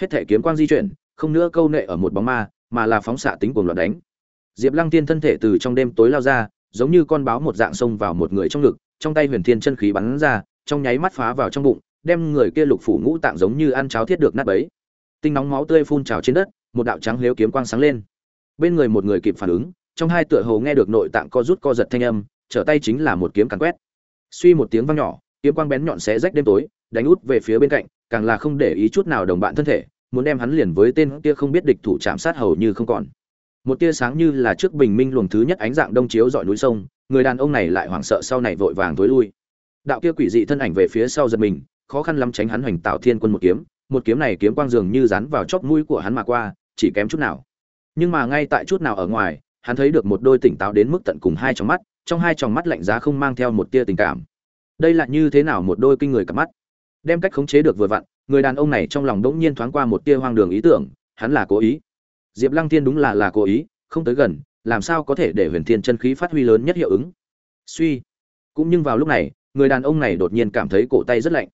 hết thể kiếm quang di chuyển, không nữa câu nệ ở một bóng ma, mà là phóng xạ tính cuồng loạn đánh. Diệp lăng tiên thân thể từ trong đêm tối lao ra, giống như con báo một dạng xông vào một người trong ngực, trong tay huyền thiên chân khí bắn ra, trong nháy mắt phá vào trong bụng, đem người kia lục phủ ngũ tạng giống như ăn cháo thiết được nát bấy. Tinh nóng máu tươi phun trào trên đất, một đạo trắng lếu kiếm quang sáng lên. Bên người một người kịp phản ứng, trong hai tựa hồ nghe được nội tạng co rút co giật thanh âm, trở tay chính là một kiếm càn quét. Suy một tiếng vang nhỏ, kiếm quang bén nhọn xé rách đêm tối, đánh út về phía bên cạnh càng là không để ý chút nào đồng bạn thân thể, muốn đem hắn liền với tên kia không biết địch thủ chạm sát hầu như không còn. Một tia sáng như là trước bình minh luồng thứ nhất ánh dạng đông chiếu dọi núi sông, người đàn ông này lại hoảng sợ sau này vội vàng tối lui. Đạo kia quỷ dị thân ảnh về phía sau giật mình, khó khăn lắm tránh hắn hoành tạo thiên quân một kiếm một kiếm này kiếm quang dường như rắn vào chóp mũi của hắn mà qua, chỉ kém chút nào. Nhưng mà ngay tại chút nào ở ngoài, hắn thấy được một đôi tỉnh táo đến mức tận cùng hai trong mắt, trong hai tròng mắt lạnh giá không mang theo một tia tình cảm. Đây là như thế nào một đôi kinh người cặp mắt? Đem cách khống chế được vừa vặn, người đàn ông này trong lòng đỗng nhiên thoáng qua một tia hoang đường ý tưởng, hắn là cố ý. Diệp lăng Thiên đúng là là cố ý, không tới gần, làm sao có thể để huyền thiên chân khí phát huy lớn nhất hiệu ứng? Suy. Cũng nhưng vào lúc này, người đàn ông này đột nhiên cảm thấy cổ tay rất lạnh.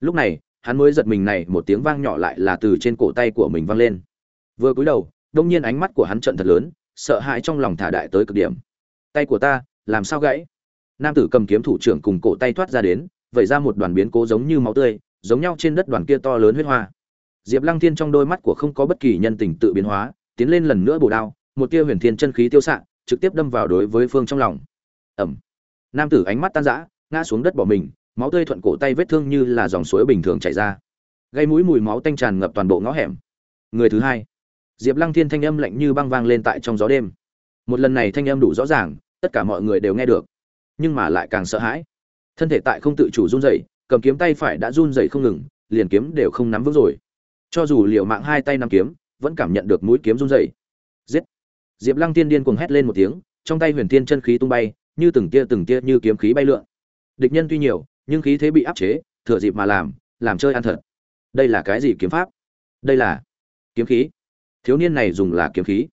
Lúc này, hắn mới giật mình này, một tiếng vang nhỏ lại là từ trên cổ tay của mình vang lên. Vừa cúi đầu đông nhiên ánh mắt của hắn trận thật lớn, sợ hãi trong lòng thả đại tới cực điểm. Tay của ta, làm sao gãy? Nam tử cầm kiếm thủ trưởng cùng cổ tay thoát ra đến vẩy ra một đoàn biến cố giống như máu tươi, giống nhau trên đất đoàn kia to lớn huyết hoa. Diệp lăng thiên trong đôi mắt của không có bất kỳ nhân tình tự biến hóa, tiến lên lần nữa bổ đao, một tia huyền thiên chân khí tiêu xạ, trực tiếp đâm vào đối với phương trong lòng. Ẩm nam tử ánh mắt tan rã, ngã xuống đất bỏ mình, máu tươi thuận cổ tay vết thương như là dòng suối bình thường chảy ra. Gây mũi mùi máu tanh tràn ngập toàn bộ ngõ hẻm. Người thứ hai. Diệp lăng thiên thanh âm lạnh như băng vang lên tại trong gió đêm. Một lần này thanh âm đủ rõ ràng, tất cả mọi người đều nghe được, nhưng mà lại càng sợ hãi thân thể tại không tự chủ run rẩy, cầm kiếm tay phải đã run rẩy không ngừng, liền kiếm đều không nắm vững rồi. Cho dù liều mạng hai tay nắm kiếm, vẫn cảm nhận được mũi kiếm run rẩy. Giết! Diệp lăng tiên điên cuồng hét lên một tiếng, trong tay huyền thiên chân khí tung bay, như từng tia từng tia như kiếm khí bay lượn. Địch nhân tuy nhiều, nhưng khí thế bị áp chế, thừa dịp mà làm làm chơi ăn thật. Đây là cái gì kiếm pháp? Đây là kiếm khí. Thiếu niên này dùng là kiếm khí.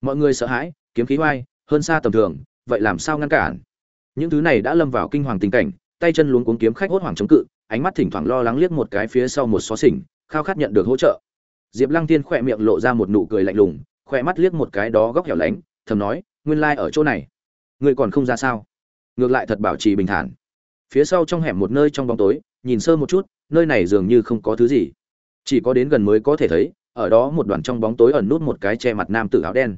Mọi người sợ hãi, kiếm khí oai, hơn xa tầm thường, vậy làm sao ngăn cản? Những thứ này đã lâm vào kinh hoàng tình cảnh tay chân luống cuống kiếm khách hốt hoảng chống cự, ánh mắt thỉnh thoảng lo lắng liếc một cái phía sau một xó xỉnh, khao khát nhận được hỗ trợ. Diệp lăng tiên khỏe miệng lộ ra một nụ cười lạnh lùng, khỏe mắt liếc một cái đó góc hẻo lánh, thầm nói, nguyên lai、like、ở chỗ này người còn không ra sao? Ngược lại thật bảo trì bình thản. Phía sau trong hẻm một nơi trong bóng tối, nhìn sơ một chút, nơi này dường như không có thứ gì. Chỉ có đến gần mới có thể thấy, ở đó một đoàn trong bóng tối ẩn nút một cái che mặt nam tử áo đen.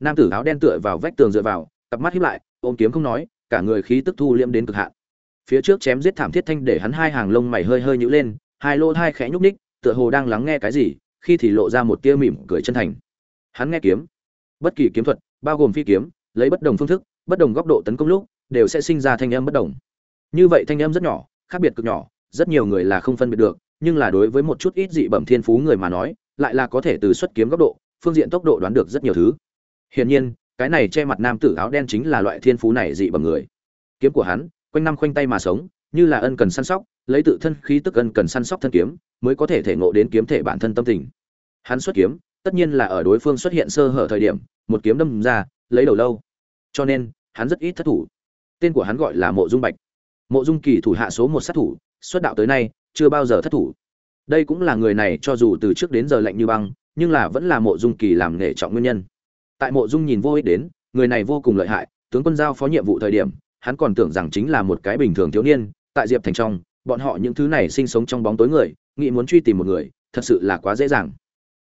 Nam tử áo đen tựa vào vách tường dựa vào, cặp mắt hiếp lại, ôm kiếm không nói, cả người khí tức thu liễm đến cực hạn phía trước chém giết thảm thiết thanh để hắn hai hàng lông mày hơi hơi nhũ lên, hai lỗ hai khẽ nhúc ních tựa hồ đang lắng nghe cái gì, khi thì lộ ra một tia mỉm cười chân thành. Hắn nghe kiếm. Bất kỳ kiếm thuật, bao gồm phi kiếm, lấy bất đồng phương thức, bất đồng góc độ tấn công lúc, đều sẽ sinh ra thanh âm bất đồng. Như vậy thanh âm rất nhỏ, khác biệt cực nhỏ, rất nhiều người là không phân biệt được, nhưng là đối với một chút ít dị bẩm thiên phú người mà nói, lại là có thể từ xuất kiếm góc độ, phương diện tốc độ đoán được rất nhiều thứ. Hiển nhiên, cái này che mặt nam tử áo đen chính là loại thiên phú này dị bẩm người. Kiếm của hắn quanh năm khoanh tay mà sống, như là ân cần săn sóc, lấy tự thân khí tức ân cần săn sóc thân kiếm, mới có thể thể ngộ đến kiếm thể bản thân tâm tình. Hắn xuất kiếm, tất nhiên là ở đối phương xuất hiện sơ hở thời điểm, một kiếm đâm ra, lấy đầu lâu. Cho nên, hắn rất ít thất thủ. Tên của hắn gọi là mộ dung bạch. Mộ dung kỳ thủ hạ số một sát thủ, xuất đạo tới nay, chưa bao giờ thất thủ. Đây cũng là người này cho dù từ trước đến giờ lạnh như băng, nhưng là vẫn là mộ dung kỳ làm nghề trọng nguyên nhân. Tại mộ dung nhìn vô ích đến, người này vô cùng lợi hại, tướng quân giao phó nhiệm vụ thời điểm hắn còn tưởng rằng chính là một cái bình thường thiếu niên, tại diệp thành trong, bọn họ những thứ này sinh sống trong bóng tối người, nghĩ muốn truy tìm một người, thật sự là quá dễ dàng.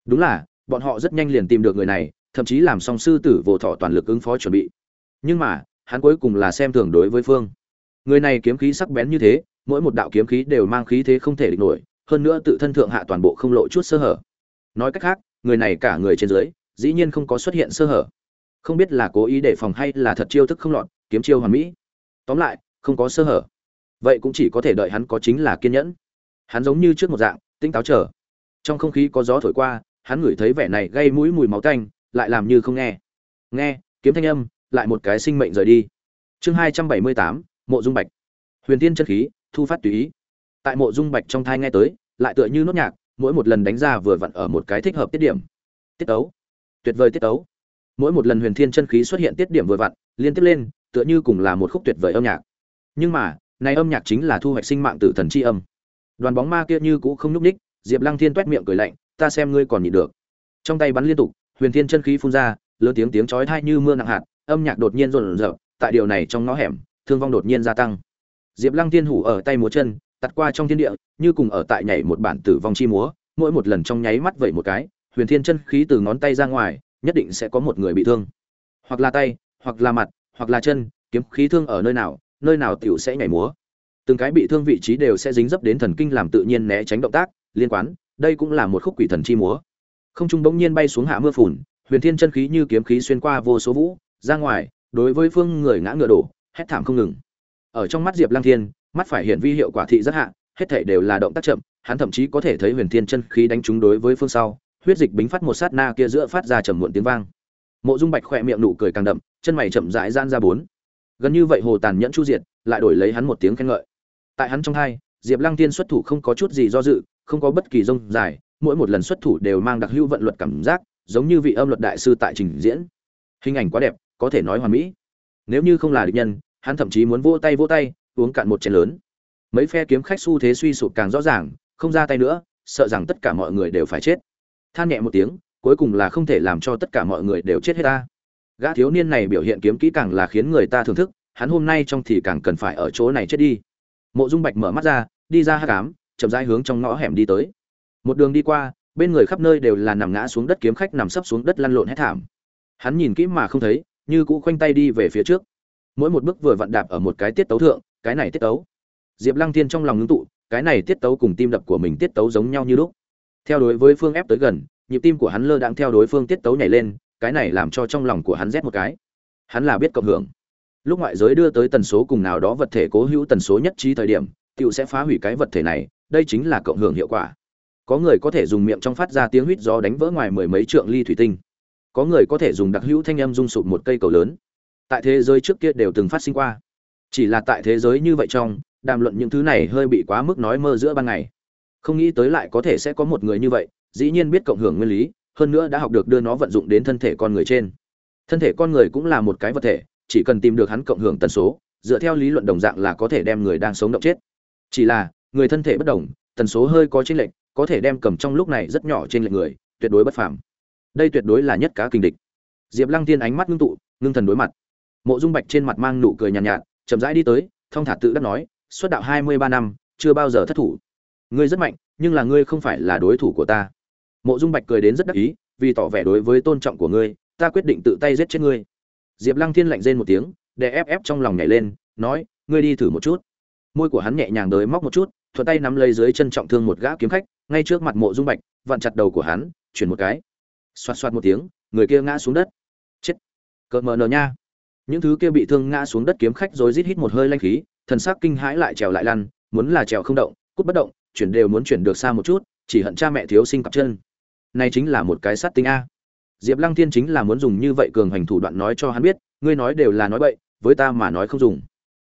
Đúng là, bọn họ rất nhanh liền tìm được người này, thậm chí làm song sư tử vô thọ toàn lực ứng phó chuẩn bị. Nhưng mà, hắn cuối cùng là xem thường đối với phương. Người này kiếm khí sắc bén như thế, mỗi một đạo kiếm khí đều mang khí thế không thể địch nổi, hơn nữa tự thân thượng hạ toàn bộ không lộ chút sơ hở. Nói cách khác, người này cả người trên dưới, dĩ nhiên không có xuất hiện sơ hở. Không biết là cố ý để phòng hay là thật chiêu thức không lọt, kiếm chiêu hoàn mỹ tóm lại, không có sơ hở. Vậy cũng chỉ có thể đợi hắn có chính là kiên nhẫn. Hắn giống như trước một dạng tinh táo chờ. Trong không khí có gió thổi qua, hắn ngửi thấy vẻ này gây mũi mùi máu tanh, lại làm như không nghe. Nghe, kiếm thanh âm, lại một cái sinh mệnh rời đi. Chương hai trăm bảy mươi tám, mộ dung bạch. Huyền tiên chân khí, thu phát tùy ý. Tại mộ dung bạch trong thai nghe tới, lại tựa như nốt nhạc, mỗi một lần đánh ra vừa vặn ở một cái thích hợp tiết điểm. Tiết tấu. Tuyệt vời tiết tấu. Mỗi một lần huyền thiên chân khí xuất hiện tiết điểm vừa vặn, liên tiếp lên tựa như cùng là một khúc tuyệt vời âm nhạc. Nhưng mà, này âm nhạc chính là thu hoạch sinh mạng tử thần chi âm. Đoàn bóng ma kia như cũ không nhúc ních diệp lăng thiên toét miệng cười lạnh, ta xem ngươi còn nhịn được. Trong tay bắn liên tục, huyền thiên chân khí phun ra, lớn tiếng tiếng chói tai như mưa nặng hạt, âm nhạc đột nhiên rộn rợn tại điều này trong ngõ hẻm, thương vong đột nhiên gia tăng. Diệp lăng thiên hủ ở tay múa chân, tạt qua trong thiên địa, như cùng ở tại nhảy một bản tử vong chi múa, mỗi một lần trong nháy mắt vậy một cái, huyền thiên chân khí từ ngón tay ra ngoài, nhất định sẽ có một người bị thương. Hoặc là tay, hoặc là mặt hoặc là chân, kiếm khí thương ở nơi nào nơi nào tiểu sẽ nhảy múa. Từng cái bị thương vị trí đều sẽ dính dấp đến thần kinh làm tự nhiên né tránh động tác, liên quan, đây cũng là một khúc quỷ thần chi múa. Không trung bỗng nhiên bay xuống hạ mưa phùn, huyền thiên chân khí như kiếm khí xuyên qua vô số vũ, ra ngoài, đối với phương người ngã ngựa đổ, hét thảm không ngừng. Ở trong mắt diệp lang thiên, mắt phải hiện vi hiệu quả thị rất hạ, hết thảy đều là động tác chậm, hắn thậm chí có thể thấy huyền thiên chân khí đánh trúng đối với phương sau, huyết dịch bính phát một sát na kia giữa phát ra trầm muộn tiếng vang mộ dung bạch khỏe miệng nụ cười càng đậm, chân mày chậm rãi gian ra bốn. Gần như vậy hồ tàn nhẫn chu diệt lại đổi lấy hắn một tiếng khen ngợi. Tại hắn trong hai diệp lăng tiên xuất thủ không có chút gì do dự, không có bất kỳ rông dài, mỗi một lần xuất thủ đều mang đặc hữu vận luật cảm giác, giống như vị âm luật đại sư tại trình diễn. Hình ảnh quá đẹp, có thể nói hoàn mỹ. Nếu như không là địch nhân, hắn thậm chí muốn vỗ tay vỗ tay, uống cạn một chén lớn. Mấy phe kiếm khách xu thế suy sụp càng rõ ràng, không ra tay nữa, sợ rằng tất cả mọi người đều phải chết. Than nhẹ một tiếng cuối cùng là không thể làm cho tất cả mọi người đều chết hết ta. Gã thiếu niên này biểu hiện kiếm kỹ càng là khiến người ta thưởng thức, hắn hôm nay trong thì càng cần phải ở chỗ này chết đi. Mộ dung bạch mở mắt ra, đi ra hát cám chậm rãi hướng trong ngõ hẻm đi tới. Một đường đi qua, bên người khắp nơi đều là nằm ngã xuống đất kiếm khách nằm sấp xuống đất lăn lộn hết thảm. Hắn nhìn kỹ mà không thấy, như cũ khoanh tay đi về phía trước. Mỗi một bước vừa vặn đạp ở một cái tiết tấu thượng, cái này tiết tấu. Diệp lăng Thiên trong lòng ngưng tụ, cái này tiết tấu cùng tim đập của mình tiết tấu giống nhau như lúc. Theo đối với phương ép tới gần nhịp tim của hắn lơ đãng theo đối phương tiết tấu nhảy lên, cái này làm cho trong lòng của hắn rét một cái. Hắn là biết cộng hưởng. Lúc ngoại giới đưa tới tần số cùng nào đó vật thể cố hữu tần số nhất trí thời điểm, tiểu sẽ phá hủy cái vật thể này, đây chính là cộng hưởng hiệu quả. Có người có thể dùng miệng trong phát ra tiếng huýt gió đánh vỡ ngoài mười mấy trượng ly thủy tinh. Có người có thể dùng đặc hữu thanh âm rung sụp một cây cầu lớn. Tại thế giới trước kia đều từng phát sinh qua. Chỉ là tại thế giới như vậy trong, đàm luận những thứ này hơi bị quá mức nói mơ giữa ban ngày. Không nghĩ tới lại có thể sẽ có một người như vậy dĩ nhiên biết cộng hưởng nguyên lý hơn nữa đã học được đưa nó vận dụng đến thân thể con người trên. Thân thể con người cũng là một cái vật thể chỉ cần tìm được hắn cộng hưởng tần số dựa theo lý luận đồng dạng là có thể đem người đang sống động chết. Chỉ là người thân thể bất đồng tần số hơi có chênh lệch có thể đem cầm trong lúc này rất nhỏ trên lệch người tuyệt đối bất phàm. Đây tuyệt đối là nhất cá kinh địch. Diệp lăng tiên ánh mắt ngưng tụ ngưng thần đối mặt. Mộ dung bạch trên mặt mang nụ cười nhàn nhạt, nhạt chậm rãi đi tới thong thả tự đắc nói xuất đạo hai mươi ba năm chưa bao giờ thất thủ. Ngươi rất mạnh nhưng là ngươi không phải là đối thủ của ta mộ dung bạch cười đến rất đắc ý, vì tỏ vẻ đối với tôn trọng của ngươi, ta quyết định tự tay giết chết ngươi. Diệp lăng thiên lạnh rên một tiếng để ép ép trong lòng nhảy lên, nói, ngươi đi thử một chút. Môi của hắn nhẹ nhàng đới móc một chút, thuận tay nắm lấy dưới chân trọng thương một gã kiếm khách, ngay trước mặt mộ dung bạch, vặn chặt đầu của hắn, chuyển một cái. Xoạt xoạt một tiếng, người kia ngã xuống đất. Chết. Cợt mờ nờ nha. Những thứ kia bị thương ngã xuống đất kiếm khách rồi rít hít một hơi lanh khí, thần sắc kinh hãi lại trèo lại lăn, muốn là trèo không động, cút bất động, chuyển đều muốn chuyển được xa một chút, chỉ hận cha mẹ thiếu sinh cặp chân này chính là một cái sát tinh a. Diệp lăng thiên chính là muốn dùng như vậy cường hành thủ đoạn nói cho hắn biết, ngươi nói đều là nói bậy, với ta mà nói không dùng.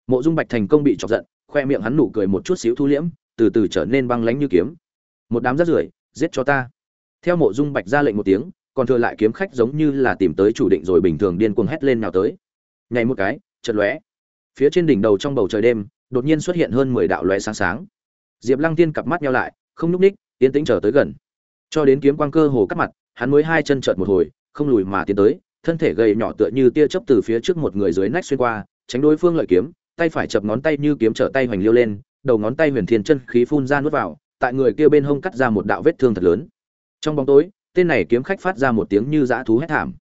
Mộ dung bạch thành công bị chọc giận, khoe miệng hắn nụ cười một chút xíu thu liễm, từ từ trở nên băng lánh như kiếm. Một đám rác rưởi, giết cho ta. Theo mộ dung bạch ra lệnh một tiếng, còn thừa lại kiếm khách giống như là tìm tới chủ định rồi bình thường điên cuồng hét lên nào tới. Nhảy một cái chật lóe. Phía trên đỉnh đầu trong bầu trời đêm, đột nhiên xuất hiện hơn mười đạo lóe sáng sáng. Diệp lăng tiên cặp mắt nhau lại, không nhúc ních tiến tĩnh chờ tới gần cho đến kiếm quang cơ hồ cắt mặt, hắn mới hai chân trợt một hồi, không lùi mà tiến tới, thân thể gầy nhỏ tựa như tia chớp từ phía trước một người dưới nách xuyên qua, tránh đối phương lợi kiếm, tay phải chập ngón tay như kiếm trở tay hoành liêu lên, đầu ngón tay huyền thiên chân khí phun ra nuốt vào, tại người kia bên hông cắt ra một đạo vết thương thật lớn. Trong bóng tối, tên này kiếm khách phát ra một tiếng như dã thú hét thảm.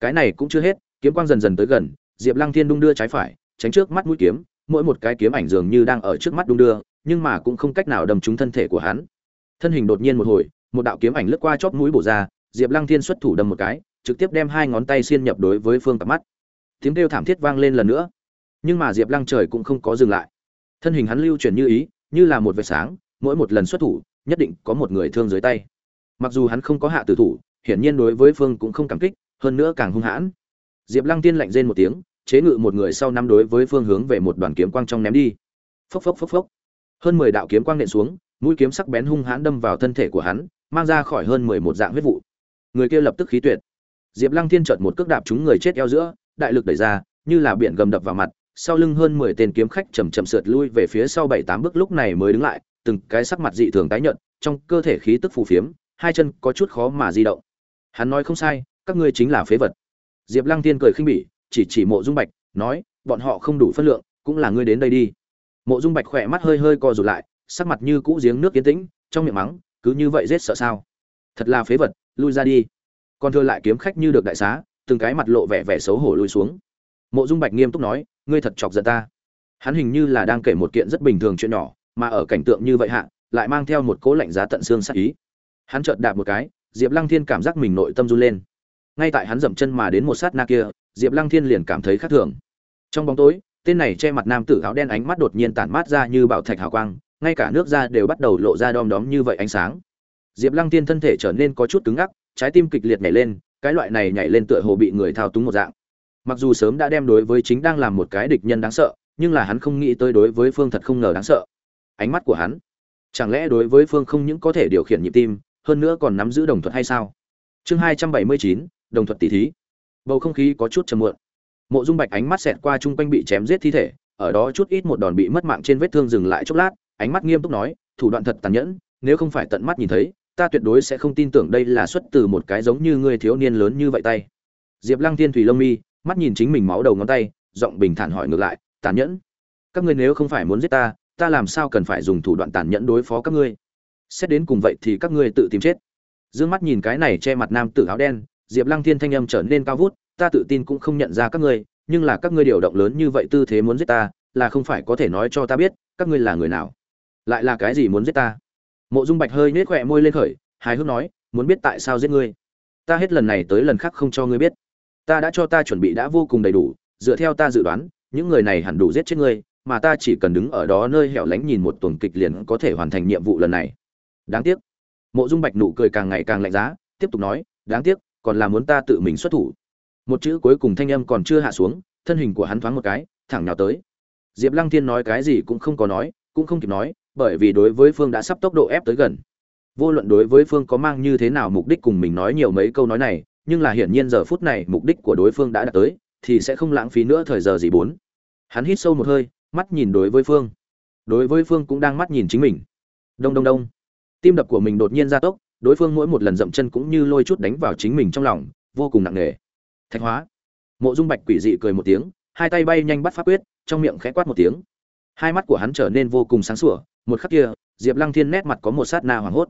Cái này cũng chưa hết, kiếm quang dần dần tới gần, diệp lăng thiên đung đưa trái phải, tránh trước mắt mũi kiếm, mỗi một cái kiếm ảnh dường như đang ở trước mắt đung đưa, nhưng mà cũng không cách nào đâm trúng thân thể của hắn. Thân hình đột nhiên một hồi một đạo kiếm ảnh lướt qua chóp mũi bổ ra, diệp lăng thiên xuất thủ đâm một cái, trực tiếp đem hai ngón tay xiên nhập đối với phương cặp mắt. Tiếng kêu thảm thiết vang lên lần nữa, nhưng mà diệp lăng trời cũng không có dừng lại. Thân hình hắn lưu chuyển như ý, như là một vệt sáng, mỗi một lần xuất thủ, nhất định có một người thương dưới tay. Mặc dù hắn không có hạ tử thủ, hiển nhiên đối với phương cũng không cảm kích, hơn nữa càng hung hãn. Diệp lăng tiên lạnh rên một tiếng, chế ngự một người sau năm đối với phương hướng về một đoàn kiếm quang trong ném đi. Phốc phốc phốc phốc. Hơn mười đạo kiếm quang nện xuống, mũi kiếm sắc bén hung hãn đâm vào thân thể của hắn mang ra khỏi hơn mười một dạng huyết vụ. Người kia lập tức khí tuyệt. Diệp lăng thiên chợt một cước đạp chúng người chết eo giữa, đại lực đẩy ra, như là biển gầm đập vào mặt, sau lưng hơn mười tên kiếm khách chầm chậm sượt lui về phía sau bảy tám bước lúc này mới đứng lại, từng cái sắc mặt dị thường tái nhợt, trong cơ thể khí tức phù phiếm, hai chân có chút khó mà di động. Hắn nói không sai, các ngươi chính là phế vật. Diệp lăng Thiên cười khinh bỉ, chỉ chỉ mộ dung bạch, nói, bọn họ không đủ phân lượng, cũng là ngươi đến đây đi. Mộ dung bạch khỏe mắt hơi hơi co rụt lại, sắc mặt như cũ giếng nước kiến tĩnh, trong miệng mắng cứ như vậy giết sợ sao? Thật là phế vật, lui ra đi. Còn thừa lại kiếm khách như được đại xá, từng cái mặt lộ vẻ vẻ xấu hổ lui xuống. Mộ dung bạch nghiêm túc nói, ngươi thật chọc giận ta. Hắn hình như là đang kể một kiện rất bình thường chuyện nhỏ, mà ở cảnh tượng như vậy hạ, lại mang theo một cố lạnh giá tận xương sắc ý. Hắn chợt đạp một cái, diệp lăng thiên cảm giác mình nội tâm run lên. Ngay tại hắn dậm chân mà đến một sát na kia, diệp lăng thiên liền cảm thấy khác thường. Trong bóng tối, tên này che mặt nam tử áo đen ánh mắt đột nhiên tản mát ra như bảo thạch hào quang ngay cả nước da đều bắt đầu lộ ra đom đóm như vậy ánh sáng. Diệp lăng tiên thân thể trở nên có chút cứng ngắc, trái tim kịch liệt nhảy lên, cái loại này nhảy lên tựa hồ bị người thao túng một dạng. Mặc dù sớm đã đem đối với chính đang làm một cái địch nhân đáng sợ, nhưng là hắn không nghĩ tới đối với phương thật không ngờ đáng sợ. Ánh mắt của hắn, chẳng lẽ đối với phương không những có thể điều khiển nhịp tim, hơn nữa còn nắm giữ đồng thuật hay sao? Chương hai trăm bảy mươi chín, đồng thuật tỷ thí. Bầu không khí có chút trầm muộn. Mộ dung bạch ánh mắt xẹt qua chung quanh bị chém giết thi thể, ở đó chút ít một đòn bị mất mạng trên vết thương dừng lại chốc lát ánh mắt nghiêm túc nói, thủ đoạn thật tàn nhẫn, nếu không phải tận mắt nhìn thấy, ta tuyệt đối sẽ không tin tưởng đây là xuất từ một cái giống như người thiếu niên lớn như vậy tay. Diệp lăng Thiên thủy lông mi, mắt nhìn chính mình máu đầu ngón tay, giọng bình thản hỏi ngược lại, tàn nhẫn? Các ngươi nếu không phải muốn giết ta ta làm sao cần phải dùng thủ đoạn tàn nhẫn đối phó các ngươi? Xét đến cùng vậy thì các ngươi tự tìm chết. D ư ơ n g mắt nhìn cái này che mặt nam tử áo đen, diệp lăng thiên thanh âm trở nên cao vút, ta tự tin cũng không nhận ra các ngươi, nhưng là các ngươi điều động lớn như vậy tư thế muốn giết ta, là không phải có thể nói cho ta biết, các ngươi là người nào? Lại là cái gì muốn giết ta? Mộ dung bạch hơi nết khỏe môi lên khởi, hài hước nói, muốn biết tại sao giết ngươi? Ta hết lần này tới lần khác không cho ngươi biết. Ta đã cho ta chuẩn bị đã vô cùng đầy đủ, dựa theo ta dự đoán, những người này hẳn đủ giết chết ngươi, mà ta chỉ cần đứng ở đó nơi hẻo lánh nhìn một tuần kịch liền có thể hoàn thành nhiệm vụ lần này. Đáng tiếc. Mộ dung bạch nụ cười càng ngày càng lạnh giá, tiếp tục nói, đáng tiếc, còn là muốn ta tự mình xuất thủ. Một chữ cuối cùng thanh âm còn chưa hạ xuống, thân hình của hắn thoáng một cái, thẳng nhào tới. Diệp lăng thiên nói cái gì cũng không có nói, cũng không kịp nói bởi vì đối với phương đã sắp tốc độ ép tới gần. Vô luận đối với phương có mang như thế nào mục đích cùng mình nói nhiều mấy câu nói này, nhưng là hiển nhiên giờ phút này mục đích của đối phương đã đạt tới, thì sẽ không lãng phí nữa thời giờ gì bốn. Hắn hít sâu một hơi, mắt nhìn đối với phương. Đối với phương cũng đang mắt nhìn chính mình. Đông đông đông. Tim đập của mình đột nhiên gia tốc, đối phương mỗi một lần dậm chân cũng như lôi chút đánh vào chính mình trong lòng, vô cùng nặng nề. Thạch hóa. Mộ dung bạch quỷ dị cười một tiếng, hai tay bay nhanh bắt pháp quyết, trong miệng khẽ quát một tiếng. Hai mắt của hắn trở nên vô cùng sáng sủa một khắc kia, diệp lăng thiên nét mặt có một sát na hoảng hốt.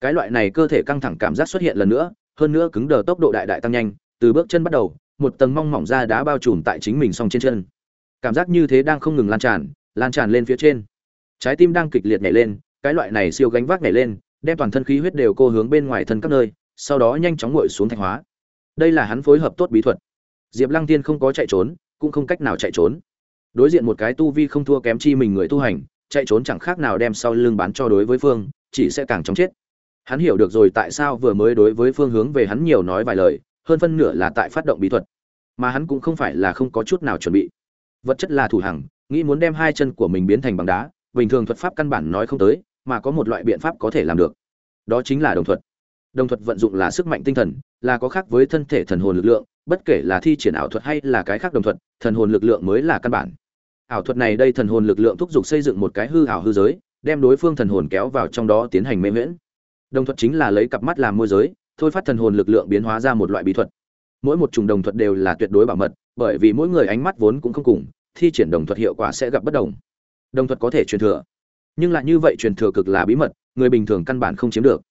Cái loại này cơ thể căng thẳng cảm giác xuất hiện lần nữa, hơn nữa cứng đờ tốc độ đại đại tăng nhanh, từ bước chân bắt đầu, một tầng mong mỏng da đá bao trùm tại chính mình song trên chân. Cảm giác như thế đang không ngừng lan tràn lan tràn lên phía trên. Trái tim đang kịch liệt nhảy lên, cái loại này siêu gánh vác nhảy lên, đem toàn thân khí huyết đều cô hướng bên ngoài thân các nơi, sau đó nhanh chóng ngồi xuống thanh hóa. Đây là hắn phối hợp tốt bí thuật. Diệp lăng tiên không có chạy trốn, cũng không cách nào chạy trốn. Đối diện một cái tu vi không thua kém chi mình người tu hành chạy trốn chẳng khác nào đem sau lưng bán cho đối với phương, chỉ sẽ càng chóng chết. Hắn hiểu được rồi tại sao vừa mới đối với phương hướng về hắn nhiều nói vài lời, hơn phân nửa là tại phát động bí thuật. Mà hắn cũng không phải là không có chút nào chuẩn bị. Vật chất là thủ hằng, nghĩ muốn đem hai chân của mình biến thành bằng đá, bình thường thuật pháp căn bản nói không tới, mà có một loại biện pháp có thể làm được. Đó chính là đồng thuật. Đồng thuật vận dụng là sức mạnh tinh thần, là có khác với thân thể thần hồn lực lượng, bất kể là thi triển ảo thuật hay là cái khác đồng thuật, thần hồn lực lượng mới là căn bản ảo thuật này đây thần hồn lực lượng thúc giục xây dựng một cái hư ảo hư giới, đem đối phương thần hồn kéo vào trong đó tiến hành mê miễn đồng thuật chính là lấy cặp mắt làm môi giới, thôi phát thần hồn lực lượng biến hóa ra một loại bí thuật. Mỗi một chủng đồng thuật đều là tuyệt đối bảo mật, bởi vì mỗi người ánh mắt vốn cũng không cùng, thi triển đồng thuật hiệu quả sẽ gặp bất đồng. Đồng thuật có thể truyền thừa, nhưng lại như vậy truyền thừa cực là bí mật, người bình thường căn bản không chiếm được.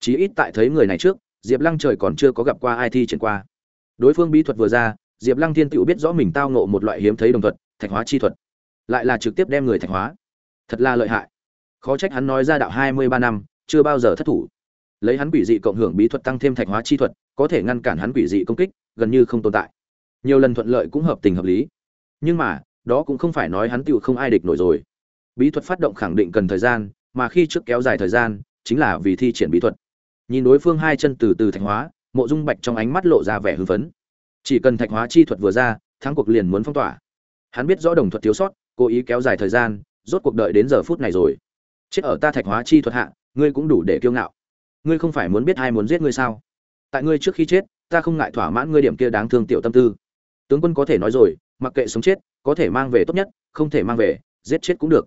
Chí ít tại thấy người này trước, diệp lăng trời còn chưa có gặp qua ai thi triển qua. Đối phương bí thuật vừa ra, diệp lăng thiên tựu biết rõ mình tao nộ một loại hiếm thấy đồng thuật, thạch hóa chi thuật lại là trực tiếp đem người thạch hóa. Thật là lợi hại. Khó trách hắn nói ra đạo hai mươi ba năm, chưa bao giờ thất thủ. Lấy hắn quỷ dị cộng hưởng bí thuật tăng thêm thạch hóa chi thuật, có thể ngăn cản hắn quỷ dị công kích, gần như không tồn tại. Nhiều lần thuận lợi cũng hợp tình hợp lý. Nhưng mà, đó cũng không phải nói hắn tựu không ai địch nổi rồi. Bí thuật phát động khẳng định cần thời gian, mà khi trước kéo dài thời gian, chính là vì thi triển bí thuật. Nhìn đối phương hai chân từ từ thạch hóa, mộ dung bạch trong ánh mắt lộ ra vẻ hưng phấn. Chỉ cần thạch hóa chi thuật vừa ra, thắng cuộc liền muốn phong tỏa. Hắn biết rõ đồng thuật thiếu sót cố ý kéo dài thời gian, rốt cuộc đợi đến giờ phút này rồi. Chết ở ta thạch hóa chi thuật hạ, ngươi cũng đủ để kiêu ngạo. Ngươi không phải muốn biết ai muốn giết ngươi sao? Tại ngươi trước khi chết, ta không ngại thỏa mãn ngươi điểm kia đáng thương tiểu tâm tư. Tướng quân có thể nói rồi, mặc kệ sống chết, có thể mang về tốt nhất, không thể mang về, giết chết cũng được.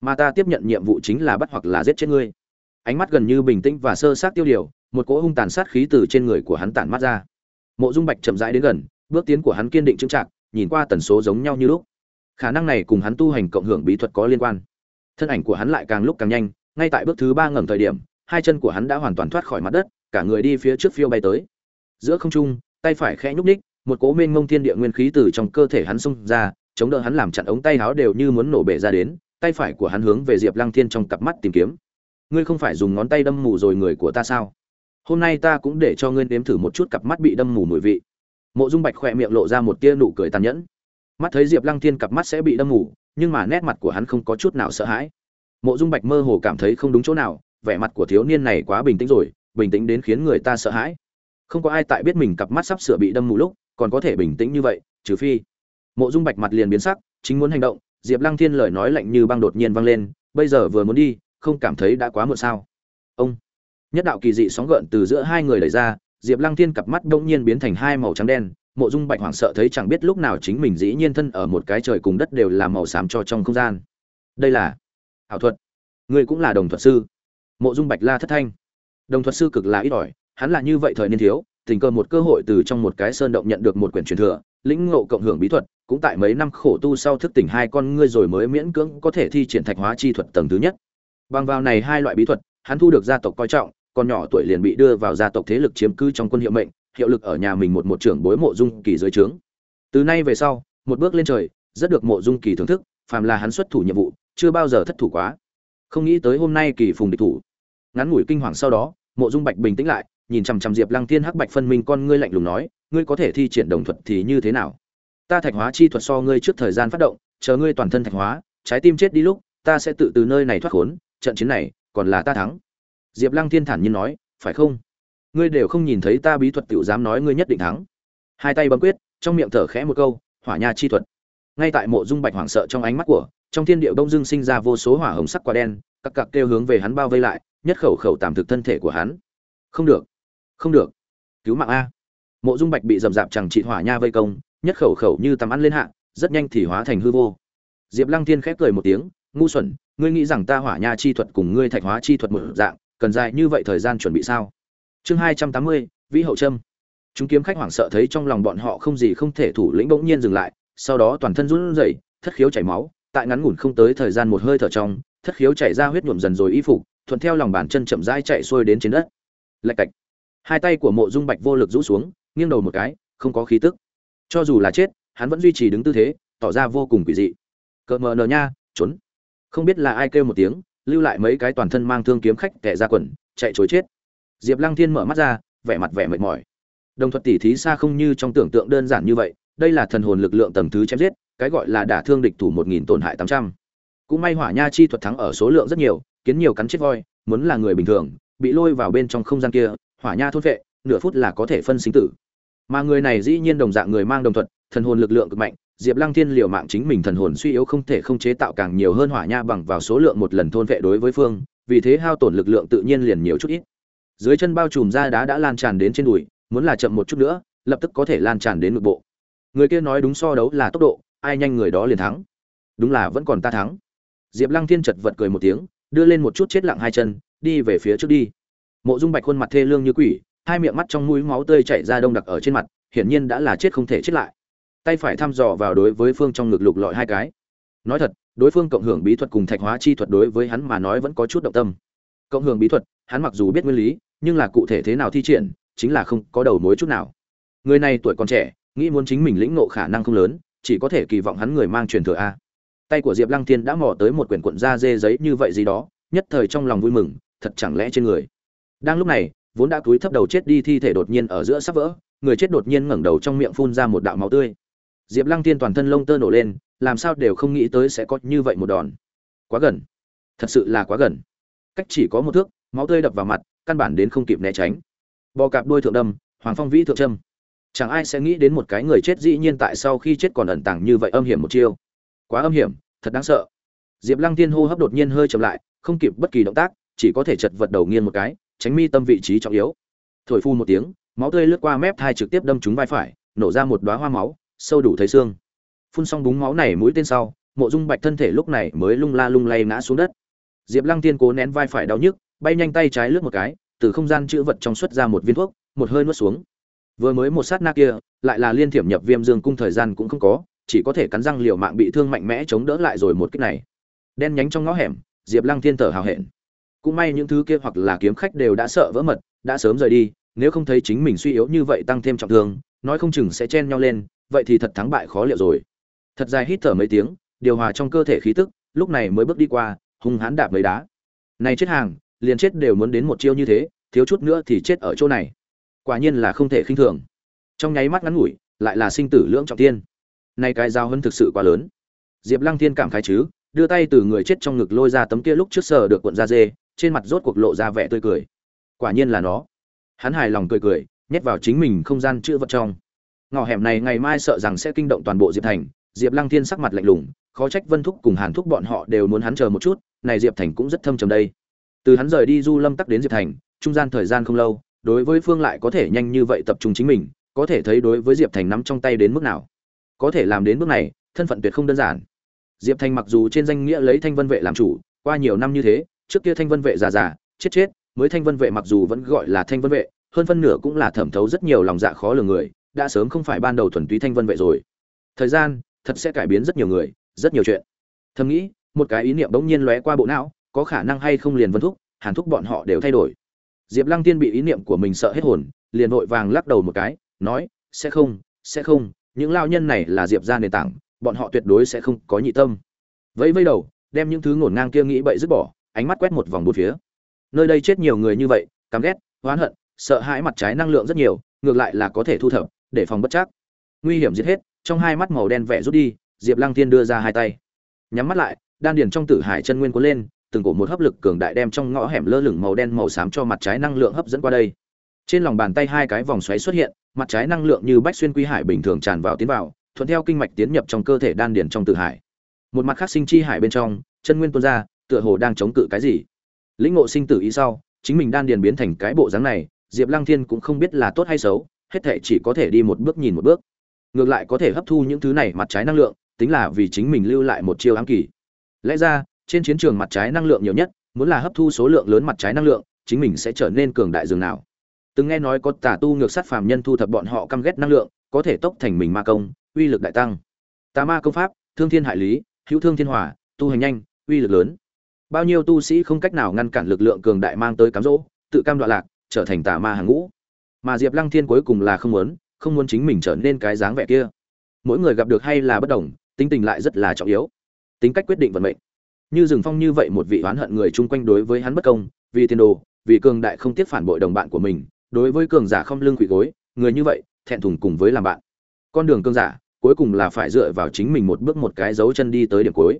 Mà ta tiếp nhận nhiệm vụ chính là bắt hoặc là giết chết ngươi. Ánh mắt gần như bình tĩnh và sơ sát tiêu điều, một cỗ hung tàn sát khí từ trên người của hắn tản mát ra. Mộ dung bạch chậm rãi đến gần, bước tiến của hắn kiên định chững chạc, nhìn qua tần số giống nhau như lúc khả năng này cùng hắn tu hành cộng hưởng bí thuật có liên quan. Thân ảnh của hắn lại càng lúc càng nhanh, ngay tại bước thứ ba ngầm thời điểm, hai chân của hắn đã hoàn toàn thoát khỏi mặt đất, cả người đi phía trước phiêu bay tới. Giữa không trung, tay phải khẽ nhúc ních một cố mênh mông thiên địa nguyên khí từ trong cơ thể hắn xông ra, chống đỡ hắn làm chặn ống tay áo đều như muốn nổ bể ra đến, tay phải của hắn hướng về diệp lăng thiên trong cặp mắt tìm kiếm. Ngươi không phải dùng ngón tay đâm mù rồi người của ta sao? Hôm nay ta cũng để cho ngươi nếm thử một chút cặp mắt bị đâm mù mùi vị. Mộ dung bạch khỏe miệng lộ ra một tia nụ cười tàn nhẫn mắt thấy diệp lăng thiên cặp mắt sẽ bị đâm mù nhưng mà nét mặt của hắn không có chút nào sợ hãi. Mộ dung bạch mơ hồ cảm thấy không đúng chỗ nào, vẻ mặt của thiếu niên này quá bình tĩnh rồi, bình tĩnh đến khiến người ta sợ hãi. Không có ai tại biết mình cặp mắt sắp sửa bị đâm mù lúc, còn có thể bình tĩnh như vậy, trừ phi. Mộ dung bạch mặt liền biến sắc, chính muốn hành động, diệp lăng thiên lời nói lạnh như băng đột nhiên vang lên, bây giờ vừa muốn đi, không cảm thấy đã quá muộn sao. Ông. Nhất đạo kỳ dị sóng gợn từ giữa hai người đẩy ra, diệp lăng thiên cặp mắt đông nhiên biến thành hai màu trắng đen mộ dung bạch hoảng sợ thấy chẳng biết lúc nào chính mình dĩ nhiên thân ở một cái trời cùng đất đều là màu xám cho trong không gian. Đây là ảo thuật. Ngươi cũng là đồng thuật sư. Mộ dung bạch la thất thanh. Đồng thuật sư cực là ít ỏi, hắn là như vậy thời niên thiếu, tình cờ một cơ hội từ trong một cái sơn động nhận được một quyển truyền thừa, lĩnh ngộ cộng hưởng bí thuật, cũng tại mấy năm khổ tu sau thức tỉnh hai con ngươi rồi mới miễn cưỡng có thể thi triển thạch hóa chi thuật tầng thứ nhất. Bằng vào này hai loại bí thuật, hắn thu được gia tộc coi trọng, còn nhỏ tuổi liền bị đưa vào gia tộc thế lực chiếm cư trong quân hiệu mệnh hiệu lực ở nhà mình một một trưởng bối mộ dung kỳ dưới trướng. Từ nay về sau, một bước lên trời, rất được mộ dung kỳ thưởng thức, phàm là hắn xuất thủ nhiệm vụ, chưa bao giờ thất thủ quá. Không nghĩ tới hôm nay kỳ phùng địch thủ. Ngắn ngủi kinh hoàng sau đó, mộ dung bạch bình tĩnh lại, nhìn chằm chằm diệp lăng thiên hắc bạch phân minh con ngươi lạnh lùng nói, ngươi có thể thi triển đồng thuật thì như thế nào? Ta thạch hóa chi thuật so ngươi trước thời gian phát động, chờ ngươi toàn thân thạch hóa, trái tim chết đi lúc, ta sẽ tự từ nơi này thoát khốn, trận chiến này còn là ta thắng. Diệp lăng thiên thản nhiên nói, phải không? Ngươi đều không nhìn thấy ta bí thuật tiểu dám nói ngươi nhất định thắng. Hai tay bấm quyết, trong miệng thở khẽ một câu, hỏa nha chi thuật. Ngay tại mộ dung bạch hoảng sợ trong ánh mắt của, trong thiên địa bông dưng sinh ra vô số hỏa hồng sắc quả đen, các cặc kêu hướng về hắn bao vây lại, nhất khẩu khẩu tạm thực thân thể của hắn. Không được không được. Cứu mạng a. Mộ dung bạch bị dầm dạp chẳng trị hỏa nha vây công, nhất khẩu khẩu như tắm ăn lên hạ, rất nhanh thì hóa thành hư vô. Diệp lăng thiên khép cười một tiếng, ngu xuẩn, ngươi nghĩ rằng ta hỏa nha chi thuật cùng ngươi thạch hóa chi thuật một dạng, cần dài như vậy thời gian chuẩn bị sao? Chương hai trăm tám mươi, vĩ hậu trâm. Chúng kiếm khách hoảng sợ thấy trong lòng bọn họ không gì không thể thủ lĩnh bỗng nhiên dừng lại, sau đó toàn thân run rẩy, thất khiếu chảy máu, tại ngắn ngủn không tới thời gian một hơi thở trong, thất khiếu chảy ra huyết nhuộm dần rồi y phục, thuận theo lòng bàn chân chậm rãi chạy xuôi đến trên đất. Lạch cạch. Hai tay của mộ dung bạch vô lực rũ xuống, nghiêng đầu một cái, không có khí tức. Cho dù là chết, hắn vẫn duy trì đứng tư thế, tỏ ra vô cùng quỷ dị. Cờ mờ nờ nha, trốn. Không biết là ai kêu một tiếng, lưu lại mấy cái toàn thân mang thương kiếm khách tệ ra quần, chạy chối chết diệp lăng thiên mở mắt ra, vẻ mặt vẻ mệt mỏi. Đồng thuật tỉ thí xa không như trong tưởng tượng đơn giản như vậy, đây là thần hồn lực lượng tầng thứ chém giết, cái gọi là đả thương địch thủ một nghìn tổn hại tám trăm. Cũng may hỏa nha chi thuật thắng ở số lượng rất nhiều, kiến nhiều cắn chết voi, muốn là người bình thường, bị lôi vào bên trong không gian kia, hỏa nha thốt vệ, nửa phút là có thể phân sinh tử. Mà người này dĩ nhiên đồng dạng người mang đồng thuật, thần hồn lực lượng cực mạnh, diệp lăng thiên liều mạng chính mình thần hồn suy yếu không thể không chế tạo càng nhiều hơn hỏa nha bằng vào số lượng một lần thôn vệ đối với phương, vì thế hao tổn lực lượng tự nhiên liền nhiều chút ít dưới chân bao trùm ra đá đã lan tràn đến trên đùi, muốn là chậm một chút nữa, lập tức có thể lan tràn đến nội bộ. Người kia nói đúng so đấu là tốc độ, ai nhanh người đó liền thắng. Đúng là vẫn còn ta thắng. Diệp lăng thiên chật vật cười một tiếng, đưa lên một chút chết lặng hai chân, đi về phía trước đi. Mộ dung bạch khuôn mặt thê lương như quỷ, hai miệng mắt trong mũi máu tươi chảy ra đông đặc ở trên mặt, hiển nhiên đã là chết không thể chết lại. Tay phải thăm dò vào đối với phương trong ngực lục lọi hai cái. Nói thật, đối phương cộng hưởng bí thuật cùng thạch hóa chi thuật đối với hắn mà nói vẫn có chút động tâm. Cộng hưởng bí thuật, hắn mặc dù biết nguyên lý nhưng là cụ thể thế nào thi triển, chính là không có đầu mối chút nào. Người này tuổi còn trẻ, nghĩ muốn chính mình lĩnh ngộ khả năng không lớn, chỉ có thể kỳ vọng hắn người mang truyền thừa a. Tay của diệp lăng thiên đã mò tới một quyển cuộn da dê giấy như vậy gì đó, nhất thời trong lòng vui mừng, thật chẳng lẽ trên người. Đang lúc này, vốn đã cúi thấp đầu chết đi thi thể đột nhiên ở giữa sắp vỡ, người chết đột nhiên ngẩng đầu trong miệng phun ra một đạo máu tươi. Diệp lăng Thiên toàn thân lông tơ nổ lên, làm sao đều không nghĩ tới sẽ có như vậy một đòn. Quá gần. Thật sự là quá gần. Cách chỉ có một thước, máu tươi đập vào mặt căn bản đến không kịp né tránh. Bò cạp đôi thượng đâm, hoàng phong vĩ thượng trâm chẳng ai sẽ nghĩ đến một cái người chết dĩ nhiên tại sau khi chết còn ẩn tàng như vậy âm hiểm một chiêu. Quá âm hiểm, thật đáng sợ. Diệp lăng tiên hô hấp đột nhiên hơi chậm lại, không kịp bất kỳ động tác, chỉ có thể chật vật đầu nghiêng một cái, tránh mi tâm vị trí trọng yếu. Thổi phun một tiếng, máu tươi lướt qua mép thai trực tiếp đâm trúng vai phải, nổ ra một đoá hoa máu, sâu đủ thấy xương. Phun xong búng máu này mũi tên sau, mộ dung bạch thân thể lúc này mới lung la lung lay ngã xuống đất. Diệp lăng tiên cố nén vai phải đau nhức bay nhanh tay trái lướt một cái, từ không gian chữ vật trong xuất ra một viên thuốc, một hơi nuốt xuống. Vừa mới một sát na kia, lại là liên thiểm nhập viêm dương cung thời gian cũng không có, chỉ có thể cắn răng liều mạng bị thương mạnh mẽ chống đỡ lại rồi một cách này. Đen nhánh trong ngõ hẻm, diệp lăng thiên thở hào hẹn. Cũng may những thứ kia hoặc là kiếm khách đều đã sợ vỡ mật, đã sớm rời đi, nếu không thấy chính mình suy yếu như vậy tăng thêm trọng thương, nói không chừng sẽ chen nhau lên, vậy thì thật thắng bại khó liệu rồi. Thật dài hít thở mấy tiếng, điều hòa trong cơ thể khí tức, lúc này mới bước đi qua, hung hãn đạp mấy đá. Này chết hàng liền chết đều muốn đến một chiêu như thế, thiếu chút nữa thì chết ở chỗ này. Quả nhiên là không thể khinh thường. Trong nháy mắt ngắn ngủi, lại là sinh tử lưỡng trọng tiên nay cái giao hân thực sự quá lớn. Diệp lăng thiên cảm khái chứ, đưa tay từ người chết trong ngực lôi ra tấm kia lúc trước sờ được cuộn da dê, trên mặt rốt cuộc lộ ra vẻ tươi cười. Quả nhiên là nó. Hắn hài lòng cười cười, nhét vào chính mình không gian chữ vật trong. Ngõ hẻm này ngày mai sợ rằng sẽ kinh động toàn bộ diệp thành, diệp lăng thiên sắc mặt lạnh lùng, khó trách vân thúc cùng hàn thúc bọn họ đều muốn hắn chờ một chút, này diệp thành cũng rất thâm trầm đây từ hắn rời đi du lâm tắc đến diệp thành, trung gian thời gian không lâu, đối với phương lại có thể nhanh như vậy tập trung chính mình, có thể thấy đối với diệp thành nắm trong tay đến mức nào. Có thể làm đến bước này, thân phận tuyệt không đơn giản. Diệp thành mặc dù trên danh nghĩa lấy thanh vân vệ làm chủ, qua nhiều năm như thế, trước kia thanh vân vệ già già, chết chết, mới thanh vân vệ mặc dù vẫn gọi là thanh vân vệ, hơn phân nửa cũng là thẩm thấu rất nhiều lòng dạ khó lường người, đã sớm không phải ban đầu thuần túy thanh vân vệ rồi. Thời gian, thật sẽ cải biến rất nhiều người, rất nhiều chuyện. Thầm nghĩ, một cái ý niệm bỗng nhiên lóe qua bộ não có khả năng hay không liền vân thúc, hàn thúc bọn họ đều thay đổi. Diệp lăng tiên bị ý niệm của mình sợ hết hồn, liền vội vàng lắc đầu một cái, nói, sẽ không sẽ không, những lao nhân này là diệp ra nền tảng, bọn họ tuyệt đối sẽ không có nhị tâm. Vẫy vẫy đầu, đem những thứ ngổn ngang kia nghĩ bậy dứt bỏ, ánh mắt quét một vòng một phía. Nơi đây chết nhiều người như vậy, căm ghét, oán hận, sợ hãi mặt trái năng lượng rất nhiều, ngược lại là có thể thu thập, để phòng bất chắc. Nguy hiểm giết hết, trong hai mắt màu đen vẽ rút đi, diệp lăng tiên đưa ra hai tay. Nhắm mắt lại, đan điền trong tử hải chân nguyên cuốn lên từng cổ một hấp lực cường đại đem trong ngõ hẻm lơ lửng màu đen màu xám cho mặt trái năng lượng hấp dẫn qua đây. Trên lòng bàn tay hai cái vòng xoáy xuất hiện, mặt trái năng lượng như bách xuyên quy hải bình thường tràn vào tiến vào, thuận theo kinh mạch tiến nhập trong cơ thể đan điền trong tử hải. Một mặt khác sinh chi hải bên trong, chân nguyên tuôn ra, tựa hồ đang chống cự cái gì. Lĩnh ngộ sinh tử ý sau, chính mình đan điền biến thành cái bộ dáng này, diệp lăng thiên cũng không biết là tốt hay xấu, hết thảy chỉ có thể đi một bước nhìn một bước. Ngược lại có thể hấp thu những thứ này mặt trái năng lượng, tính là vì chính mình lưu lại một chiêu ám kỳ. Lẽ ra trên chiến trường mặt trái năng lượng nhiều nhất, muốn là hấp thu số lượng lớn mặt trái năng lượng, chính mình sẽ trở nên cường đại dường nào. Từng nghe nói có tà tu ngược sát phàm nhân thu thập bọn họ căm ghét năng lượng, có thể tốc thành mình ma công, uy lực đại tăng. Tà ma công pháp, thương thiên hại lý, hữu thương thiên hòa tu hành nhanh, uy lực lớn. Bao nhiêu tu sĩ không cách nào ngăn cản lực lượng cường đại mang tới cám dỗ, tự cam đoạn lạc, trở thành tà ma hàng ngũ. Mà diệp lăng thiên cuối cùng là không muốn không muốn chính mình trở nên cái dáng vẻ kia. Mỗi người gặp được hay là bất đồng, tính tình lại rất là trọng yếu. Tính cách quyết định vận mệnh như rừng phong như vậy một vị oán hận người chung quanh đối với hắn bất công, vì tiền đồ, vì cường đại không tiếc phản bội đồng bạn của mình, đối với cường giả không lương quỷ gối, người như vậy, thẹn thùng cùng với làm bạn. Con đường cường giả, cuối cùng là phải dựa vào chính mình một bước một cái dấu chân đi tới điểm cuối.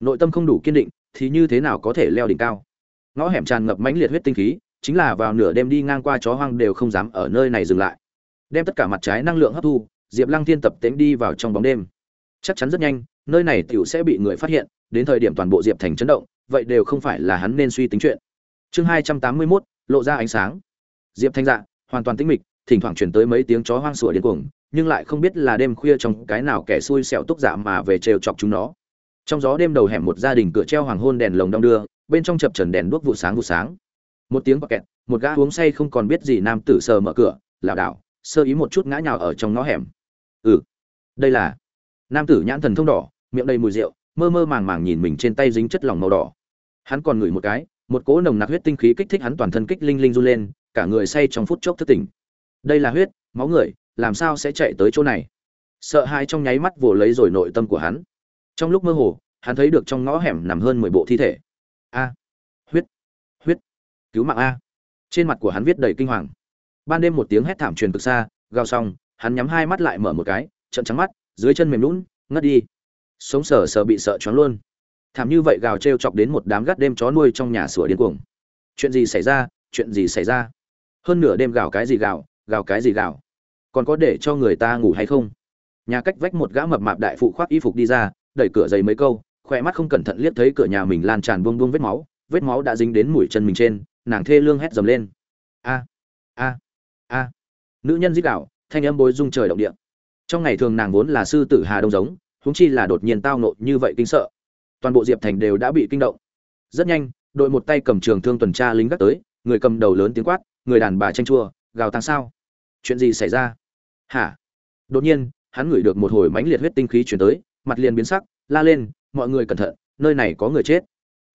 Nội tâm không đủ kiên định, thì như thế nào có thể leo đỉnh cao? Ngõ hẻm tràn ngập mãnh liệt huyết tinh khí, chính là vào nửa đêm đi ngang qua chó hoang đều không dám ở nơi này dừng lại. Đem tất cả mặt trái năng lượng hấp thu, diệp lăng thiên tập tễnh đi vào trong bóng đêm. Chắc chắn rất nhanh nơi này tiểu sẽ bị người phát hiện, đến thời điểm toàn bộ diệp thành chấn động, vậy đều không phải là hắn nên suy tính chuyện. Chương hai trăm tám mươi mốt, lộ ra ánh sáng. Diệp thanh dạ hoàn toàn tĩnh mịch, thỉnh thoảng chuyển tới mấy tiếng chó hoang sủa điên cuồng, nhưng lại không biết là đêm khuya trong cái nào kẻ xui xẻo túc dạ mà về trêu chọc chúng nó. Trong gió đêm đầu hẻm một gia đình cửa treo hoàng hôn đèn lồng đong đưa, bên trong chập chờn đèn đuốc vụ sáng vụ sáng. Một tiếng bọc kẹt, một gã uống say không còn biết gì nam tử sờ mở cửa, lảo đảo, sơ ý một chút ngã nhào ở trong ngõ hẻm. Ừ đây là nam tử nhãn thần thông đỏ miệng đầy mùi rượu, mơ mơ màng màng nhìn mình trên tay dính chất lỏng màu đỏ. Hắn còn ngửi một cái, một cỗ nồng nặc huyết tinh khí kích thích hắn toàn thân kích linh linh run lên, cả người say trong phút chốc thức tỉnh. Đây là huyết, máu người, làm sao sẽ chạy tới chỗ này? Sợ hãi trong nháy mắt vồ lấy rồi nội tâm của hắn. Trong lúc mơ hồ, hắn thấy được trong ngõ hẻm nằm hơn mười bộ thi thể. A. Huyết. Huyết. Cứu mạng a. Trên mặt của hắn viết đầy kinh hoàng. Ban đêm một tiếng hét thảm truyền cực xa, gào xong, hắn nhắm hai mắt lại mở một cái trận trắng mắt, dưới chân mềm lún ngất đi sống sờ sờ bị sợ choáng luôn. Thảm như vậy gào t chọc đến một đám gắt đêm chó nuôi trong nhà sủa điên cuồng. Chuyện gì xảy ra? Chuyện gì xảy ra? Hơn nửa đêm gào cái gì gào gào cái gì gào? Còn có để cho người ta ngủ hay không? Nhà cách vách một gã mập mạp đại phụ khoác y phục đi ra, đẩy cửa dày mấy câu khoe mắt không cẩn thận liếc thấy cửa nhà mình lan tràn buông buông vết máu vết máu đã dính đến mũi chân mình trên, nàng thê lương hét dầm lên. A a a. Nữ nhân dít đạo thanh âm bối rung trời động địa. Trong ngày thường nàng vốn là sư tử hà đông giống huống chi là đột nhiên tao nộ như vậy kinh sợ. Toàn bộ diệp thành đều đã bị kinh động. Rất nhanh, đội một tay cầm trường thương tuần tra lính gác tới, người cầm đầu lớn tiếng quát, người đàn bà tranh chua, gào tăng sao? Chuyện gì xảy ra? Hả? Đột nhiên, hắn ngửi được một hồi mãnh liệt huyết tinh khí chuyển tới, mặt liền biến sắc, la lên, mọi người cẩn thận, nơi này có người chết.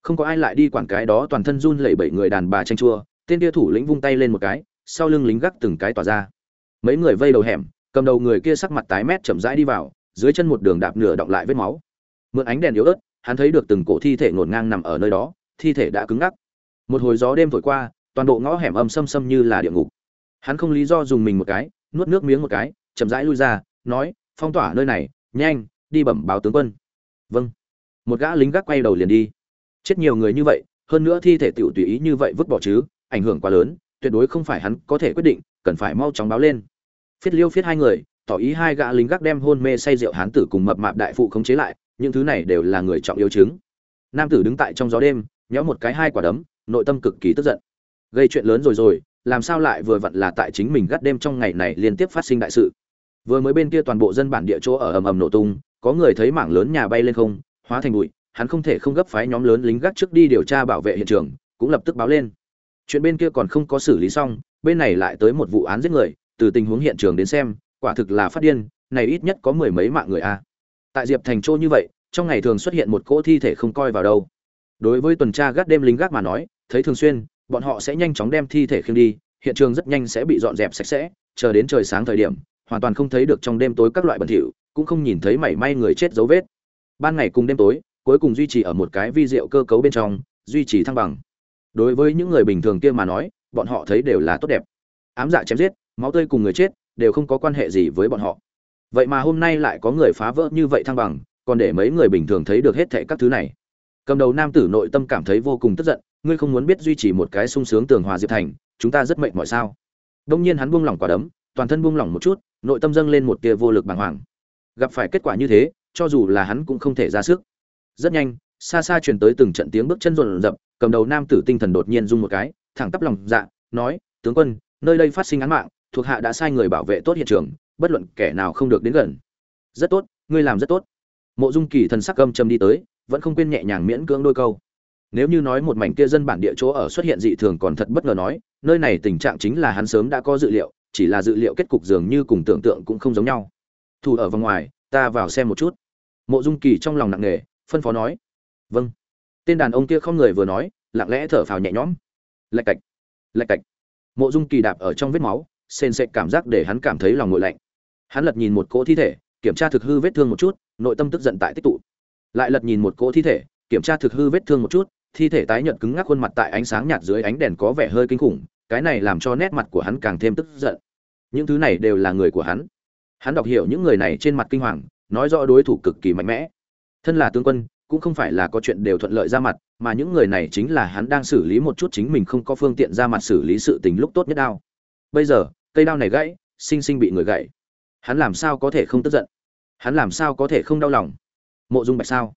Không có ai lại đi quản cái đó toàn thân run lẩy bẩy người đàn bà tranh chua, tên kia thủ lĩnh vung tay lên một cái, sau lưng lính gác từng cái tỏa ra. Mấy người vây đầu hẻm, cầm đầu người kia sắc mặt tái mét chậm rãi đi vào dưới chân một đường đạp nửa động lại vết máu. Mượn ánh đèn yếu ớt, hắn thấy được từng cổ thi thể ngổn ngang nằm ở nơi đó, thi thể đã cứng ngắc. Một hồi gió đêm thổi qua, toàn bộ ngõ hẻm âm xâm xâm như là địa ngục. Hắn không lý do dùng mình một cái, nuốt nước miếng một cái, chậm rãi lui ra, nói, phong tỏa nơi này, nhanh, đi bẩm báo tướng quân. Vâng. Một gã lính gác quay đầu liền đi. Chết nhiều người như vậy, hơn nữa thi thể tiểu tùy ý như vậy vứt bỏ chứ, ảnh hưởng quá lớn, tuyệt đối không phải hắn có thể quyết định, cần phải mau chóng báo lên. Phiết liêu phiết hai người tỏ ý hai gã lính gác đem hôn mê say rượu hán tử cùng mập mạp đại phụ khống chế lại, những thứ này đều là người trọng yếu chứng. Nam tử đứng tại trong gió đêm, nhéo một cái hai quả đấm, nội tâm cực kỳ tức giận. Gây chuyện lớn rồi rồi, làm sao lại vừa vặn là tại chính mình gắt đêm trong ngày này liên tiếp phát sinh đại sự? Vừa mới bên kia toàn bộ dân bản địa chỗ ở ầm ầm nổ tung, có người thấy mảng lớn nhà bay lên không, hóa thành bụi, hắn không thể không gấp phái nhóm lớn lính gác trước đi điều tra bảo vệ hiện trường, cũng lập tức báo lên. Chuyện bên kia còn không có xử lý xong, bên này lại tới một vụ án giết người, từ tình huống hiện trường đến xem quả thực là phát điên, này ít nhất có mười mấy mạng người a. Tại diệp thành châu như vậy, trong ngày thường xuất hiện một cỗ thi thể không coi vào đâu. Đối với tuần tra gác đêm lính gác mà nói, thấy thường xuyên, bọn họ sẽ nhanh chóng đem thi thể khiêng đi, hiện trường rất nhanh sẽ bị dọn dẹp sạch sẽ, chờ đến trời sáng thời điểm, hoàn toàn không thấy được trong đêm tối các loại bẩn thỉu, cũng không nhìn thấy mảy may người chết dấu vết. Ban ngày cùng đêm tối, cuối cùng duy trì ở một cái vi diệu cơ cấu bên trong, duy trì thăng bằng. Đối với những người bình thường kia mà nói, bọn họ thấy đều là tốt đẹp. Ám dạ chém giết, máu tươi cùng người chết đều không có quan hệ gì với bọn họ. Vậy mà hôm nay lại có người phá vỡ như vậy thăng bằng, còn để mấy người bình thường thấy được hết thệ các thứ này. Cầm đầu nam tử nội tâm cảm thấy vô cùng tức giận, ngươi không muốn biết duy trì một cái sung sướng tường hòa diệp thành, chúng ta rất mệnh mọi sao? Đông nhiên hắn buông lỏng quả đấm, toàn thân buông lỏng một chút, nội tâm dâng lên một tia vô lực bàng hoàng. Gặp phải kết quả như thế, cho dù là hắn cũng không thể ra sức. Rất nhanh, xa xa truyền tới từng trận tiếng bước chân rộn rập, cầm đầu nam tử tinh thần đột nhiên rung một cái, thẳng tắp lòng dạ nói, tướng quân, nơi đây phát sinh án mạng thuộc hạ đã sai người bảo vệ tốt hiện trường, bất luận kẻ nào không được đến gần. Rất tốt, ngươi làm rất tốt. Mộ dung kỳ thần sắc âm trầm đi tới, vẫn không quên nhẹ nhàng miễn cưỡng đôi câu. Nếu như nói một mảnh kia dân bản địa chỗ ở xuất hiện dị thường còn thật bất ngờ nói, nơi này tình trạng chính là hắn sớm đã có dự liệu, chỉ là dự liệu kết cục dường như cùng tưởng tượng cũng không giống nhau. Thủ ở vòng ngoài, ta vào xem một chút. Mộ dung kỳ trong lòng nặng nề, phân phó nói. Vâng. Tên đàn ông kia không người vừa nói, lặng lẽ thở phào nhẹ nhõm. Lạch cạch. Lạch cạch. Mộ dung kỳ đạp ở trong vết máu sền sệt cảm giác để hắn cảm thấy lòng ngội lạnh. Hắn lật nhìn một cỗ thi thể, kiểm tra thực hư vết thương một chút, nội tâm tức giận tại tích tụ. Lại lật nhìn một cỗ thi thể, kiểm tra thực hư vết thương một chút, thi thể tái nhợt cứng ngắc khuôn mặt tại ánh sáng nhạt dưới ánh đèn có vẻ hơi kinh khủng, cái này làm cho nét mặt của hắn càng thêm tức giận. Những thứ này đều là người của hắn. Hắn đọc hiểu những người này trên mặt kinh hoàng, nói rõ đối thủ cực kỳ mạnh mẽ. Thân là tướng quân, cũng không phải là có chuyện đều thuận lợi ra mặt, mà những người này chính là hắn đang xử lý một chút chính mình không có phương tiện ra mặt xử lý sự tình lúc tốt nhất đao. Bây giờ cây đao này gãy, sinh sinh bị người gãy. Hắn làm sao có thể không tức giận? Hắn làm sao có thể không đau lòng? Mộ dung bạch sao?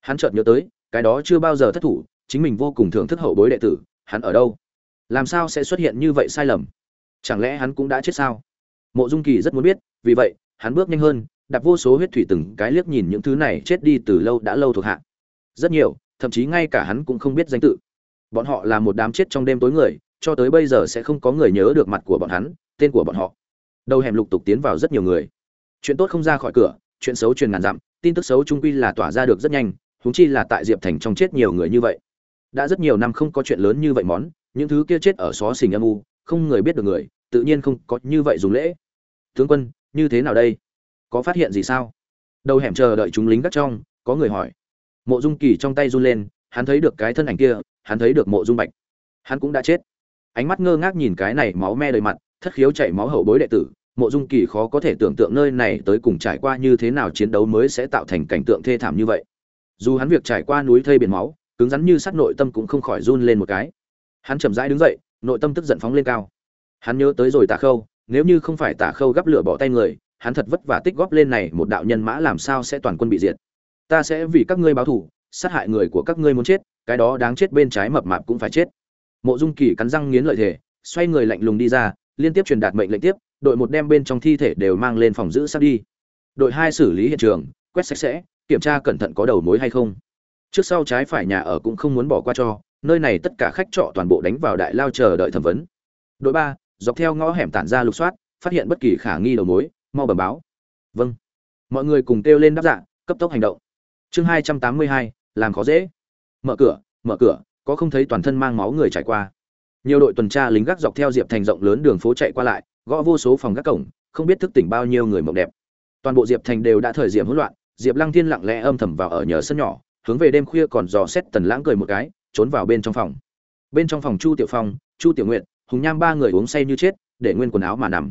Hắn chợt nhớ tới, cái đó chưa bao giờ thất thủ, chính mình vô cùng thưởng thức hậu bối đệ tử, hắn ở đâu? Làm sao sẽ xuất hiện như vậy sai lầm? Chẳng lẽ hắn cũng đã chết sao? Mộ dung kỳ rất muốn biết, vì vậy, hắn bước nhanh hơn đặt vô số huyết thủy từng cái liếc nhìn những thứ này chết đi từ lâu đã lâu thuộc hạ. Rất nhiều, thậm chí ngay cả hắn cũng không biết danh tự. Bọn họ là một đám chết trong đêm tối người, cho tới bây giờ sẽ không có người nhớ được mặt của bọn hắn tên của bọn họ. Đầu hẻm lục tục tiến vào rất nhiều người. Chuyện tốt không ra khỏi cửa, chuyện xấu truyền ngàn dặm, tin tức xấu trung quy là tỏa ra được rất nhanh, huống chi là tại diệp thành trong chết nhiều người như vậy. Đã rất nhiều năm không có chuyện lớn như vậy món, những thứ kia chết ở xó xỉnh âm u, không người biết được người, tự nhiên không có như vậy dùng lễ. Tướng quân, như thế nào đây? Có phát hiện gì sao? Đầu hẻm chờ đợi chúng lính gắt trong, có người hỏi. Mộ dung kỳ trong tay run lên, hắn thấy được cái thân ảnh kia, hắn thấy được mộ dung bạch. Hắn cũng đã chết. Ánh mắt ngơ ngác nhìn cái này máu me đầy mặt thất khiếu chảy máu hậu bối đệ tử, mộ dung kỳ khó có thể tưởng tượng nơi này tới cùng trải qua như thế nào chiến đấu mới sẽ tạo thành cảnh tượng thê thảm như vậy. Dù hắn việc trải qua núi thây biển máu, cứng rắn như sắt nội tâm cũng không khỏi run lên một cái. Hắn chậm rãi đứng dậy, nội tâm tức giận phóng lên cao. Hắn nhớ tới rồi tả khâu, nếu như không phải tả khâu gắp lửa bỏ tay người, hắn thật vất vả tích góp lên này một đạo nhân mã làm sao sẽ toàn quân bị diệt. Ta sẽ vì các ngươi báo thù, sát hại người của các ngươi muốn chết, cái đó đáng chết bên trái mập mạp cũng phải chết. Mộ dung kỳ cắn răng nghiến lợi thể, xoay người lạnh lùng đi ra liên tiếp truyền đạt mệnh lệnh tiếp, đội một đem bên trong thi thể đều mang lên phòng giữ xác đi. Đội hai xử lý hiện trường, quét sạch sẽ, kiểm tra cẩn thận có đầu mối hay không. Trước sau trái phải nhà ở cũng không muốn bỏ qua cho, nơi này tất cả khách trọ toàn bộ đánh vào đại lao chờ đợi thẩm vấn. Đội ba, dọc theo ngõ hẻm tản ra lục soát, phát hiện bất kỳ khả nghi đầu mối, mau bẩm báo. Vâng. Mọi người cùng kêu lên đáp dạ cấp tốc hành động. Chương hai trăm tám mươi hai, làm khó dễ. Mở cửa mở cửa, có không thấy toàn thân mang máu người trải qua nhiều đội tuần tra lính gác dọc theo diệp thành rộng lớn đường phố chạy qua lại, gõ vô số phòng gác cổng, không biết thức tỉnh bao nhiêu người mộng đẹp. Toàn bộ diệp thành đều đã thời diệm hỗn loạn, diệp lăng thiên lặng lẽ âm thầm vào ở nhờ sân nhỏ, hướng về đêm khuya còn dò xét tần lãng cười một cái, trốn vào bên trong phòng. Bên trong phòng chu tiểu phong, chu tiểu nguyện hùng nham ba người uống say như chết, để nguyên quần áo mà nằm.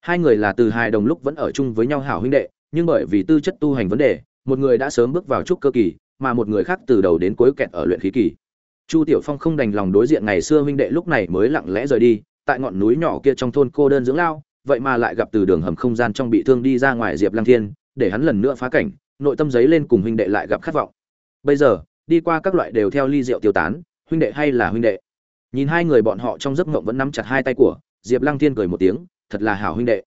Hai người là từ hai đồng lúc vẫn ở chung với nhau hảo huynh đệ, nhưng bởi vì tư chất tu hành vấn đề, một người đã sớm bước vào trúc cơ kỳ, mà một người khác từ đầu đến cuối kẹt ở luyện khí kỳ chu tiểu phong không đành lòng đối diện ngày xưa huynh đệ lúc này mới lặng lẽ rời đi, tại ngọn núi nhỏ kia trong thôn cô đơn dưỡng lao, vậy mà lại gặp từ đường hầm không gian trong bị thương đi ra ngoài diệp lăng thiên, để hắn lần nữa phá cảnh, nội tâm giấy lên cùng huynh đệ lại gặp khát vọng. Bây giờ, đi qua các loại đều theo ly rượu tiêu tán, huynh đệ hay là huynh đệ? Nhìn hai người bọn họ trong giấc mộng vẫn nắm chặt hai tay của, diệp lăng thiên cười một tiếng, thật là hảo huynh đệ.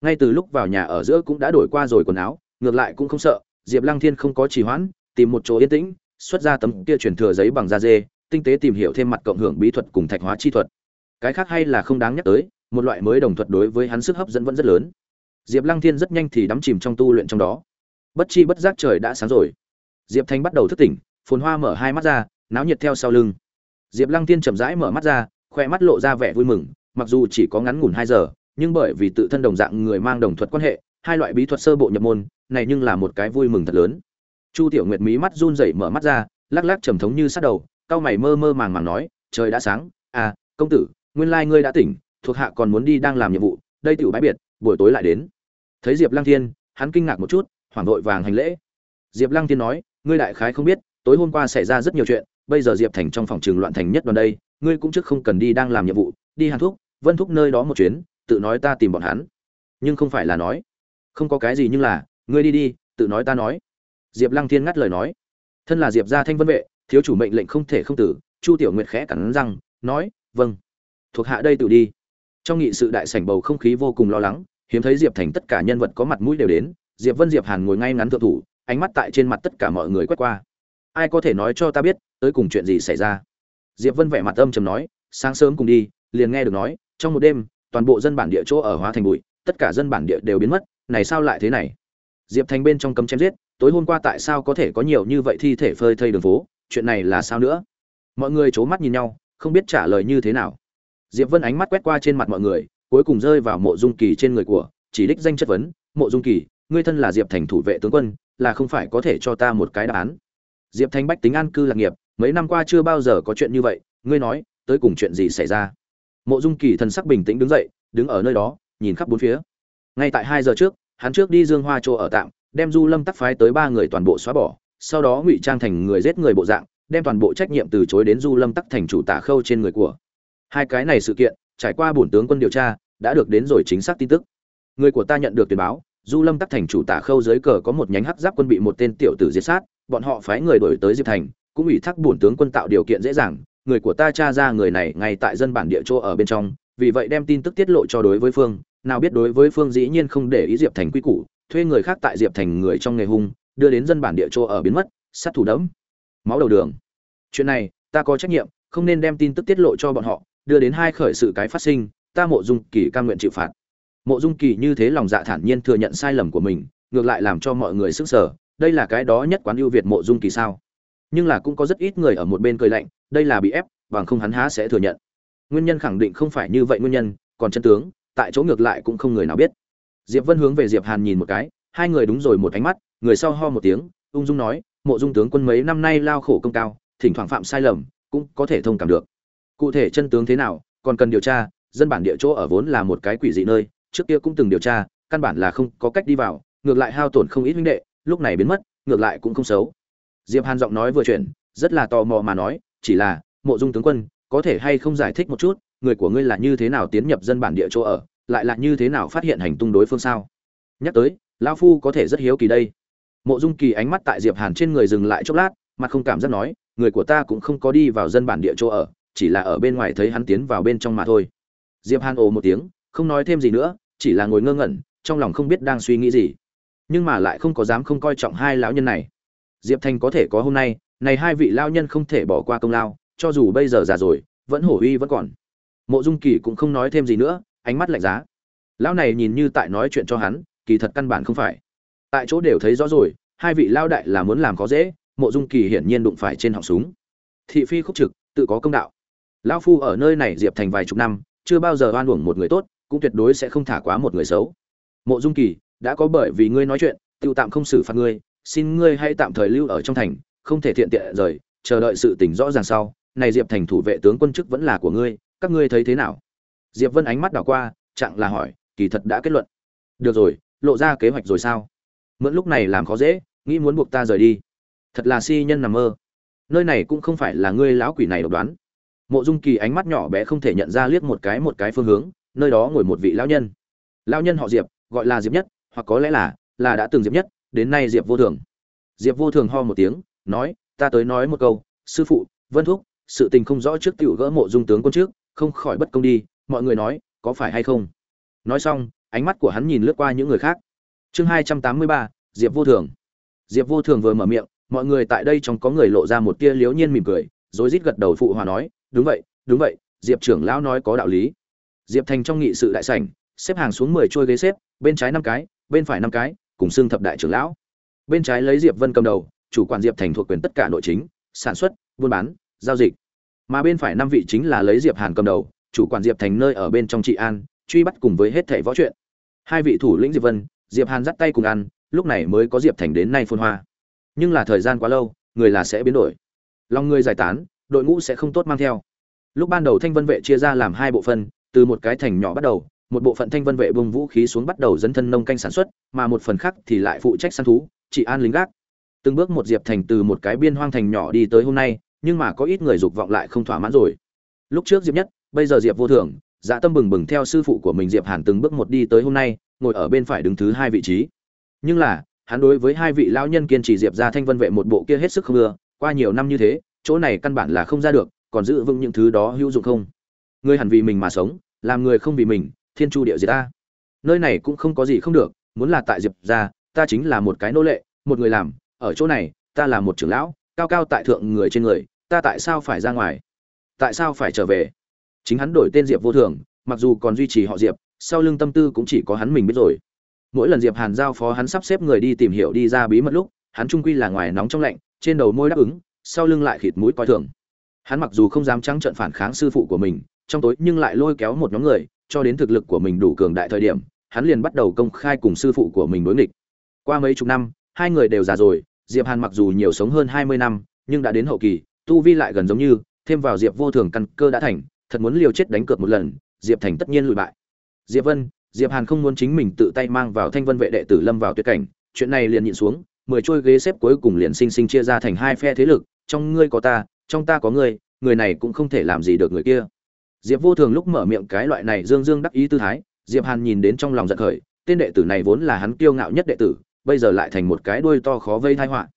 Ngay từ lúc vào nhà ở giữa cũng đã đổi qua rồi quần áo, ngược lại cũng không sợ, diệp lăng thiên không có trì hoãn, tìm một chỗ yên tĩnh, xuất ra tấm kia truyền thừa giấy bằng da dê tinh tế tìm hiểu thêm mặt cộng hưởng bí thuật cùng thạch hóa chi thuật. Cái khác hay là không đáng nhắc tới, một loại mới đồng thuật đối với hắn sức hấp dẫn vẫn rất lớn. Diệp lăng thiên rất nhanh thì đắm chìm trong tu luyện trong đó. Bất chi bất giác trời đã sáng rồi. Diệp thanh bắt đầu thức tỉnh, phồn hoa mở hai mắt ra, náo nhiệt theo sau lưng. Diệp lăng thiên chậm rãi mở mắt ra, khoe mắt lộ ra vẻ vui mừng, mặc dù chỉ có ngắn ngủn hai giờ, nhưng bởi vì tự thân đồng dạng người mang đồng thuật quan hệ, hai loại bí thuật sơ bộ nhập môn, này nhưng là một cái vui mừng thật lớn. Chu tiểu nguyệt mí mắt run rẩy mở mắt ra, lắc lắc trầm thống như sát đầu cau mày mơ mơ màng màng nói, trời đã sáng à công tử, nguyên lai ngươi đã tỉnh, thuộc hạ còn muốn đi đang làm nhiệm vụ, đây tiểu bãi biệt, buổi tối lại đến. Thấy diệp lăng thiên, hắn kinh ngạc một chút, hoảng vội vàng hành lễ. Diệp lăng thiên nói, ngươi đại khái không biết, tối hôm qua xảy ra rất nhiều chuyện, bây giờ diệp thành trong phòng trường loạn thành nhất đoàn đây, ngươi cũng trước không cần đi đang làm nhiệm vụ, đi hàn thúc, vân thúc nơi đó một chuyến, tự nói ta tìm bọn hắn. Nhưng không phải là nói. Không có cái gì nhưng là, ngươi đi đi, tự nói ta nói. Diệp lăng thiên ngắt lời nói. Thân là diệp gia thanh vân vệ thiếu chủ mệnh lệnh không thể không tử, chu tiểu nguyệt khẽ cắn răng, nói vâng thuộc hạ đây tự đi. Trong nghị sự đại sảnh bầu không khí vô cùng lo lắng, hiếm thấy diệp thành tất cả nhân vật có mặt mũi đều đến, diệp vân diệp hàn ngồi ngay ngắn thượng thủ, ánh mắt tại trên mặt tất cả mọi người quét qua. Ai có thể nói cho ta biết, tới cùng chuyện gì xảy ra? Diệp vân vẻ mặt âm trầm nói, sáng sớm cùng đi, liền nghe được nói, trong một đêm, toàn bộ dân bản địa chỗ ở hóa thành bụi, tất cả dân bản địa đều biến mất, này sao lại thế này? Diệp thành bên trong cấm chém giết, tối hôm qua tại sao có thể có nhiều như vậy thi thể phơi thây đường phố? Chuyện này là sao nữa? Mọi người c mắt nhìn nhau, không biết trả lời như thế nào. Diệp vân ánh mắt quét qua trên mặt mọi người, cuối cùng rơi vào mộ dung kỳ trên người của, chỉ đích danh chất vấn, mộ dung kỳ, ngươi thân là diệp thành thủ vệ tướng quân, là không phải có thể cho ta một cái đáp án? Diệp thành bách tính an cư lạc nghiệp, mấy năm qua chưa bao giờ có chuyện như vậy, ngươi nói, tới cùng chuyện gì xảy ra? Mộ dung kỳ thần sắc bình tĩnh đứng dậy, đứng ở nơi đó, nhìn khắp bốn phía. Ngay tại hai giờ trước, hắn trước đi dương hoa chỗ ở tạm, đem du lâm tắc phái tới ba người toàn bộ xóa bỏ sau đó ngụy trang thành người giết người bộ dạng, đem toàn bộ trách nhiệm từ chối đến du lâm tắc thành chủ tả khâu trên người của. Hai cái này sự kiện, trải qua bổn tướng quân điều tra, đã được đến rồi chính xác tin tức. Người của ta nhận được tiền báo, du lâm tắc thành chủ tả khâu dưới cờ có một nhánh hắc giáp quân bị một tên tiểu tử diệt sát, bọn họ phái người đổi tới diệp thành, cũng ủy thác bổn tướng quân tạo điều kiện dễ dàng, người của ta tra ra người này ngay tại dân bản địa chỗ ở bên trong, vì vậy đem tin tức tiết lộ cho đối với phương. Nào biết đối với phương dĩ nhiên không để ý diệp thành quy củ, thuê người khác tại diệp thành người trong nghề hung đưa đến dân bản địa chỗ ở biến mất, sát thủ đẫm máu đầu đường. Chuyện này, ta có trách nhiệm, không nên đem tin tức tiết lộ cho bọn họ, đưa đến hai khởi sự cái phát sinh, ta mộ dung kỳ cam nguyện chịu phạt. Mộ dung kỳ như thế lòng dạ thản nhiên thừa nhận sai lầm của mình, ngược lại làm cho mọi người sức sở đây là cái đó nhất quán ưu việt mộ dung kỳ sao? Nhưng là cũng có rất ít người ở một bên cười lạnh, đây là bị ép, bằng không hắn há sẽ thừa nhận. Nguyên nhân khẳng định không phải như vậy nguyên nhân, còn chân tướng, tại chỗ ngược lại cũng không người nào biết. Diệp vân hướng về diệp hàn nhìn một cái, hai người đúng rồi một ánh mắt người sau ho một tiếng, ung dung nói, mộ dung tướng quân mấy năm nay lao khổ công cao, thỉnh thoảng phạm sai lầm, cũng có thể thông cảm được. Cụ thể chân tướng thế nào, còn cần điều tra, dân bản địa chỗ ở vốn là một cái quỷ dị nơi, trước kia cũng từng điều tra, căn bản là không có cách đi vào, ngược lại hao tổn không ít huynh đệ, lúc này biến mất, ngược lại cũng không xấu. Diệp hàn giọng nói vừa chuyển, rất là tò mò mà nói, chỉ là, mộ dung tướng quân, có thể hay không giải thích một chút, người của ngươi là như thế nào tiến nhập dân bản địa chỗ ở, lại là như thế nào phát hiện hành tung đối phương sao? Nhắc tới, lão phu có thể rất hiếu kỳ đây mộ dung kỳ ánh mắt tại diệp hàn trên người dừng lại chốc lát, mặt không cảm giác nói, người của ta cũng không có đi vào dân bản địa chỗ ở, chỉ là ở bên ngoài thấy hắn tiến vào bên trong mà thôi. Diệp hàn ồ một tiếng, không nói thêm gì nữa, chỉ là ngồi ngơ ngẩn, trong lòng không biết đang suy nghĩ gì. Nhưng mà lại không có dám không coi trọng hai lão nhân này. Diệp thành có thể có hôm nay, này hai vị lao nhân không thể bỏ qua công lao, cho dù bây giờ già rồi, vẫn hổ uy vẫn còn. Mộ dung kỳ cũng không nói thêm gì nữa, ánh mắt lạnh giá. Lão này nhìn như tại nói chuyện cho hắn, kỳ thật căn bản không phải tại chỗ đều thấy rõ rồi, hai vị lao đại là muốn làm khó dễ, mộ dung kỳ hiển nhiên đụng phải trên họng súng. Thị phi khúc trực, tự có công đạo. Lão phu ở nơi này diệp thành vài chục năm, chưa bao giờ oan uổng một người tốt, cũng tuyệt đối sẽ không thả quá một người xấu. Mộ dung kỳ, đã có bởi vì ngươi nói chuyện tự tạm không xử phạt ngươi, xin ngươi hãy tạm thời lưu ở trong thành, không thể thiện tiện rời, chờ đợi sự tỉnh rõ ràng sau. Này diệp thành thủ vệ tướng quân chức vẫn là của ngươi, các ngươi thấy thế nào? Diệp vân ánh mắt đảo qua, chặng là hỏi, kỳ thật đã kết luận. Được rồi, lộ ra kế hoạch rồi sao? Mượn lúc này làm khó dễ, nghĩ muốn buộc ta rời đi. Thật là si nhân nằm mơ. Nơi này cũng không phải là ngươi lão quỷ này độc đoán. Mộ dung kỳ ánh mắt nhỏ bé không thể nhận ra liếc một cái một cái phương hướng, nơi đó ngồi một vị lão nhân. Lão nhân họ diệp, gọi là diệp nhất, hoặc có lẽ là là đã từng diệp nhất, đến nay diệp vô thường. Diệp vô thường ho một tiếng, nói, ta tới nói một câu, sư phụ, vân thúc, sự tình không rõ trước tiểu gỡ mộ dung tướng quân trước, không khỏi bất công đi, mọi người nói, có phải hay không? Nói xong, ánh mắt của hắn nhìn lướt qua những người khác chương hai trăm tám mươi ba, diệp vô thường. Diệp vô thường vừa mở miệng, mọi người tại đây trong có người lộ ra một tia liếu nhiên mỉm cười, rồi rít gật đầu phụ hòa nói, đúng vậy đúng vậy, diệp trưởng lão nói có đạo lý. Diệp thành trong nghị sự đại sảnh, xếp hàng xuống mười trôi ghế xếp, bên trái năm cái, bên phải năm cái, cùng xưng thập đại trưởng lão. Bên trái lấy diệp vân cầm đầu, chủ quản diệp thành thuộc quyền tất cả nội chính, sản xuất, buôn bán, giao dịch. Mà bên phải năm vị chính là lấy diệp hàn cầm đầu, chủ quản diệp thành nơi ở bên trong trị an, truy bắt cùng với hết thảy võ chuyện. Hai vị thủ lĩnh diệp vân diệp hàn dắt tay cùng ăn, lúc này mới có diệp thành đến nay phun hoa. Nhưng là thời gian quá lâu, người là sẽ biến đổi. Lòng người giải tán, đội ngũ sẽ không tốt mang theo. Lúc ban đầu thanh vân vệ chia ra làm hai bộ phận, từ một cái thành nhỏ bắt đầu, một bộ phận thanh vân vệ bung vũ khí xuống bắt đầu dấn thân nông canh sản xuất, mà một phần khác thì lại phụ trách săn thú, trị an lính gác. Từng bước một diệp thành từ một cái biên hoang thành nhỏ đi tới hôm nay, nhưng mà có ít người dục vọng lại không thỏa mãn rồi. Lúc trước diệp nhất, bây giờ diệp vô thường dạ tâm bừng bừng theo sư phụ của mình diệp hàn từng bước một đi tới hôm nay ngồi ở bên phải đứng thứ hai vị trí. Nhưng là, hắn đối với hai vị lão nhân kiên trì diệp ra thanh vân vệ một bộ kia hết sức không ưa, qua nhiều năm như thế, chỗ này căn bản là không ra được, còn giữ vững những thứ đó hữu dụng không? Người hẳn vì mình mà sống, làm người không vì mình, thiên chu địa diệt ta. Nơi này cũng không có gì không được, muốn là tại diệp ra ta chính là một cái nô lệ, một người làm, ở chỗ này, ta là một trưởng lão, cao cao tại thượng người trên người, ta tại sao phải ra ngoài? Tại sao phải trở về? Chính hắn đổi tên diệp vô thường, mặc dù còn duy trì họ diệp sau lưng tâm tư cũng chỉ có hắn mình biết rồi. Mỗi lần diệp hàn giao phó hắn sắp xếp người đi tìm hiểu đi ra bí mật lúc, hắn trung quy là ngoài nóng trong lạnh, trên đầu môi đáp ứng, sau lưng lại khịt mũi coi thường. Hắn mặc dù không dám trắng trợn phản kháng sư phụ của mình, trong tối nhưng lại lôi kéo một nhóm người, cho đến thực lực của mình đủ cường đại thời điểm, hắn liền bắt đầu công khai cùng sư phụ của mình đối nghịch. Qua mấy chục năm, hai người đều già rồi, diệp hàn mặc dù nhiều sống hơn hai mươi năm, nhưng đã đến hậu kỳ, tu vi lại gần giống như, thêm vào diệp vô thường căn cơ đã thành, thật muốn liều chết đánh cược một lần, diệp thành tất nhiên lùi bại diệp vân, diệp hàn không muốn chính mình tự tay mang vào thanh vân vệ đệ tử lâm vào tuyệt cảnh, chuyện này liền nhịn xuống, mười trôi ghế xếp cuối cùng liền sinh sinh chia ra thành hai phe thế lực, trong ngươi có ta, trong ta có ngươi, người này cũng không thể làm gì được người kia. Diệp vô thường lúc mở miệng cái loại này dương dương đắc ý tư thái, diệp hàn nhìn đến trong lòng giận khởi, tên đệ tử này vốn là hắn kiêu ngạo nhất đệ tử, bây giờ lại thành một cái đuôi to khó vây thai họa.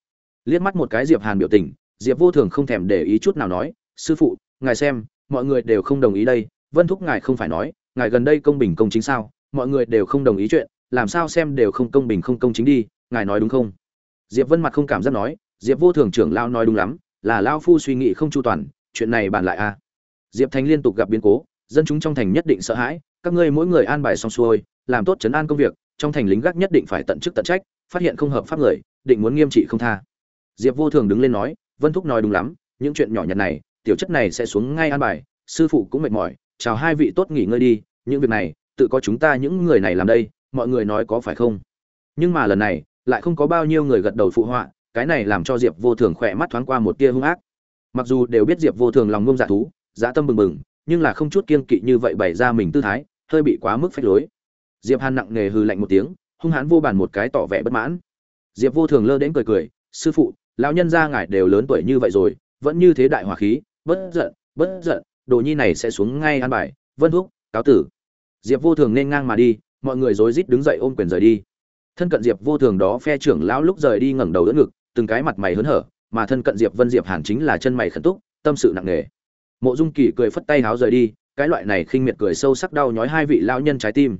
Liếc mắt một cái diệp hàn biểu tình, diệp vô thường không thèm để ý chút nào nói, sư phụ, ngài xem, mọi người đều không đồng ý đây, vân thúc ngài không phải nói ngài gần đây công bình công chính sao? Mọi người đều không đồng ý chuyện, làm sao xem đều không công bình không công chính đi, ngài nói đúng không? Diệp vân mặt không cảm giác nói, diệp vô thường trưởng lao nói đúng lắm, là lao phu suy nghĩ không chu toàn, chuyện này bàn lại a à. diệp thành liên tục gặp biến cố, dân chúng trong thành nhất định sợ hãi, các ngươi mỗi người an bài xong xuôi, làm tốt chấn an công việc, trong thành lính gác nhất định phải tận chức tận trách, phát hiện không hợp pháp người, định muốn nghiêm trị không tha. Diệp vô thường đứng lên nói, vân thúc nói đúng lắm, những chuyện nhỏ nhặt này, tiểu chất này sẽ xuống ngay an bài, sư phụ cũng mệt mỏi chào hai vị tốt nghỉ ngơi đi, những việc này, tự có chúng ta những người này làm đây, mọi người nói có phải không? Nhưng mà lần này, lại không có bao nhiêu người gật đầu phụ họa, cái này làm cho diệp vô thường khỏe mắt thoáng qua một tia hung ác. Mặc dù đều biết diệp vô thường lòng ngông dạ thú dã tâm bừng bừng, nhưng là không chút kiên kỵ như vậy bày ra mình tư thái, hơi bị quá mức phách lối. Diệp hàn nặng nề hừ lạnh một tiếng, hung hãn vô bàn một cái tỏ vẻ bất mãn. Diệp vô thường lơ đến cười cười, sư phụ, lão nhân gia ngài đều lớn tuổi như vậy rồi, vẫn như thế đại hòa khí, bất giận bất giận đồ nhi này sẽ xuống ngay an bài, vân thuốc cáo tử. Diệp vô thường nên ngang mà đi, mọi người rối rít đứng dậy ôm quyền rời đi. Thân cận diệp vô thường đó phe trưởng lão lúc rời đi ngẩng đầu đỡ ngực, từng cái mặt mày hớn hở, mà thân cận diệp vân diệp hàn chính là chân mày khẩn túc, tâm sự nặng nề. Mộ dung kỳ cười phất tay háo rời đi, cái loại này khinh miệt cười sâu sắc đau nhói hai vị lão nhân trái tim.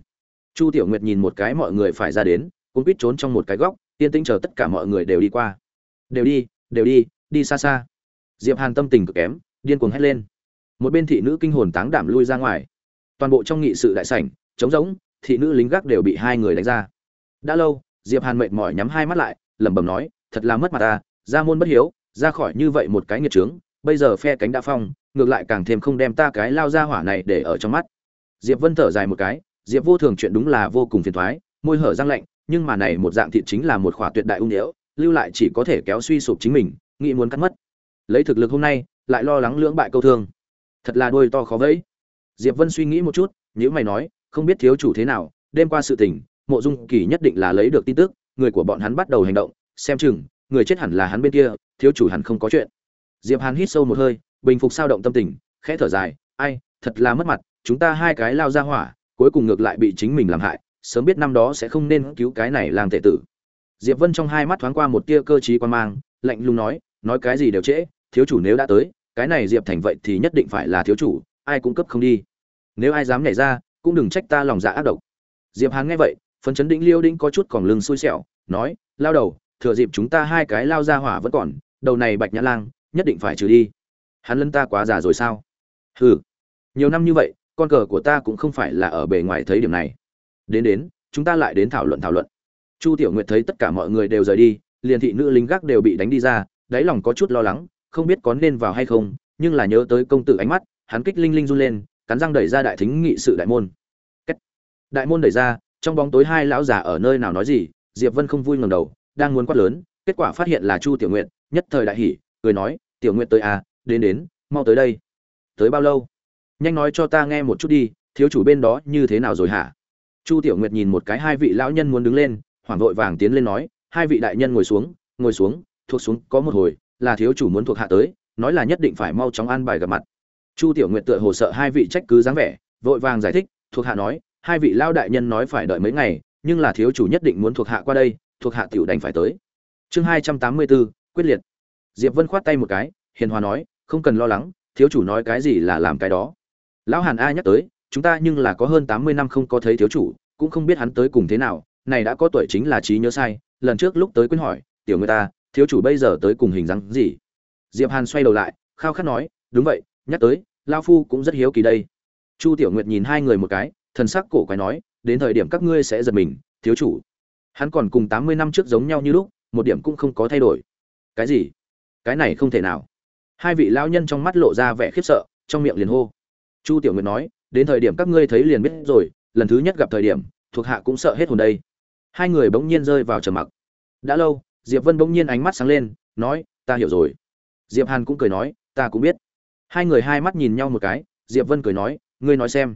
Chu tiểu nguyệt nhìn một cái mọi người phải ra đến cũng biết trốn trong một cái góc, yên tĩnh chờ tất cả mọi người đều đi qua. Đều đi đều đi đi xa xa. Diệp hàn tâm tình cực kém, điên cuồng hét lên một bên thị nữ kinh hồn táng đảm lui ra ngoài. Toàn bộ trong nghị sự đại sảnh, trống rỗng, thị nữ lính gác đều bị hai người đánh ra. Đã lâu, diệp hàn mệt mỏi nhắm hai mắt lại, lẩm bẩm nói, thật là mất mặt ta, ra môn bất hiếu, ra khỏi như vậy một cái nghiệt trướng, bây giờ phe cánh đã phong, ngược lại càng thêm không đem ta cái lao ra hỏa này để ở trong mắt. Diệp vân thở dài một cái, diệp vô thường chuyện đúng là vô cùng phiền toái, môi hở răng lạnh, nhưng mà này một dạng thịt chính là một khỏa tuyệt đại ung nhiễu, lưu lại chỉ có thể kéo suy sụp chính mình, nghĩ muốn cắt mất. Lấy thực lực hôm nay, lại lo lắng lưỡng bại câu thương thật là đôi to khó vẫy. Diệp vân suy nghĩ một chút nếu mày nói, không biết thiếu chủ thế nào, đêm qua sự tình, mộ dung kỳ nhất định là lấy được tin tức, người của bọn hắn bắt đầu hành động, xem chừng, người chết hẳn là hắn bên kia, thiếu chủ hẳn không có chuyện. Diệp hàn hít sâu một hơi, bình phục sao động tâm tình, khẽ thở dài, ai, thật là mất mặt, chúng ta hai cái lao ra hỏa, cuối cùng ngược lại bị chính mình làm hại, sớm biết năm đó sẽ không nên cứu cái này làm tệ tử. Diệp vân trong hai mắt thoáng qua một tia cơ trí quan mang, lạnh lùng nói nói cái gì đều trễ, thiếu chủ nếu đã tới cái này diệp thành vậy thì nhất định phải là thiếu chủ, ai cũng cấp không đi. Nếu ai dám nhảy ra, cũng đừng trách ta lòng dạ ác độc. Diệp hàn nghe vậy phấn chấn đĩnh liêu đĩnh có chút còn lưng xui xẻo, nói, lao đầu, thừa dịp chúng ta hai cái lao ra hỏa vẫn còn, đầu này bạch nhã lang, nhất định phải trừ đi. Hắn lân ta quá già rồi sao? Hừ, nhiều năm như vậy, con cờ của ta cũng không phải là ở bề ngoài thấy điểm này. Đến đến, chúng ta lại đến thảo luận thảo luận. Chu tiểu nguyệt thấy tất cả mọi người đều rời đi, liền thị nữ lính gác đều bị đánh đi ra, đáy lòng có chút lo lắng không biết có nên vào hay không, nhưng là nhớ tới công tử ánh mắt, hắn kích linh linh run lên, cắn răng đẩy ra đại thính nghị sự đại môn. Cách. đại môn đẩy ra, trong bóng tối hai lão già ở nơi nào nói gì, diệp vân không vui ngẩng đầu, đang muốn quát lớn, kết quả phát hiện là chu tiểu nguyệt, nhất thời đại hỉ, cười nói, tiểu nguyệt tới à đến đến, mau tới đây. Tới bao lâu? Nhanh nói cho ta nghe một chút đi, thiếu chủ bên đó như thế nào rồi hả? Chu tiểu nguyệt nhìn một cái hai vị lão nhân muốn đứng lên, hoảng vội vàng tiến lên nói, hai vị đại nhân ngồi xuống ngồi xuống, thuộc xuống, có một hồi là thiếu chủ muốn thuộc hạ tới, nói là nhất định phải mau chóng an bài gặp mặt. Chu tiểu nguyệt tựa hồ sợ hai vị trách cứ dáng vẻ, vội vàng giải thích, thuộc hạ nói, hai vị lao đại nhân nói phải đợi mấy ngày, nhưng là thiếu chủ nhất định muốn thuộc hạ qua đây, thuộc hạ tiểu đành phải tới. Chương hai trăm tám mươi bốn quyết liệt. Diệp vân khoát tay một cái, hiền hòa nói, không cần lo lắng, thiếu chủ nói cái gì là làm cái đó. Lão hàn a nhắc tới, chúng ta nhưng là có hơn tám mươi năm không có thấy thiếu chủ, cũng không biết hắn tới cùng thế nào, này đã có tuổi chính là trí nhớ sai, lần trước lúc tới quên hỏi, tiểu người ta thiếu chủ bây giờ tới cùng hình dáng gì? Diệp hàn xoay đầu lại, khao khát nói, đúng vậy, nhắc tới, lao phu cũng rất hiếu kỳ đây. Chu tiểu nguyệt nhìn hai người một cái, thần sắc cổ quái nói, đến thời điểm các ngươi sẽ giật mình, thiếu chủ. Hắn còn cùng tám mươi năm trước giống nhau như lúc, một điểm cũng không có thay đổi. Cái gì? Cái này không thể nào. Hai vị lão nhân trong mắt lộ ra vẻ khiếp sợ, trong miệng liền hô. Chu tiểu nguyệt nói, đến thời điểm các ngươi thấy liền biết rồi, lần thứ nhất gặp thời điểm, thuộc hạ cũng sợ hết hồn đây. Hai người bỗng nhiên rơi vào trầm mặc. Đã lâu diệp vân bỗng nhiên ánh mắt sáng lên, nói, ta hiểu rồi. Diệp hàn cũng cười nói, ta cũng biết. Hai người hai mắt nhìn nhau một cái, diệp vân cười nói, ngươi nói xem.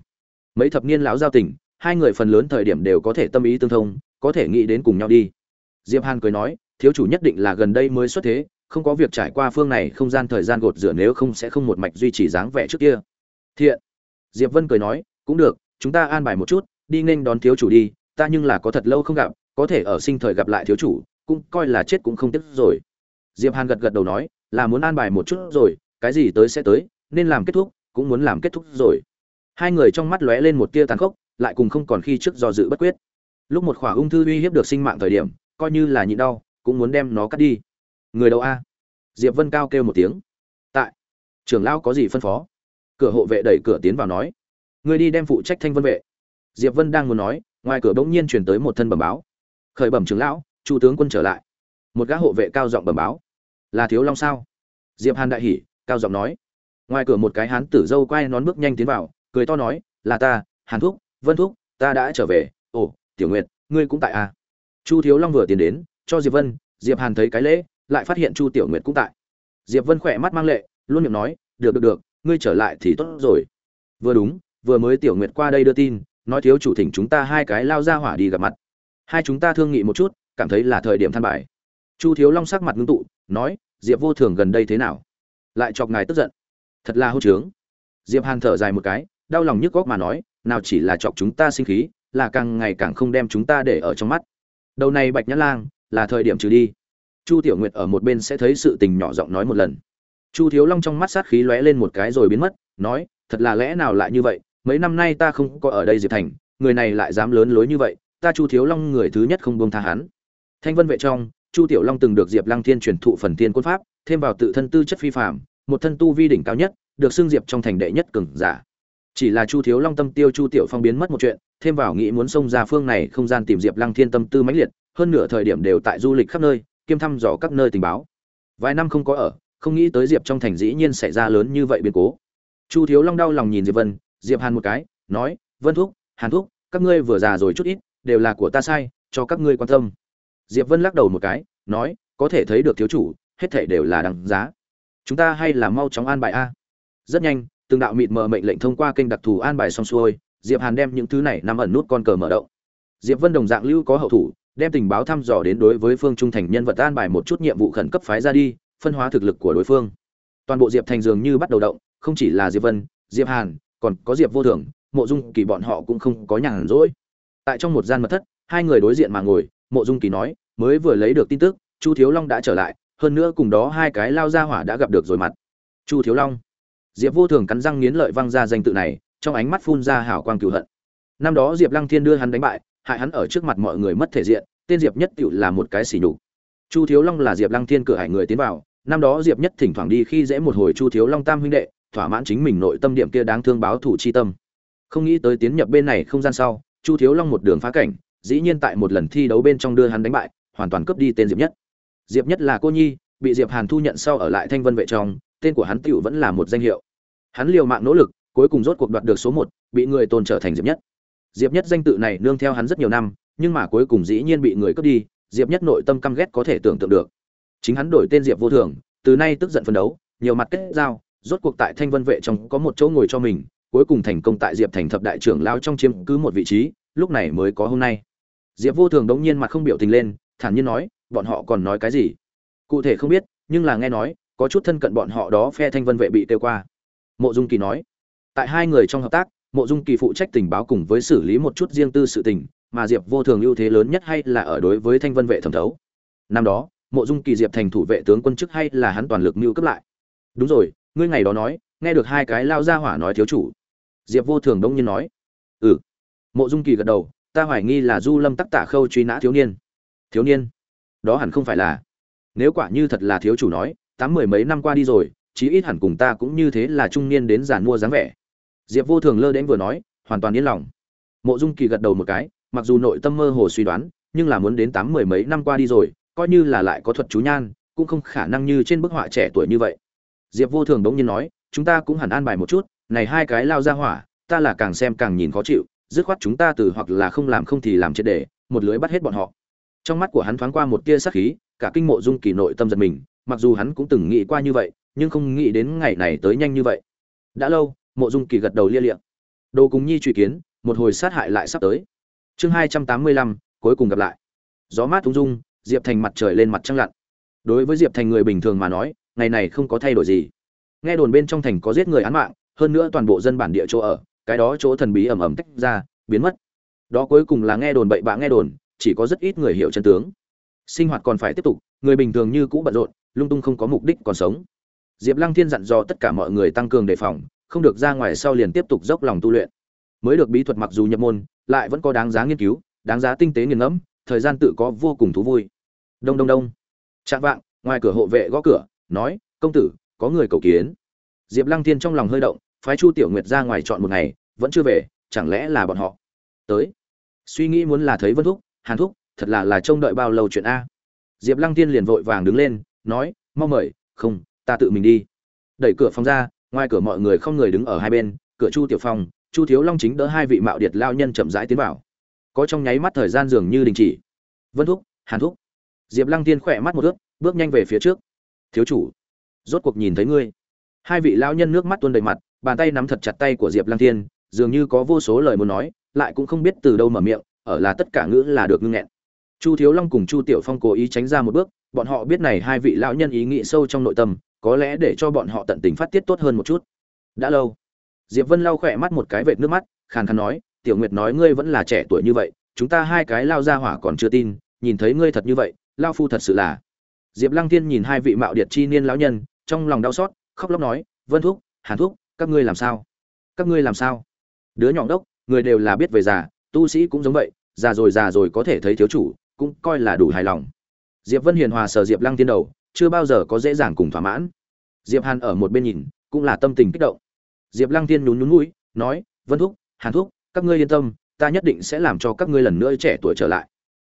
Mấy thập niên lão giao tình, hai người phần lớn thời điểm đều có thể tâm ý tương thông, có thể nghĩ đến cùng nhau đi. Diệp hàn cười nói, thiếu chủ nhất định là gần đây mới xuất thế, không có việc trải qua phương này không gian thời gian gột rửa nếu không sẽ không một mạch duy trì dáng vẻ trước kia. Thiện. Diệp vân cười nói, cũng được, chúng ta an bài một chút, đi nên đón thiếu chủ đi, ta nhưng là có thật lâu không gặp, có thể ở sinh thời gặp lại thiếu chủ cũng coi là chết cũng không tiếc rồi. Diệp hàn gật gật đầu nói, là muốn an bài một chút rồi, cái gì tới sẽ tới, nên làm kết thúc, cũng muốn làm kết thúc rồi. Hai người trong mắt lóe lên một tia tàn khốc, lại cùng không còn khi trước do dự bất quyết. Lúc một khỏa ung thư uy hiếp được sinh mạng thời điểm, coi như là nhịn đau, cũng muốn đem nó cắt đi. Người đâu a? Diệp vân cao kêu một tiếng. Tại. Trưởng lão có gì phân phó? Cửa hộ vệ đẩy cửa tiến vào nói. Người đi đem phụ trách thanh vân vệ. Diệp vân đang muốn nói, ngoài cửa bỗng nhiên truyền tới một thân bẩm báo. Khởi bẩm trưởng lão chu tướng quân trở lại. Một gã hộ vệ cao giọng bẩm báo. Là thiếu long sao? Diệp hàn đại hỉ, cao giọng nói. Ngoài cửa một cái hán tử dâu quay nón bước nhanh tiến vào, cười to nói, là ta, hàn thúc, vân thúc, ta đã trở về. Ồ, tiểu nguyệt, ngươi cũng tại à? Chu thiếu long vừa tiến đến, cho diệp vân, diệp hàn thấy cái lễ, lại phát hiện chu tiểu nguyệt cũng tại. Diệp vân khỏe mắt mang lệ, luôn miệng nói, được được được, ngươi trở lại thì tốt rồi. Vừa đúng, vừa mới tiểu nguyệt qua đây đưa tin, nói thiếu chủ thỉnh chúng ta hai cái lao ra hỏa đi gặp mặt. Hai chúng ta thương nghị một chút cảm thấy là thời điểm than bài. Chu thiếu long sắc mặt ngưng tụ, nói, diệp vô thường gần đây thế nào? Lại chọc ngài tức giận. Thật là hô trướng. Diệp hàn thở dài một cái, đau lòng nhức góc mà nói, nào chỉ là chọc chúng ta sinh khí, là càng ngày càng không đem chúng ta để ở trong mắt. Đầu này bạch nhã lang, là thời điểm trừ đi. Chu tiểu nguyệt ở một bên sẽ thấy sự tình nhỏ giọng nói một lần. Chu thiếu long trong mắt sát khí lóe lên một cái rồi biến mất, nói, thật là lẽ nào lại như vậy? Mấy năm nay ta không có ở đây diệp thành, người này lại dám lớn lối như vậy, ta chu thiếu long người thứ nhất không buông tha hắn thanh vân vệ trong, chu tiểu long từng được diệp lăng thiên truyền thụ phần tiên côn pháp, thêm vào tự thân tư chất phi phạm một thân tu vi đỉnh cao nhất, được xưng diệp trong thành đệ nhất cường giả. Chỉ là chu thiếu long tâm tiêu chu tiểu phong biến mất một chuyện, thêm vào nghĩ muốn xông ra phương này không gian tìm diệp lăng thiên tâm tư mãnh liệt, hơn nửa thời điểm đều tại du lịch khắp nơi, kiêm thăm dò các nơi tình báo. Vài năm không có ở, không nghĩ tới diệp trong thành dĩ nhiên xảy ra lớn như vậy biến cố. Chu thiếu long đau lòng nhìn diệp vân, diệp hàn một cái, nói, vân thúc, hàn thúc, các ngươi vừa già rồi chút ít, đều là của ta sai, cho các ngươi quan tâm diệp vân lắc đầu một cái, nói, có thể thấy được thiếu chủ, hết thảy đều là đằng giá. Chúng ta hay là mau chóng an bài a. Rất nhanh, từng đạo mịt mờ mệnh lệnh thông qua kênh đặc thù an bài xong xuôi, diệp hàn đem những thứ này nằm ẩn nút con cờ mở động. Diệp vân đồng dạng lưu có hậu thủ, đem tình báo thăm dò đến đối với phương trung thành nhân vật an bài một chút nhiệm vụ khẩn cấp phái ra đi, phân hóa thực lực của đối phương. Toàn bộ diệp thành dường như bắt đầu động, không chỉ là diệp vân, diệp hàn, còn có diệp vô thường, mộ dung, kỳ bọn họ cũng không có nhàn rỗi. Tại trong một gian mật thất, hai người đối diện mà ngồi mộ dung kỳ nói, mới vừa lấy được tin tức, chu thiếu long đã trở lại, hơn nữa cùng đó hai cái lao ra hỏa đã gặp được rồi mặt. Chu thiếu long. Diệp vô thường cắn răng nghiến lợi văng ra danh tự này, trong ánh mắt phun ra hào quang cựu hận. Năm đó diệp lăng thiên đưa hắn đánh bại, hại hắn ở trước mặt mọi người mất thể diện, tên diệp nhất cựu là một cái xỉ nhục. Chu thiếu long là diệp lăng thiên cửa hải người tiến vào, năm đó diệp nhất thỉnh thoảng đi khi dễ một hồi chu thiếu long tam huynh đệ, thỏa mãn chính mình nội tâm điểm kia đáng thương báo thủ chi tâm. Không nghĩ tới tiến nhập bên này không gian sau, chu thiếu long một đường phá cảnh dĩ nhiên tại một lần thi đấu bên trong đưa hắn đánh bại, hoàn toàn cướp đi tên diệp nhất. Diệp nhất là cô nhi, bị diệp hàn thu nhận sau ở lại thanh vân vệ trong, tên của hắn tiểu vẫn là một danh hiệu. Hắn liều mạng nỗ lực, cuối cùng rốt cuộc đoạt được số một, bị người tôn trở thành diệp nhất. Diệp nhất danh tự này nương theo hắn rất nhiều năm, nhưng mà cuối cùng dĩ nhiên bị người cướp đi, diệp nhất nội tâm căm ghét có thể tưởng tượng được. Chính hắn đổi tên diệp vô thường, từ nay tức giận phấn đấu, nhiều mặt kết giao, rốt cuộc tại thanh vân vệ trong có một chỗ ngồi cho mình, cuối cùng thành công tại diệp thành thập đại trưởng lao trong chiếm cứ một vị trí, lúc này mới có hôm nay diệp vô thường đống nhiên mặt không biểu tình lên, thản nhiên nói, bọn họ còn nói cái gì? Cụ thể không biết, nhưng là nghe nói, có chút thân cận bọn họ đó phe thanh vân vệ bị tiêu qua. Mộ dung kỳ nói, tại hai người trong hợp tác, mộ dung kỳ phụ trách tình báo cùng với xử lý một chút riêng tư sự tình, mà diệp vô thường ưu thế lớn nhất hay là ở đối với thanh vân vệ thẩm thấu. Năm đó, mộ dung kỳ diệp thành thủ vệ tướng quân chức hay là hắn toàn lực mưu cấp lại. Đúng rồi, ngươi ngày đó nói, nghe được hai cái lao ra hỏa nói thiếu chủ. Diệp vô thường đông nhiên nói ừ. Mộ dung kỳ gật đầu ta hoài nghi là du lâm tắc tả khâu truy nã thiếu niên. Thiếu niên? Đó hẳn không phải là. Nếu quả như thật là thiếu chủ nói, tám mười mấy năm qua đi rồi, chí ít hẳn cùng ta cũng như thế là trung niên đến giàn mua dáng vẻ. Diệp vô thường lơ đến vừa nói, hoàn toàn yên lòng. Mộ dung kỳ gật đầu một cái, mặc dù nội tâm mơ hồ suy đoán, nhưng là muốn đến tám mười mấy năm qua đi rồi, coi như là lại có thuật chú nhan, cũng không khả năng như trên bức họa trẻ tuổi như vậy. Diệp vô thường đống nhiên nói, chúng ta cũng hẳn an bài một chút, này hai cái lao ra hỏa, ta là càng xem càng nhìn khó chịu dứt khoát chúng ta từ hoặc là không làm không thì làm triệt để, một lưới bắt hết bọn họ. Trong mắt của hắn thoáng qua một tia sắc khí, cả kinh mộ dung kỳ nội tâm giật mình, mặc dù hắn cũng từng nghĩ qua như vậy, nhưng không nghĩ đến ngày này tới nhanh như vậy. Đã lâu, mộ dung kỳ gật đầu lia liệng đồ cùng nhi truy kiến, một hồi sát hại lại sắp tới. Chương hai trăm tám mươi lăm, cuối cùng gặp lại. Gió mát ung dung, diệp thành mặt trời lên mặt trăng lặn. Đối với diệp thành người bình thường mà nói, ngày này không có thay đổi gì. Nghe đồn bên trong thành có giết người án mạng, hơn nữa toàn bộ dân bản địa chỗ ở cái đó chỗ thần bí ẩm ẩm tách ra, biến mất. Đó cuối cùng là nghe đồn bậy bạ nghe đồn, chỉ có rất ít người hiểu chân tướng. Sinh hoạt còn phải tiếp tục, người bình thường như cũ bận rộn, lung tung không có mục đích còn sống. Diệp lăng thiên dặn dò tất cả mọi người tăng cường đề phòng, không được ra ngoài sau liền tiếp tục dốc lòng tu luyện. Mới được bí thuật mặc dù nhập môn, lại vẫn có đáng giá nghiên cứu, đáng giá tinh tế nghiền ngẫm, thời gian tự có vô cùng thú vui. Đông đông đông. Chạm vạng, ngoài cửa hộ vệ gõ cửa, nói, công tử, có người cầu kiến. Diệp lăng thiên trong lòng hơi động phái chu tiểu nguyệt ra ngoài chọn một ngày, vẫn chưa về, chẳng lẽ là bọn họ? Tới. Suy nghĩ muốn là thấy vân thúc, hàn thúc, thật là là trông đợi bao lâu chuyện a. Diệp lăng tiên liền vội vàng đứng lên, nói, mau mời, không, ta tự mình đi. Đẩy cửa phòng ra, ngoài cửa mọi người không người đứng ở hai bên, cửa chu tiểu phong, chu thiếu long chính đỡ hai vị mạo điệt lao nhân chậm rãi tiến vào. Có trong nháy mắt thời gian dường như đình chỉ. Vân thúc, hàn thúc. Diệp lăng tiên khỏe mắt một ước bước nhanh về phía trước. Thiếu chủ. Rốt cuộc nhìn thấy ngươi. Hai vị lao nhân nước mắt tuôn đầy mặt bàn tay nắm thật chặt tay của diệp lăng Thiên, dường như có vô số lời muốn nói lại cũng không biết từ đâu mở miệng ở là tất cả ngữ là được ngưng nghẹn. Chu thiếu long cùng chu tiểu phong cố ý tránh ra một bước bọn họ biết này hai vị lão nhân ý nghĩ sâu trong nội tâm có lẽ để cho bọn họ tận tình phát tiết tốt hơn một chút. Đã lâu diệp vân lau khỏe mắt một cái vệt nước mắt khàn khàn nói tiểu nguyệt nói ngươi vẫn là trẻ tuổi như vậy chúng ta hai cái lao ra hỏa còn chưa tin nhìn thấy ngươi thật như vậy lao phu thật sự là. Diệp lăng Thiên nhìn hai vị mạo điệt chi niên lão nhân trong lòng đau xót khóc lóc nói vân thúc hàn thúc các ngươi làm sao? Các ngươi làm sao? Đứa nhỏ đốc người đều là biết về già, tu sĩ cũng giống vậy, già rồi già rồi có thể thấy thiếu chủ, cũng coi là đủ hài lòng. Diệp vân hiền hòa sở diệp lăng tiên đầu, chưa bao giờ có dễ dàng cùng thỏa mãn. Diệp hàn ở một bên nhìn, cũng là tâm tình kích động. Diệp lăng tiên nhún nhún mũi nói, vân thúc, hàn thúc, các ngươi yên tâm, ta nhất định sẽ làm cho các ngươi lần nữa trẻ tuổi trở lại.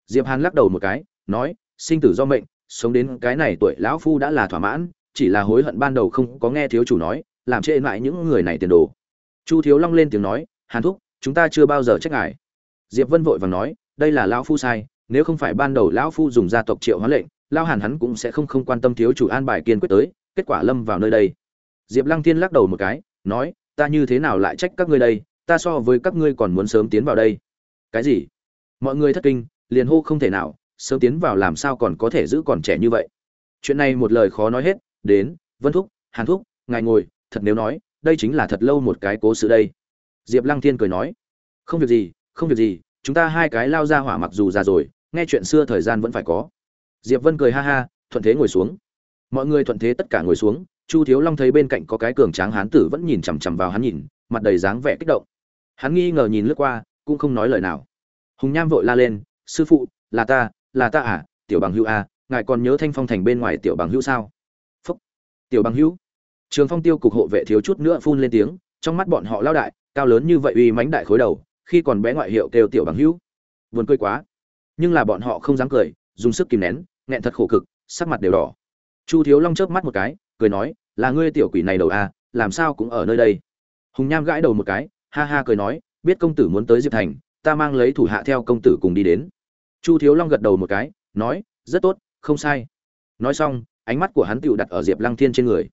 Diệp hàn lắc đầu một cái, nói, sinh tử do mệnh, sống đến cái này tuổi lão phu đã là thỏa mãn, chỉ là hối hận ban đầu không có nghe thiếu chủ nói làm trễ lại những người này tiền đồ. Chu thiếu long lên tiếng nói, hàn thúc, chúng ta chưa bao giờ trách ngài. Diệp vân vội vàng nói, đây là lão phu sai, nếu không phải ban đầu lão phu dùng gia tộc triệu hóa lệnh lao hàn hắn cũng sẽ không không quan tâm thiếu chủ an bài kiên quyết tới, kết quả lâm vào nơi đây. Diệp lăng thiên lắc đầu một cái, nói, ta như thế nào lại trách các ngươi đây? Ta so với các ngươi còn muốn sớm tiến vào đây. Cái gì? Mọi người thất kinh, liền hô không thể nào, sớm tiến vào làm sao còn có thể giữ còn trẻ như vậy? Chuyện này một lời khó nói hết, đến, vân thúc, hàn thúc, ngài ngồi thật nếu nói, đây chính là thật lâu một cái cố sự đây. Diệp lăng thiên cười nói, không việc gì, không việc gì, chúng ta hai cái lao ra hỏa mặc dù già rồi, nghe chuyện xưa thời gian vẫn phải có. Diệp vân cười ha ha, thuận thế ngồi xuống. Mọi người thuận thế tất cả ngồi xuống, chu thiếu long thấy bên cạnh có cái cường tráng hán tử vẫn nhìn chằm chằm vào hắn nhìn, mặt đầy dáng vẻ kích động. Hắn nghi ngờ nhìn lướt qua, cũng không nói lời nào. Hùng nham vội la lên, sư phụ, là ta là ta à tiểu bằng hữu à ngài còn nhớ thanh phong thành bên ngoài tiểu bằng hữu sao? Phúc, tiểu bằng hữu trường phong tiêu cục hộ vệ thiếu chút nữa phun lên tiếng, trong mắt bọn họ lao đại, cao lớn như vậy uy mánh đại khối đầu, khi còn bé ngoại hiệu kêu tiểu bằng hữu. Buồn cười quá. Nhưng là bọn họ không dám cười, dùng sức kìm nén, nghẹn thật khổ cực, sắc mặt đều đỏ. Chu thiếu long chớp mắt một cái, cười nói, là ngươi tiểu quỷ này đầu à làm sao cũng ở nơi đây? Hùng nham gãi đầu một cái, ha ha cười nói, biết công tử muốn tới diệp thành, ta mang lấy thủ hạ theo công tử cùng đi đến. Chu thiếu long gật đầu một cái, nói, rất tốt, không sai. Nói xong, ánh mắt của hắn tựu đặt ở diệp lăng thiên trên người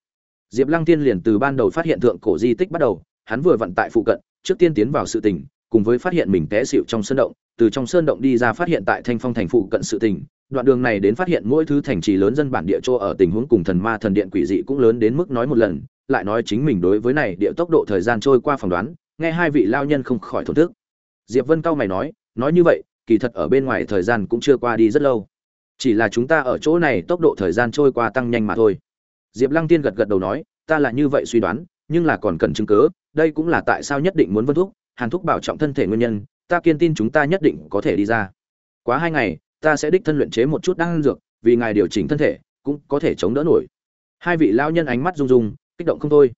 diệp lăng thiên liền từ ban đầu phát hiện thượng cổ di tích bắt đầu, hắn vừa vận tại phụ cận, trước tiên tiến vào sự tình cùng với phát hiện mình té xỉu trong sơn động, từ trong sơn động đi ra phát hiện tại thanh phong thành phụ cận sự tình đoạn đường này đến phát hiện mỗi thứ thành trì lớn dân bản địa chỗ ở tình huống cùng thần ma thần điện quỷ dị cũng lớn đến mức nói một lần, lại nói chính mình đối với này địa tốc độ thời gian trôi qua phỏng đoán, nghe hai vị lao nhân không khỏi thổn thức. Diệp vân cao mày nói nói như vậy, kỳ thật ở bên ngoài thời gian cũng chưa qua đi rất lâu. Chỉ là chúng ta ở chỗ này tốc độ thời gian trôi qua tăng nhanh mà thôi diệp lăng tiên gật gật đầu nói, ta là như vậy suy đoán, nhưng là còn cần chứng cớ đây cũng là tại sao nhất định muốn vân thúc, hàn thúc bảo trọng thân thể nguyên nhân, ta kiên tin chúng ta nhất định có thể đi ra. Quá hai ngày, ta sẽ đích thân luyện chế một chút đan dược, vì ngài điều chỉnh thân thể, cũng có thể chống đỡ nổi. Hai vị lao nhân ánh mắt rung rung, kích động không thôi.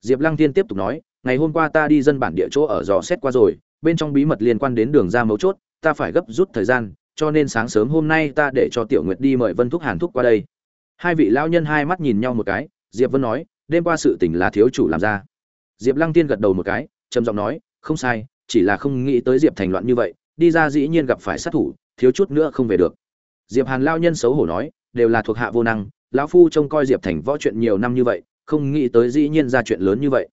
Diệp lăng tiên tiếp tục nói, ngày hôm qua ta đi dân bản địa chỗ ở dò xét qua rồi, bên trong bí mật liên quan đến đường ra mấu chốt, ta phải gấp rút thời gian, cho nên sáng sớm hôm nay ta để cho tiểu nguyệt đi mời vân thúc hàn thúc qua đây hai vị lao nhân hai mắt nhìn nhau một cái, diệp vân nói, đêm qua sự tình là thiếu chủ làm ra. Diệp lăng tiên gật đầu một cái, trầm giọng nói, không sai, chỉ là không nghĩ tới diệp thành loạn như vậy, đi ra dĩ nhiên gặp phải sát thủ, thiếu chút nữa không về được. Diệp hàn lao nhân xấu hổ nói, đều là thuộc hạ vô năng, lão phu trông coi diệp thành võ chuyện nhiều năm như vậy, không nghĩ tới dĩ nhiên ra chuyện lớn như vậy.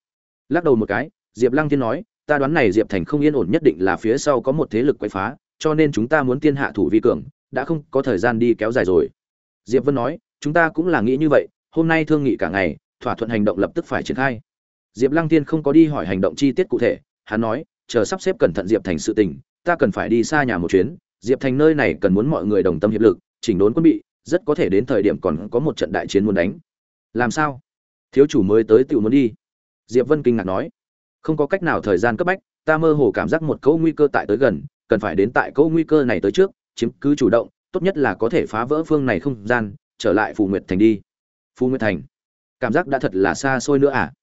Lắc đầu một cái, diệp lăng tiên nói, ta đoán này diệp thành không yên ổn nhất định là phía sau có một thế lực quậy phá, cho nên chúng ta muốn tiên hạ thủ vi cường, đã không có thời gian đi kéo dài rồi. Diệp vân nói chúng ta cũng là nghĩ như vậy, hôm nay thương nghị cả ngày, thỏa thuận hành động lập tức phải triển khai. Diệp lăng tiên không có đi hỏi hành động chi tiết cụ thể, hắn nói, chờ sắp xếp cẩn thận diệp thành sự tình, ta cần phải đi xa nhà một chuyến, diệp thành nơi này cần muốn mọi người đồng tâm hiệp lực, chỉnh đốn quân bị, rất có thể đến thời điểm còn có một trận đại chiến muốn đánh. Làm sao? Thiếu chủ mới tới tự muốn đi. Diệp vân kinh ngạc nói. Không có cách nào thời gian cấp bách, ta mơ hồ cảm giác một cỗ nguy cơ tại tới gần, cần phải đến tại cỗ nguy cơ này tới trước, chiếm cứ chủ động, tốt nhất là có thể phá vỡ phương này không gian trở lại phù nguyệt thành đi. Phù nguyệt thành? Cảm giác đã thật là xa xôi nữa à?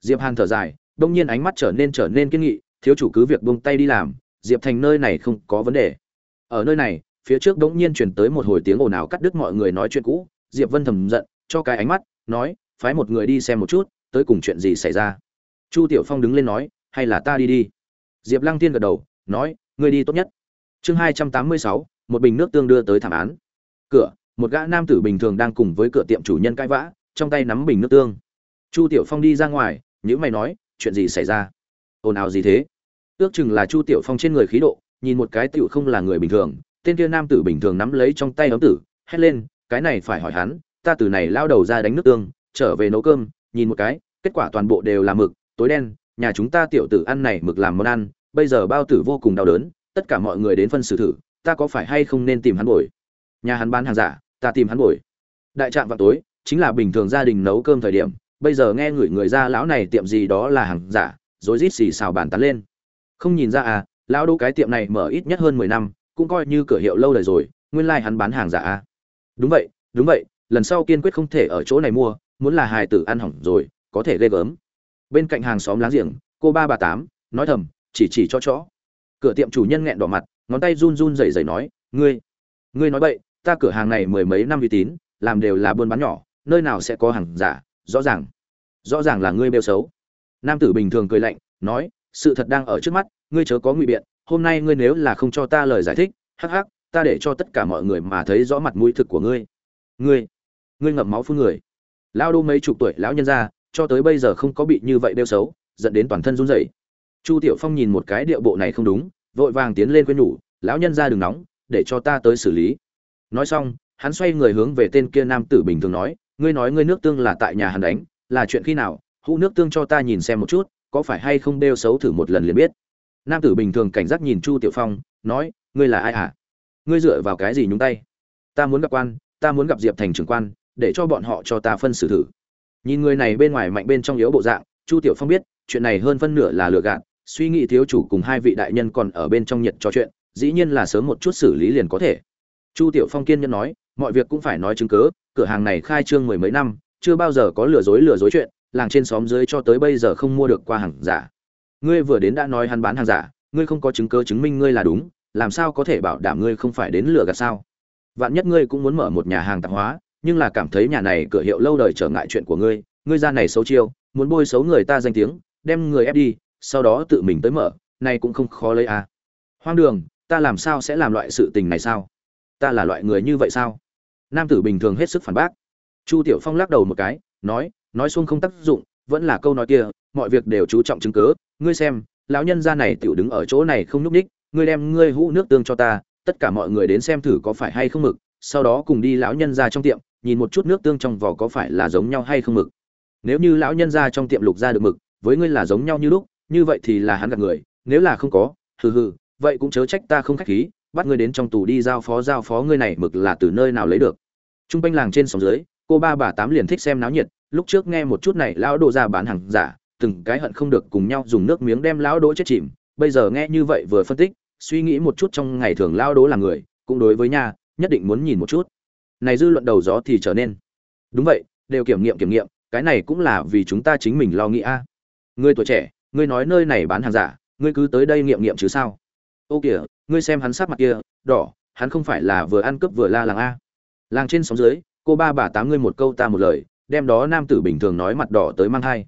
Diệp hàn thở dài, đông nhiên ánh mắt trở nên trở nên kiên nghị, thiếu chủ cứ việc buông tay đi làm, diệp thành nơi này không có vấn đề. Ở nơi này, phía trước đống nhiên chuyển tới một hồi tiếng ồn ào cắt đứt mọi người nói chuyện cũ, diệp vân thầm giận, cho cái ánh mắt, nói, phái một người đi xem một chút, tới cùng chuyện gì xảy ra? Chu tiểu phong đứng lên nói, hay là ta đi đi? Diệp lăng tiên gật đầu, nói, ngươi đi tốt nhất. Chương hai trăm tám mươi sáu, một bình nước tương đưa tới thảm án. Cửa một gã nam tử bình thường đang cùng với cửa tiệm chủ nhân cãi vã, trong tay nắm bình nước tương. Chu tiểu phong đi ra ngoài nhữ mày nói, chuyện gì xảy ra? Ồn ào gì thế? Ước chừng là chu tiểu phong trên người khí độ, nhìn một cái tiểu không là người bình thường, tên kia nam tử bình thường nắm lấy trong tay ấm tử, hét lên, cái này phải hỏi hắn, ta từ này lao đầu ra đánh nước tương, trở về nấu cơm, nhìn một cái, kết quả toàn bộ đều là mực, tối đen, nhà chúng ta tiểu tử ăn này mực làm món ăn, bây giờ bao tử vô cùng đau đớn, tất cả mọi người đến phân xử thử, ta có phải hay không nên tìm hắn bồi? Nhà hắn bán hàng giả ta tìm hắn bồi. Đại trạm vào tối, chính là bình thường gia đình nấu cơm thời điểm, bây giờ nghe người người ra lão này tiệm gì đó là hàng giả, rồi rít xì xào bàn tán lên. Không nhìn ra à lão đỗ cái tiệm này mở ít nhất hơn mười năm, cũng coi như cửa hiệu lâu đời rồi, nguyên lai hắn bán hàng giả à. Đúng vậy đúng vậy, lần sau kiên quyết không thể ở chỗ này mua, muốn là hài tử ăn hỏng rồi, có thể ghê gớm. Bên cạnh hàng xóm láng giềng, cô ba bà tám, nói thầm, chỉ chỉ cho chó. Cửa tiệm chủ nhân nghẹn đỏ mặt, ngón tay run run rẩy rẩy nói, ngươi ngươi nói bậy ta cửa hàng này mười mấy năm uy tín, làm đều là buôn bán nhỏ, nơi nào sẽ có hàng giả, rõ ràng. Rõ ràng là ngươi bêu xấu. Nam tử bình thường cười lạnh, nói, sự thật đang ở trước mắt, ngươi chớ có ngụy biện, hôm nay ngươi nếu là không cho ta lời giải thích, hắc hắc, ta để cho tất cả mọi người mà thấy rõ mặt mũi thực của ngươi. Ngươi ngươi ngậm máu phun người. Lao đô mấy chục tuổi lão nhân ra cho tới bây giờ không có bị như vậy đeo xấu, dẫn đến toàn thân run rẩy. Chu tiểu phong nhìn một cái điệu bộ này không đúng, vội vàng tiến lên quên nhủ, lão nhân ra đừng nóng, để cho ta tới xử lý nói xong, hắn xoay người hướng về tên kia nam tử bình thường nói, ngươi nói ngươi nước tương là tại nhà hắn đánh, là chuyện khi nào? Hũ nước tương cho ta nhìn xem một chút, có phải hay không đeo xấu thử một lần liền biết. Nam tử bình thường cảnh giác nhìn chu tiểu phong, nói, ngươi là ai hả? Ngươi dựa vào cái gì nhúng tay? Ta muốn gặp quan, ta muốn gặp diệp thành trưởng quan, để cho bọn họ cho ta phân xử thử. Nhìn người này bên ngoài mạnh bên trong yếu bộ dạng, chu tiểu phong biết, chuyện này hơn phân nửa là lừa gạt, suy nghĩ thiếu chủ cùng hai vị đại nhân còn ở bên trong nhiệt trò chuyện, dĩ nhiên là sớm một chút xử lý liền có thể chu tiểu phong kiên nhẫn nói, mọi việc cũng phải nói chứng cớ cửa hàng này khai trương mười mấy năm, chưa bao giờ có lừa dối lừa dối chuyện, làng trên xóm dưới cho tới bây giờ không mua được qua hàng giả. Ngươi vừa đến đã nói hắn bán hàng giả, ngươi không có chứng cứ chứng minh ngươi là đúng, làm sao có thể bảo đảm ngươi không phải đến lừa gạt sao? Vạn nhất ngươi cũng muốn mở một nhà hàng tạp hóa, nhưng là cảm thấy nhà này cửa hiệu lâu đời trở ngại chuyện của ngươi ngươi ra này xấu chiêu, muốn bôi xấu người ta danh tiếng, đem người ép đi, sau đó tự mình tới mở, này cũng không khó lấy à. Hoang đường, ta làm sao sẽ làm loại sự tình này sao? Ta là loại người như vậy sao? Nam tử bình thường hết sức phản bác. Chu tiểu phong lắc đầu một cái, nói nói xuông không tác dụng, vẫn là câu nói kia, mọi việc đều chú trọng chứng cớ ngươi xem, lão nhân gia này tiểu đứng ở chỗ này không nhúc ních ngươi đem ngươi hũ nước tương cho ta, tất cả mọi người đến xem thử có phải hay không mực, sau đó cùng đi lão nhân gia trong tiệm, nhìn một chút nước tương trong vỏ có phải là giống nhau hay không mực. Nếu như lão nhân gia trong tiệm lục ra được mực, với ngươi là giống nhau như lúc, như vậy thì là hắn gạt người, nếu là không có, hừ hừ, vậy cũng chớ trách ta không khách khí bắt ngươi đến trong tù đi giao phó giao phó ngươi này mực là từ nơi nào lấy được. Trung quanh làng trên sóng dưới, cô ba bà tám liền thích xem náo nhiệt. Lúc trước nghe một chút này, lão đồ ra bán hàng giả, từng cái hận không được cùng nhau dùng nước miếng đem lão đỗ chết chìm. Bây giờ nghe như vậy vừa phân tích, suy nghĩ một chút trong ngày thường lão đỗ là người, cũng đối với nhà nhất định muốn nhìn một chút. Này dư luận đầu gió thì trở nên. Đúng vậy, đều kiểm nghiệm kiểm nghiệm, cái này cũng là vì chúng ta chính mình lo nghĩ a. Ngươi tuổi trẻ, ngươi nói nơi này bán hàng giả, ngươi cứ tới đây nghiệm nghiệm chứ sao? Ô kìa ngươi xem hắn sát mặt kia, đỏ, hắn không phải là vừa ăn cướp vừa la làng a. Làng trên sóng dưới, cô ba bà tám ngươi một câu ta một lời, đem đó nam tử bình thường nói mặt đỏ tới mang thai.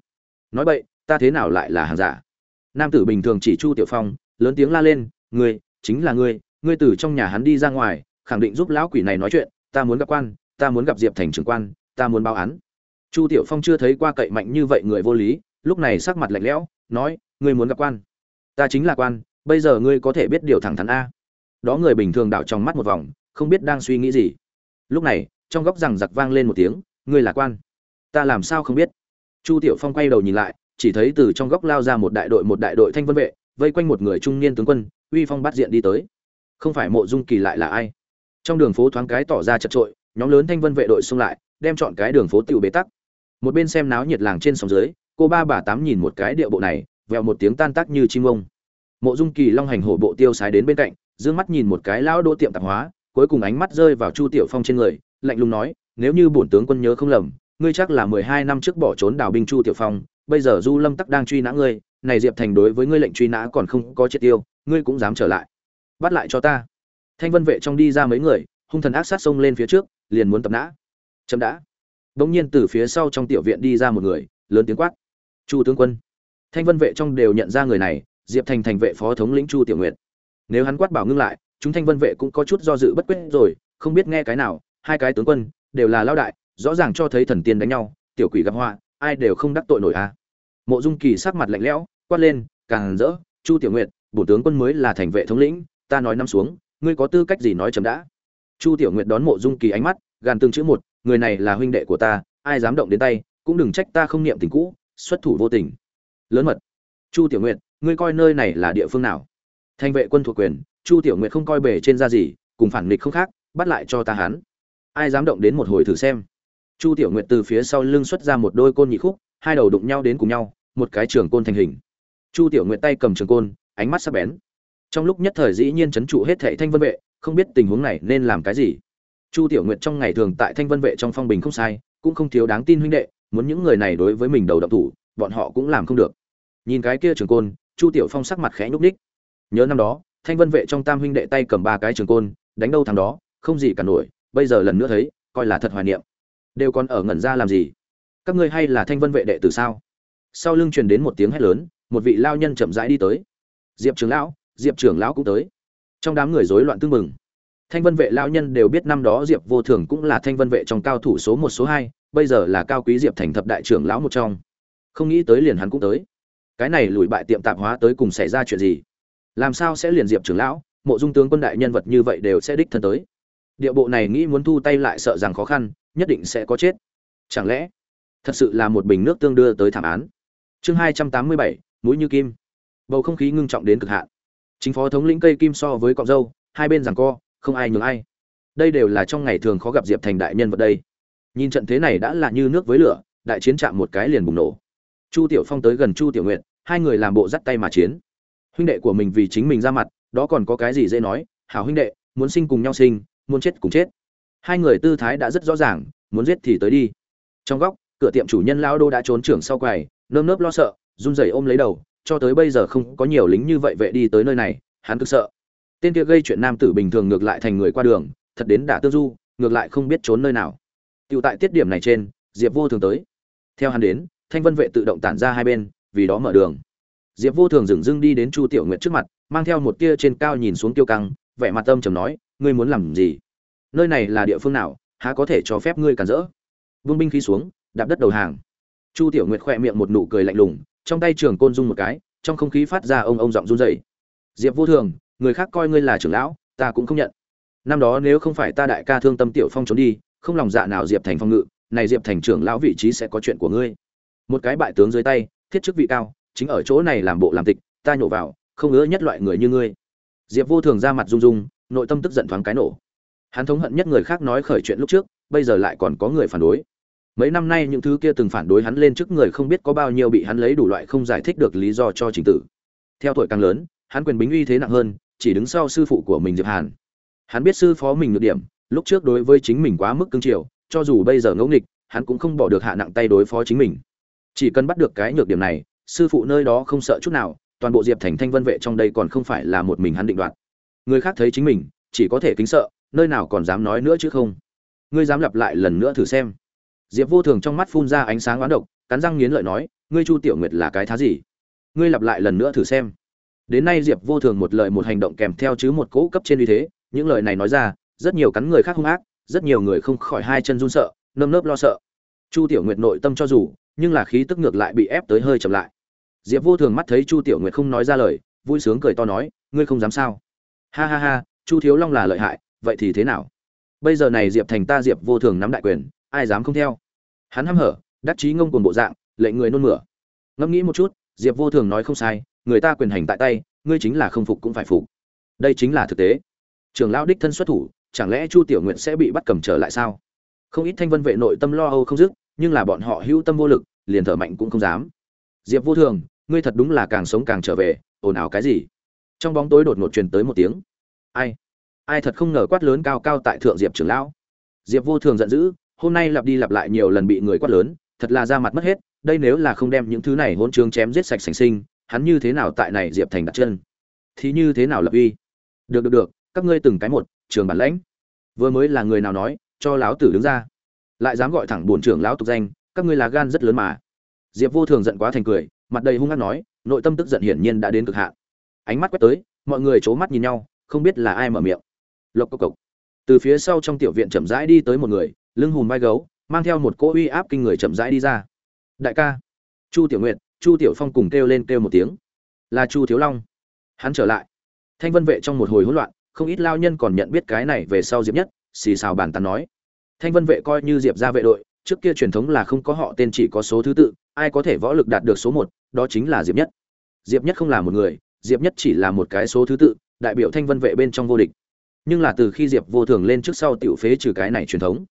Nói vậy ta thế nào lại là hàng giả? Nam tử bình thường chỉ chu tiểu phong, lớn tiếng la lên, ngươi, chính là ngươi ngươi từ trong nhà hắn đi ra ngoài, khẳng định giúp lão quỷ này nói chuyện, ta muốn gặp quan, ta muốn gặp diệp thành trưởng quan, ta muốn báo án. Chu tiểu phong chưa thấy qua cậy mạnh như vậy người vô lý, lúc này sắc mặt lạnh lẽo, nói, ngươi muốn gặp quan? Ta chính là quan bây giờ ngươi có thể biết điều thẳng thắn a. Đó người bình thường đảo trong mắt một vòng, không biết đang suy nghĩ gì. Lúc này, trong góc rằng giặc vang lên một tiếng, ngươi là quan. Ta làm sao không biết? Chu tiểu phong quay đầu nhìn lại, chỉ thấy từ trong góc lao ra một đại đội, một đại đội thanh vân vệ, vây quanh một người trung niên tướng quân, uy phong bắt diện đi tới. Không phải mộ dung kỳ lại là ai? Trong đường phố thoáng cái tỏ ra chật trội, nhóm lớn thanh vân vệ đội xông lại, đem chọn cái đường phố tiểu bế tắc. Một bên xem náo nhiệt làng trên sông dưới, cô ba bà tám nhìn một cái điệu bộ này, vèo một tiếng tan tác như chim ông mộ dung kỳ long hành hổ bộ tiêu sái đến bên cạnh, dương mắt nhìn một cái lão đô tiệm tạp hóa, cuối cùng ánh mắt rơi vào chu tiểu phong trên người, lạnh lùng nói, nếu như bổn tướng quân nhớ không lầm, ngươi chắc là mười hai năm trước bỏ trốn đào binh chu tiểu phong, bây giờ du lâm tắc đang truy nã ngươi, này diệp thành đối với ngươi lệnh truy nã còn không có triệt tiêu, ngươi cũng dám trở lại. Bắt lại cho ta. Thanh vân vệ trong đi ra mấy người, hung thần ác sát xông lên phía trước, liền muốn tập nã. Chậm đã. Bỗng nhiên từ phía sau trong tiểu viện đi ra một người, lớn tiếng quát, chu tướng quân. Thanh vân vệ trong đều nhận ra người này diệp thành thành vệ phó thống lĩnh chu tiểu nguyệt. Nếu hắn quát bảo ngưng lại, chúng thanh vân vệ cũng có chút do dự bất quyết rồi, không biết nghe cái nào, hai cái tướng quân, đều là lao đại, rõ ràng cho thấy thần tiên đánh nhau, tiểu quỷ gặp họa, ai đều không đắc tội nổi a à. mộ dung kỳ sắc mặt lạnh lẽo, quát lên, càng rỡ, chu tiểu nguyệt bổ tướng quân mới là thành vệ thống lĩnh, ta nói năm xuống, ngươi có tư cách gì nói chấm đã? Chu tiểu nguyệt đón mộ dung kỳ ánh mắt, gàn tương chữ một, người này là huynh đệ của ta, ai dám động đến tay, cũng đừng trách ta không niệm tình cũ, xuất thủ vô tình. Lớn mật. Chu tiểu nguyệt ngươi coi nơi này là địa phương nào? Thành vệ quân thuộc quyền, chu tiểu nguyệt không coi bề trên ra gì, cùng phản nghịch không khác, bắt lại cho ta hắn. Ai dám động đến một hồi thử xem? Chu tiểu nguyệt từ phía sau lưng xuất ra một đôi côn nhị khúc, hai đầu đụng nhau đến cùng nhau, một cái trường côn thành hình. Chu tiểu nguyệt tay cầm trường côn, ánh mắt sắc bén. Trong lúc nhất thời dĩ nhiên chấn trụ hết thệ thanh vân vệ, không biết tình huống này nên làm cái gì. Chu tiểu nguyệt trong ngày thường tại thanh vân vệ trong phong bình không sai, cũng không thiếu đáng tin huynh đệ, muốn những người này đối với mình đầu độc thủ, bọn họ cũng làm không được. Nhìn cái kia trường côn chu tiểu phong sắc mặt khẽ nhúc ních nhớ năm đó, thanh vân vệ trong tam huynh đệ tay cầm ba cái trường côn, đánh đâu thằng đó, không gì cả nổi, bây giờ lần nữa thấy, coi là thật hoài niệm. Đều còn ở ngẩn ra làm gì? Các ngươi hay là thanh vân vệ đệ tử sao? Sau lưng truyền đến một tiếng hét lớn, một vị lao nhân chậm rãi đi tới. Diệp trưởng lão, diệp trưởng lão cũng tới. Trong đám người rối loạn tương mừng thanh vân vệ lao nhân đều biết năm đó diệp vô thường cũng là thanh vân vệ trong cao thủ số một, số hai, bây giờ là cao quý diệp thành thập đại trưởng lão một trong. Không nghĩ tới liền hắn cũng tới cái này lùi bại tiệm tạp hóa tới cùng xảy ra chuyện gì? Làm sao sẽ liền diệp trưởng lão, mộ dung tướng quân đại nhân vật như vậy đều sẽ đích thân tới? Địa bộ này nghĩ muốn thu tay lại sợ rằng khó khăn, nhất định sẽ có chết. Chẳng lẽ, thật sự là một bình nước tương đưa tới thảm án? Chương hai trăm tám mươi bảy, mũi như kim. Bầu không khí ngưng trọng đến cực hạn. Chính phó thống lĩnh cây kim so với cọng dâu, hai bên rằng co, không ai nhường ai. Đây đều là trong ngày thường khó gặp diệp thành đại nhân vật đây. Nhìn trận thế này đã là như nước với lửa, đại chiến chạm một cái liền bùng nổ. Chu tiểu phong tới gần chu tiểu nguyện hai người làm bộ dắt tay mà chiến. Huynh đệ của mình vì chính mình ra mặt, đó còn có cái gì dễ nói? Hảo huynh đệ, muốn sinh cùng nhau sinh, muốn chết cùng chết. Hai người tư thái đã rất rõ ràng, muốn giết thì tới đi. Trong góc, cửa tiệm chủ nhân lao đô đã trốn trưởng sau quầy, nơm nớp lo sợ, run rẩy ôm lấy đầu, cho tới bây giờ không có nhiều lính như vậy vệ đi tới nơi này, hắn cực sợ. Tên kia gây chuyện nam tử bình thường ngược lại thành người qua đường, thật đến đả tương du, ngược lại không biết trốn nơi nào. Tựu tại tiết điểm này trên, diệp vô thường tới. Theo hắn đến, thanh vân vệ tự động tản ra hai bên vì đó mở đường. Diệp vô thường dừng dưng đi đến chu tiểu nguyệt trước mặt, mang theo một tia trên cao nhìn xuống tiêu căng, vẻ mặt tâm trầm nói, ngươi muốn làm gì? Nơi này là địa phương nào, há có thể cho phép ngươi cản rỡ? Vương binh khí xuống, đạp đất đầu hàng. Chu tiểu nguyệt khỏe miệng một nụ cười lạnh lùng, trong tay trường côn dung một cái, trong không khí phát ra ông ông giọng run rẩy. Diệp vô thường, người khác coi ngươi là trưởng lão, ta cũng không nhận. Năm đó nếu không phải ta đại ca thương tâm tiểu phong trốn đi, không lòng dạ nào diệp thành phong ngự, này diệp thành trưởng lão vị trí sẽ có chuyện của ngươi. Một cái bại tướng dưới tay thiết chức vị cao, chính ở chỗ này làm bộ làm tịch, ta nhổ vào, không ngứa nhất loại người như ngươi. Diệp vô thường ra mặt rung rung, nội tâm tức giận thoáng cái nổ. Hắn thống hận nhất người khác nói khởi chuyện lúc trước, bây giờ lại còn có người phản đối. Mấy năm nay những thứ kia từng phản đối hắn lên trước người không biết có bao nhiêu bị hắn lấy đủ loại không giải thích được lý do cho trình tử. Theo tuổi càng lớn, hắn quyền bính uy thế nặng hơn, chỉ đứng sau sư phụ của mình diệp hàn. Hắn biết sư phó mình nhược điểm, lúc trước đối với chính mình quá mức cương triều cho dù bây giờ ngẫu nghịch, hắn cũng không bỏ được hạ nặng tay đối phó chính mình chỉ cần bắt được cái nhược điểm này, sư phụ nơi đó không sợ chút nào, toàn bộ diệp thành thanh vân vệ trong đây còn không phải là một mình hắn định đoạt. Người khác thấy chính mình, chỉ có thể kính sợ, nơi nào còn dám nói nữa chứ không. Ngươi dám lặp lại lần nữa thử xem. Diệp vô thường trong mắt phun ra ánh sáng oán độc, cắn răng nghiến lợi nói, ngươi chu tiểu nguyệt là cái thá gì? Ngươi lặp lại lần nữa thử xem. Đến nay diệp vô thường một lời một hành động kèm theo chứ một cỗ cấp trên uy thế, những lời này nói ra, rất nhiều cắn người khác hung ác, rất nhiều người không khỏi hai chân run sợ, nơm nớp lo sợ. Chu tiểu nguyệt nội tâm cho dù nhưng là khí tức ngược lại bị ép tới hơi chậm lại. Diệp vô thường mắt thấy chu tiểu nguyệt không nói ra lời, vui sướng cười to nói, ngươi không dám sao? Ha ha ha, chu thiếu long là lợi hại, vậy thì thế nào? Bây giờ này diệp thành ta diệp vô thường nắm đại quyền, ai dám không theo? Hắn hăm hở, đắc chí ngông cuồng bộ dạng, lệnh người nôn mửa. Ngẫm nghĩ một chút, diệp vô thường nói không sai, người ta quyền hành tại tay, ngươi chính là không phục cũng phải phục. Đây chính là thực tế. Trường lão đích thân xuất thủ, chẳng lẽ chu tiểu nguyện sẽ bị bắt cầm trở lại sao? Không ít thanh vân vệ nội tâm lo âu không dứt nhưng là bọn họ hữu tâm vô lực, liền thở mạnh cũng không dám. Diệp vô thường, ngươi thật đúng là càng sống càng trở về, ồn ào cái gì? Trong bóng tối đột ngột truyền tới một tiếng. Ai? Ai thật không ngờ quát lớn cao cao tại thượng diệp trưởng lão. Diệp vô thường giận dữ, hôm nay lặp đi lặp lại nhiều lần bị người quát lớn, thật là ra mặt mất hết, đây nếu là không đem những thứ này hỗn trường chém giết sạch sành sinh, hắn như thế nào tại này diệp thành đặt chân? Thì như thế nào lập uy? Được được được, các ngươi từng cái một, trường bản lãnh. Vừa mới là người nào nói, cho lão tử đứng ra lại dám gọi thẳng bổn trưởng lão tục danh, các ngươi là gan rất lớn mà. Diệp vô thường giận quá thành cười, mặt đầy hung hăng nói, nội tâm tức giận hiển nhiên đã đến cực hạn. Ánh mắt quét tới, mọi người c mắt nhìn nhau, không biết là ai mở miệng. Lộc cộc cộc. Từ phía sau trong tiểu viện chậm rãi đi tới một người, lưng hùm vai gấu, mang theo một cỗ uy áp kinh người chậm rãi đi ra. Đại ca. Chu tiểu nguyệt, chu tiểu phong cùng kêu lên kêu một tiếng. Là chu thiếu long. Hắn trở lại. Thanh vân vệ trong một hồi hỗn loạn, không ít lao nhân còn nhận biết cái này về sau diệp nhất, xì xào bàn tán nói thanh vân vệ coi như diệp ra vệ đội, trước kia truyền thống là không có họ tên chỉ có số thứ tự, ai có thể võ lực đạt được số một, đó chính là diệp nhất. Diệp nhất không là một người, diệp nhất chỉ là một cái số thứ tự, đại biểu thanh vân vệ bên trong vô địch. Nhưng là từ khi diệp vô thường lên trước sau tiểu phế trừ cái này truyền thống,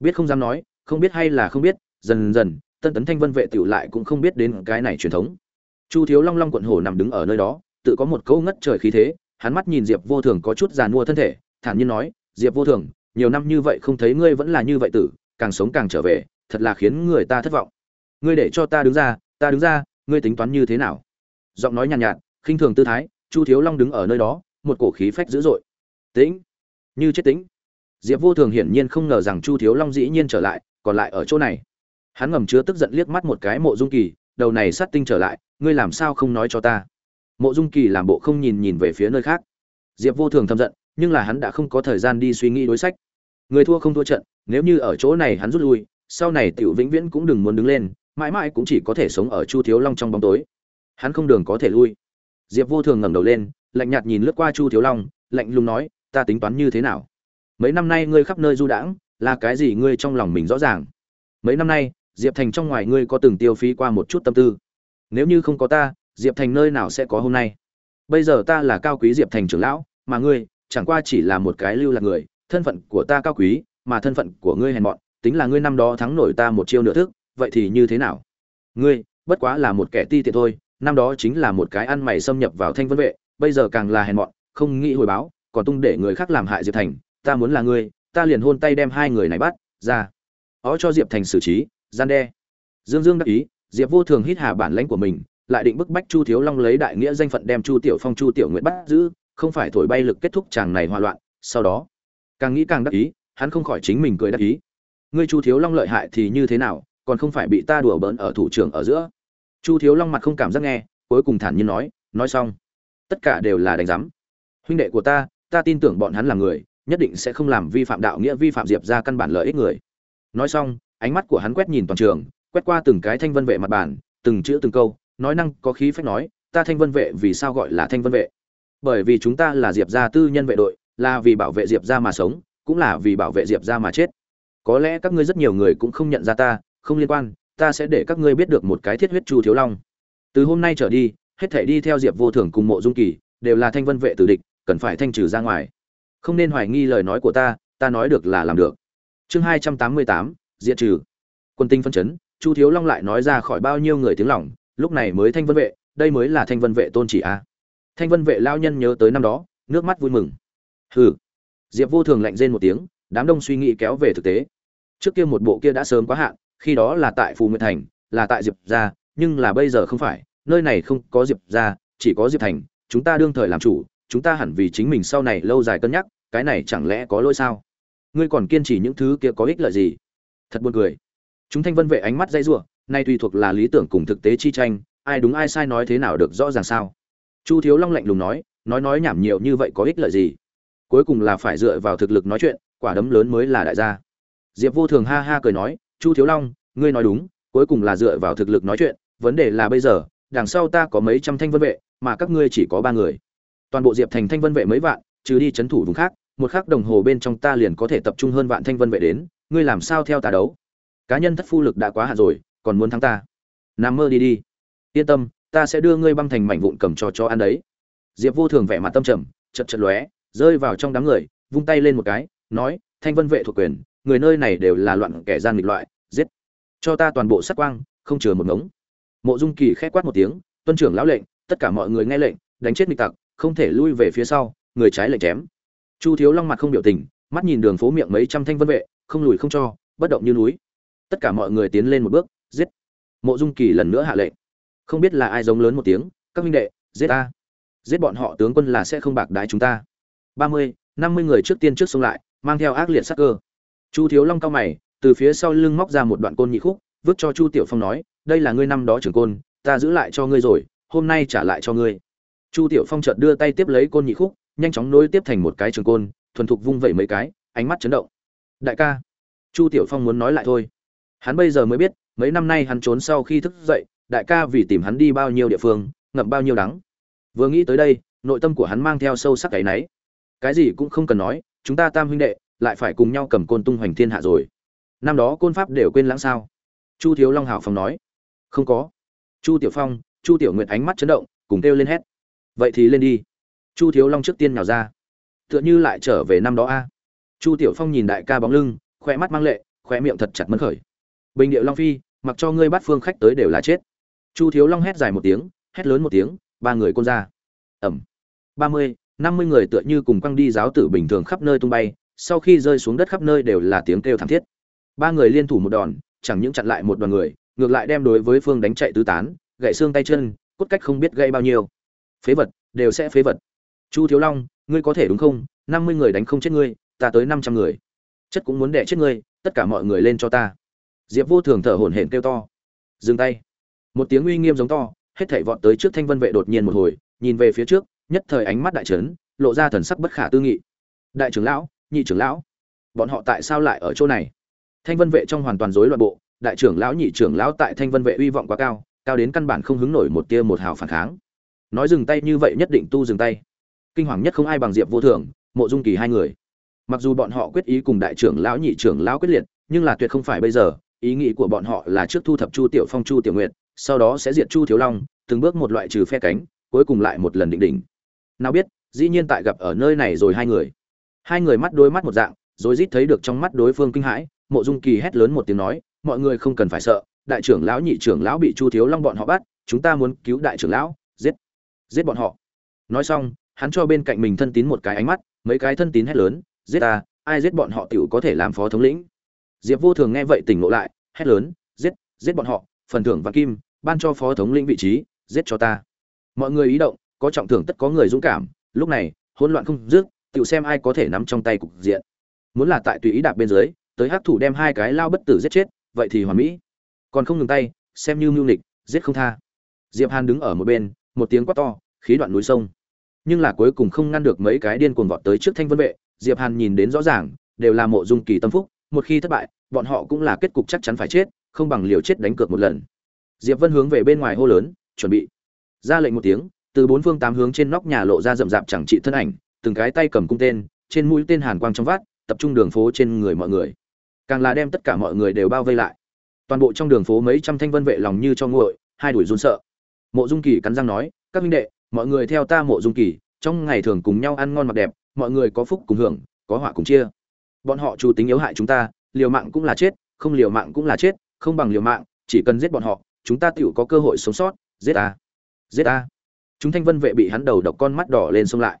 biết không dám nói, không biết hay là không biết, dần dần, tân tấn thanh vân vệ tiểu lại cũng không biết đến cái này truyền thống. Chu thiếu long long quận hồ nằm đứng ở nơi đó, tự có một câu ngất trời khí thế, hắn mắt nhìn diệp vô thường có chút giàn mua thân thể, thản nhiên nói, diệp vô thường nhiều năm như vậy không thấy ngươi vẫn là như vậy tử càng sống càng trở về thật là khiến người ta thất vọng. Ngươi để cho ta đứng ra ta đứng ra ngươi tính toán như thế nào? Giọng nói nhàn nhạt, nhạt khinh thường tư thái chu thiếu long đứng ở nơi đó một cổ khí phách dữ dội. Tĩnh như chết tĩnh. Diệp vô thường hiển nhiên không ngờ rằng chu thiếu long dĩ nhiên trở lại còn lại ở chỗ này. Hắn ngầm chứa tức giận liếc mắt một cái mộ dung kỳ đầu này sát tinh trở lại ngươi làm sao không nói cho ta? Mộ dung kỳ làm bộ không nhìn nhìn về phía nơi khác. Diệp vô thường thầm giận nhưng là hắn đã không có thời gian đi suy nghĩ đối sách. Người thua không thua trận, nếu như ở chỗ này hắn rút lui, sau này tiểu vĩnh viễn cũng đừng muốn đứng lên, mãi mãi cũng chỉ có thể sống ở chu thiếu long trong bóng tối. Hắn không đường có thể lui. Diệp vô thường ngẩng đầu lên, lạnh nhạt nhìn lướt qua chu thiếu long, lạnh lùng nói, ta tính toán như thế nào? Mấy năm nay ngươi khắp nơi du đãng, là cái gì ngươi trong lòng mình rõ ràng? Mấy năm nay, diệp thành trong ngoài ngươi có từng tiêu phí qua một chút tâm tư? Nếu như không có ta, diệp thành nơi nào sẽ có hôm nay? Bây giờ ta là cao quý diệp thành trưởng lão, mà ngươi chẳng qua chỉ là một cái lưu lạc người, thân phận của ta cao quý, mà thân phận của ngươi hèn mọn, tính là ngươi năm đó thắng nổi ta một chiêu nửa thức, vậy thì như thế nào? Ngươi, bất quá là một kẻ ti tiện thôi, năm đó chính là một cái ăn mày xâm nhập vào thanh vân vệ, bây giờ càng là hèn mọn, không nghĩ hồi báo, còn tung để người khác làm hại diệp thành, ta muốn là ngươi, ta liền hôn tay đem hai người này bắt, ra. Ó cho diệp thành xử trí, gian đe. Dương dương đắc ý, diệp vô thường hít hà bản lãnh của mình, lại định bức bách chu thiếu long lấy đại nghĩa danh phận đem chu tiểu phong, chu tiểu nguyện bắt giữ không phải thổi bay lực kết thúc chàng này hòa loạn, sau đó, càng nghĩ càng đắc ý, hắn không khỏi chính mình cười đắc ý. Ngươi chu thiếu long lợi hại thì như thế nào, còn không phải bị ta đùa bỡn ở thủ trưởng ở giữa? Chu thiếu long mặt không cảm giác nghe, cuối cùng thản nhiên nói nói xong. Tất cả đều là đánh giám. Huynh đệ của ta ta tin tưởng bọn hắn là người, nhất định sẽ không làm vi phạm đạo nghĩa, vi phạm diệp ra căn bản lợi ích người. Nói xong, ánh mắt của hắn quét nhìn toàn trường, quét qua từng cái thanh vân vệ mặt bản từng chữ từng câu, nói năng có khí phách nói, ta thanh vân vệ vì sao gọi là thanh vân vệ? Bởi vì chúng ta là diệp gia tư nhân vệ đội, là vì bảo vệ diệp gia mà sống, cũng là vì bảo vệ diệp gia mà chết. Có lẽ các ngươi rất nhiều người cũng không nhận ra ta, không liên quan, ta sẽ để các ngươi biết được một cái thiết huyết chu thiếu long. Từ hôm nay trở đi, hết thể đi theo diệp vô thường cùng mộ dung kỳ, đều là thanh vân vệ tử địch, cần phải thanh trừ ra ngoài. Không nên hoài nghi lời nói của ta ta nói được là làm được. Chương hai trăm tám mươi tám, diệt trừ. Quân tinh phân chấn, chu thiếu long lại nói ra khỏi bao nhiêu người tiếng lỏng lúc này mới thanh vân vệ, đây mới là thanh vân vệ tôn chỉ a thanh vân vệ lao nhân nhớ tới năm đó, nước mắt vui mừng. Hừ. Diệp vô thường lạnh rên một tiếng, đám đông suy nghĩ kéo về thực tế. Trước kia một bộ kia đã sớm quá hạn, khi đó là tại phù nguyệt thành, là tại diệp gia, nhưng là bây giờ không phải, nơi này không có diệp gia, chỉ có diệp thành, chúng ta đương thời làm chủ, chúng ta hẳn vì chính mình sau này lâu dài cân nhắc, cái này chẳng lẽ có lỗi sao? Ngươi còn kiên trì những thứ kia có ích lợi gì? Thật buồn cười. Chúng thanh vân vệ ánh mắt dây giụa nay tùy thuộc là lý tưởng cùng thực tế chi tranh, ai đúng ai sai nói thế nào được rõ ràng sao? Chu thiếu long lạnh lùng nói nói nói nhảm nhiều như vậy có ích lợi gì? Cuối cùng là phải dựa vào thực lực nói chuyện, quả đấm lớn mới là đại gia. Diệp vô thường ha ha cười nói, chu thiếu long, ngươi nói đúng, cuối cùng là dựa vào thực lực nói chuyện, vấn đề là bây giờ, đằng sau ta có mấy trăm thanh vân vệ, mà các ngươi chỉ có ba người. Toàn bộ diệp thành thanh vân vệ mấy vạn, trừ đi chấn thủ vùng khác, một khắc đồng hồ bên trong ta liền có thể tập trung hơn vạn thanh vân vệ đến, ngươi làm sao theo ta đấu? Cá nhân thất phu lực đã quá hạn rồi, còn muốn thắng ta? Nằm mơ đi đi. Yên tâm ta sẽ đưa ngươi băng thành mảnh vụn cầm cho cho ăn đấy. Diệp vô thường vẻ mặt tâm trầm chật chật lóe, rơi vào trong đám người, vung tay lên một cái, nói, thanh vân vệ thuộc quyền, người nơi này đều là loạn kẻ gian nghịch loại, giết. Cho ta toàn bộ sát quang, không chừa một ngống. Mộ dung kỳ khẽ quát một tiếng, tuân trưởng lão lệnh, tất cả mọi người nghe lệnh, đánh chết nghịch tặc, không thể lui về phía sau, người trái lệnh chém. Chu thiếu long mặt không biểu tình, mắt nhìn đường phố miệng mấy trăm thanh vân vệ, không lùi không cho, bất động như núi. Tất cả mọi người tiến lên một bước, giết. Mộ dung kỳ lần nữa hạ lệnh không biết là ai giống lớn một tiếng, các minh đệ, giết ta. Giết bọn họ, tướng quân là sẽ không bạc đái chúng ta. Ba mươi, năm mươi người trước tiên trước xông lại, mang theo ác liệt sắc cơ. Chu thiếu long cao mày, từ phía sau lưng móc ra một đoạn côn nhị khúc, vứt cho chu tiểu phong nói, đây là ngươi năm đó trưởng côn, ta giữ lại cho ngươi rồi, hôm nay trả lại cho ngươi. Chu tiểu phong chợt đưa tay tiếp lấy côn nhị khúc, nhanh chóng nối tiếp thành một cái trường côn, thuần thục vung vẩy mấy cái, ánh mắt chấn động. Đại ca. Chu tiểu phong muốn nói lại thôi. Hắn bây giờ mới biết, mấy năm nay hắn trốn sau khi thức dậy đại ca vì tìm hắn đi bao nhiêu địa phương, ngậm bao nhiêu đắng. Vừa nghĩ tới đây, nội tâm của hắn mang theo sâu sắc cái náy. Cái gì cũng không cần nói, chúng ta tam huynh đệ, lại phải cùng nhau cầm côn tung hoành thiên hạ rồi. Năm đó côn pháp đều quên lãng sao? Chu thiếu long hào phong nói. Không có. Chu tiểu phong, chu tiểu nguyệt ánh mắt chấn động, cùng kêu lên hét. Vậy thì lên đi. Chu thiếu long trước tiên nhào ra. Tựa như lại trở về năm đó a. Chu tiểu phong nhìn đại ca bóng lưng khoe mắt mang lệ khoe miệng thật chặt mấn khởi. Bình điệu long phi, mặc cho ngươi bắt phương khách tới đều là chết chu thiếu long hét dài một tiếng, hét lớn một tiếng, ba người côn ra. Ẩm. Ba mươi, năm mươi người tựa như cùng quăng đi giáo tử bình thường khắp nơi tung bay, sau khi rơi xuống đất khắp nơi đều là tiếng kêu thảm thiết. Ba người liên thủ một đòn, chẳng những chặn lại một đoàn người, ngược lại đem đối với phương đánh chạy tứ tán, gãy xương tay chân, cốt cách không biết gây bao nhiêu. Phế vật, đều sẽ phế vật. Chu thiếu long, ngươi có thể đúng không? Năm mươi người đánh không chết ngươi, ta tới năm trăm người. Chất cũng muốn đẻ chết ngươi, tất cả mọi người lên cho ta. Diệp vô thường thở hổn hển kêu to. Dừng tay một tiếng uy nghiêm giống to, hết thảy vọt tới trước thanh vân vệ đột nhiên một hồi, nhìn về phía trước, nhất thời ánh mắt đại trấn, lộ ra thần sắc bất khả tư nghị. Đại trưởng lão, nhị trưởng lão, bọn họ tại sao lại ở chỗ này? Thanh vân vệ trong hoàn toàn rối loạn bộ, đại trưởng lão, nhị trưởng lão tại thanh vân vệ uy vọng quá cao cao đến căn bản không hứng nổi một tia một hào phản kháng. Nói dừng tay như vậy nhất định tu dừng tay. Kinh hoàng nhất không ai bằng diệp vô thường mộ dung kỳ hai người. Mặc dù bọn họ quyết ý cùng đại trưởng lão, nhị trưởng lão quyết liệt, nhưng là tuyệt không phải bây giờ, ý nghĩ của bọn họ là trước thu thập chu tiểu phong, chu tiểu nguyệt sau đó sẽ diệt chu thiếu long, từng bước một loại trừ phe cánh, cuối cùng lại một lần định đỉnh. Nào biết, dĩ nhiên tại gặp ở nơi này rồi hai người. Hai người mắt đôi mắt một dạng rồi rít thấy được trong mắt đối phương kinh hãi, mộ dung kỳ hét lớn một tiếng nói, mọi người không cần phải sợ, đại trưởng lão, nhị trưởng lão bị chu thiếu long bọn họ bắt, chúng ta muốn cứu đại trưởng lão, giết giết bọn họ. Nói xong, hắn cho bên cạnh mình thân tín một cái ánh mắt, mấy cái thân tín hét lớn, giết ta, ai giết bọn họ tiểu có thể làm phó thống lĩnh. Diệp vô thường nghe vậy tỉnh ngộ lại, hét lớn, giết giết bọn họ phần thưởng vạn kim, ban cho phó thống lĩnh vị trí, giết cho ta. Mọi người ý động, có trọng thưởng tất có người dũng cảm. Lúc này, hỗn loạn không dứt, tự xem ai có thể nắm trong tay cục diện. Muốn là tại tùy ý đạp bên dưới, tới hắc thủ đem hai cái lao bất tử giết chết, vậy thì hoàn mỹ. Còn không ngừng tay, xem như mưu nịch giết không tha. Diệp hàn đứng ở một bên, một tiếng quát to, khí đoạn núi sông. Nhưng là cuối cùng không ngăn được mấy cái điên cuồng vọt tới trước thanh vân vệ, diệp hàn nhìn đến rõ ràng, đều là mộ dung kỳ tâm phúc, một khi thất bại, bọn họ cũng là kết cục chắc chắn phải chết không bằng liều chết đánh cược một lần. Diệp vân hướng về bên ngoài hô lớn, chuẩn bị. Ra lệnh một tiếng, từ bốn phương tám hướng trên nóc nhà lộ ra rậm rạp chẳng trị thân ảnh, từng cái tay cầm cung tên, trên mũi tên hàn quang trong vát tập trung đường phố trên người mọi người. Càng là đem tất cả mọi người đều bao vây lại. Toàn bộ trong đường phố mấy trăm thanh vân vệ lòng như cho nguội, hai đuổi run sợ. Mộ dung kỳ cắn răng nói, các minh đệ, mọi người theo ta mộ dung kỳ, trong ngày thường cùng nhau ăn ngon mặc đẹp, mọi người có phúc cùng hưởng, có họa cùng chia. Bọn họ chủ tính yếu hại chúng ta, liều mạng cũng là chết, không liều mạng cũng là chết không bằng liều mạng, chỉ cần giết bọn họ, chúng ta tựu có cơ hội sống sót, giết ta giết ta. Chúng thanh vân vệ bị hắn đầu độc con mắt đỏ lên xông lại.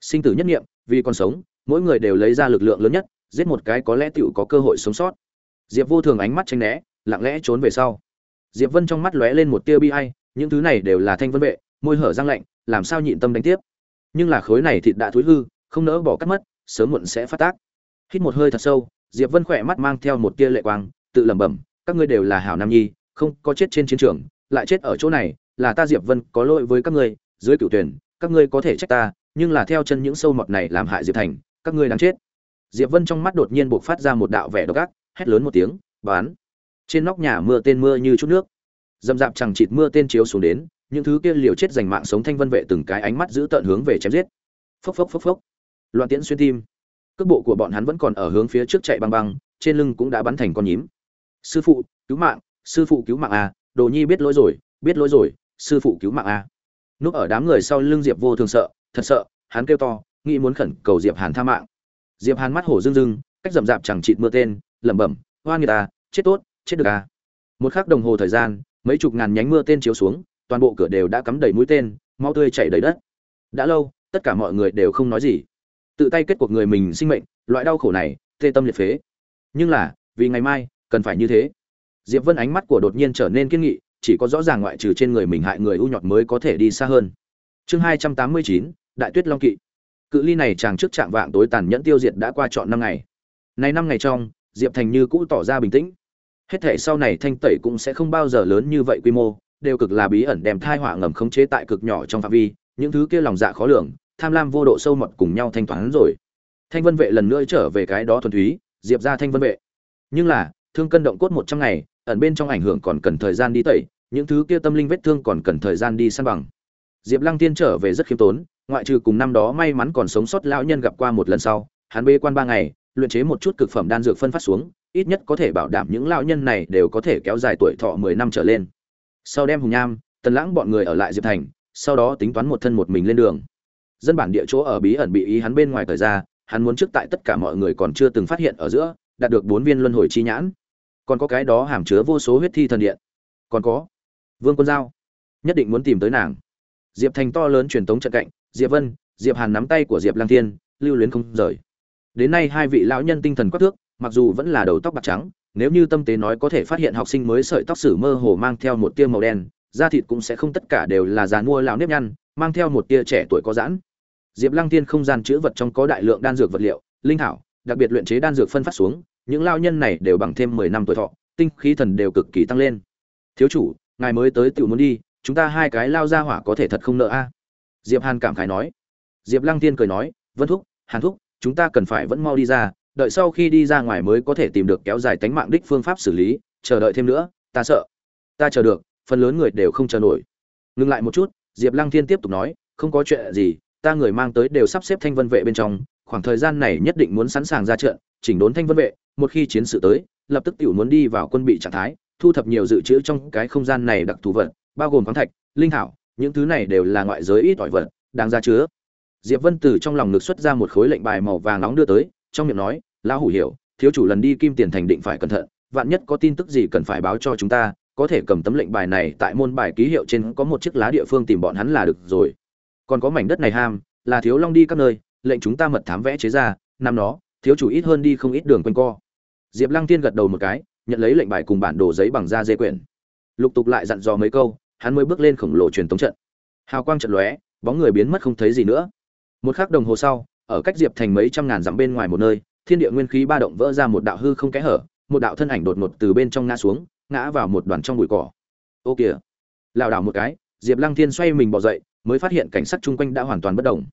Sinh tử nhất nghiệm vì còn sống, mỗi người đều lấy ra lực lượng lớn nhất, giết một cái có lẽ tựu có cơ hội sống sót. Diệp vô thường ánh mắt tranh né, lặng lẽ trốn về sau. Diệp vân trong mắt lóe lên một tia bi ai, những thứ này đều là thanh vân vệ, môi hở răng lạnh, làm sao nhịn tâm đánh tiếp. Nhưng là khối này thịt đã thối hư, không nỡ bỏ cắt mất, sớm muộn sẽ phát tác. Hít một hơi thật sâu, diệp vân khỏe mắt mang theo một tia lệ quang, tự lẩm bẩm các ngươi đều là hảo nam nhi, không, có chết trên chiến trường, lại chết ở chỗ này, là ta diệp vân có lỗi với các ngươi, dưới cửu tuyển, các ngươi có thể trách ta, nhưng là theo chân những sâu mọt này làm hại diệp thành, các ngươi đáng chết. Diệp vân trong mắt đột nhiên buộc phát ra một đạo vẻ độc ác, hét lớn một tiếng, bán! Trên nóc nhà mưa tên mưa như chút nước. Dầm dạp chẳng chịt mưa tên chiếu xuống đến, những thứ kia liều chết giành mạng sống thanh vân vệ từng cái ánh mắt giữ tợn hướng về chém giết. Phốc phốc phốc phốc. Loạn tiễn xuyên tim. Cước bộ của bọn hắn vẫn còn ở hướng phía trước chạy băng băng, trên lưng cũng đã bắn thành con nhím sư phụ, cứu mạng, sư phụ cứu mạng à đồ nhi biết lỗi rồi, biết lỗi rồi, sư phụ cứu mạng à. Núp ở đám người sau lưng diệp vô thường sợ, thật sợ, hắn kêu to, nghĩ muốn khẩn cầu diệp hàn tha mạng. Diệp hàn mắt hổ rưng rưng, cách rậm rạp chẳng chịt mưa tên, lẩm bẩm, hoa người ta à, chết tốt, chết được à. Một khắc đồng hồ thời gian, mấy chục ngàn nhánh mưa tên chiếu xuống, toàn bộ cửa đều đã cắm đầy mũi tên mau tươi chảy đầy đất. Đã lâu, tất cả mọi người đều không nói gì. Tự tay kết cuộc người mình sinh mệnh, loại đau khổ này, tê tâm liệt phế. Nhưng là, vì ngày mai cần phải như thế. Diệp vân ánh mắt của đột nhiên trở nên kiên nghị, chỉ có rõ ràng ngoại trừ trên người mình hại người u nhọt mới có thể đi xa hơn. Chương hai trăm tám mươi chín, đại tuyết long kỵ. Cự ly này chàng trước trạng vạng tối tàn nhẫn tiêu diệt đã qua trọn năm ngày. Nay năm ngày trong, diệp thành như cũ tỏ ra bình tĩnh. Hết thể sau này thanh tẩy cũng sẽ không bao giờ lớn như vậy quy mô, đều cực là bí ẩn đem thai họa ngầm khống chế tại cực nhỏ trong phạm vi, những thứ kia lòng dạ khó lường, tham lam vô độ sâu mật cùng nhau thanh toán rồi. Thanh vân vệ lần nữa trở về cái đó thuần túy, diệp ra thanh vân vệ. Nhưng là thương cân động cốt một trăm ngày, ẩn bên trong ảnh hưởng còn cần thời gian đi tẩy, những thứ kia tâm linh vết thương còn cần thời gian đi săn bằng. Diệp lăng tiên trở về rất khiêm tốn, ngoại trừ cùng năm đó may mắn còn sống sót lão nhân gặp qua một lần sau, hắn bê quan ba ngày, luyện chế một chút cực phẩm đan dược phân phát xuống, ít nhất có thể bảo đảm những lão nhân này đều có thể kéo dài tuổi thọ mười năm trở lên. Sau đem hùng nham, tần lãng bọn người ở lại diệp thành, sau đó tính toán một thân một mình lên đường. Dân bản địa chỗ ở bí ẩn bị ý hắn bên ngoài thời ra, hắn muốn trước tại tất cả mọi người còn chưa từng phát hiện ở giữa, đạt được bốn viên luân hồi chi nhãn còn có cái đó hàm chứa vô số huyết thi thần điện. Còn có, vương quân giao, nhất định muốn tìm tới nàng. Diệp thành to lớn truyền tống trận cạnh, diệp vân, diệp hàn nắm tay của diệp lang thiên, lưu luyến không rời. Đến nay hai vị lão nhân tinh thần quắc thước, mặc dù vẫn là đầu tóc bạc trắng, nếu như tâm tế nói có thể phát hiện học sinh mới sợi tóc sử mơ hồ mang theo một tia màu đen, da thịt cũng sẽ không tất cả đều là già mua lão nếp nhăn, mang theo một tia trẻ tuổi có giãn. Diệp lăng tiên không gian chứa vật trong có đại lượng đan dược vật liệu, linh thảo đặc biệt luyện chế đan dược phân phát xuống, những lao nhân này đều bằng thêm mười năm tuổi thọ, tinh khí thần đều cực kỳ tăng lên. Thiếu chủ, ngài mới tới tiểu muốn đi, chúng ta hai cái lao ra hỏa có thể thật không nợ a? Diệp hàn cảm khái nói. Diệp lăng tiên cười nói, vân thúc, hàn thúc, chúng ta cần phải vẫn mau đi ra, đợi sau khi đi ra ngoài mới có thể tìm được kéo dài tánh mạng đích phương pháp xử lý, chờ đợi thêm nữa, ta sợ, ta chờ được, phần lớn người đều không chờ nổi. Ngừng lại một chút, diệp lăng thiên tiếp tục nói, không có chuyện gì, ta người mang tới đều sắp xếp thanh vân vệ bên trong khoảng thời gian này nhất định muốn sẵn sàng ra trận, chỉnh đốn thanh vân vệ, một khi chiến sự tới, lập tức tiểu muốn đi vào quân bị trạng thái, thu thập nhiều dự trữ trong cái không gian này đặc thù vật, bao gồm khoáng thạch, linh thảo, những thứ này đều là ngoại giới ít ỏi vật đang ra chứa. Diệp vân từ trong lòng ngực xuất ra một khối lệnh bài màu vàng nóng đưa tới, trong miệng nói, lão hủ hiểu, thiếu chủ lần đi kim tiền thành định phải cẩn thận, vạn nhất có tin tức gì cần phải báo cho chúng ta, có thể cầm tấm lệnh bài này tại môn bài ký hiệu trên có một chiếc lá địa phương tìm bọn hắn là được rồi. Còn có mảnh đất này ham, là thiếu long đi các nơi lệnh chúng ta mật thám vẽ chế ra, năm đó, thiếu chủ ít hơn đi không ít đường quanh co. Diệp lăng tiên gật đầu một cái, nhận lấy lệnh bài cùng bản đồ giấy bằng da dê quyển. Lục tục lại dặn dò mấy câu, hắn mới bước lên khổng lồ truyền tống trận. Hào quang trận lóe, bóng người biến mất không thấy gì nữa. Một khắc đồng hồ sau, ở cách diệp thành mấy trăm ngàn dặm bên ngoài một nơi, thiên địa nguyên khí ba động vỡ ra một đạo hư không kẽ hở, một đạo thân ảnh đột ngột từ bên trong ngã xuống, ngã vào một đoàn trong bụi cỏ. Ô kìa! Lảo đảo một cái, diệp lăng thiên xoay mình bỏ dậy, mới phát hiện cảnh sắc chung quanh đã hoàn toàn bất động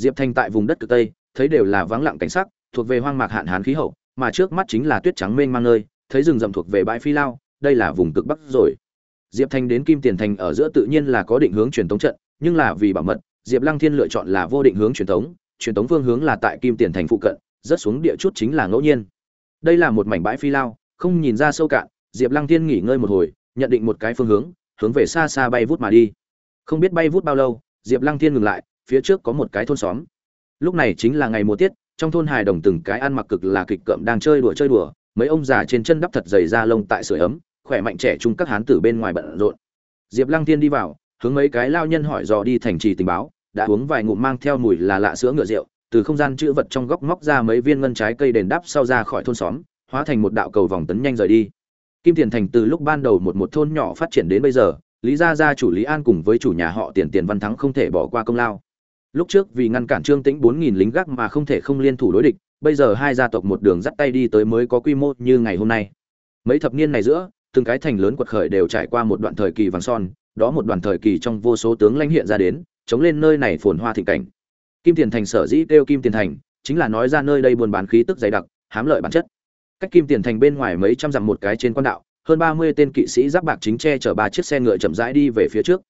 diệp thành tại vùng đất cực tây, thấy đều là vắng lặng cảnh sắc, thuộc về hoang mạc hạn hán khí hậu, mà trước mắt chính là tuyết trắng mênh mang nơi, thấy rừng rậm thuộc về bãi phi lao, đây là vùng cực bắc rồi. Diệp thành đến kim tiền thành ở giữa tự nhiên là có định hướng truyền tống trận, nhưng là vì bảo mật, diệp lăng thiên lựa chọn là vô định hướng truyền tống truyền tống phương hướng là tại kim tiền thành phụ cận, rất xuống địa chút chính là ngẫu nhiên. Đây là một mảnh bãi phi lao, không nhìn ra sâu cạn, diệp lăng thiên nghỉ ngơi một hồi, nhận định một cái phương hướng hướng về xa xa bay vút mà đi. Không biết bay vút bao lâu, diệp lăng thiên ngừng lại phía trước có một cái thôn xóm. Lúc này chính là ngày mùa tiết, trong thôn hài đồng từng cái ăn mặc cực là kịch cậm đang chơi đùa chơi đùa, mấy ông già trên chân đắp thật dày da lông tại sưởi ấm, khỏe mạnh trẻ trung các hán tử bên ngoài bận rộn. Diệp lăng thiên đi vào, hướng mấy cái lao nhân hỏi dò đi thành trì tình báo, đã uống vài ngụm mang theo mùi là lạ sữa ngựa rượu, từ không gian chữ vật trong góc móc ra mấy viên ngân trái cây đền đáp sau ra khỏi thôn xóm, hóa thành một đạo cầu vòng tấn nhanh rời đi. Kim tiền thành từ lúc ban đầu một một thôn nhỏ phát triển đến bây giờ, lý gia gia, chủ lý an cùng với chủ nhà họ tiền tiền văn thắng không thể bỏ qua công lao lúc trước vì ngăn cản trương tĩnh bốn nghìn lính gác mà không thể không liên thủ đối địch, bây giờ hai gia tộc một đường dắt tay đi tới mới có quy mô như ngày hôm nay. Mấy thập niên này giữa, từng cái thành lớn quật khởi đều trải qua một đoạn thời kỳ vàng son, đó một đoạn thời kỳ trong vô số tướng lãnh hiện ra đến, chống lên nơi này phồn hoa thịnh cảnh. Kim tiền thành sở dĩ kêu kim tiền thành, chính là nói ra nơi đây buôn bán khí tức dày đặc, hám lợi bản chất. Cách kim tiền thành bên ngoài mấy trăm dặm một cái trên quan đạo, hơn ba mươi tên kỵ sĩ giáp bạc chính che chở ba chiếc xe ngựa chậm rãi đi về phía trước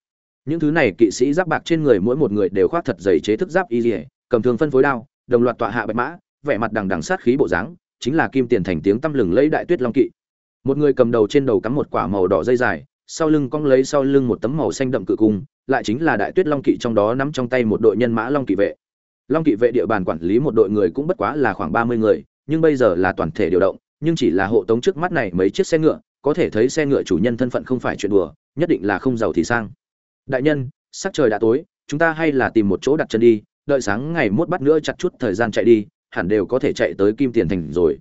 những thứ này kỵ sĩ giáp bạc trên người mỗi một người đều khoác thật dày chế thức giáp y dỉa cầm thương phân phối đao, đồng loạt tọa hạ bạch mã, vẻ mặt đằng đằng sát khí bộ dáng, chính là kim tiền thành tiếng tăm lừng lấy đại tuyết long kỵ. Một người cầm đầu trên đầu cắm một quả màu đỏ dây dài, sau lưng cong lấy sau lưng một tấm màu xanh đậm cự cung, lại chính là đại tuyết long kỵ trong đó nắm trong tay một đội nhân mã long kỵ vệ. Long kỵ vệ địa bàn quản lý một đội người cũng bất quá là khoảng ba mươi người, nhưng bây giờ là toàn thể điều động, nhưng chỉ là hộ tống trước mắt này mấy chiếc xe ngựa, có thể thấy xe ngựa chủ nhân thân phận không phải chuyện đùa, nhất định là không giàu thì sang đại nhân, sắc trời đã tối, chúng ta hay là tìm một chỗ đặt chân đi, đợi sáng ngày mốt bắt nữa chặt chút thời gian chạy đi, hẳn đều có thể chạy tới kim tiền thành rồi.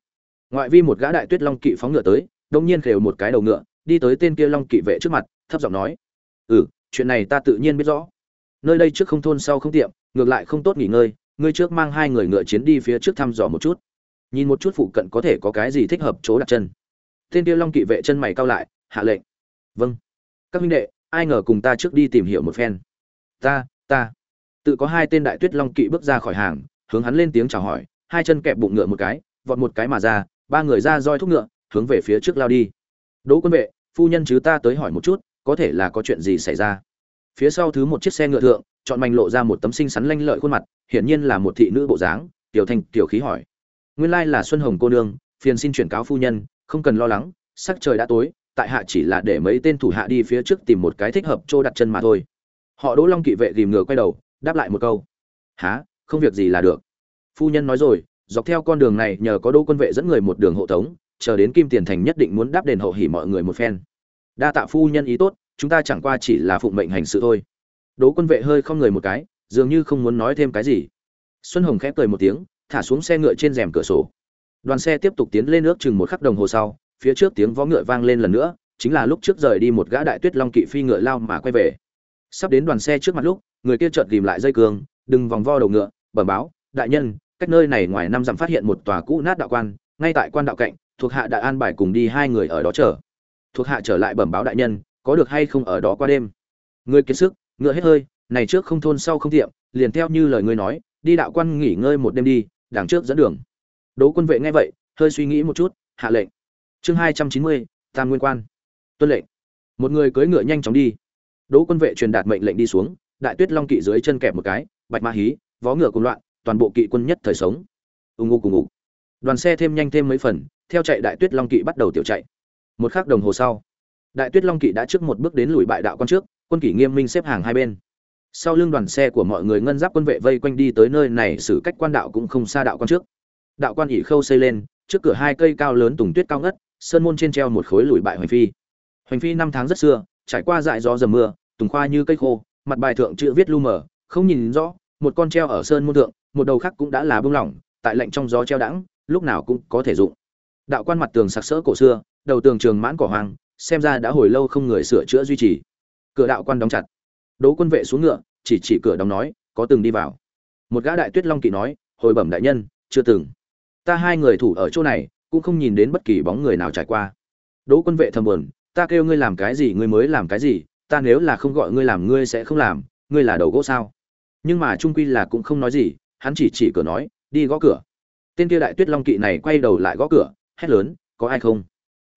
Ngoại vi một gã đại tuyết long kỵ phóng ngựa tới, đông nhiên khều một cái đầu ngựa, đi tới tên kia long kỵ vệ trước mặt, thấp giọng nói ừ chuyện này ta tự nhiên biết rõ. Nơi đây trước không thôn sau không tiệm, ngược lại không tốt nghỉ ngơi, ngươi trước mang hai người ngựa chiến đi phía trước thăm dò một chút. Nhìn một chút phụ cận có thể có cái gì thích hợp chỗ đặt chân. Tên kia long kỵ vệ chân mày cao lại, hạ lệnh vâng các huynh đệ ai ngờ cùng ta trước đi tìm hiểu một phen. Ta ta. Tự có hai tên đại tuyết long kỵ bước ra khỏi hàng, hướng hắn lên tiếng chào hỏi, hai chân kẹp bụng ngựa một cái, vọt một cái mà ra, ba người ra roi thúc ngựa, hướng về phía trước lao đi. Đỗ quân vệ, phu nhân chứ ta tới hỏi một chút, có thể là có chuyện gì xảy ra? Phía sau thứ một chiếc xe ngựa thượng, chọn manh lộ ra một tấm xinh xắn lanh lợi khuôn mặt, hiển nhiên là một thị nữ bộ dáng, tiểu thanh tiểu khí hỏi. Nguyên lai là xuân hồng cô nương, phiền xin chuyển cáo phu nhân, không cần lo lắng, sắc trời đã tối tại hạ chỉ là để mấy tên thủ hạ đi phía trước tìm một cái thích hợp chỗ đặt chân mà thôi. Họ đỗ long kỵ vệ tìm ngựa quay đầu, đáp lại một câu. Há không việc gì là được. Phu nhân nói rồi, dọc theo con đường này nhờ có đỗ quân vệ dẫn người một đường hộ tống, chờ đến kim tiền thành nhất định muốn đáp đền hậu hỉ mọi người một phen. Đa tạ phu nhân ý tốt, chúng ta chẳng qua chỉ là phụng mệnh hành sự thôi. Đỗ quân vệ hơi không người một cái, dường như không muốn nói thêm cái gì. Xuân hồng khẽ cười một tiếng, thả xuống xe ngựa trên rèm cửa sổ. Đoàn xe tiếp tục tiến lên nước chừng một khắc đồng hồ sau phía trước tiếng vó ngựa vang lên lần nữa, chính là lúc trước rời đi một gã đại tuyết long kỵ phi ngựa lao mà quay về. Sắp đến đoàn xe trước mặt lúc, người kia chợt ghìm lại dây cương, đừng vòng vo đầu ngựa, bẩm báo, đại nhân, cách nơi này ngoài năm dặm phát hiện một tòa cũ nát đạo quan, ngay tại quan đạo cạnh, thuộc hạ đã an bài cùng đi hai người ở đó chờ. Thuộc hạ trở lại bẩm báo đại nhân, có được hay không ở đó qua đêm? Người kiệt sức, ngựa hết hơi, này trước không thôn sau không tiệm, liền theo như lời ngươi nói, đi đạo quan nghỉ ngơi một đêm đi, đằng trước dẫn đường. Đỗ quân vệ nghe vậy, hơi suy nghĩ một chút, hạ lệnh chương hai trăm chín mươi, tam nguyên quan. Tuân lệnh. Một người cưỡi ngựa nhanh chóng đi. Đỗ quân vệ truyền đạt mệnh lệnh đi xuống, đại tuyết long kỵ dưới chân kẹp một cái, bạch ma hí, vó ngựa cùng loạn, toàn bộ kỵ quân nhất thời sống. Ùng ục cùng ục đoàn xe thêm nhanh thêm mấy phần, theo chạy đại tuyết long kỵ bắt đầu tiểu chạy. Một khắc đồng hồ sau, đại tuyết long kỵ đã trước một bước đến lùi bại đạo quan trước, quân kỷ nghiêm minh xếp hàng hai bên. Sau lưng đoàn xe của mọi người ngân giáp quân vệ vây quanh đi tới nơi này xử cách quan đạo cũng không xa đạo quan trước. Đạo quan ỉ khâu xây lên, trước cửa hai cây cao lớn tùng tuyết cao ngất sơn môn trên treo một khối lùi bại hoành phi. Hoành phi năm tháng rất xưa, trải qua dại gió dầm mưa, tùng khoa như cây khô, mặt bài thượng chữ viết lu mờ, không nhìn rõ, một con treo ở sơn môn thượng, một đầu khác cũng đã là bông lỏng, tại lạnh trong gió treo đãng, lúc nào cũng có thể dụng. Đạo quan mặt tường sặc sỡ cổ xưa, đầu tường trường mãn cỏ hoang, xem ra đã hồi lâu không người sửa chữa duy trì. Cửa đạo quan đóng chặt. Đỗ quân vệ xuống ngựa, chỉ chỉ cửa đóng nói, có từng đi vào? Một gã đại tuyết long kỵ nói, hồi bẩm đại nhân, chưa từng. Ta hai người thủ ở chỗ này cũng không nhìn đến bất kỳ bóng người nào trải qua. Đỗ quân vệ thầm buồn, ta kêu ngươi làm cái gì, ngươi mới làm cái gì? Ta nếu là không gọi ngươi làm, ngươi sẽ không làm, ngươi là đầu gỗ sao? Nhưng mà trung quy là cũng không nói gì, hắn chỉ chỉ cửa nói, đi gõ cửa. Tên kia đại tuyết long kỵ này quay đầu lại gõ cửa, hét lớn, có ai không?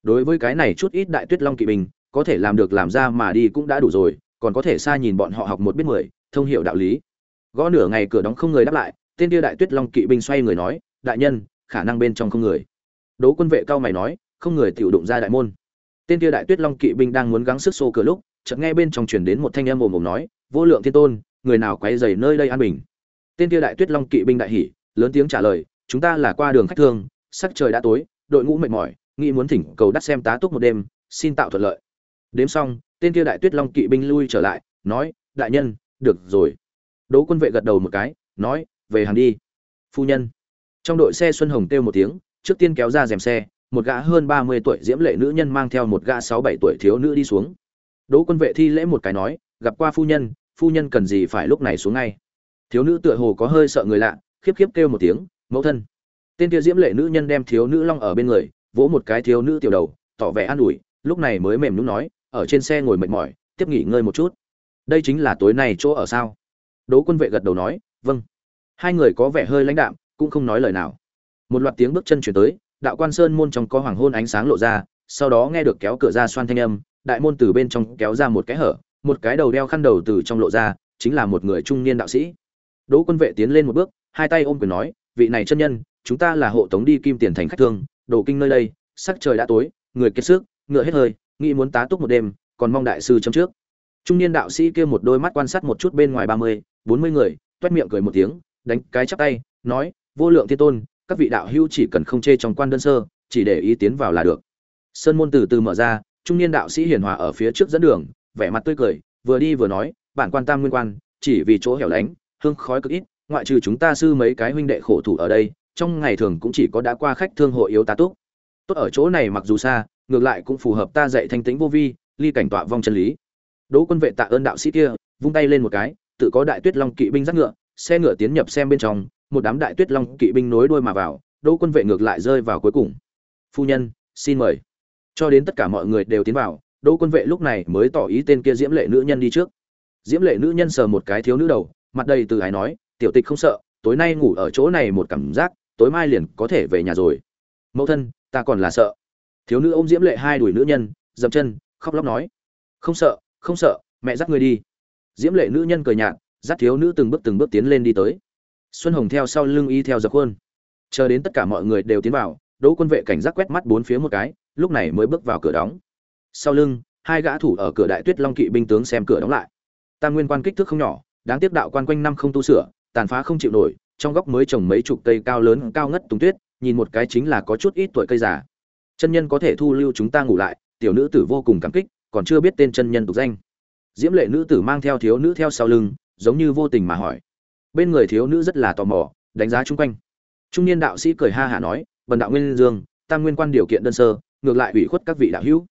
Đối với cái này chút ít đại tuyết long kỵ binh, có thể làm được làm ra mà đi cũng đã đủ rồi, còn có thể xa nhìn bọn họ học một biết mười, thông hiểu đạo lý. Gõ nửa ngày, cửa đóng không người đáp lại, tên kia đại tuyết long kỵ binh xoay người nói, đại nhân, khả năng bên trong không người. Đỗ quân vệ cao mày nói, không người tiểu đụng ra đại môn. Tên kia đại tuyết long kỵ binh đang muốn gắng sức xô cửa lúc, chợt nghe bên trong truyền đến một thanh âm ồm ồm nói, vô lượng thiên tôn, người nào quấy rầy nơi đây an bình? Tên kia đại tuyết long kỵ binh đại hỉ, lớn tiếng trả lời, chúng ta là qua đường khách thương, sắc trời đã tối, đội ngũ mệt mỏi, nghĩ muốn thỉnh cầu đắt xem tá túc một đêm, xin tạo thuận lợi. Đếm xong, tên kia đại tuyết long kỵ binh lui trở lại, nói, đại nhân, được rồi. Đỗ quân vệ gật đầu một cái, nói, về hàng đi. Phu nhân. Trong đội xe xuân hồng kêu một tiếng trước tiên kéo ra rèm xe, một gã hơn ba mươi tuổi diễm lệ nữ nhân mang theo một gã sáu bảy tuổi thiếu nữ đi xuống. Đỗ quân vệ thi lễ một cái nói, gặp qua phu nhân phu nhân cần gì phải lúc này xuống ngay. Thiếu nữ tựa hồ có hơi sợ người lạ, khiếp khiếp kêu một tiếng, mẫu thân. Tên kia diễm lệ nữ nhân đem thiếu nữ long ở bên người, vỗ một cái thiếu nữ tiểu đầu, tỏ vẻ an ủi, lúc này mới mềm nhũn nói, ở trên xe ngồi mệt mỏi, tiếp nghỉ ngơi một chút. Đây chính là tối nay chỗ ở sao? Đỗ quân vệ gật đầu nói vâng. Hai người có vẻ hơi lãnh đạm, cũng không nói lời nào một loạt tiếng bước chân chuyển tới, đạo quan sơn môn trong có hoàng hôn ánh sáng lộ ra, sau đó nghe được kéo cửa ra xoan thanh âm, đại môn từ bên trong kéo ra một cái hở, một cái đầu đeo khăn đầu từ trong lộ ra, chính là một người trung niên đạo sĩ. Đỗ quân vệ tiến lên một bước, hai tay ôm quyền nói, vị này chân nhân, chúng ta là hộ tống đi kim tiền thành khách thương, đồ kinh nơi đây, sắc trời đã tối, người kiệt sức, ngựa hết hơi, nghĩ muốn tá túc một đêm, còn mong đại sư chấm trước. Trung niên đạo sĩ kia một đôi mắt quan sát một chút bên ngoài ba mươi, bốn mươi người, toét miệng cười một tiếng, đánh cái chắp tay, nói, vô lượng thiên tôn các vị đạo hữu chỉ cần không chê trong quan đơn sơ, chỉ để ý tiến vào là được. Sơn môn từ từ mở ra, trung niên đạo sĩ hiền hòa ở phía trước dẫn đường, vẻ mặt tươi cười, vừa đi vừa nói, bản quan tam nguyên quan, chỉ vì chỗ hẻo lánh, hương khói cực ít, ngoại trừ chúng ta sư mấy cái huynh đệ khổ thủ ở đây, trong ngày thường cũng chỉ có đã qua khách thương hội yếu tá túc. Tốt ở chỗ này mặc dù xa, ngược lại cũng phù hợp ta dạy thanh tĩnh vô vi, ly cảnh tọa vong chân lý. Đỗ quân vệ tạ ơn đạo sĩ kia, vung tay lên một cái, tự có đại tuyết long kỵ binh dắt ngựa, xe ngựa tiến nhập xem bên trong một đám đại tuyết long kỵ binh nối đuôi mà vào đỗ quân vệ ngược lại rơi vào cuối cùng. Phu nhân, xin mời. Cho đến tất cả mọi người đều tiến vào đỗ quân vệ lúc này mới tỏ ý tên kia diễm lệ nữ nhân đi trước. Diễm lệ nữ nhân sờ một cái thiếu nữ đầu, mặt đầy từ ái nói, tiểu tịch không sợ, tối nay ngủ ở chỗ này một cảm giác, tối mai liền có thể về nhà rồi. Mẫu thân, ta còn là sợ. Thiếu nữ ôm diễm lệ hai đuổi nữ nhân, dậm chân, khóc lóc nói, không sợ không sợ, mẹ dắt người đi. Diễm lệ nữ nhân cười nhạt, dắt thiếu nữ từng bước từng bước tiến lên đi tới xuân hồng theo sau lưng y theo dập khuôn. Chờ đến tất cả mọi người đều tiến vào, đỗ quân vệ cảnh giác quét mắt bốn phía một cái, lúc này mới bước vào cửa đóng. Sau lưng, hai gã thủ ở cửa đại tuyết long kỵ binh tướng xem cửa đóng lại. Tam nguyên quan kích thước không nhỏ, đáng tiếc đạo quan quanh năm không tu sửa, tàn phá không chịu nổi, trong góc mới trồng mấy chục cây cao lớn, cao ngất tùng tuyết, nhìn một cái chính là có chút ít tuổi cây già. Chân nhân có thể thu lưu chúng ta ngủ lại, tiểu nữ tử vô cùng cảm kích, còn chưa biết tên chân nhân tục danh. Diễm lệ nữ tử mang theo thiếu nữ theo sau lưng, giống như vô tình mà hỏi bên người thiếu nữ rất là tò mò, đánh giá chung quanh. Trung niên đạo sĩ cười ha hả nói, bần đạo nguyên dương tam nguyên quan điều kiện đơn sơ, ngược lại ủy khuất các vị đạo hữu.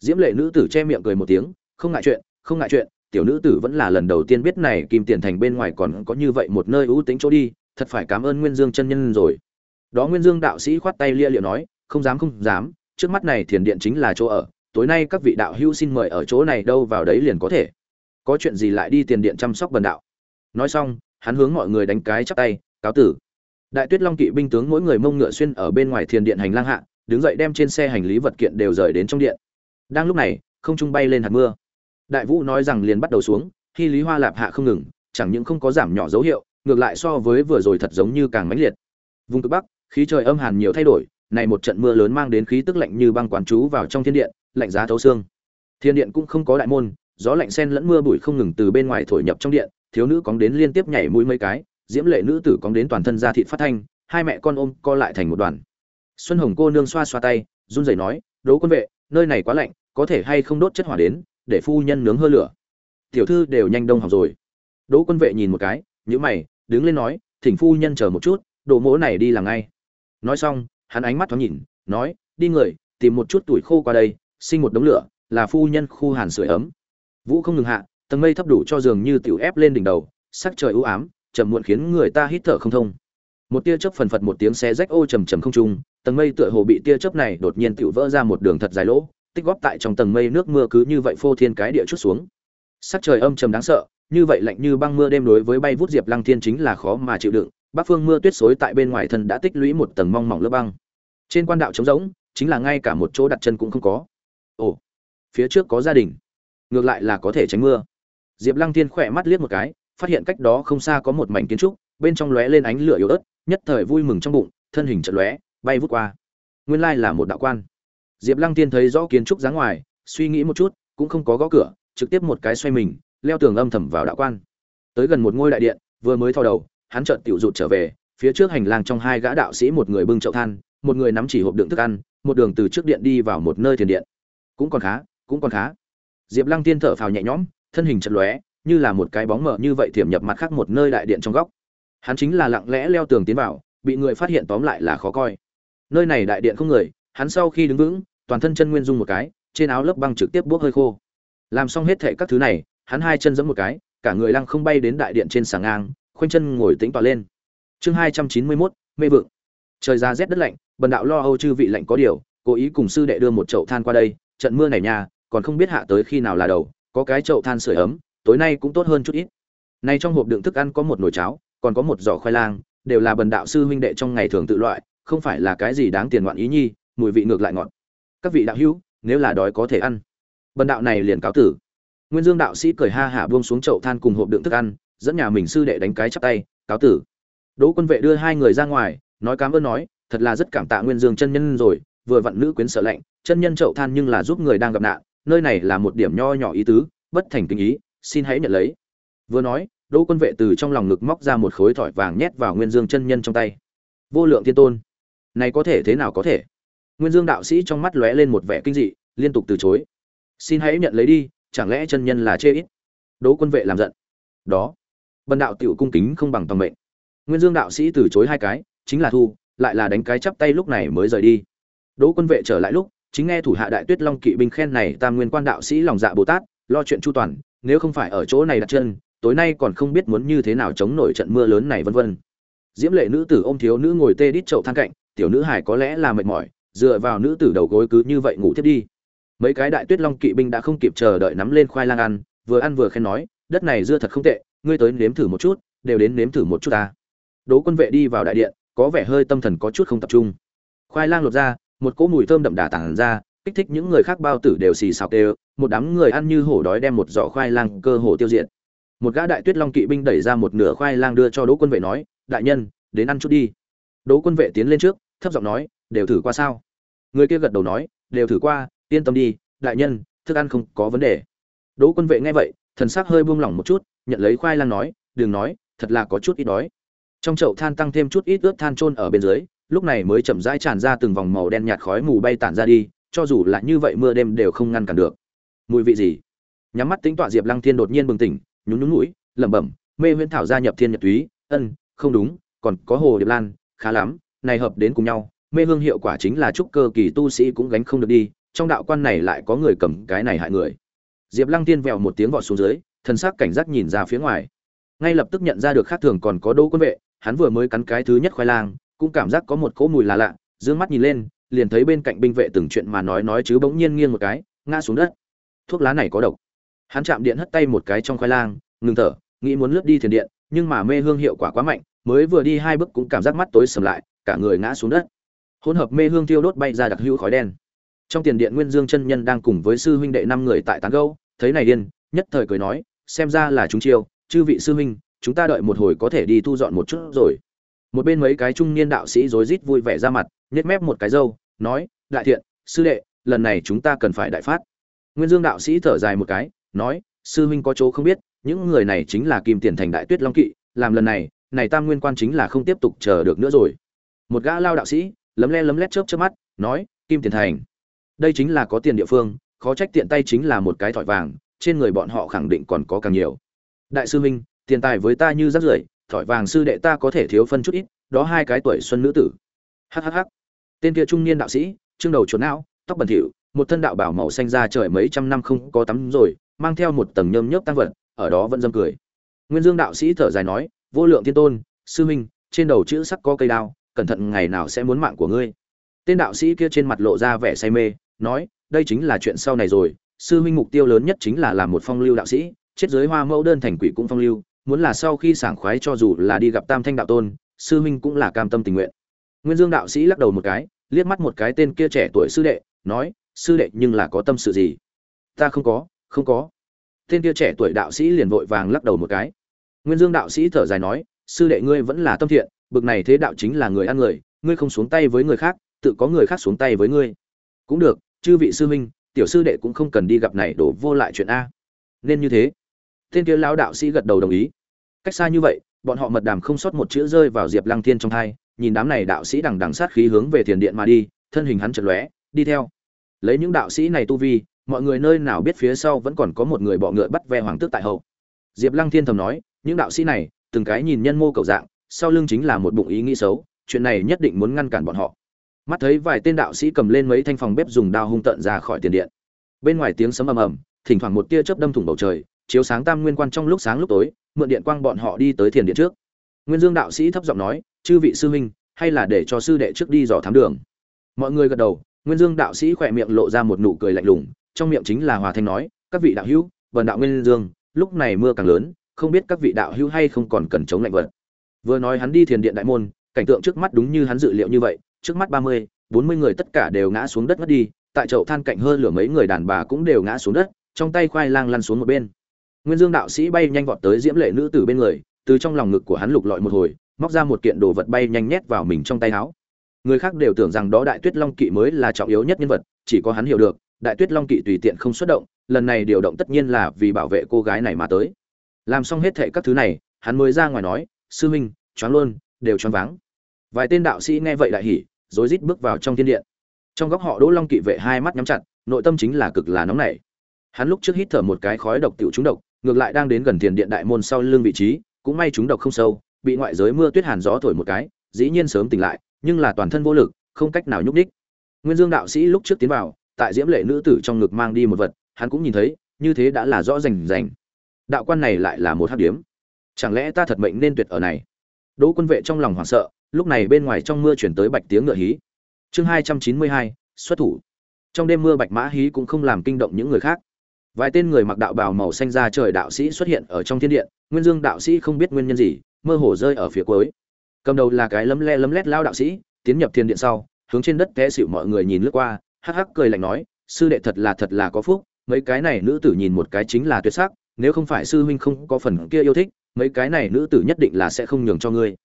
Diễm lệ nữ tử che miệng cười một tiếng, không ngại chuyện, không ngại chuyện, tiểu nữ tử vẫn là lần đầu tiên biết này kim tiền thành bên ngoài còn có như vậy một nơi ưu tính chỗ đi, thật phải cảm ơn nguyên dương chân nhân rồi. Đó nguyên dương đạo sĩ khoát tay lia liệu nói, không dám không dám, trước mắt này thiền điện chính là chỗ ở, tối nay các vị đạo hữu xin mời ở chỗ này đâu vào đấy liền có thể. Có chuyện gì lại đi tiền điện chăm sóc bần đạo. Nói xong hắn hướng mọi người đánh cái chắp tay, cáo tử. Đại tuyết long kỵ binh tướng mỗi người mông ngựa xuyên ở bên ngoài thiền điện hành lang hạ, đứng dậy đem trên xe hành lý vật kiện đều rời đến trong điện. Đang lúc này, không trung bay lên hạt mưa. Đại vũ nói rằng liền bắt đầu xuống, khi lý hoa lạp hạ không ngừng, chẳng những không có giảm nhỏ dấu hiệu, ngược lại so với vừa rồi thật giống như càng mãnh liệt. Vùng cực bắc, khí trời âm hàn nhiều thay đổi, này một trận mưa lớn mang đến khí tức lạnh như băng quán trú vào trong thiên điện, lạnh giá thấu xương. Thiên điện cũng không có đại môn, gió lạnh sen lẫn mưa bụi không ngừng từ bên ngoài thổi nhập trong điện thiếu nữ cóng đến liên tiếp nhảy mũi mấy cái, diễm lệ nữ tử cóng đến toàn thân da thịt phát thanh, hai mẹ con ôm co lại thành một đoàn. Xuân hồng cô nương xoa xoa tay, run rẩy nói đỗ quân vệ, nơi này quá lạnh, có thể hay không đốt chất hỏa đến, để phu nhân nướng hơ lửa? Tiểu thư đều nhanh đông học rồi. Đỗ quân vệ nhìn một cái nhữ mày, đứng lên nói, thỉnh phu nhân chờ một chút, đồ mỗ này đi làm ngay. Nói xong, hắn ánh mắt thoáng nhìn, nói, đi người, tìm một chút tuổi khô qua đây, sinh một đống lửa, là phu nhân khu hàn sưởi ấm. Vũ không ngừng hạ tầng mây thấp đủ cho giường như tiểu ép lên đỉnh đầu, sắc trời u ám chậm muộn khiến người ta hít thở không thông. Một tia chớp phần phật một tiếng xé rách ô trầm trầm không trung, tầng mây tựa hồ bị tia chớp này đột nhiên tiểu vỡ ra một đường thật dài lỗ, tích góp tại trong tầng mây nước mưa cứ như vậy phô thiên cái địa chút xuống. Sắc trời âm trầm đáng sợ, như vậy lạnh như băng mưa đêm đối với bay vút diệp lăng thiên chính là khó mà chịu đựng bắc phương mưa tuyết xối tại bên ngoài thân đã tích lũy một tầng mong mỏng lớp băng. Trên quan đạo trống rỗng, chính là ngay cả một chỗ đặt chân cũng không có. Ồ, phía trước có gia đình, ngược lại là có thể tránh mưa diệp lăng thiên khẽ mắt liếc một cái, phát hiện cách đó không xa có một mảnh kiến trúc, bên trong lóe lên ánh lửa yếu ớt, nhất thời vui mừng trong bụng, thân hình chợt lóe, bay vút qua. Nguyên lai là một đạo quan. Diệp lăng tiên thấy rõ kiến trúc dáng ngoài, suy nghĩ một chút, cũng không có gõ cửa, trực tiếp một cái xoay mình, leo tường âm thầm vào đạo quan. Tới gần một ngôi đại điện, vừa mới thò đầu, hắn chợt tiểu rụt trở về, phía trước hành lang trong hai gã đạo sĩ một người bưng chậu than, một người nắm chỉ hộp đựng thức ăn, một đường từ trước điện đi vào một nơi thiền điện. Cũng còn khá, cũng còn khá. Diệp lăng tiên thở phào nhẹ nhõm thân hình chật lóe, như là một cái bóng mờ như vậy thiểm nhập mặt khác một nơi đại điện trong góc. Hắn chính là lặng lẽ leo tường tiến vào, bị người phát hiện tóm lại là khó coi. Nơi này đại điện không người, hắn sau khi đứng vững, toàn thân chân nguyên dung một cái, trên áo lớp băng trực tiếp bốc hơi khô. Làm xong hết thệ các thứ này, hắn hai chân giẫm một cái, cả người lăng không bay đến đại điện trên sàng ngang, khoanh chân ngồi tĩnh tỏa lên. Chương hai trăm chín mươi mốt, mê vượng. Trời ra rét đất lạnh, bần đạo lo âu chư vị lạnh có điều, cố ý cùng sư đệ đưa một chậu than qua đây, trận mưa này nha, còn không biết hạ tới khi nào là đầu có cái chậu than sưởi ấm, tối nay cũng tốt hơn chút ít. Nay trong hộp đựng thức ăn có một nồi cháo, còn có một giỏ khoai lang, đều là bần đạo sư huynh đệ trong ngày thường tự loại, không phải là cái gì đáng tiền ngoạn ý nhi, mùi vị ngược lại ngọt. Các vị đạo hữu, nếu là đói có thể ăn. Bần đạo này liền cáo tử. Nguyên dương đạo sĩ cười ha hả buông xuống chậu than cùng hộp đựng thức ăn, dẫn nhà mình sư đệ đánh cái chắp tay, cáo tử. Đỗ quân vệ đưa hai người ra ngoài, nói cảm ơn nói, thật là rất cảm tạ nguyên dương chân nhân rồi, vừa vặn nữ quyến sợ lạnh, chân nhân chậu than nhưng là giúp người đang gặp nạn nơi này là một điểm nho nhỏ ý tứ, bất thành kinh ý, xin hãy nhận lấy. Vừa nói, đỗ quân vệ từ trong lòng ngực móc ra một khối thỏi vàng nhét vào nguyên dương chân nhân trong tay. Vô lượng thiên tôn, này có thể thế nào có thể? Nguyên dương đạo sĩ trong mắt lóe lên một vẻ kinh dị, liên tục từ chối. Xin hãy nhận lấy đi, chẳng lẽ chân nhân là chê ít? Đỗ quân vệ làm giận. Đó, bần đạo tiểu cung kính không bằng tầm mệnh. Nguyên dương đạo sĩ từ chối hai cái, chính là thu, lại là đánh cái chắp tay lúc này mới rời đi. Đỗ quân vệ trở lại lúc chính nghe thủ hạ đại tuyết long kỵ binh khen này tam nguyên quan đạo sĩ lòng dạ bồ tát, lo chuyện chu toàn, nếu không phải ở chỗ này đặt chân, tối nay còn không biết muốn như thế nào chống nổi trận mưa lớn này vân vân. Diễm lệ nữ tử ôm thiếu nữ ngồi tê đít chậu than cạnh, tiểu nữ hải có lẽ là mệt mỏi, dựa vào nữ tử đầu gối cứ như vậy ngủ thiếp đi. Mấy cái đại tuyết long kỵ binh đã không kịp chờ đợi nắm lên khoai lang ăn, vừa ăn vừa khen nói, đất này dưa thật không tệ, ngươi tới nếm thử một chút, đều đến nếm thử một chút ta. Đỗ quân vệ đi vào đại điện, có vẻ hơi tâm thần có chút không tập trung. Khoai lang lột ra một cỗ mùi thơm đậm đà tản ra, kích thích những người khác bao tử đều xì xào đều một đám người ăn như hổ đói đem một giỏ khoai lang cơ hồ tiêu diệt. Một gã đại tuyết long kỵ binh đẩy ra một nửa khoai lang đưa cho đỗ quân vệ nói, đại nhân, đến ăn chút đi. Đỗ quân vệ tiến lên trước, thấp giọng nói, đều thử qua sao? Người kia gật đầu nói, đều thử qua, yên tâm đi, đại nhân, thức ăn không có vấn đề. Đỗ quân vệ nghe vậy, thần sắc hơi buông lỏng một chút, nhận lấy khoai lang nói, đừng nói, thật là có chút ít đói. Trong chậu than tăng thêm chút ít ướt than trôn ở bên dưới lúc này mới chậm rãi tràn ra từng vòng màu đen nhạt khói mù bay tản ra đi, cho dù là như vậy mưa đêm đều không ngăn cản được. Mùi vị gì? Nhắm mắt tính tọa diệp lăng thiên đột nhiên bừng tỉnh, nhún nhún mũi lẩm bẩm, mê huyễn thảo gia nhập thiên nhật túy, ân, không đúng, còn có hồ điệp lan, khá lắm, này hợp đến cùng nhau, mê hương hiệu quả chính là trúc cơ kỳ tu sĩ cũng gánh không được đi, trong đạo quan này lại có người cầm cái này hại người. Diệp lăng tiên vèo một tiếng vọt xuống dưới thân xác cảnh giác nhìn ra phía ngoài. Ngay lập tức nhận ra được khác thường còn có đỗ quân vệ, hắn vừa mới cắn cái thứ nhất khoai lang cũng cảm giác có một cỗ mùi là lạ d ư ơ n g mắt nhìn lên, liền thấy bên cạnh binh vệ từng chuyện mà nói nói chứ bỗng nhiên nghiêng một cái, ngã xuống đất. Thuốc lá này có độc. Hắn chạm điện hất tay một cái trong khoai lang, ngừng thở, nghĩ muốn lướt đi thiền điện, nhưng mà mê hương hiệu quả quá mạnh, mới vừa đi hai bước cũng cảm giác mắt tối sầm lại, cả người ngã xuống đất. Hỗn hợp mê hương tiêu đốt bay ra đặc hữu khói đen. Trong tiền điện nguyên dương chân nhân đang cùng với sư huynh đệ năm người tại tán gâu thấy này điên, nhất thời cười nói, xem ra là chúng chiêu, chư vị sư huynh, chúng ta đợi một hồi có thể đi thu dọn một chút rồi một bên mấy cái trung niên đạo sĩ rối rít vui vẻ ra mặt, nhếch mép một cái râu, nói, đại thiện, sư đệ, lần này chúng ta cần phải đại phát. Nguyên dương đạo sĩ thở dài một cái, nói, sư huynh có chỗ không biết, những người này chính là kim tiền thành đại tuyết long kỵ, làm lần này này tam nguyên quan chính là không tiếp tục chờ được nữa rồi. Một gã lao đạo sĩ, lấm le lấm lét chớp chớp mắt, nói, kim tiền thành, đây chính là có tiền địa phương, khó trách tiện tay chính là một cái thỏi vàng, trên người bọn họ khẳng định còn có càng nhiều. Đại sư huynh, tiền tài với ta như rác rưởi thỏi vàng sư đệ ta có thể thiếu phân chút ít, đó hai cái tuổi xuân nữ tử. Hhh tên kia trung niên đạo sĩ, trương đầu chuột não, tóc bẩn thỉu, một thân đạo bảo màu xanh ra trời mấy trăm năm không có tắm rồi, mang theo một tầng nhơm nhớp tăng vật, ở đó vẫn dâm cười. Nguyên dương đạo sĩ thở dài nói, vô lượng thiên tôn, sư huynh, trên đầu chữ sắc có cây đao, cẩn thận ngày nào sẽ muốn mạng của ngươi. Tên đạo sĩ kia trên mặt lộ ra vẻ say mê, nói, đây chính là chuyện sau này rồi, sư huynh mục tiêu lớn nhất chính là làm một phong lưu đạo sĩ, chết giới hoa mẫu đơn thành quỷ cũng phong lưu muốn là sau khi sảng khoái cho dù là đi gặp tam thanh đạo tôn, sư huynh cũng là cam tâm tình nguyện. Nguyên dương đạo sĩ lắc đầu một cái, liếc mắt một cái tên kia trẻ tuổi sư đệ, nói, sư đệ nhưng là có tâm sự gì? Ta không có không có. Tên kia trẻ tuổi đạo sĩ liền vội vàng lắc đầu một cái. Nguyên dương đạo sĩ thở dài nói, sư đệ ngươi vẫn là tâm thiện, bực này thế đạo chính là người ăn người, ngươi không xuống tay với người khác, tự có người khác xuống tay với ngươi. Cũng được, chư vị sư huynh, tiểu sư đệ cũng không cần đi gặp này đổ vô lại chuyện a. Nên như thế tên kia lão đạo sĩ gật đầu đồng ý. Cách xa như vậy, bọn họ mật đàm không sót một chữ rơi vào diệp lăng thiên trong thai nhìn đám này đạo sĩ đằng đằng sát khí hướng về thiền điện mà đi, thân hình hắn chật lóe, đi theo. Lấy những đạo sĩ này tu vi, mọi người nơi nào biết phía sau vẫn còn có một người bọ ngựa bắt ve hoàng tước tại hậu. Diệp lăng thiên thầm nói, những đạo sĩ này, từng cái nhìn nhân mô cầu dạng, sau lưng chính là một bụng ý nghĩ xấu, chuyện này nhất định muốn ngăn cản bọn họ. Mắt thấy vài tên đạo sĩ cầm lên mấy thanh phòng bếp dùng đao hung tận ra khỏi tiền điện. Bên ngoài tiếng sấm ầm ầm, thỉnh thoảng một tia chớp đâm thủng bầu trời chiếu sáng tam nguyên quan trong lúc sáng lúc tối, mượn điện quang bọn họ đi tới thiền điện trước. Nguyên dương đạo sĩ thấp giọng nói, chư vị sư huynh, hay là để cho sư đệ trước đi dò thám đường. Mọi người gật đầu, nguyên dương đạo sĩ khỏe miệng lộ ra một nụ cười lạnh lùng, trong miệng chính là hòa thanh nói, các vị đạo hữu, vần đạo nguyên dương, lúc này mưa càng lớn, không biết các vị đạo hữu hay không còn cần chống lạnh vật. Vừa nói hắn đi thiền điện đại môn, cảnh tượng trước mắt đúng như hắn dự liệu như vậy, trước mắt ba mươi, bốn mươi người tất cả đều ngã xuống đất mất đi, tại chậu than cạnh hơn lửa mấy người đàn bà cũng đều ngã xuống đất, trong tay khoai lang lăn xuống một bên nguyên dương đạo sĩ bay nhanh vọt tới diễm lệ nữ tử bên người, từ trong lòng ngực của hắn lục lọi một hồi, móc ra một kiện đồ vật bay nhanh nhét vào mình trong tay áo. Người khác đều tưởng rằng đó đại tuyết long kỵ mới là trọng yếu nhất nhân vật, chỉ có hắn hiểu được, đại tuyết long kỵ tùy tiện không xuất động, lần này điều động tất nhiên là vì bảo vệ cô gái này mà tới. Làm xong hết thảy các thứ này, hắn mới ra ngoài nói, sư huynh choáng luôn, đều choáng váng. Vài tên đạo sĩ nghe vậy lại hỉ, rối rít bước vào trong thiên điện. Trong góc họ đỗ long kỵ vệ hai mắt nhắm chặt, nội tâm chính là cực là nóng nảy. Hắn lúc trước hít thở một cái khói độc tiểu trúng độc ngược lại đang đến gần tiền điện đại môn sau lưng vị trí, cũng may chúng độc không sâu, bị ngoại giới mưa tuyết hàn gió thổi một cái, dĩ nhiên sớm tỉnh lại, nhưng là toàn thân vô lực, không cách nào nhúc đích nguyên dương đạo sĩ lúc trước tiến vào, tại diễm lệ nữ tử trong ngực mang đi một vật, hắn cũng nhìn thấy, như thế đã là rõ rành rành. Đạo quan này lại là một hắc điếm. Chẳng lẽ ta thật mệnh nên tuyệt ở này? Đỗ quân vệ trong lòng hoảng sợ, lúc này bên ngoài trong mưa chuyển tới bạch tiếng ngựa hí. Chương hai trăm chín mươi hai, xuất thủ. Trong đêm mưa bạch mã hí cũng không làm kinh động những người khác vài tên người mặc đạo bào màu xanh ra trời đạo sĩ xuất hiện ở trong thiên điện, nguyên dương đạo sĩ không biết nguyên nhân gì, mơ hồ rơi ở phía cuối. Cầm đầu là cái lấm le lấm lét lao đạo sĩ, tiến nhập thiên điện sau, hướng trên đất té xịu mọi người nhìn lướt qua, hắc hắc cười lạnh nói, sư đệ thật là thật là có phúc, mấy cái này nữ tử nhìn một cái chính là tuyệt sắc, nếu không phải sư huynh không có phần kia yêu thích, mấy cái này nữ tử nhất định là sẽ không nhường cho ngươi.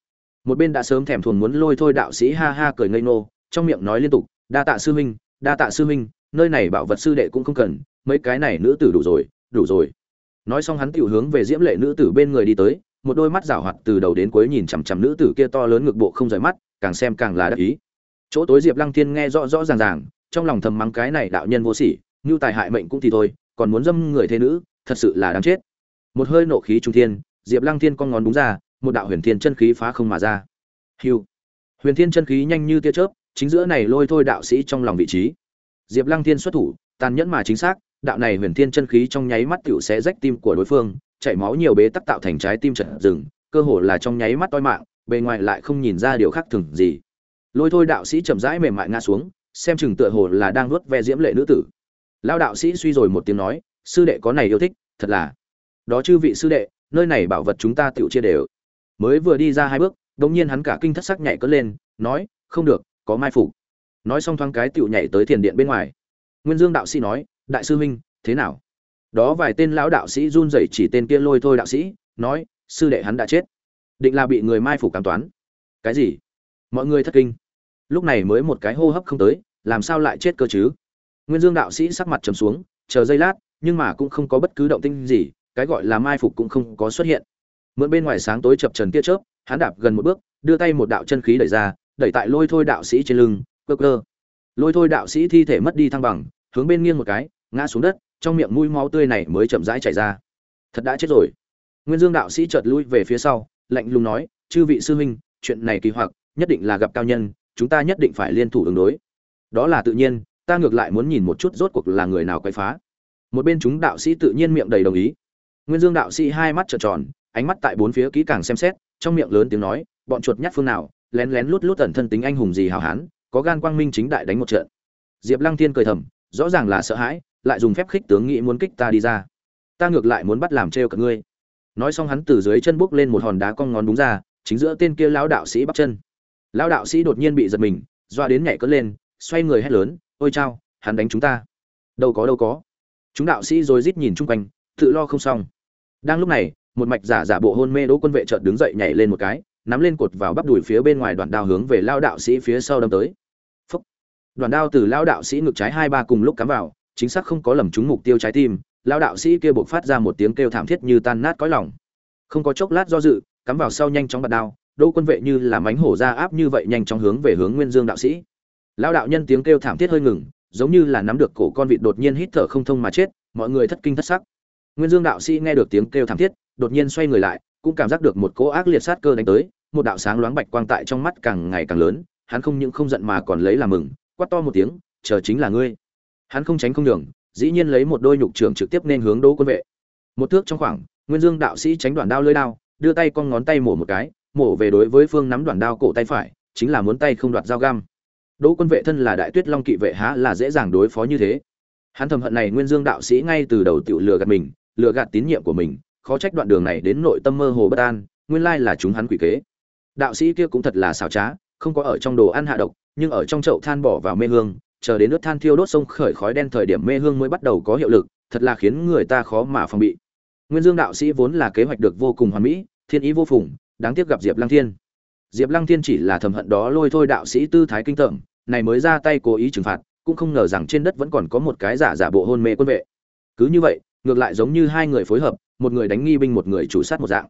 Một bên đã sớm thèm thuồng muốn lôi thôi đạo sĩ ha ha cười ngây nô trong miệng nói liên tục, đa tạ sư huynh, đa tạ sư huynh, nơi này bảo vật sư đệ cũng không cần mấy cái này nữ tử đủ rồi đủ rồi. Nói xong hắn tiểu hướng về diễm lệ nữ tử bên người đi tới, một đôi mắt rảo hoạt từ đầu đến cuối nhìn chằm chằm nữ tử kia to lớn ngực bộ không rời mắt, càng xem càng là đắc ý. Chỗ tối diệp lăng thiên nghe rõ rõ ràng ràng, trong lòng thầm mắng cái này đạo nhân vô sỉ, như tài hại mệnh cũng thì thôi, còn muốn dâm người thế nữ, thật sự là đáng chết. Một hơi nộ khí trung thiên, diệp lăng thiên con ngón đúng ra, một đạo huyền thiên chân khí phá không mà ra. Hiu huyền thiên chân khí nhanh như tia chớp, chính giữa này lôi thôi đạo sĩ trong lòng vị trí. Diệp lăng thiên xuất thủ, tàn nhẫn mà chính xác đạo này huyền thiên chân khí trong nháy mắt tựu sẽ rách tim của đối phương, chảy máu nhiều bế tắc tạo thành trái tim trận rừng, cơ hồ là trong nháy mắt toi mạng, bề ngoài lại không nhìn ra điều khác thường gì. Lôi thôi đạo sĩ chậm rãi mềm mại ngã xuống, xem chừng tựa hồ là đang nuốt ve diễm lệ nữ tử. Lao đạo sĩ suy rồi một tiếng nói, sư đệ có này yêu thích, thật là. Đó chư vị sư đệ, nơi này bảo vật chúng ta tựu chia đều. Mới vừa đi ra hai bước, đột nhiên hắn cả kinh thất sắc nhảy cất lên, nói, không được, có mai phục. Nói xong thoáng cái tựu nhảy tới thiền điện bên ngoài. Nguyên dương đạo sĩ nói đại sư huynh, thế nào? Đó vài tên lão đạo sĩ run rẩy chỉ tên kia lôi thôi đạo sĩ, nói, sư đệ hắn đã chết. Định là bị người mai phục cảm toán. Cái gì? Mọi người thất kinh. Lúc này mới một cái hô hấp không tới, làm sao lại chết cơ chứ? Nguyên dương đạo sĩ sắc mặt trầm xuống, chờ giây lát, nhưng mà cũng không có bất cứ động tinh gì, cái gọi là mai phục cũng không có xuất hiện. Mượn bên ngoài sáng tối chập trần tia chớp, hắn đạp gần một bước, đưa tay một đạo chân khí đẩy ra, đẩy tại lôi thôi đạo sĩ trên lưng, cơ cơ. Lôi thôi đạo sĩ thi thể mất đi thăng bằng, hướng bên nghiêng một cái ngã xuống đất, trong miệng mũi máu tươi này mới chậm rãi chảy ra. Thật đã chết rồi. Nguyên dương đạo sĩ chợt lui về phía sau, lạnh lùng nói, chư vị sư huynh, chuyện này kỳ hoặc, nhất định là gặp cao nhân, chúng ta nhất định phải liên thủ ứng đối. Đó là tự nhiên, ta ngược lại muốn nhìn một chút rốt cuộc là người nào quay phá. Một bên chúng đạo sĩ tự nhiên miệng đầy đồng ý. Nguyên dương đạo sĩ hai mắt trợn tròn, ánh mắt tại bốn phía kỹ càng xem xét, trong miệng lớn tiếng nói, bọn chuột nhát phương nào, lén lén lút lút ẩn thân tính anh hùng gì hào hán, có gan quang minh chính đại đánh một trận. Diệp lăng thiên cười thầm, rõ ràng là sợ hãi lại dùng phép khích tướng nghĩ muốn kích ta đi ra. Ta ngược lại muốn bắt làm trêu cả ngươi. Nói xong hắn từ dưới chân bốc lên một hòn đá con ngón đúng ra, chính giữa tên kia lão đạo sĩ bắt chân. Lão đạo sĩ đột nhiên bị giật mình, doa đến nhảy cất lên, xoay người hét lớn, ôi chao, hắn đánh chúng ta. Đâu có đâu có. Chúng đạo sĩ rồi rít nhìn chung quanh, tự lo không xong. Đang lúc này, một mạch giả giả bộ hôn mê đỗ quân vệ chợt đứng dậy nhảy lên một cái, nắm lên cột vào bắp đùi phía bên ngoài đoạn đao hướng về lao đạo sĩ phía sau đâm tới. Phúc. đoạn đao từ lao đạo sĩ ngực trái hai ba cùng lúc cắm vào chính xác không có lầm trúng mục tiêu trái tim lao đạo sĩ kia buộc phát ra một tiếng kêu thảm thiết như tan nát cõi lòng. Không có chốc lát do dự, cắm vào sau nhanh chóng bật đao đỗ quân vệ như là mánh hổ ra áp như vậy nhanh chóng hướng về hướng nguyên dương đạo sĩ. Lao đạo nhân tiếng kêu thảm thiết hơi ngừng, giống như là nắm được cổ con vịt đột nhiên hít thở không thông mà chết, mọi người thất kinh thất sắc. Nguyên dương đạo sĩ nghe được tiếng kêu thảm thiết, đột nhiên xoay người lại, cũng cảm giác được một cỗ ác liệt sát cơ đánh tới, một đạo sáng loáng bạch quang tại trong mắt càng ngày càng lớn, hắn không những không giận mà còn lấy làm mừng, quát to một tiếng, chờ chính là ngươi hắn không tránh không đường dĩ nhiên lấy một đôi nhục trường trực tiếp nên hướng đỗ quân vệ. Một thước trong khoảng, nguyên dương đạo sĩ tránh đoạn đao lưỡi đao, đưa tay con ngón tay mổ một cái, mổ về đối với phương nắm đoạn đao cổ tay phải, chính là muốn tay không đoạt dao găm. Đỗ quân vệ thân là đại tuyết long kỵ vệ há là dễ dàng đối phó như thế. Hắn thầm hận này nguyên dương đạo sĩ ngay từ đầu tự lừa gạt mình, lừa gạt tín nhiệm của mình, khó trách đoạn đường này đến nội tâm mơ hồ bất an, nguyên lai là chúng hắn quỷ kế. Đạo sĩ kia cũng thật là xảo trá, không có ở trong đồ ăn hạ độc, nhưng ở trong chậu than bỏ vào mê hương chờ đến nước than thiêu đốt sông khởi khói đen thời điểm mê hương mới bắt đầu có hiệu lực, thật là khiến người ta khó mà phòng bị. Nguyên dương đạo sĩ vốn là kế hoạch được vô cùng hoàn mỹ, thiên ý vô phùng, đáng tiếc gặp diệp lăng thiên. Diệp lăng thiên chỉ là thầm hận đó lôi thôi đạo sĩ tư thái kinh tởm, này mới ra tay cố ý trừng phạt, cũng không ngờ rằng trên đất vẫn còn có một cái giả giả bộ hôn mê quân vệ. Cứ như vậy, ngược lại giống như hai người phối hợp, một người đánh nghi binh một người chủ sát một dạng.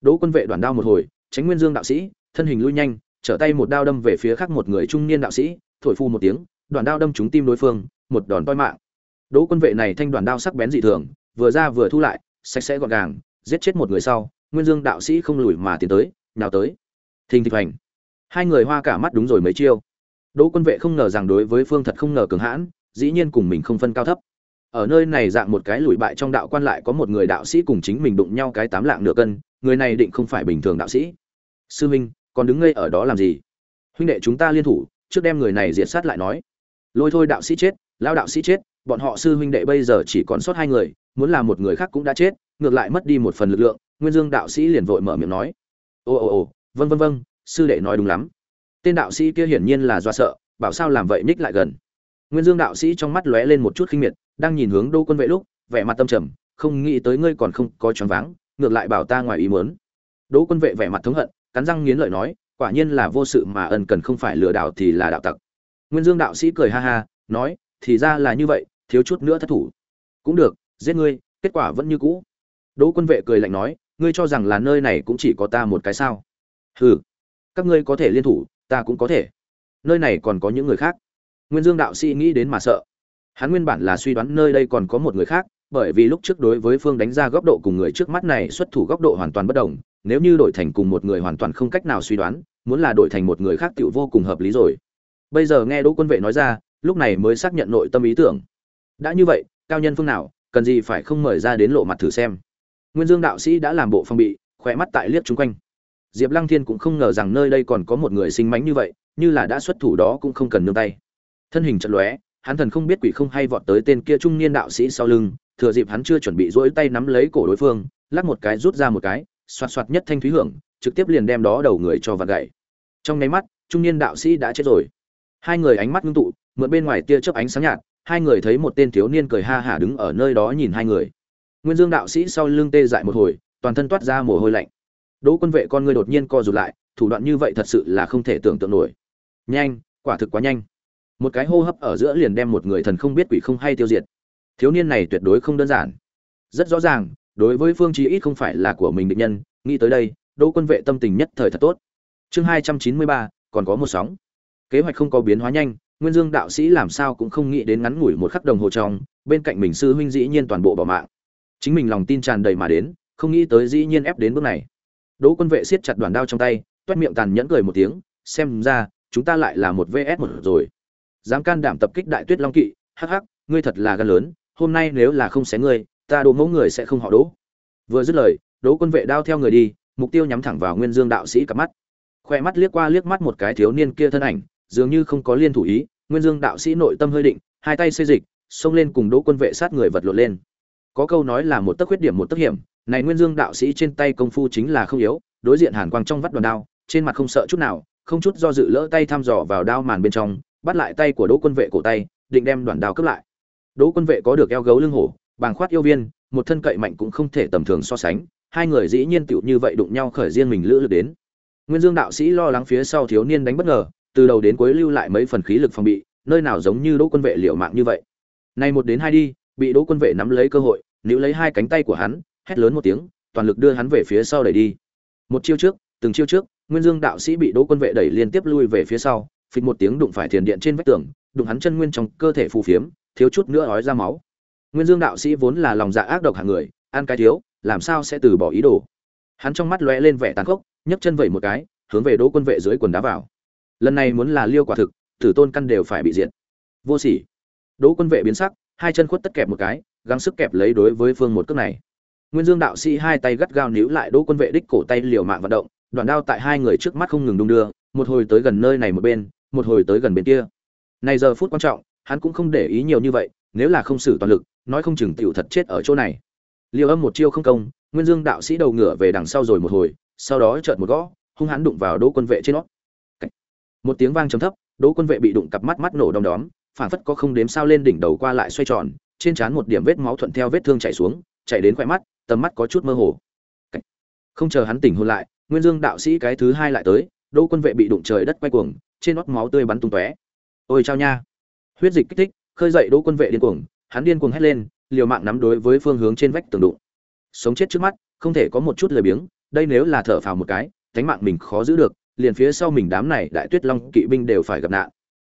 Đỗ quân vệ đoàn đao một hồi, tránh nguyên dương đạo sĩ, thân hình lui nhanh, trở tay một đao đâm về phía khác một người trung niên đạo sĩ, thổi phu một tiếng đoàn đao đâm trúng tim đối phương, một đòn toi mạng. Đỗ quân vệ này thanh đoàn đao sắc bén dị thường, vừa ra vừa thu lại, sạch sẽ gọn gàng, giết chết một người sau, nguyên dương đạo sĩ không lùi mà tiến tới nào tới. Thình thịch hành hai người hoa cả mắt đúng rồi mấy chiêu. Đỗ quân vệ không ngờ rằng đối với phương thật không ngờ cường hãn, dĩ nhiên cùng mình không phân cao thấp. Ở nơi này dạng một cái lùi bại trong đạo quan lại có một người đạo sĩ cùng chính mình đụng nhau cái tám lạng nửa cân, người này định không phải bình thường đạo sĩ. Sư huynh còn đứng ngây ở đó làm gì? Huynh đệ chúng ta liên thủ, trước đem người này diệt sát lại nói lôi thôi đạo sĩ chết lao đạo sĩ chết, bọn họ sư huynh đệ bây giờ chỉ còn sót hai người, muốn làm một người khác cũng đã chết, ngược lại mất đi một phần lực lượng, nguyên dương đạo sĩ liền vội mở miệng nói. Ồ ồ ồ vân vân vân sư đệ nói đúng lắm. Tên đạo sĩ kia hiển nhiên là do sợ, bảo sao làm vậy ních lại gần. Nguyên dương đạo sĩ trong mắt lóe lên một chút khinh miệt, đang nhìn hướng đô quân vệ lúc, vẻ mặt tâm trầm, không nghĩ tới ngươi còn không có choáng váng, ngược lại bảo ta ngoài ý muốn. Đỗ quân vệ vẻ mặt thống hận, cắn răng nghiến lợi nói, quả nhiên là vô sự mà ân cần không phải lừa đảo thì là đạo tặc nguyên dương đạo sĩ cười ha ha, nói, thì ra là như vậy, thiếu chút nữa thất thủ. Cũng được, giết ngươi, kết quả vẫn như cũ. Đỗ quân vệ cười lạnh nói, ngươi cho rằng là nơi này cũng chỉ có ta một cái sao? Hừ, các ngươi có thể liên thủ, ta cũng có thể. Nơi này còn có những người khác. Nguyên dương đạo sĩ nghĩ đến mà sợ. Hắn nguyên bản là suy đoán nơi đây còn có một người khác, bởi vì lúc trước đối với phương đánh ra góc độ cùng người trước mắt này xuất thủ góc độ hoàn toàn bất đồng, nếu như đổi thành cùng một người hoàn toàn không cách nào suy đoán, muốn là đổi thành một người khác tiểu vô cùng hợp lý rồi bây giờ nghe đỗ quân vệ nói ra, lúc này mới xác nhận nội tâm ý tưởng. Đã như vậy, cao nhân phương nào, cần gì phải không mời ra đến lộ mặt thử xem. Nguyên dương đạo sĩ đã làm bộ phong bị khỏe mắt tại liếc chung quanh. Diệp lăng thiên cũng không ngờ rằng nơi đây còn có một người sinh mánh như vậy, như là đã xuất thủ đó cũng không cần nương tay. Thân hình trận lóe, hắn thần không biết quỷ không hay vọt tới tên kia trung niên đạo sĩ sau lưng, thừa dịp hắn chưa chuẩn bị rỗi tay nắm lấy cổ đối phương, lắc một cái rút ra một cái, xoạt xoạt nhất thanh thúy hưởng, trực tiếp liền đem đó đầu người cho vặt gậy trong nháy mắt, trung niên đạo sĩ đã chết rồi hai người ánh mắt ngưng tụ, mượn bên ngoài tia chớp ánh sáng nhạt, hai người thấy một tên thiếu niên cười ha hả đứng ở nơi đó nhìn hai người. Nguyên dương đạo sĩ sau lưng tê dại một hồi, toàn thân toát ra mồ hôi lạnh. Đỗ quân vệ con người đột nhiên co rụt lại, thủ đoạn như vậy thật sự là không thể tưởng tượng nổi. Nhanh, quả thực quá nhanh. Một cái hô hấp ở giữa liền đem một người thần không biết quỷ không hay tiêu diệt. Thiếu niên này tuyệt đối không đơn giản. Rất rõ ràng, đối với phương chí ít không phải là của mình định nhân, nghĩ tới đây, đỗ quân vệ tâm tình nhất thời thật tốt. Chương hai trăm chín mươi ba, còn có một sóng kế hoạch không có biến hóa nhanh, nguyên dương đạo sĩ làm sao cũng không nghĩ đến ngắn ngủi một khắc đồng hồ trong, bên cạnh mình sư huynh dĩ nhiên toàn bộ bỏ mạng. Chính mình lòng tin tràn đầy mà đến, không nghĩ tới dĩ nhiên ép đến bước này. Đỗ quân vệ siết chặt đoàn đao trong tay, toét miệng tàn nhẫn cười một tiếng, xem ra, chúng ta lại là một vs một rồi. Dám can đảm tập kích đại tuyết long kỵ, hắc hắc, ngươi thật là gan lớn, hôm nay nếu là không xé ngươi, ta đỗ mẫu người sẽ không họ đỗ. Vừa dứt lời, đỗ quân vệ đao theo người đi, mục tiêu nhắm thẳng vào nguyên dương đạo sĩ cặp mắt. Khoe mắt liếc qua liếc mắt một cái thiếu niên kia thân ảnh dường như không có liên thủ ý, nguyên dương đạo sĩ nội tâm hơi định, hai tay xây dịch, xông lên cùng đỗ quân vệ sát người vật lộn lên. Có câu nói là một tấc khuyết điểm một tấc hiểm, này nguyên dương đạo sĩ trên tay công phu chính là không yếu, đối diện hàn quang trong vắt đòn đao, trên mặt không sợ chút nào, không chút do dự lỡ tay thăm dò vào đao màn bên trong, bắt lại tay của đỗ quân vệ cổ tay, định đem đoàn đao cướp lại. Đỗ quân vệ có được eo gấu lưng hổ, bàng khoát yêu viên, một thân cậy mạnh cũng không thể tầm thường so sánh, hai người dĩ nhiên tựu như vậy đụng nhau khởi riêng mình lữ lực đến. Nguyên dương đạo sĩ lo lắng phía sau thiếu niên đánh bất ngờ từ đầu đến cuối lưu lại mấy phần khí lực phòng bị, nơi nào giống như đỗ quân vệ liệu mạng như vậy. Này một đến hai đi, bị đỗ quân vệ nắm lấy cơ hội, níu lấy hai cánh tay của hắn, hét lớn một tiếng, toàn lực đưa hắn về phía sau đẩy đi. Một chiêu trước, từng chiêu trước, nguyên dương đạo sĩ bị đỗ quân vệ đẩy liên tiếp lui về phía sau, phịch một tiếng đụng phải thiền điện trên vách tường, đụng hắn chân nguyên trong cơ thể phù phiếm, thiếu chút nữa ói ra máu. Nguyên dương đạo sĩ vốn là lòng dạ ác độc hạng người, ăn cái thiếu, làm sao sẽ từ bỏ ý đồ. Hắn trong mắt lóe lên vẻ tàn khốc, nhấc chân vẩy một cái, hướng về đỗ quân vệ dưới quần đá vào lần này muốn là liêu quả thực tử tôn căn đều phải bị diệt. Vô sỉ. Đỗ quân vệ biến sắc, hai chân khuất tất kẹp một cái, gắng sức kẹp lấy đối với phương một cước này. Nguyên dương đạo sĩ hai tay gắt gao níu lại đỗ quân vệ đích cổ tay liều mạng vận động, đoạn đao tại hai người trước mắt không ngừng đung đưa, một hồi tới gần nơi này một bên, một hồi tới gần bên kia. Này giờ phút quan trọng, hắn cũng không để ý nhiều như vậy, nếu là không xử toàn lực, nói không chừng tiểu thật chết ở chỗ này. Liều âm một chiêu không công, nguyên dương đạo sĩ đầu ngửa về đằng sau rồi một hồi, sau đó chợt một gõ, hung hắn đụng vào đỗ quân vệ trên nó một tiếng vang trầm thấp, đỗ quân vệ bị đụng cặp mắt mắt nổ đom đóm phản phất có không đếm sao lên đỉnh đầu qua lại xoay tròn, trên trán một điểm vết máu thuận theo vết thương chảy xuống, chảy đến khỏe mắt, tầm mắt có chút mơ hồ. Không chờ hắn tỉnh hôn lại, nguyên dương đạo sĩ cái thứ hai lại tới, đỗ quân vệ bị đụng trời đất quay cuồng, trên nót máu tươi bắn tung tóe. Ôi chao nha. Huyết dịch kích thích, khơi dậy đỗ quân vệ điên cuồng, hắn điên cuồng hét lên, liều mạng nắm đối với phương hướng trên vách tường đụng. Sống chết trước mắt, không thể có một chút lười biếng, đây nếu là thở phào một cái, thánh mạng mình khó giữ được liền phía sau mình đám này đại tuyết long kỵ binh đều phải gặp nạn.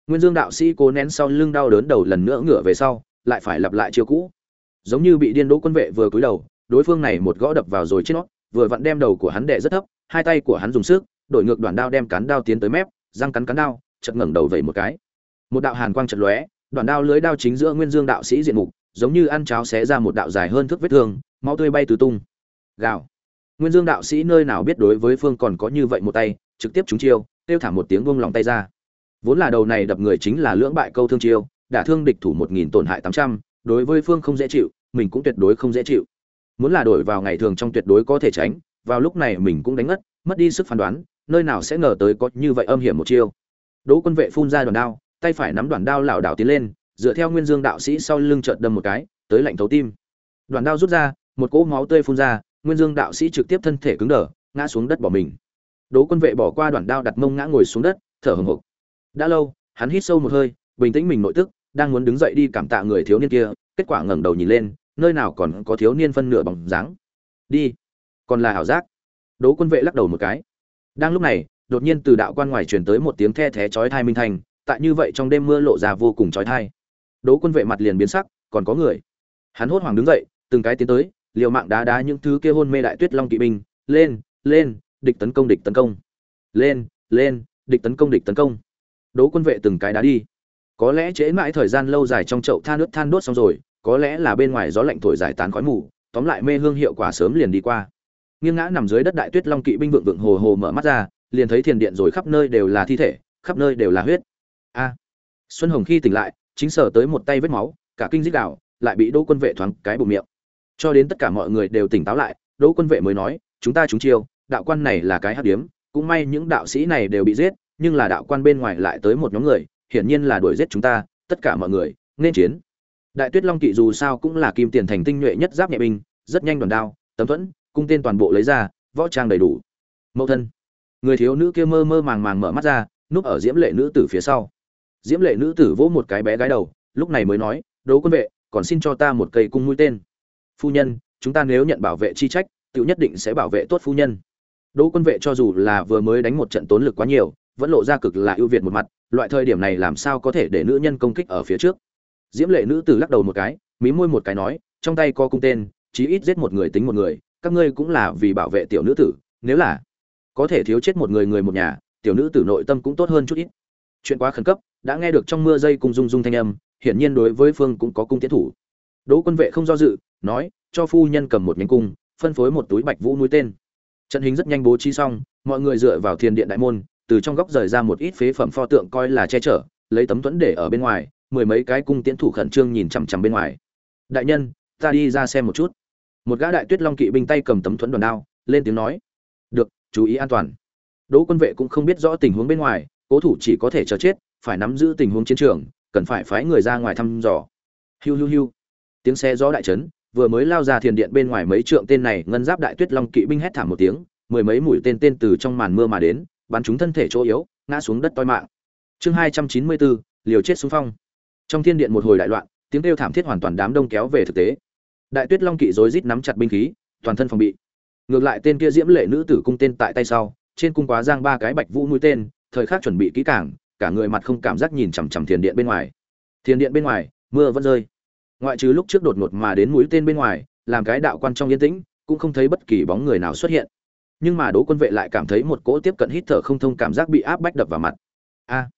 Nguyên dương đạo sĩ cố nén sau lưng đau đớn đầu lần nữa ngửa về sau, lại phải lặp lại chiêu cũ. Giống như bị điên đỗ quân vệ vừa cúi đầu, đối phương này một gõ đập vào rồi chết nó, vừa vặn đem đầu của hắn đè rất thấp, hai tay của hắn dùng sức, đổi ngược đoạn đao đem cán đao tiến tới mép, răng cắn cán đao chật ngẩng đầu vẩy một cái. Một đạo hàn quang chật lóe, đoạn đao lưới đao chính giữa nguyên dương đạo sĩ diện mục, giống như ăn cháo xé ra một đạo dài hơn thước vết thương, máu tươi bay tứ tung. Gào. Nguyên dương đạo sĩ nơi nào biết đối với phương còn có như vậy một tay trực tiếp trúng chiêu tiêu thả một tiếng buông lòng tay ra. Vốn là đầu này đập người chính là lưỡng bại câu thương chiêu, đả thương địch thủ một nghìn tổn hại tám trăm, đối với phương không dễ chịu, mình cũng tuyệt đối không dễ chịu. Muốn là đổi vào ngày thường trong tuyệt đối có thể tránh, vào lúc này mình cũng đánh ngất, mất đi sức phán đoán, nơi nào sẽ ngờ tới có như vậy âm hiểm một chiêu. Đỗ quân vệ phun ra đoàn đao, tay phải nắm đoàn đao lảo đảo tiến lên, dựa theo nguyên dương đạo sĩ sau lưng trợt đâm một cái, tới lạnh thấu tim. Đoàn đao rút ra, một cỗ máu tươi phun ra, nguyên dương đạo sĩ trực tiếp thân thể cứng đờ, ngã xuống đất bỏ mình đỗ quân vệ bỏ qua đoạn đao đặt mông ngã ngồi xuống đất, thở hổn hộc đã lâu, hắn hít sâu một hơi, bình tĩnh mình nội tức, đang muốn đứng dậy đi cảm tạ người thiếu niên kia, kết quả ngẩng đầu nhìn lên, nơi nào còn có thiếu niên phân nửa bằng dáng. Đi. Còn là ảo giác. Đỗ quân vệ lắc đầu một cái. Đang lúc này, đột nhiên từ đạo quan ngoài truyền tới một tiếng the thé chói tai minh thành, tại như vậy trong đêm mưa lộ ra vô cùng chói tai. Đỗ quân vệ mặt liền biến sắc, còn có người. Hắn hốt hoảng đứng dậy, từng cái tiến tới, liều mạng đá đá những thứ kia hôn mê đại tuyết long kỵ binh, lên lên địch tấn công địch tấn công. Lên lên, địch tấn công địch tấn công. Đỗ quân vệ từng cái đá đi. Có lẽ trễ mãi thời gian lâu dài trong chậu than nước than đốt xong rồi, có lẽ là bên ngoài gió lạnh thổi giải tán khói mù, tóm lại mê hương hiệu quả sớm liền đi qua. Nghiêng ngã nằm dưới đất đại tuyết long kỵ binh vượng vượng hồ hồ mở mắt ra, liền thấy thiền điện rồi khắp nơi đều là thi thể, khắp nơi đều là huyết. A! Xuân hồng khi tỉnh lại, chính sở tới một tay vết máu, cả kinh dích đảo lại bị đỗ quân vệ thoáng cái bụng miệng. Cho đến tất cả mọi người đều tỉnh táo lại, đỗ quân vệ mới nói, chúng ta chúng chiêu đạo quan này là cái hắc điếm, cũng may những đạo sĩ này đều bị giết, nhưng là đạo quan bên ngoài lại tới một nhóm người, hiển nhiên là đuổi giết chúng ta, tất cả mọi người, nên chiến. Đại tuyết long kỵ dù sao cũng là kim tiền thành tinh nhuệ nhất giáp nhẹ binh, rất nhanh đoàn đao, tấm thuẫn, cung tên toàn bộ lấy ra, võ trang đầy đủ. Mẫu thân. Người thiếu nữ kia mơ mơ màng màng mở mắt ra, núp ở diễm lệ nữ tử phía sau. Diễm lệ nữ tử vỗ một cái bé gái đầu, lúc này mới nói đỗ quân vệ, còn xin cho ta một cây cung mũi tên. Phu nhân, chúng ta nếu nhận bảo vệ chi trách, tiểu nhất định sẽ bảo vệ tốt phu nhân đỗ quân vệ cho dù là vừa mới đánh một trận tốn lực quá nhiều, vẫn lộ ra cực là ưu việt một mặt, loại thời điểm này làm sao có thể để nữ nhân công kích ở phía trước? Diễm lệ nữ tử lắc đầu một cái, mí môi một cái nói, trong tay có cung tên, chí ít giết một người tính một người, các ngươi cũng là vì bảo vệ tiểu nữ tử, nếu là có thể thiếu chết một người người một nhà, tiểu nữ tử nội tâm cũng tốt hơn chút ít. Chuyện quá khẩn cấp, đã nghe được trong mưa dây cung rung rung thanh âm, hiển nhiên đối với phương cũng có cung tiến thủ. Đỗ quân vệ không do dự, nói, cho phu nhân cầm một nhánh cung, phân phối một túi bạch vũ núi tên trận hình rất nhanh bố trí xong, mọi người dựa vào thiên điện đại môn, từ trong góc rời ra một ít phế phẩm pho tượng coi là che chở, lấy tấm tuẫn để ở bên ngoài, mười mấy cái cung tiễn thủ khẩn trương nhìn chằm chằm bên ngoài. Đại nhân, ta đi ra xem một chút. Một gã đại tuyết long kỵ binh tay cầm tấm thuẫn đoàn đao, lên tiếng nói. Được, chú ý an toàn. Đỗ quân vệ cũng không biết rõ tình huống bên ngoài, cố thủ chỉ có thể chờ chết, phải nắm giữ tình huống chiến trường, cần phải phái người ra ngoài thăm dò. Hiu hiu hiu. Tiếng xe gió đại trấn vừa mới lao ra thiền điện bên ngoài mấy trượng tên này, ngân giáp đại tuyết long kỵ binh hét thảm một tiếng, mười mấy mũi tên tên từ trong màn mưa mà đến, bắn chúng thân thể chỗ yếu, ngã xuống đất toi mạng. Chương hai trăm chín mươi bốn, liều chết xung phong. Trong thiên điện một hồi đại loạn, tiếng kêu thảm thiết hoàn toàn đám đông kéo về thực tế. Đại tuyết long kỵ rối rít nắm chặt binh khí, toàn thân phòng bị. Ngược lại tên kia diễm lệ nữ tử cung tên tại tay sau, trên cung quá giang ba cái bạch vũ mũi tên, thời khắc chuẩn bị kỹ càng, cả người mặt không cảm giác nhìn chằm chằm thiền điện bên ngoài. Thiền điện bên ngoài, mưa vẫn rơi ngoại trừ lúc trước đột ngột mà đến mũi tên bên ngoài, làm cái đạo quan trong yên tĩnh, cũng không thấy bất kỳ bóng người nào xuất hiện. Nhưng mà đỗ quân vệ lại cảm thấy một cỗ tiếp cận hít thở không thông cảm giác bị áp bách đập vào mặt. A!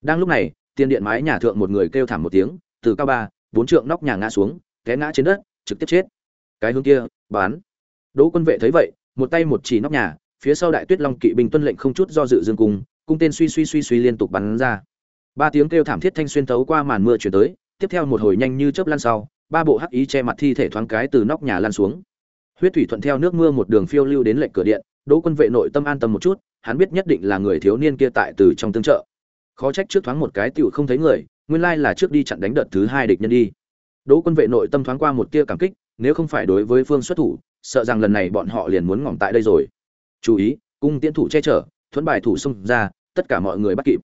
Đang lúc này, tiền điện mái nhà thượng một người kêu thảm một tiếng, từ cao ba, bốn trượng nóc nhà ngã xuống, té ngã trên đất, trực tiếp chết. Cái hướng kia, bán. Đỗ quân vệ thấy vậy, một tay một chỉ nóc nhà, phía sau đại tuyết long kỵ binh tuân lệnh không chút do dự dương cung cung tên suy suy suy suy liên tục bắn ra. Ba tiếng kêu thảm thiết thanh xuyên thấu qua màn mưa chuyển tới tiếp theo một hồi nhanh như chớp lan sau, ba bộ hắc ý che mặt thi thể thoáng cái từ nóc nhà lăn xuống. Huyết thủy thuận theo nước mưa một đường phiêu lưu đến lệnh cửa điện, đỗ quân vệ nội tâm an tâm một chút, hắn biết nhất định là người thiếu niên kia tại từ trong tương trợ. Khó trách trước thoáng một cái tựu không thấy người, nguyên lai là trước đi chặn đánh đợt thứ hai địch nhân đi. Đỗ quân vệ nội tâm thoáng qua một tia cảm kích, nếu không phải đối với phương xuất thủ, sợ rằng lần này bọn họ liền muốn ngỏm tại đây rồi. Chú ý, cung tiễn thủ che chở, thuẫn bài thủ xông ra, tất cả mọi người bắt kịp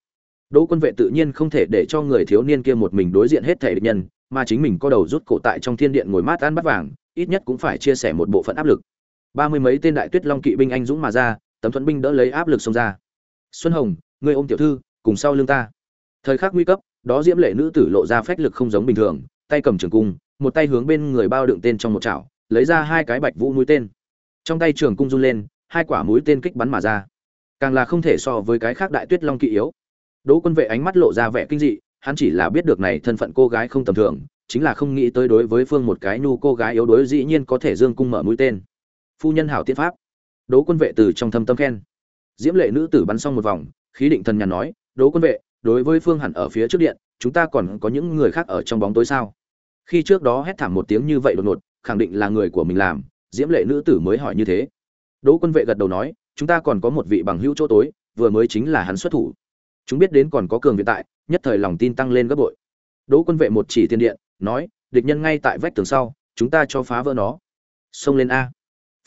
đỗ quân vệ tự nhiên không thể để cho người thiếu niên kia một mình đối diện hết thể địch nhân, mà chính mình có đầu rút cổ tại trong thiên điện ngồi mát ăn bắt vàng, ít nhất cũng phải chia sẻ một bộ phận áp lực. Ba mươi mấy tên đại tuyết long kỵ binh anh dũng mà ra, tấm thuẫn binh đỡ lấy áp lực xông ra. Xuân hồng, người ôm tiểu thư, cùng sau lưng ta. Thời khắc nguy cấp, đó diễm lệ nữ tử lộ ra phách lực không giống bình thường, tay cầm trường cung, một tay hướng bên người bao đựng tên trong một chảo, lấy ra hai cái bạch vũ mũi tên. Trong tay trường cung run lên, hai quả mũi tên kích bắn mà ra. Càng là không thể so với cái khác đại tuyết long kỵ yếu đỗ quân vệ ánh mắt lộ ra vẻ kinh dị, hắn chỉ là biết được này thân phận cô gái không tầm thường, chính là không nghĩ tới đối với phương một cái nhu cô gái yếu đuối dĩ nhiên có thể dương cung mở mũi tên. Phu nhân hảo tiện pháp. Đỗ quân vệ từ trong thâm tâm khen. Diễm lệ nữ tử bắn xong một vòng, khí định thần nhàn nói, đỗ quân vệ, đối với phương hẳn ở phía trước điện, chúng ta còn có những người khác ở trong bóng tối sao? Khi trước đó hét thảm một tiếng như vậy đột ngột, khẳng định là người của mình làm, diễm lệ nữ tử mới hỏi như thế. Đỗ quân vệ gật đầu nói, chúng ta còn có một vị bằng hữu chỗ tối, vừa mới chính là hắn xuất thủ chúng biết đến còn có cường viện tại, nhất thời lòng tin tăng lên gấp bội. Đỗ quân vệ một chỉ tiên điện, nói, địch nhân ngay tại vách tường sau, chúng ta cho phá vỡ nó. Xông lên a.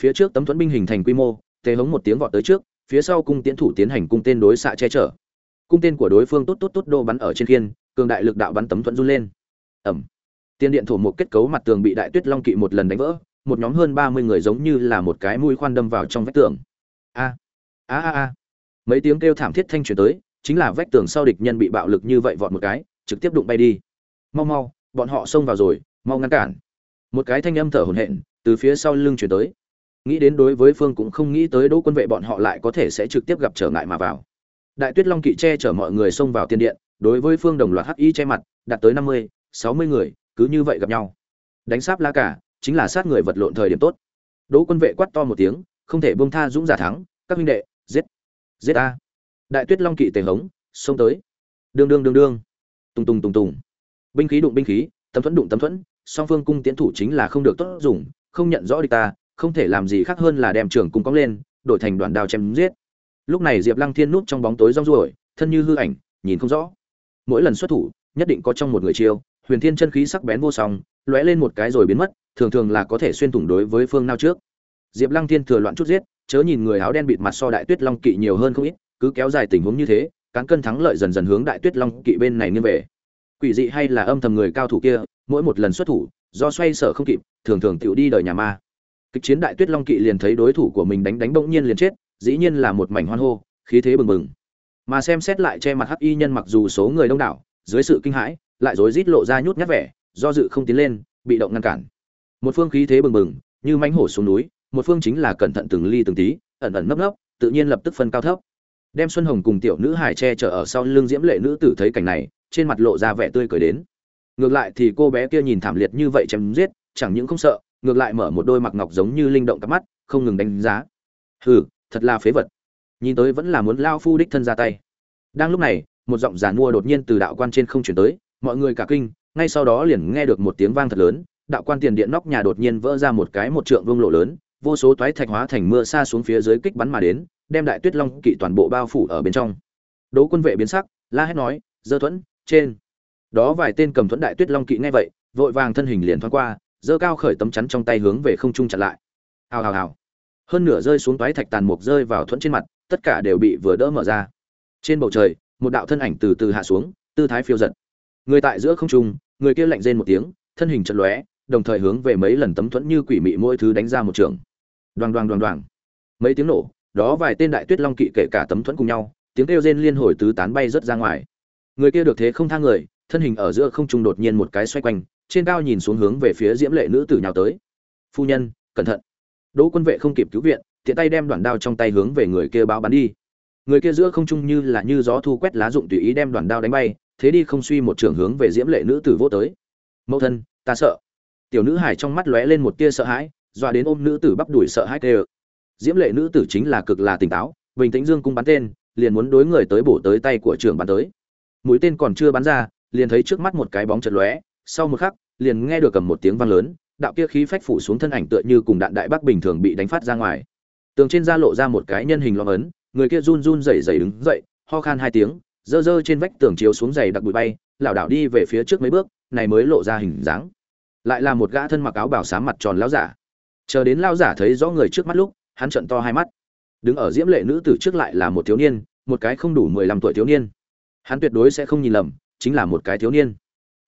Phía trước tấm thuẫn binh hình thành quy mô, tề hống một tiếng vọt tới trước, phía sau cung tiến thủ tiến hành cung tên đối xạ che chở. Cung tên của đối phương tốt tốt tốt đô bắn ở trên khiên, cường đại lực đạo bắn tấm thuẫn run lên. Ẩm tiên điện thổ một kết cấu mặt tường bị đại tuyết long kỵ một lần đánh vỡ, một nhóm hơn ba mươi người giống như là một cái mũi khoan đâm vào trong vách tường. A. A a a. Mấy tiếng kêu thảm thiết thanh truyền tới chính là vách tường sau địch nhân bị bạo lực như vậy vọt một cái, trực tiếp đụng bay đi. Mau mau, bọn họ xông vào rồi, mau ngăn cản. Một cái thanh âm thở hổn hển từ phía sau lưng truyền tới. Nghĩ đến đối với phương cũng không nghĩ tới đỗ quân vệ bọn họ lại có thể sẽ trực tiếp gặp trở ngại mà vào. Đại tuyết long kỵ che chở mọi người xông vào tiên điện, đối với phương đồng loạt hắc y che mặt đạt tới năm mươi, sáu mươi người, cứ như vậy gặp nhau. Đánh sáp la cả, chính là sát người vật lộn thời điểm tốt. Đỗ quân vệ quát to một tiếng, không thể buông tha dũng giả thắng, các huynh đệ, giết giết a đại tuyết long kỵ tề hống, xông tới. Đương đương đương đương. Tùng tùng tùng tùng. Binh khí đụng binh khí, tấm thuẫn đụng tấm thuẫn, song phương cung tiến thủ chính là không được tốt dùng, không nhận rõ địch ta, không thể làm gì khác hơn là đem trường cung cong lên, đổi thành đoàn đao chém giết. Lúc này diệp lăng thiên núp trong bóng tối rong ruổi, thân như hư ảnh, nhìn không rõ. Mỗi lần xuất thủ, nhất định có trong một người chiêu, huyền thiên chân khí sắc bén vô song, lóe lên một cái rồi biến mất, thường thường là có thể xuyên thủng đối với phương nào trước. Diệp lăng thiên thừa loạn chút giết, chớ nhìn người áo đen bịt mặt so đại tuyết long kỵ nhiều hơn không ít cứ kéo dài tình huống như thế, cán cân thắng lợi dần dần hướng đại tuyết long kỵ bên này nghiêng về. Quỷ dị hay là âm thầm người cao thủ kia, mỗi một lần xuất thủ, do xoay sở không kịp, thường thường tựu đi đời nhà ma. Kịch chiến đại tuyết long kỵ liền thấy đối thủ của mình đánh đánh bỗng nhiên liền chết, dĩ nhiên là một mảnh hoan hô, khí thế bừng bừng. Mà xem xét lại che mặt hắc y nhân mặc dù số người đông đảo, dưới sự kinh hãi, lại rối rít lộ ra nhút nhát vẻ, do dự không tiến lên, bị động ngăn cản. Một phương khí thế bừng bừng, như mánh hổ xuống núi, một phương chính là cẩn thận từng ly từng tí, ẩn ẩn nấp nấp, tự nhiên lập tức phân cao thấp đem xuân hồng cùng tiểu nữ hải che chở ở sau lưng diễm lệ nữ tử thấy cảnh này, trên mặt lộ ra vẻ tươi cười đến. Ngược lại thì cô bé kia nhìn thảm liệt như vậy chém giết, chẳng những không sợ, ngược lại mở một đôi mặc ngọc giống như linh động cặp mắt, không ngừng đánh giá. Hừ, thật là phế vật. Nhìn tới vẫn là muốn lao phu đích thân ra tay. Đang lúc này, một giọng giàn mua đột nhiên từ đạo quan trên không chuyển tới, mọi người cả kinh. Ngay sau đó liền nghe được một tiếng vang thật lớn, đạo quan tiền điện nóc nhà đột nhiên vỡ ra một cái một trượng vương lộ lớn, vô số toái thạch hóa thành mưa xa xuống phía dưới kích bắn mà đến đem đại tuyết long kỵ toàn bộ bao phủ ở bên trong. Đỗ quân vệ biến sắc, la hét nói, dơ thuẫn, trên. Đó vài tên cầm thuẫn đại tuyết long kỵ nghe vậy, vội vàng thân hình liền thoáng qua dơ cao khởi tấm chắn trong tay hướng về không trung chặn lại. Hào hào hào. Hơn nửa rơi xuống toái thạch tàn mục rơi vào thuẫn trên mặt, tất cả đều bị vừa đỡ mở ra. Trên bầu trời, một đạo thân ảnh từ từ hạ xuống, tư thái phiêu giật. Người tại giữa không trung, người kia lạnh rên một tiếng, thân hình chật lóe, đồng thời hướng về mấy lần tấm thuẫn như quỷ mị mỗi thứ đánh ra một trường. Đoàn đoàn đoàn đoàn mấy tiếng nổ đó vài tên đại tuyết long kỵ kể cả tấm thuẫn cùng nhau, tiếng kêu rên liên hồi tứ tán bay rớt ra ngoài. Người kia được thế không thang người, thân hình ở giữa không trung đột nhiên một cái xoay quanh, trên cao nhìn xuống hướng về phía diễm lệ nữ tử nhào tới. Phu nhân, cẩn thận. Đỗ quân vệ không kịp cứu viện, tiện tay đem đoạn đao trong tay hướng về người kia báo bắn đi. Người kia giữa không trung như là như gió thu quét lá dụng tùy ý đem đoạn đao đánh bay, thế đi không suy một trường hướng về diễm lệ nữ tử vô tới. Mẫu thân, ta sợ. Tiểu nữ hải trong mắt lóe lên một tia sợ hãi, dọa đến ôm nữ tử bắp đuổi sợ hãi tê diễm lệ nữ tử chính là cực là tỉnh táo, bình tĩnh dương cung bắn tên, liền muốn đối người tới bổ tới tay của trưởng bắn tới. Mũi tên còn chưa bắn ra, liền thấy trước mắt một cái bóng chật lóe, sau một khắc, liền nghe được cầm một tiếng vang lớn, đạo kia khí phách phủ xuống thân ảnh tựa như cùng đạn đại bác bình thường bị đánh phát ra ngoài. Tường trên da lộ ra một cái nhân hình lõm ấn, người kia run run rẩy rẩy đứng dậy, ho khan hai tiếng, dơ dơ trên vách tường chiếu xuống giày đặc bụi bay, lảo đảo đi về phía trước mấy bước, này mới lộ ra hình dáng. Lại là một gã thân mặc áo bảo sám mặt tròn lão giả. Chờ đến lão giả thấy rõ người trước mắt lúc hắn trợn to hai mắt. Đứng ở diễm lệ nữ tử trước lại là một thiếu niên, một cái không đủ mười lăm tuổi thiếu niên. Hắn tuyệt đối sẽ không nhìn lầm, chính là một cái thiếu niên.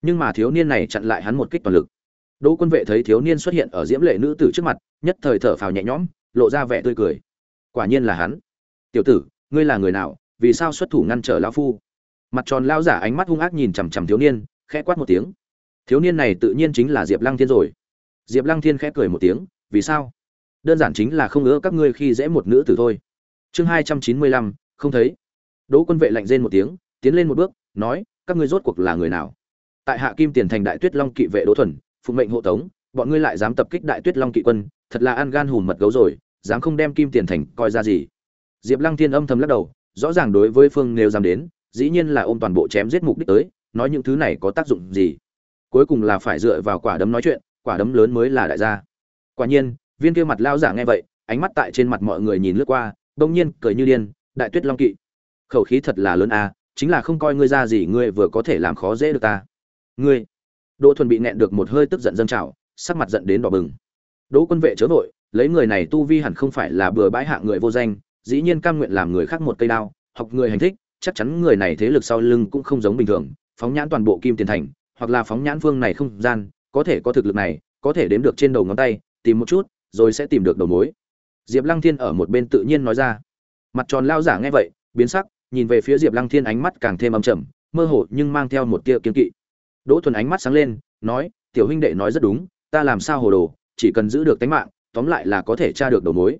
Nhưng mà thiếu niên này chặn lại hắn một kích toàn lực. Đỗ quân vệ thấy thiếu niên xuất hiện ở diễm lệ nữ tử trước mặt, nhất thời thở phào nhẹ nhõm, lộ ra vẻ tươi cười. Quả nhiên là hắn. Tiểu tử, ngươi là người nào, vì sao xuất thủ ngăn trở lão phu? Mặt tròn lao giả ánh mắt hung ác nhìn chằm chằm thiếu niên, khẽ quát một tiếng. Thiếu niên này tự nhiên chính là diệp lăng thiên rồi. Diệp lăng thiên khẽ cười một tiếng, vì sao? Đơn giản chính là không ngỡ các ngươi khi dễ một nữ tử thôi. Chương hai trăm chín mươi lăm, không thấy. Đỗ quân vệ lạnh rên một tiếng, tiến lên một bước, nói, các ngươi rốt cuộc là người nào? Tại hạ kim tiền thành đại tuyết long kỵ vệ đỗ thuần, phụ mệnh hộ tống, bọn ngươi lại dám tập kích đại tuyết long kỵ quân, thật là ăn gan hùm mật gấu rồi, dám không đem kim tiền thành coi ra gì? Diệp lăng thiên âm thầm lắc đầu, rõ ràng đối với phương nếu dám đến, dĩ nhiên là ôm toàn bộ chém giết mục đích tới, nói những thứ này có tác dụng gì? Cuối cùng là phải dựa vào quả đấm nói chuyện, quả đấm lớn mới là đại gia. Quả nhiên viên kia mặt lao giả nghe vậy, ánh mắt tại trên mặt mọi người nhìn lướt qua, bỗng nhiên cười như điên, đại tuyết long kỵ, khẩu khí thật là lớn a chính là không coi ngươi ra gì, ngươi vừa có thể làm khó dễ được ta. Ngươi? Đỗ thuần bị nẹn được một hơi tức giận dâng trào, sắc mặt giận đến đỏ bừng. Đỗ quân vệ chớ vội, lấy người này tu vi hẳn không phải là bừa bãi hạ người vô danh, dĩ nhiên cam nguyện làm người khác một cây đao, học người hành thích, chắc chắn người này thế lực sau lưng cũng không giống bình thường, phóng nhãn toàn bộ kim tiền thành, hoặc là phóng nhãn phương này không gian, có thể có thực lực này, có thể đếm được trên đầu ngón tay, tìm một chút rồi sẽ tìm được đầu mối. Diệp lăng thiên ở một bên tự nhiên nói ra. Mặt tròn lao giả nghe vậy, biến sắc, nhìn về phía diệp lăng thiên ánh mắt càng thêm âm trầm, mơ hồ nhưng mang theo một tia kiên kỵ. Đỗ thuần ánh mắt sáng lên, nói, tiểu huynh đệ nói rất đúng, ta làm sao hồ đồ, chỉ cần giữ được tính mạng, tóm lại là có thể tra được đầu mối.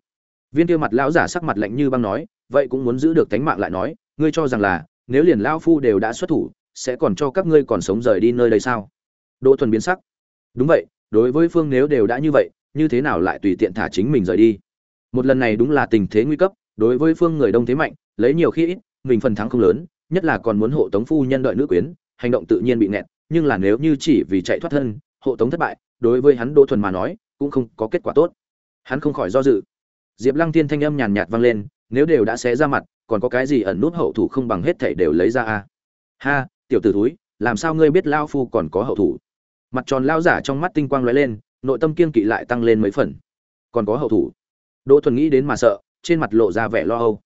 Viên tiêu mặt lão giả sắc mặt lạnh như băng nói, vậy cũng muốn giữ được tính mạng lại nói, ngươi cho rằng là, nếu liền lão phu đều đã xuất thủ, sẽ còn cho các ngươi còn sống rời đi nơi đây sao? Đỗ thuần biến sắc, đúng vậy, đối với phương nếu đều đã như vậy như thế nào lại tùy tiện thả chính mình rời đi? Một lần này đúng là tình thế nguy cấp, đối với phương người đông thế mạnh, lấy nhiều khi ít, mình phần thắng không lớn, nhất là còn muốn hộ tống phu nhân đợi nữ quyến, hành động tự nhiên bị nẹt nhưng là nếu như chỉ vì chạy thoát thân, hộ tống thất bại, đối với hắn đỗ thuần mà nói, cũng không có kết quả tốt. Hắn không khỏi do dự. Diệp lăng Thiên thanh âm nhàn nhạt vang lên, nếu đều đã xé ra mặt, còn có cái gì ẩn nút hậu thủ không bằng hết thảy đều lấy ra a à? ha, tiểu tử thúi, làm sao ngươi biết lao phu còn có hậu thủ? Mặt tròn lao giả trong mắt tinh quang lóe lên nội tâm kiên kỵ lại tăng lên mấy phần. Còn có hậu thủ. Đỗ thuần nghĩ đến mà sợ, trên mặt lộ ra vẻ lo âu.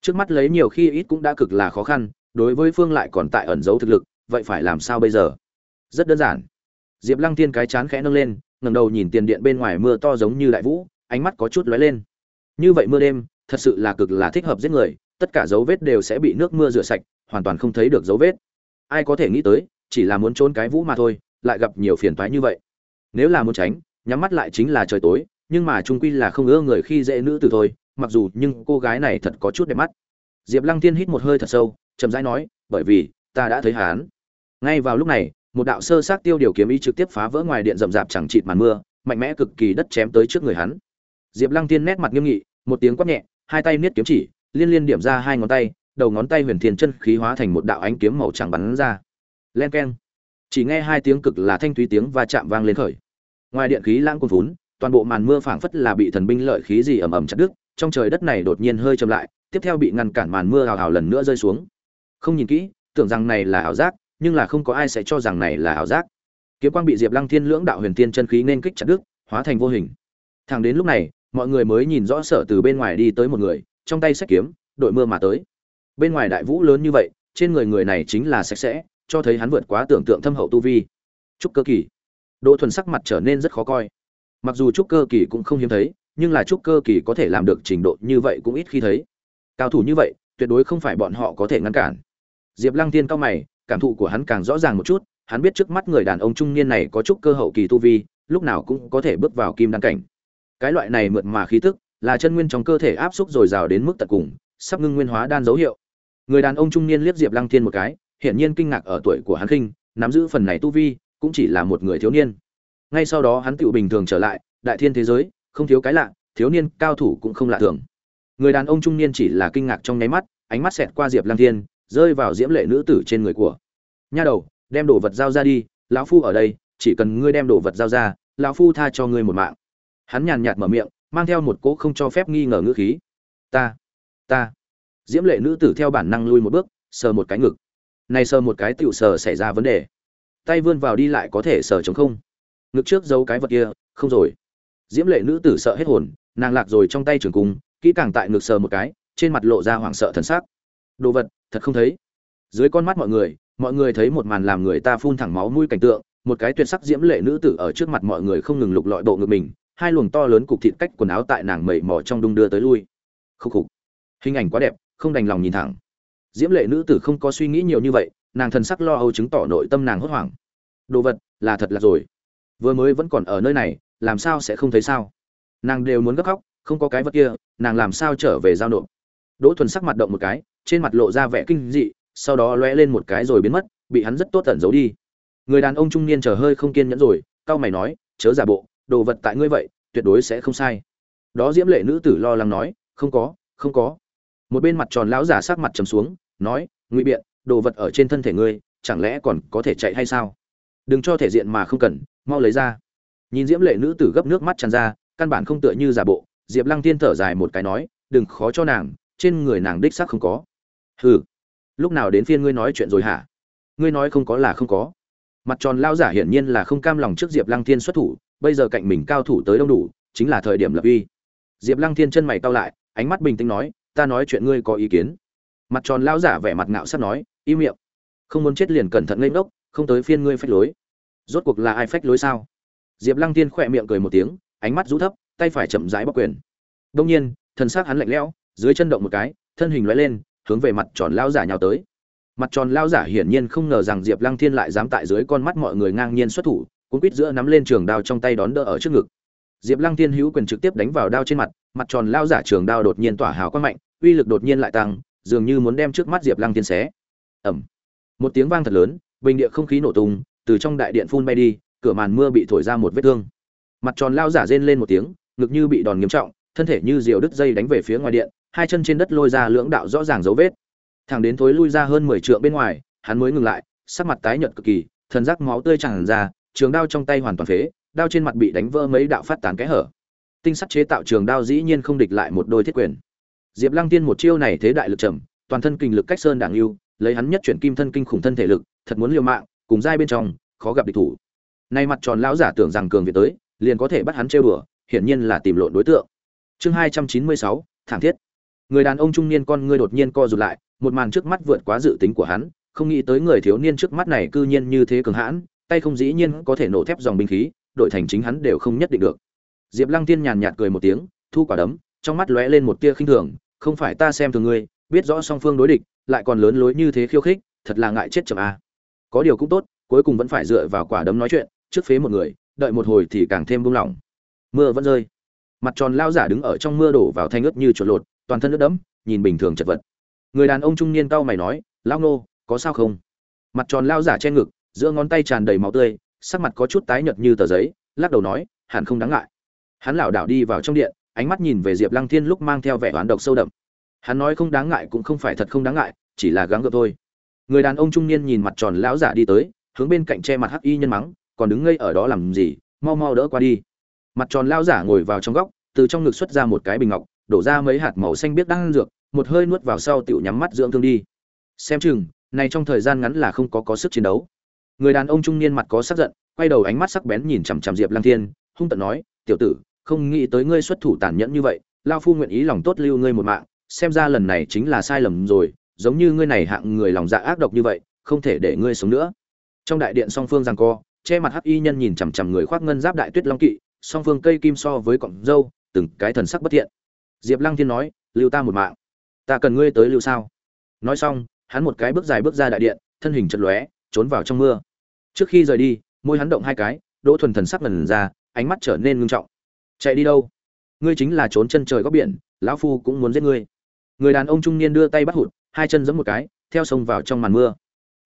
Trước mắt lấy nhiều khi ít cũng đã cực là khó khăn, đối với phương lại còn tại ẩn giấu thực lực, vậy phải làm sao bây giờ? Rất đơn giản. Diệp lăng Thiên cái chán khẽ nâng lên, ngẩng đầu nhìn tiền điện bên ngoài mưa to giống như đại vũ, ánh mắt có chút lóe lên. Như vậy mưa đêm, thật sự là cực là thích hợp giết người, tất cả dấu vết đều sẽ bị nước mưa rửa sạch, hoàn toàn không thấy được dấu vết. Ai có thể nghĩ tới, chỉ là muốn trốn cái vũ mà thôi, lại gặp nhiều phiền toái như vậy nếu là muốn tránh, nhắm mắt lại chính là trời tối, nhưng mà trung quy là không ưa người khi dễ nữ từ thôi, mặc dù nhưng cô gái này thật có chút đẹp mắt. Diệp lăng tiên hít một hơi thật sâu, chậm rãi nói, bởi vì, ta đã thấy hắn. Ngay vào lúc này, một đạo sơ sát tiêu điều kiếm ý trực tiếp phá vỡ ngoài điện rậm rạp chẳng chịt màn mưa, mạnh mẽ cực kỳ đất chém tới trước người hắn. Diệp lăng tiên nét mặt nghiêm nghị, một tiếng quát nhẹ, hai tay niết kiếm chỉ, liên liên điểm ra hai ngón tay, đầu ngón tay huyền thiền chân khí hóa thành một đạo ánh kiếm màu trắng bắn ra. Len keng. Chỉ nghe hai tiếng cực là thanh thúy tiếng và chạm vang lên khởi ngoài điện khí lãng cuồn vốn toàn bộ màn mưa phảng phất là bị thần binh lợi khí gì ầm ầm chặt đứt, trong trời đất này đột nhiên hơi chậm lại, tiếp theo bị ngăn cản màn mưa hào hào lần nữa rơi xuống. Không nhìn kỹ, tưởng rằng này là ảo giác, nhưng là không có ai sẽ cho rằng này là ảo giác. Kiếm quang bị diệp lăng thiên lưỡng đạo huyền tiên chân khí nên kích chặt đứt, hóa thành vô hình. Thẳng đến lúc này, mọi người mới nhìn rõ sở từ bên ngoài đi tới một người, trong tay sách kiếm, đội mưa mà tới. Bên ngoài đại vũ lớn như vậy, trên người người này chính là sạch sẽ, cho thấy hắn vượt quá tưởng tượng thâm hậu tu vi. Trúc cơ kỳ đỗ thuần sắc mặt trở nên rất khó coi. Mặc dù trúc cơ kỳ cũng không hiếm thấy, nhưng là trúc cơ kỳ có thể làm được trình độ như vậy cũng ít khi thấy. Cao thủ như vậy, tuyệt đối không phải bọn họ có thể ngăn cản. Diệp lăng tiên cao mày, cảm thụ của hắn càng rõ ràng một chút, hắn biết trước mắt người đàn ông trung niên này có trúc cơ hậu kỳ tu vi, lúc nào cũng có thể bước vào kim đan cảnh. Cái loại này mượt mà khí tức, là chân nguyên trong cơ thể áp xúc dồi dào đến mức tận cùng, sắp ngưng nguyên hóa đan dấu hiệu. Người đàn ông trung niên liếc diệp lăng thiên một cái, hiển nhiên kinh ngạc ở tuổi của hắn khinh, nắm giữ phần này tu vi cũng chỉ là một người thiếu niên. Ngay sau đó hắn tự bình thường trở lại, đại thiên thế giới, không thiếu cái lạ, thiếu niên cao thủ cũng không lạ thường. Người đàn ông trung niên chỉ là kinh ngạc trong nháy mắt, ánh mắt xẹt qua diệp lăng thiên, rơi vào diễm lệ nữ tử trên người của. Nha đầu, đem đồ vật giao ra đi, lão phu ở đây, chỉ cần ngươi đem đồ vật giao ra, lão phu tha cho ngươi một mạng. Hắn nhàn nhạt mở miệng, mang theo một cỗ không cho phép nghi ngờ ngữ khí. Ta ta. Diễm lệ nữ tử theo bản năng lui một bước, sờ một cái ngực. Này sờ một cái tựu sờ xảy ra vấn đề tay vươn vào đi lại có thể sờ chống không. Ngực trước giấu cái vật kia, không rồi. Diễm lệ nữ tử sợ hết hồn, nàng lạc rồi trong tay trường cung, kỹ càng tại ngực sờ một cái, trên mặt lộ ra hoảng sợ thần sắc. Đồ vật, thật không thấy. Dưới con mắt mọi người mọi người thấy một màn làm người ta phun thẳng máu mũi cảnh tượng, một cái tuyệt sắc diễm lệ nữ tử ở trước mặt mọi người không ngừng lục lọi bộ ngực mình, hai luồng to lớn cục thịt cách quần áo tại nàng mẩy mò trong đung đưa tới lui. Khúc khục. Hình ảnh quá đẹp, không đành lòng nhìn thẳng. Diễm lệ nữ tử không có suy nghĩ nhiều như vậy nàng thần sắc lo âu chứng tỏ nội tâm nàng hốt hoảng. Đồ vật, là thật là rồi. Vừa mới vẫn còn ở nơi này, làm sao sẽ không thấy sao? Nàng đều muốn gấp khóc, không có cái vật kia, nàng làm sao trở về giao nộp? Đỗ thuần sắc mặt động một cái, trên mặt lộ ra vẻ kinh dị, sau đó lóe lên một cái rồi biến mất, bị hắn rất tốt tẩn giấu đi. Người đàn ông trung niên chờ hơi không kiên nhẫn rồi, cau mày nói, chớ giả bộ, đồ vật tại ngươi vậy, tuyệt đối sẽ không sai. Đó diễm lệ nữ tử lo lắng nói, không có không có. Một bên mặt tròn lão giả sắc mặt trầm xuống, nói, ngụy biện đồ vật ở trên thân thể ngươi, chẳng lẽ còn có thể chạy hay sao? Đừng cho thể diện mà không cần, mau lấy ra. Nhìn diễm lệ nữ tử gấp nước mắt tràn ra, căn bản không tựa như giả bộ, diệp lăng tiên thở dài một cái nói, đừng khó cho nàng, trên người nàng đích xác không có. Hừ, lúc nào đến phiên ngươi nói chuyện rồi hả? Ngươi nói không có là không có. Mặt tròn lao giả hiển nhiên là không cam lòng trước diệp lăng thiên xuất thủ, bây giờ cạnh mình cao thủ tới đông đủ, chính là thời điểm lập uy. Diệp lăng thiên chân mày cau lại, ánh mắt bình tĩnh nói, ta nói chuyện ngươi có ý kiến. Mặt tròn lao giả vẻ mặt ngạo sắp nói im miệng. Không muốn chết liền cẩn thận ngây đốc không tới phiên ngươi phách lối. Rốt cuộc là ai phách lối sao? Diệp lăng tiên khỏe miệng cười một tiếng, ánh mắt rũ thấp, tay phải chậm rãi bóc quyền. Đông nhiên thần s c hắn lạnh lẽo, dưới chân động một cái, thân hình loay lên, hướng về mặt tròn lao giả nhào tới. Mặt tròn lao giả hiển nhiên không ngờ rằng diệp lăng thiên lại dám tại dưới con mắt mọi người ngang nhiên xuất thủ, cuốn quýt giữa nắm lên trường đao trong tay đón đỡ ở trước ngực. Diệp lăng thiên hữu quyền trực tiếp đánh vào đao trên mặt mặt tròn lao giả trường đao đột nhiên tỏa hào quang mạnh, uy lực đột nhiên lại tăng, dường như muốn đem trước mắt diệp lăng Thiên xé ẩm một tiếng vang thật lớn, bình địa không khí nổ tung, từ trong đại điện phun bay đi, cửa màn mưa bị thổi ra một vết thương. Mặt tròn lao giả rên lên một tiếng, ngực như bị đòn nghiêm trọng, thân thể như diều đứt dây đánh về phía ngoài điện, hai chân trên đất lôi ra lưỡng đạo rõ ràng dấu vết. Thằng đến thối lui ra hơn mười trượng bên ngoài, hắn mới ngừng lại, sắc mặt tái nhợt cực kỳ, thần giác máu tươi tràn ra, trường đao trong tay hoàn toàn phế, đao trên mặt bị đánh vỡ mấy đạo phát tán kẽ hở. Tinh sắt chế tạo trường đao dĩ nhiên không địch lại một đôi thiết quyền. Diệp lăng tiên một chiêu này thế đại lực trầm, toàn thân kinh lực cách sơn đảng yêu lấy hắn nhất chuyển kim thân kinh khủng thân thể lực, thật muốn liều mạng, cùng giai bên trong, khó gặp địch thủ. Nay mặt tròn lão giả tưởng rằng cường việt tới, liền có thể bắt hắn trêu đùa, hiển nhiên là tìm lộn đối tượng. Chương hai trăm chín mươi sáu, thảm thiết. Người đàn ông trung niên con ngươi đột nhiên co rụt lại, một màn trước mắt vượt quá dự tính của hắn, không nghĩ tới người thiếu niên trước mắt này cư nhiên như thế cường hãn, tay không dĩ nhiên có thể nổ thép dòng binh khí, đội thành chính hắn đều không nhất định được. Diệp lăng tiên nhàn nhạt cười một tiếng, thu quả đấm, trong mắt lóe lên một tia khinh thường, không phải ta xem thường ngươi, biết rõ song phương đối địch lại còn lớn lối như thế khiêu khích, thật là ngại chết chậm a. Có điều cũng tốt, cuối cùng vẫn phải dựa vào quả đấm nói chuyện, trước phế một người, đợi một hồi thì càng thêm buông lỏng. Mưa vẫn rơi. Mặt tròn lao giả đứng ở trong mưa đổ vào thanh ướt như chuột lột, toàn thân nước đẫm, nhìn bình thường chật vật. Người đàn ông trung niên cau mày nói lao nô, có sao không? Mặt tròn lao giả che ngực, giữa ngón tay tràn đầy máu tươi, sắc mặt có chút tái nhợt như tờ giấy, lắc đầu nói, hẳn không đáng ngại. Hắn lảo đảo đi vào trong điện, ánh mắt nhìn về diệp lăng thiên lúc mang theo vẻ oán độc sâu đậm hắn nói không đáng ngại cũng không phải thật không đáng ngại, chỉ là gắng gượng thôi. Người đàn ông trung niên nhìn mặt tròn lão giả đi tới, hướng bên cạnh che mặt hắc y nhân mắng, còn đứng ngây ở đó làm gì? Mau mau đỡ qua đi. Mặt tròn lão giả ngồi vào trong góc, từ trong ngực xuất ra một cái bình ngọc, đổ ra mấy hạt màu xanh biếc đang dược, một hơi nuốt vào sau tựu nhắm mắt dưỡng thương đi. Xem chừng, này trong thời gian ngắn là không có có sức chiến đấu. Người đàn ông trung niên mặt có sắc giận, quay đầu ánh mắt sắc bén nhìn chằm chằm diệp lăng thiên, hung tận nói, tiểu tử, không nghĩ tới ngươi xuất thủ tàn nhẫn như vậy lao phu nguyện ý lòng tốt lưu ngươi một mạng xem ra lần này chính là sai lầm rồi, giống như ngươi này hạng người lòng dạ ác độc như vậy, không thể để ngươi sống nữa. Trong đại điện song phương giằng co, che mặt hắc y nhân nhìn chằm chằm người khoác ngân giáp đại tuyết long kỵ, song phương cây kim so với cọng dâu từng cái thần sắc bất thiện. Diệp lăng thiên nói, lưu ta một mạng. Ta cần ngươi tới lưu sao? Nói xong, hắn một cái bước dài bước ra đại điện, thân hình chật lóe, trốn vào trong mưa. Trước khi rời đi, môi hắn động hai cái, đỗ thuần thần sắc lần ra, ánh mắt trở nên ngưng trọng. Chạy đi đâu? Ngươi chính là trốn chân trời góc biển, lão phu cũng muốn giết ngươi người đàn ông trung niên đưa tay bắt hụt, hai chân giẫm một cái, theo sông vào trong màn mưa.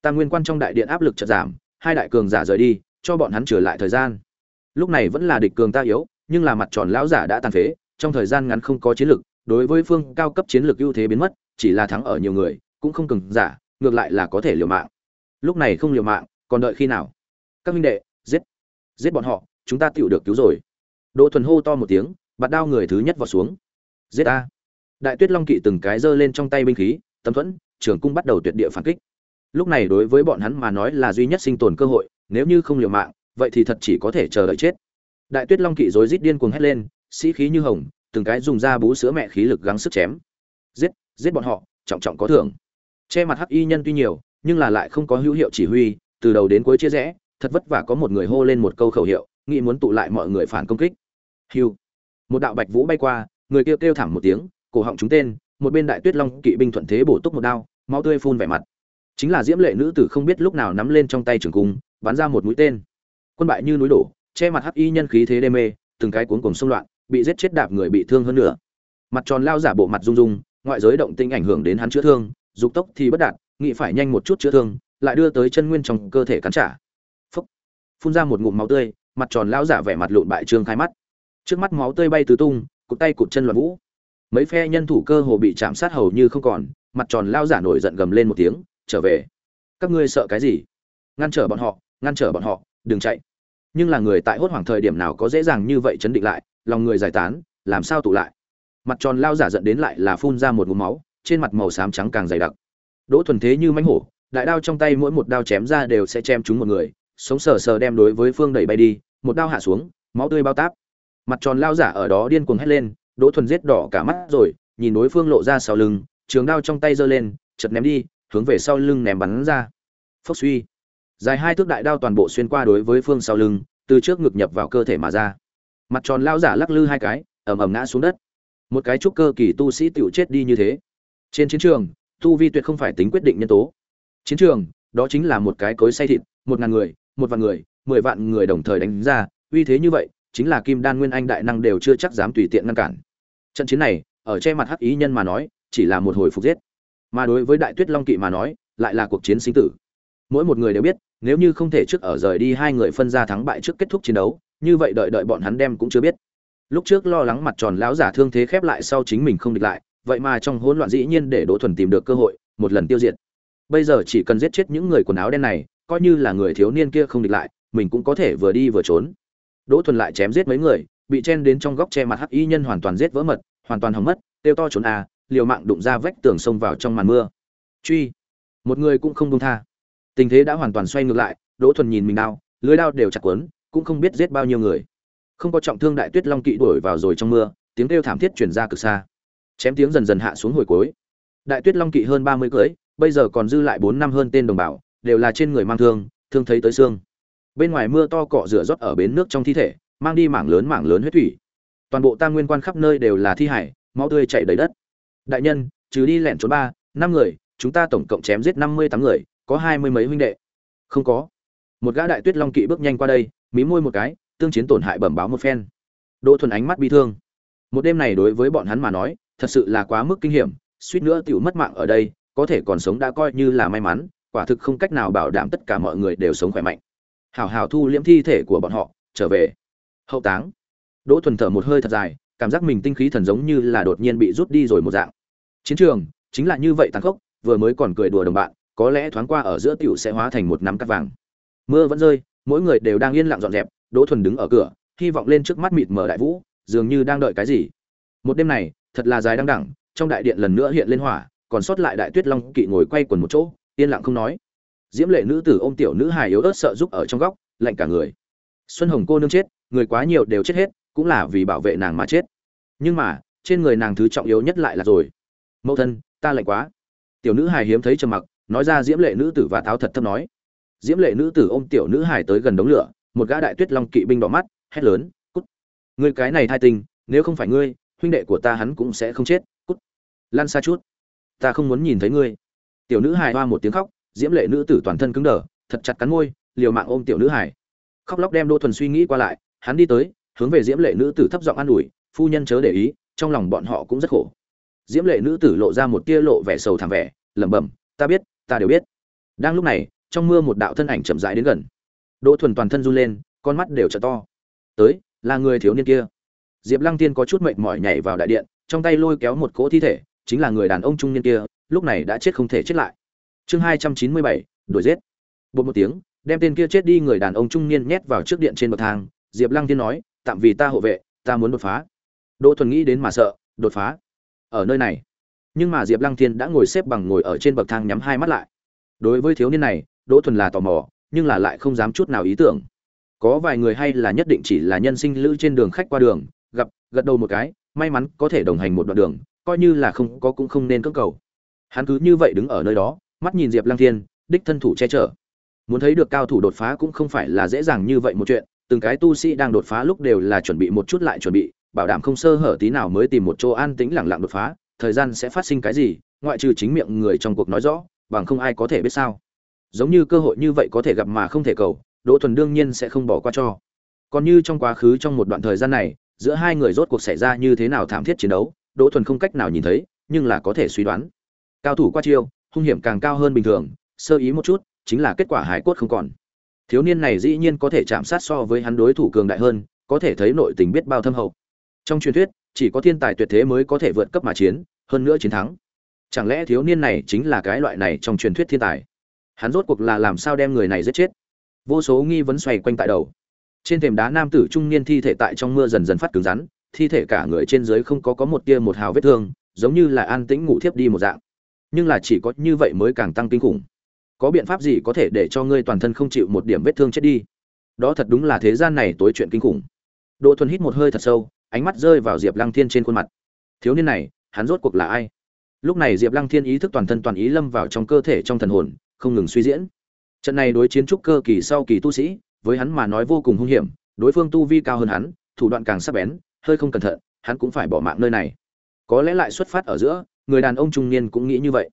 Tam nguyên quan trong đại điện áp lực chợt giảm, hai đại cường giả rời đi, cho bọn hắn trở lại thời gian. Lúc này vẫn là địch cường ta yếu, nhưng là mặt tròn lão giả đã tàn phế, trong thời gian ngắn không có chiến lực, đối với phương cao cấp chiến lược ưu thế biến mất, chỉ là thắng ở nhiều người, cũng không cường giả, ngược lại là có thể liều mạng. Lúc này không liều mạng, còn đợi khi nào? Các minh đệ, giết giết bọn họ, chúng ta tựu được cứu rồi. Đỗ thuần hô to một tiếng, bạt đao người thứ nhất vào xuống. Giết ta đại tuyết long kỵ từng cái giơ lên trong tay binh khí, tấm thuẫn, trường cung bắt đầu tuyệt địa phản kích. Lúc này đối với bọn hắn mà nói là duy nhất sinh tồn cơ hội, nếu như không liều mạng, vậy thì thật chỉ có thể chờ đợi chết. Đại tuyết long kỵ rối rít điên cuồng hét lên, sĩ khí như hồng, từng cái dùng da bú sữa mẹ khí lực gắng sức chém. Giết giết bọn họ, trọng trọng có thưởng. Che mặt hắc y nhân tuy nhiều, nhưng là lại không có hữu hiệu chỉ huy, từ đầu đến cuối chia rẽ, thật vất vả có một người hô lên một câu khẩu hiệu, nghĩ muốn tụ lại mọi người phản công kích. Hiu. Một đạo bạch vũ bay qua, người kêu kêu thảm một tiếng cổ họng chúng tên, một bên đại tuyết long kỵ binh thuận thế bổ túc một đao, máu tươi phun vẻ mặt. Chính là diễm lệ nữ tử không biết lúc nào nắm lên trong tay trường cung, bắn ra một mũi tên. Quân bại như núi đổ, che mặt hắc y nhân khí thế đê mê, từng cái cuốn cùng xung loạn, bị giết chết đạp người bị thương hơn nữa mặt tròn lao giả bộ mặt rung rung, ngoại giới động tinh ảnh hưởng đến hắn chữa thương, dục tốc thì bất đạt, nghĩ phải nhanh một chút chữa thương, lại đưa tới chân nguyên trong cơ thể cắn trả. Phúc. Phun ra một ngụm máu tươi, mặt tròn lao giả vẻ mặt lộn bại trương khai mắt. Trước mắt máu tươi bay tứ tung, cụt tay cụt chân loạn vũ mấy phe nhân thủ cơ hồ bị chạm sát hầu như không còn, mặt tròn lao giả nổi giận gầm lên một tiếng, trở về. Các ngươi sợ cái gì? Ngăn trở bọn họ, ngăn trở bọn họ, đừng chạy. Nhưng là người tại hốt hoảng thời điểm nào có dễ dàng như vậy chấn định lại, lòng người giải tán, làm sao tụ lại? Mặt tròn lao giả giận đến lại là phun ra một ngụm máu, trên mặt màu xám trắng càng dày đặc. Đỗ thuần thế như mánh hổ, đại đao trong tay mỗi một đao chém ra đều sẽ chém trúng một người, sống sờ sờ đem đối với phương đẩy bay đi, một đao hạ xuống, máu tươi bao táp. Mặt tròn lao giả ở đó điên cuồng hét lên đỗ thuần giết đỏ cả mắt rồi, nhìn đối phương lộ ra sau lưng, trường đao trong tay giơ lên, chật ném đi, hướng về sau lưng ném bắn ra. Phốc suy. Dài hai thước đại đao toàn bộ xuyên qua đối với phương sau lưng, từ trước ngực nhập vào cơ thể mà ra. Mặt tròn lao giả lắc lư hai cái, ầm ầm ngã xuống đất. Một cái trúc cơ kỳ tu sĩ tựu chết đi như thế. Trên chiến trường, tu vi tuyệt không phải tính quyết định nhân tố. Chiến trường, đó chính là một cái cối say thịt, một ngàn người, một vạn người, mười vạn người đồng thời đánh ra. Uy thế như vậy, chính là kim đan nguyên anh đại năng đều chưa chắc dám tùy tiện ngăn cản trận chiến này, ở che mặt hắc ý nhân mà nói, chỉ là một hồi phục giết. Mà đối với đại tuyết long kỵ mà nói, lại là cuộc chiến sinh tử. Mỗi một người đều biết, nếu như không thể trước ở rời đi hai người phân ra thắng bại trước kết thúc chiến đấu, như vậy đợi đợi bọn hắn đem cũng chưa biết. Lúc trước lo lắng mặt tròn lão giả thương thế khép lại sau chính mình không địch lại, vậy mà trong hỗn loạn dĩ nhiên để đỗ thuần tìm được cơ hội, một lần tiêu diệt. Bây giờ chỉ cần giết chết những người quần áo đen này, coi như là người thiếu niên kia không địch lại, mình cũng có thể vừa đi vừa trốn. Đỗ thuần lại chém giết mấy người bị chen đến trong góc che mặt hắc y nhân hoàn toàn giết vỡ mật, hoàn toàn hỏng mất tiêu to trốn à liều mạng đụng ra vách tường xông vào trong màn mưa. Truy. Một người cũng không buông tha. Tình thế đã hoàn toàn xoay ngược lại, đỗ thuần nhìn mình đao lưới đao đều chặt quấn, cũng không biết giết bao nhiêu người. Không có trọng thương đại tuyết long kỵ đuổi vào rồi trong mưa, tiếng kêu thảm thiết chuyển ra cực xa. Chém tiếng dần dần hạ xuống hồi cuối đại tuyết long kỵ hơn ba mươi cưới bây giờ còn dư lại bốn năm hơn tên đồng bào, đều là trên người mang thương thương thấy tới xương. Bên ngoài mưa to cọ rửa rót ở bến nước trong thi thể mang đi mảng lớn mảng lớn huyết thủy. Toàn bộ tam nguyên quan khắp nơi đều là thi hải, máu tươi chảy đầy đất. Đại nhân, trừ đi lẻn trốn ba, năm người, chúng ta tổng cộng chém giết năm mươi tám người, có hai mươi mấy huynh đệ. Không có. Một gã đại tuyết long kỵ bước nhanh qua đây, mí môi một cái, tương chiến tổn hại bẩm báo một phen. Đỗ thuần ánh mắt bi thương. Một đêm này đối với bọn hắn mà nói, thật sự là quá mức kinh hiểm, suýt nữa tiểu mất mạng ở đây, có thể còn sống đã coi như là may mắn, quả thực không cách nào bảo đảm tất cả mọi người đều sống khỏe mạnh. Hảo hảo thu liễm thi thể của bọn họ, trở về hậu táng. Đỗ thuần thở một hơi thật dài, cảm giác mình tinh khí thần giống như là đột nhiên bị rút đi rồi một dạng. Chiến trường, chính là như vậy tàn khốc, vừa mới còn cười đùa đồng bạn, có lẽ thoáng qua ở giữa tiểu sẽ hóa thành một nắm cắt vàng. Mưa vẫn rơi, mỗi người đều đang yên lặng dọn dẹp, đỗ thuần đứng ở cửa, hy vọng lên trước mắt mịt mở đại vũ, dường như đang đợi cái gì. Một đêm này, thật là dài đăng đẳng, trong đại điện lần nữa hiện lên hỏa, còn sót lại đại tuyết long kỵ ngồi quay quần một chỗ, yên lặng không nói. Diễm lệ nữ tử ôm tiểu nữ hài yếu ớt sợ giúp ở trong góc, lạnh cả người xuân hồng cô nương chết, người quá nhiều đều chết hết, cũng là vì bảo vệ nàng mà chết. Nhưng mà, trên người nàng thứ trọng yếu nhất lại là rồi. Mẫu thân, ta lạnh quá. Tiểu nữ hài hiếm thấy trầm mặc, nói ra diễm lệ nữ tử và tháo thật thấp nói. Diễm lệ nữ tử ôm tiểu nữ hài tới gần đống lửa, một gã đại tuyết long kỵ binh đỏ mắt, hét lớn, cút! Người cái này thai tình, nếu không phải ngươi, huynh đệ của ta hắn cũng sẽ không chết, cút! Lan xa chút, ta không muốn nhìn thấy ngươi. Tiểu nữ hài hoa một tiếng khóc, diễm lệ nữ tử toàn thân cứng đờ, thật chặt cắn môi, liều mạng ôm tiểu nữ hài khóc lóc đem Đỗ thuần suy nghĩ qua lại, hắn đi tới, hướng về diễm lệ nữ tử thấp giọng an ủi, phu nhân chớ để ý, trong lòng bọn họ cũng rất khổ. Diễm lệ nữ tử lộ ra một tia lộ vẻ sầu thảm vẻ, lẩm bẩm, ta biết, ta đều biết. Đang lúc này, trong mưa một đạo thân ảnh chậm rãi đến gần. Đỗ thuần toàn thân run lên, con mắt đều trợ to. Tới, là người thiếu niên kia. Diệp lăng tiên có chút mệt mỏi nhảy vào đại điện, trong tay lôi kéo một cỗ thi thể, chính là người đàn ông trung niên kia, lúc này đã chết không thể chết lại. Chương hai trăm chín mươi bảy, đuổi giết. Bột một tiếng đem tên kia chết đi người đàn ông trung niên nhét vào trước điện trên bậc thang, diệp lăng Thiên nói, tạm vì ta hộ vệ, ta muốn đột phá. Đỗ thuần nghĩ đến mà sợ, đột phá? Ở nơi này? Nhưng mà diệp lăng thiên đã ngồi xếp bằng ngồi ở trên bậc thang nhắm hai mắt lại. Đối với thiếu niên này, đỗ thuần là tò mò, nhưng là lại không dám chút nào ý tưởng. Có vài người hay là nhất định chỉ là nhân sinh lữ trên đường khách qua đường, gặp, gật đầu một cái, may mắn có thể đồng hành một đoạn đường, coi như là không có cũng không nên cưỡng cầu. Hắn cứ như vậy đứng ở nơi đó, mắt nhìn diệp lăng thiên, đích thân thủ che chở muốn thấy được cao thủ đột phá cũng không phải là dễ dàng như vậy một chuyện, từng cái tu sĩ đang đột phá lúc đều là chuẩn bị một chút lại chuẩn bị, bảo đảm không sơ hở tí nào mới tìm một chỗ an tĩnh lặng lặng đột phá, thời gian sẽ phát sinh cái gì, ngoại trừ chính miệng người trong cuộc nói rõ, bằng không ai có thể biết sao. Giống như cơ hội như vậy có thể gặp mà không thể cầu, đỗ thuần đương nhiên sẽ không bỏ qua cho. Còn như trong quá khứ trong một đoạn thời gian này, giữa hai người rốt cuộc xảy ra như thế nào thảm thiết chiến đấu, đỗ thuần không cách nào nhìn thấy, nhưng là có thể suy đoán. Cao thủ qua chiêu, hung hiểm càng cao hơn bình thường, sơ ý một chút chính là kết quả hải cốt không còn. Thiếu niên này dĩ nhiên có thể chạm sát so với hắn đối thủ cường đại hơn, có thể thấy nội tình biết bao thâm hậu. Trong truyền thuyết, chỉ có thiên tài tuyệt thế mới có thể vượt cấp mà chiến, hơn nữa chiến thắng. Chẳng lẽ thiếu niên này chính là cái loại này trong truyền thuyết thiên tài? Hắn rốt cuộc là làm sao đem người này giết chết? Vô số nghi vấn xoay quanh tại đầu. Trên thềm đá nam tử trung niên thi thể tại trong mưa dần dần phát cứng rắn, thi thể cả người trên dưới không có có một tia một hào vết thương, giống như là an tĩnh ngủ thiếp đi một dạng. Nhưng là chỉ có như vậy mới càng tăng kinh khủng có biện pháp gì có thể để cho ngươi toàn thân không chịu một điểm vết thương chết đi? Đó thật đúng là thế gian này tối chuyện kinh khủng. Đỗ thuần hít một hơi thật sâu, ánh mắt rơi vào diệp lăng thiên trên khuôn mặt. Thiếu niên này, hắn rốt cuộc là ai? Lúc này diệp lăng thiên ý thức toàn thân toàn ý lâm vào trong cơ thể trong thần hồn, không ngừng suy diễn. Trận này đối chiến trúc cơ kỳ sau kỳ tu sĩ, với hắn mà nói vô cùng hung hiểm, đối phương tu vi cao hơn hắn, thủ đoạn càng sắc bén, hơi không cẩn thận, hắn cũng phải bỏ mạng nơi này. Có lẽ lại xuất phát ở giữa, người đàn ông trung niên cũng nghĩ như vậy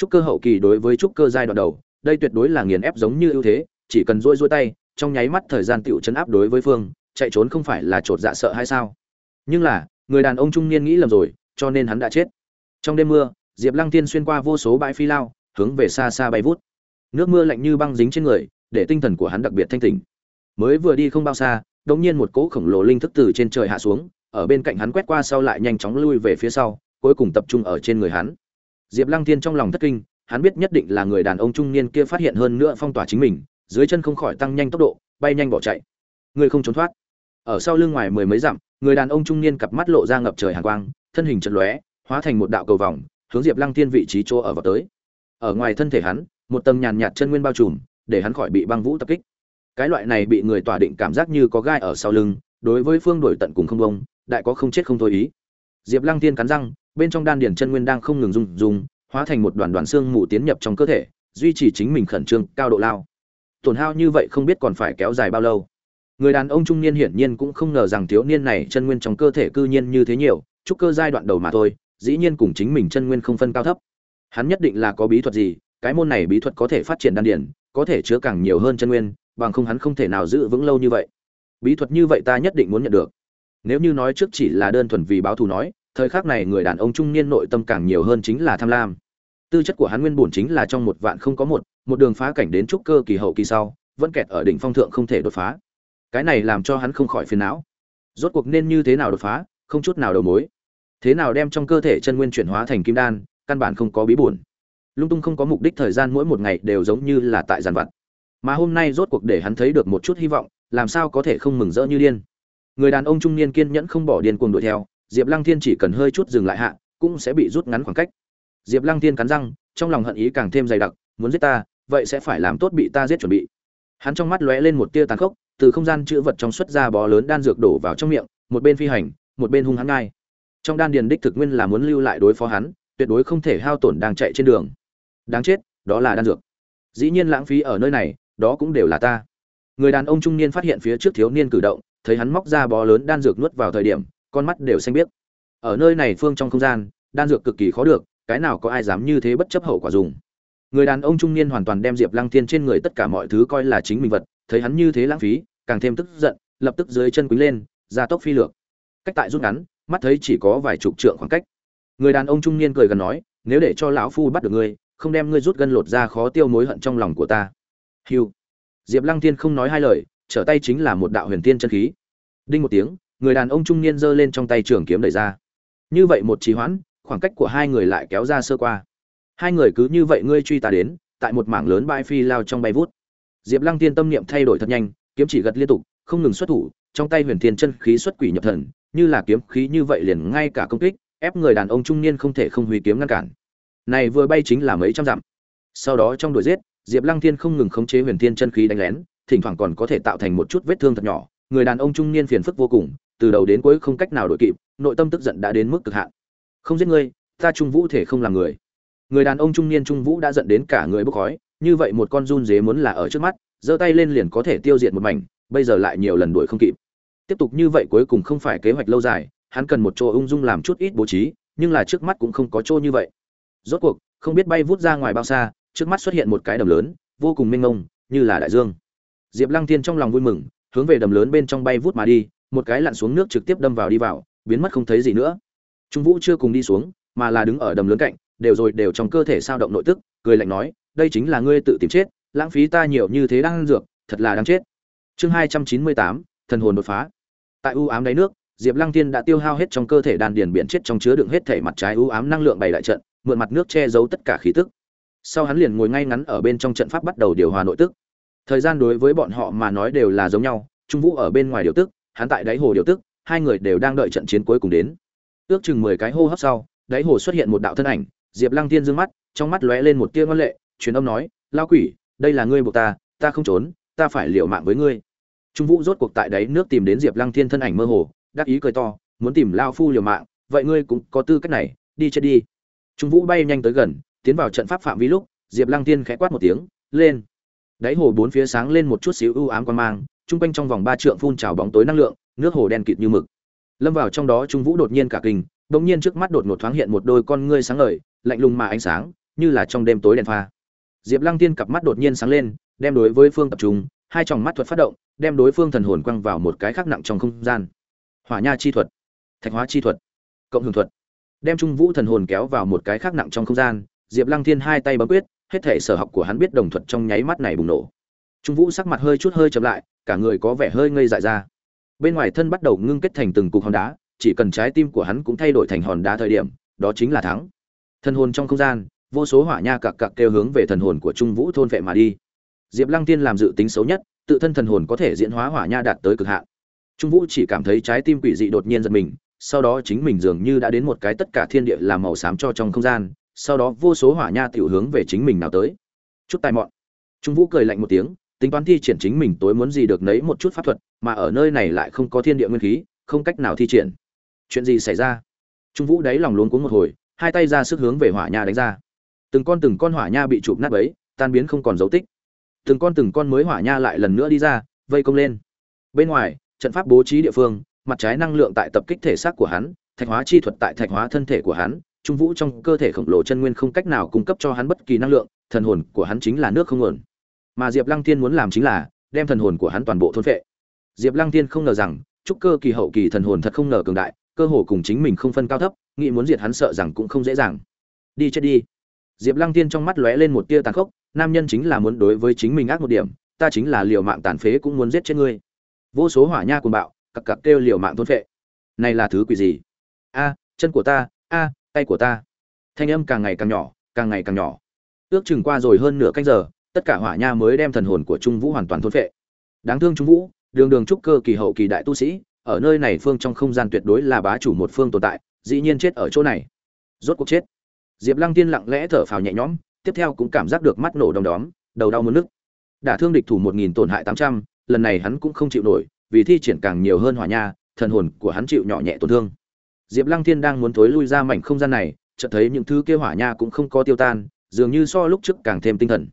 trúc cơ hậu kỳ đối với trúc cơ giai đoạn đầu, đây tuyệt đối là nghiền ép giống như ưu thế, chỉ cần rỗi rỗi tay, trong nháy mắt thời gian tựu chấn áp đối với phương, chạy trốn không phải là chột dạ sợ hay sao? Nhưng là, người đàn ông trung niên nghĩ lầm rồi, cho nên hắn đã chết. Trong đêm mưa, diệp lăng tiên xuyên qua vô số bãi phi lao, hướng về xa xa bay vút. Nước mưa lạnh như băng dính trên người, để tinh thần của hắn đặc biệt thanh tỉnh. Mới vừa đi không bao xa đống nhiên một cỗ khổng lồ linh thức từ trên trời hạ xuống, ở bên cạnh hắn quét qua sau lại nhanh chóng lui về phía sau, cuối cùng tập trung ở trên người hắn diệp lăng Thiên trong lòng thất kinh, hắn biết nhất định là người đàn ông trung niên kia phát hiện hơn nữa phong tỏa chính mình, dưới chân không khỏi tăng nhanh tốc độ, bay nhanh bỏ chạy. Người không trốn thoát. Ở sau lưng ngoài mười mấy dặm, người đàn ông trung niên cặp mắt lộ ra ngập trời hàn quang, thân hình chợt lóe, hóa thành một đạo cầu vòng, hướng diệp lăng Thiên vị trí chỗ ở vào tới. Ở ngoài thân thể hắn, một tầng nhàn nhạt chân nguyên bao trùm, để hắn khỏi bị băng vũ tập kích. Cái loại này bị người tỏa định cảm giác như có gai ở sau lưng, đối với phương đổi tận cùng không bông đại có không chết không thôi ý. Diệp lăng Thiên cắn răng bên trong đan điền chân nguyên đang không ngừng rung rung, hóa thành một đoàn đoàn xương mù tiến nhập trong cơ thể, duy trì chính mình khẩn trương, cao độ lao. Tổn hao như vậy không biết còn phải kéo dài bao lâu. Người đàn ông trung niên hiển nhiên cũng không ngờ rằng thiếu niên này chân nguyên trong cơ thể cư nhiên như thế nhiều, chúc cơ giai đoạn đầu mà thôi, dĩ nhiên cùng chính mình chân nguyên không phân cao thấp. Hắn nhất định là có bí thuật gì, cái môn này bí thuật có thể phát triển đan điền, có thể chứa càng nhiều hơn chân nguyên, bằng không hắn không thể nào giữ vững lâu như vậy. Bí thuật như vậy ta nhất định muốn nhận được. Nếu như nói trước chỉ là đơn thuần vì báo thù nói thời khắc này người đàn ông trung niên nội tâm càng nhiều hơn chính là tham lam. Tư chất của hắn nguyên bổn chính là trong một vạn không có một một đường phá cảnh đến trúc cơ kỳ hậu kỳ sau, vẫn kẹt ở đỉnh phong thượng không thể đột phá. Cái này làm cho hắn không khỏi phiền não. Rốt cuộc nên như thế nào đột phá, không chút nào đầu mối. Thế nào đem trong cơ thể chân nguyên chuyển hóa thành kim đan, căn bản không có bí buồn. Lung tung không có mục đích thời gian mỗi một ngày đều giống như là tại giàn vặt. Mà hôm nay rốt cuộc để hắn thấy được một chút hy vọng, làm sao có thể không mừng rỡ như điên. Người đàn ông trung niên kiên nhẫn không bỏ điên cuồng đuổi theo diệp lăng thiên chỉ cần hơi chút dừng lại hạ, cũng sẽ bị rút ngắn khoảng cách. Diệp lăng thiên cắn răng, trong lòng hận ý càng thêm dày đặc, muốn giết ta, vậy sẽ phải làm tốt bị ta giết chuẩn bị. Hắn trong mắt lóe lên một tia tàn khốc, từ không gian chứa vật trong xuất ra bó lớn đan dược đổ vào trong miệng, một bên phi hành, một bên hung hăng ngay trong đan điền đích thực nguyên là muốn lưu lại đối phó hắn, tuyệt đối không thể hao tổn đang chạy trên đường. Đáng chết, đó là đan dược. Dĩ nhiên lãng phí ở nơi này, đó cũng đều là ta. Người đàn ông trung niên phát hiện phía trước thiếu niên cử động, thấy hắn móc ra bó lớn đan dược nuốt vào thời điểm con mắt đều xanh biếc. Ở nơi này phương trong không gian, đan dược cực kỳ khó được, cái nào có ai dám như thế bất chấp hậu quả dùng. Người đàn ông trung niên hoàn toàn đem diệp lăng thiên trên người tất cả mọi thứ coi là chính mình vật, thấy hắn như thế lãng phí, càng thêm tức giận, lập tức dưới chân quỳ lên, ra tốc phi lược. Cách tại rút ngắn, mắt thấy chỉ có vài chục trượng khoảng cách. Người đàn ông trung niên cười gần nói, nếu để cho lão phu bắt được ngươi, không đem ngươi rút gân lột ra khó tiêu mối hận trong lòng của ta. Hiu diệp lăng thiên không nói hai lời, trở tay chính là một đạo huyền tiên chân khí. Đinh một tiếng người đàn ông trung niên giơ lên trong tay trường kiếm đẩy ra. Như vậy một trì hoãn, khoảng cách của hai người lại kéo ra sơ qua. Hai người cứ như vậy ngươi truy ta đến, tại một mảng lớn bãi phi lao trong bay vút. Diệp lăng tiên tâm niệm thay đổi thật nhanh, kiếm chỉ gật liên tục, không ngừng xuất thủ, trong tay huyền thiên chân khí xuất quỷ nhập thần, như là kiếm khí như vậy liền ngay cả công kích, ép người đàn ông trung niên không thể không huy kiếm ngăn cản. Này vừa bay chính là mấy trăm dặm. Sau đó trong đuổi giết, diệp lăng thiên không ngừng khống chế huyền thiên chân khí đánh lén, thỉnh thoảng còn có thể tạo thành một chút vết thương thật nhỏ, người đàn ông trung niên phiền phức vô cùng từ đầu đến cuối không cách nào đội kịp, nội tâm tức giận đã đến mức cực hạn. Không giết ngươi, ta trung vũ thể không làm người. Người đàn ông trung niên trung vũ đã giận đến cả người bốc khói, như vậy một con run dế muốn là ở trước mắt, giơ tay lên liền có thể tiêu diệt một mảnh, bây giờ lại nhiều lần đuổi không kịp. Tiếp tục như vậy cuối cùng không phải kế hoạch lâu dài, hắn cần một chỗ ung dung làm chút ít bố trí, nhưng là trước mắt cũng không có chỗ như vậy. Rốt cuộc, không biết bay vút ra ngoài bao xa, trước mắt xuất hiện một cái đầm lớn, vô cùng mênh mông, như là đại dương. Diệp lăng thiên trong lòng vui mừng, hướng về đầm lớn bên trong bay vút mà đi một cái lặn xuống nước trực tiếp đâm vào đi vào, biến mất không thấy gì nữa. Trung vũ chưa cùng đi xuống, mà là đứng ở đầm lớn cạnh, đều rồi đều trong cơ thể sao động nội tức, cười lạnh nói, đây chính là ngươi tự tìm chết, lãng phí ta nhiều như thế đang ăn dược, thật là đáng chết. Chương hai trăm chín mươi tám, thần hồn đột phá. Tại u ám đáy nước, diệp lăng tiên đã tiêu hao hết trong cơ thể đan điền biển chết trong chứa đựng hết thể mặt trái u ám năng lượng bày đại trận, mượn mặt nước che giấu tất cả khí tức. Sau hắn liền ngồi ngay ngắn ở bên trong trận pháp bắt đầu điều hòa nội tức. Thời gian đối với bọn họ mà nói đều là giống nhau, trung vũ ở bên ngoài điều tức hắn tại đáy hồ điều tức, hai người đều đang đợi trận chiến cuối cùng đến. Ước chừng mười cái hô hấp sau, đáy hồ xuất hiện một đạo thân ảnh, diệp lăng tiên dương mắt, trong mắt lóe lên một tia ngoan lệ, truyền âm nói, lão quỷ, đây là ngươi buộc ta ta không trốn, ta phải liều mạng với ngươi. Trung vũ rốt cuộc tại đáy nước tìm đến diệp lăng thiên thân ảnh mơ hồ, đắc ý cười to, muốn tìm Lão phu liều mạng, vậy ngươi cũng có tư cách này, đi chết đi. Trung vũ bay nhanh tới gần, tiến vào trận pháp phạm vi lúc, diệp lăng thiên khẽ quát một tiếng, lên! Đáy hồ bốn phía sáng lên một chút xíu u ám quan mang chung quanh trong vòng ba trượng phun trào bóng tối năng lượng, nước hồ đen kịt như mực. Lâm vào trong đó, trung vũ đột nhiên cả kinh, bỗng nhiên trước mắt đột ngột thoáng hiện một đôi con ngươi sáng ngời, lạnh lùng mà ánh sáng, như là trong đêm tối đèn pha. Diệp lăng tiên cặp mắt đột nhiên sáng lên, đem đối với phương tập trung, hai tròng mắt thuật phát động, đem đối phương thần hồn quăng vào một cái khác nặng trong không gian. Hỏa nha chi thuật, thạch hóa chi thuật, cộng hưởng thuật. Đem trung vũ thần hồn kéo vào một cái khác nặng trong không gian, diệp lăng thiên hai tay bấm quyết, hết thể sở học của hắn biết đồng thuật trong nháy mắt này bùng nổ. Trung vũ sắc mặt hơi chút hơi chậm lại cả người có vẻ hơi ngây dại ra. Bên ngoài thân bắt đầu ngưng kết thành từng cục hòn đá, chỉ cần trái tim của hắn cũng thay đổi thành hòn đá thời điểm, đó chính là thắng. Thần hồn trong không gian, vô số hỏa nha cặc cặc kêu hướng về thần hồn của trung vũ thôn vệ mà đi. Diệp lăng tiên làm dự tính xấu nhất, tự thân thần hồn có thể diễn hóa hỏa nha đạt tới cực hạn. Trung vũ chỉ cảm thấy trái tim quỷ dị đột nhiên giật mình, sau đó chính mình dường như đã đến một cái tất cả thiên địa làm màu xám cho trong không gian, sau đó vô số hỏa nha tiểu hướng về chính mình nào tới. Chút tai mọn. Trung vũ cười lạnh một tiếng tính toán thi triển chính mình tối muốn gì được nấy một chút pháp thuật, mà ở nơi này lại không có thiên địa nguyên khí, không cách nào thi triển. Chuyện gì xảy ra? Trung vũ đáy lòng luống cuống một hồi, hai tay ra sức hướng về hỏa nha đánh ra. Từng con từng con hỏa nha bị chụp nát bấy, tan biến không còn dấu tích. Từng con từng con mới hỏa nha lại lần nữa đi ra, vây công lên. Bên ngoài, trận pháp bố trí địa phương, mặt trái năng lượng tại tập kích thể xác của hắn, thạch hóa chi thuật tại thạch hóa thân thể của hắn, trung vũ trong cơ thể khổng lồ chân nguyên không cách nào cung cấp cho hắn bất kỳ năng lượng, thần hồn của hắn chính là nước không nguồn mà diệp lăng Thiên muốn làm chính là đem thần hồn của hắn toàn bộ thôn phệ. Diệp lăng Thiên không ngờ rằng trúc cơ kỳ hậu kỳ thần hồn thật không ngờ cường đại, cơ hồ cùng chính mình không phân cao thấp, nghĩ muốn diệt hắn sợ rằng cũng không dễ dàng. Đi chết đi. Diệp lăng Thiên trong mắt lóe lên một tia tàn khốc, nam nhân chính là muốn đối với chính mình ác một điểm, ta chính là liều mạng tàn phế cũng muốn giết chết ngươi. Vô số hỏa nha cùng bạo cặp cặp kêu liều mạng thôn phệ. Này là thứ quỷ gì? A, chân của ta, a, tay của ta. Thanh âm càng ngày càng nhỏ, càng ngày càng nhỏ. Ước chừng qua rồi hơn nửa canh giờ tất cả hỏa nha mới đem thần hồn của trung vũ hoàn toàn thôn phệ. Đáng thương trung vũ, đường đường trúc cơ kỳ hậu kỳ đại tu sĩ, ở nơi này phương trong không gian tuyệt đối là bá chủ một phương tồn tại, dĩ nhiên chết ở chỗ này. Rốt cuộc chết. Diệp lăng tiên lặng lẽ thở phào nhẹ nhõm, tiếp theo cũng cảm giác được mắt nổ đom đóm, đầu đau muốn nức đả thương địch thủ một nghìn tổn hại tám trăm, lần này hắn cũng không chịu nổi, vì thi triển càng nhiều hơn hỏa nha, thần hồn của hắn chịu nhỏ nhẹ tổn thương. Diệp lăng thiên đang muốn thối lui ra mảnh không gian này, chợt thấy những thứ kia hỏa nha cũng không có tiêu tan, dường như so lúc trước càng thêm tinh thần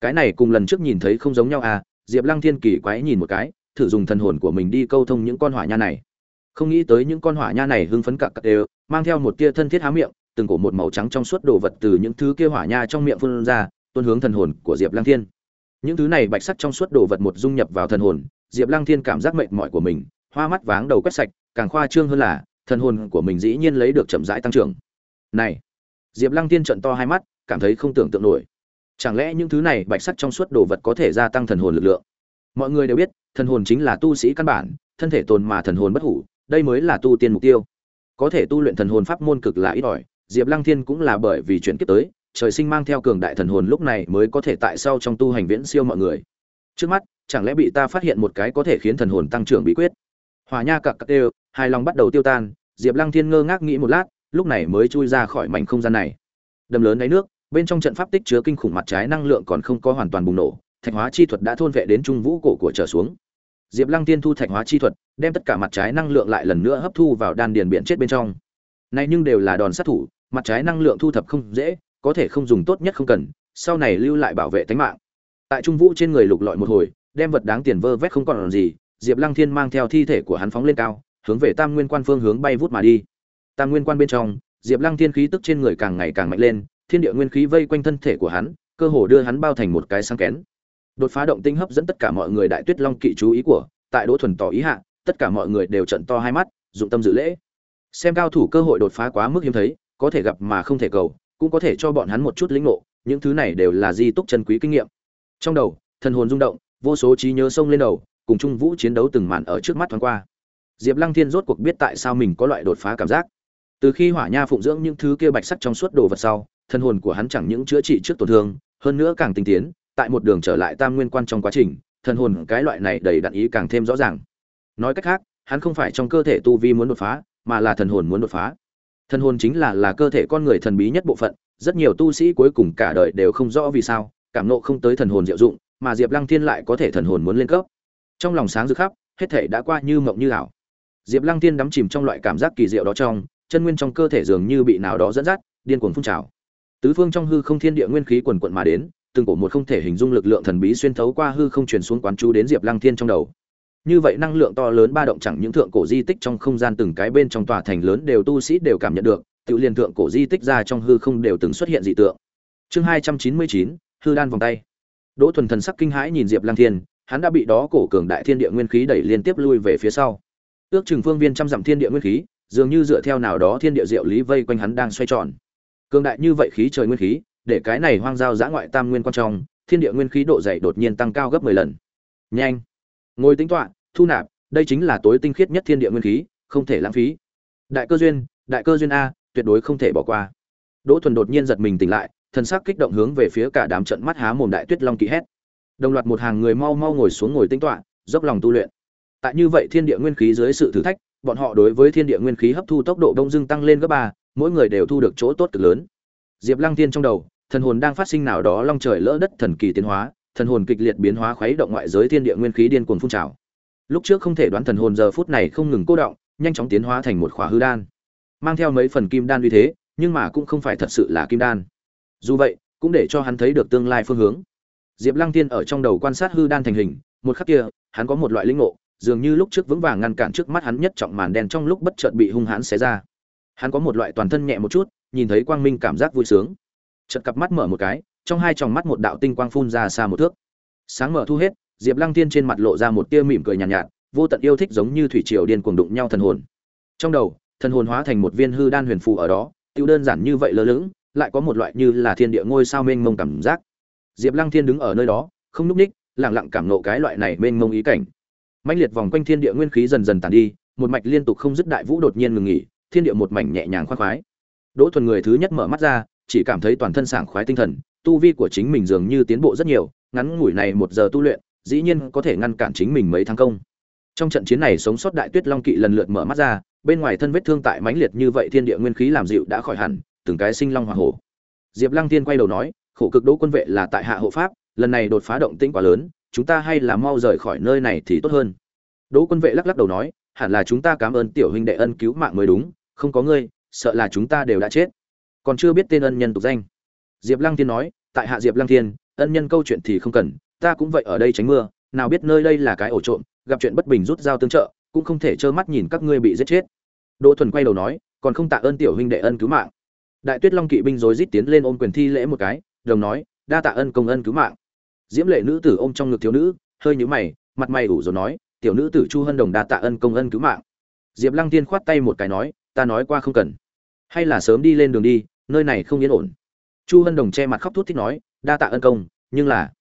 cái này cùng lần trước nhìn thấy không giống nhau à diệp lăng thiên kỳ quái nhìn một cái, thử dùng thần hồn của mình đi câu thông những con hỏa nha này. Không nghĩ tới những con hỏa nha này hưng phấn cặc cặc đều, mang theo một tia thân thiết há miệng, từng cổ một màu trắng trong suốt đồ vật từ những thứ kia hỏa nha trong miệng phun ra, tuôn hướng thần hồn của diệp lăng thiên. Những thứ này bạch sắc trong suốt đồ vật một dung nhập vào thần hồn, diệp lăng thiên cảm giác mệt mỏi của mình, hoa mắt váng đầu quét sạch, càng khoa trương hơn là, thần hồn của mình dĩ nhiên lấy được chậm rãi tăng trưởng. Này, diệp lăng thiên trận to hai mắt, cảm thấy không tưởng tượng nổi chẳng lẽ những thứ này bạch sắc trong suốt đồ vật có thể gia tăng thần hồn lực lượng? Mọi người đều biết, thần hồn chính là tu sĩ căn bản, thân thể tồn mà thần hồn bất hủ, đây mới là tu tiên mục tiêu. Có thể tu luyện thần hồn pháp môn cực là ít ỏi, diệp lăng thiên cũng là bởi vì chuyển kiếp tới, trời sinh mang theo cường đại thần hồn lúc này mới có thể tại sao trong tu hành viễn siêu mọi người. Trước mắt, chẳng lẽ bị ta phát hiện một cái có thể khiến thần hồn tăng trưởng bí quyết? Hòa nha cặc cặc đều hai lòng bắt đầu tiêu tan, diệp lăng thiên ngơ ngác nghĩ một lát, lúc này mới chui ra khỏi mảnh không gian này. Đầm lớn đáy nước bên trong trận pháp tích chứa kinh khủng mặt trái năng lượng còn không có hoàn toàn bùng nổ, thạch hóa chi thuật đã thôn vệ đến trung vũ cổ của trở xuống. Diệp lăng tiên thu thạch hóa chi thuật, đem tất cả mặt trái năng lượng lại lần nữa hấp thu vào đan điền biện chết bên trong. Này nhưng đều là đòn sát thủ, mặt trái năng lượng thu thập không dễ, có thể không dùng tốt nhất không cần, sau này lưu lại bảo vệ tính mạng. Tại trung vũ trên người lục lọi một hồi, đem vật đáng tiền vơ vét không còn gì, diệp lăng thiên mang theo thi thể của hắn phóng lên cao, hướng về tam nguyên quan phương hướng bay vút mà đi. Tam nguyên quan bên trong, diệp lăng thiên khí tức trên người càng ngày càng mạnh lên thiên địa nguyên khí vây quanh thân thể của hắn, cơ hồ đưa hắn bao thành một cái sáng kén. Đột phá động tinh hấp dẫn tất cả mọi người đại tuyết long kỵ chú ý của, tại đỗ thuần tỏ ý hạ, tất cả mọi người đều trận to hai mắt, dụng tâm dự lễ. Xem cao thủ cơ hội đột phá quá mức hiếm thấy, có thể gặp mà không thể cầu, cũng có thể cho bọn hắn một chút lĩnh ngộ, những thứ này đều là di túc chân quý kinh nghiệm. Trong đầu, thần hồn rung động, vô số trí nhớ sông lên đầu, cùng trung vũ chiến đấu từng màn ở trước mắt thoáng qua. Diệp lăng thiên rốt cuộc biết tại sao mình có loại đột phá cảm giác. Từ khi hỏa nha phụng dưỡng những thứ kia bạch sắc trong suốt đồ vật sau thân hồn của hắn chẳng những chữa trị trước tổn thương, hơn nữa càng tinh tiến, tại một đường trở lại tam nguyên quan trong quá trình, thân hồn cái loại này đầy đặn ý càng thêm rõ ràng. Nói cách khác, hắn không phải trong cơ thể tu vi muốn đột phá, mà là thần hồn muốn đột phá. Thần hồn chính là là cơ thể con người thần bí nhất bộ phận, rất nhiều tu sĩ cuối cùng cả đời đều không rõ vì sao, cảm nộ không tới thần hồn diệu dụng, mà diệp lăng thiên lại có thể thần hồn muốn lên cấp. Trong lòng sáng rực khắp, hết thể đã qua như mộng như ảo. Diệp lăng thiên đắm chìm trong loại cảm giác kỳ diệu đó trong, chân nguyên trong cơ thể dường như bị nào đó dẫn dắt, điên cuồng phun trào tứ phương trong hư không thiên địa nguyên khí quần quận mà đến, từng cổ một không thể hình dung lực lượng thần bí xuyên thấu qua hư không truyền xuống quán chú đến diệp lăng thiên trong đầu. Như vậy năng lượng to lớn ba động chẳng những thượng cổ di tích trong không gian từng cái bên trong tòa thành lớn đều tu sĩ đều cảm nhận được, tự liền thượng cổ di tích ra trong hư không đều từng xuất hiện dị tượng. Chương hai trăm chín mươi chín, hư đan vòng tay. Đỗ thuần thần sắc kinh hãi nhìn diệp lăng thiên, hắn đã bị đó cổ cường đại thiên địa nguyên khí đẩy liên tiếp lui về phía sau. Ước chừng phương viên trăm dặm thiên địa nguyên khí, dường như dựa theo nào đó thiên địa diệu lý vây quanh hắn đang xoay tròn cường đại như vậy khí trời nguyên khí, để cái này hoang giao giã ngoại tam nguyên quan trọng thiên địa nguyên khí độ dày đột nhiên tăng cao gấp mười lần. Nhanh. Ngồi tính toạ thu nạp, đây chính là tối tinh khiết nhất thiên địa nguyên khí, không thể lãng phí. Đại cơ duyên, đại cơ duyên a, tuyệt đối không thể bỏ qua. Đỗ thuần đột nhiên giật mình tỉnh lại, thần sắc kích động hướng về phía cả đám trận mắt há mồm đại tuyết long kỵ hét. Đồng loạt một hàng người mau mau ngồi xuống ngồi tính toạ dốc lòng tu luyện. Tại như vậy thiên địa nguyên khí dưới sự thử thách, bọn họ đối với thiên địa nguyên khí hấp thu tốc độ đông dưng tăng lên gấp ba mỗi người đều thu được chỗ tốt cực lớn. Diệp lăng tiên trong đầu, thần hồn đang phát sinh nào đó long trời lỡ đất thần kỳ tiến hóa, thần hồn kịch liệt biến hóa khuấy động ngoại giới thiên địa nguyên khí điên cuồng phun trào. Lúc trước không thể đoán thần hồn giờ phút này không ngừng cô động, nhanh chóng tiến hóa thành một khỏa hư đan. Mang theo mấy phần kim đan uy thế, nhưng mà cũng không phải thật sự là kim đan. Dù vậy, cũng để cho hắn thấy được tương lai phương hướng. Diệp lăng tiên ở trong đầu quan sát hư đan thành hình, một khắc kia, hắn có một loại linh ngộ, dường như lúc trước vững vàng ngăn cản trước mắt hắn nhất trọng màn đen trong lúc bất chợt bị hung hãn xé ra hắn có một loại toàn thân nhẹ một chút nhìn thấy quang minh cảm giác vui sướng. Chật cặp mắt mở một cái trong hai tròng mắt một đạo tinh quang phun ra xa một thước. Sáng mở thu hết diệp lăng tiên trên mặt lộ ra một tia mỉm cười nhàn nhạt, nhạt vô tận yêu thích giống như thủy triều điên cuồng đụng nhau thần hồn. Trong đầu thần hồn hóa thành một viên hư đan huyền phù ở đó tiêu đơn giản như vậy lơ lửng lại có một loại như là thiên địa ngôi sao mênh mông cảm giác. Diệp lăng thiên đứng ở nơi đó không núp ních lẳng lặng cảm nộ cái loại này mênh mông ý cảnh. Mãnh liệt vòng quanh thiên địa nguyên khí dần dần tàn đi một mạch liên tục không dứt đại vũ đột nhiên ngừng nghỉ thiên địa một mảnh nhẹ nhàng khoan khoái. Đỗ thuần người thứ nhất mở mắt ra, chỉ cảm thấy toàn thân sảng khoái tinh thần, tu vi của chính mình dường như tiến bộ rất nhiều, ngắn ngủi này một giờ tu luyện, dĩ nhiên có thể ngăn cản chính mình mấy tháng công. Trong trận chiến này sống sót đại tuyết long kỵ lần lượt mở mắt ra, bên ngoài thân vết thương tại mãnh liệt như vậy thiên địa nguyên khí làm dịu đã khỏi hẳn, từng cái sinh long Hoàng hổ. Diệp lăng tiên quay đầu nói, khổ cực đỗ quân vệ là tại hạ hộ pháp, lần này đột phá động tĩnh quá lớn, chúng ta hay là mau rời khỏi nơi này thì tốt hơn. Đỗ quân vệ lắc lắc đầu nói hẳn là chúng ta cảm ơn tiểu huynh đệ ân cứu mạng mới đúng, không có ngươi, sợ là chúng ta đều đã chết. Còn chưa biết tên ân nhân tục danh. Diệp lăng thiên nói, tại hạ diệp lăng thiên, ân nhân câu chuyện thì không cần, ta cũng vậy ở đây tránh mưa, nào biết nơi đây là cái ổ trộm, gặp chuyện bất bình rút dao tương trợ, cũng không thể trơ mắt nhìn các ngươi bị giết chết. Đỗ thuần quay đầu nói, còn không tạ ơn tiểu huynh đệ ân cứu mạng. Đại tuyết long kỵ binh rối rít tiến lên ôm quyền thi lễ một cái, đồng nói, đa tạ ân công ân cứu mạng. Diễm lệ nữ tử ôm trong ngực thiếu nữ, hơi nhíu mày, mặt mày ủ rồi nói tiểu nữ tử chu hân đồng đa tạ ân công ân cứu mạng. Diệp lăng tiên khoát tay một cái nói, ta nói qua không cần. Hay là sớm đi lên đường đi, nơi này không yên ổn. Chu hân đồng che mặt khóc thút thít nói, đa tạ ân công, nhưng là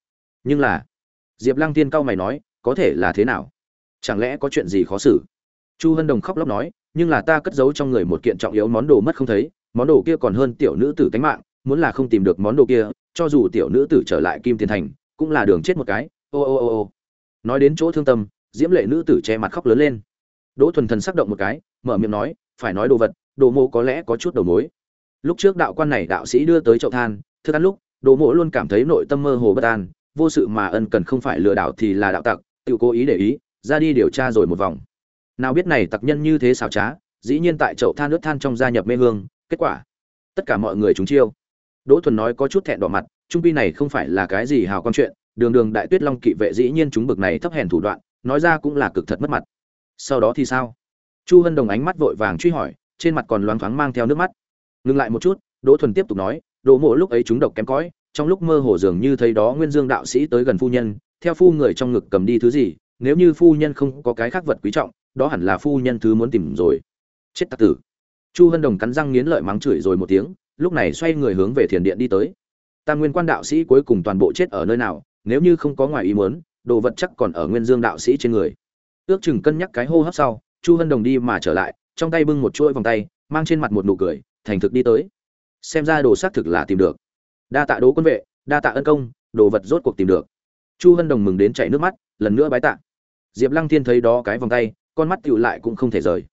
nhưng là. Diệp lăng tiên cau mày nói, có thể là thế nào? Chẳng lẽ có chuyện gì khó xử? Chu hân đồng khóc lóc nói, nhưng là ta cất giấu trong người một kiện trọng yếu món đồ mất không thấy, món đồ kia còn hơn tiểu nữ tử tánh mạng, muốn là không tìm được món đồ kia, cho dù tiểu nữ tử trở lại kim tiền thành, cũng là đường chết một cái. Ô ô ô ô. Nói đến chỗ thương tâm diễm lệ nữ tử che mặt khóc lớn lên. Đỗ thuần thần sắc động một cái, mở miệng nói, phải nói đồ vật, đồ mộ có lẽ có chút đầu mối. Lúc trước đạo quan này đạo sĩ đưa tới chậu than, thức ăn lúc, đồ mộ luôn cảm thấy nội tâm mơ hồ bất an, vô sự mà ân cần không phải lừa đảo thì là đạo tặc, tự cố ý để ý, ra đi điều tra rồi một vòng. Nào biết này tặc nhân như thế xảo trá, dĩ nhiên tại chậu than nước than trong gia nhập mê hương, kết quả, tất cả mọi người chúng chiêu. Đỗ thuần nói có chút thẹn đỏ mặt, trung pi này không phải là cái gì hào con chuyện, đường đường đại tuyết long kỵ vệ dĩ nhiên chúng bực này thấp hèn thủ đoạn nói ra cũng là cực thật mất mặt. Sau đó thì sao? Chu hân đồng ánh mắt vội vàng truy hỏi, trên mặt còn loáng thoáng mang theo nước mắt. Ngừng lại một chút, đỗ thuần tiếp tục nói, đỗ mộ lúc ấy chúng độc kém cỏi, trong lúc mơ hồ dường như thấy đó nguyên dương đạo sĩ tới gần phu nhân, theo phu người trong ngực cầm đi thứ gì, nếu như phu nhân không có cái khác vật quý trọng, đó hẳn là phu nhân thứ muốn tìm rồi. Chết tặc tử. Chu hân đồng cắn răng nghiến lợi mắng chửi rồi một tiếng, lúc này xoay người hướng về thiền điện đi tới. Tam nguyên quan đạo sĩ cuối cùng toàn bộ chết ở nơi nào, nếu như không có ngoài ý muốn đồ vật chắc còn ở nguyên dương đạo sĩ trên người. Ước chừng cân nhắc cái hô hấp sau, chu hân đồng đi mà trở lại, trong tay bưng một chuỗi vòng tay, mang trên mặt một nụ cười, thành thực đi tới. Xem ra đồ xác thực là tìm được. Đa tạ đố quân vệ, đa tạ ân công, đồ vật rốt cuộc tìm được. Chu hân đồng mừng đến chảy nước mắt, lần nữa bái tạ. Diệp lăng thiên thấy đó cái vòng tay, con mắt tựu lại cũng không thể rời.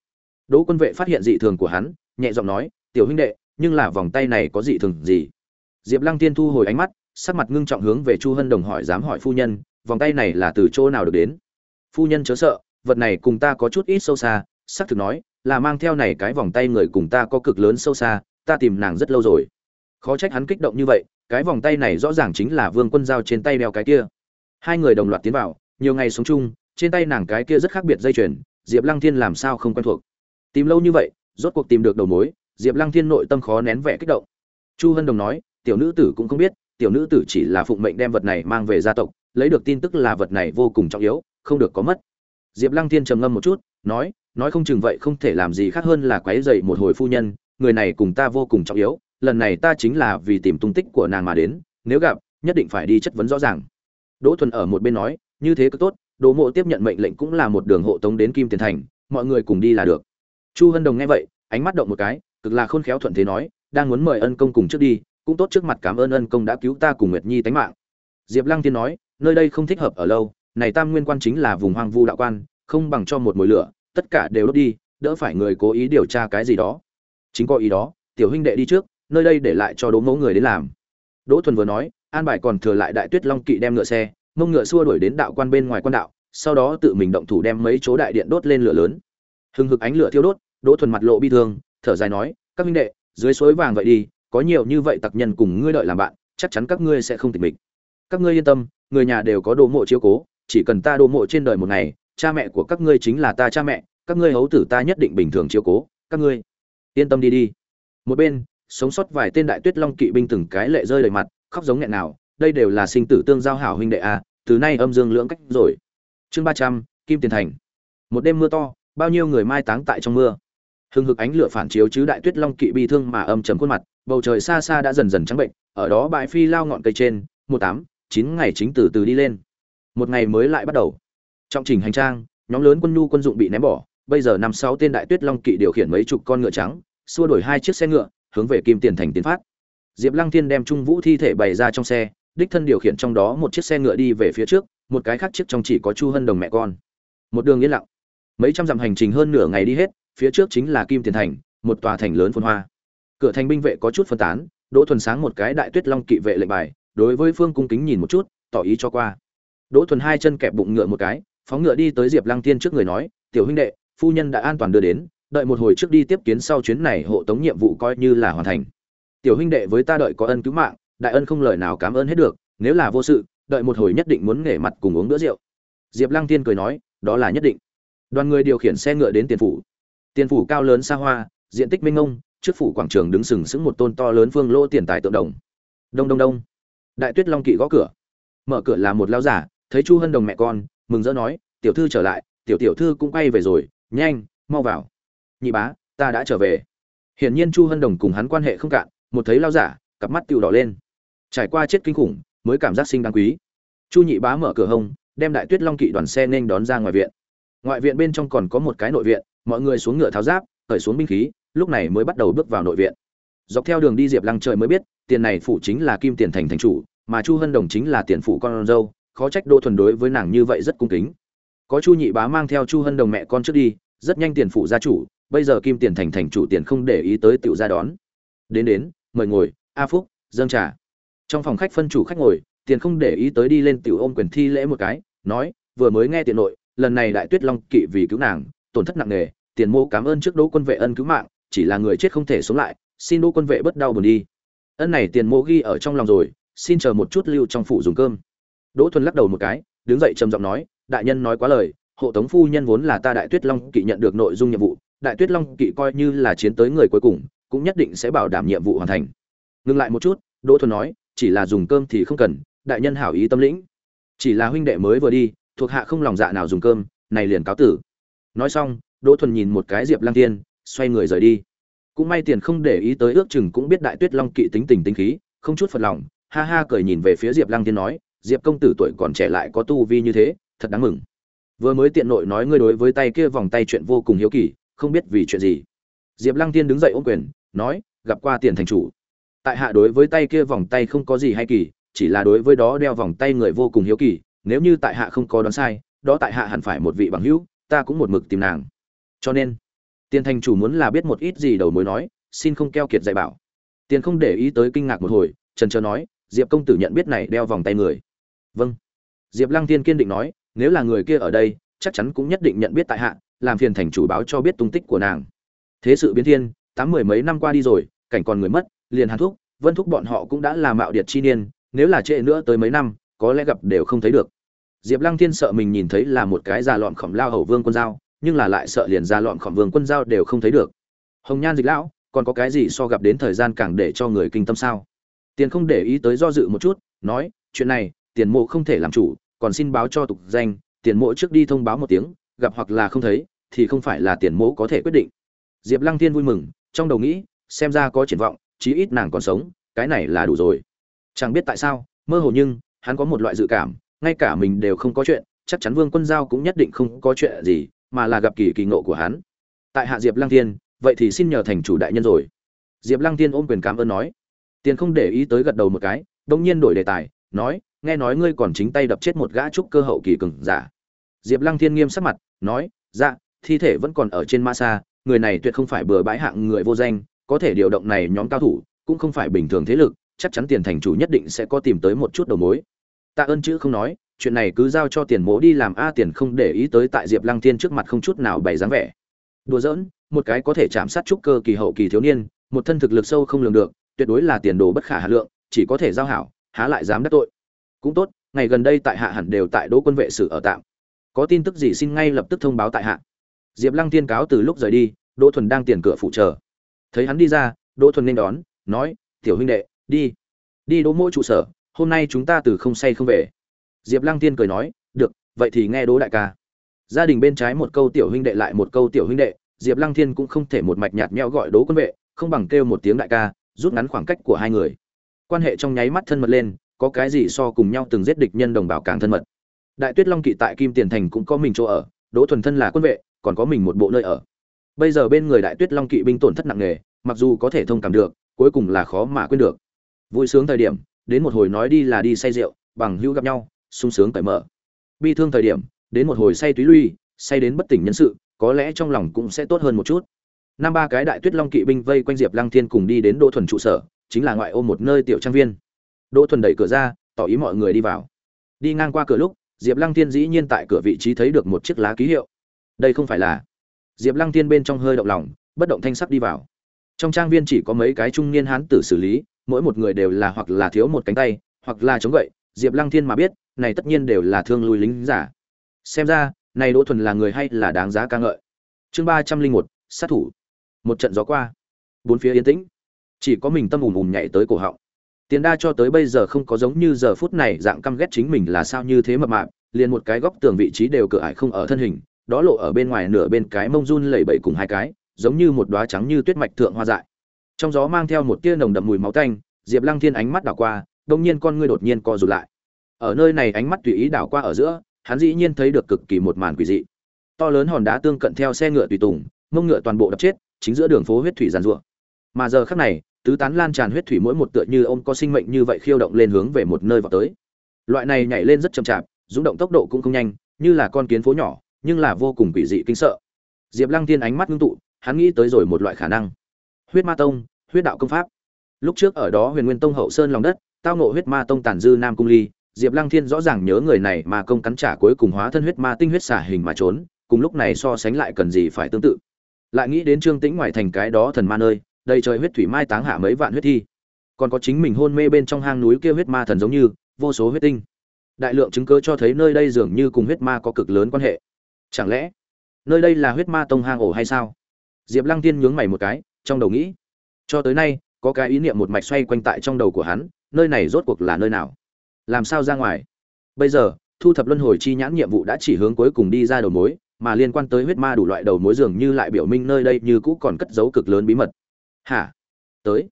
Đỗ quân vệ phát hiện dị thường của hắn, nhẹ giọng nói, tiểu huynh đệ, nhưng là vòng tay này có dị thường gì? Diệp lăng tiên thu hồi ánh mắt, sắc mặt ngưng trọng hướng về chu hân đồng hỏi, dám hỏi phu nhân vòng tay này là từ chỗ nào được đến? Phu nhân chớ sợ, vật này cùng ta có chút ít sâu xa, xác thực nói, là mang theo này cái vòng tay người cùng ta có cực lớn sâu xa, ta tìm nàng rất lâu rồi. Khó trách hắn kích động như vậy, cái vòng tay này rõ ràng chính là vương quân giao trên tay đeo cái kia. Hai người đồng loạt tiến vào, nhiều ngày sống chung, trên tay nàng cái kia rất khác biệt dây chuyền, diệp lăng thiên làm sao không quen thuộc? Tìm lâu như vậy, rốt cuộc tìm được đầu mối, diệp lăng thiên nội tâm khó nén vẻ kích động. Chu hân đồng nói, tiểu nữ tử cũng không biết, tiểu nữ tử chỉ là phụng mệnh đem vật này mang về gia tộc lấy được tin tức là vật này vô cùng trọng yếu, không được có mất. Diệp lăng thiên trầm ngâm một chút, nói nói không chừng vậy không thể làm gì khác hơn là quấy dậy một hồi phu nhân, người này cùng ta vô cùng trọng yếu, lần này ta chính là vì tìm tung tích của nàng mà đến, nếu gặp, nhất định phải đi chất vấn rõ ràng. Đỗ thuần ở một bên nói, như thế cứ tốt, đỗ mộ tiếp nhận mệnh lệnh cũng là một đường hộ tống đến kim tiền thành, mọi người cùng đi là được. Chu hân đồng nghe vậy, ánh mắt động một cái, cực là khôn khéo thuận thế nói, đang muốn mời ân công cùng trước đi, cũng tốt trước mặt cảm ơn ân công đã cứu ta cùng nguyệt nhi tánh mạng. Diệp lăng tiên nói nơi đây không thích hợp ở lâu, này tam nguyên quan chính là vùng hoang vu đạo quan, không bằng cho một mồi lửa, tất cả đều đốt đi, đỡ phải người cố ý điều tra cái gì đó. Chính có ý đó, tiểu huynh đệ đi trước, nơi đây để lại cho đố mẫu người đến làm. Đỗ thuần vừa nói, an bài còn thừa lại đại tuyết long kỵ đem ngựa xe, mông ngựa xua đuổi đến đạo quan bên ngoài quan đạo, sau đó tự mình động thủ đem mấy chỗ đại điện đốt lên lửa lớn. Hừng hực ánh lửa thiêu đốt, đỗ thuần mặt lộ bi thương, thở dài nói, các huynh đệ, dưới suối vàng vậy đi, có nhiều như vậy tặc nhân cùng ngươi đợi làm bạn, chắc chắn các ngươi sẽ không tỉnh mình các ngươi yên tâm, người nhà đều có đồ mộ chiếu cố, chỉ cần ta đồ mộ trên đời một ngày, cha mẹ của các ngươi chính là ta cha mẹ, các ngươi hấu tử ta nhất định bình thường chiếu cố, các ngươi. Yên tâm đi đi. Một bên, sống sót vài tên đại tuyết long kỵ binh từng cái lệ rơi đầy mặt, khóc giống nghẹn nào, đây đều là sinh tử tương giao hảo huynh đệ a, từ nay âm dương lưỡng cách rồi. Chương ba trăm, kim tiền thành. Một đêm mưa to, bao nhiêu người mai táng tại trong mưa. Hừng hực ánh lửa phản chiếu chứ đại tuyết long kỵ bi thương mà âm trầm khuôn mặt, bầu trời xa xa đã dần dần trắng bệnh, ở đó bãi phi lao ngọn cây trên, một tám chín ngày chính từ từ đi lên. Một ngày mới lại bắt đầu. Trong trình hành trang, nhóm lớn quân nhu quân dụng bị ném bỏ. Bây giờ năm sáu tên đại tuyết long kỵ điều khiển mấy chục con ngựa trắng, xua đổi hai chiếc xe ngựa, hướng về kim tiền thành tiến phát. Diệp lăng thiên đem trung vũ thi thể bày ra trong xe, đích thân điều khiển trong đó một chiếc xe ngựa đi về phía trước, một cái khác chiếc trong chỉ có chu hân đồng mẹ con. Một đường yên lặng. Mấy trăm dặm hành trình hơn nửa ngày đi hết, phía trước chính là kim tiền thành, một tòa thành lớn phồn hoa. Cửa thành binh vệ có chút phân tán, đỗ thuần sáng một cái đại tuyết long kỵ vệ lệnh bài đối với phương cung kính nhìn một chút, tỏ ý cho qua. Đỗ thuần hai chân kẹp bụng ngựa một cái, phóng ngựa đi tới diệp lăng tiên trước người nói, tiểu huynh đệ, phu nhân đã an toàn đưa đến, đợi một hồi trước đi tiếp kiến sau chuyến này hộ tống nhiệm vụ coi như là hoàn thành. Tiểu huynh đệ, với ta đợi có ân cứu mạng, đại ân không lời nào cảm ơn hết được, nếu là vô sự, đợi một hồi nhất định muốn nghề mặt cùng uống bữa rượu. Diệp lăng tiên cười nói, đó là nhất định. Đoàn người điều khiển xe ngựa đến tiền phủ. Tiền phủ cao lớn xa hoa, diện tích minh ông trước phủ quảng trường đứng sừng sững một tôn to lớn phương lỗ tiền tài tượng đồng. Đông đông đông đại tuyết long kỵ gõ cửa. Mở cửa là một lao giả, thấy chu hân đồng mẹ con, mừng rỡ nói, tiểu thư trở lại, tiểu tiểu thư cũng quay về rồi, nhanh, mau vào. Nhị bá, ta đã trở về. Hiển nhiên chu hân đồng cùng hắn quan hệ không cạn, một thấy lao giả, cặp mắt tiêu đỏ lên. Trải qua chết kinh khủng, mới cảm giác sinh đáng quý. Chu nhị bá mở cửa hông, đem đại tuyết long kỵ đoàn xe nên đón ra ngoài viện. Ngoại viện bên trong còn có một cái nội viện, mọi người xuống ngựa tháo giáp khởi xuống binh khí, lúc này mới bắt đầu bước vào nội viện. Dọc theo đường đi diệp lăng trời mới biết tiền này phụ chính là kim tiền thành thành chủ, mà chu hân đồng chính là tiền phụ con dâu, khó trách đỗ thuần đối với nàng như vậy rất cung kính. Có chu nhị bá mang theo chu hân đồng mẹ con trước đi, rất nhanh tiền phụ gia chủ, bây giờ kim tiền thành thành chủ tiền không để ý tới tiểu gia đón. Đến đến, mời ngồi, a phúc, dâng trà. Trong phòng khách phân chủ khách ngồi, tiền không để ý tới đi lên tiểu ôm quyền thi lễ một cái, nói, vừa mới nghe tiền nội, lần này đại tuyết long kỵ vì cứu nàng, tổn thất nặng nề, tiền mô cảm ơn trước đỗ quân vệ ân cứu mạng, chỉ là người chết không thể sống lại, xin đỗ quân vệ bất đau buồn đi ân này tiền mô ghi ở trong lòng rồi, xin chờ một chút lưu trong phủ dùng cơm. Đỗ thuần lắc đầu một cái, đứng dậy trầm giọng nói, đại nhân nói quá lời, hộ tống phu nhân vốn là ta đại tuyết long kỵ nhận được nội dung nhiệm vụ, đại tuyết long kỵ coi như là chiến tới người cuối cùng, cũng nhất định sẽ bảo đảm nhiệm vụ hoàn thành. Ngừng lại một chút, đỗ thuần nói, chỉ là dùng cơm thì không cần, đại nhân hảo ý tâm lĩnh. Chỉ là huynh đệ mới vừa đi, thuộc hạ không lòng dạ nào dùng cơm, này liền cáo tử. Nói xong, đỗ thuần nhìn một cái diệp lang tiên xoay người rời đi cũng may tiền không để ý tới ước chừng cũng biết đại tuyết long kỵ tính tình tính khí, không chút phật lòng, ha ha cười nhìn về phía diệp lang tiên nói, diệp công tử tuổi còn trẻ lại có tu vi như thế, thật đáng mừng. Vừa mới tiện nội nói ngươi đối với tay kia vòng tay chuyện vô cùng hiếu kỳ, không biết vì chuyện gì. Diệp lăng tiên đứng dậy ôm quyền, nói, gặp qua tiền thành chủ. Tại hạ đối với tay kia vòng tay không có gì hay kỳ, chỉ là đối với đó đeo vòng tay người vô cùng hiếu kỳ, nếu như tại hạ không có đoán sai, đó tại hạ hẳn phải một vị bằng hữu, ta cũng một mực tìm nàng. Cho nên tiền thành chủ muốn là biết một ít gì đầu mối nói, xin không keo kiệt dạy bảo. Tiền không để ý tới kinh ngạc một hồi, trần chờ nói, diệp công tử nhận biết này đeo vòng tay người. Vâng. Diệp lăng tiên kiên định nói, nếu là người kia ở đây, chắc chắn cũng nhất định nhận biết tại hạ, làm phiền thành chủ báo cho biết tung tích của nàng. Thế sự biến thiên, tám mười mấy năm qua đi rồi, cảnh còn người mất, liền hàn thúc, vân thúc bọn họ cũng đã là mạo điệt chi niên, nếu là trễ nữa tới mấy năm, có lẽ gặp đều không thấy được. Diệp lăng thiên sợ mình nhìn thấy là một cái già lọn khổng lao hầu vương quân dao nhưng là lại sợ liền ra lọn khổng vương quân giao đều không thấy được. Hồng nhan dịch lão, còn có cái gì so gặp đến thời gian càng để cho người kinh tâm sao? Tiền không để ý tới do dự một chút, nói, chuyện này, tiền mộ không thể làm chủ, còn xin báo cho tục danh, tiền mộ trước đi thông báo một tiếng, gặp hoặc là không thấy, thì không phải là tiền mộ có thể quyết định. Diệp lăng tiên vui mừng, trong đầu nghĩ, xem ra có triển vọng, chí ít nàng còn sống, cái này là đủ rồi. Chẳng biết tại sao, mơ hồ nhưng, hắn có một loại dự cảm, ngay cả mình đều không có chuyện, chắc chắn vương quân giao cũng nhất định không có chuyện gì mà là gặp kỳ kỳ ngộ của hắn. Tại hạ diệp lăng Thiên, vậy thì xin nhờ thành chủ đại nhân rồi. Diệp lăng Thiên ôm quyền cảm ơn nói. Tiền không để ý tới gật đầu một cái đông nhiên đổi đề tài nói nghe nói ngươi còn chính tay đập chết một gã trúc cơ hậu kỳ cường giả. Diệp lăng thiên nghiêm sắc mặt nói dạ thi thể vẫn còn ở trên ma sa người này tuyệt không phải bừa bãi hạng người vô danh có thể điều động này nhóm cao thủ cũng không phải bình thường thế lực chắc chắn tiền thành chủ nhất định sẽ có tìm tới một chút đầu mối. Tạ ơn chữ không nói chuyện này cứ giao cho tiền mố đi làm a, tiền không để ý tới tại diệp lăng thiên trước mặt không chút nào bày dáng vẻ. Đùa giỡn, một cái có thể chạm sát trúc cơ kỳ hậu kỳ thiếu niên, một thân thực lực sâu không lường được, tuyệt đối là tiền đồ bất khả hà lượng, chỉ có thể giao hảo, há lại dám đắc tội. Cũng tốt, ngày gần đây tại hạ hẳn đều tại đỗ quân vệ sử ở tạm. Có tin tức gì xin ngay lập tức thông báo tại hạ. Diệp lăng tiên cáo từ lúc rời đi, đỗ thuần đang tiền cửa phụ chờ. Thấy hắn đi ra, đỗ thuần nên đón, nói, tiểu huynh đệ, đi. Đi đỗ mỗi trụ sở, hôm nay chúng ta từ không say không về diệp lăng tiên cười nói, được, vậy thì nghe đỗ đại ca. Gia đình bên trái một câu tiểu huynh đệ lại một câu tiểu huynh đệ, diệp lăng thiên cũng không thể một mạch nhạt nhẽo gọi đỗ quân vệ, không bằng kêu một tiếng đại ca, rút ngắn khoảng cách của hai người. Quan hệ trong nháy mắt thân mật lên, có cái gì so cùng nhau từng giết địch nhân đồng bào càng thân mật. Đại tuyết long kỵ tại kim tiền thành cũng có mình chỗ ở, đỗ thuần thân là quân vệ, còn có mình một bộ nơi ở. Bây giờ bên người đại tuyết long kỵ binh tổn thất nặng nề, mặc dù có thể thông cảm được, cuối cùng là khó mà quên được. Vui sướng thời điểm, đến một hồi nói đi là đi say rượu, bằng hữu gặp nhau sung sướng cởi mở. Bi thương thời điểm, đến một hồi say túy lui, say đến bất tỉnh nhân sự, có lẽ trong lòng cũng sẽ tốt hơn một chút. Năm ba cái đại tuyết long kỵ binh vây quanh diệp lăng thiên cùng đi đến đỗ thuần trụ sở, chính là ngoại ô một nơi tiểu trang viên. Đỗ thuần đẩy cửa ra, tỏ ý mọi người đi vào. Đi ngang qua cửa lúc, diệp lăng thiên dĩ nhiên tại cửa vị trí thấy được một chiếc lá ký hiệu. Đây không phải là diệp lăng thiên bên trong hơi động lòng, bất động thanh sắc đi vào. Trong trang viên chỉ có mấy cái trung niên hán tử xử lý, mỗi một người đều là hoặc là thiếu một cánh tay, hoặc là chống gậy, diệp lăng thiên mà biết này tất nhiên đều là thương lui lính giả. Xem ra, này đỗ thuần là người hay là đáng giá ca ngợi. Chương ba trăm linh một, sát thủ. Một trận gió qua. Bốn phía yên tĩnh. Chỉ có mình tâm ùm ùm nhảy tới cổ họng. Tiền đa cho tới bây giờ không có giống như giờ phút này dạng căm ghét chính mình là sao như thế mập mạp liền một cái góc tường vị trí đều cửa ải không ở thân hình, đó lộ ở bên ngoài nửa bên cái mông run lẩy bẩy cùng hai cái, giống như một đóa trắng như tuyết mạch thượng hoa dại. Trong gió mang theo một tia nồng đậm mùi máu tanh, diệp lăng thiên ánh mắt đảo qua, đông nhiên con ngươi đột nhiên co rụt lại ở nơi này ánh mắt tùy ý đảo qua ở giữa, hắn dĩ nhiên thấy được cực kỳ một màn quỷ dị. To lớn hòn đá tương cận theo xe ngựa tùy tùng, mông ngựa toàn bộ đập chết, chính giữa đường phố huyết thủy giàn rủa mà giờ khắc này, tứ tán lan tràn huyết thủy mỗi một tựa như ôm có sinh mệnh như vậy khiêu động lên hướng về một nơi vào tới. Loại này nhảy lên rất chậm chạp, rung động tốc độ cũng không nhanh, như là con kiến phố nhỏ, nhưng là vô cùng quỷ dị kinh sợ. Diệp lăng tiên ánh mắt ngưng tụ, hắn nghĩ tới rồi một loại khả năng. Huyết ma tông, huyết đạo công pháp. Lúc trước ở đó huyền nguyên tông hậu sơn lòng đất, tao nộ huyết ma tông tàn dư nam cung ly diệp lăng thiên rõ ràng nhớ người này mà công cắn trả cuối cùng hóa thân huyết ma tinh huyết xả hình mà trốn, cùng lúc này so sánh lại cần gì phải tương tự. Lại nghĩ đến trương tĩnh ngoài thành cái đó thần ma nơi, đầy trời huyết thủy mai táng hạ mấy vạn huyết thi. Còn có chính mình hôn mê bên trong hang núi kia huyết ma thần giống như, vô số huyết tinh. Đại lượng chứng cứ cho thấy nơi đây dường như cùng huyết ma có cực lớn quan hệ. Chẳng lẽ, nơi đây là huyết ma tông hang ổ hay sao? Diệp lăng Thiên nhướng mày một cái, trong đầu nghĩ. Cho tới nay, có cái ý niệm một mạch xoay quanh tại trong đầu của hắn, nơi này rốt cuộc là nơi nào? Làm sao ra ngoài? Bây giờ, thu thập luân hồi chi nhãn nhiệm vụ đã chỉ hướng cuối cùng đi ra đầu mối, mà liên quan tới huyết ma đủ loại đầu mối dường như lại biểu minh nơi đây như cũ còn cất giấu cực lớn bí mật. Hả? Tới.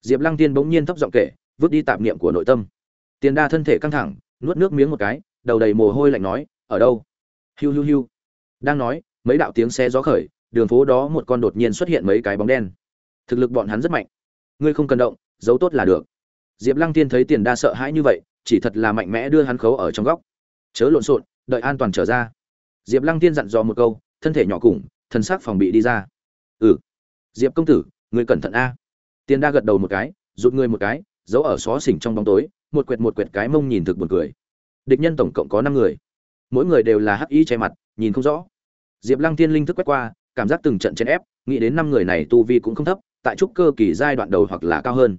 Diệp lăng tiên bỗng nhiên thấp giọng kể, vứt đi tạp niệm của nội tâm. Tiền đa thân thể căng thẳng, nuốt nước miếng một cái, đầu đầy mồ hôi lạnh nói, ở đâu? Hiu hiu hiu. Đang nói, mấy đạo tiếng xe gió khởi, đường phố đó một con đột nhiên xuất hiện mấy cái bóng đen. Thực lực bọn hắn rất mạnh. Ngươi không cần động, giấu tốt là được. Diệp lăng tiên thấy tiền đa sợ hãi như vậy chỉ thật là mạnh mẽ đưa hắn khấu ở trong góc. Chớ lộn xộn, đợi an toàn trở ra. Diệp lăng tiên dặn dò một câu, thân thể nhỏ củng thân xác phòng bị đi ra. Ừ. Diệp công tử, người cẩn thận a. Tiên đa gật đầu một cái, rụt người một cái, giấu ở xó xỉnh trong bóng tối, một quẹt một quẹt cái mông nhìn thực buồn cười. Địch nhân tổng cộng có năm người. Mỗi người đều là hắc y che mặt, nhìn không rõ. Diệp lăng tiên linh thức quét qua, cảm giác từng trận chèn ép, nghĩ đến năm người này tu vi cũng không thấp, tại trúc cơ kỳ giai đoạn đầu hoặc là cao hơn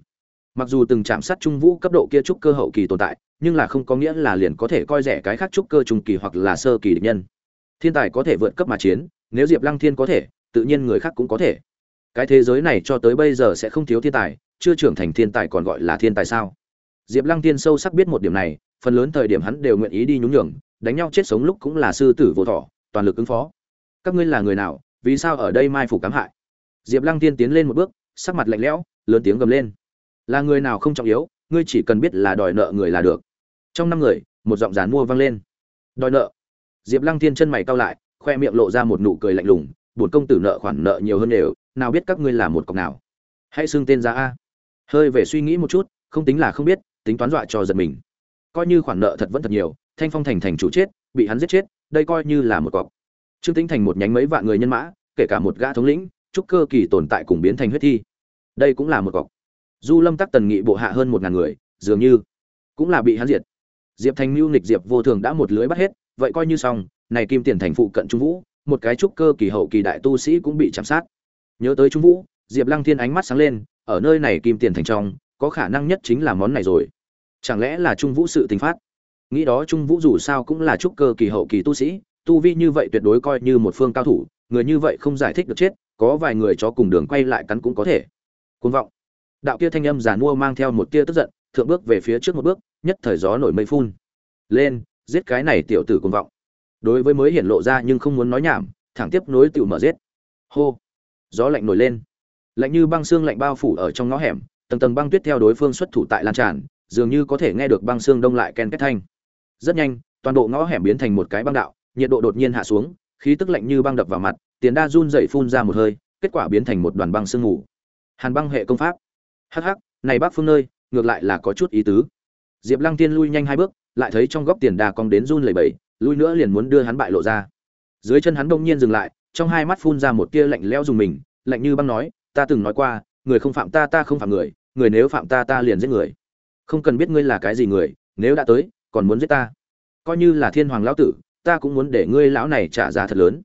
mặc dù từng chạm sát trung vũ cấp độ kia trúc cơ hậu kỳ tồn tại, nhưng là không có nghĩa là liền có thể coi rẻ cái khác trúc cơ trung kỳ hoặc là sơ kỳ địch nhân. Thiên tài có thể vượt cấp mà chiến, nếu diệp lăng thiên có thể, tự nhiên người khác cũng có thể. Cái thế giới này cho tới bây giờ sẽ không thiếu thiên tài, chưa trưởng thành thiên tài còn gọi là thiên tài sao? Diệp lăng thiên sâu sắc biết một điểm này, phần lớn thời điểm hắn đều nguyện ý đi nhún nhường, đánh nhau chết sống lúc cũng là sư tử vô thọ, toàn lực ứng phó. Các ngươi là người nào, vì sao ở đây mai phủ cám hại? Diệp lăng tiên tiến lên một bước, sắc mặt lạnh lẽo, lớn tiếng gầm lên là người nào không trọng yếu, ngươi chỉ cần biết là đòi nợ người là được. Trong năm người, một giọng giàn mua vang lên. Đòi nợ. Diệp lăng Thiên chân mày cau lại, khoe miệng lộ ra một nụ cười lạnh lùng bổn công tử nợ khoản nợ nhiều hơn đều, nào biết các ngươi là một cọc nào. Hãy xưng tên ra a. Hơi về suy nghĩ một chút, không tính là không biết, tính toán dọa cho giật mình. Coi như khoản nợ thật vẫn thật nhiều, thanh phong thành thành chủ chết, bị hắn giết chết, đây coi như là một cọc. Trương tính thành một nhánh mấy vạn người nhân mã, kể cả một gã thống lĩnh trúc cơ kỳ tồn tại cùng biến thành huyết thi. Đây cũng là một cọc du lâm tắc tần nghị bộ hạ hơn một ngàn người, dường như cũng là bị hắn diệt. Diệp thành mưu nịch diệp vô thường đã một lưới bắt hết, vậy coi như xong, này kim tiền thành phụ cận trung vũ, một cái trúc cơ kỳ hậu kỳ đại tu sĩ cũng bị chạm sát. Nhớ tới trung vũ, diệp lăng thiên ánh mắt sáng lên, ở nơi này kim tiền thành trong, có khả năng nhất chính là món này rồi. Chẳng lẽ là trung vũ sự tình phát? Nghĩ đó trung vũ dù sao cũng là trúc cơ kỳ hậu kỳ tu sĩ, tu vi như vậy tuyệt đối coi như một phương cao thủ, người như vậy không giải thích được chết, có vài người chó cùng đường quay lại cắn cũng có thể. Côn vọng đạo kia thanh âm giả mua mang theo một tia tức giận, thượng bước về phía trước một bước, nhất thời gió nổi mây phun. Lên, giết cái này tiểu tử cùng vọng. Đối với mới hiện lộ ra nhưng không muốn nói nhảm, thẳng tiếp nối tiểu mở giết. Hô. Gió lạnh nổi lên. Lạnh như băng xương lạnh bao phủ ở trong ngõ hẻm, tầng tầng băng tuyết theo đối phương xuất thủ tại lan tràn, dường như có thể nghe được băng xương đông lại ken kết thanh. Rất nhanh, toàn bộ ngõ hẻm biến thành một cái băng đạo, nhiệt độ đột nhiên hạ xuống, khí tức lạnh như băng đập vào mặt, tiền đa run dậy phun ra một hơi, kết quả biến thành một đoàn băng sương ngủ hàn băng hệ công pháp hắc hắc, này bác phương nơi, ngược lại là có chút ý tứ. Diệp lăng tiên lui nhanh hai bước, lại thấy trong góc tiền đà cong đến run lẩy bẩy, lui nữa liền muốn đưa hắn bại lộ ra. Dưới chân hắn đông nhiên dừng lại, trong hai mắt phun ra một tia lạnh lẽo dùng mình, lạnh như băng nói, ta từng nói qua, người không phạm ta ta không phạm người người nếu phạm ta ta liền giết người. Không cần biết ngươi là cái gì người, nếu đã tới, còn muốn giết ta. Coi như là thiên hoàng lão tử, ta cũng muốn để ngươi lão này trả giá thật lớn.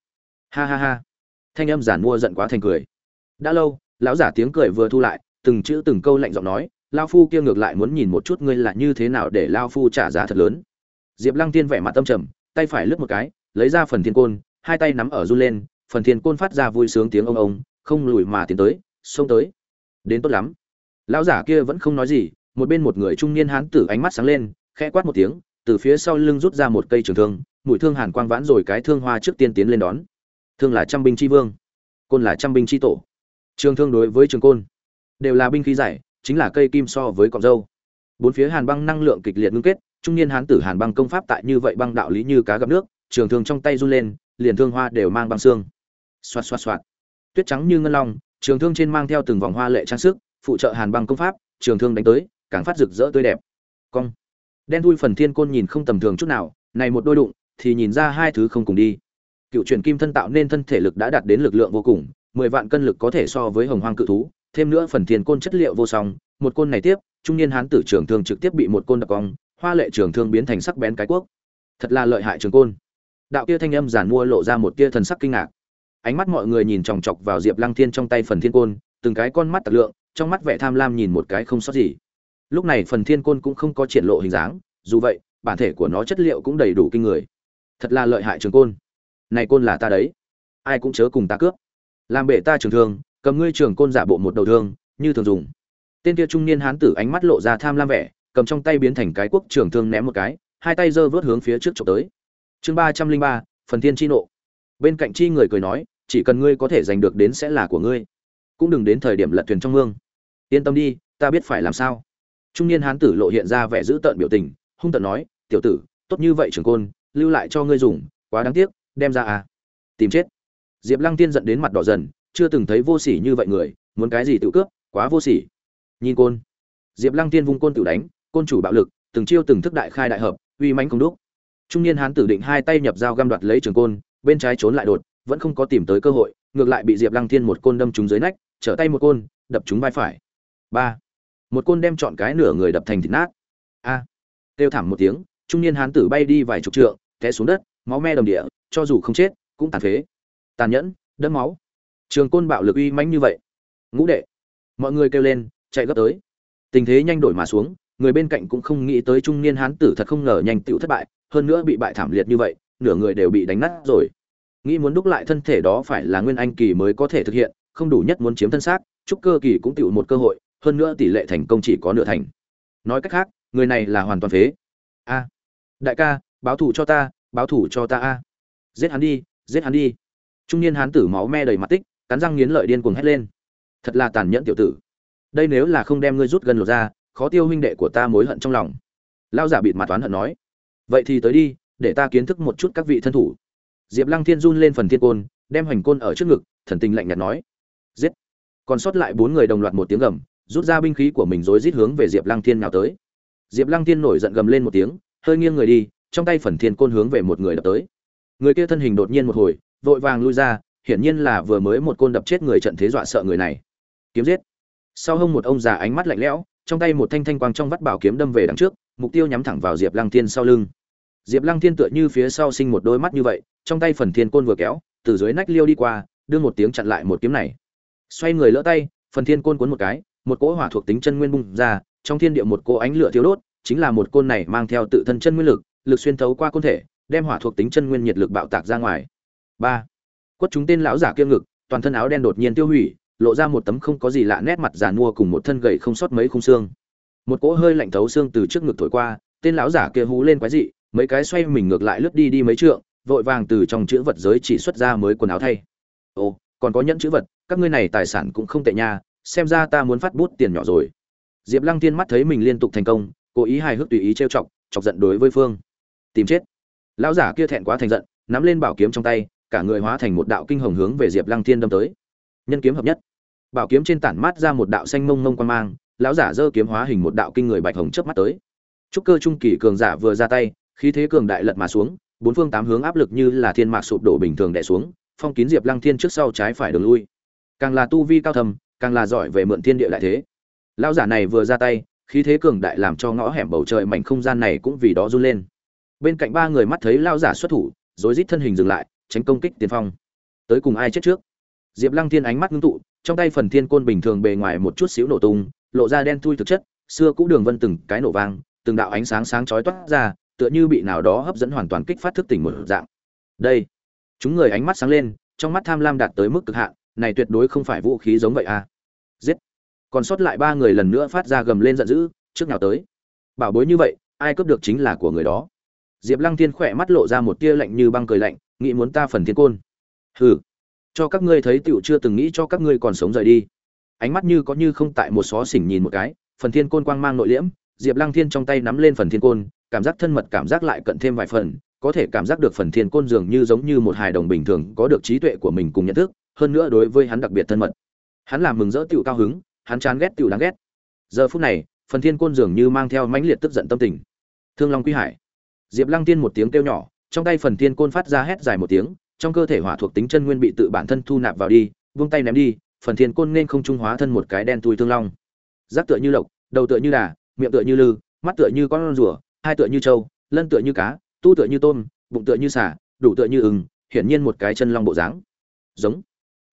Ha ha ha. Thanh âm giản mua giận quá thành cười. Đã lâu, lão giả tiếng cười vừa thu lại từng chữ từng câu lạnh giọng nói, lao phu kia ngược lại muốn nhìn một chút ngươi là như thế nào để lao phu trả giá thật lớn. Diệp lăng tiên vẻ mặt tâm trầm, tay phải lướt một cái, lấy ra phần thiên côn, hai tay nắm ở run lên, phần thiên côn phát ra vui sướng tiếng ông ông, không lùi mà tiến tới, xông tới. Đến tốt lắm. Lão giả kia vẫn không nói gì, một bên một người trung niên hán tử ánh mắt sáng lên, khẽ quát một tiếng, từ phía sau lưng rút ra một cây trường thương, mũi thương hàn quang vãn rồi cái thương hoa trước tiên tiến lên đón. Thương là trăm binh chi vương, côn là trăm binh chi tổ. Trường thương đối với trường côn đều là binh khí giải, chính là cây kim so với cọng dâu. Bốn phía hàn băng năng lượng kịch liệt ngưng kết, trung niên hán tử hàn băng công pháp tại như vậy băng đạo lý như cá gặp nước, trường thương trong tay run lên, liền thương hoa đều mang băng xương. Xoạt xoạt xoạt. Tuyết trắng như ngân long, trường thương trên mang theo từng vòng hoa lệ trang sức, phụ trợ hàn băng công pháp, trường thương đánh tới, càng phát rực rỡ tươi đẹp. Cong. Đen thui phần thiên côn nhìn không tầm thường chút nào, này một đôi đụng, thì nhìn ra hai thứ không cùng đi. Cựu truyền kim thân tạo nên thân thể lực đã đạt đến lực lượng vô cùng, mười vạn cân lực có thể so với hồng hoang cự thú thêm nữa phần thiên côn chất liệu vô song, một côn này tiếp, trung niên hán tử trường thương trực tiếp bị một côn đập cong, hoa lệ trường thương biến thành sắc bén cái quốc thật là lợi hại trường côn. Đạo kia thanh âm giản mua lộ ra một tia thần sắc kinh ngạc. Ánh mắt mọi người nhìn chòng chọc vào diệp lăng thiên trong tay phần thiên côn, từng cái con mắt tạc lượng, trong mắt vẻ tham lam nhìn một cái không sót gì. Lúc này phần thiên côn cũng không có triển lộ hình dáng, dù vậy, bản thể của nó chất liệu cũng đầy đủ kinh người. Thật là lợi hại trường côn. Này côn là ta đấy. Ai cũng chớ cùng ta cướp. Làm bể ta trường thương cầm ngươi trường côn giả bộ một đầu thương, như thường dùng. Tên kia trung niên hán tử ánh mắt lộ ra tham lam vẻ, cầm trong tay biến thành cái quốc trường thương ném một cái, hai tay giơ vớt hướng phía trước trộm tới. Chương ba trăm linh ba, phần thiên chi nộ. Bên cạnh chi người cười nói, chỉ cần ngươi có thể giành được đến sẽ là của ngươi. Cũng đừng đến thời điểm lật thuyền trong mương. Yên tâm đi, ta biết phải làm sao. Trung niên hán tử lộ hiện ra vẻ dữ tợn biểu tình, hung tợn nói, tiểu tử, tốt như vậy trường côn, lưu lại cho ngươi dùng, quá đáng tiếc, đem ra à. Tìm chết. Diệp lăng tiên giận đến mặt đỏ dần chưa từng thấy vô sỉ như vậy người, muốn cái gì tự cướp, quá vô sỉ. Nhìn côn. Diệp lăng tiên vung côn tự đánh, côn chủ bạo lực, từng chiêu từng thức đại khai đại hợp, uy mãnh công đúc. Trung niên hán tử định hai tay nhập dao găm đoạt lấy trường côn, bên trái trốn lại đột, vẫn không có tìm tới cơ hội, ngược lại bị diệp lăng thiên một côn đâm trúng dưới nách, trở tay một côn, đập trúng vai phải. Ba. Một côn đem chọn cái nửa người đập thành thịt nát. A. À. kêu thảm một tiếng, trung niên hán tử bay đi vài chục trượng, té xuống đất, máu me đồng địa, cho dù không chết, cũng tàn phế. Tàn nhẫn, đẫm máu trường côn bạo lực uy mãnh như vậy. Ngũ đệ. Mọi người kêu lên, chạy gấp tới. Tình thế nhanh đổi mà xuống, người bên cạnh cũng không nghĩ tới trung niên hán tử thật không ngờ nhanh tựu thất bại, hơn nữa bị bại thảm liệt như vậy, nửa người đều bị đánh nát rồi. Nghĩ muốn đúc lại thân thể đó phải là nguyên anh kỳ mới có thể thực hiện, không đủ nhất muốn chiếm thân xác, trúc cơ kỳ cũng tựu một cơ hội, hơn nữa tỷ lệ thành công chỉ có nửa thành. Nói cách khác, người này là hoàn toàn phế. A. Đại ca, báo thủ cho ta, báo thủ cho ta a. Giết hắn đi, giết hắn đi. Trung niên hán tử máu me đầy mặt tích cắn răng nghiến lợi điên cuồng hét lên. Thật là tàn nhẫn tiểu tử. Đây nếu là không đem ngươi rút gần lột ra, khó tiêu huynh đệ của ta mối hận trong lòng. Lao giả bịt mặt toán hận nói. Vậy thì tới đi, để ta kiến thức một chút các vị thân thủ. Diệp lăng thiên run lên phần thiên côn, đem hoành côn ở trước ngực, thần tình lạnh nhạt nói. Giết. Còn sót lại bốn người đồng loạt một tiếng gầm, rút ra binh khí của mình rối rít hướng về diệp lăng thiên nào tới. Diệp lăng thiên nổi giận gầm lên một tiếng, hơi nghiêng người đi, trong tay phần thiên côn hướng về một người đập tới. Người kia thân hình đột nhiên một hồi, vội vàng lui ra hiển nhiên là vừa mới một côn đập chết người trận thế dọa sợ người này. Kiếm giết. Sau hông một ông già ánh mắt lạnh lẽo, trong tay một thanh thanh quang trong vắt bảo kiếm đâm về đằng trước, mục tiêu nhắm thẳng vào diệp lăng thiên sau lưng. Diệp lăng thiên tựa như phía sau sinh một đôi mắt như vậy, trong tay phần thiên côn vừa kéo, từ dưới nách liêu đi qua, đưa một tiếng chặn lại một kiếm này. Xoay người lỡ tay, phần thiên côn cuốn một cái, một cỗ hỏa thuộc tính chân nguyên bung ra, trong thiên địa một cỗ ánh lửa thiếu đốt, chính là một côn này mang theo tự thân chân nguyên lực lực xuyên thấu qua côn thể, đem hỏa thuộc tính chân nguyên nhiệt lực bạo tạc ra ngoài. Ba quất chúng tên lão giả kia ngực, toàn thân áo đen đột nhiên tiêu hủy, lộ ra một tấm không có gì lạ nét mặt giàn mua cùng một thân gầy không sót mấy khung xương. Một cỗ hơi lạnh thấu xương từ trước ngực thổi qua, tên lão giả kia hú lên quái dị, mấy cái xoay mình ngược lại lướt đi đi mấy trượng, vội vàng từ trong chữ vật giới chỉ xuất ra mới quần áo thay. Ồ, còn có nhẫn chữ vật, các ngươi này tài sản cũng không tệ nha, xem ra ta muốn phát bút tiền nhỏ rồi. Diệp lăng tiên mắt thấy mình liên tục thành công, cố ý hài hước tùy ý trêu chọc chọc giận đối với phương. Tìm chết. Lão giả kia thẹn quá thành giận, nắm lên bảo kiếm trong tay cả người hóa thành một đạo kinh hồng hướng về diệp lăng thiên đâm tới. Nhân kiếm hợp nhất. Bảo kiếm trên tản mát ra một đạo xanh mông mông quan mang, lão giả giơ kiếm hóa hình một đạo kinh người bạch hồng chớp mắt tới. Trúc cơ trung kỳ cường giả vừa ra tay, khí thế cường đại lật mà xuống, bốn phương tám hướng áp lực như là thiên mạc sụp đổ bình thường đè xuống, phong kín diệp lăng thiên trước sau trái phải đường lui. Càng là tu vi cao thầm càng là giỏi về mượn thiên địa đại thế. Lão giả này vừa ra tay, khí thế cường đại làm cho ngõ hẻm bầu trời mảnh không gian này cũng vì đó run lên. Bên cạnh ba người mắt thấy lão giả xuất thủ, rối rít thân hình dừng lại tránh công kích tiền phong. Tới cùng ai chết trước? Diệp lăng thiên ánh mắt ngưng tụ, trong tay phần thiên côn bình thường bề ngoài một chút xíu nổ tung, lộ ra đen thui thực chất, xưa cũ đường vân từng cái nổ vang, từng đạo ánh sáng sáng chói toát ra, tựa như bị nào đó hấp dẫn hoàn toàn kích phát thức tỉnh một dạng. Đây, chúng người ánh mắt sáng lên, trong mắt tham lam đạt tới mức cực hạn, này tuyệt đối không phải vũ khí giống vậy à. Giết. Còn sót lại ba người lần nữa phát ra gầm lên giận dữ, trước nào tới. Bảo bối như vậy, ai cướp được chính là của người đó. Diệp lăng thiên khỏe mắt lộ ra một tia lạnh như băng cười lạnh nghĩ muốn ta phần thiên côn. Hừ, cho các ngươi thấy tiểu chưa từng nghĩ cho các ngươi còn sống rời đi. Ánh mắt như có như không tại một xó xỉnh nhìn một cái, phần thiên côn quang mang nội liễm, diệp lăng thiên trong tay nắm lên phần thiên côn, cảm giác thân mật cảm giác lại cận thêm vài phần, có thể cảm giác được phần thiên côn dường như giống như một hài đồng bình thường, có được trí tuệ của mình cùng nhận thức, hơn nữa đối với hắn đặc biệt thân mật. Hắn làm mừng rỡ tiểu cao hứng, hắn chán ghét tiểu đáng ghét. Giờ phút này, phần thiên côn dường như mang theo mãnh liệt tức giận tâm tình. Thương long quy hải. Diệp lăng tiên một tiếng kêu nhỏ trong tay phần thiên côn phát ra hét dài một tiếng, trong cơ thể hỏa thuộc tính chân nguyên bị tự bản thân thu nạp vào đi vung tay ném đi, phần thiên côn nên không trung hóa thân một cái đen tui thương long. Giáp tựa như lộc, đầu tựa như đà, miệng tựa như lư, mắt tựa như con rùa, hai tựa như trâu, lân tựa như cá, tu tựa như tôm, bụng tựa như xả đủ tựa như ừng, hiển nhiên một cái chân long bộ dáng. Giống.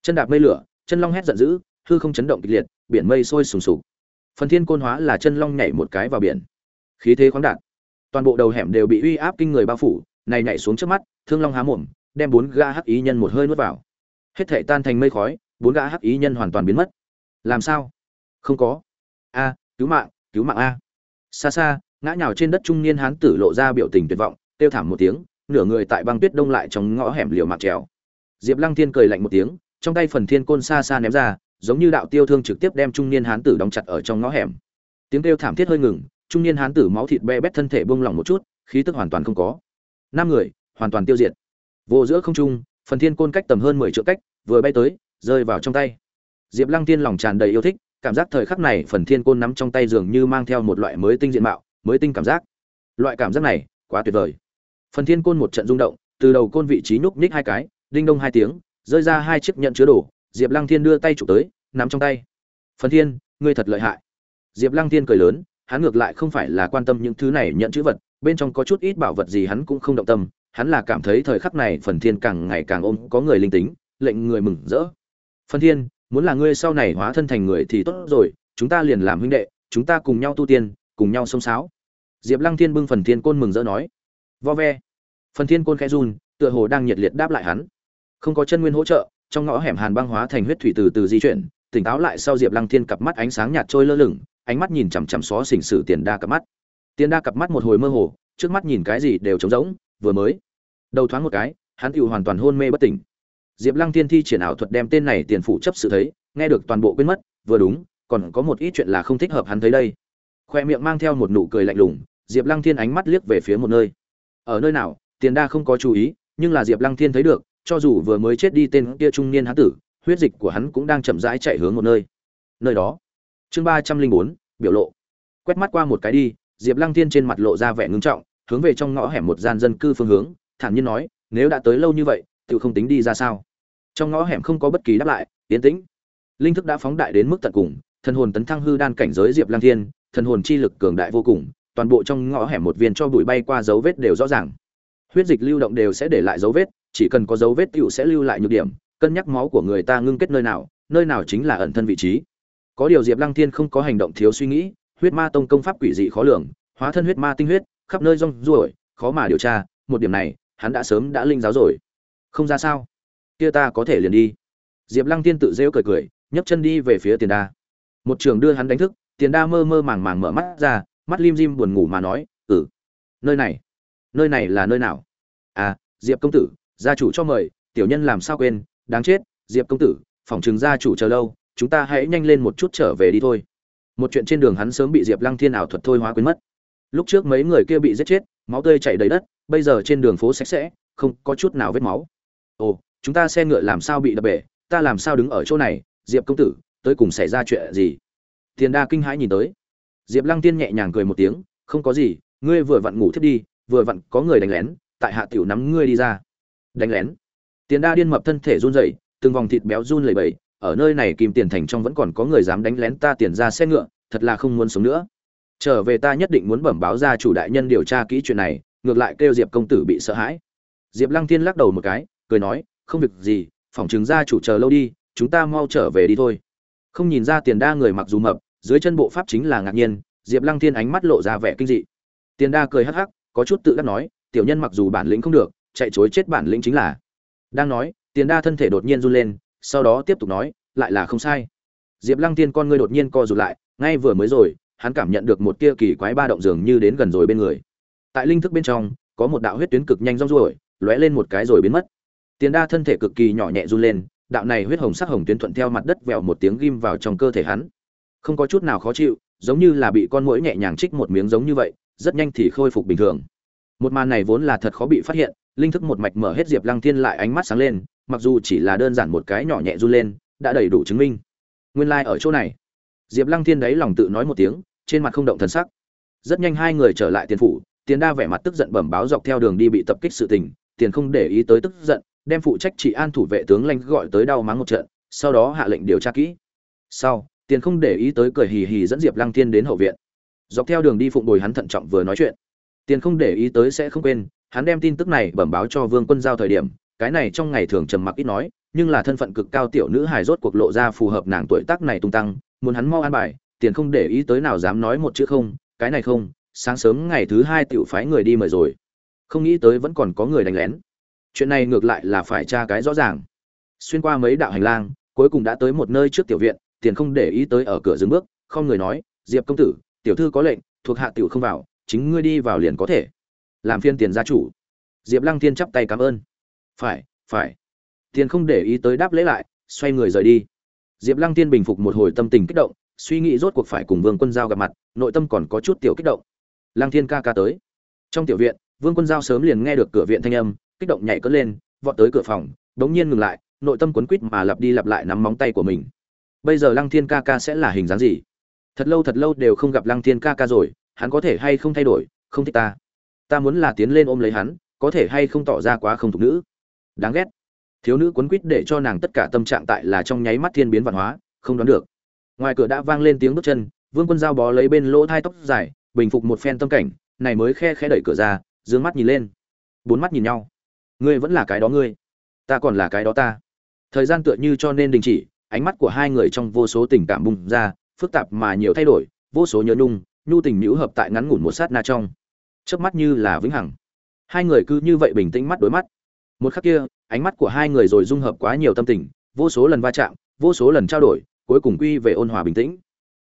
Chân đạp mây lửa, chân long hét giận dữ, hư không chấn động kịch liệt, biển mây sôi sùng sục. Phần thiên côn hóa là chân long nhảy một cái vào biển. Khí thế khoáng đạt. Toàn bộ đầu hẻm đều bị uy áp kinh người bao phủ này nhảy xuống trước mắt, thương long há mồm, đem bốn gã hắc ý nhân một hơi nuốt vào. Hết thể tan thành mây khói, bốn gã hắc ý nhân hoàn toàn biến mất. Làm sao? Không có. A, cứu mạng cứu mạng a. Xa xa, ngã nhào trên đất trung niên hán tử lộ ra biểu tình tuyệt vọng, kêu thảm một tiếng, nửa người tại băng tuyết đông lại trong ngõ hẻm liều mạng trèo. Diệp lăng thiên cười lạnh một tiếng, trong tay phần thiên côn xa xa ném ra, giống như đạo tiêu thương trực tiếp đem trung niên hán tử đóng chặt ở trong ngõ hẻm. Tiếng kêu thảm thiết hơi ngừng, trung niên hán tử máu thịt be bét thân thể bông lỏng một chút, khí tức hoàn toàn không có năm người, hoàn toàn tiêu diệt. Vô giữa không trung, phần thiên côn cách tầm hơn mười triệu cách, vừa bay tới, rơi vào trong tay. Diệp lăng tiên lòng tràn đầy yêu thích, cảm giác thời khắc này phần thiên côn nắm trong tay dường như mang theo một loại mới tinh diện mạo, mới tinh cảm giác. Loại cảm giác này, quá tuyệt vời. Phần thiên côn một trận rung động, từ đầu côn vị trí nhúc nhích hai cái, đinh đông hai tiếng, rơi ra hai chiếc nhận chứa đồ, diệp lăng thiên đưa tay chụp tới, nắm trong tay. Phần thiên, ngươi thật lợi hại. Diệp lăng thiên cười lớn hắn ngược lại không phải là quan tâm những thứ này nhận chữ vật, bên trong có chút ít bảo vật gì hắn cũng không động tâm, hắn là cảm thấy thời khắc này phần thiên càng ngày càng ôm, có người linh tính, lệnh người mừng rỡ. Phần thiên, muốn là ngươi sau này hóa thân thành người thì tốt rồi, chúng ta liền làm huynh đệ, chúng ta cùng nhau tu tiên, cùng nhau sông sáo. Diệp lăng thiên bưng phần thiên côn mừng rỡ nói. Vo ve. Phần thiên côn khẽ run, tựa hồ đang nhiệt liệt đáp lại hắn. Không có chân nguyên hỗ trợ, trong ngõ hẻm hàn băng hóa thành huyết thủy từ từ di chuyển, tỉnh táo lại sau diệp lăng thiên cặp mắt ánh sáng nhạt trôi lơ lửng ánh mắt nhìn chằm chằm xó xỉnh sử tiền đa cặp mắt. Tiền đa cặp mắt một hồi mơ hồ, trước mắt nhìn cái gì đều trống rỗng, vừa mới. Đầu thoáng một cái, hắn tựu hoàn toàn hôn mê bất tỉnh. Diệp lăng thiên thi triển ảo thuật đem tên này tiền phủ chấp sự thấy, nghe được toàn bộ quên mất, vừa đúng, còn có một ít chuyện là không thích hợp hắn thấy đây. Khoe miệng mang theo một nụ cười lạnh lùng, diệp lăng thiên ánh mắt liếc về phía một nơi. Ở nơi nào, tiền đa không có chú ý, nhưng là diệp lăng thiên thấy được, cho dù vừa mới chết đi tên kia trung niên hán tử, huyết dịch của hắn cũng đang chậm rãi chạy hướng một nơi. Nơi đó chương ba trăm linh bốn, biểu lộ. Quét mắt qua một cái đi, diệp lăng thiên trên mặt lộ ra vẻ ngưng trọng, hướng về trong ngõ hẻm một gian dân cư phương hướng, thản nhiên nói, nếu đã tới lâu như vậy tự không tính đi ra sao? Trong ngõ hẻm không có bất kỳ đáp lại tiến tĩnh. Linh thức đã phóng đại đến mức tận cùng, thần hồn tấn thăng hư đan cảnh giới diệp lăng thiên, thần hồn chi lực cường đại vô cùng, toàn bộ trong ngõ hẻm một viên cho bụi bay qua dấu vết đều rõ ràng. Huyết dịch lưu động đều sẽ để lại dấu vết, chỉ cần có dấu vết tựu sẽ lưu lại nhược điểm, cân nhắc máu của người ta ngưng kết nơi nào nơi nào chính là ẩn thân vị trí có điều diệp lăng thiên không có hành động thiếu suy nghĩ, huyết ma tông công pháp quỷ dị khó lường, hóa thân huyết ma tinh huyết, khắp nơi rong ruổi, khó mà điều tra, một điểm này, hắn đã sớm đã linh giáo rồi. Không ra sao? Kia ta có thể liền đi. Diệp lăng tiên tự rêu cười cười, nhấc chân đi về phía tiền đa. Một trường đưa hắn đánh thức, tiền đa mơ mơ màng màng mở mắt ra, mắt lim dim buồn ngủ mà nói ừ nơi này nơi này là nơi nào? À diệp công tử, gia chủ cho mời, tiểu nhân làm sao quên, đáng chết, diệp công tử, phỏng chừng gia chủ chờ lâu chúng ta hãy nhanh lên một chút trở về đi thôi. Một chuyện trên đường hắn sớm bị diệp lăng thiên ảo thuật thôi hóa quên mất. Lúc trước mấy người kia bị giết chết, máu tươi chảy đầy đất, bây giờ trên đường phố sạch sẽ, không có chút nào vết máu. Ồ, chúng ta xe ngựa làm sao bị đập bể? Ta làm sao đứng ở chỗ này? Diệp công tử, tới cùng xảy ra chuyện gì? Tiền đa kinh hãi nhìn tới. Diệp lăng tiên nhẹ nhàng cười một tiếng, không có gì, ngươi vừa vặn ngủ thiếp đi, vừa vặn có người đánh lén, tại hạ tiểu nắm ngươi đi ra. Đánh lén? Tiền đa điên mập thân thể run rẩy, từng vòng thịt béo run lẩy bẩy ở nơi này kim tiền thành trong vẫn còn có người dám đánh lén ta tiền ra xe ngựa, thật là không muốn sống nữa. Trở về ta nhất định muốn bẩm báo ra chủ đại nhân điều tra kỹ chuyện này, ngược lại kêu diệp công tử bị sợ hãi. Diệp lăng thiên lắc đầu một cái, cười nói, không việc gì, phỏng chứng ra chủ chờ lâu đi, chúng ta mau trở về đi thôi. Không nhìn ra tiền đa người mặc dù mập, dưới chân bộ pháp chính là ngạc nhiên, diệp lăng thiên ánh mắt lộ ra vẻ kinh dị. Tiền đa cười hắc hắc, có chút tự đắc nói, tiểu nhân mặc dù bản lĩnh không được, chạy chối chết bản lĩnh chính là. Đang nói, tiền đa thân thể đột nhiên run lên sau đó tiếp tục nói, lại là không sai. Diệp lăng tiên con ngươi đột nhiên co rụt lại, ngay vừa mới rồi, hắn cảm nhận được một tia kỳ quái ba động dường như đến gần rồi bên người. Tại linh thức bên trong, có một đạo huyết tuyến cực nhanh rong ruổi, lóe lên một cái rồi biến mất. Tiền đa thân thể cực kỳ nhỏ nhẹ run lên, đạo này huyết hồng sắc hồng tuyến thuận theo mặt đất vèo một tiếng ghim vào trong cơ thể hắn. Không có chút nào khó chịu, giống như là bị con muỗi nhẹ nhàng trích một miếng giống như vậy, rất nhanh thì khôi phục bình thường. Một màn này vốn là thật khó bị phát hiện, linh thức một mạch mở hết diệp lăng thiên lại ánh mắt sáng lên mặc dù chỉ là đơn giản một cái nhỏ nhẹ run lên, đã đầy đủ chứng minh. Nguyên lai、like、ở chỗ này. Diệp lăng thiên đấy lòng tự nói một tiếng, trên mặt không động thần sắc. Rất nhanh hai người trở lại tiền phủ, tiền đa vẻ mặt tức giận bẩm báo dọc theo đường đi bị tập kích sự tình, tiền không để ý tới tức giận, đem phụ trách trị an thủ vệ tướng lanh gọi tới đau mắng một trận, sau đó hạ lệnh điều tra kỹ. Sau, tiền không để ý tới cười hì hì dẫn diệp lăng thiên đến hậu viện. Dọc theo đường đi phụng bồi hắn thận trọng vừa nói chuyện. Tiền không để ý tới sẽ không quên, hắn đem tin tức này bẩm báo cho vương quân giao thời điểm cái này trong ngày thường trầm mặc ít nói, nhưng là thân phận cực cao tiểu nữ hài rốt cuộc lộ ra phù hợp nàng tuổi tác này tung tăng, muốn hắn mau an bài, tiền không để ý tới nào dám nói một chữ không, cái này không, sáng sớm ngày thứ hai tiểu phái người đi mời rồi. Không nghĩ tới vẫn còn có người đánh lén. Chuyện này ngược lại là phải tra cái rõ ràng. Xuyên qua mấy đạo hành lang, cuối cùng đã tới một nơi trước tiểu viện, tiền không để ý tới ở cửa dừng bước, không người nói, diệp công tử, tiểu thư có lệnh, thuộc hạ tiểu không vào, chính ngươi đi vào liền có thể. Làm phiên tiền gia chủ. Diệp lăng thiên chắp tay cảm ơn phải phải. Tiền không để ý tới đáp lễ lại, xoay người rời đi. Diệp lăng tiên bình phục một hồi tâm tình kích động, suy nghĩ rốt cuộc phải cùng vương quân giao gặp mặt, nội tâm còn có chút tiểu kích động. Lăng thiên ca ca tới. Trong tiểu viện, vương quân giao sớm liền nghe được cửa viện thanh âm, kích động nhảy cất lên, vọt tới cửa phòng, đống nhiên ngừng lại, nội tâm quấn quít mà lặp đi lặp lại nắm móng tay của mình. Bây giờ lăng thiên ca ca sẽ là hình dáng gì? Thật lâu thật lâu đều không gặp lăng thiên ca ca rồi, hắn có thể hay không thay đổi, không thích ta. Ta muốn là tiến lên ôm lấy hắn, có thể hay không tỏ ra quá không thục nữ? Đáng ghét. Thiếu nữ quấn quýt để cho nàng tất cả tâm trạng tại là trong nháy mắt thiên biến văn hóa, không đoán được. Ngoài cửa đã vang lên tiếng bước chân, vương quân dao bó lấy bên lỗ thai tóc dài, bình phục một phen tâm cảnh, này mới khe khẽ đẩy cửa ra d ư ơ n g mắt nhìn lên. Bốn mắt nhìn nhau. Ngươi vẫn là cái đó ngươi. Ta còn là cái đó ta. Thời gian tựa như cho nên đình chỉ, ánh mắt của hai người trong vô số tình cảm bùng ra, phức tạp mà nhiều thay đổi, vô số nhớ nhung, nhu tình nhũ hợp tại ngắn ngủn một sát na trong. Trước mắt như là vĩnh hằng. Hai người cứ như vậy bình tĩnh mắt đối mắt một khắc kia, ánh mắt của hai người rồi dung hợp quá nhiều tâm tình, vô số lần va chạm, vô số lần trao đổi, cuối cùng quy về ôn hòa bình tĩnh.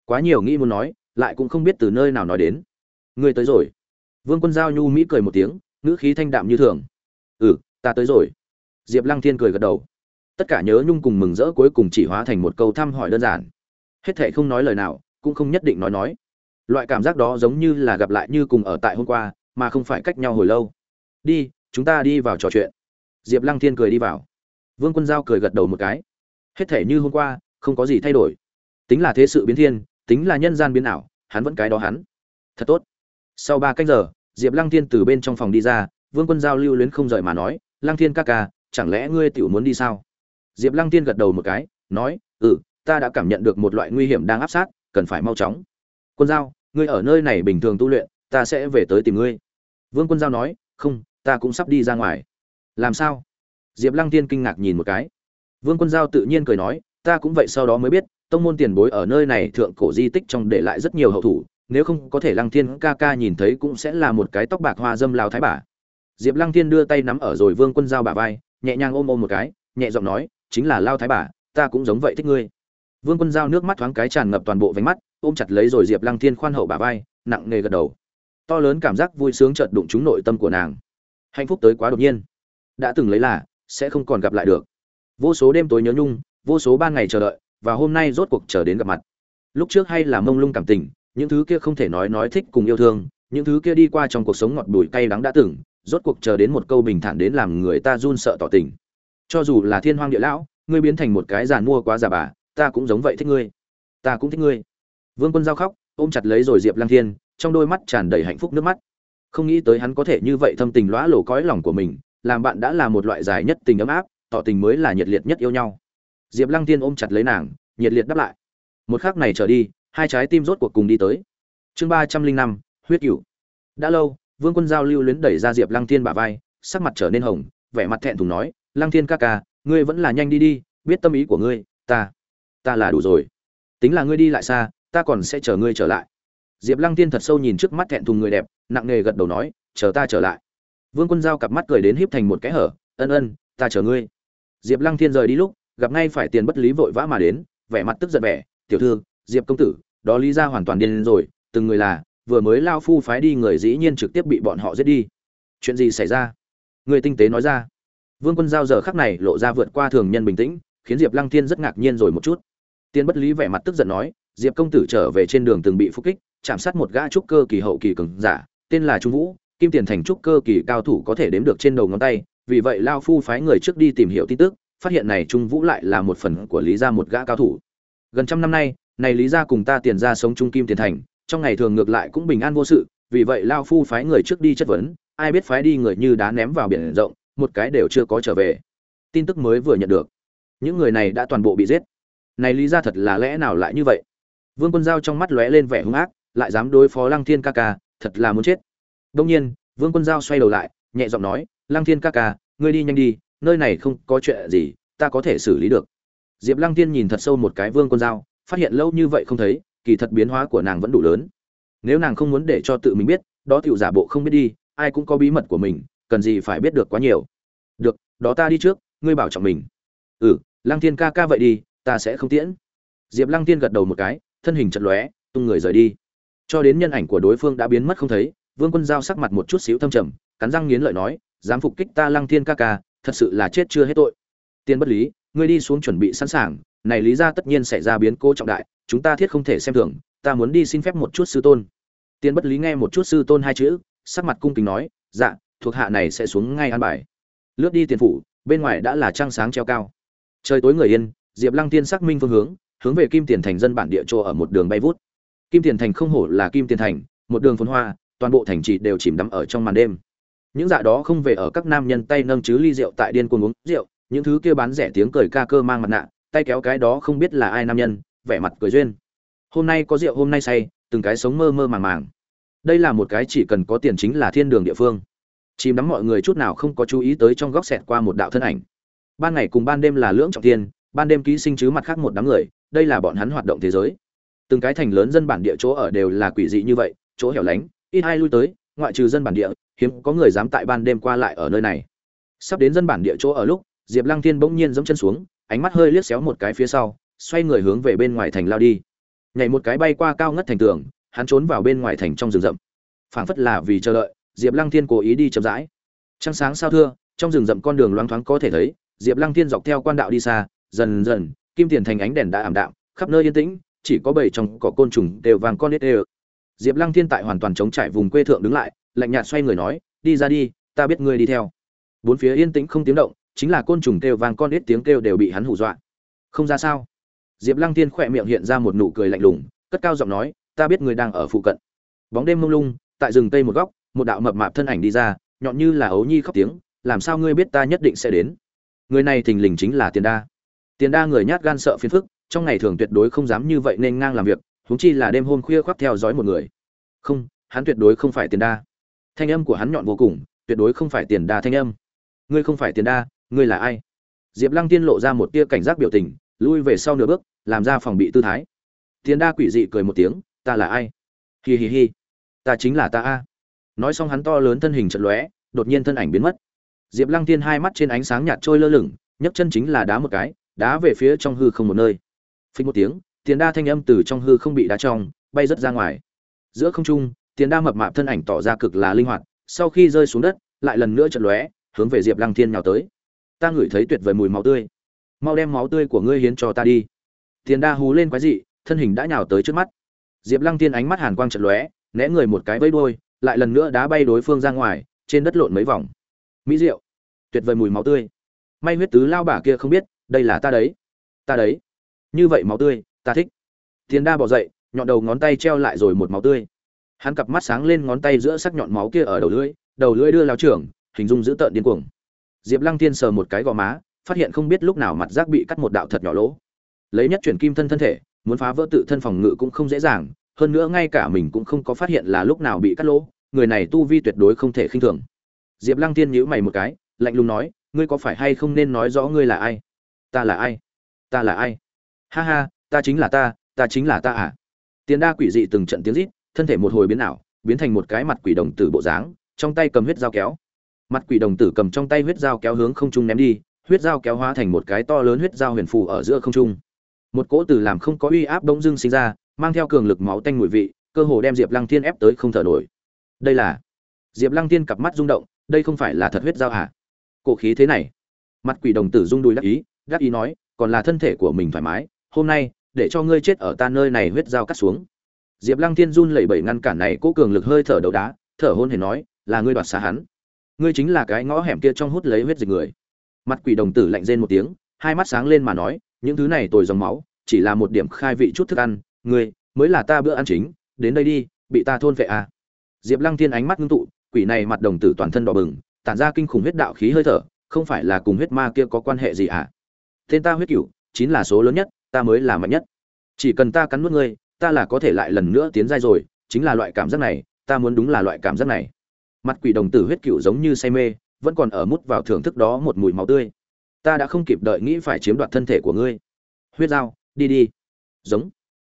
Quá nhiều nghĩ muốn nói, lại cũng không biết từ nơi nào nói đến. Ngươi tới rồi. Vương quân giao nhu mỹ cười một tiếng, ngữ khí thanh đạm như thường. Ừ ta tới rồi. Diệp lăng thiên cười gật đầu. Tất cả nhớ nhung cùng mừng rỡ cuối cùng chỉ hóa thành một câu thăm hỏi đơn giản. Hết thệ không nói lời nào, cũng không nhất định nói nói. Loại cảm giác đó giống như là gặp lại như cùng ở tại hôm qua, mà không phải cách nhau hồi lâu. Đi, chúng ta đi vào trò chuyện diệp lăng thiên cười đi vào. Vương quân giao cười gật đầu một cái. Hết thể như hôm qua, không có gì thay đổi. Tính là thế sự biến thiên, tính là nhân gian biến ảo, hắn vẫn cái đó hắn. Thật tốt. Sau ba cách giờ, diệp lăng thiên từ bên trong phòng đi ra, vương quân giao lưu luyến không rời mà nói, lăng thiên ca ca, chẳng lẽ ngươi tiểu muốn đi sao? Diệp lăng thiên gật đầu một cái, nói ừ ta đã cảm nhận được một loại nguy hiểm đang áp sát, cần phải mau chóng. Quân giao, ngươi ở nơi này bình thường tu luyện, ta sẽ về tới tìm ngươi. Vương quân giao nói, không, ta cũng sắp đi ra ngoài làm sao? Diệp lăng tiên kinh ngạc nhìn một cái. Vương quân giao tự nhiên cười nói, ta cũng vậy sau đó mới biết, tông môn tiền bối ở nơi này thượng cổ di tích trong để lại rất nhiều hậu thủ, nếu không có thể lăng thiên ca ca nhìn thấy cũng sẽ là một cái tóc bạc hoa dâm lao thái bà. Diệp lăng thiên đưa tay nắm ở rồi vương quân giao bà vai, nhẹ nhàng ôm ôm một cái, nhẹ giọng nói, chính là lao thái bà, ta cũng giống vậy thích ngươi. Vương quân giao nước mắt thoáng cái tràn ngập toàn bộ vánh mắt, ôm chặt lấy rồi diệp lăng thiên khoan hậu bà vai, nặng nề gật đầu. To lớn cảm giác vui sướng chợt đụng trúng nội tâm của nàng. Hạnh phúc tới quá đột nhiên đã từng lấy là, sẽ không còn gặp lại được. Vô số đêm tối nhớ nhung, vô số ban ngày chờ đợi, và hôm nay rốt cuộc chờ đến gặp mặt. Lúc trước hay là mông lung cảm tình, những thứ kia không thể nói nói thích cùng yêu thương, những thứ kia đi qua trong cuộc sống ngọt bùi cay đắng đã từng, rốt cuộc chờ đến một câu bình thản đến làm người ta run sợ tỏ tình. Cho dù là thiên hoang địa lão, ngươi biến thành một cái giàn mua quá già bà, ta cũng giống vậy thích ngươi. Ta cũng thích ngươi. Vương quân giao khóc, ôm chặt lấy rồi diệp lang thiên, trong đôi mắt tràn đầy hạnh phúc nước mắt. Không nghĩ tới hắn có thể như vậy thâm tình lõa lổ cõi lòng của mình làm bạn đã là một loại dài nhất tình ấm áp, tỏ tình mới là nhiệt liệt nhất yêu nhau. Diệp lăng tiên ôm chặt lấy nàng, nhiệt liệt đáp lại. Một khắc này trở đi, hai trái tim rốt cuộc cùng đi tới. Chương ba trăm linh năm, huyết cựu đã lâu, vương quân giao lưu luyến đẩy ra diệp lăng tiên bả vai, sắc mặt trở nên hồng, vẻ mặt thẹn thùng nói, lăng thiên ca ca, ngươi vẫn là nhanh đi đi, biết tâm ý của ngươi, ta ta là đủ rồi. Tính là ngươi đi lại xa, ta còn sẽ chờ ngươi trở lại. Diệp lăng tiên thật sâu nhìn trước mắt thẹn thùng người đẹp, nặng nề gật đầu nói, chờ ta trở lại vương quân giao cặp mắt cười đến híp thành một cái hở, ân ân, ta chờ ngươi. Diệp lăng thiên rời đi lúc, gặp ngay phải tiền bất lý vội vã mà đến, vẻ mặt tức giận vẻ tiểu thư, diệp công tử, đó lý ra hoàn toàn điên rồi, từng người là, vừa mới lao phu phái đi người dĩ nhiên trực tiếp bị bọn họ giết đi. Chuyện gì xảy ra? Người tinh tế nói ra. Vương quân giao giờ khắc này lộ ra vượt qua thường nhân bình tĩnh, khiến diệp lăng thiên rất ngạc nhiên rồi một chút. Tiên bất lý vẻ mặt tức giận nói, diệp công tử trở về trên đường từng bị phục kích, chạm sát một gã trúc cơ kỳ hậu kỳ cường giả, tên là trung vũ kim tiền thành trúc cơ kỳ cao thủ có thể đếm được trên đầu ngón tay, vì vậy lao phu phái người trước đi tìm hiểu tin tức, phát hiện này trung vũ lại là một phần của lý gia một gã cao thủ. Gần trăm năm nay, này lý gia cùng ta tiền ra sống trung kim tiền thành, trong ngày thường ngược lại cũng bình an vô sự, vì vậy lao phu phái người trước đi chất vấn, ai biết phái đi người như đá ném vào biển rộng, một cái đều chưa có trở về. Tin tức mới vừa nhận được. Những người này đã toàn bộ bị giết. Này lý gia thật là lẽ nào lại như vậy? Vương quân giao trong mắt lóe lên vẻ hung ác, lại dám đối phó lăng thiên ca ca, thật là muốn chết đông nhiên, vương quân giao xoay đầu lại, nhẹ giọng nói, lăng thiên ca ca, ngươi đi nhanh đi, nơi này không có chuyện gì, ta có thể xử lý được. Diệp lăng thiên nhìn thật sâu một cái vương quân giao, phát hiện lâu như vậy không thấy, kỳ thật biến hóa của nàng vẫn đủ lớn. Nếu nàng không muốn để cho tự mình biết, đó tiểu giả bộ không biết đi, ai cũng có bí mật của mình, cần gì phải biết được quá nhiều. Được, đó ta đi trước, ngươi bảo trọng mình. Ừ lăng thiên ca ca vậy đi, ta sẽ không tiễn. Diệp lăng thiên gật đầu một cái, thân hình chật lóe, tung người rời đi. Cho đến nhân ảnh của đối phương đã biến mất không thấy vương quân giao sắc mặt một chút xíu thâm trầm, cắn răng nghiến lợi nói, dám phục kích ta lăng thiên ca ca, thật sự là chết chưa hết tội. Tiên bất lý, ngươi đi xuống chuẩn bị sẵn sàng, này lý ra tất nhiên xảy ra biến cố trọng đại, chúng ta thiết không thể xem thường, ta muốn đi xin phép một chút sư tôn. Tiên bất lý nghe một chút sư tôn hai chữ, sắc mặt cung kính nói dạ thuộc hạ này sẽ xuống ngay an bài. Lướt đi tiền phủ, bên ngoài đã là trăng sáng treo cao. Trời tối người yên, diệp lăng tiên xác minh phương hướng hướng về kim tiền thành dân bản địa trô ở một đường bay vút. Kim tiền thành không hổ là kim tiền thành, một đường phồn hoa toàn bộ thành trì đều chìm đắm ở trong màn đêm. Những dạ đó không về ở các nam nhân tay nâng chứ ly rượu tại điên cuồng uống rượu, những thứ kia bán rẻ tiếng cười ca cơ mang mặt nạ, tay kéo cái đó không biết là ai nam nhân, vẻ mặt cười duyên. Hôm nay có rượu, hôm nay say, từng cái sống mơ mơ màng màng. Đây là một cái chỉ cần có tiền chính là thiên đường địa phương. Chìm đắm mọi người chút nào không có chú ý tới trong góc xẹt qua một đạo thân ảnh. Ban ngày cùng ban đêm là lưỡng trọng thiên, ban đêm ký sinh chứ mặt khác một đám người, đây là bọn hắn hoạt động thế giới. Từng cái thành lớn dân bản địa chỗ ở đều là quỷ dị như vậy, chỗ hẻo lánh ít ai lui tới, ngoại trừ dân bản địa, hiếm có người dám tại ban đêm qua lại ở nơi này. Sắp đến dân bản địa chỗ ở lúc, diệp lăng thiên bỗng nhiên giẫm chân xuống, ánh mắt hơi liếc xéo một cái phía sau, xoay người hướng về bên ngoài thành lao đi. Nhảy một cái bay qua cao ngất thành tường, hắn trốn vào bên ngoài thành trong rừng rậm. Phảng phất là vì chờ đợi, diệp lăng thiên cố ý đi chậm rãi. Trăng sáng sao thưa, trong rừng rậm con đường loáng thoáng có thể thấy, diệp lăng thiên dọc theo quan đạo đi xa, dần dần, kim tiền thành ánh đèn đã ảm đạm, khắp nơi yên tĩnh, chỉ có bầy trong cỏ côn trùng đều vàng con nết đều diệp lăng thiên tại hoàn toàn chống trải vùng quê thượng đứng lại, lạnh nhạt xoay người nói, đi ra đi, ta biết ngươi đi theo. Bốn phía yên tĩnh không tiếng động, chính là côn trùng kêu vàng con nết tiếng kêu đều bị hắn hù dọa. Không ra sao? Diệp lăng thiên khỏe miệng hiện ra một nụ cười lạnh lùng, cất cao giọng nói, ta biết ngươi đang ở phụ cận. Bóng đêm mông lung, tại rừng tây một góc, một đạo mập mạp thân ảnh đi ra, nhọn như là ấu nhi khóc tiếng, làm sao ngươi biết ta nhất định sẽ đến? Người này thình lình chính là tiền đa. Tiền đa người nhát gan sợ phiền phức, trong ngày thường tuyệt đối không dám như vậy nên ngang làm việc huống chi là đêm hôm khuya khoác theo dõi một người. Không, hắn tuyệt đối không phải tiền đa. Thanh âm của hắn nhọn vô cùng, tuyệt đối không phải tiền đa thanh âm. Ngươi không phải tiền đa, ngươi là ai? Diệp lăng tiên lộ ra một tia cảnh giác biểu tình, lui về sau nửa bước, làm ra phòng bị tư thái. Tiền đa quỷ dị cười một tiếng, ta là ai? Hi hi hi. Ta chính là ta a. Nói xong hắn to lớn thân hình chật lóe, đột nhiên thân ảnh biến mất. Diệp lăng tiên hai mắt trên ánh sáng nhạt trôi lơ lửng, nhấc chân chính là đá một cái, đá về phía trong hư không một nơi. Phình một tiếng tiền đa thanh âm từ trong hư không bị đá trong, bay rất ra ngoài. Giữa không trung, tiền đa mập mạp thân ảnh tỏ ra cực là linh hoạt, sau khi rơi xuống đất, lại lần nữa chật lóe, hướng về diệp lăng thiên nhào tới. Ta ngửi thấy tuyệt vời mùi máu tươi. Mau đem máu tươi của ngươi hiến cho ta đi. Tiền đa hú lên quái dị, thân hình đã nhào tới trước mắt. Diệp lăng Thiên ánh mắt hàn quang chật lóe, né người một cái vây đôi lại lần nữa đá bay đối phương ra ngoài, trên đất lộn mấy vòng. Mỹ rượu tuyệt vời mùi máu tươi. May huyết tứ lao bả kia không biết, đây là ta đấy. Ta đấy. Như vậy máu tươi ta thích. Tiền đa bỏ dậy, nhọn đầu ngón tay treo lại rồi một máu tươi. Hắn cặp mắt sáng lên ngón tay giữa sắc nhọn máu kia ở đầu lưỡi đầu lưỡi đưa lao trưởng, hình dung dữ tợn điên cuồng. Diệp lăng Thiên sờ một cái gò má, phát hiện không biết lúc nào mặt giác bị cắt một đạo thật nhỏ lỗ. Lấy nhất chuyển kim thân thân thể, muốn phá vỡ tự thân phòng ngự cũng không dễ dàng, hơn nữa ngay cả mình cũng không có phát hiện là lúc nào bị cắt lỗ, người này tu vi tuyệt đối không thể khinh thường. Diệp lăng Thiên nhíu mày một cái, lạnh lùng nói, ngươi có phải hay không nên nói rõ ngươi là ai? Ta là ai? Ta là ai? Ha ha ta chính là ta ta chính là ta à. Tiền đa quỷ dị từng trận tiếng rít, thân thể một hồi biến ảo, biến thành một cái mặt quỷ đồng tử bộ dáng, trong tay cầm huyết dao kéo. Mặt quỷ đồng tử cầm trong tay huyết dao kéo hướng không trung ném đi, huyết dao kéo hóa thành một cái to lớn huyết dao huyền phù ở giữa không trung. Một cỗ từ làm không có uy áp đông dưng sinh ra, mang theo cường lực máu tanh mùi vị, cơ hồ đem diệp lăng thiên ép tới không thở nổi. Đây là diệp lăng thiên cặp mắt rung động, đây không phải là thật huyết dao à? cổ khí thế này. Mặt quỷ đồng tử rung đùi đắc ý đắc ý nói, còn là thân thể của mình thoải mái, hôm nay để cho ngươi chết ở ta nơi này huyết dao cắt xuống. Diệp lăng thiên run lẩy bẩy ngăn cản này, cố cường lực hơi thở đầu đá, thở hôn hề nói, là ngươi đoạt xá hắn. Ngươi chính là cái ngõ hẻm kia trong hút lấy huyết dịch người. Mặt quỷ đồng tử lạnh rên một tiếng, hai mắt sáng lên mà nói, những thứ này tồi dòng máu, chỉ là một điểm khai vị chút thức ăn. Ngươi, mới là ta bữa ăn chính, đến đây đi, bị ta thôn vệ à. diệp lăng thiên ánh mắt ngưng tụ, quỷ này mặt đồng tử toàn thân đỏ bừng, tản ra kinh khủng huyết đạo khí hơi thở, không phải là cùng huyết ma kia có quan hệ gì à? Tên ta huyết cửu chính là số lớn nhất ta mới là mạnh nhất. Chỉ cần ta cắn nuốt ngươi, ta là có thể lại lần nữa tiến giai rồi, chính là loại cảm giác này, ta muốn đúng là loại cảm giác này. Mặt quỷ đồng tử huyết cựu giống như say mê, vẫn còn ở mút vào thưởng thức đó một mùi máu tươi. Ta đã không kịp đợi nghĩ phải chiếm đoạt thân thể của ngươi. Huyết dao, đi đi. Giống.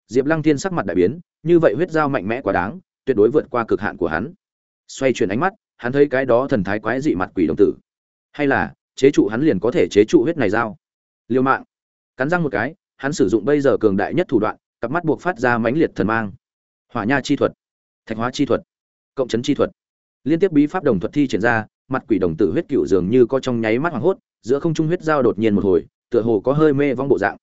Diệp lăng thiên sắc mặt đại biến, như vậy huyết dao mạnh mẽ quá đáng, tuyệt đối vượt qua cực hạn của hắn. Xoay chuyển ánh mắt, hắn thấy cái đó thần thái quái dị mặt quỷ đồng tử. Hay là, chế trụ hắn liền có thể chế trụ huyết này dao. Liêu mạng. Cắn răng một cái hắn sử dụng bây giờ cường đại nhất thủ đoạn, cặp mắt buộc phát ra mãnh liệt thần mang. Hỏa nha chi thuật, thạch hóa chi thuật, cộng chấn chi thuật. Liên tiếp bí pháp đồng thuật thi triển ra, mặt quỷ đồng tử huyết cựu dường như có trong nháy mắt hoảng hốt, giữa không trung huyết giao đột nhiên một hồi, tựa hồ có hơi mê vong bộ dạng.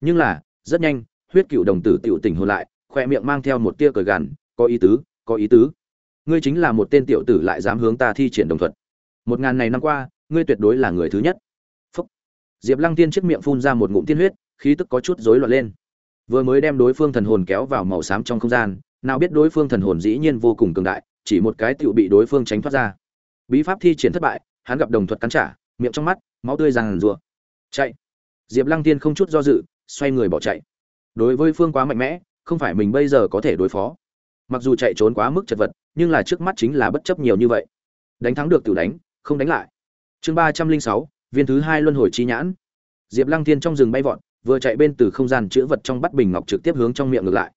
Nhưng là, rất nhanh, huyết cựu đồng tử tiểu tỉnh hồn lại, khoe miệng mang theo một tia cờ gằn, có ý tứ, có ý tứ. Ngươi chính là một tên tiểu tử lại dám hướng ta thi triển đồng thuật. Một ngàn này năm qua, ngươi tuyệt đối là người thứ nhất. Phúc. diệp lăng tiên chiếc miệng phun ra một ngụm tiên huyết khí tức có chút rối loạn lên. Vừa mới đem đối phương thần hồn kéo vào màu xám trong không gian, nào biết đối phương thần hồn dĩ nhiên vô cùng cường đại, chỉ một cái tựu bị đối phương tránh thoát ra. Bí pháp thi triển thất bại, hắn gặp đồng thuật cắn trả, miệng trong mắt, máu tươi ràng rùa chạy. Diệp lăng tiên không chút do dự, xoay người bỏ chạy. Đối với phương quá mạnh mẽ, không phải mình bây giờ có thể đối phó. Mặc dù chạy trốn quá mức chật vật, nhưng là trước mắt chính là bất chấp nhiều như vậy. Đánh thắng được tự đánh, không đánh lại. Chương ba trăm linh sáu, viên thứ hai luân hồi chi nhãn. Diệp lăng tiên trong rừng bay vọt vừa chạy bên từ không gian chữ vật trong bắt bình ngọc trực tiếp hướng trong miệng ngược lại.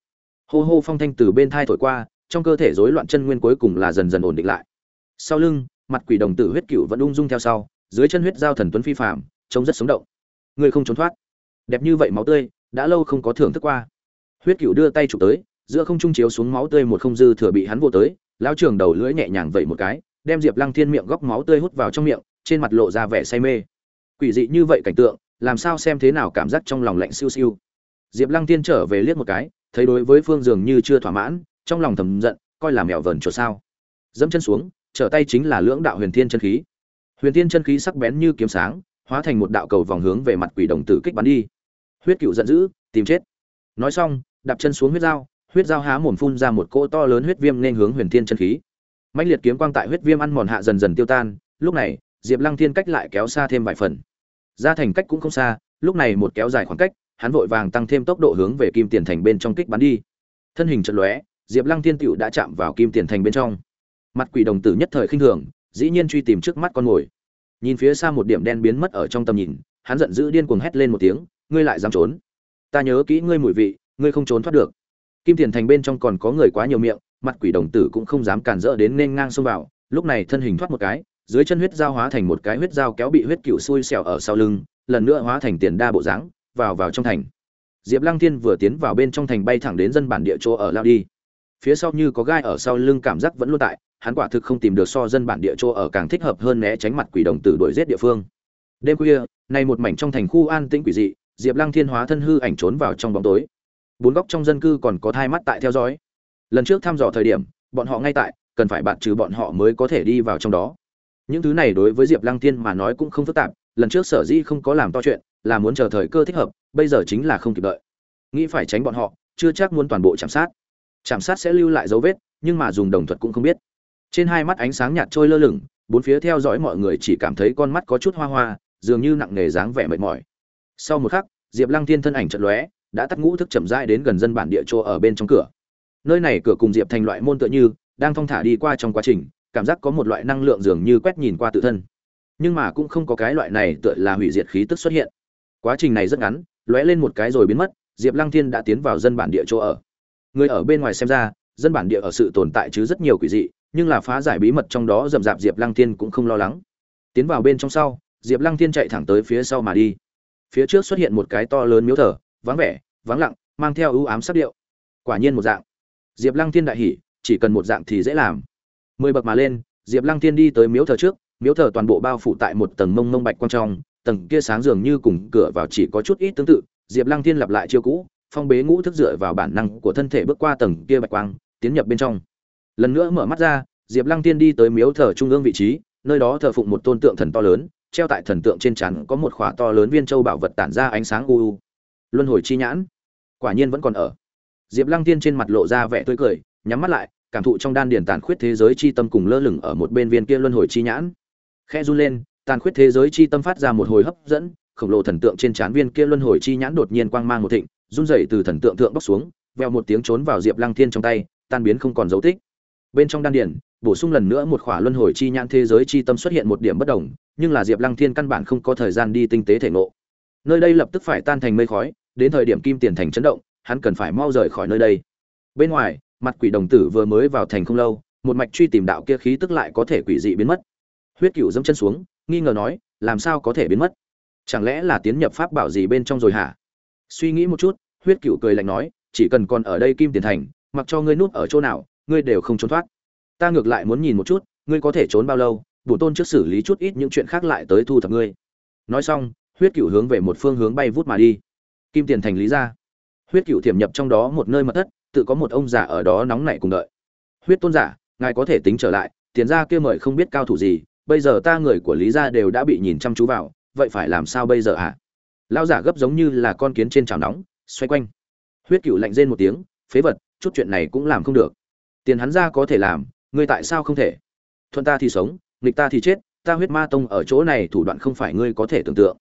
Hô hô phong thanh từ bên thai thổi qua, trong cơ thể rối loạn chân nguyên cuối cùng là dần dần ổn định lại. Sau lưng, mặt quỷ đồng tử huyết cựu vẫn ung dung theo sau, dưới chân huyết giao thần tuấn phi phạm trông rất sống động. Người không trốn thoát. Đẹp như vậy máu tươi, đã lâu không có thưởng thức qua. Huyết cựu đưa tay chụp tới, giữa không trung chiếu xuống máu tươi một không dư thừa bị hắn vô tới, lão trường đầu lưỡi nhẹ nhàng vẩy một cái, đem diệp lăng thiên miệng góc máu tươi hút vào trong miệng, trên mặt lộ ra vẻ say mê. Quỷ dị như vậy cảnh tượng làm sao xem thế nào cảm giác trong lòng lạnh siêu siêu. Diệp lăng tiên trở về liếc một cái, thấy đối với phương dường như chưa thỏa mãn, trong lòng thầm giận, coi là mèo vờn chuột sao. Dẫm chân xuống, trở tay chính là lưỡng đạo huyền thiên chân khí. Huyền thiên chân khí sắc bén như kiếm sáng, hóa thành một đạo cầu vòng hướng về mặt quỷ đồng tử kích bắn đi. Huyết cựu giận dữ, tìm chết. Nói xong, đạp chân xuống huyết dao huyết dao há mồm phun ra một cỗ to lớn huyết viêm nên hướng huyền thiên chân khí. Mạnh liệt kiếm quang tại huyết viêm ăn mòn hạ dần dần tiêu tan, lúc này, diệp lăng thiên cách lại kéo xa thêm vài phần ra thành cách cũng không xa, lúc này một kéo dài khoảng cách, hắn vội vàng tăng thêm tốc độ hướng về kim tiền thành bên trong kích bắn đi. Thân hình chật lóe, diệp lăng thiên tựu đã chạm vào kim tiền thành bên trong. Mặt quỷ đồng tử nhất thời khinh thường, dĩ nhiên truy tìm trước mắt con mồi. Nhìn phía xa một điểm đen biến mất ở trong tầm nhìn, hắn giận dữ điên cuồng hét lên một tiếng, ngươi lại dám trốn? Ta nhớ kỹ ngươi mùi vị, ngươi không trốn thoát được. Kim tiền thành bên trong còn có người quá nhiều miệng, mặt quỷ đồng tử cũng không dám cản rỡ đến nên ngang xông vào, lúc này thân hình thoát một cái dưới chân huyết dao hóa thành một cái huyết dao kéo bị huyết cựu xui xẻo ở sau lưng, lần nữa hóa thành tiền đa bộ dáng, vào vào trong thành. Diệp lăng thiên vừa tiến vào bên trong thành bay thẳng đến dân bản địa chỗ ở lao đi. Phía sau như có gai ở sau lưng cảm giác vẫn luôn tại, hắn quả thực không tìm được so dân bản địa chỗ ở càng thích hợp hơn né tránh mặt quỷ đồng tử đuổi giết địa phương. Đêm khuya, nay một mảnh trong thành khu an tĩnh quỷ dị, diệp lăng thiên hóa thân hư ảnh trốn vào trong bóng tối. Bốn góc trong dân cư còn có thai mắt tại theo dõi. Lần trước thăm dò thời điểm, bọn họ ngay tại, cần phải bạn trừ bọn họ mới có thể đi vào trong đó những thứ này đối với diệp lăng thiên mà nói cũng không phức tạp, lần trước sở dĩ không có làm to chuyện, là muốn chờ thời cơ thích hợp, bây giờ chính là không kịp đợi. Nghĩ phải tránh bọn họ, chưa chắc muốn toàn bộ chạm sát. Chạm sát sẽ lưu lại dấu vết, nhưng mà dùng đồng thuật cũng không biết. Trên hai mắt ánh sáng nhạt trôi lơ lửng, bốn phía theo dõi mọi người chỉ cảm thấy con mắt có chút hoa hoa, dường như nặng nề dáng vẻ mệt mỏi. Sau một khắc, diệp lăng thiên thân ảnh chật lóe, đã tắt ngũ thức chậm rãi đến gần dân bản địa chỗ ở bên trong cửa. Nơi này cửa cùng diệp thành loại môn tựa như, đang thong thả đi qua trong quá trình cảm giác có một loại năng lượng dường như quét nhìn qua tự thân. Nhưng mà cũng không có cái loại này tựa là hủy diệt khí tức xuất hiện. Quá trình này rất ngắn, lóe lên một cái rồi biến mất, diệp lăng thiên đã tiến vào dân bản địa chỗ ở. Người ở bên ngoài xem ra, dân bản địa ở sự tồn tại chứ rất nhiều quỷ dị, nhưng là phá giải bí mật trong đó rậm rạp diệp lăng thiên cũng không lo lắng. Tiến vào bên trong sau, diệp lăng thiên chạy thẳng tới phía sau mà đi. Phía trước xuất hiện một cái to lớn miếu thờ, vắng vẻ, vắng lặng, mang theo ưu ám sắc điệu. Quả nhiên một dạng. Diệp lăng thiên đại hỉ, chỉ cần một dạng thì dễ làm mười bậc mà lên, diệp lăng thiên đi tới miếu thờ trước, miếu thờ toàn bộ bao phủ tại một tầng mông mông bạch quang trong, tầng kia sáng dường như cùng cửa vào chỉ có chút ít tương tự, diệp lăng thiên lặp lại chiêu cũ, phong bế ngũ thức dựa vào bản năng của thân thể bước qua tầng kia bạch quang, tiến nhập bên trong. Lần nữa mở mắt ra, diệp lăng tiên đi tới miếu thờ trung ương vị trí, nơi đó thờ phụng một tôn tượng thần to lớn, treo tại thần tượng trên chắn có một khỏa to lớn viên châu bảo vật tản ra ánh sáng u u. Luân hồi chi nhãn. Quả nhiên vẫn còn ở. Diệp lăng tiên trên mặt lộ ra vẻ tươi cười, nhắm mắt lại cảm thụ trong đan điền tàn khuyết thế giới chi tâm cùng lơ lửng ở một bên viên kia luân hồi chi nhãn. Khe run lên, tàn khuyết thế giới chi tâm phát ra một hồi hấp dẫn, khổng lồ thần tượng trên trán viên kia luân hồi chi nhãn đột nhiên quang mang một thịnh, run rẩy từ thần tượng thượng bóc xuống veo một tiếng trốn vào diệp lăng thiên trong tay, tan biến không còn dấu tích. Bên trong đan điển bổ sung lần nữa một khỏa luân hồi chi nhãn thế giới chi tâm xuất hiện một điểm bất đồng, nhưng là diệp lăng thiên căn bản không có thời gian đi tinh tế thể ngộ. Nơi đây lập tức phải tan thành mây khói, đến thời điểm kim tiền thành chấn động, hắn cần phải mau rời khỏi nơi đây. Bên ngoài mặt quỷ đồng tử vừa mới vào thành không lâu, một mạch truy tìm đạo kia khí tức lại có thể quỷ dị biến mất. Huyết cựu dẫm chân xuống, nghi ngờ nói, làm sao có thể biến mất? Chẳng lẽ là tiến nhập pháp bảo gì bên trong rồi hả? Suy nghĩ một chút, huyết cựu cười lạnh nói, chỉ cần còn ở đây kim tiền thành, mặc cho ngươi núp ở chỗ nào, ngươi đều không trốn thoát. Ta ngược lại muốn nhìn một chút, ngươi có thể trốn bao lâu, bổ tôn trước xử lý chút ít những chuyện khác lại tới thu thập ngươi. Nói xong, huyết cựu hướng về một phương hướng bay vút mà đi. Kim tiền thành lý ra. Huyết cựu tiềm nhập trong đó một nơi mật thất tự có một ông già ở đó nóng nảy cùng đợi. Huyết tôn giả, ngài có thể tính trở lại, tiền ra kia mời không biết cao thủ gì, bây giờ ta người của lý gia đều đã bị nhìn chăm chú vào, vậy phải làm sao bây giờ hả? À? lao giả gấp giống như là con kiến trên chảo nóng, xoay quanh. Huyết cựu lạnh rên một tiếng, phế vật, chút chuyện này cũng làm không được. Tiền hắn ra có thể làm, ngươi tại sao không thể? Thuận ta thì sống, nghịch ta thì chết, ta huyết ma tông ở chỗ này thủ đoạn không phải ngươi có thể tưởng tượng.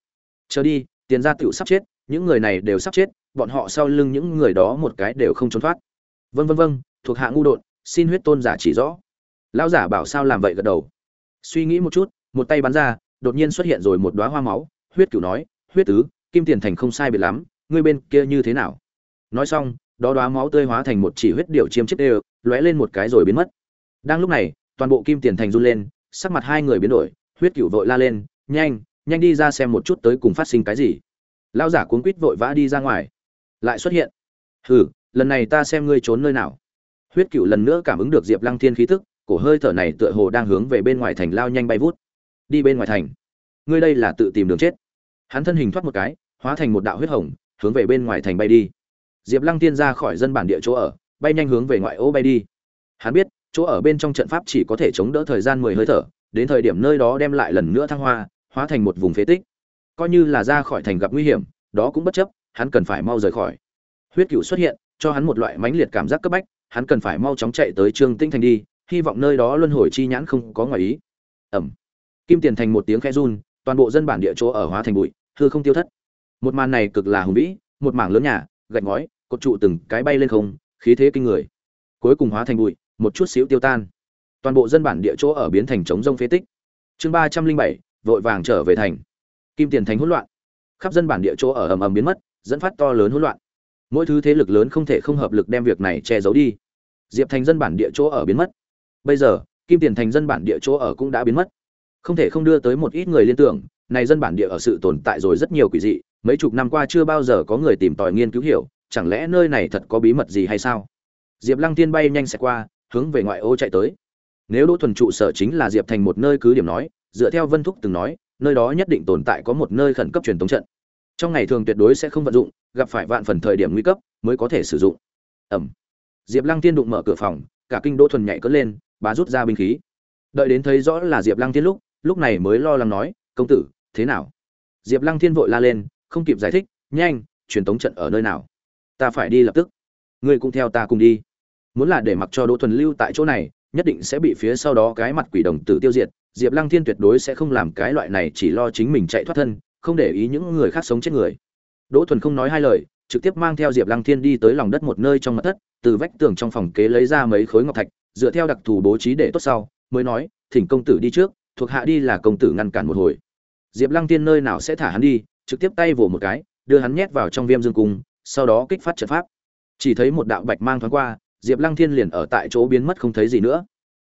Chờ đi, tiền gia tựu sắp chết, những người này đều sắp chết bọn họ sau lưng những người đó một cái đều không trốn thoát. Vân vân vân thuộc hạ ngu đột, xin huyết tôn giả chỉ rõ. Lão giả bảo sao làm vậy gật đầu. Suy nghĩ một chút, một tay bắn ra, đột nhiên xuất hiện rồi một đóa hoa máu. Huyết cửu nói, huyết tứ, kim tiền thành không sai biệt lắm, ngươi bên kia như thế nào? Nói xong, đó đóa máu tươi hóa thành một chỉ huyết điểu chiêm chết đều lóe lên một cái rồi biến mất. Đang lúc này, toàn bộ kim tiền thành run lên, sắc mặt hai người biến đổi, huyết cửu vội la lên, nhanh nhanh đi ra xem một chút tới cùng phát sinh cái gì. Lão giả cuống quýt vội vã đi ra ngoài lại xuất hiện. Hừ, lần này ta xem ngươi trốn nơi nào. Huyết cửu lần nữa cảm ứng được diệp lăng thiên khí tức, cổ hơi thở này tựa hồ đang hướng về bên ngoài thành lao nhanh bay vút. Đi bên ngoài thành. Ngươi đây là tự tìm đường chết. Hắn thân hình thoát một cái, hóa thành một đạo huyết hồng, hướng về bên ngoài thành bay đi. Diệp lăng tiên ra khỏi dân bản địa chỗ ở, bay nhanh hướng về ngoại ô bay đi. Hắn biết, chỗ ở bên trong trận pháp chỉ có thể chống đỡ thời gian mười hơi thở, đến thời điểm nơi đó đem lại lần nữa thăng hoa, hóa thành một vùng phế tích. Coi như là ra khỏi thành gặp nguy hiểm, đó cũng bất chấp hắn cần phải mau rời khỏi. Huyết cựu xuất hiện, cho hắn một loại mãnh liệt cảm giác cấp bách, hắn cần phải mau chóng chạy tới trương tinh thành đi, hy vọng nơi đó luân hồi chi nhãn không có ngoài ý. Ẩm. Kim tiền thành một tiếng khe run, toàn bộ dân bản địa chỗ ở hóa thành bụi, hư không tiêu thất. Một màn này cực là hùng vĩ, một mảng lớn nhà, gạch ngói, cột trụ từng cái bay lên không, khí thế kinh người. Cuối cùng hóa thành bụi, một chút xíu tiêu tan. Toàn bộ dân bản địa chỗ ở biến thành trống rông phế tích. Chương ba trăm linh bảy, vội vàng trở về thành. Kim tiền thành hỗn loạn. Khắp dân bản địa chỗ ở ầm ầm biến mất dẫn phát to lớn hỗn loạn. Mỗi thứ thế lực lớn không thể không hợp lực đem việc này che giấu đi. Diệp thành dân bản địa chỗ ở biến mất. Bây giờ, kim tiền thành dân bản địa chỗ ở cũng đã biến mất. Không thể không đưa tới một ít người liên tưởng, này dân bản địa ở sự tồn tại rồi rất nhiều quỷ dị, mấy chục năm qua chưa bao giờ có người tìm tòi nghiên cứu hiểu, chẳng lẽ nơi này thật có bí mật gì hay sao? Diệp lăng tiên bay nhanh xẹt qua, hướng về ngoại ô chạy tới. Nếu đỗ thuần trụ sở chính là diệp thành một nơi cứ điểm nói, dựa theo vân thúc từng nói, nơi đó nhất định tồn tại có một nơi khẩn cấp truyền tống trận trong ngày thường tuyệt đối sẽ không vận dụng, gặp phải vạn phần thời điểm nguy cấp mới có thể sử dụng. Ẩm. Diệp lăng tiên đụng mở cửa phòng, cả kinh đỗ thuần nhảy cất lên, bá rút ra binh khí. Đợi đến thấy rõ là diệp lăng tiên lúc lúc này mới lo lắng nói, công tử, thế nào? Diệp lăng thiên vội la lên, không kịp giải thích, nhanh, truyền tống trận ở nơi nào? Ta phải đi lập tức. Ngươi cũng theo ta cùng đi. Muốn là để mặc cho đỗ thuần lưu tại chỗ này, nhất định sẽ bị phía sau đó cái mặt quỷ đồng tử tiêu diệt. Diệp lăng thiên tuyệt đối sẽ không làm cái loại này chỉ lo chính mình chạy thoát thân không để ý những người khác sống chết người. Đỗ thuần không nói hai lời, trực tiếp mang theo diệp lăng thiên đi tới lòng đất một nơi trong mặt thất, từ vách tường trong phòng kế lấy ra mấy khối ngọc thạch, dựa theo đặc thù bố trí để tốt sau, mới nói, thỉnh công tử đi trước, thuộc hạ đi là công tử ngăn cản một hồi. Diệp lăng tiên nơi nào sẽ thả hắn đi, trực tiếp tay vỗ một cái, đưa hắn nhét vào trong viêm dương cung, sau đó kích phát trận pháp. Chỉ thấy một đạo bạch mang thoáng qua, diệp lăng thiên liền ở tại chỗ biến mất không thấy gì nữa.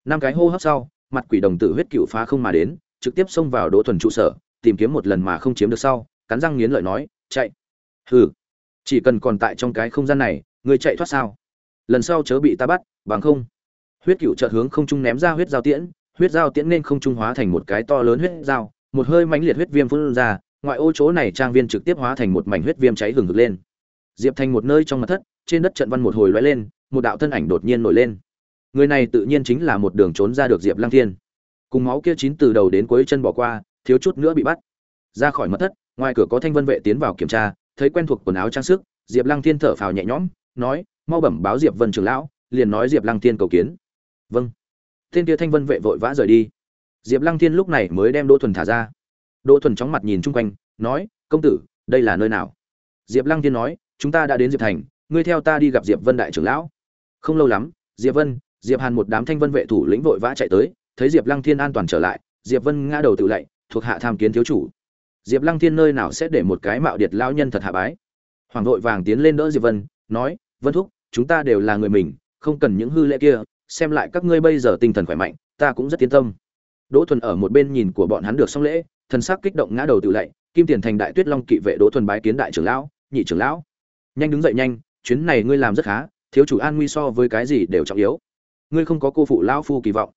Năm cái hô hấp sau, mặt quỷ đồng tử huyết cựu phá không mà đến, trực tiếp xông vào đỗ thuần trụ sở tìm kiếm một lần mà không chiếm được sau, cắn răng nghiến lợi nói, chạy. Hừ, chỉ cần còn tại trong cái không gian này, ngươi chạy thoát sao? Lần sau chớ bị ta bắt, bằng không. Huyết cựu chợt hướng không trung ném ra huyết giao tiễn, huyết giao tiễn nên không trung hóa thành một cái to lớn huyết dao một hơi mãnh liệt huyết viêm phun ra, ngoại ô chỗ này trang viên trực tiếp hóa thành một mảnh huyết viêm cháy hừng hực lên. Diệp thành một nơi trong mặt thất, trên đất trận văn một hồi lóe lên, một đạo thân ảnh đột nhiên nổi lên. Người này tự nhiên chính là một đường trốn ra được diệp lăng thiên. Cùng máu kia chín từ đầu đến cuối chân bỏ qua thiếu chút nữa bị bắt. Ra khỏi mật thất, ngoài cửa có thanh vân vệ tiến vào kiểm tra, thấy quen thuộc quần áo trang sức, diệp lăng thiên thở phào nhẹ nhõm, nói, mau bẩm báo diệp vân trường lão, liền nói diệp lăng thiên cầu kiến. Vâng. Tên kia thanh vân vệ vội vã rời đi. Diệp lăng thiên lúc này mới đem đỗ thuần thả ra. Đỗ thuần chóng mặt nhìn chung quanh, nói, công tử, đây là nơi nào? Diệp lăng thiên nói, chúng ta đã đến diệp thành, ngươi theo ta đi gặp diệp vân đại trưởng lão. Không lâu lắm, diệp vân, diệp hàn một đám thanh vân vệ thủ lĩnh vội vã chạy tới, thấy diệp lăng thiên an toàn trở lại, diệp vân ngã đầu tự lạy thuộc hạ tham kiến thiếu chủ. Diệp lăng thiên nơi nào sẽ để một cái mạo điệt lão nhân thật hạ bái? Hoàng vội vàng tiến lên đỡ diệp vân, nói, vân thúc, chúng ta đều là người mình, không cần những hư lễ kia, xem lại các ngươi bây giờ tinh thần khỏe mạnh, ta cũng rất tiến tâm. Đỗ thuần ở một bên nhìn của bọn hắn được xong lễ, thần sắc kích động ngã đầu tự lạy, kim tiền thành đại tuyết long kỵ vệ đỗ thuần bái kiến đại trưởng lão, nhị trưởng lão, nhanh đứng dậy nhanh, chuyến này ngươi làm rất khá, thiếu chủ an nguy so với cái gì đều trọng yếu. Ngươi không có cô phụ lão phu kỳ vọng.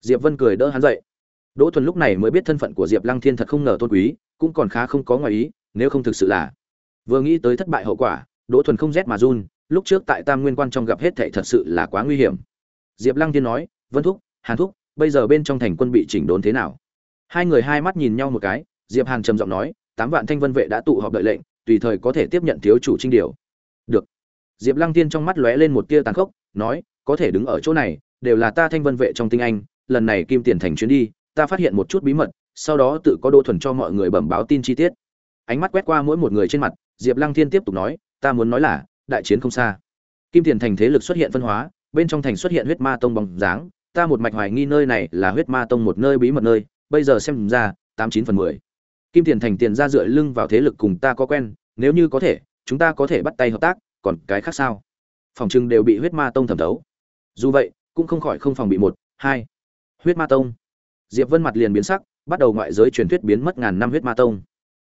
Diệp vân cười đỡ hắn dậy đỗ thuần lúc này mới biết thân phận của diệp lăng thiên thật không ngờ tôn quý, cũng còn khá không có ngoài ý, nếu không thực sự là. Vừa nghĩ tới thất bại hậu quả, đỗ thuần không rét mà run, lúc trước tại tam nguyên quan trong gặp hết thảy thật sự là quá nguy hiểm. Diệp lăng thiên nói, vân thúc, hàn thúc, bây giờ bên trong thành quân bị chỉnh đốn thế nào? Hai người hai mắt nhìn nhau một cái, diệp hàn trầm giọng nói, tám vạn thanh vân vệ đã tụ họp đợi lệnh, tùy thời có thể tiếp nhận thiếu chủ trinh điều. Được. Diệp lăng Thiên trong mắt lóe lên một tia tàn khốc, nói, có thể đứng ở chỗ này, đều là ta thanh vân vệ trong tinh anh, lần này kim tiền thành chuyến đi ta phát hiện một chút bí mật, sau đó tự có đô thuần cho mọi người bẩm báo tin chi tiết. Ánh mắt quét qua mỗi một người trên mặt, diệp lăng thiên tiếp tục nói, ta muốn nói là, đại chiến không xa. Kim tiền thành thế lực xuất hiện phân hóa, bên trong thành xuất hiện huyết ma tông bóng dáng, ta một mạch hoài nghi nơi này là huyết ma tông một nơi bí mật nơi, bây giờ xem ra, tám chín phần mười. Kim tiền thành tiền ra dựa lưng vào thế lực cùng ta có quen, nếu như có thể, chúng ta có thể bắt tay hợp tác, còn cái khác sao? Phòng trưng đều bị huyết ma tông thẩm thấu. Dù vậy, cũng không khỏi không phòng bị một, hai. Huyết ma tông diệp vân mặt liền biến sắc, bắt đầu ngoại giới truyền thuyết biến mất ngàn năm huyết ma tông.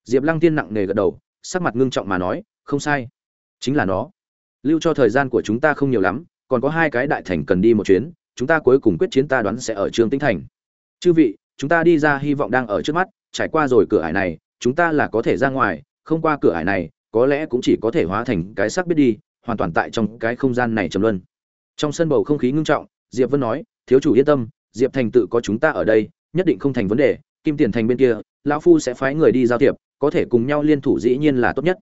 Diệp lăng tiên nặng nề gật đầu, sắc mặt ngưng trọng mà nói, không sai. Chính là nó. Lưu cho thời gian của chúng ta không nhiều lắm, còn có hai cái đại thành cần đi một chuyến, chúng ta cuối cùng quyết chiến ta đoán sẽ ở Trường Tinh thành. Chư vị, chúng ta đi ra hy vọng đang ở trước mắt, trải qua rồi cửa ải này, chúng ta là có thể ra ngoài, không qua cửa ải này, có lẽ cũng chỉ có thể hóa thành cái xác biết đi, hoàn toàn tại trong cái không gian này trầm luân. Trong sân bầu không khí ngưng trọng, diệp vân nói, thiếu chủ yên tâm diệp thành tự có chúng ta ở đây, nhất định không thành vấn đề, kim tiền thành bên kia, lão phu sẽ phái người đi giao thiệp, có thể cùng nhau liên thủ dĩ nhiên là tốt nhất.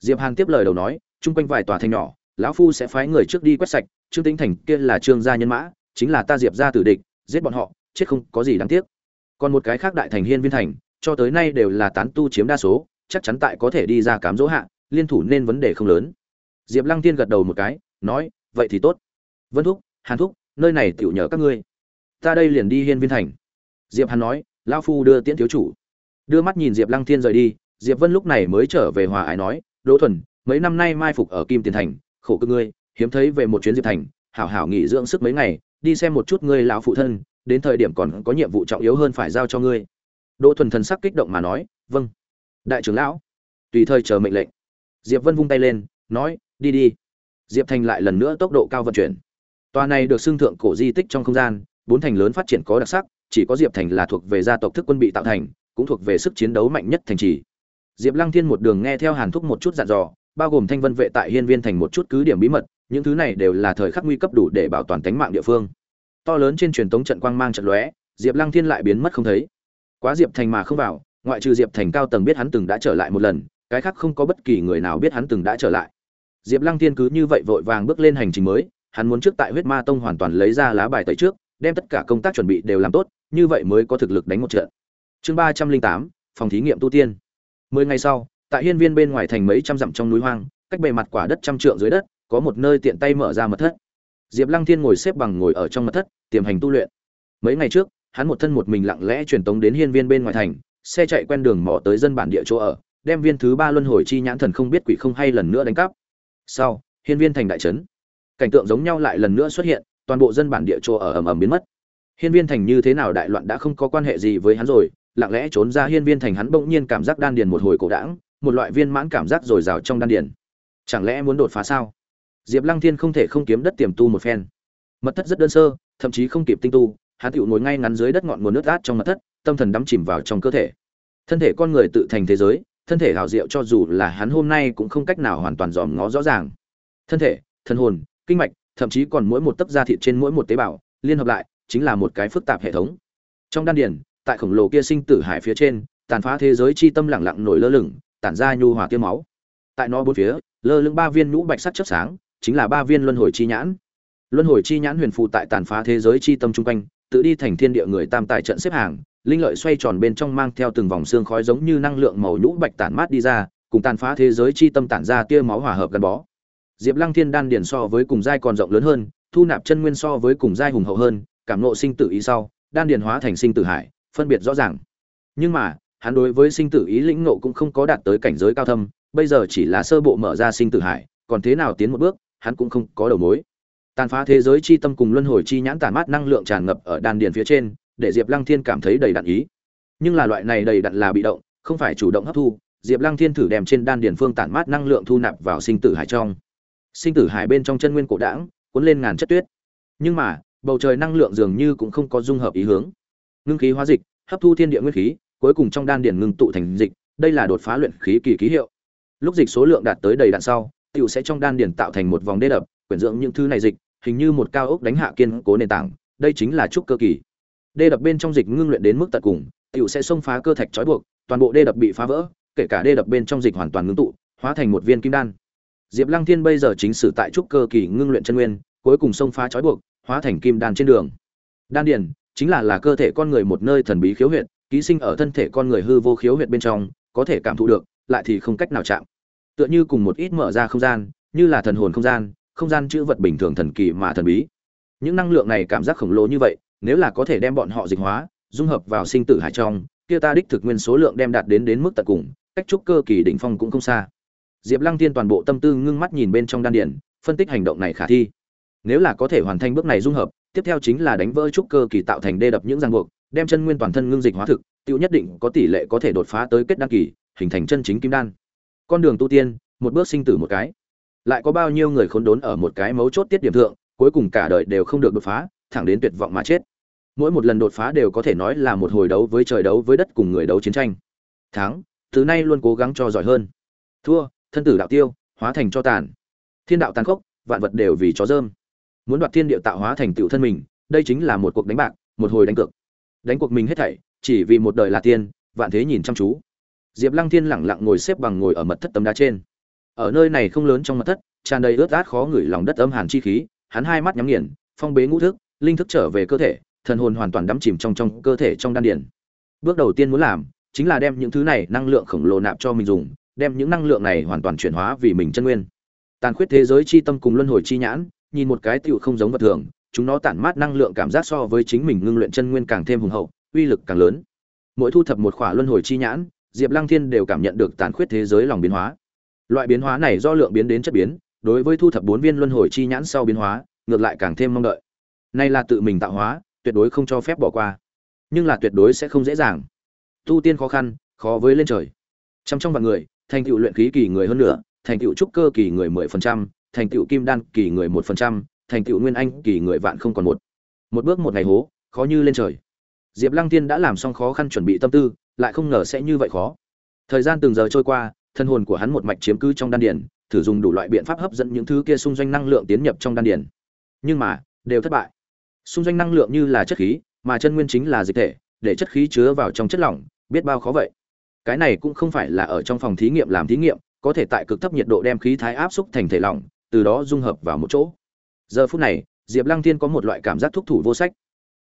Diệp hàn tiếp lời đầu nói, chung quanh vài tòa thành nhỏ, lão phu sẽ phái người trước đi quét sạch, trương tĩnh thành kia là trương gia nhân mã, chính là ta diệp gia tử địch, giết bọn họ, chết không có gì đáng tiếc. Còn một cái khác đại thành hiên viên thành, cho tới nay đều là tán tu chiếm đa số, chắc chắn tại có thể đi ra cám dỗ hạ, liên thủ nên vấn đề không lớn. Diệp lăng tiên gật đầu một cái, nói, vậy thì tốt. Vân thúc, hàn thúc, nơi này tựu nhờ các ngươi ta đây liền đi hiên viên thành. Diệp hàn nói, lão phu đưa tiễn thiếu chủ. Đưa mắt nhìn diệp lăng thiên rời đi, diệp vân lúc này mới trở về hòa ái nói, đỗ thuần, mấy năm nay mai phục ở kim tiền thành, khổ cực ngươi, hiếm thấy về một chuyến diệp thành, hảo hảo nghỉ dưỡng sức mấy ngày, đi xem một chút ngươi lão phụ thân, đến thời điểm còn có nhiệm vụ trọng yếu hơn phải giao cho ngươi. Đỗ thuần thần sắc kích động mà nói vâng. Đại trưởng lão. Tùy thời chờ mệnh lệnh. Diệp vân vung tay lên, nói, đi đi. Diệp thành lại lần nữa tốc độ cao vận chuyển. Tòa này được xưng thượng cổ di tích trong không gian bốn thành lớn phát triển có đặc sắc, chỉ có diệp thành là thuộc về gia tộc thức quân bị tạo thành, cũng thuộc về sức chiến đấu mạnh nhất thành trì. Diệp lăng thiên một đường nghe theo hàn thúc một chút dặn dò, bao gồm thanh vân vệ tại hiên viên thành một chút cứ điểm bí mật, những thứ này đều là thời khắc nguy cấp đủ để bảo toàn tính mạng địa phương. To lớn trên truyền tống trận quang mang trận lóe, diệp lăng thiên lại biến mất không thấy. Quá diệp thành mà không vào, ngoại trừ diệp thành cao tầng biết hắn từng đã trở lại một lần, cái khác không có bất kỳ người nào biết hắn từng đã trở lại. Diệp lăng thiên cứ như vậy vội vàng bước lên hành trình mới, hắn muốn trước tại huyết ma tông hoàn toàn lấy ra lá bài tẩy trước đem tất cả công tác chuẩn bị đều làm tốt, như vậy mới có thực lực đánh một trận. Chương ba trăm linh tám, phòng thí nghiệm tu tiên. Mười ngày sau, tại hiên viên bên ngoài thành mấy trăm dặm trong núi hoang, cách bề mặt quả đất trăm trượng dưới đất, có một nơi tiện tay mở ra mật thất. Diệp lăng thiên ngồi xếp bằng ngồi ở trong mật thất, tiềm hành tu luyện. Mấy ngày trước, hắn một thân một mình lặng lẽ truyền tống đến hiên viên bên ngoài thành, xe chạy quen đường mỏ tới dân bản địa chỗ ở, đem viên thứ ba luân hồi chi nhãn thần không biết quỷ không hay lần nữa đánh cắp. Sau, hiên viên thành đại trấn. Cảnh tượng giống nhau lại lần nữa xuất hiện toàn bộ dân bản địa chỗ ở ầm ầm biến mất. Hiên viên thành như thế nào đại loạn đã không có quan hệ gì với hắn rồi, lặng lẽ trốn ra hiên viên thành hắn bỗng nhiên cảm giác đan điền một hồi cổ đãng, một loại viên mãn cảm giác rồi rào trong đan điền. Chẳng lẽ muốn đột phá sao? Diệp lăng thiên không thể không kiếm đất tiềm tu một phen. Mật thất rất đơn sơ, thậm chí không kịp tinh tu, hắn tựu ngồi ngay ngắn dưới đất ngọn nguồn nước át trong mật thất, tâm thần đắm chìm vào trong cơ thể. Thân thể con người tự thành thế giới, thân thể hào diệu cho dù là hắn hôm nay cũng không cách nào hoàn toàn dòm ngó rõ ràng. Thân thể thân hồn, kinh mạch thậm chí còn mỗi một tấc da thịt trên mỗi một tế bào liên hợp lại, chính là một cái phức tạp hệ thống. Trong đan điền, tại khổng lồ kia sinh tử hải phía trên, tàn phá thế giới chi tâm lặng lặng nổi lơ lửng, tản ra nhu hòa tiêu máu. Tại nó bốn phía, lơ lửng ba viên nhũ bạch sắt chớp sáng, chính là ba viên luân hồi chi nhãn. Luân hồi chi nhãn huyền phụ tại tàn phá thế giới chi tâm trung quanh, tự đi thành thiên địa người tam tài trận xếp hàng, linh lợi xoay tròn bên trong mang theo từng vòng xương khói giống như năng lượng màu nhũ bạch tản mát đi ra, cùng tàn phá thế giới chi tâm tản ra tia máu hòa hợp gắn bó diệp lăng thiên đan điền so với cùng giai còn rộng lớn hơn, thu nạp chân nguyên so với cùng giai hùng hậu hơn, cảm ngộ sinh tử ý sau, đan điền hóa thành sinh tử hải, phân biệt rõ ràng. Nhưng mà, hắn đối với sinh tử ý lĩnh ngộ cũng không có đạt tới cảnh giới cao thâm, bây giờ chỉ là sơ bộ mở ra sinh tử hải, còn thế nào tiến một bước, hắn cũng không có đầu mối. Tàn phá thế giới chi tâm cùng luân hồi chi nhãn tàn mát năng lượng tràn ngập ở đan điền phía trên, để diệp lăng thiên cảm thấy đầy đặn ý. Nhưng là loại này đầy đặn là bị động, không phải chủ động hấp thu, diệp lăng thiên thử đem trên đan điền phương tản mát năng lượng thu nạp vào sinh tử hải trong sinh tử hải bên trong chân nguyên cổ đảng cuốn lên ngàn chất tuyết. Nhưng mà, bầu trời năng lượng dường như cũng không có dung hợp ý hướng. Ngưng khí hóa dịch, hấp thu thiên địa nguyên khí, cuối cùng trong đan điển ngưng tụ thành dịch, đây là đột phá luyện khí kỳ ký hiệu. Lúc dịch số lượng đạt tới đầy đạn sau, tiểu sẽ trong đan điển tạo thành một vòng đê đập, quyển dưỡng những thứ này dịch, hình như một cao ốc đánh hạ kiên cố nền tảng, đây chính là trúc cơ kỳ. Đê đập bên trong dịch ngưng luyện đến mức tận cùng, tiểu sẽ xông phá cơ thạch trói buộc, toàn bộ đê đập bị phá vỡ, kể cả đê đập bên trong dịch hoàn toàn ngưng tụ, hóa thành một viên kim đan diệp lăng thiên bây giờ chính sử tại trúc cơ kỳ ngưng luyện chân nguyên, cuối cùng xông phá trói buộc, hóa thành kim đan trên đường. Đan điền chính là là cơ thể con người một nơi thần bí khiếu huyệt, ký sinh ở thân thể con người hư vô khiếu huyệt bên trong, có thể cảm thụ được, lại thì không cách nào chạm. Tựa như cùng một ít mở ra không gian, như là thần hồn không gian không gian chữ vật bình thường thần kỳ mà thần bí. Những năng lượng này cảm giác khổng lồ như vậy, nếu là có thể đem bọn họ dịch hóa, dung hợp vào sinh tử hải trong, kia ta đích thực nguyên số lượng đem đạt đến đến mức tận cùng, cách trúc cơ kỳ đỉnh phong cũng không xa diệp lăng tiên toàn bộ tâm tư ngưng mắt nhìn bên trong đan điển phân tích hành động này khả thi. Nếu là có thể hoàn thành bước này dung hợp, tiếp theo chính là đánh vỡ trúc cơ kỳ tạo thành đê đập những ràng buộc, đem chân nguyên toàn thân ngưng dịch hóa thực tiêu nhất định có tỷ lệ có thể đột phá tới kết đan kỳ, hình thành chân chính kim đan. Con đường tu tiên, một bước sinh tử một cái. Lại có bao nhiêu người khốn đốn ở một cái mấu chốt tiết điểm thượng, cuối cùng cả đời đều không được đột phá, thẳng đến tuyệt vọng mà chết. Mỗi một lần đột phá đều có thể nói là một hồi đấu với trời đấu với đất cùng người đấu chiến tranh. Thắng từ nay luôn cố gắng cho giỏi hơn. Thua thân tử đạo tiêu, hóa thành cho tàn. Thiên đạo tàn khốc, vạn vật đều vì chó dơm. Muốn đoạt thiên địa tạo hóa thành tựu thân mình, đây chính là một cuộc đánh bạc, một hồi đánh cược. Đánh cuộc mình hết thảy, chỉ vì một đời là tiên, vạn thế nhìn chăm chú. Diệp lăng thiên lẳng lặng ngồi xếp bằng ngồi ở mật thất tấm đá trên. Ở nơi này không lớn trong mật thất, tràn đầy ướt át khó ngửi lòng đất âm hàn chi khí, hắn hai mắt nhắm nghiền, phong bế ngũ thức, linh thức trở về cơ thể, thần hồn hoàn toàn đắm chìm trong trong cơ thể trong đan điền. Bước đầu tiên muốn làm, chính là đem những thứ này năng lượng khổng lồ nạp cho mình dùng đem những năng lượng này hoàn toàn chuyển hóa vì mình chân nguyên. Tàn khuyết thế giới chi tâm cùng luân hồi chi nhãn, nhìn một cái tựu không giống vật thường, chúng nó tản mát năng lượng cảm giác so với chính mình ngưng luyện chân nguyên càng thêm hùng hậu, uy lực càng lớn. Mỗi thu thập một khỏa luân hồi chi nhãn, diệp lăng thiên đều cảm nhận được tàn khuyết thế giới lòng biến hóa. Loại biến hóa này do lượng biến đến chất biến, đối với thu thập bốn viên luân hồi chi nhãn sau biến hóa, ngược lại càng thêm mong đợi. Nay là tự mình tạo hóa, tuyệt đối không cho phép bỏ qua. Nhưng là tuyệt đối sẽ không dễ dàng. Tu tiên khó khăn, khó với lên trời. Chăm trong vạn người thành tựu luyện khí kỳ người hơn nữa, thành tựu trúc cơ kỳ người mười phần trăm, thành tựu kim đan kỳ người một phần trăm, thành tựu nguyên anh kỳ người vạn không còn một. Một bước một ngày hố, khó như lên trời. Diệp lăng tiên đã làm xong khó khăn chuẩn bị tâm tư, lại không ngờ sẽ như vậy khó. Thời gian từng giờ trôi qua, thân hồn của hắn một mạch chiếm cứ trong đan điền, thử dùng đủ loại biện pháp hấp dẫn những thứ kia xung doanh năng lượng tiến nhập trong đan điền. Nhưng mà, đều thất bại. Xung doanh năng lượng như là chất khí, mà chân nguyên chính là dịch thể, để chất khí chứa vào trong chất lỏng, biết bao khó vậy cái này cũng không phải là ở trong phòng thí nghiệm làm thí nghiệm, có thể tại cực thấp nhiệt độ đem khí thái áp xúc thành thể lỏng, từ đó dung hợp vào một chỗ. Giờ phút này, diệp lăng thiên có một loại cảm giác thúc thủ vô sách.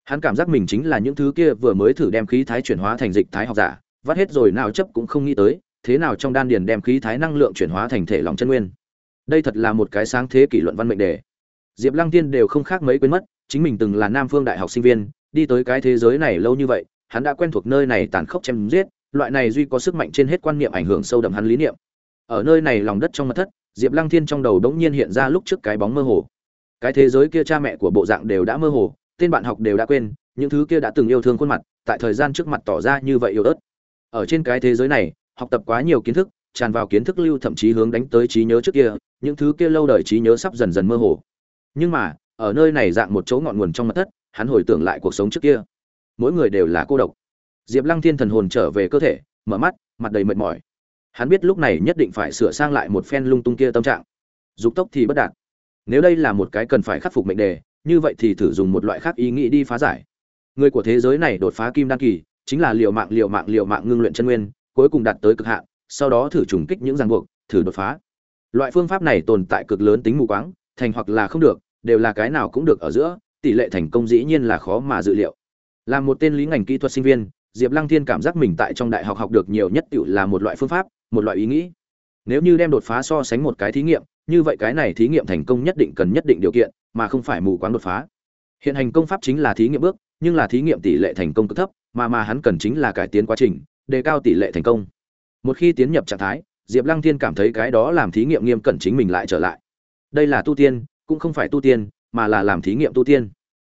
Hắn cảm giác mình chính là những thứ kia vừa mới thử đem khí thái chuyển hóa thành dịch thái học giả, vắt hết rồi nào chấp cũng không nghĩ tới, thế nào trong đan điền đem khí thái năng lượng chuyển hóa thành thể lòng chân nguyên. Đây thật là một cái sáng thế kỷ luận văn mệnh đề. Diệp lăng tiên đều không khác mấy quên mất, chính mình từng là nam phương đại học sinh viên, đi tới cái thế giới này lâu như vậy, hắn đã quen thuộc nơi này tàn khốc chém giết loại này duy có sức mạnh trên hết quan niệm ảnh hưởng sâu đậm hắn lý niệm. Ở nơi này lòng đất trong mặt thất, diệp lăng thiên trong đầu bỗng nhiên hiện ra lúc trước cái bóng mơ hồ. Cái thế giới kia cha mẹ của bộ dạng đều đã mơ hồ, tên bạn học đều đã quên, những thứ kia đã từng yêu thương khuôn mặt, tại thời gian trước mặt tỏ ra như vậy yếu ớt. Ở trên cái thế giới này, học tập quá nhiều kiến thức, tràn vào kiến thức lưu thậm chí hướng đánh tới trí nhớ trước kia, những thứ kia lâu đời trí nhớ sắp dần dần mơ hồ. Nhưng mà, ở nơi này dạng một chỗ ngọn nguồn trong mặt thất, hắn hồi tưởng lại cuộc sống trước kia. Mỗi người đều là cô độc diệp lăng thiên thần hồn trở về cơ thể, mở mắt, mặt đầy mệt mỏi. Hắn biết lúc này nhất định phải sửa sang lại một phen lung tung kia tâm trạng. Dục tốc thì bất đạt. Nếu đây là một cái cần phải khắc phục mệnh đề, như vậy thì thử dùng một loại khác ý nghĩ đi phá giải. Người của thế giới này đột phá kim đan kỳ, chính là liều mạng liều mạng liều mạng ngưng luyện chân nguyên, cuối cùng đạt tới cực hạn, sau đó thử trùng kích những ràng buộc, thử đột phá. Loại phương pháp này tồn tại cực lớn tính mù quáng, thành hoặc là không được, đều là cái nào cũng được ở giữa, tỷ lệ thành công dĩ nhiên là khó mà dự liệu. Là một tên lý ngành kỹ thuật sinh viên diệp lăng thiên cảm giác mình tại trong đại học học được nhiều nhất tiểu là một loại phương pháp, một loại ý nghĩ. Nếu như đem đột phá so sánh một cái thí nghiệm, như vậy cái này thí nghiệm thành công nhất định cần nhất định điều kiện, mà không phải mù quáng đột phá. Hiện hành công pháp chính là thí nghiệm bước, nhưng là thí nghiệm tỷ lệ thành công cực thấp, mà mà hắn cần chính là cải tiến quá trình, đề cao tỷ lệ thành công. Một khi tiến nhập trạng thái, diệp lăng thiên cảm thấy cái đó làm thí nghiệm nghiêm cẩn chính mình lại trở lại. Đây là tu tiên, cũng không phải tu tiên, mà là làm thí nghiệm tu tiên.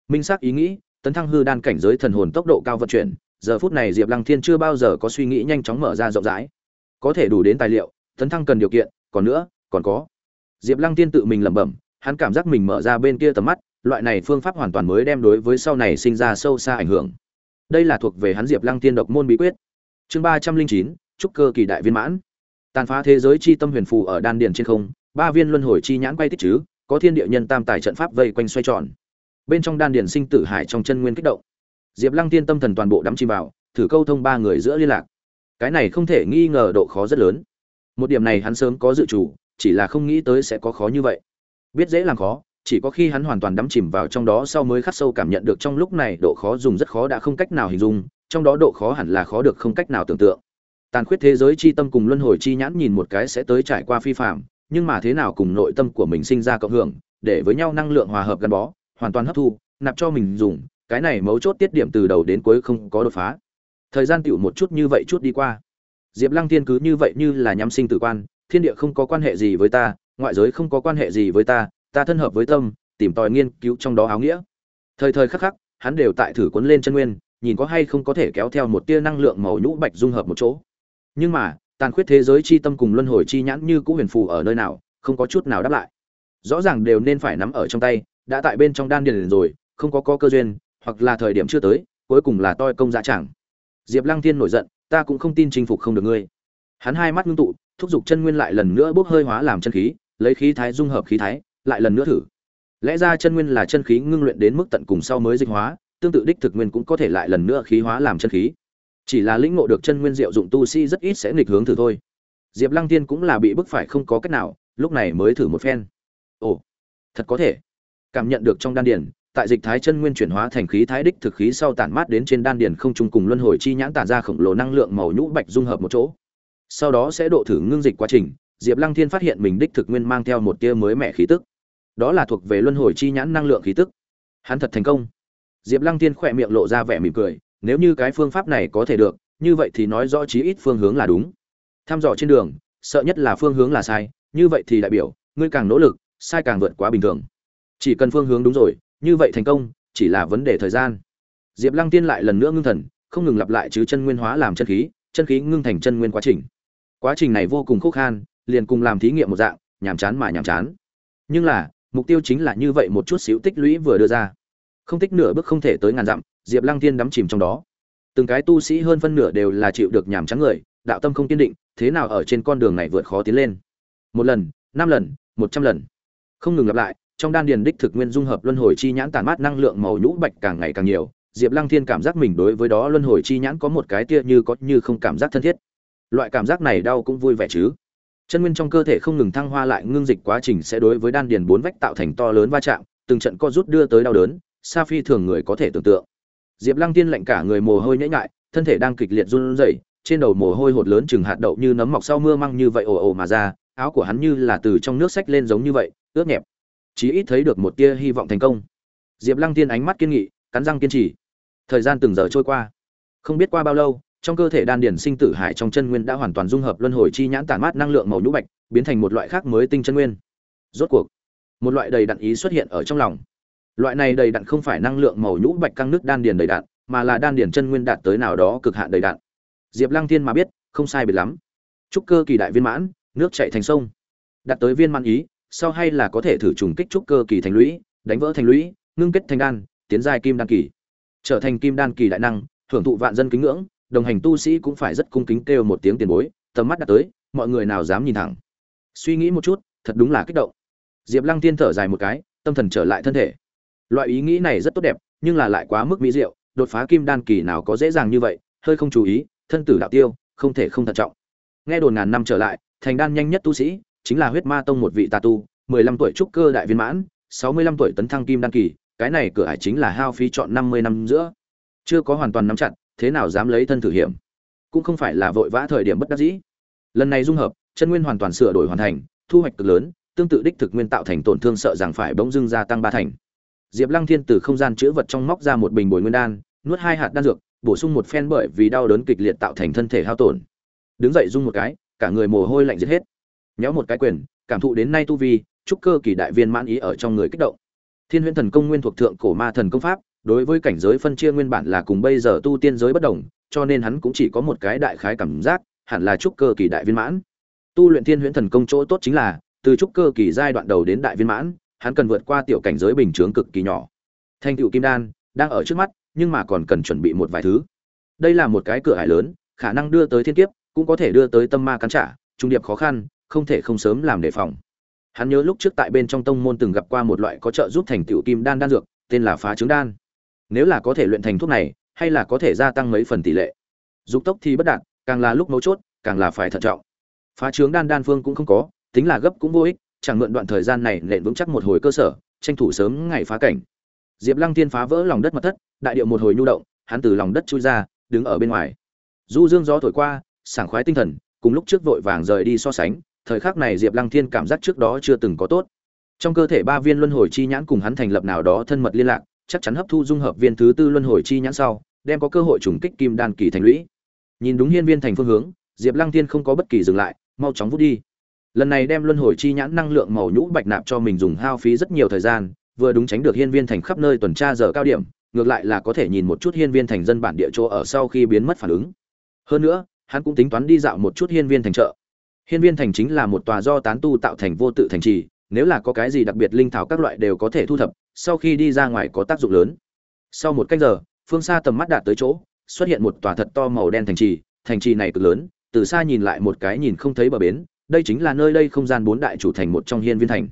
Minh xác ý nghĩ, tấn thăng hư đan cảnh giới thần hồn tốc độ cao vận chuyển giờ phút này diệp lăng thiên chưa bao giờ có suy nghĩ nhanh chóng mở ra rộng rãi. Có thể đủ đến tài liệu, tấn thăng cần điều kiện, còn nữa, còn có. Diệp lăng thiên tự mình lẩm bẩm, hắn cảm giác mình mở ra bên kia tầm mắt, loại này phương pháp hoàn toàn mới đem đối với sau này sinh ra sâu xa ảnh hưởng. Đây là thuộc về hắn diệp lăng tiên độc môn bí quyết. Chương ba trăm linh chín, trúc cơ kỳ đại viên mãn. Tàn phá thế giới chi tâm huyền phù ở đan điền trên không, ba viên luân hồi chi nhãn quay tích chứ, có thiên địa nhân tam tài trận pháp vây quanh xoay tròn. Bên trong đan điền sinh tử hải trong chân nguyên kích động diệp lăng tiên tâm thần toàn bộ đắm chìm vào, thử câu thông ba người giữa liên lạc. Cái này không thể nghi ngờ độ khó rất lớn. Một điểm này hắn sớm có dự chủ, chỉ là không nghĩ tới sẽ có khó như vậy. Biết dễ làm khó, chỉ có khi hắn hoàn toàn đắm chìm vào trong đó sau mới khắc sâu cảm nhận được trong lúc này độ khó dùng rất khó đã không cách nào hình dung, trong đó độ khó hẳn là khó được không cách nào tưởng tượng. Tàn khuyết thế giới chi tâm cùng luân hồi chi nhãn nhìn một cái sẽ tới trải qua phi phạm, nhưng mà thế nào cùng nội tâm của mình sinh ra cộng hưởng, để với nhau năng lượng hòa hợp gắn bó, hoàn toàn hấp thu, nạp cho mình dùng cái này mấu chốt tiết điểm từ đầu đến cuối không có đột phá. Thời gian tựu một chút như vậy chút đi qua. Diệp lăng thiên cứ như vậy như là nhắm sinh tử quan, thiên địa không có quan hệ gì với ta, ngoại giới không có quan hệ gì với ta ta thân hợp với tâm, tìm tòi nghiên cứu trong đó áo nghĩa. Thời thời khắc khắc, hắn đều tại thử cuốn lên chân nguyên, nhìn có hay không có thể kéo theo một tia năng lượng màu nhũ bạch dung hợp một chỗ. Nhưng mà, tàn khuyết thế giới chi tâm cùng luân hồi chi nhãn như cũ huyền phù ở nơi nào, không có chút nào đáp lại. Rõ ràng đều nên phải nắm ở trong tay, đã tại bên trong đan điền rồi, không có có cơ duyên hoặc là thời điểm chưa tới, cuối cùng là toi công dạ chẳng diệp lăng thiên nổi giận, ta cũng không tin chinh phục không được ngươi. Hắn hai mắt ngưng tụ, thúc giục chân nguyên lại lần nữa bốc hơi hóa làm chân khí, lấy khí thái dung hợp khí thái, lại lần nữa thử. Lẽ ra chân nguyên là chân khí ngưng luyện đến mức tận cùng sau mới dịch hóa, tương tự đích thực nguyên cũng có thể lại lần nữa khí hóa làm chân khí. Chỉ là lĩnh ngộ được chân nguyên diệu dụng tu sĩ rất ít sẽ nghịch hướng thử thôi. Diệp lăng tiên cũng là bị bức phải không có cách nào, lúc này mới thử một phen. Ồ, thật có thể. Cảm nhận được trong đan điền tại dịch thái chân nguyên chuyển hóa thành khí thái đích thực khí sau tản mát đến trên đan điền không trung cùng luân hồi chi nhãn tản ra khổng lồ năng lượng màu nhũ bạch dung hợp một chỗ. Sau đó sẽ độ thử ngưng dịch quá trình, diệp lăng thiên phát hiện mình đích thực nguyên mang theo một tia mới mẻ khí tức. Đó là thuộc về luân hồi chi nhãn năng lượng khí tức. Hắn thật thành công. Diệp lăng thiên khỏe miệng lộ ra vẻ mỉm cười, nếu như cái phương pháp này có thể được, như vậy thì nói rõ chí ít phương hướng là đúng. Tham dò trên đường, sợ nhất là phương hướng là sai, như vậy thì đại biểu, ngươi càng nỗ lực, sai càng vượt quá bình thường. Chỉ cần phương hướng đúng rồi như vậy thành công, chỉ là vấn đề thời gian. Diệp lăng tiên lại lần nữa ngưng thần, không ngừng lặp lại chứ chân nguyên hóa làm chân khí chân khí ngưng thành chân nguyên quá trình. Quá trình này vô cùng khúc khan, liền cùng làm thí nghiệm một dạng, nhàm chán mà nhàm chán. Nhưng là, mục tiêu chính là như vậy một chút xíu tích lũy vừa đưa ra. Không tích nửa bước không thể tới ngàn dặm, diệp lăng tiên đắm chìm trong đó. Từng cái tu sĩ hơn phân nửa đều là chịu được nhàm chán người, đạo tâm không kiên định, thế nào ở trên con đường này vượt khó tiến lên. Một lần, năm lần, một trăm lần. Không ngừng lặp lại trong đan điền đích thực nguyên dung hợp luân hồi chi nhãn tản mát năng lượng màu nhũ bạch càng ngày càng nhiều, diệp lăng thiên cảm giác mình đối với đó luân hồi chi nhãn có một cái tia như có như không cảm giác thân thiết. Loại cảm giác này đau cũng vui vẻ chứ. Chân nguyên trong cơ thể không ngừng thăng hoa lại, ngưng dịch quá trình sẽ đối với đan điền bốn vách tạo thành to lớn va chạm, từng trận co rút đưa tới đau đớn sa phi thường người có thể tưởng tượng. Diệp lăng tiên lạnh cả người mồ hôi nhễ ngại thân thể đang kịch liệt run rẩy, trên đầu mồ hôi hột lớn chừng hạt đậu như nấm mọc sau mưa măng như vậy ồ ồ mà ra, áo của hắn như là từ trong nước sách lên giống như vậy, ướt nhẹp chí ít thấy được một tia hy vọng thành công. Diệp lăng tiên ánh mắt kiên nghị, cắn răng kiên trì. Thời gian từng giờ trôi qua. Không biết qua bao lâu, trong cơ thể đan điền sinh tử hải trong chân nguyên đã hoàn toàn dung hợp luân hồi chi nhãn tản mát năng lượng màu nhũ bạch, biến thành một loại khác mới tinh chân nguyên. Rốt cuộc, một loại đầy đặn ý xuất hiện ở trong lòng. Loại này đầy đặn không phải năng lượng màu nhũ bạch căng nước đan điền đầy đặn, mà là đan điền chân nguyên đạt tới nào đó cực hạn đầy đặn. Diệp lăng thiên mà biết, không sai biệt lắm. Trúc cơ kỳ đại viên mãn, nước chảy thành sông. Đạt tới viên mãn ý sau hay là có thể thử trùng kích trúc cơ kỳ thành lũy, đánh vỡ thành lũy, ngưng kết thành đan, tiến giai kim đan kỳ. Trở thành kim đan kỳ đại năng thưởng thụ vạn dân kính ngưỡng, đồng hành tu sĩ cũng phải rất cung kính kêu một tiếng tiền bối, tầm mắt đã tới, mọi người nào dám nhìn thẳng. Suy nghĩ một chút, thật đúng là kích động. Diệp lăng tiên thở dài một cái, tâm thần trở lại thân thể. Loại ý nghĩ này rất tốt đẹp, nhưng là lại quá mức mỹ diệu, đột phá kim đan kỳ nào có dễ dàng như vậy, hơi không chú ý, thân tử đạo tiêu, không thể không thận trọng. Nghe đồn ngàn năm trở lại, thành đan nhanh nhất tu sĩ chính là huyết ma tông một vị tà tu, mười lăm tuổi trúc cơ đại viên mãn, sáu mươi lăm tuổi tấn thăng kim đan kỳ, cái này cửa ải chính là hao phí chọn năm mươi năm giữa. Chưa có hoàn toàn nắm chặt, thế nào dám lấy thân thử hiểm? Cũng không phải là vội vã thời điểm bất đắc dĩ. Lần này dung hợp, chân nguyên hoàn toàn sửa đổi hoàn thành, thu hoạch cực lớn, tương tự đích thực nguyên tạo thành tổn thương sợ rằng phải bỗng dưng gia tăng ba thành. Diệp lăng thiên từ không gian chứa vật trong móc ra một bình bồi nguyên đan, nuốt hai hạt đan dược, bổ sung một phen bởi vì đau đớn kịch liệt tạo thành thân thể hao tổn. Đứng dậy rung một cái, cả người mồ hôi lạnh giết hết nhéo một cái quyền, cảm thụ đến nay tu vi trúc cơ kỳ đại viên mãn ý ở trong người kích động. Thiên huyễn thần công nguyên thuộc thượng cổ ma thần công pháp, đối với cảnh giới phân chia nguyên bản là cùng bây giờ tu tiên giới bất đồng, cho nên hắn cũng chỉ có một cái đại khái cảm giác, hẳn là trúc cơ kỳ đại viên mãn. Tu luyện thiên huyễn thần công chỗ tốt chính là, từ trúc cơ kỳ giai đoạn đầu đến đại viên mãn, hắn cần vượt qua tiểu cảnh giới bình chướng cực kỳ nhỏ. Thanh tựu kim đan, đang ở trước mắt, nhưng mà còn cần chuẩn bị một vài thứ. Đây là một cái cửa hải lớn, khả năng đưa tới thiên kiếp, cũng có thể đưa tới tâm ma cắn trả, trung điệp khó khăn không thể không sớm làm đề phòng. Hắn nhớ lúc trước tại bên trong tông môn từng gặp qua một loại có trợ giúp thành tựu kim đan đan dược, tên là phá trứng đan. Nếu là có thể luyện thành thuốc này, hay là có thể gia tăng mấy phần tỷ lệ. Dục tốc thì bất đạt, càng là lúc mấu chốt, càng là phải thận trọng. Phá trướng đan đan phương cũng không có, tính là gấp cũng vô ích, chẳng mượn đoạn thời gian này lệnh vững chắc một hồi cơ sở, tranh thủ sớm ngày phá cảnh. Diệp lăng tiên phá vỡ lòng đất mặt thất, đại điệu một hồi nhu động, hắn từ lòng đất chui ra, đứng ở bên ngoài. Du dương gió thổi qua, sảng khoái tinh thần, cùng lúc trước vội vàng rời đi so sánh thời khắc này diệp lăng thiên cảm giác trước đó chưa từng có tốt. Trong cơ thể ba viên luân hồi chi nhãn cùng hắn thành lập nào đó thân mật liên lạc, chắc chắn hấp thu dung hợp viên thứ tư luân hồi chi nhãn sau, đem có cơ hội trùng kích kim đan kỳ thành lũy. Nhìn đúng hiên viên thành phương hướng, diệp lăng thiên không có bất kỳ dừng lại, mau chóng vút đi. Lần này đem luân hồi chi nhãn năng lượng màu nhũ bạch nạp cho mình dùng hao phí rất nhiều thời gian, vừa đúng tránh được hiên viên thành khắp nơi tuần tra giờ cao điểm, ngược lại là có thể nhìn một chút hiên viên thành dân bản địa chỗ ở sau khi biến mất phản ứng. Hơn nữa, hắn cũng tính toán đi dạo một chút hiên viên thành chợ hiên viên thành chính là một tòa do tán tu tạo thành vô tự thành trì, nếu là có cái gì đặc biệt linh thảo các loại đều có thể thu thập, sau khi đi ra ngoài có tác dụng lớn. Sau một cách giờ, phương xa tầm mắt đạt tới chỗ, xuất hiện một tòa thật to màu đen thành trì thành trì này cực lớn, từ xa nhìn lại một cái nhìn không thấy bờ bến, đây chính là nơi đây không gian bốn đại chủ thành một trong hiên viên thành.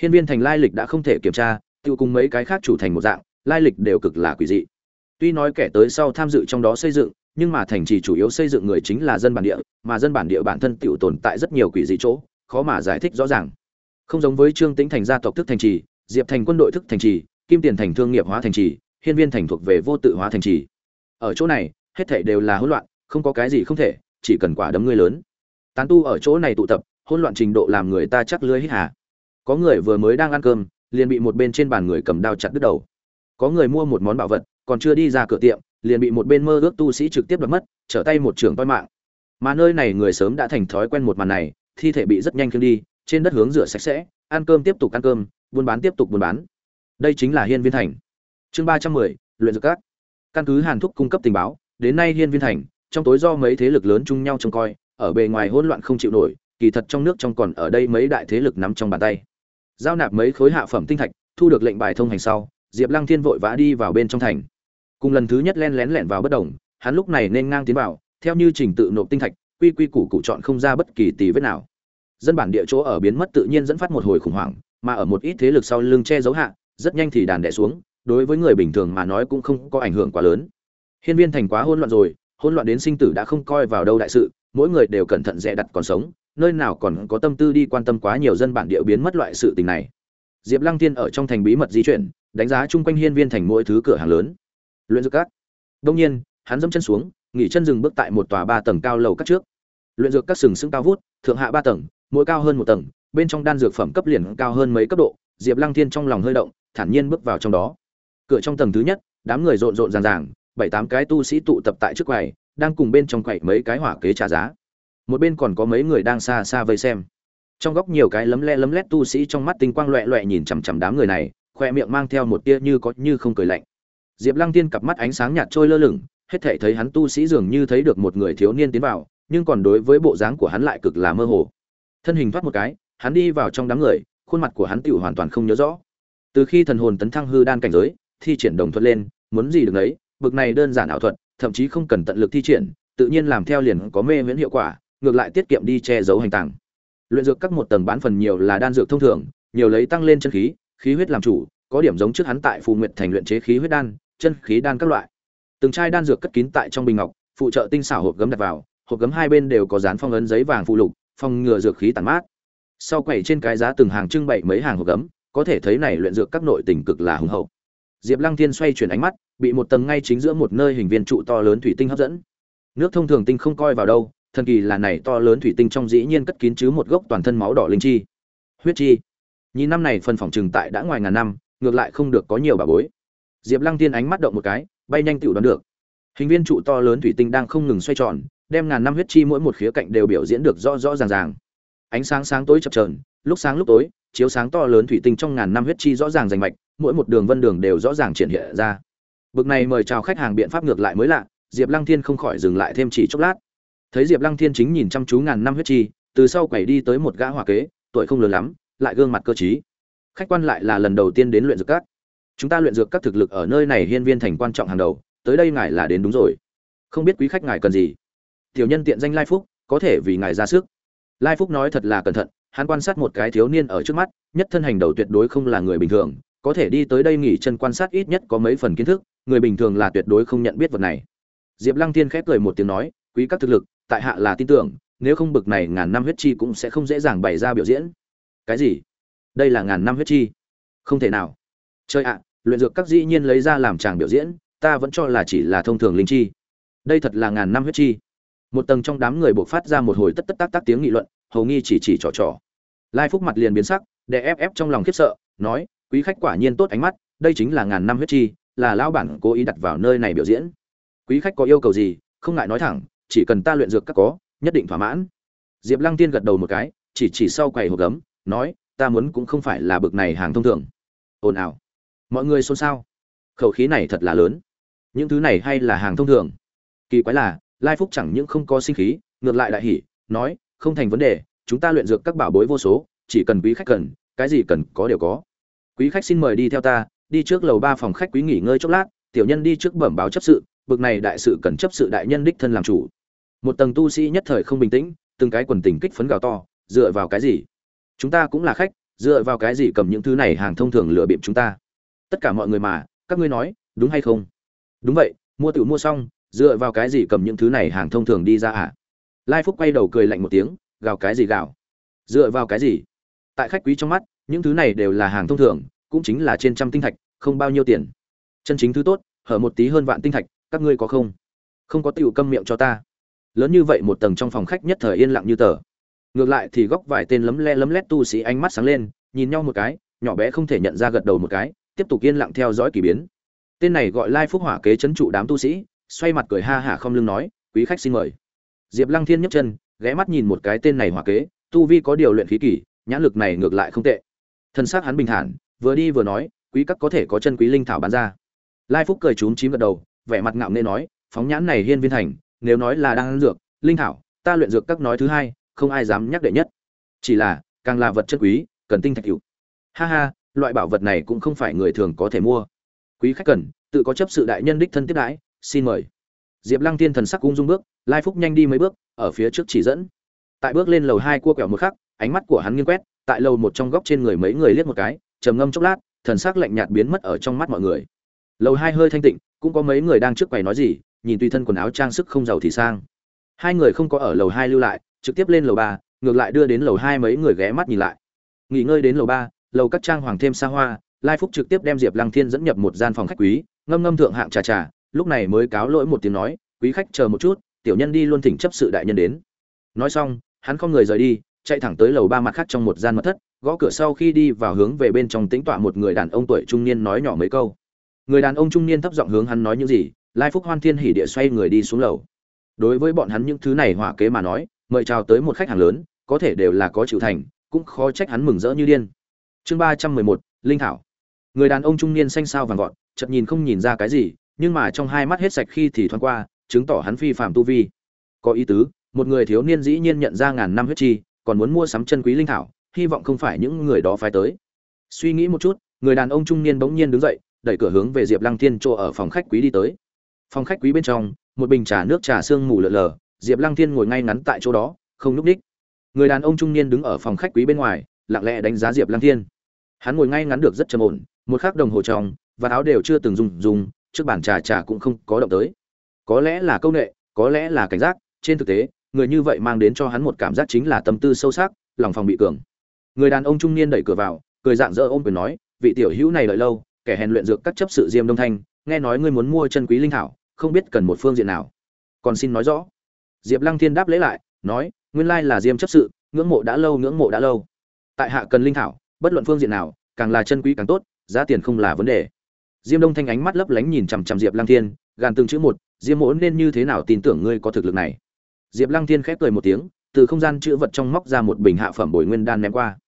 Hiên viên thành lai lịch đã không thể kiểm tra, tiêu cùng mấy cái khác chủ thành một dạng, lai lịch đều cực là quỷ dị. Tuy nói kẻ tới sau tham dự trong đó xây dựng nhưng mà thành trì chủ yếu xây dựng người chính là dân bản địa, mà dân bản địa bản thân tiểu tồn tại rất nhiều quỷ dị chỗ, khó mà giải thích rõ ràng. Không giống với trương tĩnh thành gia tộc thức thành trì, diệp thành quân đội thức thành trì, kim tiền thành thương nghiệp hóa thành trì, hiên viên thành thuộc về vô tự hóa thành trì. Ở chỗ này, hết thảy đều là hỗn loạn, không có cái gì không thể, chỉ cần quả đấm ngươi lớn. Tán tu ở chỗ này tụ tập, hỗn loạn trình độ làm người ta chắc lưới hít hà. Có người vừa mới đang ăn cơm, liền bị một bên trên bàn người cầm đao chặt đứt đầu. Có người mua một món bảo vật, còn chưa đi ra cửa tiệm liền bị một bên mơ ước tu sĩ trực tiếp đoạt mất, trở tay một trường toi mạng. Mà nơi này người sớm đã thành thói quen một màn này, thi thể bị rất nhanh khiêng đi, trên đất hướng rửa sạch sẽ, ăn cơm tiếp tục ăn cơm, buôn bán tiếp tục buôn bán. Đây chính là hiên viên thành. Chương ba trăm mười, luyện dược các. Căn cứ hàn thúc cung cấp tình báo, đến nay hiên viên thành, trong tối do mấy thế lực lớn chung nhau trông coi, ở bề ngoài hỗn loạn không chịu nổi, kỳ thật trong nước trong còn ở đây mấy đại thế lực nắm trong bàn tay. Giao nạp mấy khối hạ phẩm tinh thạch, thu được lệnh bài thông hành sau, diệp lăng thiên vội vã đi vào bên trong thành cùng lần thứ nhất len lén lẻn vào bất đồng, hắn lúc này nên ngang tiến vào, theo như trình tự nộp tinh thạch, quy quy củ cụ chọn không ra bất kỳ tỷ vết nào. Dân bản địa chỗ ở biến mất tự nhiên dẫn phát một hồi khủng hoảng, mà ở một ít thế lực sau lưng che giấu hạ, rất nhanh thì đàn đẻ xuống, đối với người bình thường mà nói cũng không có ảnh hưởng quá lớn. Hiên viên thành quá hỗn loạn rồi, hỗn loạn đến sinh tử đã không coi vào đâu đại sự, mỗi người đều cẩn thận dè đặt còn sống, nơi nào còn có tâm tư đi quan tâm quá nhiều dân bản địa biến mất loại sự tình này. Diệp lăng tiên ở trong thành bí mật di chuyển, đánh giá chung quanh hiên viên thành mỗi thứ cửa hàng lớn luyện dược các. Đông nhiên, hắn dẫm chân xuống, nghỉ chân dừng bước tại một tòa ba tầng cao lầu các trước. Luyện dược các sừng sững cao vút, thượng hạ ba tầng, mỗi cao hơn một tầng, bên trong đan dược phẩm cấp liền cao hơn mấy cấp độ, diệp lăng thiên trong lòng hơi động, thản nhiên bước vào trong đó. Cửa trong tầng thứ nhất, đám người rộn rộn ràng ràng, bảy tám cái tu sĩ tụ tập tại trước quầy, đang cùng bên trong quầy mấy cái hỏa kế trả giá. Một bên còn có mấy người đang xa xa vây xem. Trong góc nhiều cái lấm le lấm lét tu sĩ trong mắt tinh quang loẹ loẹ nhìn chằm chằm đám người này, khoe miệng mang theo một tia như có như không cười lạnh diệp lăng tiên cặp mắt ánh sáng nhạt trôi lơ lửng, hết thể thấy hắn tu sĩ dường như thấy được một người thiếu niên tiến vào, nhưng còn đối với bộ dáng của hắn lại cực là mơ hồ. Thân hình thoát một cái, hắn đi vào trong đám người, khuôn mặt của hắn tiểu hoàn toàn không nhớ rõ. Từ khi thần hồn tấn thăng hư đan cảnh giới, thi triển đồng thuật lên, muốn gì được đấy bực này đơn giản ảo thuật, thậm chí không cần tận lực thi triển, tự nhiên làm theo liền có mê miễn hiệu quả, ngược lại tiết kiệm đi che giấu hành tàng. Luyện dược các một tầng bán phần nhiều là đan dược thông thường, nhiều lấy tăng lên chân khí khí huyết làm chủ, có điểm giống trước hắn tại phù nguyệt thành luyện chế khí huyết đan chân khí đan các loại. Từng chai đan dược cất kín tại trong bình ngọc, phụ trợ tinh xảo hộp gấm đặt vào, hộp gấm hai bên đều có dán phong ấn giấy vàng phụ lục, phòng ngừa dược khí tàn mát. Sau quầy trên cái giá từng hàng trưng bày mấy hàng hộp gấm, có thể thấy này luyện dược các nội tình cực là hùng hậu. Diệp lăng thiên xoay chuyển ánh mắt, bị một tầng ngay chính giữa một nơi hình viên trụ to lớn thủy tinh hấp dẫn. Nước thông thường tinh không coi vào đâu, thần kỳ là này to lớn thủy tinh trong dĩ nhiên cất kín chứ một gốc toàn thân máu đỏ linh chi. Huyết chi. Nhìn năm này phần phòng trừng tại đã ngoài ngàn năm, ngược lại không được có nhiều bà bối diệp lăng tiên ánh mắt động một cái bay nhanh tiểu đoán được. Hình viên trụ to lớn thủy tinh đang không ngừng xoay tròn đem ngàn năm huyết chi mỗi một khía cạnh đều biểu diễn được rõ rõ ràng ràng. Ánh sáng sáng tối chập chờn, lúc sáng lúc tối chiếu sáng to lớn thủy tinh trong ngàn năm huyết chi rõ ràng rành mạch mỗi một đường vân đường đều rõ ràng triển hiện ra. Bực này mời chào khách hàng biện pháp ngược lại mới lạ diệp lăng thiên không khỏi dừng lại thêm chỉ chốc lát. Thấy diệp lăng thiên chính nhìn chăm chú ngàn năm huyết chi từ sau quẩy đi tới một gã hòa kế tuổi không lớn lắm lại gương mặt cơ trí. khách quan lại là lần đầu tiên đến luyện dược các chúng ta luyện dược các thực lực ở nơi này hiên viên thành quan trọng hàng đầu, tới đây ngài là đến đúng rồi. Không biết quý khách ngài cần gì? Tiểu nhân tiện danh lai phúc, có thể vì ngài ra sức. Lai phúc nói thật là cẩn thận, hắn quan sát một cái thiếu niên ở trước mắt, nhất thân hành đầu tuyệt đối không là người bình thường, có thể đi tới đây nghỉ chân quan sát ít nhất có mấy phần kiến thức, người bình thường là tuyệt đối không nhận biết vật này. Diệp lăng thiên khép cười một tiếng nói, quý các thực lực, tại hạ là tin tưởng, nếu không bực này ngàn năm huyết chi cũng sẽ không dễ dàng bày ra biểu diễn. Cái gì? Đây là ngàn năm huyết chi? Không thể nào chơi ạ, luyện dược các dĩ nhiên lấy ra làm chàng biểu diễn, ta vẫn cho là chỉ là thông thường linh chi. Đây thật là ngàn năm huyết chi. Một tầng trong đám người buộc phát ra một hồi tất tất tác tác tiếng nghị luận, hầu nghi chỉ chỉ trò trò. Lai phúc mặt liền biến sắc để ép ép trong lòng khiếp sợ, nói, quý khách quả nhiên tốt ánh mắt, đây chính là ngàn năm huyết chi, là lão bản cố ý đặt vào nơi này biểu diễn. Quý khách có yêu cầu gì, không ngại nói thẳng, chỉ cần ta luyện dược các có, nhất định thỏa mãn. Diệp lăng tiên gật đầu một cái, chỉ chỉ sau quầy hộp gấm, nói, ta muốn cũng không phải là bực này hàng thông thường. Ồn ào mọi người xôn xao. Khẩu khí này thật là lớn. Những thứ này hay là hàng thông thường. Kỳ quái là, lai phúc chẳng những không có sinh khí, ngược lại đại hỉ, nói, không thành vấn đề, chúng ta luyện dược các bảo bối vô số, chỉ cần quý khách cần, cái gì cần có đều có. Quý khách xin mời đi theo ta, đi trước lầu ba phòng khách quý nghỉ ngơi chốc lát, tiểu nhân đi trước bẩm báo chấp sự, bực này đại sự cần chấp sự đại nhân đích thân làm chủ. Một tầng tu sĩ nhất thời không bình tĩnh, từng cái quần tình kích phấn gào to, dựa vào cái gì? Chúng ta cũng là khách, dựa vào cái gì cầm những thứ này hàng thông thường lừa bịp chúng ta? Tất cả mọi người mà, các ngươi nói, đúng hay không? Đúng vậy, mua tự mua xong, dựa vào cái gì cầm những thứ này hàng thông thường đi ra à? Lai phúc quay đầu cười lạnh một tiếng, gào cái gì gào? Dựa vào cái gì? Tại khách quý trong mắt, những thứ này đều là hàng thông thường, cũng chính là trên trăm tinh thạch, không bao nhiêu tiền. Chân chính thứ tốt, hở một tí hơn vạn tinh thạch, các ngươi có không? Không có tiểu câm miệng cho ta. Lớn như vậy một tầng trong phòng khách nhất thời yên lặng như tờ. Ngược lại thì góc vài tên lấm le lấm lét tu sĩ ánh mắt sáng lên, nhìn nhau một cái, nhỏ bé không thể nhận ra gật đầu một cái tiếp tục yên lặng theo dõi kỳ biến. Tên này gọi lai phúc hỏa kế chấn trụ đám tu sĩ, xoay mặt cười ha hả không lưng nói, quý khách xin mời. Diệp lăng thiên nhấc chân, ghé mắt nhìn một cái tên này hỏa kế, tu vi có điều luyện khí kỷ nhãn lực này ngược lại không tệ. Thân xác hắn bình thản, vừa đi vừa nói, quý các có thể có chân quý linh thảo bán ra. Lai phúc cười trúng chím gật đầu, vẻ mặt ngạo nghễ nói, phóng nhãn này hiên viên thành, nếu nói là đang ăn dược, linh thảo, ta luyện dược các nói thứ hai, không ai dám nhắc đệ nhất. Chỉ là, càng là vật chất quý, cần tinh thạch hữu. Ha ha loại bảo vật này cũng không phải người thường có thể mua. Quý khách cần, tự có chấp sự đại nhân đích thân tiếp đãi, xin mời. Diệp lăng tiên thần sắc cung dung bước, lai phúc nhanh đi mấy bước, ở phía trước chỉ dẫn. Tại bước lên lầu hai cua quẹo một khắc, ánh mắt của hắn nghiêng quét, tại lầu một trong góc trên người mấy người liếc một cái, trầm ngâm chốc lát, thần sắc lạnh nhạt biến mất ở trong mắt mọi người. Lầu hai hơi thanh tịnh, cũng có mấy người đang trước quầy nói gì, nhìn tùy thân quần áo trang sức không giàu thì sang. Hai người không có ở lầu hai lưu lại, trực tiếp lên lầu ba, ngược lại đưa đến lầu hai mấy người ghé mắt nhìn lại. Nghỉ ngơi đến lầu ba lầu các trang hoàng thêm xa hoa, lai phúc trực tiếp đem diệp lăng thiên dẫn nhập một gian phòng khách quý, ngâm ngâm thượng hạng trà trà, lúc này mới cáo lỗi một tiếng nói, quý khách chờ một chút, tiểu nhân đi luôn thỉnh chấp sự đại nhân đến. Nói xong, hắn không người rời đi, chạy thẳng tới lầu ba mặt khác trong một gian mật thất, gõ cửa sau khi đi vào hướng về bên trong tĩnh tọa một người đàn ông tuổi trung niên nói nhỏ mấy câu. Người đàn ông trung niên thấp giọng hướng hắn nói những gì, lai phúc hoan thiên hỉ địa xoay người đi xuống lầu. Đối với bọn hắn những thứ này hỏa kế mà nói, mời chào tới một khách hàng lớn, có thể đều là có chịu thành, cũng khó trách hắn mừng rỡ như điên chương ba trăm mười một, linh thảo. Người đàn ông trung niên xanh sao vàng gọn chợt nhìn không nhìn ra cái gì, nhưng mà trong hai mắt hết sạch khi thì thoáng qua, chứng tỏ hắn phi phạm tu vi. Có ý tứ, một người thiếu niên dĩ nhiên nhận ra ngàn năm huyết chi, còn muốn mua sắm chân quý linh thảo, hy vọng không phải những người đó phái tới. Suy nghĩ một chút, người đàn ông trung niên bỗng nhiên đứng dậy, đẩy cửa hướng về diệp lăng thiên chỗ ở phòng khách quý đi tới. Phòng khách quý bên trong, một bình trà nước trà sương mù lờ lờ diệp lăng thiên ngồi ngay ngắn tại chỗ đó, không núp h người đàn ông trung niên đứng ở phòng khách quý bên ngoài, lặng lẽ đánh giá diệp lăng thiên hắn ngồi ngay ngắn được rất trầm ổn một khắc đồng hồ trong và áo đều chưa từng dùng dùng trước bàn trà trà cũng không có động tới. Có lẽ là công nghệ, có lẽ là cảnh giác trên thực tế người như vậy mang đến cho hắn một cảm giác chính là tâm tư sâu sắc lòng phòng bị cường. Người đàn ông trung niên đẩy cửa vào cười dạng dỡ ôm quyền nói vị tiểu hữu này đợi lâu kẻ hèn luyện dược các chấp sự diêm đông thanh nghe nói ngươi muốn mua chân quý linh thảo không biết cần một phương diện nào. Còn xin nói rõ. Diệp lăng thiên đáp lễ lại nói nguyên lai là diêm chấp sự ngưỡng mộ đã lâu ngưỡng mộ đã lâu. Tại hạ cần linh thảo bất luận phương diện nào, càng là chân quý càng tốt, giá tiền không là vấn đề. Diêm đông thanh ánh mắt lấp lánh nhìn chằm chằm diệp lăng thiên, gàn từng chữ một, diêm mỗ, nên như thế nào tin tưởng ngươi có thực lực này? Diệp lăng thiên khép cười một tiếng, từ không gian chữ vật trong móc ra một bình hạ phẩm bồi nguyên đan ném qua.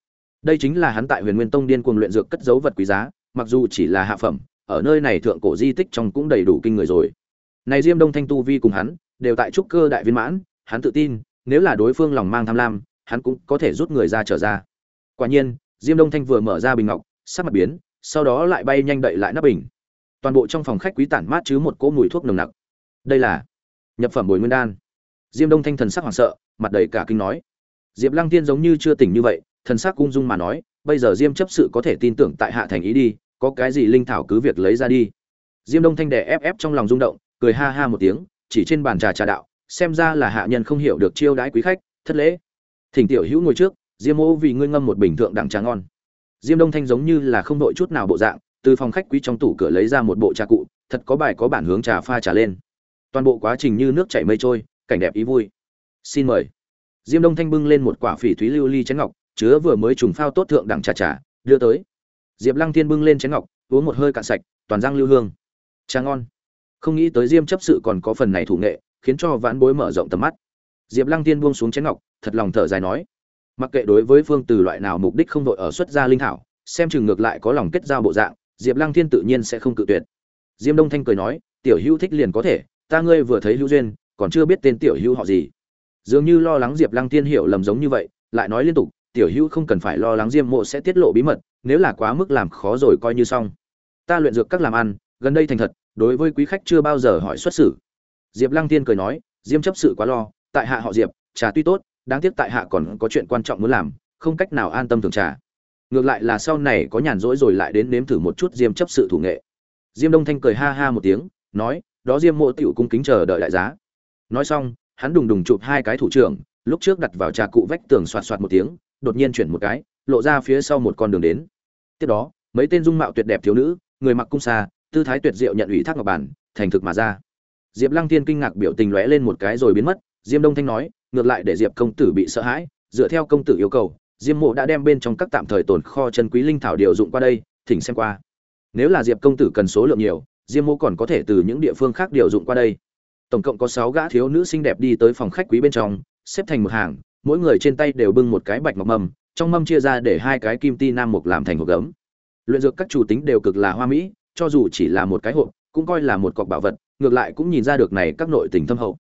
Đây chính là hắn tại huyền nguyên tông điên cuồng luyện dược cất dấu vật quý giá, mặc dù chỉ là hạ phẩm, ở nơi này thượng cổ di tích trong cũng đầy đủ kinh người rồi. Này diêm đông thanh tu vi cùng hắn, đều tại trúc cơ đại viên mãn, hắn tự tin, nếu là đối phương lòng mang tham lam, hắn cũng có thể rút người ra trở ra. Quả nhiên diêm đông thanh vừa mở ra bình ngọc, sắc mặt biến, sau đó lại bay nhanh đậy lại nắp bình. Toàn bộ trong phòng khách quý tản mát chứ một cỗ mùi thuốc nồng nặc. Đây là nhập phẩm bồi nguyên đan. Diêm đông thanh thần sắc hoảng sợ, mặt đầy cả kinh nói. Diệp lăng tiên giống như chưa tỉnh như vậy, thần sắc ung dung mà nói, bây giờ diêm chấp sự có thể tin tưởng tại hạ thành ý đi, có cái gì linh thảo cứ việc lấy ra đi. Diêm đông thanh đè ép ép trong lòng rung động, cười ha ha một tiếng, chỉ trên bàn trà trà đạo, xem ra là hạ nhân không hiểu được chiêu đãi quý khách, thất lễ. Thỉnh tiểu hữu ngồi trước diêm mô vì ngươi ngâm một bình thượng đẳng trà ngon. Diêm đông thanh giống như là không đội chút nào bộ dạng, từ phòng khách quý trong tủ cửa lấy ra một bộ trà cụ, thật có bài có bản hướng trà pha trà lên. Toàn bộ quá trình như nước chảy mây trôi, cảnh đẹp ý vui. Xin mời. Diêm đông thanh bưng lên một quả phỉ thúy lưu ly chén ngọc, chứa vừa mới trùng phao tốt thượng đẳng trà trà, đưa tới. Diệp lăng thiên bưng lên chén ngọc, uống một hơi cạn sạch, toàn răng lưu hương. Trà ngon. Không nghĩ tới diêm chấp sự còn có phần này thủ nghệ, khiến cho vãn bối mở rộng tầm mắt. Diệp lăng tiên buông xuống chén ngọc, thật lòng thở dài nói mặc kệ đối với phương từ loại nào mục đích không đội ở xuất gia linh thảo, xem chừng ngược lại có lòng kết giao bộ dạng, diệp lăng thiên tự nhiên sẽ không cự tuyệt. Diêm đông thanh cười nói, tiểu hữu thích liền có thể, ta ngươi vừa thấy hữu duyên, còn chưa biết tên tiểu hữu họ gì. Dường như lo lắng diệp lăng thiên hiểu lầm giống như vậy, lại nói liên tục, tiểu hữu không cần phải lo lắng diêm mộ sẽ tiết lộ bí mật, nếu là quá mức làm khó rồi coi như xong. Ta luyện dược các làm ăn, gần đây thành thật, đối với quý khách chưa bao giờ hỏi xuất xử. Diệp lăng tiên cười nói, diêm chấp sự quá lo, tại hạ họ diệp, trà tuy tốt đáng tiếc tại hạ còn có chuyện quan trọng muốn làm, không cách nào an tâm thường trà. Ngược lại là sau này có nhàn rỗi rồi lại đến nếm thử một chút diêm chấp sự thủ nghệ. Diêm đông thanh cười ha ha một tiếng, nói, đó diêm mộ tiểu cung kính chờ đợi đại giá. Nói xong, hắn đùng đùng chụp hai cái thủ trưởng, lúc trước đặt vào trà cụ vách tường xoạt xoạt một tiếng, đột nhiên chuyển một cái, lộ ra phía sau một con đường đến. Tiếp đó, mấy tên dung mạo tuyệt đẹp thiếu nữ, người mặc cung xa tư thái tuyệt diệu nhận ủy thác ngọc bản, thành thực mà ra. Diệp lăng tiên kinh ngạc biểu tình lóe lên một cái rồi biến mất, diêm đông thanh nói ngược lại để diệp công tử bị sợ hãi, dựa theo công tử yêu cầu, diêm mộ đã đem bên trong các tạm thời tồn kho chân quý linh thảo điều dụng qua đây, thỉnh xem qua. Nếu là diệp công tử cần số lượng nhiều, diêm mộ còn có thể từ những địa phương khác điều dụng qua đây. Tổng cộng có sáu gã thiếu nữ xinh đẹp đi tới phòng khách quý bên trong, xếp thành một hàng, mỗi người trên tay đều bưng một cái bạch ngọc mầm trong mâm chia ra để hai cái kim ti nam mục làm thành hộp gấm. Luyện dược các chủ tính đều cực là hoa mỹ, cho dù chỉ là một cái hộp, cũng coi là một cọc bảo vật, ngược lại cũng nhìn ra được này các nội tình thâm hậu.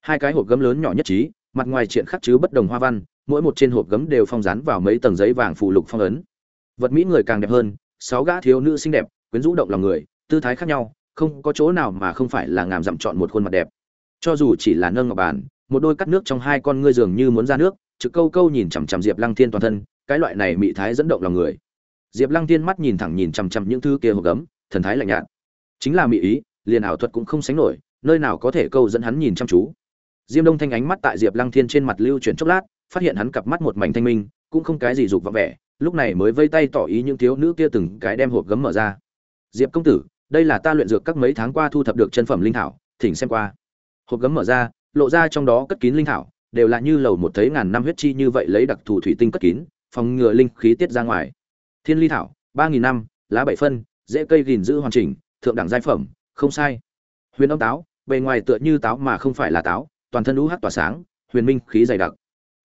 Hai cái hộp gấm lớn nhỏ nhất trí mặt ngoài triện khắc chứ bất đồng hoa văn, mỗi một trên hộp gấm đều phong dán vào mấy tầng giấy vàng phù lục phong ấn. Vật mỹ người càng đẹp hơn, sáu gã thiếu nữ xinh đẹp, quyến rũ động lòng người, tư thái khác nhau, không có chỗ nào mà không phải là ngàm dặm chọn một khuôn mặt đẹp. Cho dù chỉ là nâng ngọc bàn, một đôi cắt nước trong hai con ngươi dường như muốn ra nước, trực câu câu nhìn chằm chằm diệp lăng thiên toàn thân, cái loại này mị thái dẫn động lòng người. Diệp lăng thiên mắt nhìn thẳng nhìn chằm chằm những thứ kia hộp gấm, thần thái lạnh nhạt. Chính là mị ý, liền ảo thuật cũng không sánh nổi, nơi nào có thể câu dẫn hắn nhìn chăm chú diêm đông thanh ánh mắt tại diệp lăng thiên trên mặt lưu chuyển chốc lát, phát hiện hắn cặp mắt một mảnh thanh minh, cũng không cái gì dục vọng vẻ, lúc này mới vây tay tỏ ý những thiếu nữ kia từng cái đem hộp gấm mở ra. Diệp công tử, đây là ta luyện dược các mấy tháng qua thu thập được chân phẩm linh thảo, thỉnh xem qua. Hộp gấm mở ra, lộ ra trong đó cất kín linh thảo, đều là như lầu một thấy ngàn năm huyết chi như vậy lấy đặc thù thủy tinh cất kín, phòng ngừa linh khí tiết ra ngoài. Thiên ly thảo, ba nghìn năm, lá bảy phân, dễ cây gìn giữ hoàn chỉnh, thượng đẳng giai phẩm, không sai. Huyền âm táo, bề ngoài tựa như táo mà không phải là táo toàn thân u hắc tỏa sáng, huyền minh khí dày đặc.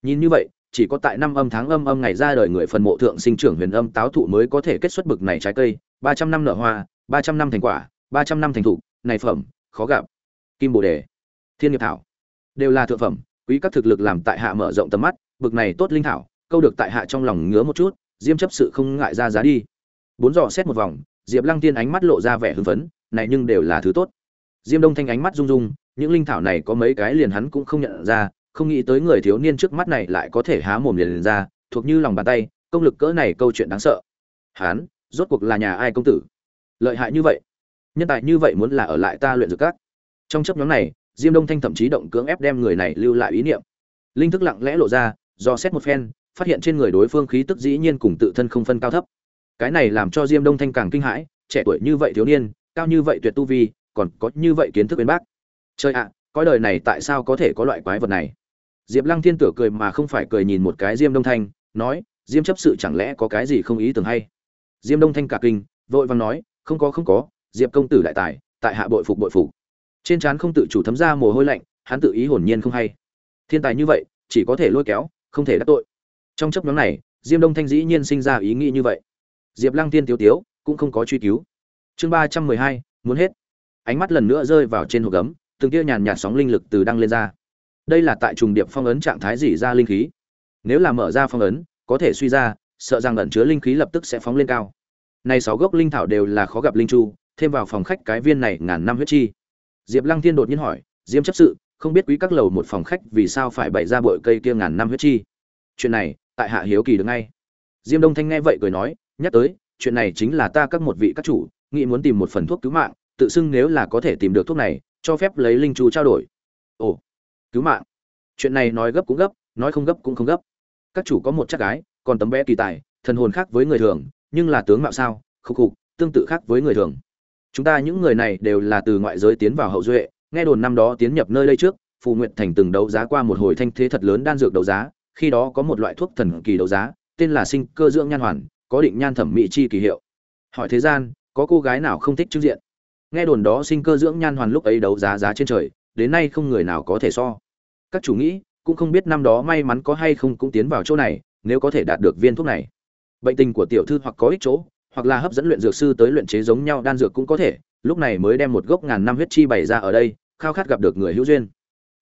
Nhìn như vậy, chỉ có tại năm âm tháng âm âm ngày ra đời người phần mộ thượng sinh trưởng huyền âm táo thụ mới có thể kết xuất bực này trái cây, ba trăm năm nở hoa, ba trăm năm thành quả, ba trăm năm thành thụ, này phẩm, khó gặp. Kim bồ đề, thiên nghiệp thảo, đều là thượng phẩm, quý các thực lực làm tại hạ mở rộng tầm mắt, bực này tốt linh thảo, câu được tại hạ trong lòng ngứa một chút, diêm chấp sự không ngại ra giá đi. Bốn dò xét một vòng, diệp lăng tiên ánh mắt lộ ra vẻ hưng phấn, này nhưng đều là thứ tốt. Diêm đông thanh ánh mắt rung rung những linh thảo này có mấy cái liền hắn cũng không nhận ra không nghĩ tới người thiếu niên trước mắt này lại có thể há mồm liền, liền ra thuộc như lòng bàn tay công lực cỡ này câu chuyện đáng sợ. Hắn rốt cuộc là nhà ai công tử? Lợi hại như vậy? Nhân tài như vậy muốn là ở lại ta luyện dược các. Trong chấp nhóm này diêm đông thanh thậm chí động cưỡng ép đem người này lưu lại ý niệm. Linh thức lặng lẽ lộ ra do xét một phen phát hiện trên người đối phương khí tức dĩ nhiên cùng tự thân không phân cao thấp. Cái này làm cho diêm đông thanh càng kinh hãi trẻ tuổi như vậy thiếu niên cao như vậy tuyệt tu vi còn có như vậy kiến thức bên bác trời ạ coi đời này tại sao có thể có loại quái vật này? Diệp lăng thiên tử cười mà không phải cười nhìn một cái diêm đông thanh, nói, diêm chấp sự chẳng lẽ có cái gì không ý tưởng hay? Diêm đông thanh cả kinh, vội vàng nói, không có không có, diệp công tử đại tài, tại hạ bội phục bội phục. Trên trán không tự chủ thấm ra mồ hôi lạnh, hắn tự ý hồn nhiên không hay. Thiên tài như vậy, chỉ có thể lôi kéo, không thể đắc tội. Trong chấp nhóm này, diêm đông thanh dĩ nhiên sinh ra ý nghĩ như vậy. Diệp lăng tiên tiếu tiếu, cũng không có truy cứu. Chương ba trăm mười hai, muốn hết. Ánh mắt lần nữa rơi vào trên hộp gấm từng tia nhàn nhạt sóng linh lực từ đăng lên ra. Đây là tại trùng điệp phong ấn trạng thái dỉ ra linh khí? Nếu là mở ra phong ấn, có thể suy ra, sợ rằng ẩn chứa linh khí lập tức sẽ phóng lên cao. Này sáu gốc linh thảo đều là khó gặp linh chu, thêm vào phòng khách cái viên này ngàn năm huyết chi. Diệp lăng thiên đột nhiên hỏi, diêm chấp sự, không biết quý các lầu một phòng khách vì sao phải bày ra bội cây kia ngàn năm huyết chi? Chuyện này, tại hạ hiếu kỳ được ngay. Diêm đông thanh nghe vậy cười nói, nhắc tới, chuyện này chính là ta các một vị các chủ, nghĩ muốn tìm một phần thuốc cứu mạng, tự xưng nếu là có thể tìm được thuốc này cho phép lấy linh chu trao đổi. Ồ, cứu mạng. Chuyện này nói gấp cũng gấp, nói không gấp cũng không gấp. Các chủ có một chắc gái, còn tấm bé kỳ tài, thần hồn khác với người thường, nhưng là tướng mạo sao, khục khục, tương tự khác với người thường. Chúng ta những người này đều là từ ngoại giới tiến vào hậu duệ, nghe đồn năm đó tiến nhập nơi đây trước, phù nguyện thành từng đấu giá qua một hồi thanh thế thật lớn đan dược đấu giá, khi đó có một loại thuốc thần kỳ đấu giá, tên là sinh cơ dưỡng nhan hoàn, có định nhan thẩm mỹ chi kỳ hiệu. Hỏi thế gian, có cô gái nào không thích trước diện? Nghe đồn đó sinh cơ dưỡng nhan hoàn lúc ấy đấu giá giá trên trời, đến nay không người nào có thể so. Các chủ nghĩ, cũng không biết năm đó may mắn có hay không cũng tiến vào chỗ này, nếu có thể đạt được viên thuốc này. Bệnh tình của tiểu thư hoặc có ích chỗ, hoặc là hấp dẫn luyện dược sư tới luyện chế giống nhau, đan dược cũng có thể, lúc này mới đem một gốc ngàn năm huyết chi bày ra ở đây, khao khát gặp được người hữu duyên.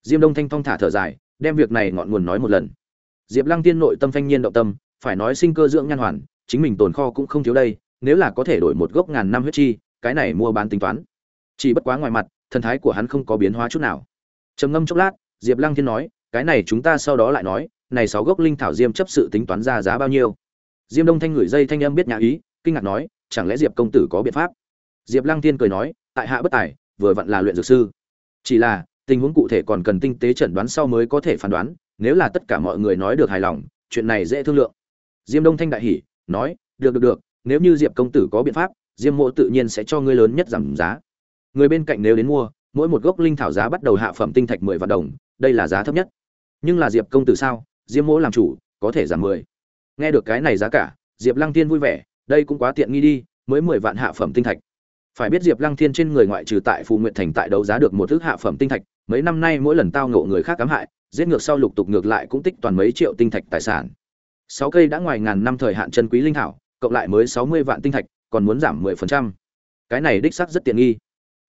Diêm đông thanh thong thả thở dài, đem việc này ngọn nguồn nói một lần. Diệp lăng tiên nội tâm thanh nhiên động tâm, phải nói sinh cơ dưỡng nhan hoàn, chính mình tồn kho cũng không thiếu đây, nếu là có thể đổi một gốc ngàn năm huyết chi cái này mua bán tính toán. Chỉ bất quá ngoài mặt, thần thái của hắn không có biến hóa chút nào. Trầm ngâm chốc lát, diệp lăng thiên nói, cái này chúng ta sau đó lại nói, này sáu gốc linh thảo diêm chấp sự tính toán ra giá bao nhiêu? Diêm đông thanh ngửi dây thanh âm biết nhà ý, kinh ngạc nói, chẳng lẽ diệp công tử có biện pháp? Diệp lăng thiên cười nói, tại hạ bất tài, vừa vặn là luyện dược sư. Chỉ là, tình huống cụ thể còn cần tinh tế chẩn đoán sau mới có thể phán đoán, nếu là tất cả mọi người nói được hài lòng, chuyện này dễ thương lượng. Diêm đông thanh đại hỉ, nói, được được được, nếu như diệp công tử có biện pháp diêm mộ tự nhiên sẽ cho ngươi lớn nhất giảm giá. Người bên cạnh nếu đến mua, mỗi một gốc linh thảo giá bắt đầu hạ phẩm tinh thạch mười vạn đồng, đây là giá thấp nhất. Nhưng là diệp công tử sao? Diêm mỗ làm chủ, có thể giảm mười. Nghe được cái này giá cả, diệp lăng tiên vui vẻ, đây cũng quá tiện nghi đi, mới mười vạn hạ phẩm tinh thạch. Phải biết diệp lăng thiên trên người ngoại trừ tại phù nguyện thành tại đấu giá được một thước hạ phẩm tinh thạch, mấy năm nay mỗi lần tao ngộ người khác cám hại, giết ngược sau lục tục ngược lại cũng tích toàn mấy triệu tinh thạch tài sản. Sáu cây đã ngoài ngàn năm thời hạn chân quý linh thảo, cộng lại mới sáu mươi vạn tinh thạch còn muốn giảm mười phần trăm. Cái này đích xác rất tiện nghi.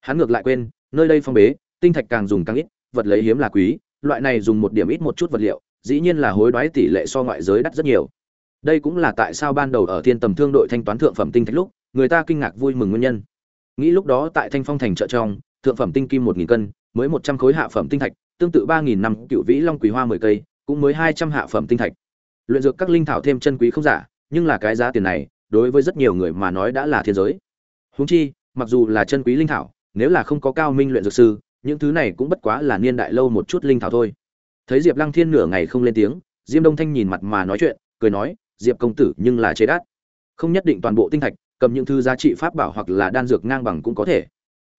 Hắn ngược lại quên, nơi đây phong bế, tinh thạch càng dùng càng ít, vật lấy hiếm là quý, loại này dùng một điểm ít một chút vật liệu, dĩ nhiên là hối đoái tỷ lệ so ngoại giới đắt rất nhiều. Đây cũng là tại sao ban đầu ở thiên tầm thương đội thanh toán thượng phẩm tinh thạch lúc, người ta kinh ngạc vui mừng nguyên nhân. Nghĩ lúc đó tại thanh phong thành chợ trong, thượng phẩm tinh kim một nghìn cân, mới một trăm khối hạ phẩm tinh thạch, tương tự ba nghìn năm cựu vĩ long quý hoa mười cây, cũng mới hai trăm hạ phẩm tinh thạch. Luyện dược các linh thảo thêm chân quý không giả, nhưng là cái giá tiền này đối với rất nhiều người mà nói đã là thiên giới. Húng chi, mặc dù là chân quý linh thảo, nếu là không có cao minh luyện dược sư, những thứ này cũng bất quá là niên đại lâu một chút linh thảo thôi. Thấy diệp lăng thiên nửa ngày không lên tiếng, diêm đông thanh nhìn mặt mà nói chuyện, cười nói, diệp công tử, nhưng là chế đắt. Không nhất định toàn bộ tinh thạch, cầm những thứ giá trị pháp bảo hoặc là đan dược ngang bằng cũng có thể.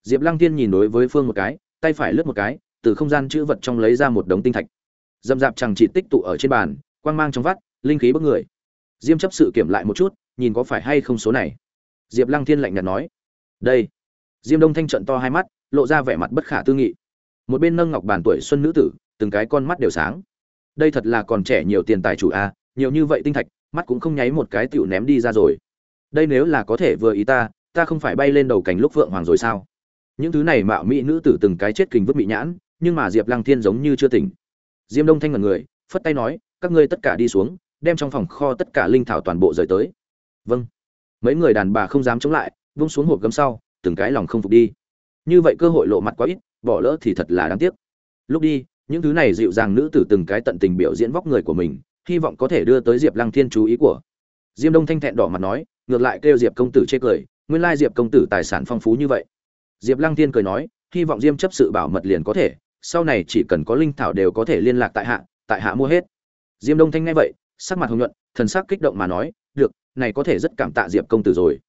Diệp lăng thiên nhìn đối với phương một cái, tay phải lướt một cái, từ không gian chữ vật trong lấy ra một đống tinh thạch. Dầm dạp chẳng chỉ tích tụ ở trên bàn, quang mang trong vắt, linh khí bức người diêm chấp sự kiểm lại một chút, nhìn có phải hay không số này. Diệp lăng thiên lạnh nhạt nói. Đây. Diêm đông thanh trận to hai mắt, lộ ra vẻ mặt bất khả tư nghị. Một bên nâng ngọc bàn tuổi xuân nữ tử, từng cái con mắt đều sáng. Đây thật là còn trẻ nhiều tiền tài chủ a, nhiều như vậy tinh thạch, mắt cũng không nháy một cái tựu ném đi ra rồi. Đây nếu là có thể vừa ý ta ta không phải bay lên đầu cành lúc vượng hoàng rồi sao? Những thứ này mạo mỹ nữ tử từng cái chết kình vứt bị nhãn, nhưng mà diệp lăng thiên giống như chưa tỉnh. Diêm đông thanh ngần người, phất tay nói, các ngươi tất cả đi xuống đem trong phòng kho tất cả linh thảo toàn bộ rời tới. Vâng. Mấy người đàn bà không dám chống lại, vung xuống hộp gấm sau, từng cái lòng không phục đi. Như vậy cơ hội lộ mặt quá ít, bỏ lỡ thì thật là đáng tiếc. Lúc đi, những thứ này dịu dàng nữ tử từng cái tận tình biểu diễn vóc người của mình, hy vọng có thể đưa tới diệp lăng thiên chú ý của. Diêm đông thanh thẹn đỏ mặt nói, ngược lại kêu diệp công tử chê cười, nguyên lai diệp công tử tài sản phong phú như vậy. Diệp lăng thiên cười nói, hy vọng diêm chấp sự bảo mật liền có thể, sau này chỉ cần có linh thảo đều có thể liên lạc tại hạ tại hạ mua hết. Diêm đông thanh nghe vậy sắc mặt hồng nhuận, thần sắc kích động mà nói, được, này có thể rất cảm tạ diệp công tử rồi.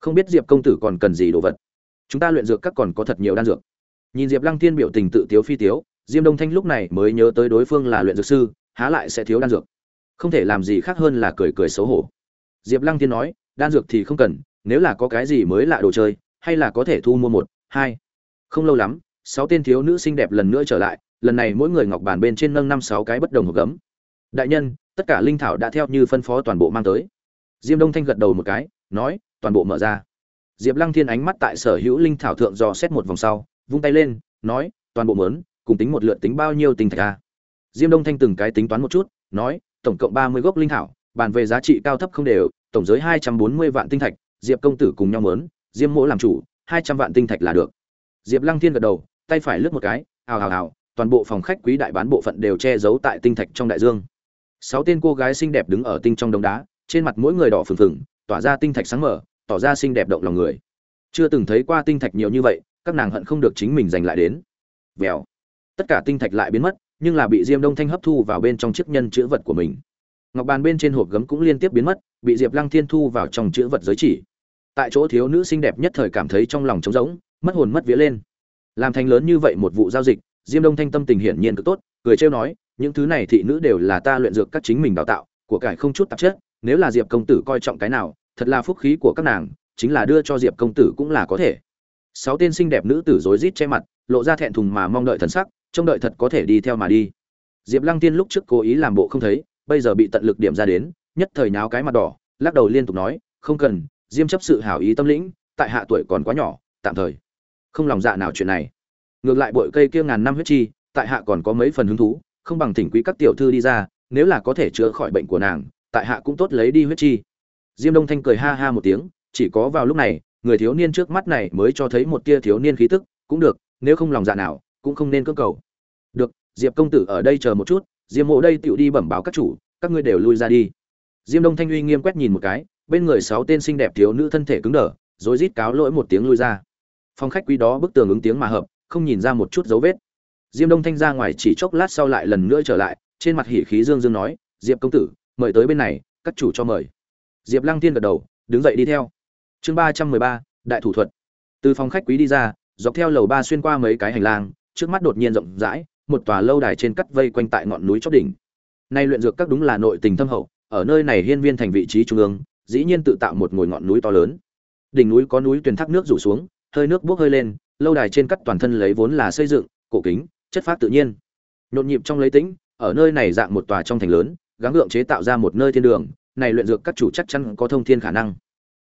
Không biết diệp công tử còn cần gì đồ vật? Chúng ta luyện dược các còn có thật nhiều đan dược. Nhìn diệp lăng thiên biểu tình tự tiếu phi tiếu, diêm đông thanh lúc này mới nhớ tới đối phương là luyện dược sư, há lại sẽ thiếu đan dược. Không thể làm gì khác hơn là cười cười xấu hổ. Diệp lăng thiên nói, đan dược thì không cần, nếu là có cái gì mới lạ đồ chơi, hay là có thể thu mua một, hai. Không lâu lắm, sáu tên thiếu nữ xinh đẹp lần nữa trở lại, lần này mỗi người ngọc bàn bên trên nâng năm sáu cái bất đồng hộp gấm. Đại nhân tất cả linh thảo đã theo như phân phó toàn bộ mang tới. Diêm đông thanh gật đầu một cái, nói, toàn bộ mở ra. Diệp lăng thiên ánh mắt tại sở hữu linh thảo thượng dò xét một vòng sau, vung tay lên, nói, toàn bộ mớn, cùng tính một lượt tính bao nhiêu tinh thạch a diêm đông thanh từng cái tính toán một chút, nói, tổng cộng ba mươi gốc linh thảo, bàn về giá trị cao thấp không đều, tổng giới hai trăm bốn mươi vạn tinh thạch, diệp công tử cùng nhau mớn, diêm mỗ làm chủ, hai trăm vạn tinh thạch là được. Diệp lăng thiên gật đầu, tay phải lướt một cái, ào ào ào, toàn bộ phòng khách quý đại bán bộ phận đều che giấu tại tinh thạch trong đại dương sáu tên cô gái xinh đẹp đứng ở tinh trong đống đá, trên mặt mỗi người đỏ phừng phừng, tỏa ra tinh thạch sáng mở tỏ ra xinh đẹp động lòng người. Chưa từng thấy qua tinh thạch nhiều như vậy, các nàng hận không được chính mình giành lại đến. Vèo. Tất cả tinh thạch lại biến mất, nhưng là bị diêm đông thanh hấp thu vào bên trong chiếc nhân chữ vật của mình. Ngọc bàn bên trên hộp gấm cũng liên tiếp biến mất, bị diệp lăng thiên thu vào trong chữ vật giới chỉ. Tại chỗ thiếu nữ xinh đẹp nhất thời cảm thấy trong lòng trống rỗng, mất hồn mất vía lên. Làm thành lớn như vậy một vụ giao dịch, diêm đông thanh tâm tình hiển nhiên cực tốt, cười trêu nói những thứ này thị nữ đều là ta luyện dược các chính mình đào tạo, của cải không chút tạp chất, nếu là diệp công tử coi trọng cái nào, thật là phúc khí của các nàng, chính là đưa cho diệp công tử cũng là có thể. Sáu tên xinh đẹp nữ tử rối rít che mặt, lộ ra thẹn thùng mà mong đợi thần sắc, trông đợi thật có thể đi theo mà đi. Diệp lăng tiên lúc trước cố ý làm bộ không thấy, bây giờ bị tận lực điểm ra đến, nhất thời nháo cái mặt đỏ, lắc đầu liên tục nói, không cần, diêm chấp sự hảo ý tâm lĩnh, tại hạ tuổi còn quá nhỏ, tạm thời. Không lòng dạ nào chuyện này. Ngược lại bội cây kia ngàn năm huyết chi, tại hạ còn có mấy phần hứng thú không bằng thỉnh quý các tiểu thư đi ra, nếu là có thể chữa khỏi bệnh của nàng, tại hạ cũng tốt lấy đi huyết chi. Diêm đông thanh cười ha ha một tiếng, chỉ có vào lúc này, người thiếu niên trước mắt này mới cho thấy một tia thiếu niên khí tức, cũng được, nếu không lòng dạ nào, cũng không nên cưỡng cầu. Được, diệp công tử ở đây chờ một chút, diêm mộ đây tựu đi bẩm báo các chủ, các ngươi đều lui ra đi. Diêm đông thanh uy nghiêm quét nhìn một cái, bên người sáu tên xinh đẹp thiếu nữ thân thể cứng đờ rồi rít cáo lỗi một tiếng lui ra. Phòng khách quý đó bức tường ứng tiếng mà hợp, không nhìn ra một chút dấu vết diêm đông thanh ra ngoài chỉ chốc lát sau lại lần nữa trở lại, trên mặt hỉ khí dương dương nói, diệp công tử, mời tới bên này, các chủ cho mời. Diệp lăng tiên gật đầu, đứng dậy đi theo. Chương ba trăm mười ba, đại thủ thuật. Từ phòng khách quý đi ra, dọc theo lầu ba xuyên qua mấy cái hành lang, trước mắt đột nhiên rộng rãi, một tòa lâu đài trên cắt vây quanh tại ngọn núi chóp đỉnh. Nay luyện dược các đúng là nội tình thâm hậu, ở nơi này hiên viên thành vị trí trung ương, dĩ nhiên tự tạo một ngồi ngọn núi to lớn. Đỉnh núi có núi tuyền thác nước rủ xuống, hơi nước bốc hơi lên, lâu đài trên cắt toàn thân lấy vốn là xây dựng, cổ kính chất phát tự nhiên. Nhộn nhịp trong lấy tĩnh, ở nơi này dạng một tòa trong thành lớn, gắng gượng chế tạo ra một nơi thiên đường, này luyện dược các chủ chắc chắn có thông thiên khả năng.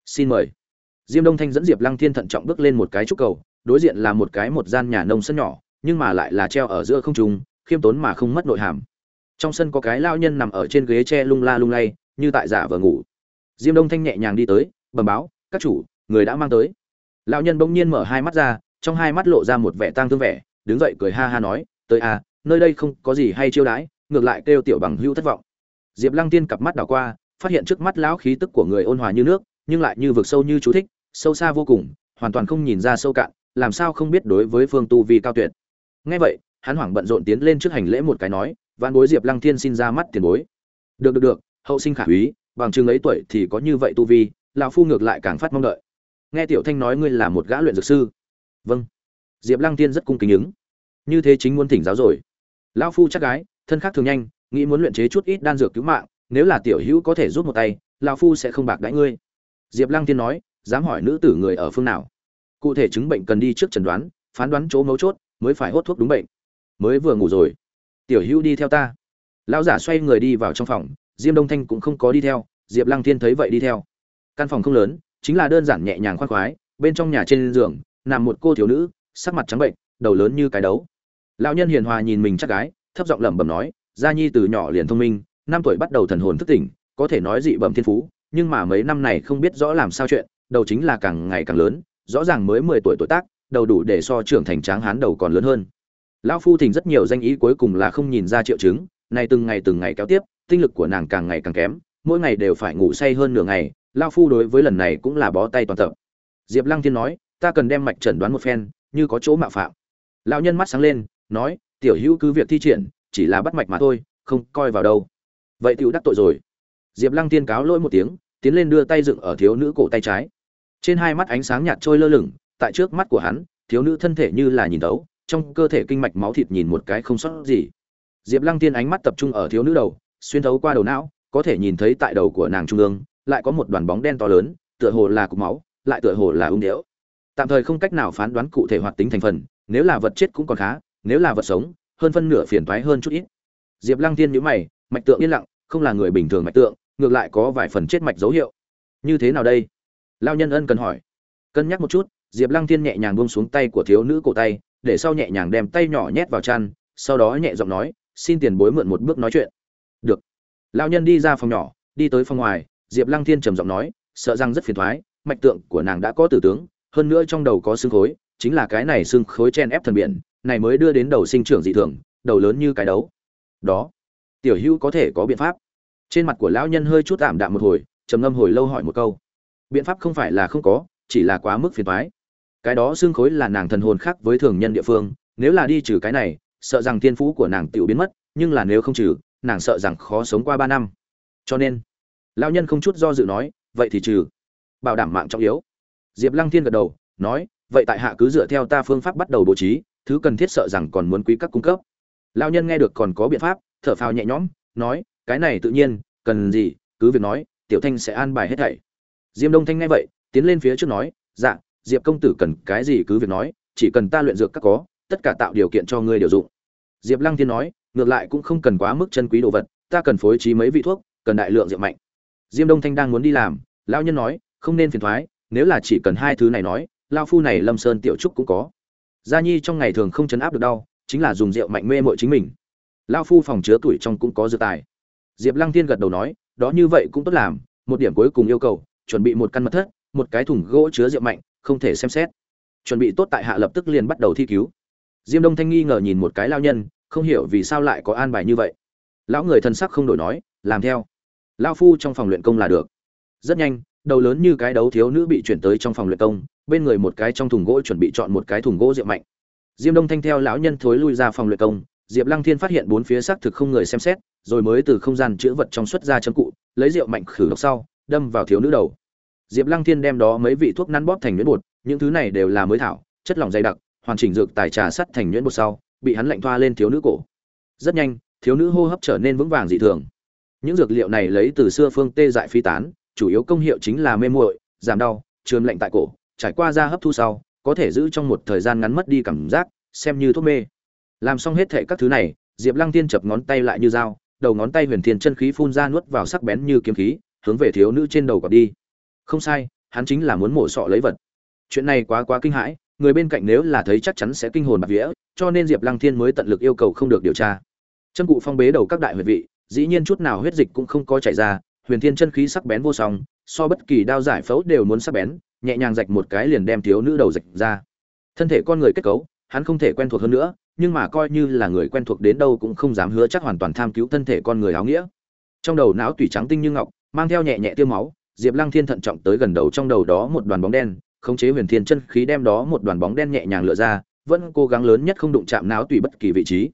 Xin mời. Diêm đông thanh dẫn diệp lăng thiên thận trọng bước lên một cái trúc cầu, đối diện là một cái một gian nhà nông sân nhỏ, nhưng mà lại là treo ở giữa không trung, khiêm tốn mà không mất nội hàm. Trong sân có cái lao nhân nằm ở trên ghế tre lung la lung lay, như tại giả vờ ngủ. Diêm đông thanh nhẹ nhàng đi tới, bẩm báo, các chủ, người đã mang tới. Lão nhân bỗng nhiên mở hai mắt ra, trong hai mắt lộ ra một vẻ tang thương vẻ đứng dậy cười ha ha nói, tới à nơi đây không có gì hay chiêu đãi, ngược lại kêu tiểu bằng hưu thất vọng. Diệp lăng tiên cặp mắt đảo qua, phát hiện trước mắt lão khí tức của người ôn hòa như nước, nhưng lại như vực sâu như chú thích, sâu xa vô cùng, hoàn toàn không nhìn ra sâu cạn, làm sao không biết đối với phương tu vi cao tuyệt. Ngay vậy, hắn hoảng bận rộn tiến lên trước hành lễ một cái nói, vãn bối diệp lăng thiên xin ra mắt tiền bối. Được được được, hậu sinh khả úy, bằng chừng ấy tuổi thì có như vậy tu vi, lão phu ngược lại càng phát mong đợi. Nghe tiểu thanh nói ngươi là một gã luyện dược sư. Vâng diệp lăng tiên rất cung kính ứng. Như thế chính muốn thỉnh giáo rồi. Lão phu chắc gái, thân khác thường nhanh, nghĩ muốn luyện chế chút ít đan dược cứu mạng, nếu là tiểu hữu có thể giúp một tay, lão phu sẽ không bạc đãi ngươi. Diệp lăng tiên nói, dám hỏi nữ tử người ở phương nào. Cụ thể chứng bệnh cần đi trước chẩn đoán, phán đoán chỗ mấu chốt, mới phải hốt thuốc đúng bệnh. Mới vừa ngủ rồi. Tiểu hữu đi theo ta. Lão giả xoay người đi vào trong phòng, diêm đông thanh cũng không có đi theo, diệp lăng thiên thấy vậy đi theo. Căn phòng không lớn, chính là đơn giản nhẹ nhàng khoan khoái, bên trong nhà trên giường, nằm một cô thiếu nữ sắc mặt trắng bệnh, đầu lớn như cái đấu. Lão nhân hiền hòa nhìn mình chắc gái, thấp giọng lẩm bẩm nói, gia nhi từ nhỏ liền thông minh, năm tuổi bắt đầu thần hồn thức tỉnh, có thể nói dị bẩm thiên phú, nhưng mà mấy năm này không biết rõ làm sao chuyện, đầu chính là càng ngày càng lớn, rõ ràng mới mười tuổi tuổi tác, đầu đủ để so trưởng thành tráng hán đầu còn lớn hơn. Lão phu thỉnh rất nhiều danh ý cuối cùng là không nhìn ra triệu chứng này từng ngày từng ngày kéo tiếp, tinh lực của nàng càng ngày càng kém, mỗi ngày đều phải ngủ say hơn nửa ngày, lão phu đối với lần này cũng là bó tay toàn tập. Diệp lăng thiên nói, ta cần đem mạch chẩn đoán một phen như có chỗ mạo phạm. Lão nhân mắt sáng lên, nói, tiểu hữu cứ việc thi triển, chỉ là bắt mạch mà thôi, không coi vào đâu. Vậy tiểu đắc tội rồi. Diệp lăng tiên cáo lỗi một tiếng, tiến lên đưa tay dựng ở thiếu nữ cổ tay trái. Trên hai mắt ánh sáng nhạt trôi lơ lửng, tại trước mắt của hắn, thiếu nữ thân thể như là nhìn tấu trong cơ thể kinh mạch máu thịt nhìn một cái không sót gì. Diệp lăng tiên ánh mắt tập trung ở thiếu nữ đầu, xuyên thấu qua đầu não, có thể nhìn thấy tại đầu của nàng trung ương, lại có một đoàn bóng đen to lớn, tựa hồ là cục máu, lại tựa hồ là ung đẽo tạm thời không cách nào phán đoán cụ thể hoạt tính thành phần, nếu là vật chết cũng còn khá, nếu là vật sống, hơn phân nửa phiền toái hơn chút ít. Diệp lăng Thiên nhíu mày, mạch tượng yên lặng, không là người bình thường mạch tượng, ngược lại có vài phần chết mạch dấu hiệu. Như thế nào đây? Lao nhân ân cần hỏi. Cân nhắc một chút, diệp lăng thiên nhẹ nhàng buông xuống tay của thiếu nữ cổ tay, để sau nhẹ nhàng đem tay nhỏ nhét vào chăn, sau đó nhẹ giọng nói, xin tiền bối mượn một bước nói chuyện. Được. Lao nhân đi ra phòng nhỏ, đi tới phòng ngoài, diệp lăng thiên trầm giọng nói, sợ rằng rất phiền thoái mạch tượng của nàng đã có tử tướng hơn nữa trong đầu có xương khối, chính là cái này xương khối chen ép thần biển, này mới đưa đến đầu sinh trưởng dị thường, đầu lớn như cái đấu. Đó, tiểu hữu có thể có biện pháp. Trên mặt của lão nhân hơi chút tạm đạm một hồi, trầm ngâm hồi lâu hỏi một câu. Biện pháp không phải là không có, chỉ là quá mức phiền toái. Cái đó xương khối là nàng thần hồn khác với thường nhân địa phương, nếu là đi trừ cái này, sợ rằng thiên phú của nàng tiểu biến mất, nhưng là nếu không trừ, nàng sợ rằng khó sống qua ba năm. Cho nên, lão nhân không chút do dự nói, vậy thì trừ. Bảo đảm mạng trọng yếu diệp lăng thiên gật đầu, nói, vậy tại hạ cứ dựa theo ta phương pháp bắt đầu bố trí, thứ cần thiết sợ rằng còn muốn quý các cung cấp. Lão nhân nghe được còn có biện pháp, thở phào nhẹ nhõm, nói, cái này tự nhiên, cần gì, cứ việc nói, tiểu thanh sẽ an bài hết thảy. Diêm đông thanh nghe vậy, tiến lên phía trước nói dạ diệp công tử cần cái gì cứ việc nói, chỉ cần ta luyện dược các có, tất cả tạo điều kiện cho ngươi điều dụng. Diệp lăng thiên nói, ngược lại cũng không cần quá mức chân quý đồ vật, ta cần phối trí mấy vị thuốc, cần đại lượng rượu mạnh. Diêm đông thanh đang muốn đi làm, lão nhân nói, không nên phiền thoái nếu là chỉ cần hai thứ này nói, lao phu này lâm sơn tiểu trúc cũng có. Gia nhi trong ngày thường không chấn áp được đau, chính là dùng rượu mạnh mê mội chính mình. Lao phu phòng chứa tuổi trong cũng có dược tài. Diệp lăng tiên gật đầu nói, đó như vậy cũng tốt làm, một điểm cuối cùng yêu cầu, chuẩn bị một căn mật thất, một cái thùng gỗ chứa rượu mạnh, không thể xem xét. Chuẩn bị tốt tại hạ lập tức liền bắt đầu thi cứu. Diêm đông thanh nghi ngờ nhìn một cái lao nhân, không hiểu vì sao lại có an bài như vậy. Lão người thân sắc không đổi nói, làm theo. Lão phu trong phòng luyện công là được. Rất nhanh đầu lớn như cái đấu thiếu nữ bị chuyển tới trong phòng luyện công, bên người một cái trong thùng gỗ chuẩn bị chọn một cái thùng gỗ rượu mạnh. Diêm đông thanh theo lão nhân thối lui ra phòng luyện công, diệp lăng thiên phát hiện bốn phía xác thực không người xem xét, rồi mới từ không gian chữ vật trong xuất ra châm cụ, lấy rượu mạnh khử độc sau, đâm vào thiếu nữ đầu. Diệp lăng thiên đem đó mấy vị thuốc nắn bóp thành nhuyễn bột, những thứ này đều là mới thảo, chất lỏng dày đặc, hoàn chỉnh dược tài trà sắt thành nhuyễn bột sau, bị hắn lạnh thoa lên thiếu nữ cổ. Rất nhanh, thiếu nữ hô hấp trở nên vững vàng dị thường. Những dược liệu này lấy từ xưa phương tê dại phi tán chủ yếu công hiệu chính là mê muội, giảm đau trường lạnh tại cổ, trải qua da hấp thu sau, có thể giữ trong một thời gian ngắn mất đi cảm giác, xem như thuốc mê. Làm xong hết thảy các thứ này, diệp lăng tiên chập ngón tay lại như dao, đầu ngón tay huyền thiên chân khí phun ra nuốt vào sắc bén như kiếm khí, hướng về thiếu nữ trên đầu cọp đi. Không sai, hắn chính là muốn mổ sọ lấy vật. Chuyện này quá quá kinh hãi, người bên cạnh nếu là thấy chắc chắn sẽ kinh hồn bạt vía, cho nên diệp lăng thiên mới tận lực yêu cầu không được điều tra. Chân cụ phong bế đầu các đại huyệt vị, dĩ nhiên chút nào huyết dịch cũng không có chảy ra huyền thiên chân khí sắc bén vô song, so bất kỳ đao giải phẫu đều muốn sắc bén, nhẹ nhàng rạch một cái liền đem thiếu nữ đầu rạch ra. Thân thể con người kết cấu, hắn không thể quen thuộc hơn nữa, nhưng mà coi như là người quen thuộc đến đâu cũng không dám hứa chắc hoàn toàn tham cứu thân thể con người áo nghĩa. Trong đầu não tủy trắng tinh như ngọc, mang theo nhẹ nhẹ tiêu máu, diệp lăng thiên thận trọng tới gần đầu trong đầu đó một đoàn bóng đen, khống chế huyền thiên chân khí đem đó một đoàn bóng đen nhẹ nhàng lựa ra, vẫn cố gắng lớn nhất không đụng chạm não tùy bất kỳ vị trí.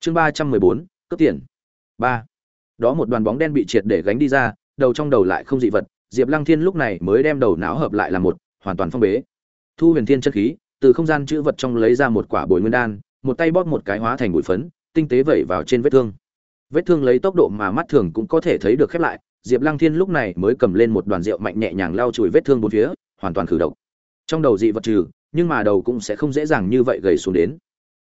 Chương ba trăm mười bốn, cướp tiền. Ba đó một đoàn bóng đen bị triệt để gánh đi ra, đầu trong đầu lại không dị vật, diệp lăng thiên lúc này mới đem đầu não hợp lại là một, hoàn toàn phong bế. Thu huyền thiên chất khí, từ không gian chữ vật trong lấy ra một quả bồi nguyên đan, một tay bóp một cái hóa thành bụi phấn, tinh tế vẩy vào trên vết thương. Vết thương lấy tốc độ mà mắt thường cũng có thể thấy được khép lại, diệp lăng thiên lúc này mới cầm lên một đoàn rượu mạnh nhẹ nhàng lau chùi vết thương bốn phía, hoàn toàn khử độc. Trong đầu dị vật trừ, nhưng mà đầu cũng sẽ không dễ dàng như vậy gầy xuống đến.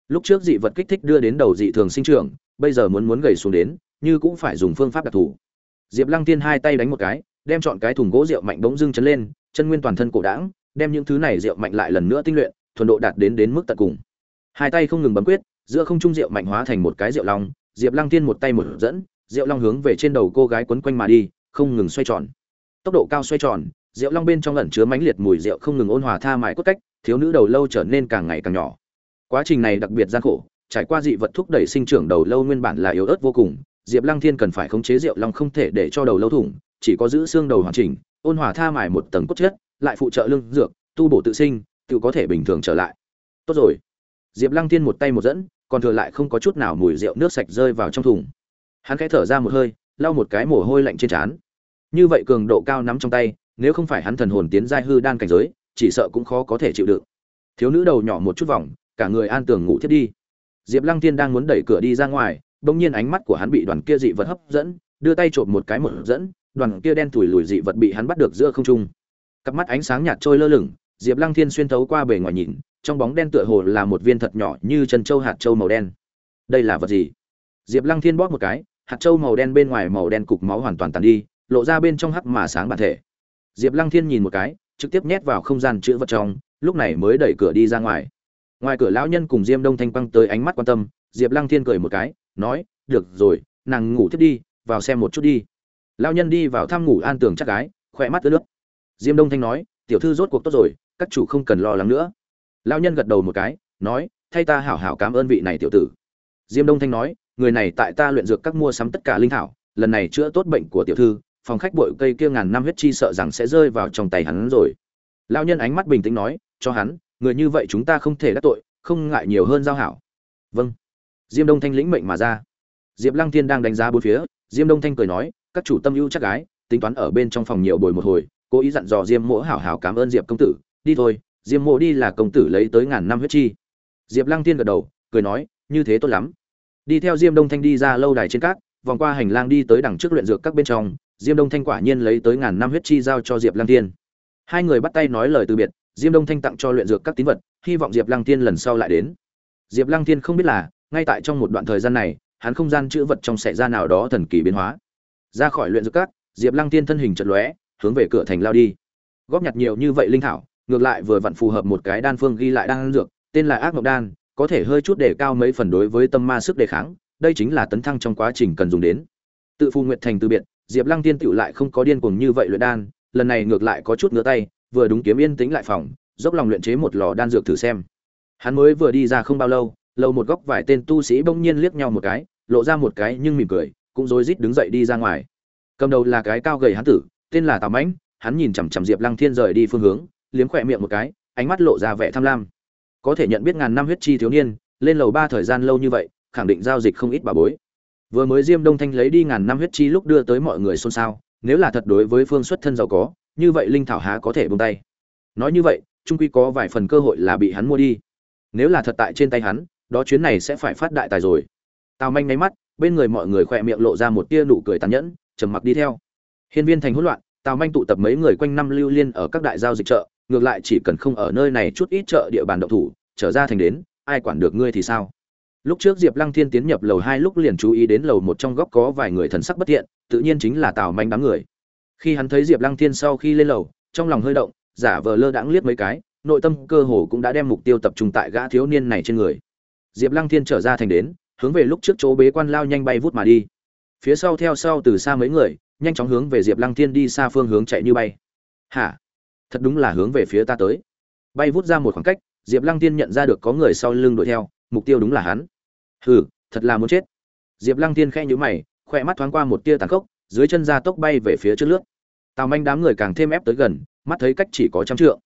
Lúc trước dị vật kích thích đưa đến đầu dị thường sinh trưởng, bây giờ muốn muốn gầy xuống đến như cũng phải dùng phương pháp đặc thù. Diệp lăng tiên hai tay đánh một cái, đem chọn cái thùng gỗ rượu mạnh bỗng dưng chấn lên, chân nguyên toàn thân cổ đãng, đem những thứ này rượu mạnh lại lần nữa tinh luyện, thuần độ đạt đến đến mức tận cùng. Hai tay không ngừng bấm quyết, giữa không trung rượu mạnh hóa thành một cái rượu long, diệp lăng tiên một tay một dẫn, rượu long hướng về trên đầu cô gái quấn quanh mà đi, không ngừng xoay tròn. Tốc độ cao xoay tròn, rượu long bên trong ẩn chứa mãnh liệt mùi rượu không ngừng ôn hòa tha mại cốt cách, thiếu nữ đầu lâu trở nên càng ngày càng nhỏ. Quá trình này đặc biệt gian khổ, trải qua dị vật thúc đẩy sinh trưởng đầu lâu nguyên bản là yếu ớt vô cùng diệp lăng thiên cần phải khống chế rượu long không thể để cho đầu lâu thủng, chỉ có giữ xương đầu hoàn chỉnh, ôn hòa tha mài một tầng cốt chất, lại phụ trợ lương dược, tu bổ tự sinh, tự có thể bình thường trở lại. Tốt rồi. Diệp lăng thiên một tay một dẫn, còn thừa lại không có chút nào mùi rượu nước sạch rơi vào trong thùng. Hắn khẽ thở ra một hơi, lau một cái mồ hôi lạnh trên trán. Như vậy cường độ cao nắm trong tay, nếu không phải hắn thần hồn tiến giai hư đan cảnh giới, chỉ sợ cũng khó có thể chịu đựng. Thiếu nữ đầu nhỏ một chút vòng, cả người an tường ngủ thiết đi. Diệp lăng Thiên đang muốn đẩy cửa đi ra ngoài bỗng nhiên ánh mắt của hắn bị đoàn kia dị vật hấp dẫn, đưa tay trộm một cái một dẫn, đoàn kia đen thủi lùi dị vật bị hắn bắt được giữa không trung. Cặp mắt ánh sáng nhạt trôi lơ lửng, diệp lăng thiên xuyên thấu qua bề ngoài nhìn, trong bóng đen tựa hồ là một viên thật nhỏ như chân châu hạt châu màu đen. Đây là vật gì? Diệp lăng thiên bóp một cái, hạt châu màu đen bên ngoài màu đen cục máu hoàn toàn tàn đi, lộ ra bên trong hắc mà sáng bản thể. Diệp lăng thiên nhìn một cái, trực tiếp nhét vào không gian chứa vật trong, lúc này mới đẩy cửa đi ra ngoài. Ngoài cửa lão nhân cùng diêm đông thanh băng tới ánh mắt quan tâm, diệp lăng thiên cười một cái nói, được rồi, nàng ngủ tiếp đi, vào xem một chút đi. Lão nhân đi vào thăm ngủ an tường chắc gái, khỏe mắt ướt nước diêm đông thanh nói, tiểu thư rốt cuộc tốt rồi, các chủ không cần lo lắng nữa. Lão nhân gật đầu một cái, nói, thay ta hảo hảo cảm ơn vị này tiểu tử. Diêm đông thanh nói, người này tại ta luyện dược các mua sắm tất cả linh thảo, lần này chữa tốt bệnh của tiểu thư, phòng khách bội cây kia ngàn năm huyết chi sợ rằng sẽ rơi vào trong tay hắn rồi. Lão nhân ánh mắt bình tĩnh nói, cho hắn, người như vậy chúng ta không thể đắc tội, không ngại nhiều hơn giao hảo. Vâng diêm đông thanh lĩnh mệnh mà ra. Diệp lăng thiên đang đánh giá bốn phía, diêm đông thanh cười nói, các chủ tâm ưu chắc gái, tính toán ở bên trong phòng nhiều bồi một hồi, cố ý dặn dò diêm mỗ hảo hảo cảm ơn diệp công tử, đi thôi, diêm mỗ đi là công tử lấy tới ngàn năm huyết chi. Diệp lăng thiên gật đầu, cười nói, như thế tốt lắm. Đi theo diêm đông thanh đi ra lâu đài trên cát, vòng qua hành lang đi tới đằng trước luyện dược các bên trong, diêm đông thanh quả nhiên lấy tới ngàn năm huyết chi giao cho diệp lăng thiên. Hai người bắt tay nói lời từ biệt, diêm đông thanh tặng cho luyện dược các tín vật, hy vọng diệp lăng thiên lần sau lại đến. Diệp lăng thiên không biết là ngay tại trong một đoạn thời gian này, hắn không gian chữ vật trong xảy ra nào đó thần kỳ biến hóa. Ra khỏi luyện dược các, diệp lăng thiên thân hình chật lóe, hướng về cửa thành lao đi. Góp nhặt nhiều như vậy linh thảo, ngược lại vừa vặn phù hợp một cái đan phương ghi lại đan dược, tên là ác mộng đan, có thể hơi chút để cao mấy phần đối với tâm ma sức đề kháng, đây chính là tấn thăng trong quá trình cần dùng đến. Tự phù nguyệt thành từ biệt, diệp lăng tiên tựu lại không có điên cuồng như vậy luyện đan, lần này ngược lại có chút ngứa tay, vừa đúng kiếm yên tĩnh lại phòng, dốc lòng luyện chế một lò đan dược thử xem. Hắn mới vừa đi ra không bao lâu lầu một góc vài tên tu sĩ bỗng nhiên liếc nhau một cái, lộ ra một cái nhưng mỉm cười, cũng rối rít đứng dậy đi ra ngoài. Cầm đầu là cái cao gầy hán tử, tên là tào mãnh, hắn nhìn chằm chằm diệp lăng thiên rời đi phương hướng, liếm khỏe miệng một cái, ánh mắt lộ ra vẻ tham lam. Có thể nhận biết ngàn năm huyết chi thiếu niên, lên lầu ba thời gian lâu như vậy, khẳng định giao dịch không ít bà bối. Vừa mới diêm đông thanh lấy đi ngàn năm huyết chi lúc đưa tới mọi người xôn xao, nếu là thật đối với phương xuất thân giàu có, như vậy linh thảo há có thể buông tay. Nói như vậy trung quy có vài phần cơ hội là bị hắn mua đi. Nếu là thật tại trên tay hắn đó chuyến này sẽ phải phát đại tài rồi. Tào manh nháy mắt, bên người mọi người khỏe miệng lộ ra một tia nụ cười tàn nhẫn, trầm mặc đi theo. Hiên viên thành hỗn loạn, tào manh tụ tập mấy người quanh năm lưu liên ở các đại giao dịch chợ, ngược lại chỉ cần không ở nơi này chút ít chợ địa bàn động thủ, trở ra thành đến, ai quản được ngươi thì sao? Lúc trước diệp lăng thiên tiến nhập lầu hai lúc liền chú ý đến lầu một trong góc có vài người thần sắc bất thiện, tự nhiên chính là tào manh đám người. Khi hắn thấy diệp lăng thiên sau khi lên lầu, trong lòng hơi động, giả vờ lơ đãng liếc mấy cái, nội tâm cơ hồ cũng đã đem mục tiêu tập trung tại gã thiếu niên này trên người diệp lăng thiên trở ra thành đến, hướng về lúc trước chỗ bế quan lao nhanh bay vút mà đi. Phía sau theo sau từ xa mấy người, nhanh chóng hướng về diệp lăng thiên đi xa phương hướng chạy như bay. Hả? Thật đúng là hướng về phía ta tới. Bay vút ra một khoảng cách, diệp lăng thiên nhận ra được có người sau lưng đuổi theo, mục tiêu đúng là hắn. Hừ, thật là muốn chết. Diệp lăng thiên khẽ nhíu mày khỏe mắt thoáng qua một tia tàn khốc, dưới chân ra tốc bay về phía trước lướt. Tào manh đám người càng thêm ép tới gần, mắt thấy cách chỉ có trăm trượng.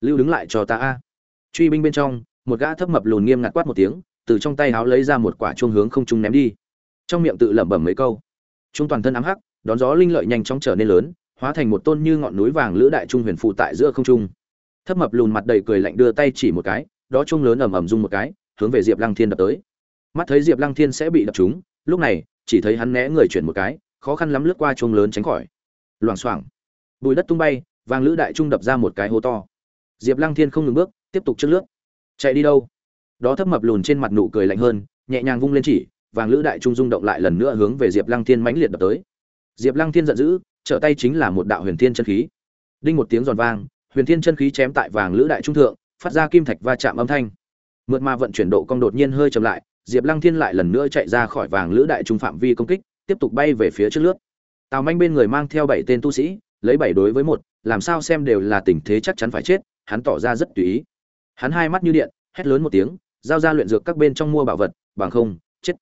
Lưu đứng lại cho ta a. Truy binh bên trong một gã thấp mập lùn nghiêm ngặt quát một tiếng, từ trong tay háo lấy ra một quả chuông hướng không trung ném đi. Trong miệng tự lẩm bẩm mấy câu. Chúng toàn thân ám hắc, đón gió linh lợi nhanh chóng trở nên lớn, hóa thành một tôn như ngọn núi vàng lữ đại trung huyền phụ tại giữa không trung. Thấp mập lùn mặt đầy cười lạnh đưa tay chỉ một cái, đó chuông lớn ầm ầm rung một cái, hướng về diệp lăng thiên đập tới. Mắt thấy diệp lăng thiên sẽ bị đập trúng, lúc này, chỉ thấy hắn né người chuyển một cái, khó khăn lắm lướt qua chuông lớn tránh khỏi. Loảng xoảng. Bụi đất tung bay, vàng lữ đại trung đập ra một cái hố to. Diệp lăng thiên không ngừng bước, tiếp tục trước lướt chạy đi đâu? Đó thấp mập lùn trên mặt nụ cười lạnh hơn, nhẹ nhàng vung lên chỉ, vàng lữ đại trung rung động lại lần nữa hướng về diệp lăng thiên mãnh liệt đập tới. Diệp lăng thiên giận dữ, trở tay chính là một đạo huyền thiên chân khí. Đinh một tiếng giòn vang, huyền thiên chân khí chém tại vàng lữ đại trung thượng, phát ra kim thạch va chạm âm thanh. Mượt mà vận chuyển độ cong đột nhiên hơi chậm lại, diệp lăng thiên lại lần nữa chạy ra khỏi vàng lữ đại trung phạm vi công kích, tiếp tục bay về phía trước lướt. Tào manh bên người mang theo bảy tên tu sĩ, lấy bảy đối với một, làm sao xem đều là tình thế chắc chắn phải chết, hắn tỏ ra rất tùy ý hắn hai mắt như điện, hét lớn một tiếng, giao ra luyện dược các bên trong mua bảo vật, bằng không, chết.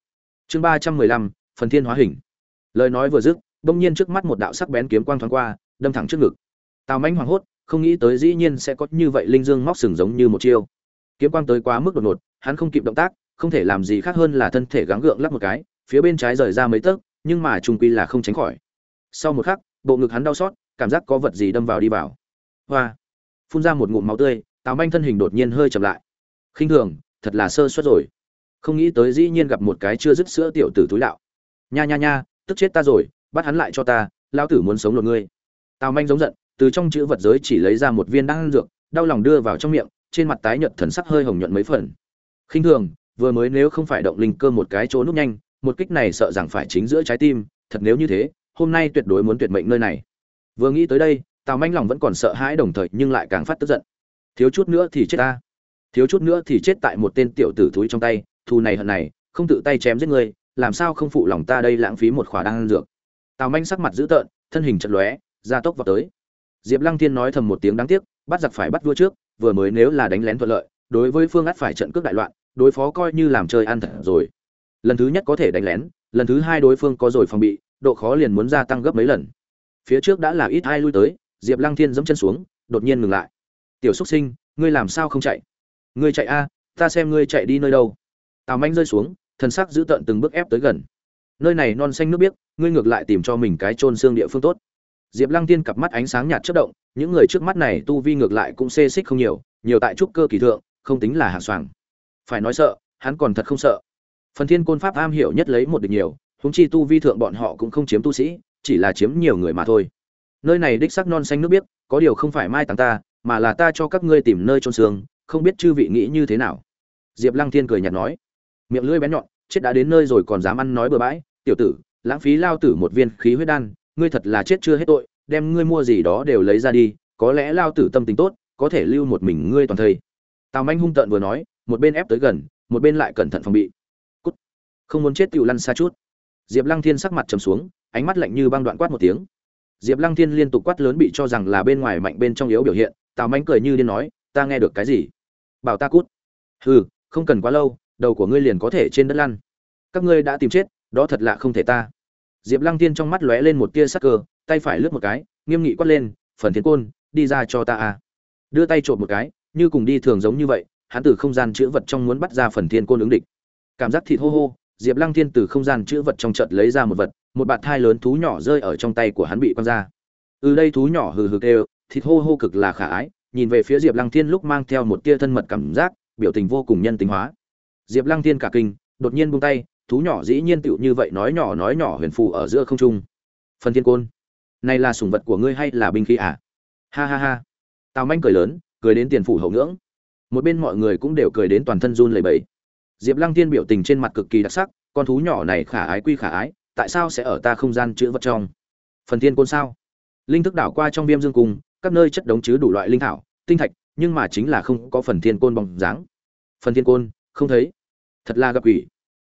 Chương ba trăm mười lăm, phần thiên hóa hình. Lời nói vừa dứt, bỗng nhiên trước mắt một đạo sắc bén kiếm quang thoáng qua, đâm thẳng trước ngực. Tào manh hoảng hốt, không nghĩ tới dĩ nhiên sẽ có như vậy linh dương móc sừng giống như một chiêu. Kiếm quang tới quá mức đột ngột, hắn không kịp động tác, không thể làm gì khác hơn là thân thể gắng gượng lắp một cái, phía bên trái rời ra mấy tấc, nhưng mà trung quy là không tránh khỏi. Sau một khắc, bộ ngực hắn đau xót, cảm giác có vật gì đâm vào đi vào. Hoa! Phun ra một ngụm máu tươi tào manh thân hình đột nhiên hơi chậm lại. Khinh thường, thật là sơ suất rồi. Không nghĩ tới dĩ nhiên gặp một cái chưa dứt sữa tiểu tử túi đạo nha nha nha, tức chết ta rồi, bắt hắn lại cho ta, lão tử muốn sống lột ngươi. Tào manh giống giận, từ trong chữ vật giới chỉ lấy ra một viên đan dược, đau lòng đưa vào trong miệng, trên mặt tái nhợt thần sắc hơi hồng nhuận mấy phần. Khinh thường, vừa mới nếu không phải động linh cơ một cái chỗ nút nhanh, một kích này sợ rằng phải chính giữa trái tim, thật nếu như thế, hôm nay tuyệt đối muốn tuyệt mệnh nơi này. Vừa nghĩ tới đây, tào manh lòng vẫn còn sợ hãi đồng thời nhưng lại càng phát tức giận thiếu chút nữa thì chết ta. Thiếu chút nữa thì chết tại một tên tiểu tử thúi trong tay, thù này hận này, không tự tay chém giết ngươi, làm sao không phụ lòng ta đây lãng phí một khỏa đan dược. Tào manh sắc mặt dữ tợn, thân hình chật lóe, gia tốc vào tới. Diệp lăng thiên nói thầm một tiếng đáng tiếc, bắt giặc phải bắt vua trước, vừa mới nếu là đánh lén thuận lợi, đối với phương át phải trận cướp đại loạn, đối phó coi như làm chơi ăn thật rồi. Lần thứ nhất có thể đánh lén, lần thứ hai đối phương có rồi phòng bị, độ khó liền muốn gia tăng gấp mấy lần. Phía trước đã là ít ai lui tới, diệp lăng thiên giẫm chân xuống, đột nhiên ngừng lại tiểu xúc sinh, ngươi làm sao không chạy? Ngươi chạy a, ta xem ngươi chạy đi nơi đâu. Tào manh rơi xuống, thần sắc giữ tợn từng bước ép tới gần. Nơi này non xanh nước biếc, ngươi ngược lại tìm cho mình cái trôn xương địa phương tốt. Diệp lăng tiên cặp mắt ánh sáng nhạt chất động, những người trước mắt này tu vi ngược lại cũng xê xích không nhiều nhiều tại trúc cơ kỳ thượng, không tính là hạng soàng. Phải nói sợ, hắn còn thật không sợ. Phần thiên côn pháp am hiểu nhất lấy một địch nhiều húng chi tu vi thượng bọn họ cũng không chiếm tu sĩ, chỉ là chiếm nhiều người mà thôi. Nơi này đích sắc non xanh nước biếc, có điều không phải mai tàng ta mà là ta cho các ngươi tìm nơi trôn xương, không biết chư vị nghĩ như thế nào. Diệp lăng thiên cười nhạt nói, miệng lưỡi bén nhọn, chết đã đến nơi rồi còn dám ăn nói bừa bãi. Tiểu tử, lãng phí lao tử một viên khí huyết đan, ngươi thật là chết chưa hết tội, đem ngươi mua gì đó đều lấy ra đi, có lẽ lao tử tâm tính tốt, có thể lưu một mình ngươi toàn thây. Tào manh hung tợn vừa nói, một bên ép tới gần, một bên lại cẩn thận phòng bị. Cút. Không muốn chết tựu lăn xa chút. Diệp lăng thiên sắc mặt trầm xuống, ánh mắt lạnh như băng đoạn quát một tiếng. Diệp lăng thiên liên tục quát lớn bị cho rằng là bên ngoài mạnh bên trong yếu biểu hiện tào manh cười như điên nói, ta nghe được cái gì? Bảo ta cút. Hừ, không cần quá lâu, đầu của ngươi liền có thể trên đất lăn. Các ngươi đã tìm chết, đó thật lạ không thể ta. Diệp lăng tiên trong mắt lóe lên một tia sắc cơ, tay phải lướt một cái, nghiêm nghị quát lên, phần thiên côn, đi ra cho ta à. Đưa tay trộm một cái, như cùng đi thường giống như vậy, hắn từ không gian chữ vật trong muốn bắt ra phần thiên côn ứng địch. Cảm giác thịt hô hô, diệp lăng thiên từ không gian chữ vật trong trận lấy ra một vật, một bạt thai lớn thú nhỏ rơi ở trong tay của hắn bị quăng ra. Từ đây thú nhỏ hừ hừ kêu thịt hô hô cực là khả ái, nhìn về phía diệp lăng thiên lúc mang theo một tia thân mật cảm giác, biểu tình vô cùng nhân tính hóa. Diệp lăng thiên cả kinh, đột nhiên buông tay, thú nhỏ dĩ nhiên tựu như vậy nói nhỏ nói nhỏ huyền phù ở giữa không trung. Phần thiên côn, này là sủng vật của ngươi hay là binh khí à? Ha ha ha. Tào manh cười lớn, cười đến tiền phủ hậu ngưỡng. Một bên mọi người cũng đều cười đến toàn thân run lẩy bẩy. Diệp lăng Thiên biểu tình trên mặt cực kỳ đặc sắc, con thú nhỏ này khả ái quy khả ái, tại sao sẽ ở ta không gian chứa vật trong? Phần thiên côn sao? Linh thức đảo qua trong viêm dương cùng các nơi chất đống chứa đủ loại linh thảo, tinh thạch, nhưng mà chính là không có phần thiên côn bóng dáng. Phần thiên côn, không thấy. Thật là gặp quỷ.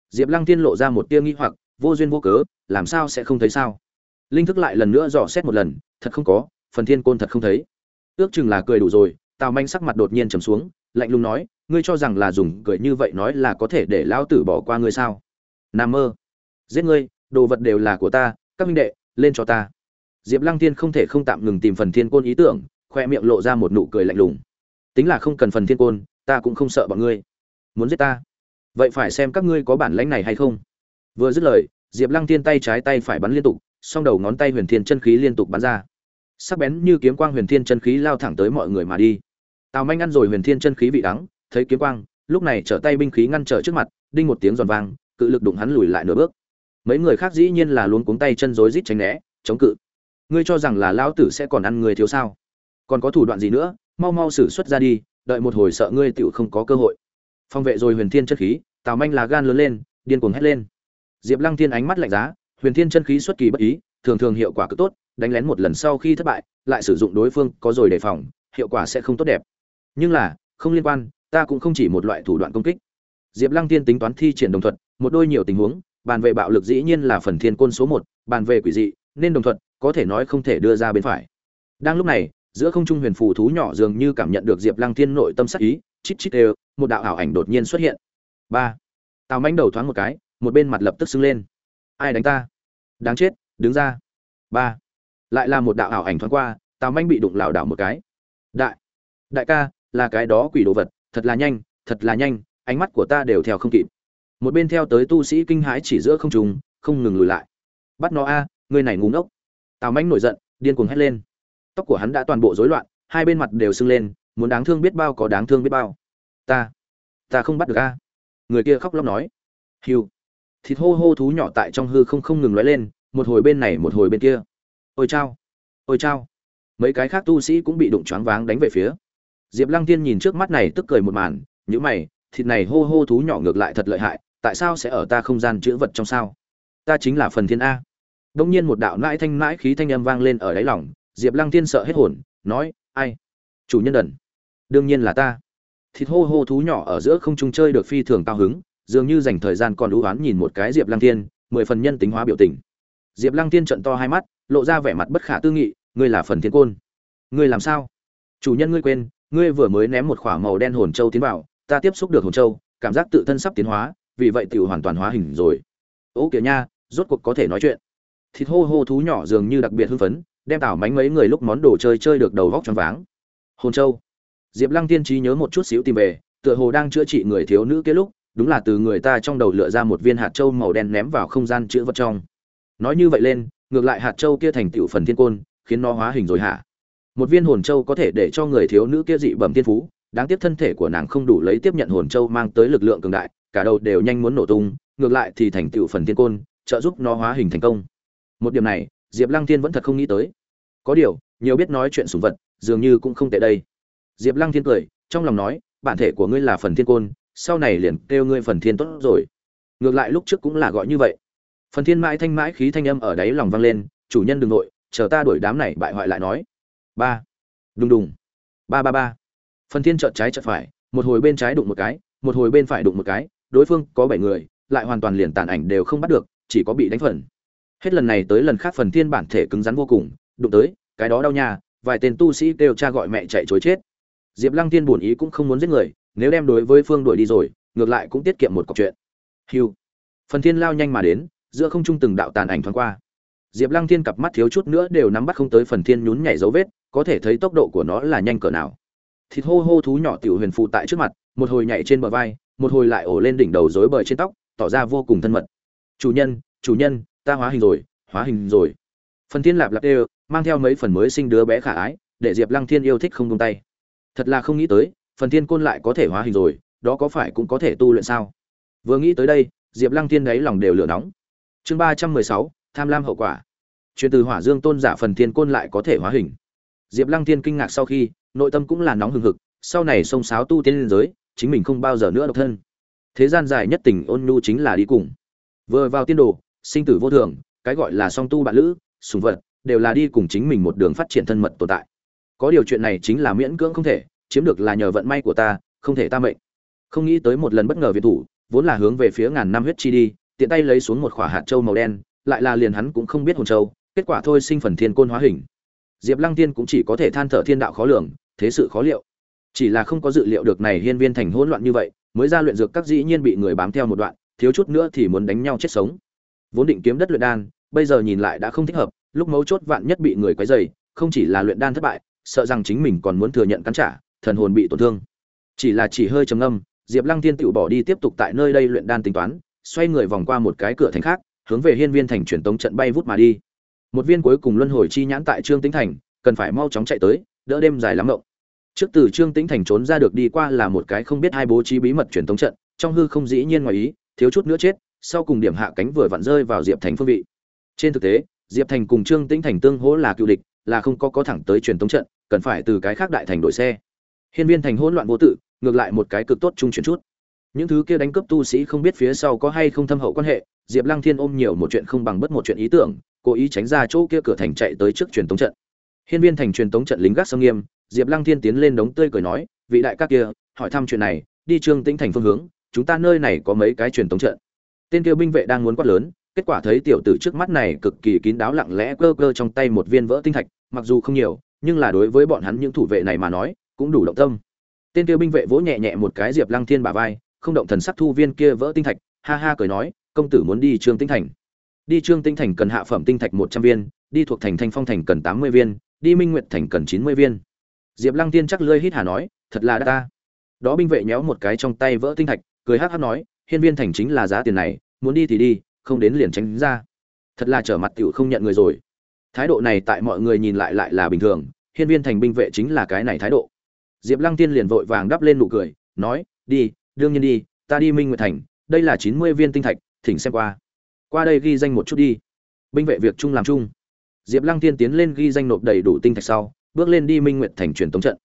Diệp lăng tiên lộ ra một tia nghi hoặc, vô duyên vô cớ, làm sao sẽ không thấy sao? Linh thức lại lần nữa dò xét một lần, thật không có, phần thiên côn thật không thấy. Ước chừng là cười đủ rồi, tào manh sắc mặt đột nhiên trầm xuống, lạnh lùng nói, ngươi cho rằng là dùng cười như vậy nói là có thể để lão tử bỏ qua ngươi sao? Nam mơ. Giết ngươi, đồ vật đều là của ta, các minh đệ, lên cho ta diệp lăng Thiên không thể không tạm ngừng tìm phần thiên côn ý tưởng, khoe miệng lộ ra một nụ cười lạnh lùng. Tính là không cần phần thiên côn, ta cũng không sợ bọn ngươi. Muốn giết ta? Vậy phải xem các ngươi có bản lĩnh này hay không. Vừa dứt lời, diệp lăng Thiên tay trái tay phải bắn liên tục, song đầu ngón tay huyền thiên chân khí liên tục bắn ra. Sắc bén như kiếm quang huyền thiên chân khí lao thẳng tới mọi người mà đi. Tào manh ăn rồi huyền thiên chân khí vị đắng, thấy kiếm quang, lúc này trở tay binh khí ngăn trở trước mặt, đinh một tiếng giòn vang, cự lực đụng hắn lùi lại nửa bước. Mấy người khác dĩ nhiên là luôn cuống tay chân rối rít tránh né, chống cự ngươi cho rằng là lão tử sẽ còn ăn người thiếu sao? Còn có thủ đoạn gì nữa? Mau mau xử xuất ra đi, đợi một hồi sợ ngươi tựu không có cơ hội. Phong vệ rồi huyền thiên chân khí, tào manh là gan lớn lên, điên cuồng hét lên. Diệp lăng thiên ánh mắt lạnh giá, huyền thiên chân khí xuất kỳ bất ý, thường thường hiệu quả cứ tốt, đánh lén một lần sau khi thất bại, lại sử dụng đối phương, có rồi đề phòng, hiệu quả sẽ không tốt đẹp. Nhưng là, không liên quan, ta cũng không chỉ một loại thủ đoạn công kích. Diệp lăng tiên tính toán thi triển đồng thuận một đôi nhiều tình huống, bàn về bạo lực dĩ nhiên là phần thiên côn số một, bàn về quỷ dị, nên đồng thuận có thể nói không thể đưa ra bên phải. Đang lúc này, giữa không trung huyền phù thú nhỏ dường như cảm nhận được diệp lăng thiên nội tâm sắc ý, chít chít đều, một đạo ảo ảnh đột nhiên xuất hiện. Ba. Tào mánh đầu thoáng một cái, một bên mặt lập tức xưng lên. Ai đánh ta? Đáng chết, đứng ra. Ba. Lại là một đạo ảo ảnh thoáng qua, tào manh bị đụng lảo đảo một cái. Đại. Đại ca, là cái đó quỷ đồ vật, thật là nhanh, thật là nhanh, ánh mắt của ta đều theo không kịp. Một bên theo tới tu sĩ kinh hãi chỉ giữa không trùng không ngừng lùi lại. Bắt nó a người này ngu ngốc tào manh nổi giận, điên cuồng hét lên. Tóc của hắn đã toàn bộ rối loạn, hai bên mặt đều sưng lên, muốn đáng thương biết bao có đáng thương biết bao. Ta ta không bắt được a. Người kia khóc lóc nói. Hiu thịt hô hô thú nhỏ tại trong hư không không ngừng lóe lên, một hồi bên này một hồi bên kia. Ôi chao ôi chao. Mấy cái khác tu sĩ cũng bị đụng choáng váng đánh về phía. Diệp lăng tiên nhìn trước mắt này tức cười một màn nhữ mày, thịt này hô hô thú nhỏ ngược lại thật lợi hại, tại sao sẽ ở ta không gian chữ vật trong sao? Ta chính là phần thiên a đông nhiên một đạo nãi thanh nãi khí thanh âm vang lên ở đáy lòng diệp lăng Thiên sợ hết hồn nói ai? Chủ nhân đần đương nhiên là ta. Thịt hô hô thú nhỏ ở giữa không trung chơi được phi thường cao hứng dường như dành thời gian còn đủ đoán nhìn một cái diệp lăng Thiên, mười phần nhân tính hóa biểu tình. Diệp lăng Thiên trận to hai mắt lộ ra vẻ mặt bất khả tư nghị ngươi là phần thiên côn. Ngươi làm sao? Chủ nhân ngươi quên ngươi vừa mới ném một khỏa màu đen hồn châu tiến vào ta tiếp xúc được hồn châu cảm giác tự thân sắp tiến hóa vì vậy tiểu hoàn toàn hóa hình rồi. Ô kìa nha rốt cuộc có thể nói chuyện thịt hô hô thú nhỏ dường như đặc biệt hưng phấn, đem tảo mánh mấy người lúc món đồ chơi chơi được đầu vóc tròn váng. Hồn châu. Diệp lăng tiên trí nhớ một chút xíu tìm về, tựa hồ đang chữa trị người thiếu nữ kia lúc, đúng là từ người ta trong đầu lựa ra một viên hạt châu màu đen ném vào không gian chữ vật trong. Nói như vậy lên, ngược lại hạt châu kia thành tựu phần thiên côn, khiến nó hóa hình rồi hả? Một viên hồn châu có thể để cho người thiếu nữ kia dị bẩm thiên phú, đáng tiếc thân thể của nàng không đủ lấy tiếp nhận hồn châu mang tới lực lượng cường đại, cả đầu đều nhanh muốn nổ tung, ngược lại thì thành tựu phần thiên côn, trợ giúp nó hóa hình thành công một điểm này, diệp lăng thiên vẫn thật không nghĩ tới. Có điều, nhiều biết nói chuyện sùng vật, dường như cũng không tệ đây. Diệp lăng thiên cười, trong lòng nói, bản thể của ngươi là phần thiên côn, sau này liền kêu ngươi phần thiên tốt rồi. Ngược lại lúc trước cũng là gọi như vậy. Phần thiên mãi thanh mãi khí thanh âm ở đáy lòng vang lên, chủ nhân đừng nội, chờ ta đuổi đám này bại hoại lại nói. Ba. Đùng đùng. Ba ba ba. Phần thiên chợt trái chợt phải, một hồi bên trái đụng một cái, một hồi bên phải đụng một cái, đối phương có bảy người, lại hoàn toàn liền tàn ảnh đều không bắt được, chỉ có bị đánh phần hết lần này tới lần khác phần thiên bản thể cứng rắn vô cùng, đụng tới, cái đó đau nhà. vài tên tu sĩ kêu cha gọi mẹ chạy chối chết. Diệp lăng thiên buồn ý cũng không muốn giết người, nếu đem đối với phương đuổi đi rồi, ngược lại cũng tiết kiệm một cọc chuyện. Hiu phần thiên lao nhanh mà đến, giữa không trung từng đạo tàn ảnh thoáng qua. Diệp lăng thiên cặp mắt thiếu chút nữa đều nắm bắt không tới phần thiên nhún nhảy dấu vết, có thể thấy tốc độ của nó là nhanh cỡ nào. Thịt hô hô thú nhỏ tiểu huyền phụ tại trước mặt, một hồi nhảy trên bờ vai, một hồi lại ổ lên đỉnh đầu rối bời trên tóc, tỏ ra vô cùng thân mật. Chủ nhân chủ nhân ta hóa hình rồi, hóa hình rồi. Phần thiên lạp lạp đều, mang theo mấy phần mới sinh đứa bé khả ái, để diệp lăng thiên yêu thích không tung tay. Thật là không nghĩ tới, phần thiên côn lại có thể hóa hình rồi, đó có phải cũng có thể tu luyện sao? Vừa nghĩ tới đây, diệp lăng thiên đáy lòng đều lửa nóng. Chương ba trăm mười sáu, tham lam hậu quả. Truyền từ hỏa dương tôn giả phần thiên côn lại có thể hóa hình. Diệp lăng thiên kinh ngạc sau khi, nội tâm cũng là nóng hừng hực, sau này sông sáo tu tiên liên giới, chính mình không bao giờ nữa độc thân. Thế gian dài nhất tình ôn nhu chính là đi cùng. Vừa vào tiên đồ sinh tử vô thường, cái gọi là song tu bạn lữ, sùng vật, đều là đi cùng chính mình một đường phát triển thân mật tồn tại. Có điều chuyện này chính là miễn cưỡng không thể, chiếm được là nhờ vận may của ta, không thể ta mệnh. Không nghĩ tới một lần bất ngờ việt thủ, vốn là hướng về phía ngàn năm huyết chi đi, tiện tay lấy xuống một khỏa hạt châu màu đen, lại là liền hắn cũng không biết hồn châu, kết quả thôi sinh phần thiên côn hóa hình. Diệp lăng tiên cũng chỉ có thể than thở thiên đạo khó lường, thế sự khó liệu. Chỉ là không có dự liệu được này hiên viên thành hỗn loạn như vậy, mới ra luyện dược các dĩ nhiên bị người bám theo một đoạn, thiếu chút nữa thì muốn đánh nhau chết sống vốn định kiếm đất luyện đan, bây giờ nhìn lại đã không thích hợp, lúc mấu chốt vạn nhất bị người quấy dày không chỉ là luyện đan thất bại, sợ rằng chính mình còn muốn thừa nhận cắn trả, thần hồn bị tổn thương. Chỉ là chỉ hơi trầm ngâm, diệp lăng tiên tự bỏ đi tiếp tục tại nơi đây luyện đan tính toán, xoay người vòng qua một cái cửa thành khác, hướng về hiên viên thành truyền tống trận bay vút mà đi. Một viên cuối cùng luân hồi chi nhãn tại trương tĩnh thành, cần phải mau chóng chạy tới, đỡ đêm dài lắm mộng. Trước từ trương tĩnh thành trốn ra được đi qua là một cái không biết hai bố trí bí mật truyền tống trận, trong hư không dĩ nhiên ngoài ý, thiếu chút nữa chết sau cùng điểm hạ cánh vừa vặn rơi vào diệp thành phương vị. Trên thực tế, diệp thành cùng trương tĩnh thành tương hỗ là cựu địch, là không có có thẳng tới truyền tống trận, cần phải từ cái khác đại thành đổi xe. Hiên viên thành hỗn loạn vô tự, ngược lại một cái cực tốt trung chuyển chút. Những thứ kia đánh cướp tu sĩ không biết phía sau có hay không thâm hậu quan hệ, diệp lăng thiên ôm nhiều một chuyện không bằng bất một chuyện ý tưởng, cố ý tránh ra chỗ kia cửa thành chạy tới trước truyền tống trận. Hiên viên thành truyền tống trận lính gác sông nghiêm, diệp lăng thiên tiến lên đống tươi cười nói, vị đại các kia, hỏi thăm chuyện này, đi trương tĩnh thành phương hướng, chúng ta nơi này có mấy cái truyền tống trận? Tên kia binh vệ đang muốn quát lớn, kết quả thấy tiểu tử trước mắt này cực kỳ kín đáo lặng lẽ cơ cơ trong tay một viên vỡ tinh thạch, mặc dù không nhiều, nhưng là đối với bọn hắn những thủ vệ này mà nói, cũng đủ động tâm. Tên kia binh vệ vỗ nhẹ nhẹ một cái diệp lăng thiên bả vai, không động thần sắc thu viên kia vỡ tinh thạch, ha ha cười nói, công tử muốn đi trương tinh thành. Đi trương tinh thành cần hạ phẩm tinh thạch một trăm viên, đi thuộc thành thanh phong thành cần tám mươi viên, đi minh nguyệt thành cần chín mươi viên. Diệp lăng tiên chắc lơi hít hà nói, thật là đắt ta. Đó binh vệ nhéo một cái trong tay vỡ tinh thạch, cười hát hát nói, hiên viên thành chính là giá tiền này muốn đi thì đi, không đến liền tránh ra. Thật là trở mặt t không nhận người rồi. Thái độ này tại mọi người nhìn lại lại là bình thường, hiên viên thành binh vệ chính là cái này thái độ. Diệp lăng tiên liền vội vàng đắp lên nụ cười, nói, đi, đương nhiên đi, ta đi minh nguyệt thành, đây là chín mươi viên tinh thạch, thỉnh xem qua. Qua đây ghi danh một chút đi. Binh vệ việc chung làm chung. Diệp lăng tiên tiến lên ghi danh nộp đầy đủ tinh thạch sau, bước lên đi minh nguyệt thành truyền tống trận.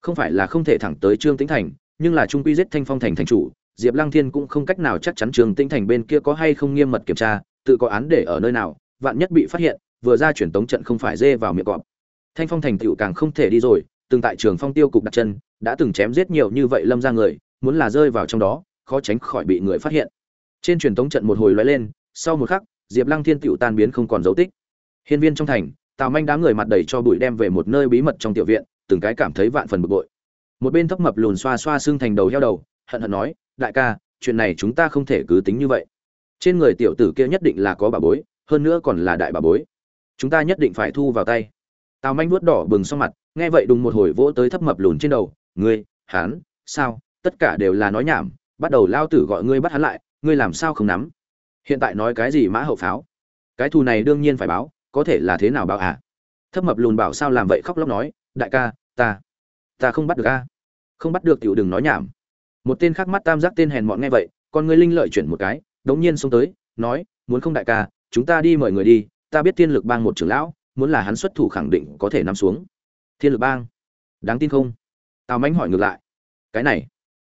Không phải là không thể thẳng tới trương tĩnh thành, nhưng là trung quy giết thanh phong thành thành chủ diệp lăng thiên cũng không cách nào chắc chắn trường tinh thành bên kia có hay không nghiêm mật kiểm tra, tự có án để ở nơi nào, vạn nhất bị phát hiện, vừa ra truyền tống trận không phải dê vào miệng cọp. Thanh phong thành tựu càng không thể đi rồi, từng tại trường phong tiêu cục đặt chân, đã từng chém giết nhiều như vậy lâm ra người, muốn là rơi vào trong đó, khó tránh khỏi bị người phát hiện. Trên truyền tống trận một hồi lóe lên, sau một khắc, diệp lăng thiên tựu tan biến không còn dấu tích. Hiên viên trong thành, tào manh đám người mặt đầy cho bụi đem về một nơi bí mật trong tiểu viện, từng cái cảm thấy vạn phần bực bội. Một bên thấp mập lùn xoa xoa xương thành đầu heo đầu, hận hận nói đại ca, chuyện này chúng ta không thể cứ tính như vậy. Trên người tiểu tử kia nhất định là có bà bối, hơn nữa còn là đại bà bối. Chúng ta nhất định phải thu vào tay. Tào manh vuốt đỏ bừng sau mặt, nghe vậy đùng một hồi vỗ tới thấp mập lùn trên đầu. Ngươi hán sao? Tất cả đều là nói nhảm. Bắt đầu lao tử gọi ngươi bắt hắn lại, ngươi làm sao không nắm? Hiện tại nói cái gì mã hậu pháo? Cái thù này đương nhiên phải báo, có thể là thế nào báo à? Thấp mập lùn bảo sao làm vậy khóc lóc nói, đại ca, ta ta không bắt được a. Không bắt được tiểu đừng nói nhảm một tên khác mắt tam giác tên hèn mọn nghe vậy, con ngươi linh lợi chuyển một cái, đống nhiên xông tới, nói, muốn không đại ca, chúng ta đi mời người đi, ta biết thiên lực bang một trưởng lão, muốn là hắn xuất thủ khẳng định có thể nằm xuống. Thiên lực bang? Đáng tin không? Tào mánh hỏi ngược lại. Cái này,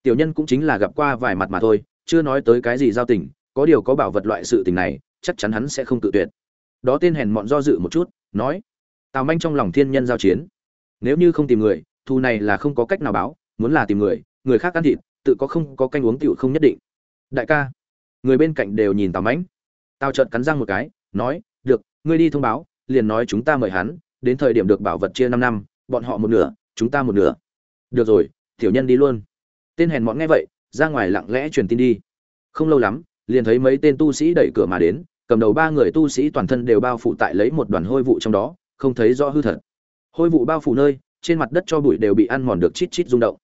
tiểu nhân cũng chính là gặp qua vài mặt mà thôi, chưa nói tới cái gì giao tình, có điều có bảo vật loại sự tình này, chắc chắn hắn sẽ không tự tuyệt. Đó tên hèn mọn do dự một chút, nói. Tào manh trong lòng thiên nhân giao chiến. Nếu như không tìm người thu này là không có cách nào báo, muốn là tìm người người khác ăn thịt tự có không có canh uống tiểu không nhất định. Đại ca, người bên cạnh đều nhìn tào mãnh. Tao chợt cắn răng một cái, nói, được, ngươi đi thông báo, liền nói chúng ta mời hắn, đến thời điểm được bảo vật chia năm năm, bọn họ một nửa, chúng ta một nửa. Được rồi, tiểu nhân đi luôn. Tên hèn mọn nghe vậy, ra ngoài lặng lẽ truyền tin đi. Không lâu lắm, liền thấy mấy tên tu sĩ đẩy cửa mà đến, cầm đầu ba người tu sĩ toàn thân đều bao phủ tại lấy một đoàn hôi vụ trong đó, không thấy rõ hư thật. Hôi vụ bao phủ nơi, trên mặt đất cho bụi đều bị ăn mòn được chít chít rung động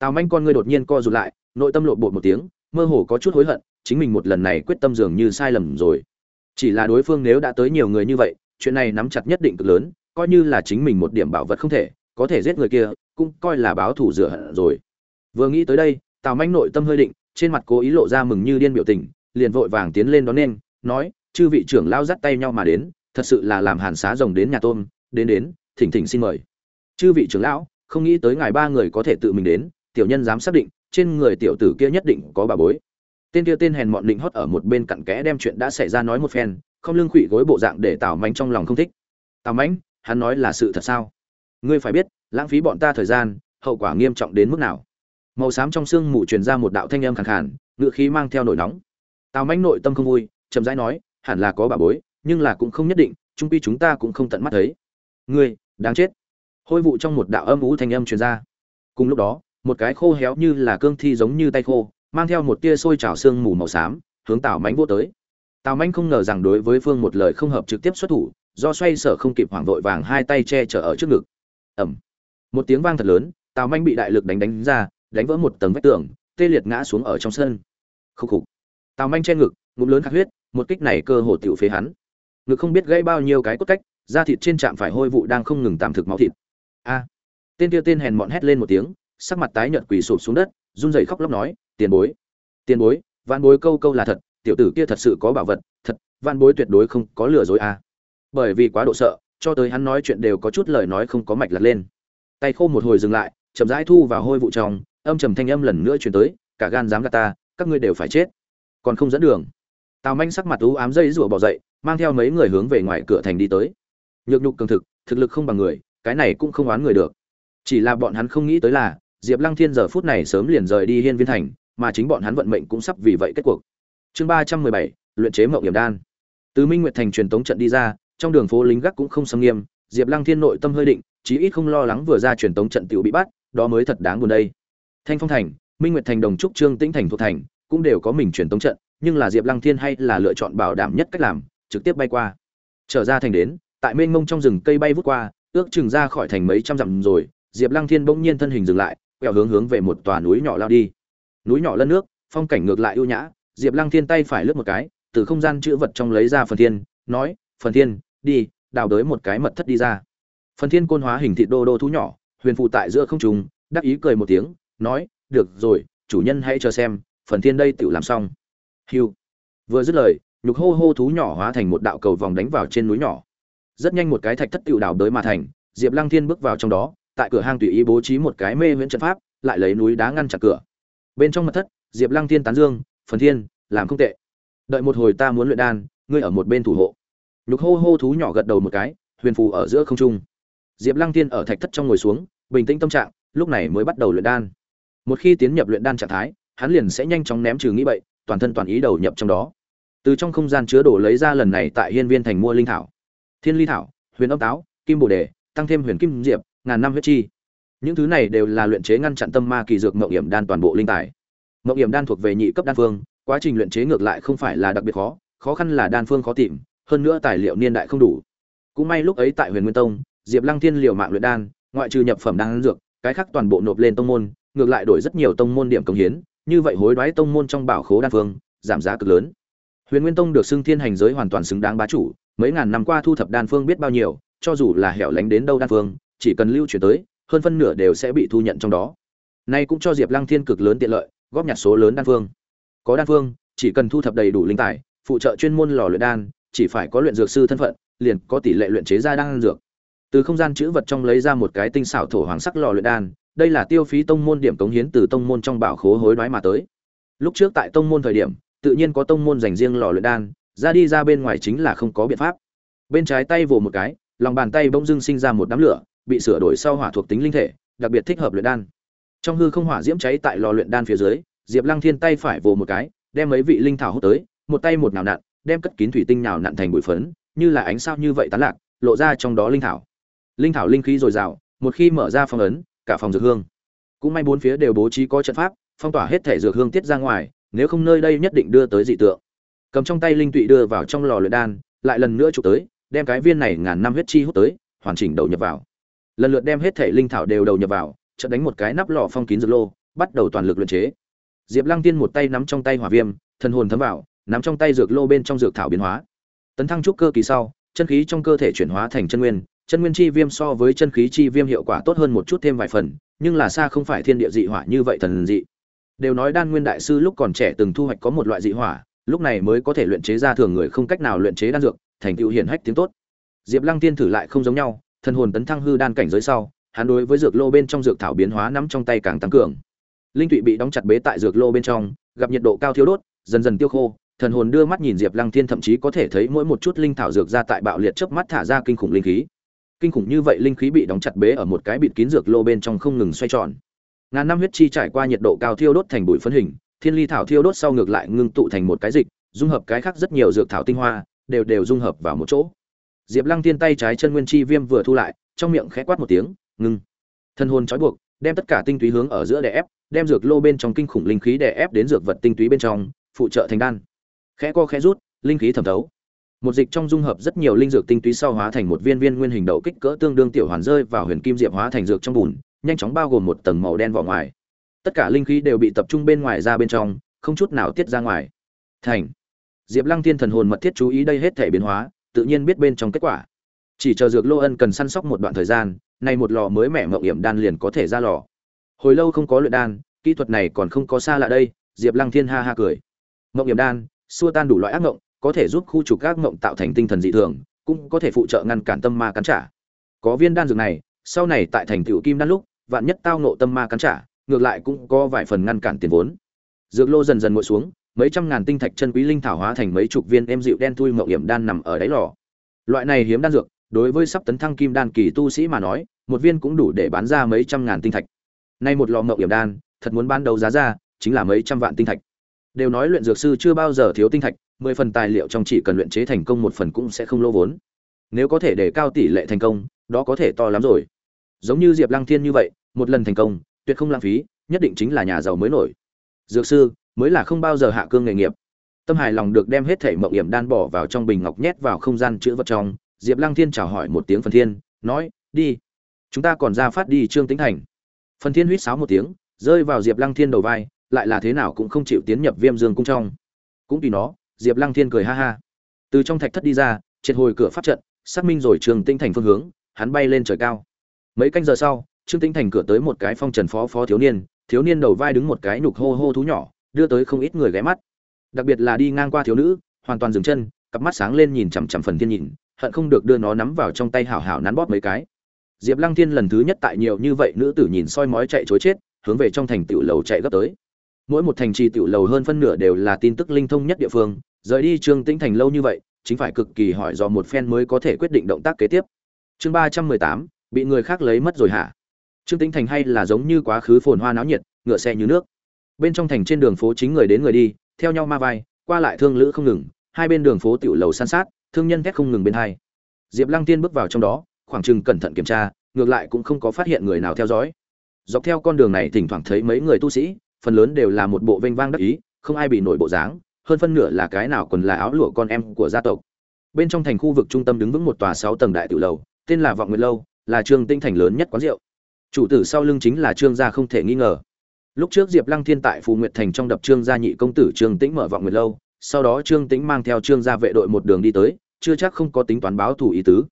tào manh con ngươi đột nhiên co rụt lại, nội tâm lộ bột một tiếng, mơ hồ có chút hối hận, chính mình một lần này quyết tâm dường như sai lầm rồi. Chỉ là đối phương nếu đã tới nhiều người như vậy, chuyện này nắm chặt nhất định cực lớn, coi như là chính mình một điểm bảo vật không thể, có thể giết người kia, cũng coi là báo thủ rửa hận rồi. Vừa nghĩ tới đây, tào manh nội tâm hơi định, trên mặt cố ý lộ ra mừng như điên biểu tình, liền vội vàng tiến lên đón nên, nói, chư vị trưởng lao dắt tay nhau mà đến, thật sự là làm hàn xá rồng đến nhà tôm, đến đến, thỉnh thỉnh xin mời. Chư vị trưởng lão, không nghĩ tới ngài ba người có thể tự mình đến tiểu nhân dám xác định, trên người tiểu tử kia nhất định có bà bối. Tên kia tên hèn mọn định hót ở một bên cặn kẽ đem chuyện đã xảy ra nói một phen, không lương khụy gối bộ dạng để tào mánh trong lòng không thích. Tào mánh hắn nói là sự thật sao? Ngươi phải biết, lãng phí bọn ta thời gian, hậu quả nghiêm trọng đến mức nào? Màu xám trong xương mù truyền ra một đạo thanh âm khàn khàn ngựa khí mang theo nổi nóng. Tào mánh nội tâm không vui, chậm rãi nói, hẳn là có bà bối, nhưng là cũng không nhất định trung pi chúng ta cũng không tận mắt thấy. Ngươi, đáng chết. Hôi vụ trong một đạo âm ú thanh âm truyền ra. Cùng lúc đó một cái khô héo như là cương thi giống như tay khô, mang theo một tia sôi trào xương mù màu xám, hướng tào mánh vô tới. Tào mánh không ngờ rằng đối với phương một lời không hợp trực tiếp xuất thủ, do xoay sở không kịp hoảng vội vàng hai tay che chở ở trước ngực. Ẩm một tiếng vang thật lớn, tào manh bị đại lực đánh đánh ra, đánh vỡ một tầng vách tường, tê liệt ngã xuống ở trong sân. Khúc khục. Tào manh che ngực, ngụm lớn khát huyết, một kích này cơ hồ tiểu phế hắn. Ngực không biết gãy bao nhiêu cái cốt cách, da thịt trên trạm phải hôi vụ đang không ngừng tạm thực máu thịt. A. Tên kia tên hèn mọn hét lên một tiếng sắc mặt tái nhợt quỳ sụp xuống đất, run rẩy khóc lóc nói, tiền bối tiền bối văn bối câu câu là thật, tiểu tử kia thật sự có bảo vật, thật văn bối tuyệt đối không có lừa dối a bởi vì quá độ sợ, cho tới hắn nói chuyện đều có chút lời nói không có mạch lật lên. Tay khô một hồi dừng lại, chậm rãi thu vào hôi vụ trong, âm trầm thanh âm lần nữa truyền tới, cả gan dám gạt ta, các ngươi đều phải chết. Còn không dẫn đường, tào manh sắc mặt u ám dây rủa bỏ dậy, mang theo mấy người hướng về ngoài cửa thành đi tới. Nhược nhục cường thực thực lực không bằng người, cái này cũng không oán người được. Chỉ là bọn hắn không nghĩ tới là diệp lăng thiên giờ phút này sớm liền rời đi hiên viên thành, mà chính bọn hắn vận mệnh cũng sắp vì vậy kết cuộc. Chương ba trăm mười bảy, luyện chế mộng hiểm đan. Từ minh nguyệt thành truyền tống trận đi ra, trong đường phố lính gác cũng không sầm nghiêm, diệp lăng thiên nội tâm hơi định, chí ít không lo lắng vừa ra truyền tống trận tiểu bị bắt, đó mới thật đáng buồn đây. Thanh phong thành, minh nguyệt thành đồng trúc trương tĩnh thành thuộc thành, cũng đều có mình truyền tống trận, nhưng là diệp lăng thiên hay là lựa chọn bảo đảm nhất cách làm, trực tiếp bay qua. Trở ra thành đến, tại mênh mông trong rừng cây bay vút qua, ước chừng ra khỏi thành mấy trăm dặm rồi, diệp lăng thiên bỗng nhiên thân hình dừng lại quẹo hướng hướng về một tòa núi nhỏ lao đi. Núi nhỏ lân nước, phong cảnh ngược lại ưu nhã, diệp lăng thiên tay phải lướt một cái, từ không gian chữ vật trong lấy ra phần thiên, nói, phần thiên, đi, đào đới một cái mật thất đi ra. Phần thiên côn hóa hình thịt đô đô thú nhỏ, huyền phụ tại giữa không trùng đắc ý cười một tiếng, nói, được rồi, chủ nhân hãy chờ xem, phần thiên đây tự làm xong. Hiu. Vừa dứt lời, nhục hô hô thú nhỏ hóa thành một đạo cầu vòng đánh vào trên núi nhỏ. Rất nhanh một cái thạch thất tự đào đới mà thành, diệp lăng thiên bước vào trong đó tại cửa hang tùy ý bố trí một cái mê viễn trận pháp, lại lấy núi đá ngăn chặn cửa. Bên trong mật thất, diệp lăng thiên tán dương, phần thiên, làm không tệ. Đợi một hồi ta muốn luyện đan, ngươi ở một bên thủ hộ. Lục hô hô thú nhỏ gật đầu một cái, huyền phù ở giữa không trung. Diệp lăng Thiên ở thạch thất trong ngồi xuống, bình tĩnh tâm trạng, lúc này mới bắt đầu luyện đan. Một khi tiến nhập luyện đan trạng thái, hắn liền sẽ nhanh chóng ném trừ nghĩ bậy, toàn thân toàn ý đầu nhập trong đó. Từ trong không gian chứa đồ lấy ra lần này tại hiên viên thành mua linh thảo. Thiên ly thảo, huyền âm táo, kim bồ đề, tăng thêm huyền kim diệp ngàn năm huyết chi. Những thứ này đều là luyện chế ngăn chặn tâm ma kỳ dược mậu hiểm đan toàn bộ linh tài. Mậu hiểm đan thuộc về nhị cấp đan phương, quá trình luyện chế ngược lại không phải là đặc biệt khó khó khăn là đan phương khó tìm, hơn nữa tài liệu niên đại không đủ. Cũng may lúc ấy tại huyền nguyên tông, diệp lăng thiên liều mạng luyện đan, ngoại trừ nhập phẩm đan dược, cái khác toàn bộ nộp lên tông môn, ngược lại đổi rất nhiều tông môn điểm công hiến, như vậy hối đoái tông môn trong bảo khố đan phương, giảm giá cực lớn. Huyền nguyên tông được xưng thiên hành giới hoàn toàn xứng đáng bá chủ, mấy ngàn năm qua thu thập đan phương biết bao nhiêu, cho dù là hẻo lánh đến đâu đan phương chỉ cần lưu chuyển tới hơn phân nửa đều sẽ bị thu nhận trong đó nay cũng cho diệp lăng thiên cực lớn tiện lợi góp nhặt số lớn đan phương có đan phương chỉ cần thu thập đầy đủ linh tài phụ trợ chuyên môn lò luyện đan chỉ phải có luyện dược sư thân phận, liền có tỷ lệ luyện chế ra đan dược. Từ không gian chữ vật trong lấy ra một cái tinh xảo thổ hoàng sắc lò luyện đan, đây là tiêu phí tông môn điểm cống hiến từ tông môn trong bảo khố hối đoái mà tới. Lúc trước tại tông môn thời điểm, tự nhiên có tông môn dành riêng lò luyện đan, ra đi ra bên ngoài chính là không có biện pháp. Bên trái tay vồ một cái, lòng bàn tay bỗng dưng sinh ra một đám lửa, bị sửa đổi sau hỏa thuộc tính linh thể, đặc biệt thích hợp luyện đan. Trong hư không hỏa diễm cháy tại lò luyện đan phía dưới, Diệp Lăng Thiên tay phải vồ một cái, đem mấy vị linh thảo hút tới, một tay một nào nặn, đem cất kín thủy tinh nào nặn thành bụi phấn, như là ánh sao như vậy tán lạc, lộ ra trong đó linh thảo. Linh thảo linh khí dồi dào, một khi mở ra phong ấn, cả phòng dược hương. Cũng may bốn phía đều bố trí có trận pháp, phong tỏa hết thể dược hương tiết ra ngoài nếu không nơi đây nhất định đưa tới dị tượng cầm trong tay linh tụy đưa vào trong lò luyện đan lại lần nữa chụp tới đem cái viên này ngàn năm huyết chi hút tới hoàn chỉnh đầu nhập vào lần lượt đem hết thể linh thảo đều đầu nhập vào, chợt đánh một cái nắp lò phong kín dược lô, bắt đầu toàn lực luyện chế. Diệp lăng tiên một tay nắm trong tay hỏa viêm, thần hồn thấm vào, nắm trong tay dược lô bên trong dược thảo biến hóa. Tấn thăng trúc cơ kỳ sau, chân khí trong cơ thể chuyển hóa thành chân nguyên chân nguyên chi viêm so với chân khí chi viêm hiệu quả tốt hơn một chút thêm vài phần, nhưng là xa không phải thiên địa dị hỏa như vậy thần dị. Đều nói đan nguyên đại sư lúc còn trẻ từng thu hoạch có một loại dị hỏa, lúc này mới có thể luyện chế ra thường người không cách nào luyện chế đan dược, thành tựu hiển hách tiếng tốt. Diệp lăng tiên thử lại không giống nhau thần hồn tấn thăng hư đan cảnh giới sau, hắn đối với dược lô bên trong dược thảo biến hóa nắm trong tay càng tăng cường. Linh tụy bị đóng chặt bế tại dược lô bên trong, gặp nhiệt độ cao thiếu đốt, dần dần tiêu khô, thần hồn đưa mắt nhìn diệp lăng thiên thậm chí có thể thấy mỗi một chút linh thảo dược ra tại bạo liệt chớp mắt thả ra kinh khủng linh khí. Kinh khủng như vậy linh khí bị đóng chặt bế ở một cái bịt kín dược lô bên trong không ngừng xoay tròn. Ngàn năm huyết chi trải qua nhiệt độ cao thiêu đốt thành bụi phân hình, thiên ly thảo thiêu đốt sau ngược lại ngưng tụ thành một cái dịch, dung hợp cái khác rất nhiều dược thảo tinh hoa, đều đều dung hợp vào một chỗ diệp lăng tiên tay trái chân nguyên chi viêm vừa thu lại, trong miệng khẽ quát một tiếng, ngưng. Thân hồn trói buộc, đem tất cả tinh túy hướng ở giữa đè ép, đem dược lô bên trong kinh khủng linh khí đè ép đến dược vật tinh túy bên trong, phụ trợ thành đan. Khẽ co khẽ rút, linh khí thẩm thấu. Một dịch trong dung hợp rất nhiều linh dược tinh túy sau hóa thành một viên viên nguyên hình đậu kích cỡ tương đương tiểu hoàn rơi vào huyền kim diệp hóa thành dược trong bùn, nhanh chóng bao gồm một tầng màu đen vỏ ngoài. Tất cả linh khí đều bị tập trung bên ngoài ra bên trong, không chút nào tiết ra ngoài. Thành. Diệp lăng tiên thần hồn mật thiết chú ý đây hết thể biến hóa tự nhiên biết bên trong kết quả. Chỉ chờ dược lô ân cần săn sóc một đoạn thời gian, nay một lò mới mẻ mậu hiểm đan liền có thể ra lò. Hồi lâu không có luyện đan, kỹ thuật này còn không có xa lạ đây, diệp lăng thiên ha ha cười. Mậu hiểm đan, xua tan đủ loại ác mộng, có thể giúp khu trục ác mộng tạo thành tinh thần dị thường, cũng có thể phụ trợ ngăn cản tâm ma cắn trả. Có viên đan dược này, sau này tại thành tựu kim đan lúc, vạn nhất tao nộ tâm ma cắn trả, ngược lại cũng có vài phần ngăn cản tiền vốn. Dược lô dần dần ngồi xuống mấy trăm ngàn tinh thạch chân quý linh thảo hóa thành mấy chục viên em dịu đen thui mậu hiểm đan nằm ở đáy lò. Loại này hiếm đan dược, đối với sắp tấn thăng kim đan kỳ tu sĩ mà nói, một viên cũng đủ để bán ra mấy trăm ngàn tinh thạch. Nay một lò mậu hiểm đan, thật muốn ban đầu giá ra, chính là mấy trăm vạn tinh thạch. Đều nói luyện dược sư chưa bao giờ thiếu tinh thạch, mười phần tài liệu trong chỉ cần luyện chế thành công một phần cũng sẽ không lỗ vốn. Nếu có thể để cao tỷ lệ thành công, đó có thể to lắm rồi. Giống như diệp lăng thiên như vậy, một lần thành công, tuyệt không lãng phí, nhất định chính là nhà giàu mới nổi. Dược sư mới là không bao giờ hạ cương nghề nghiệp. Tâm hài lòng được đem hết thể mậu hiểm đan bỏ vào trong bình ngọc nhét vào không gian chữ vật trong, diệp lăng thiên chào hỏi một tiếng phần thiên, nói, đi, chúng ta còn ra phát đi trương tĩnh thành. Phần thiên huýt sáo một tiếng, rơi vào diệp lăng thiên đầu vai, lại là thế nào cũng không chịu tiến nhập viêm dương cung trong. Cũng tùy nó, diệp lăng thiên cười ha ha. Từ trong thạch thất đi ra, triệt hồi cửa pháp trận, xác minh rồi trường tinh thành phương hướng, hắn bay lên trời cao. Mấy canh giờ sau, trương tinh thành cửa tới một cái phong trần phó phó thiếu niên thiếu niên đầu vai đứng một cái nhục hô hô thú nhỏ đưa tới không ít người ghé mắt. Đặc biệt là đi ngang qua thiếu nữ, hoàn toàn dừng chân, cặp mắt sáng lên nhìn chằm chằm phần thiên nhìn, hận không được đưa nó nắm vào trong tay hảo hảo nắn bóp mấy cái. Diệp lăng thiên lần thứ nhất tại nhiều như vậy nữ tử nhìn soi mói chạy chối chết, hướng về trong thành tiểu lầu chạy gấp tới. Mỗi một thành trì tiểu lầu hơn phân nửa đều là tin tức linh thông nhất địa phương, rời đi trương tĩnh thành lâu như vậy, chính phải cực kỳ hỏi do một phen mới có thể quyết định động tác kế tiếp. Chương ba trăm mười tám, bị người khác lấy mất rồi hả? Trương tĩnh thành hay là giống như quá khứ phồn hoa náo nhiệt, ngựa xe như nước bên trong thành trên đường phố chính người đến người đi, theo nhau ma vai, qua lại thương lữ không ngừng, hai bên đường phố tiểu lầu san sát, thương nhân thét không ngừng bên hai. Diệp lăng tiên bước vào trong đó, khoảng chừng cẩn thận kiểm tra, ngược lại cũng không có phát hiện người nào theo dõi. Dọc theo con đường này thỉnh thoảng thấy mấy người tu sĩ, phần lớn đều là một bộ vênh vang đắc ý, không ai bị nổi bộ dáng, hơn phân nửa là cái nào còn là áo lụa con em của gia tộc. Bên trong thành khu vực trung tâm đứng vững một tòa sáu tầng đại tiểu lầu, tên là vọng nguyệt lâu, là trường tinh thành lớn nhất quán rượu. Chủ tử sau lưng chính là trương gia không thể nghi ngờ lúc trước diệp lăng thiên tại phù nguyệt thành trong đập trương gia nhị công tử trương tĩnh mở vọng nguyệt lâu, sau đó trương tĩnh mang theo trương gia vệ đội một đường đi tới, chưa chắc không có tính toán báo thủ ý tứ.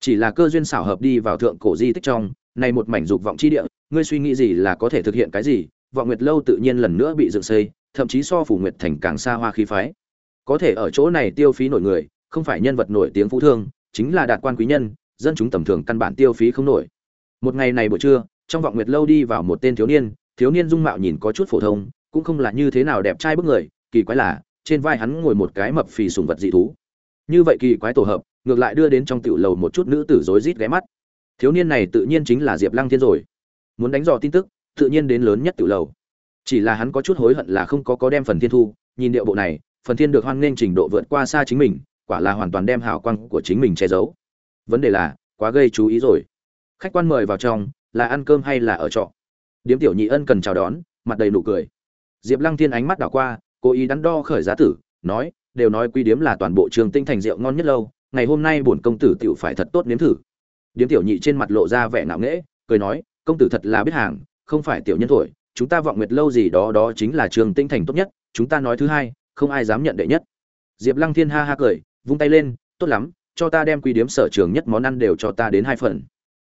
Chỉ là cơ duyên xảo hợp đi vào thượng cổ di tích trong, này một mảnh dục vọng chi địa, ngươi suy nghĩ gì là có thể thực hiện cái gì, vọng nguyệt lâu tự nhiên lần nữa bị dựng xây, thậm chí so phủ nguyệt thành càng xa hoa khí phái. Có thể ở chỗ này tiêu phí nổi người, không phải nhân vật nổi tiếng phú thương, chính là đạt quan quý nhân, dân chúng tầm thường căn bản tiêu phí không nổi. Một ngày này buổi trưa, trong vọng nguyệt lâu đi vào một tên thiếu niên thiếu niên dung mạo nhìn có chút phổ thông, cũng không là như thế nào đẹp trai bức người, kỳ quái là, trên vai hắn ngồi một cái mập phì sùng vật dị thú. Như vậy kỳ quái tổ hợp, ngược lại đưa đến trong tiểu lầu một chút nữ tử rối rít ghé mắt. Thiếu niên này tự nhiên chính là diệp lăng thiên rồi. Muốn đánh dò tin tức, tự nhiên đến lớn nhất tiểu lầu. Chỉ là hắn có chút hối hận là không có có đem phần thiên thu, nhìn điệu bộ này, phần thiên được hoan nghênh trình độ vượt qua xa chính mình, quả là hoàn toàn đem hào quang của chính mình che giấu. Vấn đề là, quá gây chú ý rồi. Khách quan mời vào trong, là ăn cơm hay là ở trọ? Điếm tiểu nhị ân cần chào đón, mặt đầy nụ cười. Diệp lăng thiên ánh mắt đảo qua, cố ý đắn đo khởi giá tử, nói, đều nói quy điếm là toàn bộ trường tinh thành rượu ngon nhất lâu, ngày hôm nay bổn công tử tiểu phải thật tốt nếm thử. Điếm tiểu nhị trên mặt lộ ra vẻ ngạo nghễ, cười nói, công tử thật là biết hàng, không phải tiểu nhân thổi, chúng ta vọng nguyệt lâu gì đó đó chính là trường tinh thành tốt nhất, chúng ta nói thứ hai, không ai dám nhận đệ nhất. Diệp lăng thiên ha ha cười, vung tay lên, tốt lắm, cho ta đem quy điếm sở trường nhất món ăn đều cho ta đến hai phần.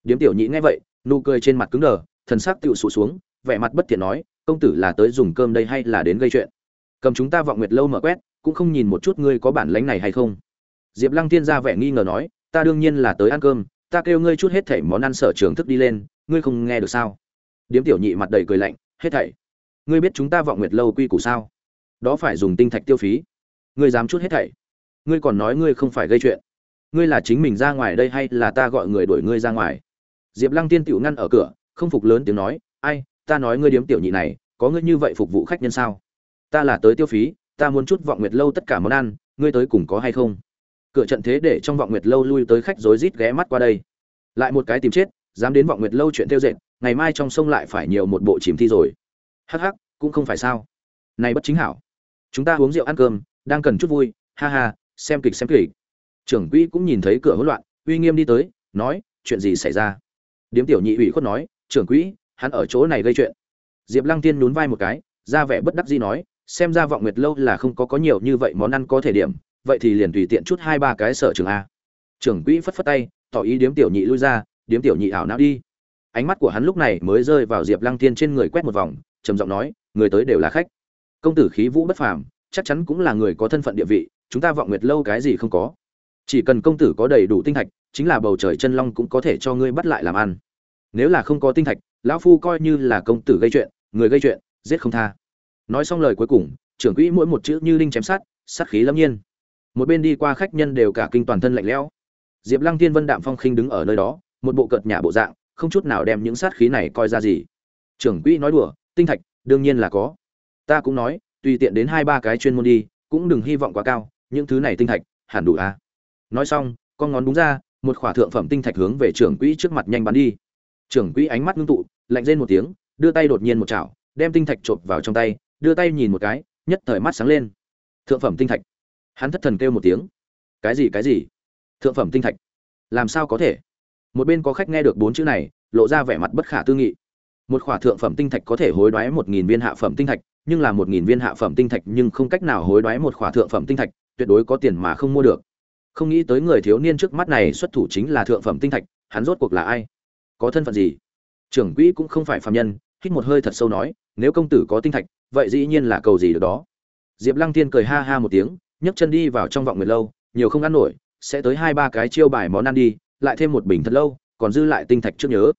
Điếm tiểu nhị nghe vậy, nụ cười trên mặt cứng đờ thần sắc tựu sụ xuống, vẻ mặt bất thiện nói, công tử là tới dùng cơm đây hay là đến gây chuyện? Cầm chúng ta vọng nguyệt lâu mở quét, cũng không nhìn một chút ngươi có bản lánh này hay không? Diệp lăng thiên ra vẻ nghi ngờ nói, ta đương nhiên là tới ăn cơm, ta kêu ngươi chút hết thảy món ăn sở trường thức đi lên, ngươi không nghe được sao? Điếm tiểu nhị mặt đầy cười lạnh, hết thảy? Ngươi biết chúng ta vọng nguyệt lâu quy củ sao? Đó phải dùng tinh thạch tiêu phí. Ngươi dám chút hết thảy? Ngươi còn nói ngươi không phải gây chuyện. Ngươi là chính mình ra ngoài đây hay là ta gọi người đuổi ngươi ra ngoài? Diệp lăng tiên tiểu ngăn ở cửa không phục lớn tiếng nói, ai, ta nói ngươi điếm tiểu nhị này, có ngươi như vậy phục vụ khách nhân sao? Ta là tới tiêu phí, ta muốn chút vọng nguyệt lâu tất cả món ăn, ngươi tới cùng có hay không? Cửa trận thế để trong vọng nguyệt lâu lui tới khách rối rít ghé mắt qua đây. Lại một cái tìm chết, dám đến vọng nguyệt lâu chuyện tiêu dệt, ngày mai trong sông lại phải nhiều một bộ chìm thi rồi. Hắc hắc, cũng không phải sao. Này bất chính hảo. Chúng ta uống rượu ăn cơm, đang cần chút vui, ha ha, xem kịch xem kịch. Trưởng quỹ cũng nhìn thấy cửa hỗn loạn, uy nghiêm đi tới, nói, chuyện gì xảy ra? Điếm tiểu nhị ủy khuất nói trưởng quỹ, hắn ở chỗ này gây chuyện. Diệp lăng tiên nhún vai một cái, ra vẻ bất đắc dĩ nói, xem ra vọng nguyệt lâu là không có có nhiều như vậy món ăn có thể điểm, vậy thì liền tùy tiện chút hai ba cái sở trường a. Trưởng quỹ phất phất tay, tỏ ý điếm tiểu nhị lui ra, điếm tiểu nhị ảo não đi. Ánh mắt của hắn lúc này mới rơi vào diệp lăng tiên trên người quét một vòng, trầm giọng nói, người tới đều là khách. Công tử khí vũ bất phàm, chắc chắn cũng là người có thân phận địa vị, chúng ta vọng nguyệt lâu cái gì không có. Chỉ cần công tử có đầy đủ tinh thạch, chính là bầu trời chân long cũng có thể cho ngươi bắt lại làm ăn nếu là không có tinh thạch, lão phu coi như là công tử gây chuyện, người gây chuyện, giết không tha. Nói xong lời cuối cùng, trưởng quỹ mỗi một chữ như linh chém sát sát khí lâm nhiên. Một bên đi qua khách nhân đều cả kinh toàn thân lạnh lẽo. Diệp lăng Thiên vân đạm phong khinh đứng ở nơi đó, một bộ cợt nhà bộ dạng, không chút nào đem những sát khí này coi ra gì. Trưởng quỹ nói đùa, tinh thạch, đương nhiên là có. Ta cũng nói, tùy tiện đến hai ba cái chuyên môn đi, cũng đừng hy vọng quá cao, những thứ này tinh thạch, hẳn đủ à. Nói xong, con ngón đúng ra, một khỏa thượng phẩm tinh thạch hướng về trưởng quỹ trước mặt nhanh bắn đi trưởng quỹ ánh mắt ngưng tụ, lạnh rên một tiếng, đưa tay đột nhiên một chảo, đem tinh thạch chộp vào trong tay, đưa tay nhìn một cái, nhất thời mắt sáng lên. Thượng phẩm tinh thạch. Hắn thất thần kêu một tiếng. Cái gì cái gì? Thượng phẩm tinh thạch. Làm sao có thể? Một bên có khách nghe được bốn chữ này, lộ ra vẻ mặt bất khả tư nghị. Một khỏa thượng phẩm tinh thạch có thể hối đoái một nghìn viên hạ phẩm tinh thạch, nhưng là một nghìn viên hạ phẩm tinh thạch nhưng không cách nào hối đoái một khỏa thượng phẩm tinh thạch, tuyệt đối có tiền mà không mua được. Không nghĩ tới người thiếu niên trước mắt này xuất thủ chính là thượng phẩm tinh thạch, hắn rốt cuộc là ai? Có thân phận gì? Trưởng quỹ cũng không phải phạm nhân, hít một hơi thật sâu nói, nếu công tử có tinh thạch, vậy dĩ nhiên là cầu gì được đó. Diệp lăng thiên cười ha ha một tiếng, nhấc chân đi vào trong vọng nguyệt lâu, nhiều không ăn nổi, sẽ tới hai ba cái chiêu bài món ăn đi, lại thêm một bình thật lâu, còn dư lại tinh thạch trước nhớ.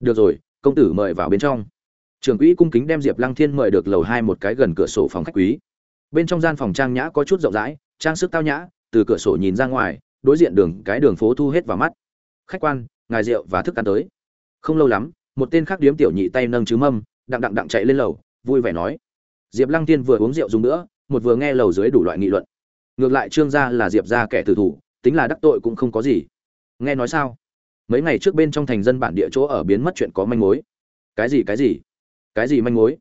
Được rồi, công tử mời vào bên trong. Trưởng quỹ cung kính đem diệp lăng thiên mời được lầu hai một cái gần cửa sổ phòng khách quý. Bên trong gian phòng trang nhã có chút rộng rãi, trang sức tao nhã, từ cửa sổ nhìn ra ngoài, đối diện đường, cái đường phố thu hết vào mắt. Khách quan, ngài rượu và thức ăn tới không lâu lắm, một tên khác điếm tiểu nhị tay nâng chứ mâm, đặng đặng đặng chạy lên lầu, vui vẻ nói. Diệp lăng tiên vừa uống rượu dùng nữa, một vừa nghe lầu dưới đủ loại nghị luận. Ngược lại trương gia là diệp gia kẻ tử thủ, tính là đắc tội cũng không có gì. Nghe nói sao? Mấy ngày trước bên trong thành dân bản địa chỗ ở biến mất chuyện có manh mối. Cái gì cái gì? Cái gì manh mối?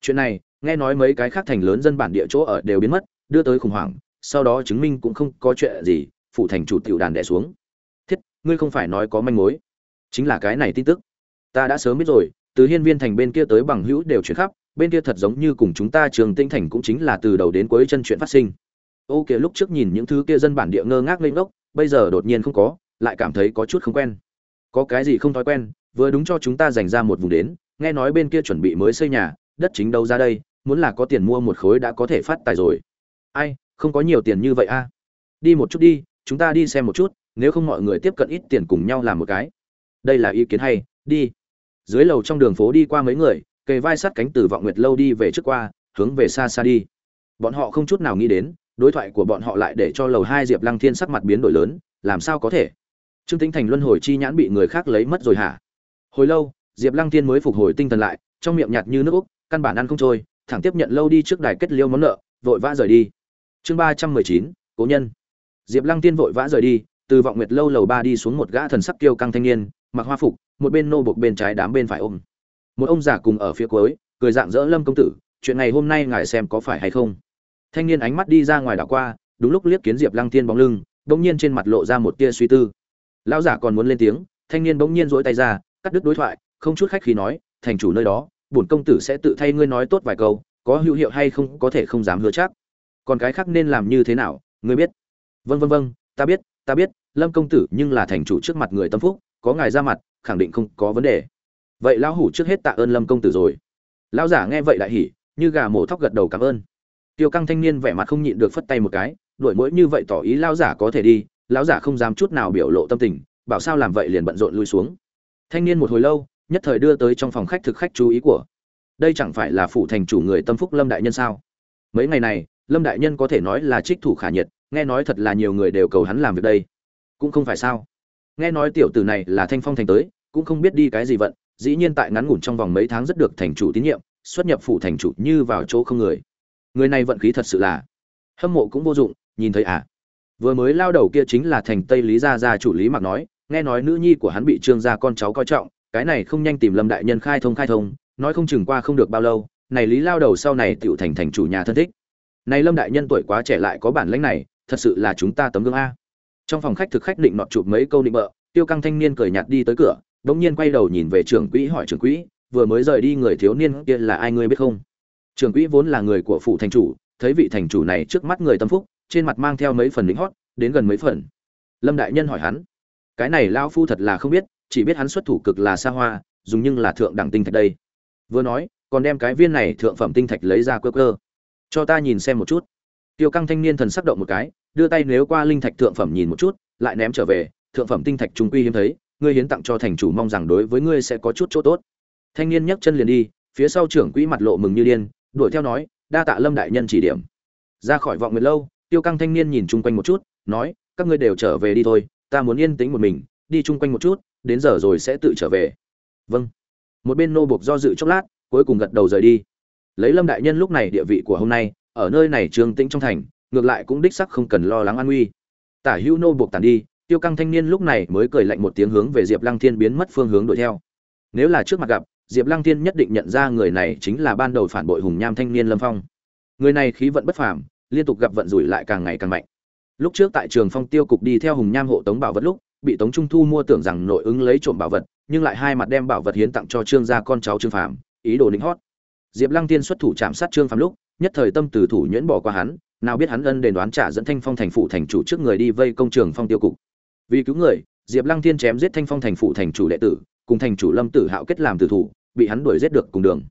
Chuyện này, nghe nói mấy cái khác thành lớn dân bản địa chỗ ở đều biến mất, đưa tới khủng hoảng, sau đó chứng minh cũng không có chuyện gì phụ thành chủ tiểu đàn đẻ xuống. Thiết, ngươi không phải nói có manh mối chính là cái này tin tức. Ta đã sớm biết rồi, từ hiên viên thành bên kia tới bằng hữu đều chuyển khắp, bên kia thật giống như cùng chúng ta trường tinh thành cũng chính là từ đầu đến cuối chân chuyện phát sinh. Ô, kìa, lúc trước nhìn những thứ kia dân bản địa ngơ ngác lên ngốc, bây giờ đột nhiên không có, lại cảm thấy có chút không quen. Có cái gì không thói quen, vừa đúng cho chúng ta dành ra một vùng đến, nghe nói bên kia chuẩn bị mới xây nhà, đất chính đâu ra đây, muốn là có tiền mua một khối đã có thể phát tài rồi. Ai, không có nhiều tiền như vậy a. Đi một chút đi, chúng ta đi xem một chút, nếu không mọi người tiếp cận ít tiền cùng nhau làm một cái đây là ý kiến hay, đi. Dưới lầu trong đường phố đi qua mấy người, kề vai sát cánh từ vọng nguyệt lâu đi về trước qua, hướng về xa xa đi. Bọn họ không chút nào nghĩ đến, đối thoại của bọn họ lại để cho lầu hai diệp lăng thiên sắc mặt biến đổi lớn, làm sao có thể? Trương tính thành luân hồi chi nhãn bị người khác lấy mất rồi hả? Hồi lâu, diệp lăng thiên mới phục hồi tinh thần lại, trong miệng nhạt như nước úc, căn bản ăn không trôi, thẳng tiếp nhận lâu đi trước đài kết liêu món nợ, vội vã rời đi. Chương ba trăm mười chín, cố nhân. Diệp lăng tiên vội vã rời đi, từ vọng nguyệt lâu lầu ba đi xuống một gã thần sắc kiêu căng thanh niên mặc hoa phục, một bên nô buộc bên trái đám bên phải ôm. Một ông già cùng ở phía cuối, cười dạng dỡ lâm công tử, chuyện ngày hôm nay ngài xem có phải hay không? Thanh niên ánh mắt đi ra ngoài đảo qua, đúng lúc liếc kiến diệp lăng thiên bóng lưng, bỗng nhiên trên mặt lộ ra một tia suy tư. Lão giả còn muốn lên tiếng, thanh niên bỗng nhiên dỗi tay ra, cắt đứt đối thoại, không chút khách khí nói, thành chủ nơi đó, bổn công tử sẽ tự thay ngươi nói tốt vài câu, có hữu hiệu hay không có thể không dám hứa chắc. Còn cái khác nên làm như thế nào, ngươi biết. Vân vân vân ta biết ta biết, lâm công tử nhưng là thành chủ trước mặt người tâm phúc có ngài ra mặt, khẳng định không có vấn đề. Vậy lão hủ trước hết tạ ơn lâm công tử rồi. Lão giả nghe vậy đại hỉ, như gà mổ thóc gật đầu cảm ơn. Tiêu căng thanh niên vẻ mặt không nhịn được phất tay một cái, đuổi mũi như vậy tỏ ý lão giả có thể đi, lão giả không dám chút nào biểu lộ tâm tình, bảo sao làm vậy liền bận rộn lui xuống. Thanh niên một hồi lâu, nhất thời đưa tới trong phòng khách thực khách chú ý của, đây chẳng phải là phụ thành chủ người tâm phúc lâm đại nhân sao? Mấy ngày này, lâm đại nhân có thể nói là trích thủ khả nhiệt, nghe nói thật là nhiều người đều cầu hắn làm việc đây. Cũng không phải sao? Nghe nói tiểu tử này là thanh phong thành tới, cũng không biết đi cái gì vận, dĩ nhiên tại ngắn ngủn trong vòng mấy tháng rất được thành chủ tín nhiệm, xuất nhập phủ thành chủ như vào chỗ không người. Người này vận khí thật sự là hâm mộ cũng vô dụng, nhìn thấy à. Vừa mới lao đầu kia chính là thành tây lý gia gia chủ lý mặc nói, nghe nói nữ nhi của hắn bị trương gia con cháu coi trọng, cái này không nhanh tìm lâm đại nhân khai thông khai thông, nói không chừng qua không được bao lâu, này lý lao đầu sau này tựu thành thành chủ nhà thân thích. Này lâm đại nhân tuổi quá trẻ lại có bản lãnh này, thật sự là chúng ta tấm gương a trong phòng khách thực khách định nọt chụp mấy câu định bợ, tiêu căng thanh niên cười nhạt đi tới cửa đống nhiên quay đầu nhìn về trưởng quỹ hỏi trưởng quỹ, vừa mới rời đi người thiếu niên kia là ai ngươi biết không? Trưởng quỹ vốn là người của phủ thành chủ, thấy vị thành chủ này trước mắt người tâm phúc, trên mặt mang theo mấy phần lính hót, đến gần mấy phần. Lâm đại nhân hỏi hắn, cái này lao phu thật là không biết, chỉ biết hắn xuất thủ cực là xa hoa, dùng nhưng là thượng đẳng tinh thạch đây. Vừa nói, còn đem cái viên này thượng phẩm tinh thạch lấy ra cơ cơ cho ta nhìn xem một chút. Tiêu căng thanh niên thần sắc động một cái đưa tay nếu qua linh thạch thượng phẩm nhìn một chút, lại ném trở về, thượng phẩm tinh thạch trung quy hiếm thấy, ngươi hiến tặng cho thành chủ mong rằng đối với ngươi sẽ có chút chỗ tốt. Thanh niên nhấc chân liền đi, phía sau trưởng quỹ mặt lộ mừng như điên, đuổi theo nói, đa tạ lâm đại nhân chỉ điểm. Ra khỏi vọng nguyệt lâu, tiêu căng thanh niên nhìn chung quanh một chút, nói, các ngươi đều trở về đi thôi, ta muốn yên tĩnh một mình, đi chung quanh một chút, đến giờ rồi sẽ tự trở về. Vâng. Một bên nô buộc do dự chốc lát, cuối cùng gật đầu rời đi. Lấy lâm đại nhân lúc này địa vị của hôm nay, ở nơi này trường tĩnh trong thành ngược lại cũng đích sắc không cần lo lắng an nguy tả hữu nô buộc tàn đi, tiêu căng thanh niên lúc này mới cười lạnh một tiếng hướng về diệp lăng thiên biến mất phương hướng đuổi theo. Nếu là trước mặt gặp, diệp lăng thiên nhất định nhận ra người này chính là ban đầu phản bội hùng nham thanh niên lâm phong. Người này khí vận bất phàm, liên tục gặp vận rủi lại càng ngày càng mạnh. Lúc trước tại trường phong tiêu cục đi theo hùng nham hộ tống bảo vật lúc, bị tống trung thu mua tưởng rằng nội ứng lấy trộm bảo vật, nhưng lại hai mặt đem bảo vật hiến tặng cho trương gia con cháu trương phàm, ý đồ lính hót. Diệp lăng tiên xuất thủ chạm sát trương phàm lúc, nhất thời tâm từ thủ nhuyễn bỏ qua hắn nào biết hắn ân đền đoán trả dẫn thanh phong thành phụ thành chủ trước người đi vây công trường phong tiêu cục. Vì cứu người, diệp lăng Thiên chém giết thanh phong thành phụ thành chủ đệ tử, cùng thành chủ lâm tử hạo kết làm tử thủ, bị hắn đuổi giết được cùng đường.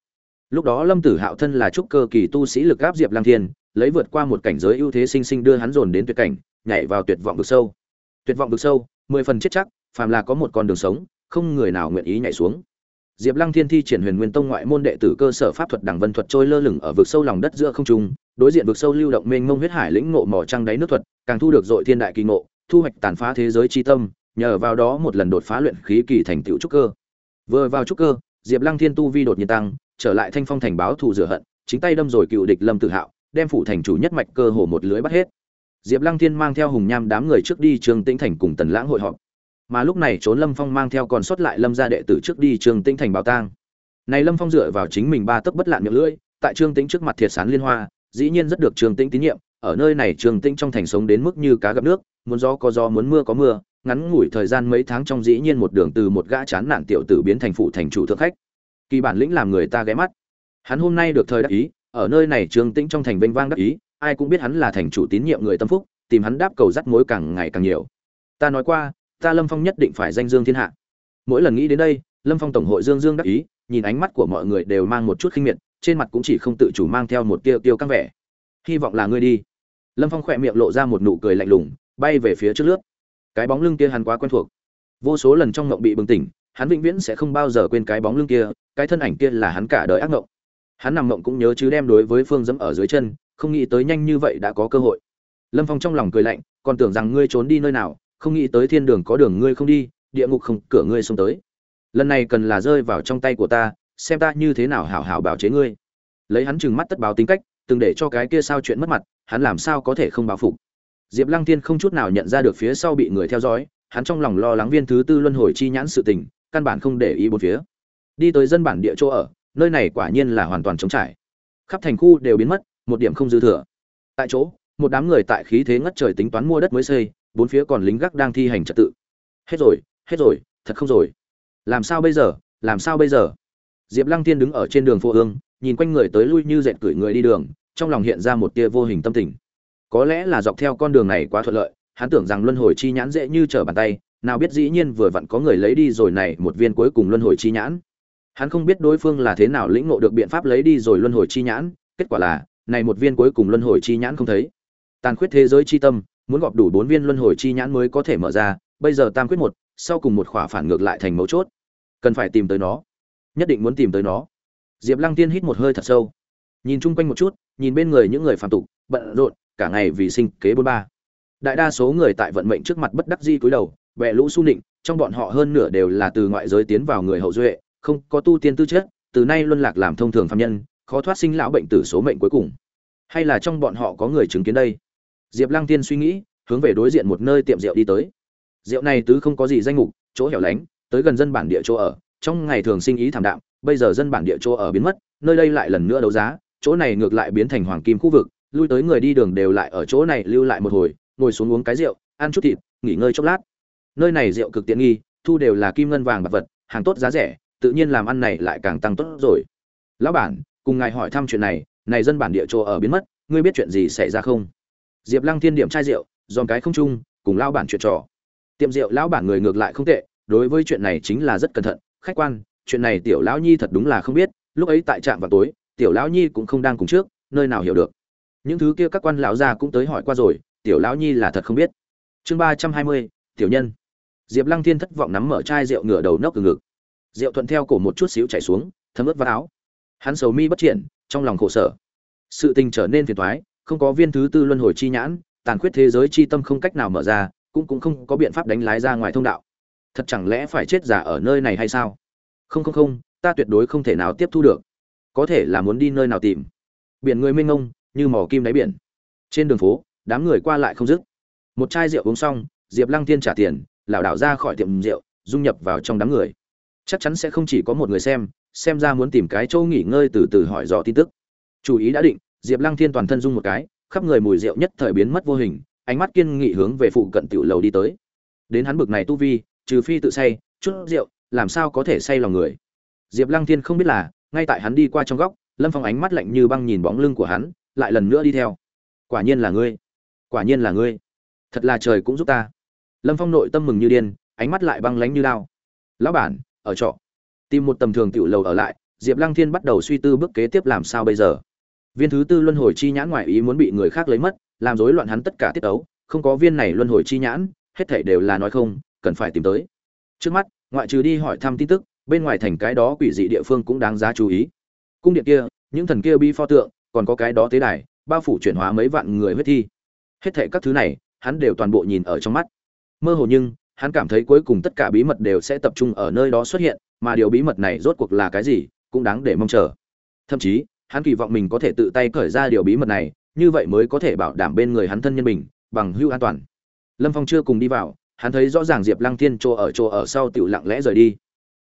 Lúc đó lâm tử hạo thân là trúc cơ kỳ tu sĩ lực áp diệp lăng thiên, lấy vượt qua một cảnh giới ưu thế sinh sinh đưa hắn dồn đến tuyệt cảnh, nhảy vào tuyệt vọng vực sâu. Tuyệt vọng vực sâu, mười phần chết chắc, phàm là có một con đường sống, không người nào nguyện ý nhảy xuống. Diệp lăng thiên thi triển huyền nguyên tông ngoại môn đệ tử cơ sở pháp thuật đẳng vân thuật trôi lơ lửng ở vực sâu lòng đất giữa không trung đối diện vực sâu lưu động mênh mông huyết hải lĩnh ngộ mỏ trăng đáy nước thuật, càng thu được dội thiên đại kỳ ngộ, thu hoạch tàn phá thế giới chi tâm, nhờ vào đó một lần đột phá luyện khí kỳ thành tựu trúc cơ. Vừa vào trúc cơ, diệp lăng thiên tu vi đột nhiên tăng, trở lại thanh phong thành báo thù rửa hận, chính tay đâm rồi cựu địch lâm tử hạo, đem phủ thành chủ nhất mạch cơ hồ một lưới bắt hết. Diệp lăng thiên mang theo hùng nham đám người trước đi trường tĩnh thành cùng tần lãng hội họp. Mà lúc này trốn lâm phong mang theo còn sót lại lâm gia đệ tử trước đi trường tĩnh thành bảo tang. Này lâm phong dựa vào chính mình ba tấc bất lạn miệng lưỡi, tại trương tĩnh trước mặt thiệt sán liên hoa dĩ nhiên rất được trường tĩnh tín nhiệm, ở nơi này trường tĩnh trong thành sống đến mức như cá gặp nước, muốn gió có gió, muốn mưa có mưa, ngắn ngủi thời gian mấy tháng trong dĩ nhiên một đường từ một gã chán nản tiểu tử biến thành phụ thành chủ thượng khách. Kỳ bản lĩnh làm người ta ghé mắt. Hắn hôm nay được thời đắc ý, ở nơi này trường tĩnh trong thành vinh vang đắc ý, ai cũng biết hắn là thành chủ tín nhiệm người tâm phúc, tìm hắn đáp cầu dắt mối càng ngày càng nhiều. Ta nói qua, ta lâm phong nhất định phải danh dương thiên hạ. Mỗi lần nghĩ đến đây lâm phong tổng hội dương dương đắc ý, nhìn ánh mắt của mọi người đều mang một chút khinh miệt, trên mặt cũng chỉ không tự chủ mang theo một tia tiêu căng vẻ. Hy vọng là ngươi đi. Lâm phong khỏe miệng lộ ra một nụ cười lạnh lùng, bay về phía trước lướt. Cái bóng lưng kia hắn quá quen thuộc. Vô số lần trong ngộng bị bừng tỉnh, hắn vĩnh viễn sẽ không bao giờ quên cái bóng lưng kia, cái thân ảnh kia là hắn cả đời ác ngộng. Hắn nằm ngộng cũng nhớ chứ đem đối với phương dẫm ở dưới chân, không nghĩ tới nhanh như vậy đã có cơ hội. Lâm phong trong lòng cười lạnh, còn tưởng rằng ngươi trốn đi nơi nào, không nghĩ tới thiên đường có đường ngươi không đi, địa ngục không, cửa ngươi xông tới lần này cần là rơi vào trong tay của ta, xem ta như thế nào hảo hảo bảo chế ngươi. Lấy hắn chừng mắt tất báo tính cách, từng để cho cái kia sao chuyện mất mặt, hắn làm sao có thể không báo phục? Diệp lăng thiên không chút nào nhận ra được phía sau bị người theo dõi, hắn trong lòng lo lắng viên thứ tư luân hồi chi nhãn sự tình, căn bản không để ý bốn phía. Đi tới dân bản địa chỗ ở, nơi này quả nhiên là hoàn toàn trống trải. Khắp thành khu đều biến mất, một điểm không dư thừa. Tại chỗ, một đám người tại khí thế ngất trời tính toán mua đất mới xây, bốn phía còn lính gác đang thi hành trật tự. Hết rồi hết rồi, thật không rồi làm sao bây giờ, làm sao bây giờ? Diệp lăng Thiên đứng ở trên đường phố hương, nhìn quanh người tới lui như dẹt cửi người đi đường, trong lòng hiện ra một tia vô hình tâm tình. Có lẽ là dọc theo con đường này quá thuận lợi, hắn tưởng rằng luân hồi chi nhãn dễ như trở bàn tay, nào biết dĩ nhiên vừa vặn có người lấy đi rồi này, một viên cuối cùng luân hồi chi nhãn. Hắn không biết đối phương là thế nào lĩnh ngộ được biện pháp lấy đi rồi luân hồi chi nhãn, kết quả là, này một viên cuối cùng luân hồi chi nhãn không thấy. Tàn khuyết thế giới chi tâm, muốn gọp đủ bốn viên luân hồi chi nhãn mới có thể mở ra, bây giờ tam quyết một, sau cùng một khỏa phản ngược lại thành mấu chốt cần phải tìm tới nó. Nhất định muốn tìm tới nó. Diệp lăng tiên hít một hơi thật sâu. Nhìn chung quanh một chút, nhìn bên người những người phạm tục, bận rộn, cả ngày vì sinh kế bôn ba. Đại đa số người tại vận mệnh trước mặt bất đắc di cúi đầu bẹ lũ su nịnh, trong bọn họ hơn nửa đều là từ ngoại giới tiến vào người hậu duệ, không có tu tiên tư chất, từ nay luân lạc làm thông thường phạm nhân, khó thoát sinh lão bệnh tử số mệnh cuối cùng. Hay là trong bọn họ có người chứng kiến đây? Diệp lăng tiên suy nghĩ, hướng về đối diện một nơi tiệm rượu đi tới. Rượu này tứ không có gì danh mục, chỗ hẻo lánh tới gần dân bản địa chỗ ở, trong ngày thường sinh ý thảm đạm, bây giờ dân bản địa chỗ ở biến mất, nơi đây lại lần nữa đấu giá, chỗ này ngược lại biến thành hoàng kim khu vực, lui tới người đi đường đều lại ở chỗ này lưu lại một hồi, ngồi xuống uống cái rượu, ăn chút thịt, nghỉ ngơi chốc lát. Nơi này rượu cực tiện nghi, thu đều là kim ngân vàng bạc vật, hàng tốt giá rẻ, tự nhiên làm ăn này lại càng tăng tốt rồi. Lão bản, cùng ngài hỏi thăm chuyện này này dân bản địa chỗ ở biến mất, ngươi biết chuyện gì xảy ra không? Diệp lăng thiên điểm chai rượu, dòm cái không chung, cùng lão bản chuyện trò. Tiệm rượu lão bản người ngược lại không tệ đối với chuyện này chính là rất cẩn thận, khách quan, chuyện này tiểu lão nhi thật đúng là không biết, lúc ấy tại trạm vào tối, tiểu lão nhi cũng không đang cùng trước, nơi nào hiểu được. Những thứ kia các quan lão gia cũng tới hỏi qua rồi, tiểu lão nhi là thật không biết. Chương ba trăm hai mươi, tiểu nhân. Diệp lăng thiên thất vọng nắm mở chai rượu ngửa đầu nốc từ ngực. Rượu thuận theo cổ một chút xíu chảy xuống, thấm ướt vào áo. Hắn sầu mi bất triển trong lòng khổ sở. Sự tình trở nên phiền toái, không có viên thứ tư luân hồi chi nhãn, tàn khuyết thế giới chi tâm không cách nào mở ra, cũng cũng không có biện pháp đánh lái ra ngoài thông đạo thật chẳng lẽ phải chết giả ở nơi này hay sao? Không không không, ta tuyệt đối không thể nào tiếp thu được. Có thể là muốn đi nơi nào tìm. Biển người mênh ngông như mỏ kim đáy biển. Trên đường phố, đám người qua lại không dứt. Một chai rượu uống xong, diệp lăng tiên trả tiền, lảo đảo ra khỏi tiệm rượu, dung nhập vào trong đám người. Chắc chắn sẽ không chỉ có một người xem xem ra muốn tìm cái chỗ nghỉ ngơi từ từ hỏi dò tin tức. Chủ ý đã định, diệp lăng thiên toàn thân dung một cái, khắp người mùi rượu nhất thời biến mất vô hình, ánh mắt kiên nghị hướng về phụ cận tiểu lầu đi tới. Đến hắn bực này tu vi trừ phi tự say chút rượu làm sao có thể say lòng người. Diệp lăng thiên không biết là ngay tại hắn đi qua trong góc lâm phong ánh mắt lạnh như băng nhìn bóng lưng của hắn lại lần nữa đi theo. Quả nhiên là ngươi. Quả nhiên là ngươi. Thật là trời cũng giúp ta. Lâm phong nội tâm mừng như điên ánh mắt lại băng lánh như lao lão bản ở trọ. Tìm một tầm thường tiểu lầu ở lại diệp lăng thiên bắt đầu suy tư bước kế tiếp làm sao bây giờ. Viên thứ tư luân hồi chi nhãn ngoại ý muốn bị người khác lấy mất làm rối loạn hắn tất cả tiết ấu, không có viên này luân hồi chi nhãn hết thảy đều là nói không cần phải tìm tới. Trước mắt, ngoại trừ đi hỏi thăm tin tức, bên ngoài thành cái đó quỷ dị địa phương cũng đáng giá chú ý. Cung điện kia, những thần kia bi pho tượng, còn có cái đó tế đài, bao phủ chuyển hóa mấy vạn người huyết thi. Hết thảy các thứ này, hắn đều toàn bộ nhìn ở trong mắt. Mơ hồ nhưng, hắn cảm thấy cuối cùng tất cả bí mật đều sẽ tập trung ở nơi đó xuất hiện, mà điều bí mật này rốt cuộc là cái gì, cũng đáng để mong chờ. Thậm chí, hắn kỳ vọng mình có thể tự tay cởi ra điều bí mật này, như vậy mới có thể bảo đảm bên người hắn thân nhân mình, bằng hưu an toàn. Lâm phong chưa cùng đi vào hắn thấy rõ ràng diệp lăng thiên chỗ ở chỗ ở sau tiểu lặng lẽ rời đi.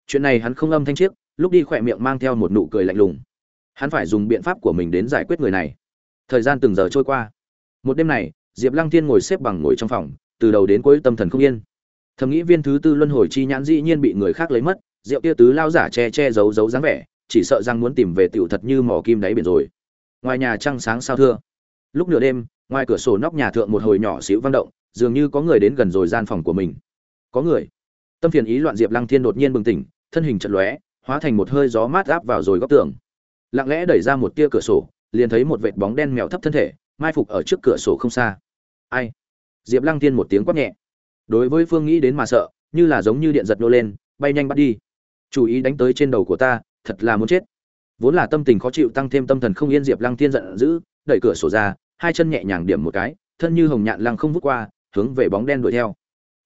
Chuyện này hắn không âm thanh chiếc, lúc đi khỏe miệng mang theo một nụ cười lạnh lùng. Hắn phải dùng biện pháp của mình đến giải quyết người này. Thời gian từng giờ trôi qua. Một đêm này, diệp lăng thiên ngồi xếp bằng ngồi trong phòng, từ đầu đến cuối tâm thần không yên. Thầm nghĩ viên thứ tư luân hồi chi nhãn dĩ nhiên bị người khác lấy mất, rượu tia tứ lao giả che che giấu giấu dáng vẻ, chỉ sợ rằng muốn tìm về tiểu thật như mỏ kim đáy biển rồi. Ngoài nhà trăng sáng sao thưa. Lúc nửa đêm, ngoài cửa sổ nóc nhà thượng một hồi nhỏ xíu vang động dường như có người đến gần rồi gian phòng của mình. Có người. Tâm phiền ý loạn diệp lăng thiên đột nhiên bừng tỉnh, thân hình chật lóe, hóa thành một hơi gió mát áp vào rồi góc tường. Lặng lẽ đẩy ra một tia cửa sổ, liền thấy một vệt bóng đen mèo thấp thân thể, mai phục ở trước cửa sổ không xa. Ai? Diệp lăng thiên một tiếng quát nhẹ. Đối với phương nghĩ đến mà sợ, như là giống như điện giật nô lên, bay nhanh bắt đi. Chú ý đánh tới trên đầu của ta, thật là muốn chết. Vốn là tâm tình khó chịu tăng thêm tâm thần không yên, diệp lăng thiên giận dữ, đẩy cửa sổ ra, hai chân nhẹ nhàng điểm một cái, thân như hồng nhạn lăng không vút qua hướng về bóng đen đuổi theo.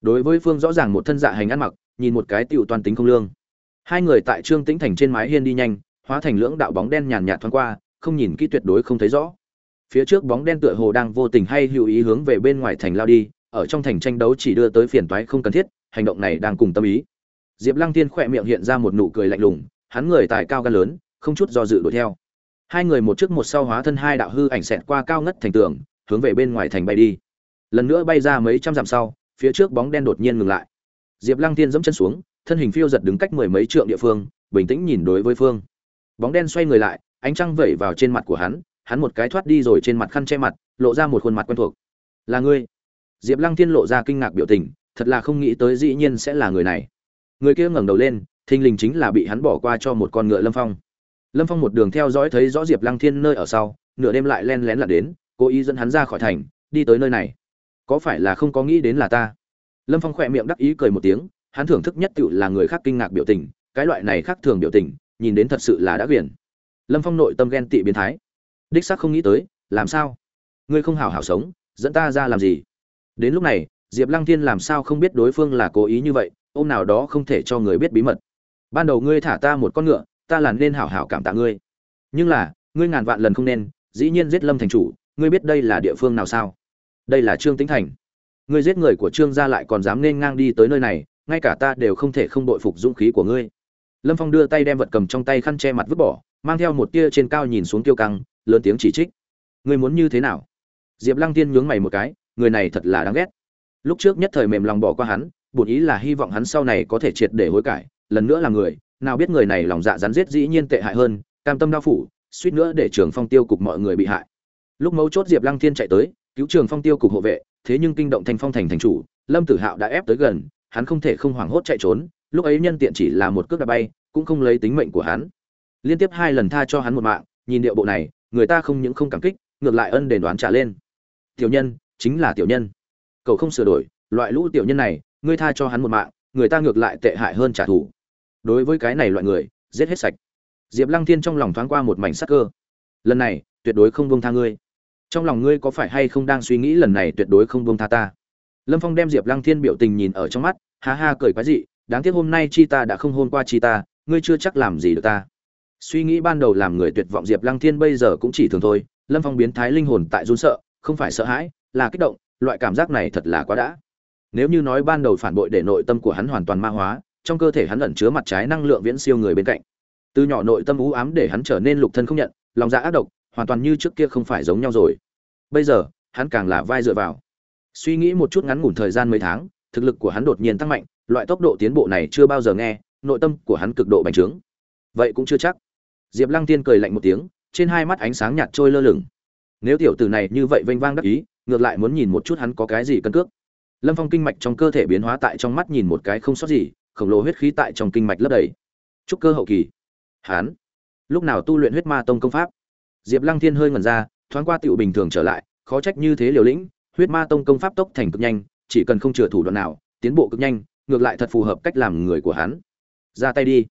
Đối với phương rõ ràng một thân dạ hành ăn mặc, nhìn một cái tiểu toàn tính không lương. Hai người tại trương tĩnh thành trên mái hiên đi nhanh, hóa thành lưỡng đạo bóng đen nhàn nhạt thoáng qua, không nhìn kỹ tuyệt đối không thấy rõ. Phía trước bóng đen tựa hồ đang vô tình hay hữu ý hướng về bên ngoài thành lao đi, ở trong thành tranh đấu chỉ đưa tới phiền toái không cần thiết, hành động này đang cùng tâm ý. Diệp lăng tiên khỏe miệng hiện ra một nụ cười lạnh lùng, hắn người tài cao gan lớn, không chút do dự đuổi theo. Hai người một trước một sau hóa thân hai đạo hư ảnh xẹt qua cao ngất thành tường, hướng về bên ngoài thành bay đi lần nữa bay ra mấy trăm dặm sau, phía trước bóng đen đột nhiên ngừng lại. Diệp lăng Thiên dẫm chân xuống, thân hình phiêu giật đứng cách mười mấy trượng địa phương, bình tĩnh nhìn đối với phương. Bóng đen xoay người lại, ánh trăng vẩy vào trên mặt của hắn hắn một cái thoát đi rồi trên mặt khăn che mặt, lộ ra một khuôn mặt quen thuộc. Là ngươi? Diệp lăng Thiên lộ ra kinh ngạc biểu tình, thật là không nghĩ tới dĩ nhiên sẽ là người này. Người kia ngẩng đầu lên, thình lình chính là bị hắn bỏ qua cho một con ngựa lâm phong. Lâm phong một đường theo dõi thấy rõ diệp lăng thiên nơi ở sau, nửa đêm lại len lén lặn đến, cố ý dẫn hắn ra khỏi thành, đi tới nơi này có phải là không có nghĩ đến là ta? Lâm phong khỏe miệng đắc ý cười một tiếng, hắn thưởng thức nhất tự là người khác kinh ngạc biểu tình, cái loại này khác thường biểu tình, nhìn đến thật sự là đã quyển lâm phong nội tâm ghen tị biến thái. Đích xác không nghĩ tới, làm sao? Ngươi không hảo hảo sống, dẫn ta ra làm gì? Đến lúc này, diệp lăng thiên làm sao không biết đối phương là cố ý như vậy ô m nào đó không thể cho người biết bí mật. Ban đầu ngươi thả ta một con ngựa, ta là nên hảo hảo cảm tạ ngươi. Nhưng là, ngươi ngàn vạn lần không nên, dĩ nhiên giết lâm thành chủ, ngươi biết đây là địa phương nào sao? Đây là trương tĩnh thành. Ngươi giết người của trương gia lại còn dám nên ngang đi tới nơi này, ngay cả ta đều không thể không đội phục dũng khí của ngươi. Lâm phong đưa tay đem vật cầm trong tay khăn che mặt vứt bỏ, mang theo một tia trên cao nhìn xuống tiêu căng, lớn tiếng chỉ trích. Ngươi muốn như thế nào? Diệp lăng tiên nhướng mày một cái, người này thật là đáng ghét. Lúc trước nhất thời mềm lòng bỏ qua hắn bổn ý là hy vọng hắn sau này có thể triệt để hối cải, lần nữa là người, nào biết người này lòng dạ rắn giết dĩ nhiên tệ hại hơn, cam tâm đao phủ, suýt nữa để trường phong tiêu cục mọi người bị hại. Lúc mấu chốt diệp lăng thiên chạy tới cứu trường phong tiêu cục hộ vệ, thế nhưng kinh động thanh phong thành thành chủ, lâm tử hạo đã ép tới gần, hắn không thể không hoảng hốt chạy trốn, lúc ấy nhân tiện chỉ là một cước đá bay, cũng không lấy tính mệnh của hắn. Liên tiếp hai lần tha cho hắn một mạng, nhìn điệu bộ này, người ta không những không cảm kích, ngược lại ân đền đoán trả lên. Tiểu nhân, chính là tiểu nhân. Cậu không sửa đổi, loại lũ tiểu nhân này, ngươi tha cho hắn một mạng, người ta ngược lại tệ hại hơn trả thù. Đối với cái này loại người, giết hết sạch. Diệp lăng thiên trong lòng thoáng qua một mảnh sắc cơ. Lần này, tuyệt đối không buông tha ngươi trong lòng ngươi có phải hay không đang suy nghĩ lần này tuyệt đối không buông tha ta? Lâm phong đem diệp lăng thiên biểu tình nhìn ở trong mắt, ha ha cười quái dị, đáng tiếc hôm nay chi ta đã không hôn qua chi ta, ngươi chưa chắc làm gì được ta. Suy nghĩ ban đầu làm người tuyệt vọng diệp lăng thiên bây giờ cũng chỉ thường thôi, lâm phong biến thái linh hồn tại run sợ, không phải sợ hãi, là kích động, loại cảm giác này thật là quá đã. Nếu như nói ban đầu phản bội để nội tâm của hắn hoàn toàn ma hóa, trong cơ thể hắn ẩn chứa mặt trái năng lượng viễn siêu người bên cạnh. Từ nhỏ nội tâm u ám để hắn trở nên lục thân không nhận, lòng dạ ác độc hoàn toàn như trước kia không phải giống nhau rồi. Bây giờ, hắn càng là vai dựa vào. Suy nghĩ một chút ngắn ngủn thời gian mấy tháng, thực lực của hắn đột nhiên tăng mạnh, loại tốc độ tiến bộ này chưa bao giờ nghe, nội tâm của hắn cực độ bành trướng. Vậy cũng chưa chắc. Diệp lăng tiên cười lạnh một tiếng, trên hai mắt ánh sáng nhạt trôi lơ lửng. Nếu tiểu tử này như vậy vênh vang đắc ý, ngược lại muốn nhìn một chút hắn có cái gì cân cước. Lâm phong kinh mạch trong cơ thể biến hóa tại trong mắt nhìn một cái không sót gì, khổng lồ huyết khí tại trong kinh mạch lấp đầy. Trúc cơ hậu kỳ. Hán lúc nào tu luyện huyết ma tông công pháp? Diệp lăng thiên hơi ngẩn ra, thoáng qua tiểu bình thường trở lại, khó trách như thế liều lĩnh, huyết ma tông công pháp tốc thành cực nhanh, chỉ cần không chừa thủ đoạn nào, tiến bộ cực nhanh, ngược lại thật phù hợp cách làm người của hắn. Ra tay đi.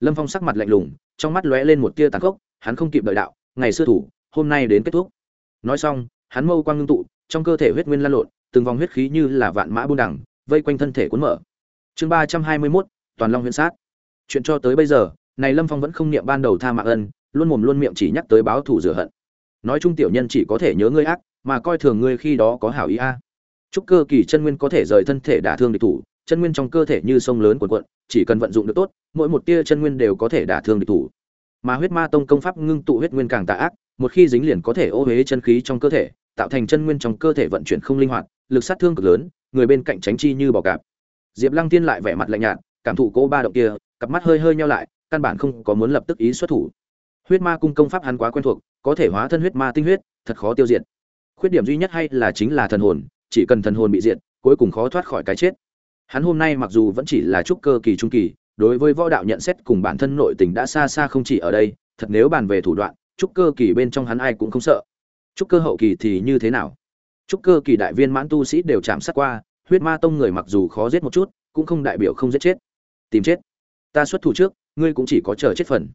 Lâm phong sắc mặt lạnh lùng, trong mắt lóe lên một tia tàn khốc, hắn không kịp đợi đạo, ngày xưa thủ, hôm nay đến kết thúc. Nói xong, hắn mâu quang ngưng tụ, trong cơ thể huyết nguyên lan lộn, từng vòng huyết khí như là vạn mã buôn đẳng vây quanh thân thể cuốn mở. Chương ba trăm hai mươi mốt, toàn long huyễn sát. Chuyện cho tới bây giờ, này lâm phong vẫn không niệm ban đầu tha mạng ân luôn mồm luôn miệng chỉ nhắc tới báo thù rửa hận. Nói chung tiểu nhân chỉ có thể nhớ ngươi ác, mà coi thường ngươi khi đó có hảo ý a. Chúc cơ kỳ chân nguyên có thể rời thân thể đả thương địch thủ, chân nguyên trong cơ thể như sông lớn cuộn cuộn, chỉ cần vận dụng được tốt, mỗi một tia chân nguyên đều có thể đả thương địch thủ. Mà huyết ma tông công pháp ngưng tụ huyết nguyên càng tà ác, một khi dính liền có thể ô huế chân khí trong cơ thể, tạo thành chân nguyên trong cơ thể vận chuyển không linh hoạt, lực sát thương cực lớn, người bên cạnh tránh chi như bò cạp. Diệp lăng tiên lại vẻ mặt lạnh nhạt, cảm thụ cô ba động kia, cặp mắt hơi hơi nhau lại, căn bản không có muốn lập tức ý xuất thủ huyết ma cung công pháp hắn quá quen thuộc, có thể hóa thân huyết ma tinh huyết, thật khó tiêu diệt. Khuyết điểm duy nhất hay là chính là thần hồn, chỉ cần thần hồn bị diệt, cuối cùng khó thoát khỏi cái chết. Hắn hôm nay mặc dù vẫn chỉ là trúc cơ kỳ trung kỳ, đối với võ đạo nhận xét cùng bản thân nội tình đã xa xa không chỉ ở đây, thật nếu bàn về thủ đoạn, trúc cơ kỳ bên trong hắn ai cũng không sợ. Trúc cơ hậu kỳ thì như thế nào? Trúc cơ kỳ đại viên mãn tu sĩ đều chạm sát qua, huyết ma tông người mặc dù khó giết một chút, cũng không đại biểu không giết chết. Tìm chết. Ta xuất thủ trước, ngươi cũng chỉ có chờ chết phần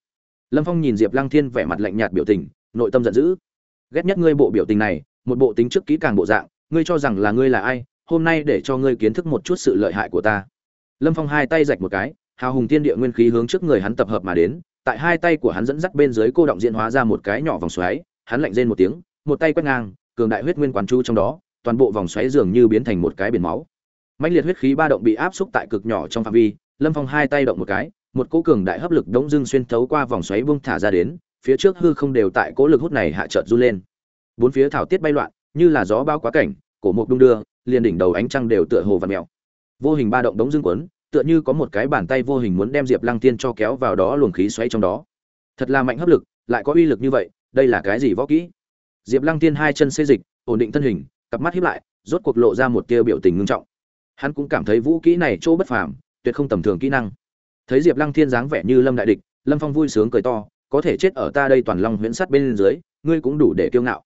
lâm phong nhìn diệp lăng thiên vẻ mặt lạnh nhạt biểu tình, nội tâm giận dữ. Ghét nhất ngươi bộ biểu tình này, một bộ tính trước kỹ càng bộ dạng, ngươi cho rằng là ngươi là ai, hôm nay để cho ngươi kiến thức một chút sự lợi hại của ta. Lâm phong hai tay rạch một cái, hào hùng thiên địa nguyên khí hướng trước người hắn tập hợp mà đến, tại hai tay của hắn dẫn dắt bên dưới cô động diễn hóa ra một cái nhỏ vòng xoáy, hắn lạnh rên một tiếng, một tay quét ngang, cường đại huyết nguyên quán chú trong đó, toàn bộ vòng xoáy dường như biến thành một cái biển máu. Mãnh liệt huyết khí ba động bị áp xúc tại cực nhỏ trong phạm vi, lâm phong hai tay động một cái một cỗ cường đại hấp lực đống dưng xuyên thấu qua vòng xoáy bung thả ra đến, phía trước hư không đều tại cố lực hút này hạ chợt du lên. Bốn phía thảo tiết bay loạn, như là gió bao quá cảnh, cổ mục đung đưa, liền đỉnh đầu ánh trăng đều tựa hồ và mèo. Vô hình ba động đống dương quấn tựa như có một cái bàn tay vô hình muốn đem diệp lăng tiên cho kéo vào đó luồng khí xoáy trong đó. Thật là mạnh hấp lực, lại có uy lực như vậy, đây là cái gì võ kỹ? Diệp lăng tiên hai chân xê dịch, ổn định thân hình, cặp mắt hiếp lại, rốt cuộc lộ ra một tia biểu tình ngưng trọng. Hắn cũng cảm thấy vũ kỹ này chỗ bất phàm, tuyệt không tầm thường kỹ năng thấy diệp lăng thiên dáng vẻ như lâm đại địch, lâm phong vui sướng cười to, có thể chết ở ta đây toàn long huyễn sắt bên dưới, ngươi cũng đủ để kiêu ngạo.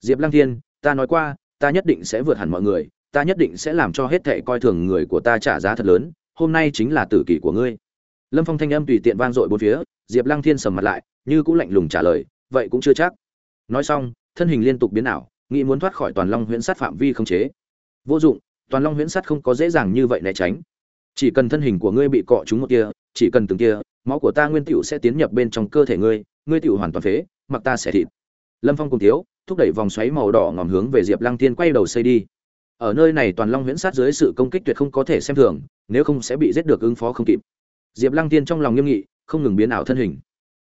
Diệp lăng thiên, ta nói qua, ta nhất định sẽ vượt hẳn mọi người, ta nhất định sẽ làm cho hết thệ coi thường người của ta trả giá thật lớn, hôm nay chính là tử kỷ của ngươi. Lâm phong thanh âm tùy tiện vang dội bốn phía, diệp lăng thiên sầm mặt lại, như cũng lạnh lùng trả lời, vậy cũng chưa chắc. Nói xong, thân hình liên tục biến ảo, nghĩ muốn thoát khỏi toàn long huyễn sát phạm vi không chế. Vô dụng, toàn long huyễn sát không có dễ dàng như vậy né tránh. Chỉ cần thân hình của ngươi bị cọ trúng một kia chỉ cần từng kia, máu của ta nguyên tiểu sẽ tiến nhập bên trong cơ thể ngươi ngươi tiểu hoàn toàn phế, mặc ta sẽ thịt. Lâm phong cùng thiếu thúc đẩy vòng xoáy màu đỏ ngòm hướng về diệp lăng Thiên quay đầu xây đi. Ở nơi này toàn long huyễn sát dưới sự công kích tuyệt không có thể xem thường, nếu không sẽ bị giết được ứng phó không kịp. Diệp lăng Thiên trong lòng nghiêm nghị, không ngừng biến ảo thân hình.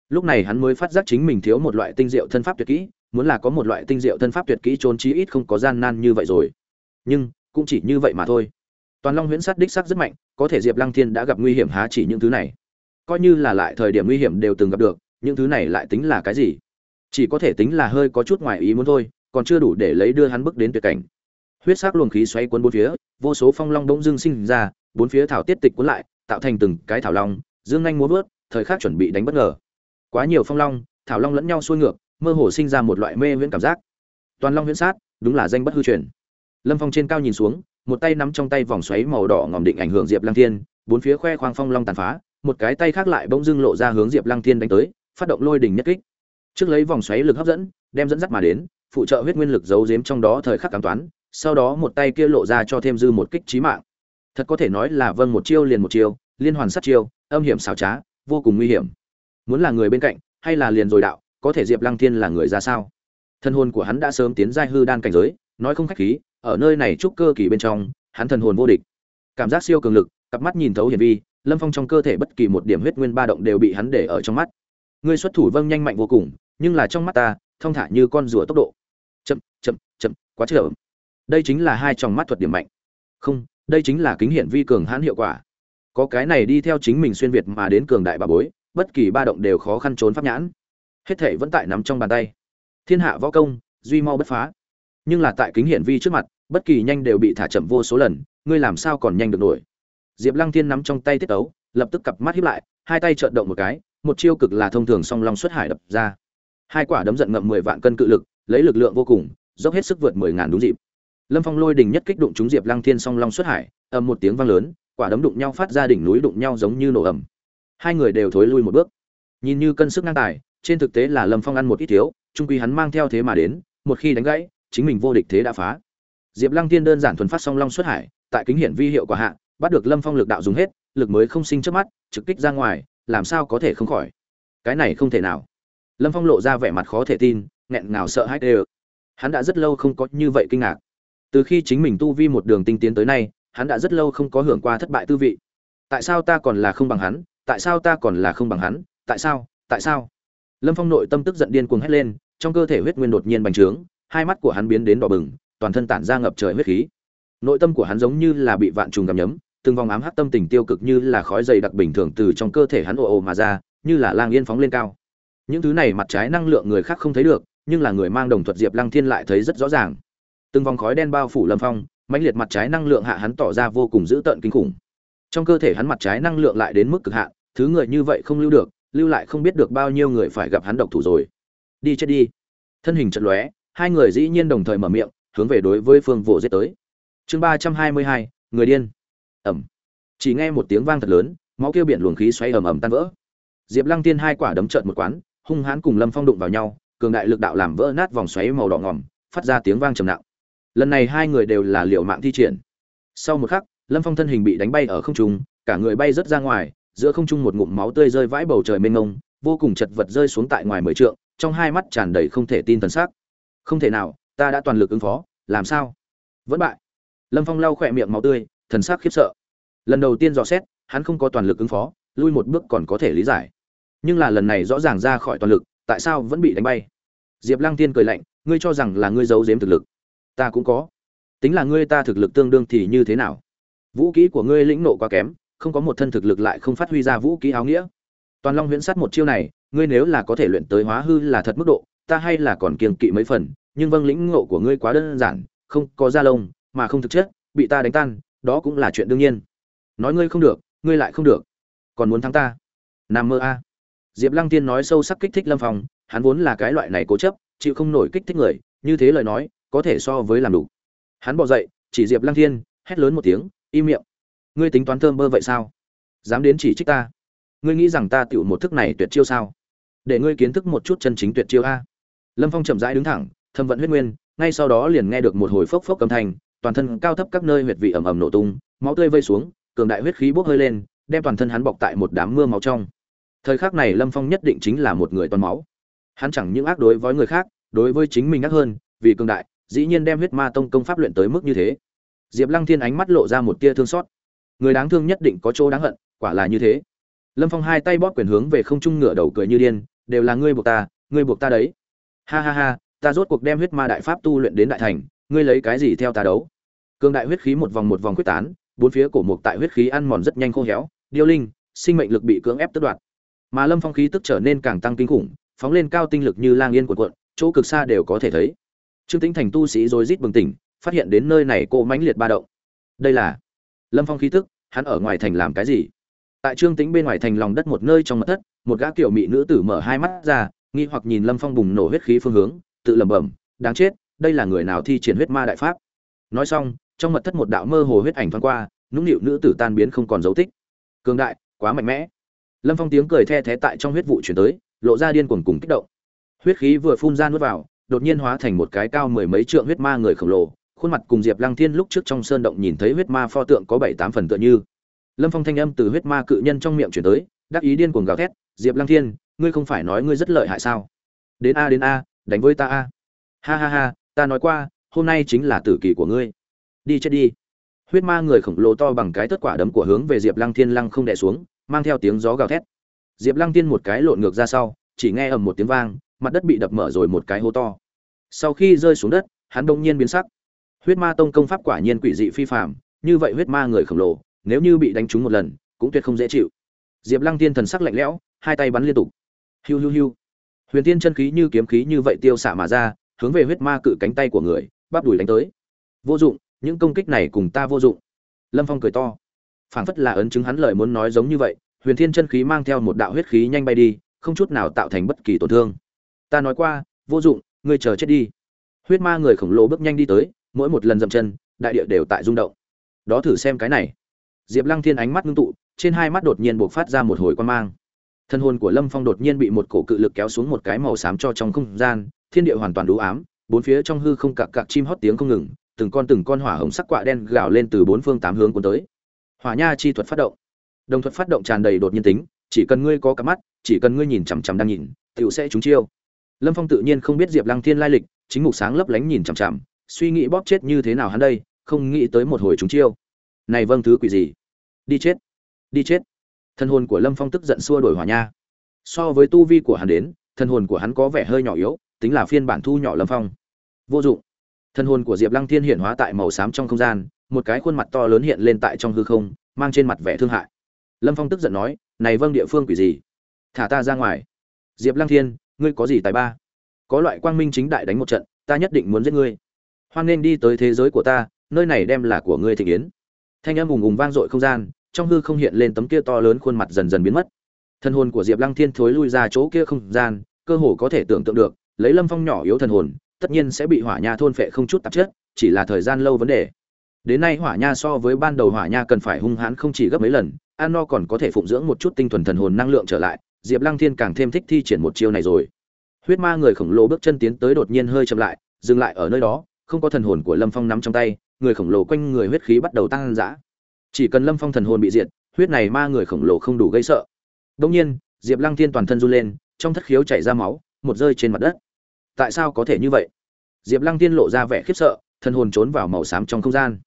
Lúc này hắn mới phát giác chính mình thiếu một loại tinh diệu thân pháp tuyệt kỹ, muốn là có một loại tinh diệu thân pháp tuyệt kỹ trốn chí ít không có gian nan như vậy rồi. Nhưng, cũng chỉ như vậy mà thôi toàn long huyễn sát đích sắc rất mạnh, có thể diệp lăng thiên đã gặp nguy hiểm há chỉ những thứ này. Coi như là lại thời điểm nguy hiểm đều từng gặp được, những thứ này lại tính là cái gì? Chỉ có thể tính là hơi có chút ngoài ý muốn thôi, còn chưa đủ để lấy đưa hắn bước đến tuyệt cảnh. Huyết sắc luồng khí xoay cuốn bốn phía, vô số phong long bỗng dưng sinh ra, bốn phía thảo tiết tịch cuốn lại, tạo thành từng cái thảo long, dương nhanh muốn vớt, thời khắc chuẩn bị đánh bất ngờ. Quá nhiều phong long, thảo long lẫn nhau xuôi ngược, mơ hồ sinh ra một loại mê viễn cảm giác. Toàn long huyễn sát, đúng là danh bất hư truyền. Lâm phong trên cao nhìn xuống một tay nắm trong tay vòng xoáy màu đỏ ngòm định ảnh hưởng diệp lăng thiên, bốn phía khoe khoang phong long tàn phá, một cái tay khác lại bỗng dưng lộ ra hướng diệp lăng thiên đánh tới, phát động lôi đỉnh nhất kích. Trước lấy vòng xoáy lực hấp dẫn, đem dẫn dắt mà đến, phụ trợ huyết nguyên lực giấu giếm trong đó thời khắc cảm toán, sau đó một tay kia lộ ra cho thêm dư một kích trí mạng. Thật có thể nói là vâng một chiêu liền một chiêu, liên hoàn sát chiêu, âm hiểm xảo trá, vô cùng nguy hiểm. Muốn là người bên cạnh, hay là liền rồi đạo, có thể diệp lăng thiên là người ra sao? Thân hồn của hắn đã sớm tiến giai hư đan cảnh giới, nói không khách khí ở nơi này trúc cơ kỳ bên trong, hắn thần hồn vô địch. Cảm giác siêu cường lực, cặp mắt nhìn thấu hiển vi, lâm phong trong cơ thể bất kỳ một điểm huyết nguyên ba động đều bị hắn để ở trong mắt. Ngươi xuất thủ vâng nhanh mạnh vô cùng, nhưng là trong mắt ta thông thả như con rùa tốc độ. Chậm chậm chậm, quá chậm. Đây chính là hai tròng mắt thuật điểm mạnh. Không, đây chính là kính hiển vi cường hãn hiệu quả. Có cái này đi theo chính mình xuyên việt mà đến cường đại bà bối, bất kỳ ba động đều khó khăn trốn pháp nhãn. Hết thảy vẫn tại nắm trong bàn tay. Thiên hạ võ công, duy mau bất phá nhưng là tại kính hiển vi trước mặt, bất kỳ nhanh đều bị thả chậm vô số lần, ngươi làm sao còn nhanh được nổi? Diệp lăng thiên nắm trong tay tiết tấu, lập tức cặp mắt hiếp lại, hai tay trợn động một cái, một chiêu cực là thông thường song long xuất hải đập ra. Hai quả đấm giận ngậm mười vạn cân cự lực, lấy lực lượng vô cùng, dốc hết sức vượt mười ngàn đúng dịp. Lâm phong lôi đình nhất kích đụng trúng diệp lăng thiên song long xuất hải, ầm một tiếng vang lớn, quả đấm đụng nhau phát ra đỉnh núi đụng nhau giống như nổ ầm. Hai người đều thối lui một bước. Nhìn như cân sức ngang tài, trên thực tế là lâm phong ăn một ít thiếu, trung quy hắn mang theo thế mà đến, một khi đánh gãy chính mình vô địch thế đã phá. Diệp lăng tiên đơn giản thuần phát song long xuất hải, tại kính hiển vi hiệu quả hạ, bắt được lâm phong lực đạo dùng hết, lực mới không sinh trước mắt, trực kích ra ngoài, làm sao có thể không khỏi? Cái này không thể nào. Lâm phong lộ ra vẻ mặt khó thể tin, nghẹn ngào sợ hãi đều. Hắn đã rất lâu không có như vậy kinh ngạc. Từ khi chính mình tu vi một đường tinh tiến tới nay, hắn đã rất lâu không có hưởng qua thất bại tư vị. Tại sao ta còn là không bằng hắn? Tại sao ta còn là không bằng hắn? Tại sao? Tại sao? Lâm phong nội tâm tức giận điên cuồng hét lên, trong cơ thể huyết nguyên đột nhiên bành trướng hai mắt của hắn biến đến đỏ bừng, toàn thân tản ra ngập trời huyết khí. Nội tâm của hắn giống như là bị vạn trùng gặm nhấm, từng vòng ám hắc tâm tình tiêu cực như là khói dày đặc bình thường từ trong cơ thể hắn ồ ồ mà ra, như là lang yên phóng lên cao. Những thứ này mặt trái năng lượng người khác không thấy được, nhưng là người mang đồng thuật diệp lăng thiên lại thấy rất rõ ràng. Từng vòng khói đen bao phủ lâm phong, mãnh liệt mặt trái năng lượng hạ hắn tỏ ra vô cùng dữ tợn kinh khủng. Trong cơ thể hắn mặt trái năng lượng lại đến mức cực hạn, thứ người như vậy không lưu được, lưu lại không biết được bao nhiêu người phải gặp hắn độc thủ rồi. Đi chết đi. Thân hình chợt lóe hai người dĩ nhiên đồng thời mở miệng, hướng về đối với phương vỗ giết tới. Chương ba trăm hai mươi hai, người điên. Ẩm. Chỉ nghe một tiếng vang thật lớn, máu kia biển luồng khí xoay ầm ầm tan vỡ. Diệp lăng tiên hai quả đấm trợn một quán, hung hãn cùng lâm phong đụng vào nhau, cường đại lực đạo làm vỡ nát vòng xoáy màu đỏ ngòm, phát ra tiếng vang trầm nặng. Lần này hai người đều là liệu mạng thi triển. Sau một khắc, lâm phong thân hình bị đánh bay ở không trung, cả người bay rớt ra ngoài, giữa không trung một ngụm máu tươi rơi vãi bầu trời mênh mông, vô cùng chật vật rơi xuống tại ngoài mười trượng, trong hai mắt tràn đầy không thể tin thần sắc không thể nào, ta đã toàn lực ứng phó, làm sao? Vẫn bại. Lâm phong lau khỏe miệng máu tươi, thần sắc khiếp sợ. Lần đầu tiên dò xét, hắn không có toàn lực ứng phó, lui một bước còn có thể lý giải. Nhưng là lần này rõ ràng ra khỏi toàn lực, tại sao vẫn bị đánh bay? Diệp lăng tiên cười lạnh, ngươi cho rằng là ngươi giấu giếm thực lực. Ta cũng có. Tính là ngươi ta thực lực tương đương thì như thế nào? Vũ kỹ của ngươi lĩnh nộ quá kém, không có một thân thực lực lại không phát huy ra vũ kỹ áo nghĩa. Toàn long huyễn sát một chiêu này, ngươi nếu là có thể luyện tới hóa hư là thật mức độ ta hay là còn kiêng kỵ mấy phần, nhưng vâng lĩnh ngộ của ngươi quá đơn giản, không có da lông, mà không thực chất, bị ta đánh tan, đó cũng là chuyện đương nhiên. Nói ngươi không được, ngươi lại không được. Còn muốn thắng ta? Nam mơ a. Diệp lăng tiên nói sâu sắc kích thích lâm phong, hắn vốn là cái loại này cố chấp, chịu không nổi kích thích người, như thế lời nói, có thể so với làm đủ. Hắn bỏ dậy, chỉ diệp lăng thiên hét lớn một tiếng, im miệng. Ngươi tính toán thơm bơ vậy sao? Dám đến chỉ trích ta? Ngươi nghĩ rằng ta tiểu một thức này tuyệt chiêu sao? Để ngươi kiến thức một chút chân chính tuyệt chiêu a lâm phong chậm rãi đứng thẳng, thâm vận huyết nguyên, ngay sau đó liền nghe được một hồi phốc phốc âm thanh, toàn thân cao thấp các nơi huyệt vị ẩm ẩm nổ tung, máu tươi vây xuống, cường đại huyết khí bốc hơi lên, đem toàn thân hắn bọc tại một đám mưa máu trong. Thời khắc này lâm phong nhất định chính là một người toàn máu. Hắn chẳng những ác đối với người khác, đối với chính mình ác hơn, vì cường đại, dĩ nhiên đem huyết ma tông công pháp luyện tới mức như thế. Diệp lăng thiên ánh mắt lộ ra một tia thương xót. Người đáng thương nhất định có chỗ đáng hận, quả là như thế. Lâm phong hai tay bóp quyền hướng về không trung ngửa đầu cười như điên, đều là ngươi buộc ta, ngươi buộc ta đấy ha ha ha, ta rốt cuộc đem huyết ma đại pháp tu luyện đến đại thành, ngươi lấy cái gì theo ta đấu? Cương đại huyết khí một vòng một vòng quyết tán, bốn phía cổ mục tại huyết khí ăn mòn rất nhanh khô héo, điêu linh, sinh mệnh lực bị cưỡng ép tước đoạt. Mà lâm phong khí tức trở nên càng tăng kinh khủng, phóng lên cao tinh lực như lang yên cuộn cuộn, chỗ cực xa đều có thể thấy. Trương tĩnh thành tu sĩ rồi rít bừng tỉnh, phát hiện đến nơi này cô mãnh liệt ba động. Đây là lâm phong khí tức, hắn ở ngoài thành làm cái gì? Tại trương tĩnh bên ngoài thành lòng đất một nơi trong mật thất, một gã kiểu mỹ nữ tử mở hai mắt ra nghi hoặc nhìn lâm phong bùng nổ huyết khí phương hướng, tự lẩm bẩm, đáng chết, đây là người nào thi triển huyết ma đại pháp? Nói xong, trong mật thất một đạo mơ hồ huyết ảnh thoáng qua, nũng nịu nữ tử tan biến không còn dấu tích. Cường đại, quá mạnh mẽ. Lâm phong tiếng cười the thé tại trong huyết vụ chuyển tới, lộ ra điên cuồng cùng kích động. Huyết khí vừa phun ra nuốt vào, đột nhiên hóa thành một cái cao mười mấy trượng huyết ma người khổng lồ, khuôn mặt cùng diệp lăng thiên lúc trước trong sơn động nhìn thấy huyết ma pho tượng có bảy tám phần tựa như. Lâm phong thanh âm từ huyết ma cự nhân trong miệng chuyển tới, đắc ý điên cuồng gào thét, diệp lăng thiên ngươi không phải nói ngươi rất lợi hại sao? Đến a đến a, đánh với ta a. Ha ha ha, ta nói qua, hôm nay chính là tử kỳ của ngươi. Đi chết đi. Huyết ma người khổng lồ to bằng cái tất quả đấm của hướng về diệp lăng thiên lăng không đẻ xuống, mang theo tiếng gió gào thét. Diệp lăng thiên một cái lộn ngược ra sau, chỉ nghe ầm một tiếng vang, mặt đất bị đập mở rồi một cái hố to. Sau khi rơi xuống đất, hắn đông nhiên biến sắc. Huyết ma tông công pháp quả nhiên quỷ dị phi phạm như vậy huyết ma người khổng lồ, nếu như bị đánh trúng một lần, cũng tuyệt không dễ chịu. Diệp lăng tiên thần sắc lạnh lẽo, hai tay bắn liên tục hiu hiu hiu. Huyền tiên chân khí như kiếm khí như vậy tiêu xạ mà ra, hướng về huyết ma cự cánh tay của người, bắp đùi đánh tới. Vô dụng, những công kích này cùng ta vô dụng. Lâm phong cười to. Phảng phất là ấn chứng hắn lời muốn nói giống như vậy, huyền thiên chân khí mang theo một đạo huyết khí nhanh bay đi, không chút nào tạo thành bất kỳ tổn thương. Ta nói qua, vô dụng, ngươi chờ chết đi. Huyết ma người khổng lồ bước nhanh đi tới, mỗi một lần dậm chân, đại địa đều tại rung động. Đó thử xem cái này. Diệp lăng thiên ánh mắt ngưng tụ, trên hai mắt đột nhiên buộc phát ra một hồi quan mang thân hồn của lâm phong đột nhiên bị một cổ cự lực kéo xuống một cái màu xám cho trong không gian, thiên địa hoàn toàn đủ ám, bốn phía trong hư không cạc cạc chim hót tiếng không ngừng, từng con từng con hỏa hồng sắc quạ đen gào lên từ bốn phương tám hướng cuốn tới. Hỏa nha chi thuật phát động. Đồng thuật phát động tràn đầy đột nhiên tính, chỉ cần ngươi có cặp mắt, chỉ cần ngươi nhìn chằm chằm đang nhìn tựu sẽ trúng chiêu. Lâm phong tự nhiên không biết diệp lăng thiên lai lịch, chính mục sáng lấp lánh nhìn chằm chằm, suy nghĩ bóp chết như thế nào hắn đây, không nghĩ tới một hồi trúng chiêu. Này vâng thứ quỷ gì? Đi chết. Đi chết thân hồn của lâm phong tức giận xua đổi hỏa nha. So với tu vi của hắn đến thân hồn của hắn có vẻ hơi nhỏ yếu, tính là phiên bản thu nhỏ lâm phong. Vô dụng. Thân hồn của diệp lăng thiên hiện hóa tại màu xám trong không gian, một cái khuôn mặt to lớn hiện lên tại trong hư không, mang trên mặt vẻ thương hại. Lâm phong tức giận nói, này vâng địa phương quỷ gì? Thả ta ra ngoài. Diệp lăng thiên, ngươi có gì tài ba? Có loại quang minh chính đại đánh một trận, ta nhất định muốn giết ngươi. Hoan nên đi tới thế giới của ta, nơi này đem là của ngươi thị yến. Thanh âm ùng ùng vang dội không gian trong hư không hiện lên tấm kia to lớn khuôn mặt dần dần biến mất. Thần hồn của diệp lăng thiên thối lui ra chỗ kia không gian, cơ hồ có thể tưởng tượng được, lấy lâm phong nhỏ yếu thần hồn, tất nhiên sẽ bị hỏa nha thôn phệ không chút tạp chất, chỉ là thời gian lâu vấn đề. Đến nay hỏa nha so với ban đầu hỏa nha cần phải hung hãn không chỉ gấp mấy lần an no còn có thể phụng dưỡng một chút tinh thuần thần hồn năng lượng trở lại, diệp lăng thiên càng thêm thích thi triển một chiêu này rồi. Huyết ma người khổng lồ bước chân tiến tới đột nhiên hơi chậm lại, dừng lại ở nơi đó, không có thần hồn của lâm phong nắm trong tay, người khổng lồ quanh người huyết khí bắt đầu tăng dã chỉ cần lâm phong thần hồn bị diệt, huyết này ma người khổng lồ không đủ gây sợ. Đông nhiên, diệp lăng thiên toàn thân run lên, trong thất khiếu chảy ra máu, một rơi trên mặt đất. Tại sao có thể như vậy? Diệp lăng thiên lộ ra vẻ khiếp sợ, thần hồn trốn vào màu xám trong không gian.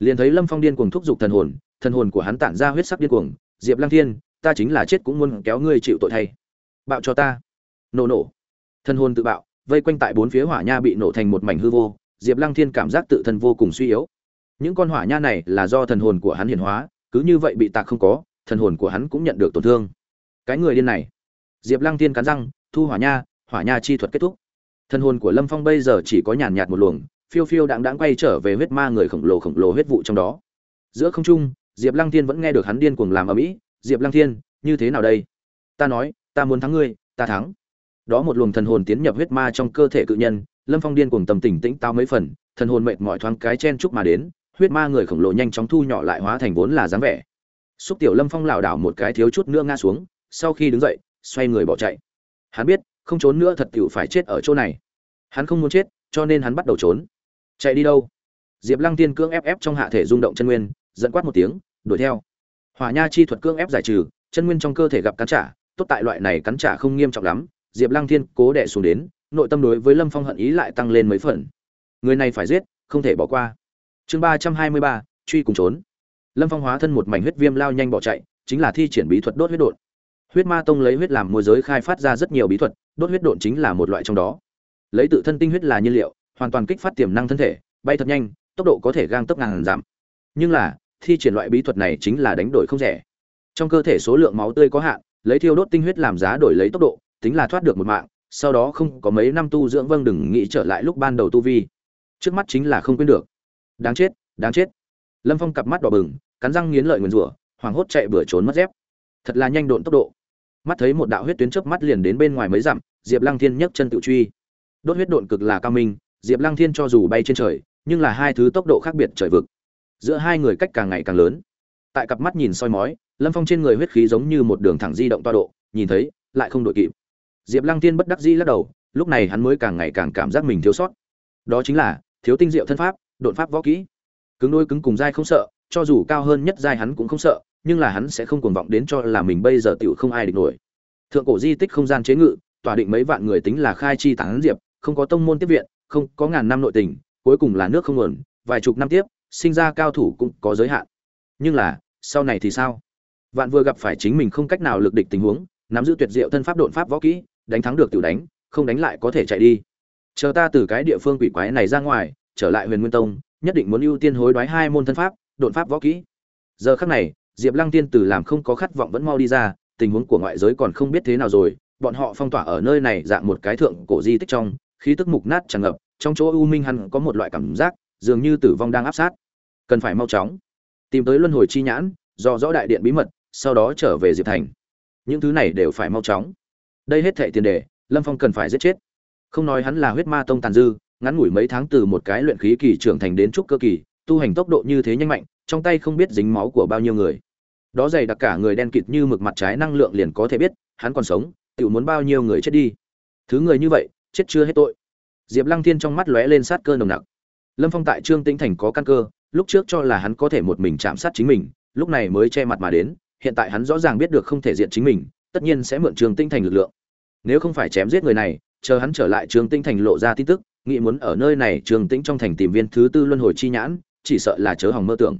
Liền thấy lâm phong điên cuồng thúc giục thần hồn thần hồn của hắn tản ra huyết sắc điên cuồng. Diệp lăng thiên, ta chính là chết cũng muốn kéo ngươi chịu tội thay. Bạo cho ta. Nổ nổ. Thần hồn tự bạo, vây quanh tại bốn phía hỏa nha bị nổ thành một mảnh hư vô. Diệp lăng thiên cảm giác tự thân vô cùng suy yếu những con hỏa nha này là do thần hồn của hắn hiển hóa, cứ như vậy bị tạc không có, thần hồn của hắn cũng nhận được tổn thương. Cái người điên này. Diệp lăng thiên cắn răng, thu hỏa nha hỏa nha chi thuật kết thúc. Thần hồn của lâm phong bây giờ chỉ có nhàn nhạt một luồng, phiêu phiêu đãng đãng quay trở về huyết ma người khổng lồ khổng lồ huyết vụ trong đó. Giữa không trung, diệp lăng thiên vẫn nghe được hắn điên cuồng làm ở mỹ diệp lăng thiên, như thế nào đây? Ta nói, ta muốn thắng ngươi, ta thắng. Đó một luồng thần hồn tiến nhập huyết ma trong cơ thể cự nhân, lâm phong điên cuồng tầm tỉnh tĩnh tao mấy phần, thần hồn mệt mỏi thoáng cái chen chúc mà đến huyết ma người khổng lồ nhanh chóng thu nhỏ lại hóa thành vốn là dáng vẻ. Xúc tiểu lâm phong lảo đảo một cái thiếu chút nữa ngã xuống, sau khi đứng dậy, xoay người bỏ chạy. Hắn biết, không trốn nữa thật tiểu phải chết ở chỗ này. Hắn không muốn chết, cho nên hắn bắt đầu trốn. Chạy đi đâu? Diệp lăng tiên cưỡng ép ép trong hạ thể rung động chân nguyên dẫn quát một tiếng, đuổi theo. Hỏa nha chi thuật cưỡng ép giải trừ, chân nguyên trong cơ thể gặp cắn trả, tốt tại loại này cắn trả không nghiêm trọng lắm, diệp lăng thiên cố đẻ xuống đến, nội tâm đối với lâm phong hận ý lại tăng lên mấy phần. Người này phải giết, không thể bỏ qua chương ba trăm hai mươi ba, truy cùng trốn. Lâm phong hóa thân một mảnh huyết viêm lao nhanh bỏ chạy, chính là thi triển bí thuật đốt huyết đột huyết ma tông lấy huyết làm môi giới khai phát ra rất nhiều bí thuật, đốt huyết đột chính là một loại trong đó. Lấy tự thân tinh huyết là nhiên liệu, hoàn toàn kích phát tiềm năng thân thể, bay thật nhanh, tốc độ có thể gang tốc ngàn giảm. Nhưng là, thi triển loại bí thuật này chính là đánh đổi không rẻ. Trong cơ thể số lượng máu tươi có hạn, lấy thiêu đốt tinh huyết làm giá đổi lấy tốc độ, tính là thoát được một mạng, sau đó không có mấy năm tu dưỡng vâng đừng nghĩ trở lại lúc ban đầu tu vi. Trước mắt chính là không quên được đáng chết đáng chết. Lâm phong cặp mắt đỏ bừng, cắn răng nghiến lợi nguyền rủa, hoảng hốt chạy bừa trốn mất dép. Thật là nhanh độn tốc độ. Mắt thấy một đạo huyết tuyến chớp mắt liền đến bên ngoài mấy dặm, diệp lăng thiên nhấc chân tự truy. Đốt huyết độn cực là cao minh, diệp lăng thiên cho dù bay trên trời, nhưng là hai thứ tốc độ khác biệt trời vực. Giữa hai người cách càng ngày càng lớn. Tại cặp mắt nhìn soi mói, lâm phong trên người huyết khí giống như một đường thẳng di động toa độ, nhìn thấy, lại không đội kịp. Diệp lăng tiên bất đắc dĩ lắc đầu, lúc này hắn mới càng ngày càng cảm giác mình thiếu sót. Đó chính là, thiếu tinh diệu thân pháp đột pháp võ kỹ. Cứng đôi cứng cùng dai không sợ, cho dù cao hơn nhất dai hắn cũng không sợ, nhưng là hắn sẽ không cuồng vọng đến cho là mình bây giờ tiểu không ai địch nổi. Thượng cổ di tích không gian chế ngự tòa định mấy vạn người tính là khai chi tán diệp, không có tông môn tiếp viện, không có ngàn năm nội tình, cuối cùng là nước không nguồn, vài chục năm tiếp, sinh ra cao thủ cũng có giới hạn. Nhưng là, sau này thì sao? Vạn vừa gặp phải chính mình không cách nào lực địch tình huống, nắm giữ tuyệt diệu thân pháp độn pháp võ kỹ, đánh thắng được tiểu đánh, không đánh lại có thể chạy đi. Chờ ta từ cái địa phương quỷ quái này ra ngoài trở lại huyền nguyên tông, nhất định muốn ưu tiên hối đoái hai môn thân pháp, độn pháp võ kỹ. Giờ khắc này, diệp lăng tiên từ làm không có khát vọng vẫn mau đi ra, tình huống của ngoại giới còn không biết thế nào rồi, bọn họ phong tỏa ở nơi này dạng một cái thượng cổ di tích trong, khí tức mục nát tràn ngập, trong chỗ u minh hắn có một loại cảm giác, dường như tử vong đang áp sát. Cần phải mau chóng, tìm tới luân hồi chi nhãn do rõ đại điện bí mật, sau đó trở về diệp thành. Những thứ này đều phải mau chóng. Đây hết thệ tiền đề, lâm phong cần phải giết chết. Không nói hắn là huyết ma tông tàn dư ngắn ngủi mấy tháng từ một cái luyện khí kỳ trưởng thành đến trúc cơ kỳ, tu hành tốc độ như thế nhanh mạnh, trong tay không biết dính máu của bao nhiêu người. Đó dày đặc cả người đen kịt như mực mặt trái năng lượng liền có thể biết, hắn còn sống tự muốn bao nhiêu người chết đi. Thứ người như vậy, chết chưa hết tội. Diệp lăng thiên trong mắt lóe lên sát cơ nồng nặc. Lâm phong tại trương tĩnh thành có căn cơ, lúc trước cho là hắn có thể một mình chạm sát chính mình, lúc này mới che mặt mà đến, hiện tại hắn rõ ràng biết được không thể diện chính mình, tất nhiên sẽ mượn trương tĩnh thành lực lượng. Nếu không phải chém giết người này, chờ hắn trở lại trương tĩnh thành lộ ra tin tức nghĩ muốn ở nơi này trường tĩnh trong thành tìm viên thứ tư luân hồi chi nhãn, chỉ sợ là chớ hỏng mơ tưởng.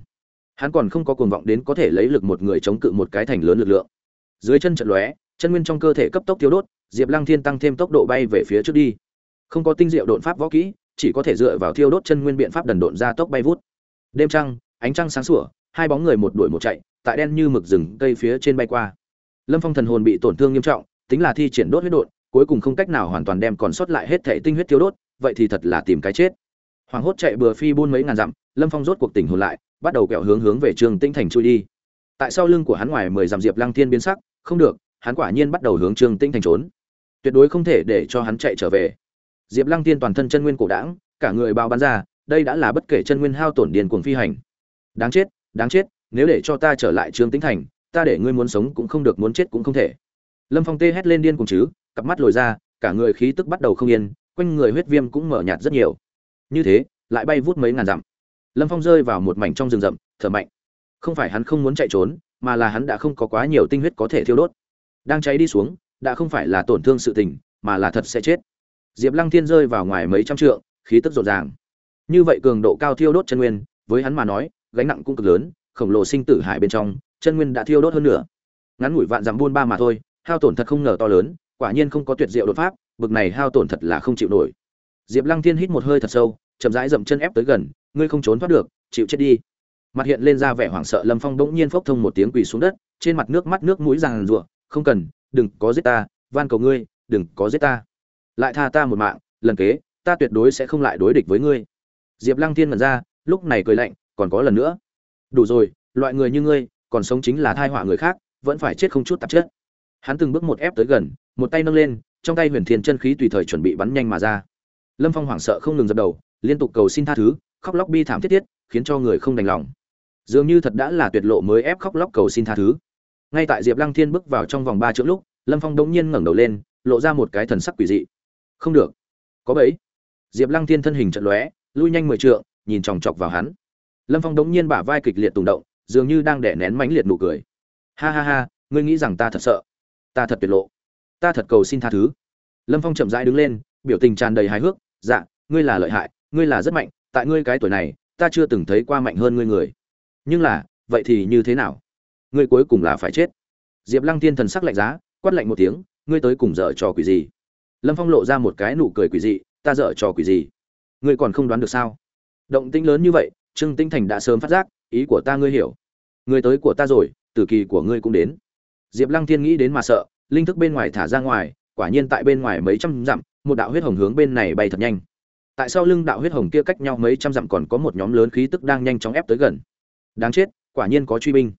Hắn còn không có cuồng vọng đến có thể lấy lực một người chống cự một cái thành lớn lực lượng. Dưới chân trận lóe, chân nguyên trong cơ thể cấp tốc tiêu đốt, diệp lăng thiên tăng thêm tốc độ bay về phía trước đi. Không có tinh diệu đột pháp võ kỹ, chỉ có thể dựa vào thiêu đốt chân nguyên biện pháp đần độn ra tốc bay vút. Đêm trăng, ánh trăng sáng sủa, hai bóng người một đuổi một chạy, tại đen như mực rừng cây phía trên bay qua. Lâm phong thần hồn bị tổn thương nghiêm trọng, tính là thi triển đốt huyết đột cuối cùng không cách nào hoàn toàn đem còn sót lại hết thể tinh huyết thiêu đốt vậy thì thật là tìm cái chết. Hoàng hốt chạy bừa phi buôn mấy ngàn dặm, lâm phong rốt cuộc tỉnh hồn lại, bắt đầu kẹo hướng hướng về trường tĩnh thành chui đi. Tại sau lưng của hắn ngoài mười dặm diệp lăng thiên biến sắc, không được, hắn quả nhiên bắt đầu hướng trường tĩnh thành trốn. Tuyệt đối không thể để cho hắn chạy trở về. Diệp lăng thiên toàn thân chân nguyên cổ đảng cả người bao bắn ra, đây đã là bất kể chân nguyên hao tổn điền cuồng phi hành. Đáng chết đáng chết, nếu để cho ta trở lại trường tĩnh thành, ta để ngươi muốn sống cũng không được, muốn chết cũng không thể. Lâm phong tê hét lên điên cùng chứ, cặp mắt lồi ra, cả người khí tức bắt đầu không yên quanh người huyết viêm cũng mở nhạt rất nhiều. Như thế, lại bay vút mấy ngàn dặm. Lâm phong rơi vào một mảnh trong rừng rậm, thở mạnh. Không phải hắn không muốn chạy trốn, mà là hắn đã không có quá nhiều tinh huyết có thể thiêu đốt. Đang cháy đi xuống, đã không phải là tổn thương sự tình, mà là thật sẽ chết. Diệp lăng thiên rơi vào ngoài mấy trăm trượng, khí tức rộn ràng. Như vậy cường độ cao thiêu đốt chân nguyên, với hắn mà nói, gánh nặng cũng cực lớn, khổng lồ sinh tử hải bên trong, chân nguyên đã thiêu đốt hơn nữa ngắn ngủi vạn dặm buôn ba mà thôi, hao tổn thật không ngờ to lớn, quả nhiên không có tuyệt diệu đột pháp bực này hao tổn thật là không chịu nổi. Diệp lăng thiên hít một hơi thật sâu, chậm rãi dậm chân ép tới gần, ngươi không trốn thoát được, chịu chết đi. Mặt hiện lên ra vẻ hoảng sợ, lâm phong bỗng nhiên phốc thông một tiếng quỳ xuống đất, trên mặt nước mắt nước mũi ràng rụa không cần, đừng có giết ta, van cầu ngươi, đừng có giết ta. Lại tha ta một mạng, lần kế, ta tuyệt đối sẽ không lại đối địch với ngươi. Diệp lăng thiên mật ra, lúc này cười lạnh, còn có lần nữa. Đủ rồi, loại người như ngươi, còn sống chính là thai họa người khác, vẫn phải chết không chút tạp chất. Hắn từng bước một ép tới gần, một tay nâng lên trong tay huyền thiên chân khí tùy thời chuẩn bị bắn nhanh mà ra. Lâm phong hoảng sợ không ngừng dập đầu, liên tục cầu xin tha thứ, khóc lóc bi thảm thiết thiết, khiến cho người không đành lòng. Dường như thật đã là tuyệt lộ mới ép khóc lóc cầu xin tha thứ. Ngay tại diệp lăng thiên bước vào trong vòng ba chữ lúc, lâm phong đống nhiên ngẩng đầu lên, lộ ra một cái thần sắc quỷ dị. Không được. Có bẫy. Diệp lăng thiên thân hình trận lóe, lui nhanh mười trượng, nhìn chòng chọc vào hắn. Lâm phong đống nhiên bả vai kịch liệt tùng động, dường như đang đẻ nén mãnh liệt nụ cười. Ha ha ha, ngươi nghĩ rằng ta thật sợ? Ta thật tuyệt lộ ta thật cầu xin tha thứ. Lâm phong chậm rãi đứng lên, biểu tình tràn đầy hài hước dạ ngươi là lợi hại, ngươi là rất mạnh, tại ngươi cái tuổi này, ta chưa từng thấy qua mạnh hơn ngươi người. Nhưng là, vậy thì như thế nào? Ngươi cuối cùng là phải chết. Diệp lăng tiên thần sắc lạnh giá, quát lạnh một tiếng, ngươi tới cùng dở trò quỷ gì? Lâm phong lộ ra một cái nụ cười quỷ dị, ta dở trò quỷ gì? Ngươi còn không đoán được sao? Động tĩnh lớn như vậy, trương tinh thành đã sớm phát giác, ý của ta ngươi hiểu. Ngươi tới của ta rồi, tử kỳ của ngươi cũng đến. Diệp lăng thiên nghĩ đến mà sợ linh thức bên ngoài thả ra ngoài, quả nhiên tại bên ngoài mấy trăm dặm, một đạo huyết hồng hướng bên này bay thật nhanh. Tại sau lưng đạo huyết hồng kia cách nhau mấy trăm dặm còn có một nhóm lớn khí tức đang nhanh chóng ép tới gần. Đáng chết, quả nhiên có truy binh.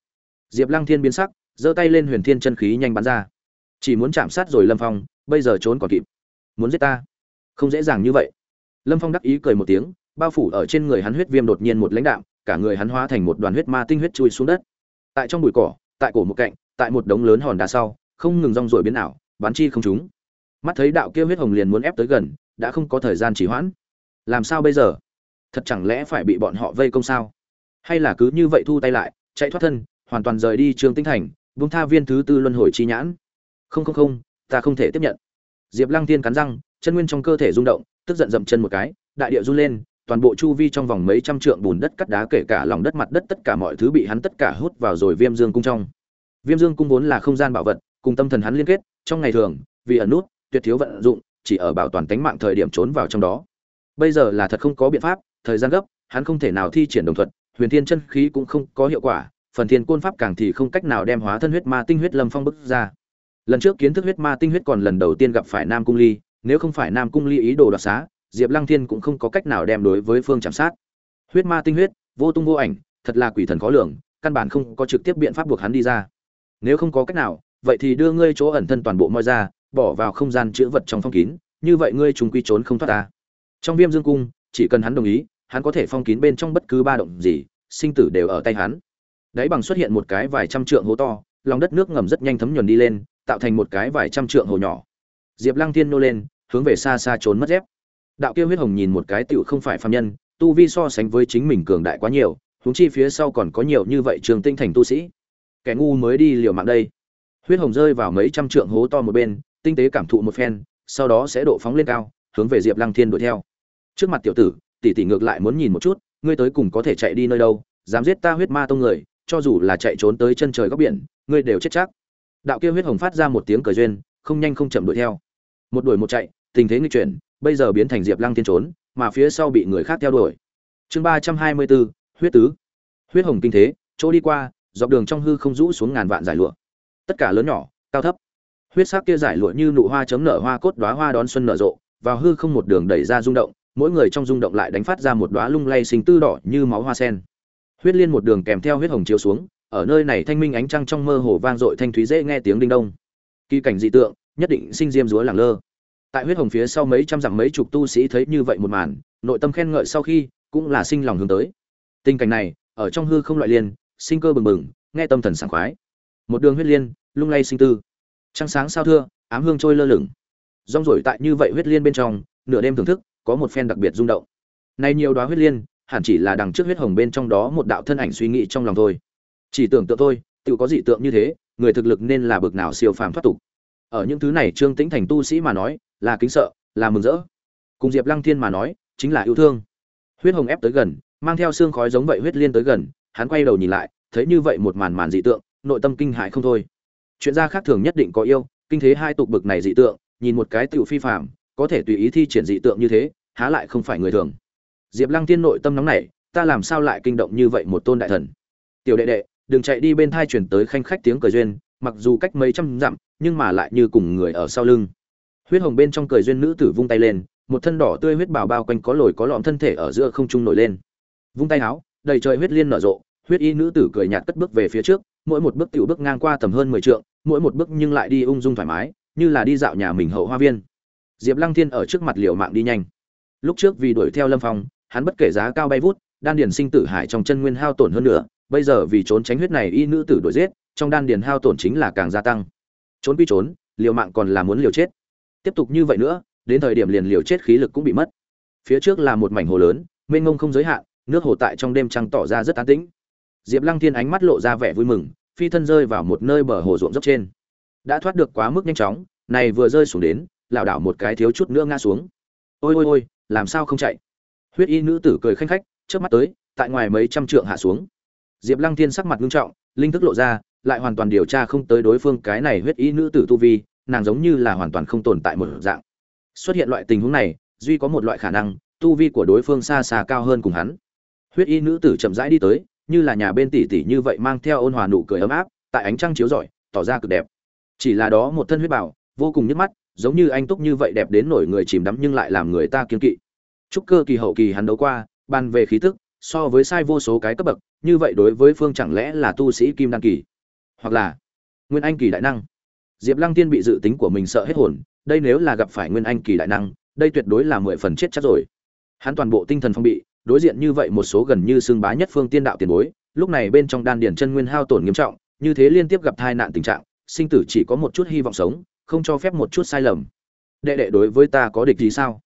Diệp lăng thiên biến sắc, giơ tay lên huyền thiên chân khí nhanh bắn ra. Chỉ muốn chạm sát rồi lâm phong, bây giờ trốn còn kịp. Muốn giết ta? Không dễ dàng như vậy. Lâm phong đắc ý cười một tiếng, bao phủ ở trên người hắn huyết viêm đột nhiên một lãnh đạo cả người hắn hóa thành một đoàn huyết ma tinh huyết chui xuống đất. Tại trong bụi cỏ, tại cổ một cạnh, tại một đống lớn hòn đá sau không ngừng rong ruổi biến ảo, bắn chi không trúng. Mắt thấy đạo kia huyết hồng liền muốn ép tới gần, đã không có thời gian trì hoãn. Làm sao bây giờ? Thật chẳng lẽ phải bị bọn họ vây công sao? Hay là cứ như vậy thu tay lại, chạy thoát thân, hoàn toàn rời đi trường tinh thành, buông tha viên thứ tư luân hồi chi nhãn. Không không không, ta không thể tiếp nhận. Diệp lăng tiên cắn răng, chân nguyên trong cơ thể rung động, tức giận dậm chân một cái, đại địa run lên, toàn bộ chu vi trong vòng mấy trăm trượng bùn đất cắt đá kể cả lòng đất mặt đất tất cả mọi thứ bị hắn tất cả hút vào rồi viêm dương cung trong viêm dương cung vốn là không gian bảo vật, cùng tâm thần hắn liên kết, trong ngày thường, vì ẩn nút, tuyệt thiếu vận dụng, chỉ ở bảo toàn tính mạng thời điểm trốn vào trong đó. Bây giờ là thật không có biện pháp, thời gian gấp, hắn không thể nào thi triển đồng thuật, huyền thiên chân khí cũng không có hiệu quả, phần thiên côn pháp càng thì không cách nào đem hóa thân huyết ma tinh huyết lâm phong bức ra. Lần trước kiến thức huyết ma tinh huyết còn lần đầu tiên gặp phải nam cung ly, nếu không phải nam cung ly ý đồ đoạt xá, diệp lăng thiên cũng không có cách nào đem đối với phương chạm sát. Huyết ma tinh huyết, vô tung vô ảnh, thật là quỷ thần khó lường, căn bản không có trực tiếp biện pháp buộc hắn đi ra nếu không có cách nào, vậy thì đưa ngươi chỗ ẩn thân toàn bộ moi ra, bỏ vào không gian chữ vật trong phong kín, như vậy ngươi chúng quy trốn không thoát ta. Trong viêm dương cung, chỉ cần hắn đồng ý, hắn có thể phong kín bên trong bất cứ ba động gì, sinh tử đều ở tay hắn. Đáy bằng xuất hiện một cái vài trăm trượng hố to, lòng đất nước ngầm rất nhanh thấm nhuần đi lên, tạo thành một cái vài trăm trượng hồ nhỏ. Diệp lăng thiên nô lên, hướng về xa xa trốn mất dép. Đạo kia huyết hồng nhìn một cái tựu không phải phạm nhân, tu vi so sánh với chính mình cường đại quá nhiều, huống chi phía sau còn có nhiều như vậy trường tinh thành tu sĩ kẻ ngu mới đi liều mạng đây. Huyết hồng rơi vào mấy trăm trượng hố to một bên, tinh tế cảm thụ một phen, sau đó sẽ độ phóng lên cao, hướng về diệp lăng thiên đuổi theo. Trước mặt tiểu tử, tỷ tỷ ngược lại muốn nhìn một chút, ngươi tới cùng có thể chạy đi nơi đâu, dám giết ta huyết ma tông người, cho dù là chạy trốn tới chân trời góc biển, ngươi đều chết chắc. Đạo kia huyết hồng phát ra một tiếng cờ duyên, không nhanh không chậm đuổi theo. Một đuổi một chạy, tình thế nghịch chuyển, bây giờ biến thành diệp lăng thiên trốn, mà phía sau bị người khác theo đuổi. Chương ba trăm hai mươi bốn, huyết tứ. Huyết hồng kinh thế, chỗ đi qua dọc đường trong hư không rũ xuống ngàn vạn giải lụa. Tất cả lớn nhỏ, cao thấp. Huyết sắc kia giải lụa như nụ hoa chấm nở hoa cốt đóa hoa đón xuân nở rộ, vào hư không một đường đẩy ra rung động, mỗi người trong rung động lại đánh phát ra một đóa lung lay sinh tư đỏ như máu hoa sen. Huyết liên một đường kèm theo huyết hồng chiếu xuống, ở nơi này thanh minh ánh trăng trong mơ hồ vang dội thanh thúy dễ nghe tiếng đinh đông. Kỳ cảnh dị tượng, nhất định sinh diêm dúa làng lơ. Tại huyết hồng phía sau mấy trăm dặm mấy chục tu sĩ thấy như vậy một màn, nội tâm khen ngợi sau khi cũng là sinh lòng hướng tới. Tình cảnh này, ở trong hư không loại liên sinh cơ bừng bừng, nghe tâm thần sảng khoái. Một đường huyết liên, lung lay sinh tư. Trăng sáng sao thưa, ám hương trôi lơ lửng. Rong rổi tại như vậy huyết liên bên trong, nửa đêm thưởng thức, có một phen đặc biệt rung động. Nay nhiều đoá huyết liên, hẳn chỉ là đằng trước huyết hồng bên trong đó một đạo thân ảnh suy nghĩ trong lòng thôi. Chỉ tưởng tượng thôi, tự có dị tượng như thế, người thực lực nên là bực nào siêu phàm thoát tục. Ở những thứ này trương tĩnh thành tu sĩ mà nói, là kính sợ, là mừng rỡ. Cùng diệp lăng thiên mà nói, chính là yêu thương. Huyết hồng ép tới gần, mang theo xương khói giống vậy huyết liên tới gần hắn quay đầu nhìn lại thấy như vậy một màn màn dị tượng nội tâm kinh hại không thôi chuyện gia khác thường nhất định có yêu kinh thế hai tục bực này dị tượng nhìn một cái tiểu phi phàm, có thể tùy ý thi triển dị tượng như thế, há lại không phải người thường. Diệp Lăng Tiên nội tâm nóng nảy, ta làm sao lại kinh động như vậy một tôn đại thần? Tiểu đệ đệ, đừng chạy đi bên thai chuyển tới khanh khách tiếng cười duyên, mặc dù cách mấy trăm dặm, nhưng mà lại như cùng người ở sau lưng. Huyết hồng bên trong cười duyên nữ tử vung tay lên, một thân đỏ tươi huyết bào bao quanh có lồi có lõm thân thể ở giữa không trung nổi lên. Vung tay áo, đầy trời huyết liên nở rộ, huyết y nữ tử cười nhạt cất bước về phía trước, mỗi một bước tiểu bước ngang qua tầm hơn mười trượng, mỗi một bước nhưng lại đi ung dung thoải mái, như là đi dạo nhà mình hậu hoa viên. Diệp Lăng Thiên ở trước mặt liều mạng đi nhanh. Lúc trước vì đuổi theo Lâm Phong, hắn bất kể giá cao bay vút, đan điền sinh tử hải trong chân nguyên hao tổn hơn nữa, bây giờ vì trốn tránh huyết này y nữ tử đuổi giết, trong đan điền hao tổn chính là càng gia tăng. Trốn quy trốn, liều mạng còn là muốn liều chết. Tiếp tục như vậy nữa, đến thời điểm liền liều chết khí lực cũng bị mất. Phía trước là một mảnh hồ lớn, mênh mông không giới hạn, nước hồ tại trong đêm trăng tỏ ra rất an tĩnh. Diệp Lăng Thiên ánh mắt lộ ra vẻ vui mừng, phi thân rơi vào một nơi bờ hồ ruộng dốc trên. Đã thoát được quá mức nhanh chóng, này vừa rơi xuống đến, lảo đảo một cái thiếu chút nữa ngã xuống. Ôi ôi ôi, làm sao không chạy? Huyết y nữ tử cười khanh khách, chớp mắt tới, tại ngoài mấy trăm trượng hạ xuống. Diệp Lăng Thiên sắc mặt nghiêm trọng, linh thức lộ ra, lại hoàn toàn điều tra không tới đối phương cái này huyết y nữ tử tu vi, nàng giống như là hoàn toàn không tồn tại một dạng. Xuất hiện loại tình huống này, duy có một loại khả năng, tu vi của đối phương xa xa cao hơn cùng hắn. Huyết y nữ tử chậm rãi đi tới, như là nhà bên tỷ tỷ như vậy mang theo ôn hòa nụ cười ấm áp, tại ánh trăng chiếu rọi, tỏ ra cực đẹp. Chỉ là đó một thân huyết bảo, vô cùng nhức mắt, giống như anh túc như vậy đẹp đến nổi người chìm đắm nhưng lại làm người ta kiêng kỵ. Trúc cơ kỳ hậu kỳ hắn đấu qua, bàn về khí tức, so với sai vô số cái cấp bậc, như vậy đối với phương chẳng lẽ là tu sĩ kim đan kỳ, hoặc là nguyên anh kỳ đại năng. Diệp Lăng Tiên bị dự tính của mình sợ hết hồn, đây nếu là gặp phải nguyên anh kỳ đại năng, đây tuyệt đối là mười phần chết chắc rồi. Hắn toàn bộ tinh thần phong bị, đối diện như vậy một số gần như xương bá nhất phương tiên đạo tiền bối, lúc này bên trong đan điền chân nguyên hao tổn nghiêm trọng, như thế liên tiếp gặp tai nạn tình trạng, sinh tử chỉ có một chút hy vọng sống, không cho phép một chút sai lầm. Đệ đệ đối với ta có địch gì sao?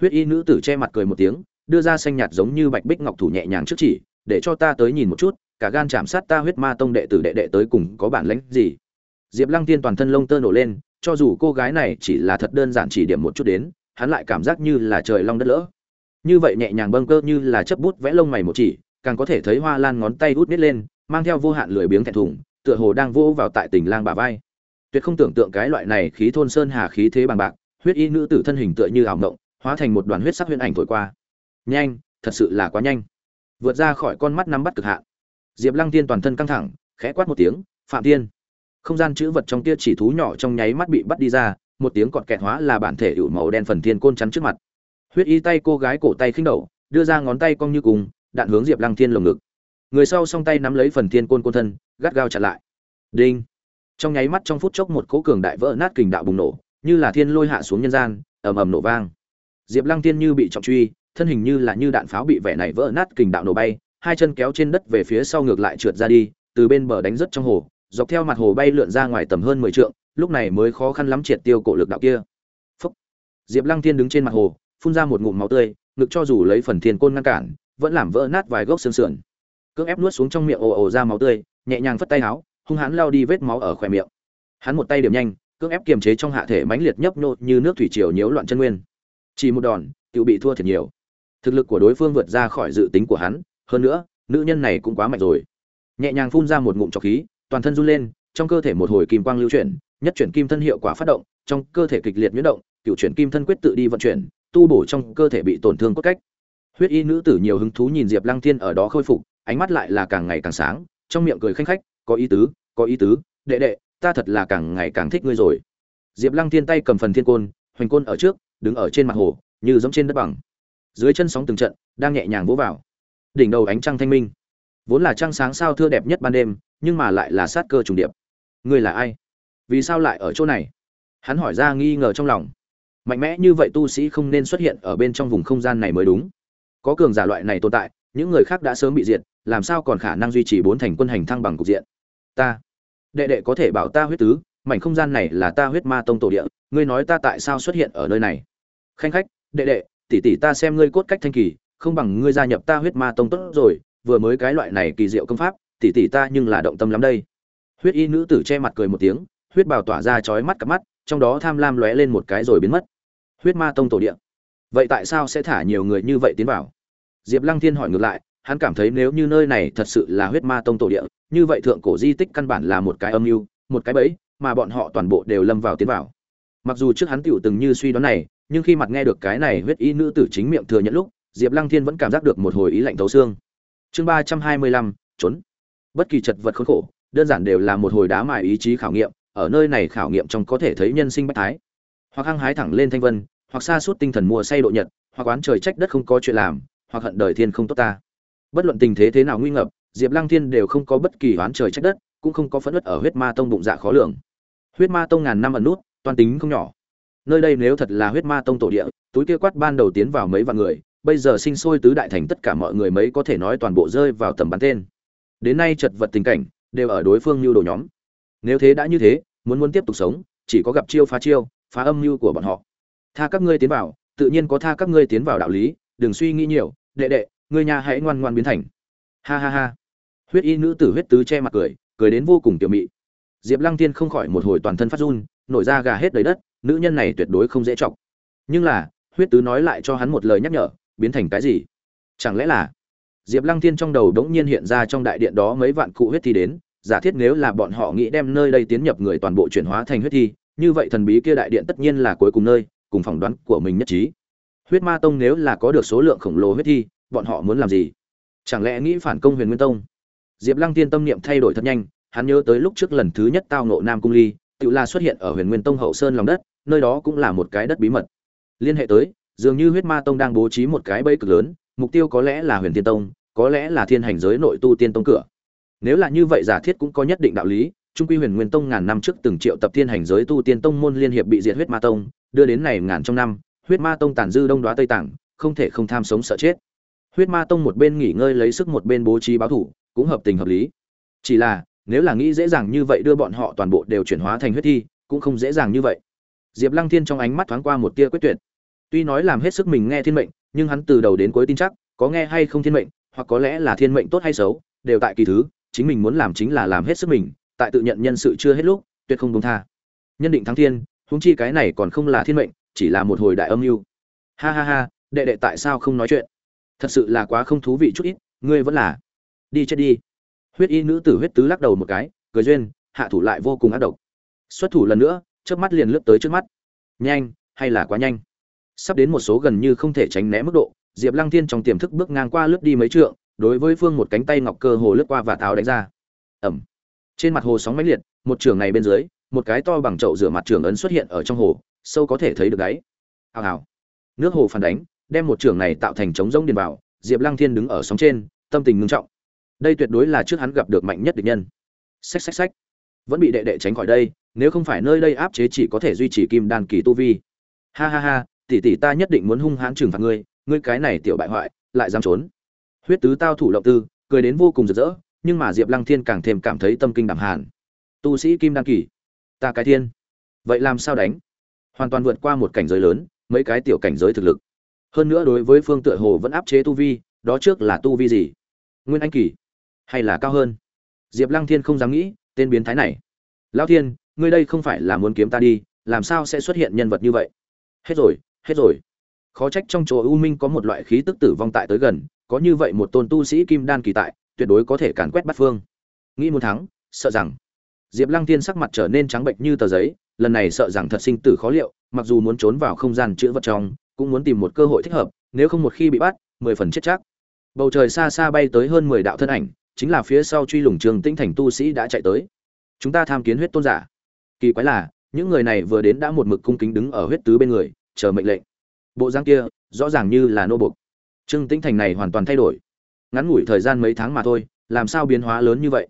Huyết y nữ tử che mặt cười một tiếng, đưa ra xanh nhạt giống như bạch bích ngọc thủ nhẹ nhàng trước chỉ, để cho ta tới nhìn một chút, cả gan chạm sát ta huyết ma tông đệ tử đệ đệ tới cùng có bản lĩnh gì. Diệp Lăng Tiên toàn thân lông tơ nổ lên, cho dù cô gái này chỉ là thật đơn giản chỉ điểm một chút đến, hắn lại cảm giác như là trời long đất lỡ như vậy nhẹ nhàng bâng cơ như là chấp bút vẽ lông mày một chỉ, càng có thể thấy hoa lan ngón tay út nít lên, mang theo vô hạn lười biếng thẹn thùng, tựa hồ đang vô vào tại tình lang bà vai. Tuyệt không tưởng tượng cái loại này khí thôn sơn hà khí thế bằng bạc, huyết y nữ tử thân hình tựa như ảo ngộng hóa thành một đoàn huyết sắc huyễn ảnh thổi qua. Nhanh, thật sự là quá nhanh. Vượt ra khỏi con mắt nắm bắt cực hạn. Diệp lăng tiên toàn thân căng thẳng, khẽ quát một tiếng, phạm tiên không gian chữ vật trong tia chỉ thú nhỏ trong nháy mắt bị bắt đi ra, một tiếng cọt kẹt hóa là bản thể hữu màu đen phần thiên côn chắn trước mặt huyết y tay cô gái cổ tay khinh đầu, đưa ra ngón tay cong như cùng, đạn hướng diệp lăng thiên lồng ngực. Người sau song tay nắm lấy phần thiên côn côn thân, gắt gao chặn lại. Đinh. Trong nháy mắt trong phút chốc một cỗ cường đại vỡ nát kình đạo bùng nổ, như là thiên lôi hạ xuống nhân gian, ầm ầm nổ vang. Diệp lăng thiên như bị trọng truy, thân hình như là như đạn pháo bị vẻ này vỡ nát kình đạo nổ bay, hai chân kéo trên đất về phía sau ngược lại trượt ra đi, từ bên bờ đánh rất trong hồ, dọc theo mặt hồ bay lượn ra ngoài tầm hơn mười trượng, lúc này mới khó khăn lắm triệt tiêu cổ lực đạo kia. Phúc. diệp lăng thiên đứng trên mặt hồ phun ra một ngụm máu tươi, ngực cho dù lấy phần thiên côn ngăn cản, vẫn làm vỡ nát vài gốc xương sườn. Cưỡng ép nuốt xuống trong miệng ồ ồ ra máu tươi, nhẹ nhàng phất tay áo, hung hãn lao đi vết máu ở khỏe miệng. Hắn một tay điểm nhanh, cưỡng ép kiềm chế trong hạ thể mãnh liệt nhấp nhô như nước thủy triều nhiễu loạn chân nguyên. Chỉ một đòn tự bị thua thiệt nhiều. Thực lực của đối phương vượt ra khỏi dự tính của hắn, hơn nữa, nữ nhân này cũng quá mạnh rồi. Nhẹ nhàng phun ra một ngụm trọc khí, toàn thân run lên, trong cơ thể một hồi kim quang lưu chuyển, nhất chuyển kim thân hiệu quả phát động, trong cơ thể kịch liệt nhuyễn động, cựu chuyển kim thân quyết tự đi vận chuyển tu bổ trong cơ thể bị tổn thương cốt cách. Huyết y nữ tử nhiều hứng thú nhìn diệp lăng thiên ở đó khôi phục, ánh mắt lại là càng ngày càng sáng, trong miệng cười khanh khách, có ý tứ, có ý tứ, đệ đệ, ta thật là càng ngày càng thích ngươi rồi. Diệp lăng thiên tay cầm phần thiên côn, hoành côn ở trước, đứng ở trên mặt hồ, như giống trên đất bằng. Dưới chân sóng từng trận, đang nhẹ nhàng vỗ vào. Đỉnh đầu ánh trăng thanh minh. Vốn là trăng sáng sao thưa đẹp nhất ban đêm, nhưng mà lại là sát cơ trùng điệp. Ngươi là ai? Vì sao lại ở chỗ này? Hắn hỏi ra nghi ngờ trong lòng mạnh mẽ như vậy tu sĩ không nên xuất hiện ở bên trong vùng không gian này mới đúng. Có cường giả loại này tồn tại, những người khác đã sớm bị diệt, làm sao còn khả năng duy trì bốn thành quân hành thăng bằng cục diện? Ta, đệ đệ có thể bảo ta huyết tứ, mảnh không gian này là ta huyết ma tông tổ địa, ngươi nói ta tại sao xuất hiện ở nơi này? Khanh khách, đệ đệ, tỷ tỷ ta xem ngươi cốt cách thanh kỳ, không bằng ngươi gia nhập ta huyết ma tông tốt rồi, vừa mới cái loại này kỳ diệu công pháp, tỷ tỷ ta nhưng là động tâm lắm đây. Huyết y nữ tử che mặt cười một tiếng, huyết bào tỏa ra chói mắt cặp mắt, trong đó tham lam lóe lên một cái rồi biến mất huyết ma tông tổ địa. Vậy tại sao sẽ thả nhiều người như vậy tiến vào? Diệp lăng thiên hỏi ngược lại, hắn cảm thấy nếu như nơi này thật sự là huyết ma tông tổ địa, như vậy thượng cổ di tích căn bản là một cái âm mưu, một cái bẫy, mà bọn họ toàn bộ đều lâm vào tiến vào. Mặc dù trước hắn tiểu từng như suy đoán này, nhưng khi mặt nghe được cái này huyết y nữ tử chính miệng thừa nhận lúc, diệp lăng thiên vẫn cảm giác được một hồi ý lạnh thấu xương. Chương ba trăm hai mươi lăm, trốn. Bất kỳ chật vật khốn khổ, đơn giản đều là một hồi đá mài ý chí khảo nghiệm, ở nơi này khảo nghiệm trong có thể thấy nhân sinh bách thái. Hoặc hăng hái thẳng lên thanh vân hoặc xa suốt tinh thần mùa say độ nhật, hoặc oán trời trách đất không có chuyện làm, hoặc hận đời thiên không tốt ta. Bất luận tình thế thế nào nguy ngập, diệp lăng thiên đều không có bất kỳ oán trời trách đất, cũng không có phẫn nứt ở huyết ma tông bụng dạ khó lường. Huyết ma tông ngàn năm ẩn nút, toàn tính không nhỏ. Nơi đây nếu thật là huyết ma tông tổ địa, túi kia quát ban đầu tiến vào mấy vạn người, bây giờ sinh sôi tứ đại thành tất cả mọi người mấy có thể nói toàn bộ rơi vào tầm bắn tên. Đến nay chật vật tình cảnh, đều ở đối phương lưu đồ nhóm. Nếu thế đã như thế, muốn muốn tiếp tục sống, chỉ có gặp chiêu phá chiêu, phá âm mưu của bọn họ tha các ngươi tiến vào, tự nhiên có tha các ngươi tiến vào đạo lý, đừng suy nghĩ nhiều, đệ đệ, ngươi nhà hãy ngoan ngoan biến thành. Ha ha ha. Huyết y nữ tử huyết tứ che mặt cười cười đến vô cùng tiểu mị. Diệp lăng tiên không khỏi một hồi toàn thân phát run, nổi da gà hết đầy đất, nữ nhân này tuyệt đối không dễ chọc. Nhưng là, huyết tứ nói lại cho hắn một lời nhắc nhở, biến thành cái gì? Chẳng lẽ là diệp lăng thiên trong đầu đống nhiên hiện ra trong đại điện đó mấy vạn cụ huyết thi đến, giả thiết nếu là bọn họ nghĩ đem nơi đây tiến nhập người toàn bộ chuyển hóa thành huyết thi, như vậy thần bí kia đại điện tất nhiên là cuối cùng nơi cùng phỏng đoán của mình nhất trí. Huyết ma tông nếu là có được số lượng khổng lồ huyết thi, bọn họ muốn làm gì? Chẳng lẽ nghĩ phản công huyền nguyên tông? Diệp lăng tiên tâm niệm thay đổi thật nhanh, hắn nhớ tới lúc trước lần thứ nhất tao nộ nam cung ly, tự la xuất hiện ở huyền nguyên tông hậu sơn lòng đất, nơi đó cũng là một cái đất bí mật. Liên hệ tới, dường như huyết ma tông đang bố trí một cái bẫy cực lớn, mục tiêu có lẽ là huyền tiên tông, có lẽ là thiên hành giới nội tu tiên tông cửa. Nếu là như vậy giả thiết cũng có nhất định đạo lý trung quy huyền nguyên tông ngàn năm trước từng triệu tập thiên hành giới tu tiên tông môn liên hiệp bị diệt huyết ma tông, đưa đến này ngàn trong năm, huyết ma tông tàn dư đông đoá tây tảng, không thể không tham sống sợ chết. Huyết ma tông một bên nghỉ ngơi lấy sức một bên bố trí báo thủ, cũng hợp tình hợp lý. Chỉ là, nếu là nghĩ dễ dàng như vậy đưa bọn họ toàn bộ đều chuyển hóa thành huyết thi, cũng không dễ dàng như vậy. Diệp lăng thiên trong ánh mắt thoáng qua một tia quyết tuyệt. Tuy nói làm hết sức mình nghe thiên mệnh, nhưng hắn từ đầu đến cuối tin chắc, có nghe hay không thiên mệnh, hoặc có lẽ là thiên mệnh tốt hay xấu, đều tại kỳ thứ, chính mình muốn làm chính là làm hết sức mình tại tự nhận nhân sự chưa hết lúc, tuyệt không đúng tha. Nhân định thắng thiên, huống chi cái này còn không là thiên mệnh, chỉ là một hồi đại âm mưu. Ha ha ha, đệ đệ tại sao không nói chuyện? Thật sự là quá không thú vị chút ít, ngươi vẫn là đi chết đi. Huyết y nữ tử huyết tứ lắc đầu một cái, cười duyên, hạ thủ lại vô cùng ác độc. Xuất thủ lần nữa trước mắt liền lướt tới trước mắt. Nhanh, hay là quá nhanh? Sắp đến một số gần như không thể tránh né mức độ, diệp lăng thiên trong tiềm thức bước ngang qua lướt đi mấy trượng, đối với phương một cánh tay ngọc cơ hồ lướt qua và tháo đánh ra. Ẩm trên mặt hồ sóng mãnh liệt, một trường này bên dưới, một cái to bằng chậu rửa mặt trường ấn xuất hiện ở trong hồ, sâu có thể thấy được đáy hào hào. Nước hồ phản đánh, đem một trường này tạo thành trống rỗng điền vào, diệp lăng thiên đứng ở sóng trên, tâm tình ngưng trọng. Đây tuyệt đối là trước hắn gặp được mạnh nhất địch nhân. Xách xách xách. Vẫn bị đệ đệ tránh khỏi đây, nếu không phải nơi đây áp chế chỉ có thể duy trì kim đan kỳ tu vi. Ha ha ha, tỷ tỷ ta nhất định muốn hung hãn trừng phạt ngươi ngươi cái này tiểu bại hoại, lại dám trốn. Huyết tứ tao thủ lộng tư, cười đến vô cùng rực rỡ nhưng mà diệp lăng thiên càng thêm cảm thấy tâm kinh đảm hàn. Tu sĩ kim đan kỳ, ta cái thiên. Vậy làm sao đánh? Hoàn toàn vượt qua một cảnh giới lớn, mấy cái tiểu cảnh giới thực lực. Hơn nữa đối với phương tựa hồ vẫn áp chế tu vi, đó trước là tu vi gì? Nguyên anh kỳ, hay là cao hơn? Diệp lăng thiên không dám nghĩ, tên biến thái này. Lão thiên, ngươi đây không phải là muốn kiếm ta đi, làm sao sẽ xuất hiện nhân vật như vậy? Hết rồi hết rồi. Khó trách trong chỗ u minh có một loại khí tức tử vong tại tới gần, có như vậy một tôn tu sĩ kim đan kỳ tại tuyệt đối có thể càn quét bắt phương. Nghĩ muốn thắng, sợ rằng diệp lăng tiên sắc mặt trở nên trắng bệnh như tờ giấy, lần này sợ rằng thật sinh tử khó liệu, mặc dù muốn trốn vào không gian chữ vật trong, cũng muốn tìm một cơ hội thích hợp, nếu không một khi bị bắt, mười phần chết chắc. Bầu trời xa xa bay tới hơn mười đạo thân ảnh, chính là phía sau truy lùng trường tinh thành tu sĩ đã chạy tới. Chúng ta tham kiến huyết tôn giả. Kỳ quái là, những người này vừa đến đã một mực cung kính đứng ở huyết tứ bên người, chờ mệnh lệnh. Bộ giang kia, rõ ràng như là nô bục trương tĩnh thành này hoàn toàn thay đổi ngắn ngủi thời gian mấy tháng mà thôi, làm sao biến hóa lớn như vậy?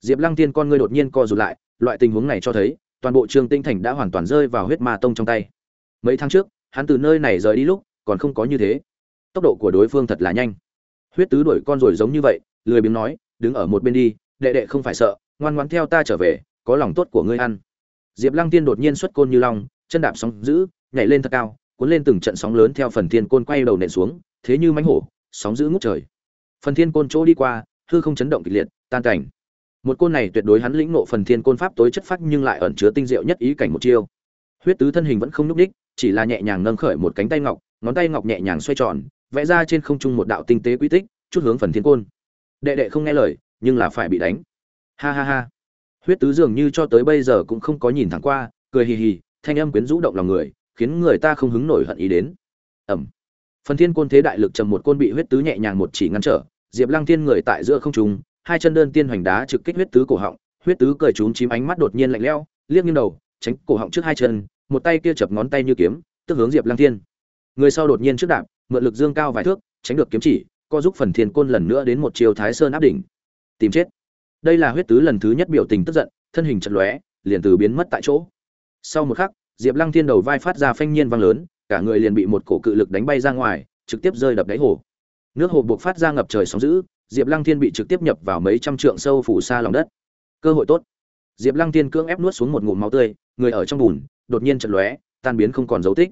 Diệp lăng tiên con ngươi đột nhiên co rụt lại, loại tình huống này cho thấy, toàn bộ trường tinh thành đã hoàn toàn rơi vào huyết ma tông trong tay. Mấy tháng trước, hắn từ nơi này rời đi lúc, còn không có như thế. Tốc độ của đối phương thật là nhanh. Huyết tứ đuổi con rồi giống như vậy, lười biếng nói, đứng ở một bên đi, đệ đệ không phải sợ, ngoan ngoãn theo ta trở về, có lòng tốt của ngươi ăn. Diệp lăng tiên đột nhiên xuất côn như long, chân đạp sóng giữ nhảy lên thật cao, cuốn lên từng trận sóng lớn theo phần thiên côn quay đầu nện xuống, thế như mánh hổ, sóng giữ ngút trời phần thiên côn chỗ đi qua hư không chấn động kịch liệt tan cảnh. Một côn này tuyệt đối hắn lĩnh nộ phần thiên côn pháp tối chất phát nhưng lại ẩn chứa tinh diệu nhất ý cảnh một chiêu. Huyết tứ thân hình vẫn không nhúc đích, chỉ là nhẹ nhàng nâng khởi một cánh tay ngọc ngón tay ngọc nhẹ nhàng xoay tròn vẽ ra trên không trung một đạo tinh tế quy tích chút hướng phần thiên côn. Đệ đệ không nghe lời nhưng là phải bị đánh. Ha ha ha. Huyết tứ dường như cho tới bây giờ cũng không có nhìn thẳng qua cười hì hì thanh âm quyến rũ động lòng người khiến người ta không hứng nổi hận ý đến. Ẩm. Phần thiên côn thế đại lực trầm một côn bị huyết tứ nhẹ nhàng một chỉ ngăn trở diệp lăng thiên người tại giữa không trung, hai chân đơn tiên hoành đá trực kích huyết tứ cổ họng, huyết tứ cười trúng chím ánh mắt đột nhiên lạnh lẽo, liếc nghiêng đầu, tránh cổ họng trước hai chân, một tay kia chập ngón tay như kiếm, tức hướng diệp lăng thiên. Người sau đột nhiên trước đạp, mượn lực dương cao vài thước, tránh được kiếm chỉ, co giúp phần thiên côn lần nữa đến một chiều thái sơn áp đỉnh. Tìm chết. Đây là huyết tứ lần thứ nhất biểu tình tức giận, thân hình chật lóe, liền từ biến mất tại chỗ. Sau một khắc, diệp lăng thiên đầu vai phát ra phanh nhiên vang lớn, cả người liền bị một cổ cự lực đánh bay ra ngoài, trực tiếp rơi đập đáy hồ nước hồ buộc phát ra ngập trời sóng dữ, diệp lăng thiên bị trực tiếp nhập vào mấy trăm trượng sâu phủ xa lòng đất. Cơ hội tốt. Diệp lăng thiên cưỡng ép nuốt xuống một ngụm máu tươi, người ở trong bùn, đột nhiên chật lóe, tan biến không còn dấu tích.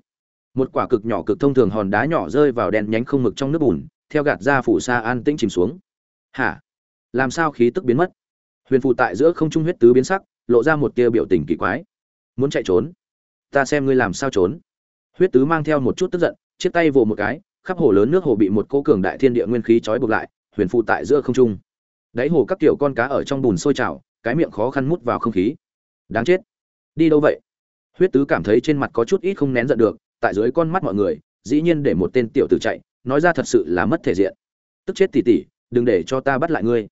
Một quả cực nhỏ cực thông thường hòn đá nhỏ rơi vào đèn nhánh không mực trong nước bùn, theo gạt ra phủ xa an tĩnh chìm xuống. Hả? Làm sao khí tức biến mất? Huyền phụ tại giữa không trung huyết tứ biến sắc, lộ ra một tia biểu tình kỳ quái. Muốn chạy trốn? Ta xem ngươi làm sao trốn. Huyết tứ mang theo một chút tức giận, chiếc tay vồ một cái khắp hồ lớn nước hồ bị một cỗ cường đại thiên địa nguyên khí trói buộc lại, huyền phụ tại giữa không trung. Đáy hồ các kiểu con cá ở trong bùn sôi trào, cái miệng khó khăn mút vào không khí. Đáng chết. Đi đâu vậy? Huyết tứ cảm thấy trên mặt có chút ít không nén giận được, tại dưới con mắt mọi người, dĩ nhiên để một tên tiểu tử chạy, nói ra thật sự là mất thể diện. Tức chết tỉ tỉ đừng để cho ta bắt lại ngươi.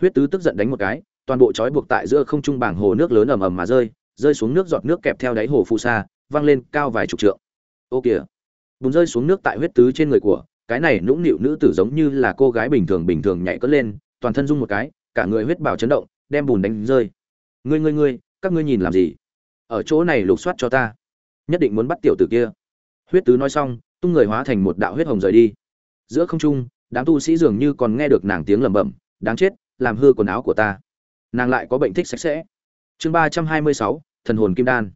Huyết tứ tức giận đánh một cái, toàn bộ trói buộc tại giữa không trung bảng hồ nước lớn ầm ầm mà rơi rơi xuống nước giọt nước kẹp theo đáy hồ phù sa văng lên cao vài chục trượng. Ô kìa bùn rơi xuống nước tại huyết tứ trên người của, cái này nũng nịu nữ tử giống như là cô gái bình thường bình thường nhảy cất lên, toàn thân rung một cái, cả người huyết bảo chấn động, đem bùn đánh rơi. Ngươi ngươi ngươi, các ngươi nhìn làm gì? Ở chỗ này lục soát cho ta. Nhất định muốn bắt tiểu tử kia. Huyết tứ nói xong, tung người hóa thành một đạo huyết hồng rời đi. Giữa không trung, đám tu sĩ dường như còn nghe được nàng tiếng lẩm bẩm, đáng chết, làm hư quần áo của ta. Nàng lại có bệnh thích sạch sẽ. Chương ba trăm hai mươi sáu, thần hồn kim đan.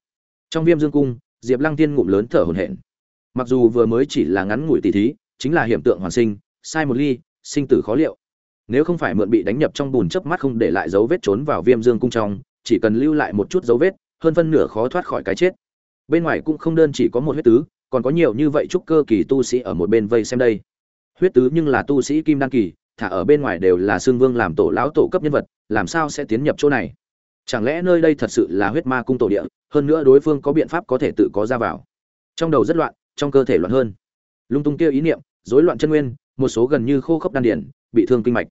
Trong viêm dương cung, diệp lăng tiên ngụm lớn thở hổn hển mặc dù vừa mới chỉ là ngắn ngủi tỷ thí, chính là hiểm tượng hoàn sinh, sai một ly, sinh tử khó liệu. Nếu không phải mượn bị đánh nhập trong bùn chớp mắt không để lại dấu vết trốn vào viêm dương cung trong, chỉ cần lưu lại một chút dấu vết, hơn phân nửa khó thoát khỏi cái chết. Bên ngoài cũng không đơn chỉ có một huyết tứ, còn có nhiều như vậy trúc cơ kỳ tu sĩ ở một bên vây xem đây. Huyết tứ nhưng là tu sĩ kim đan kỳ, thả ở bên ngoài đều là xương vương làm tổ lão tổ cấp nhân vật, làm sao sẽ tiến nhập chỗ này? Chẳng lẽ nơi đây thật sự là huyết ma cung tổ địa, hơn nữa đối phương có biện pháp có thể tự có ra vào? Trong đầu rất loạn trong cơ thể loạn hơn. Lung tung kia ý niệm, rối loạn chân nguyên, một số gần như khô khốc đan điển, bị thương kinh mạch.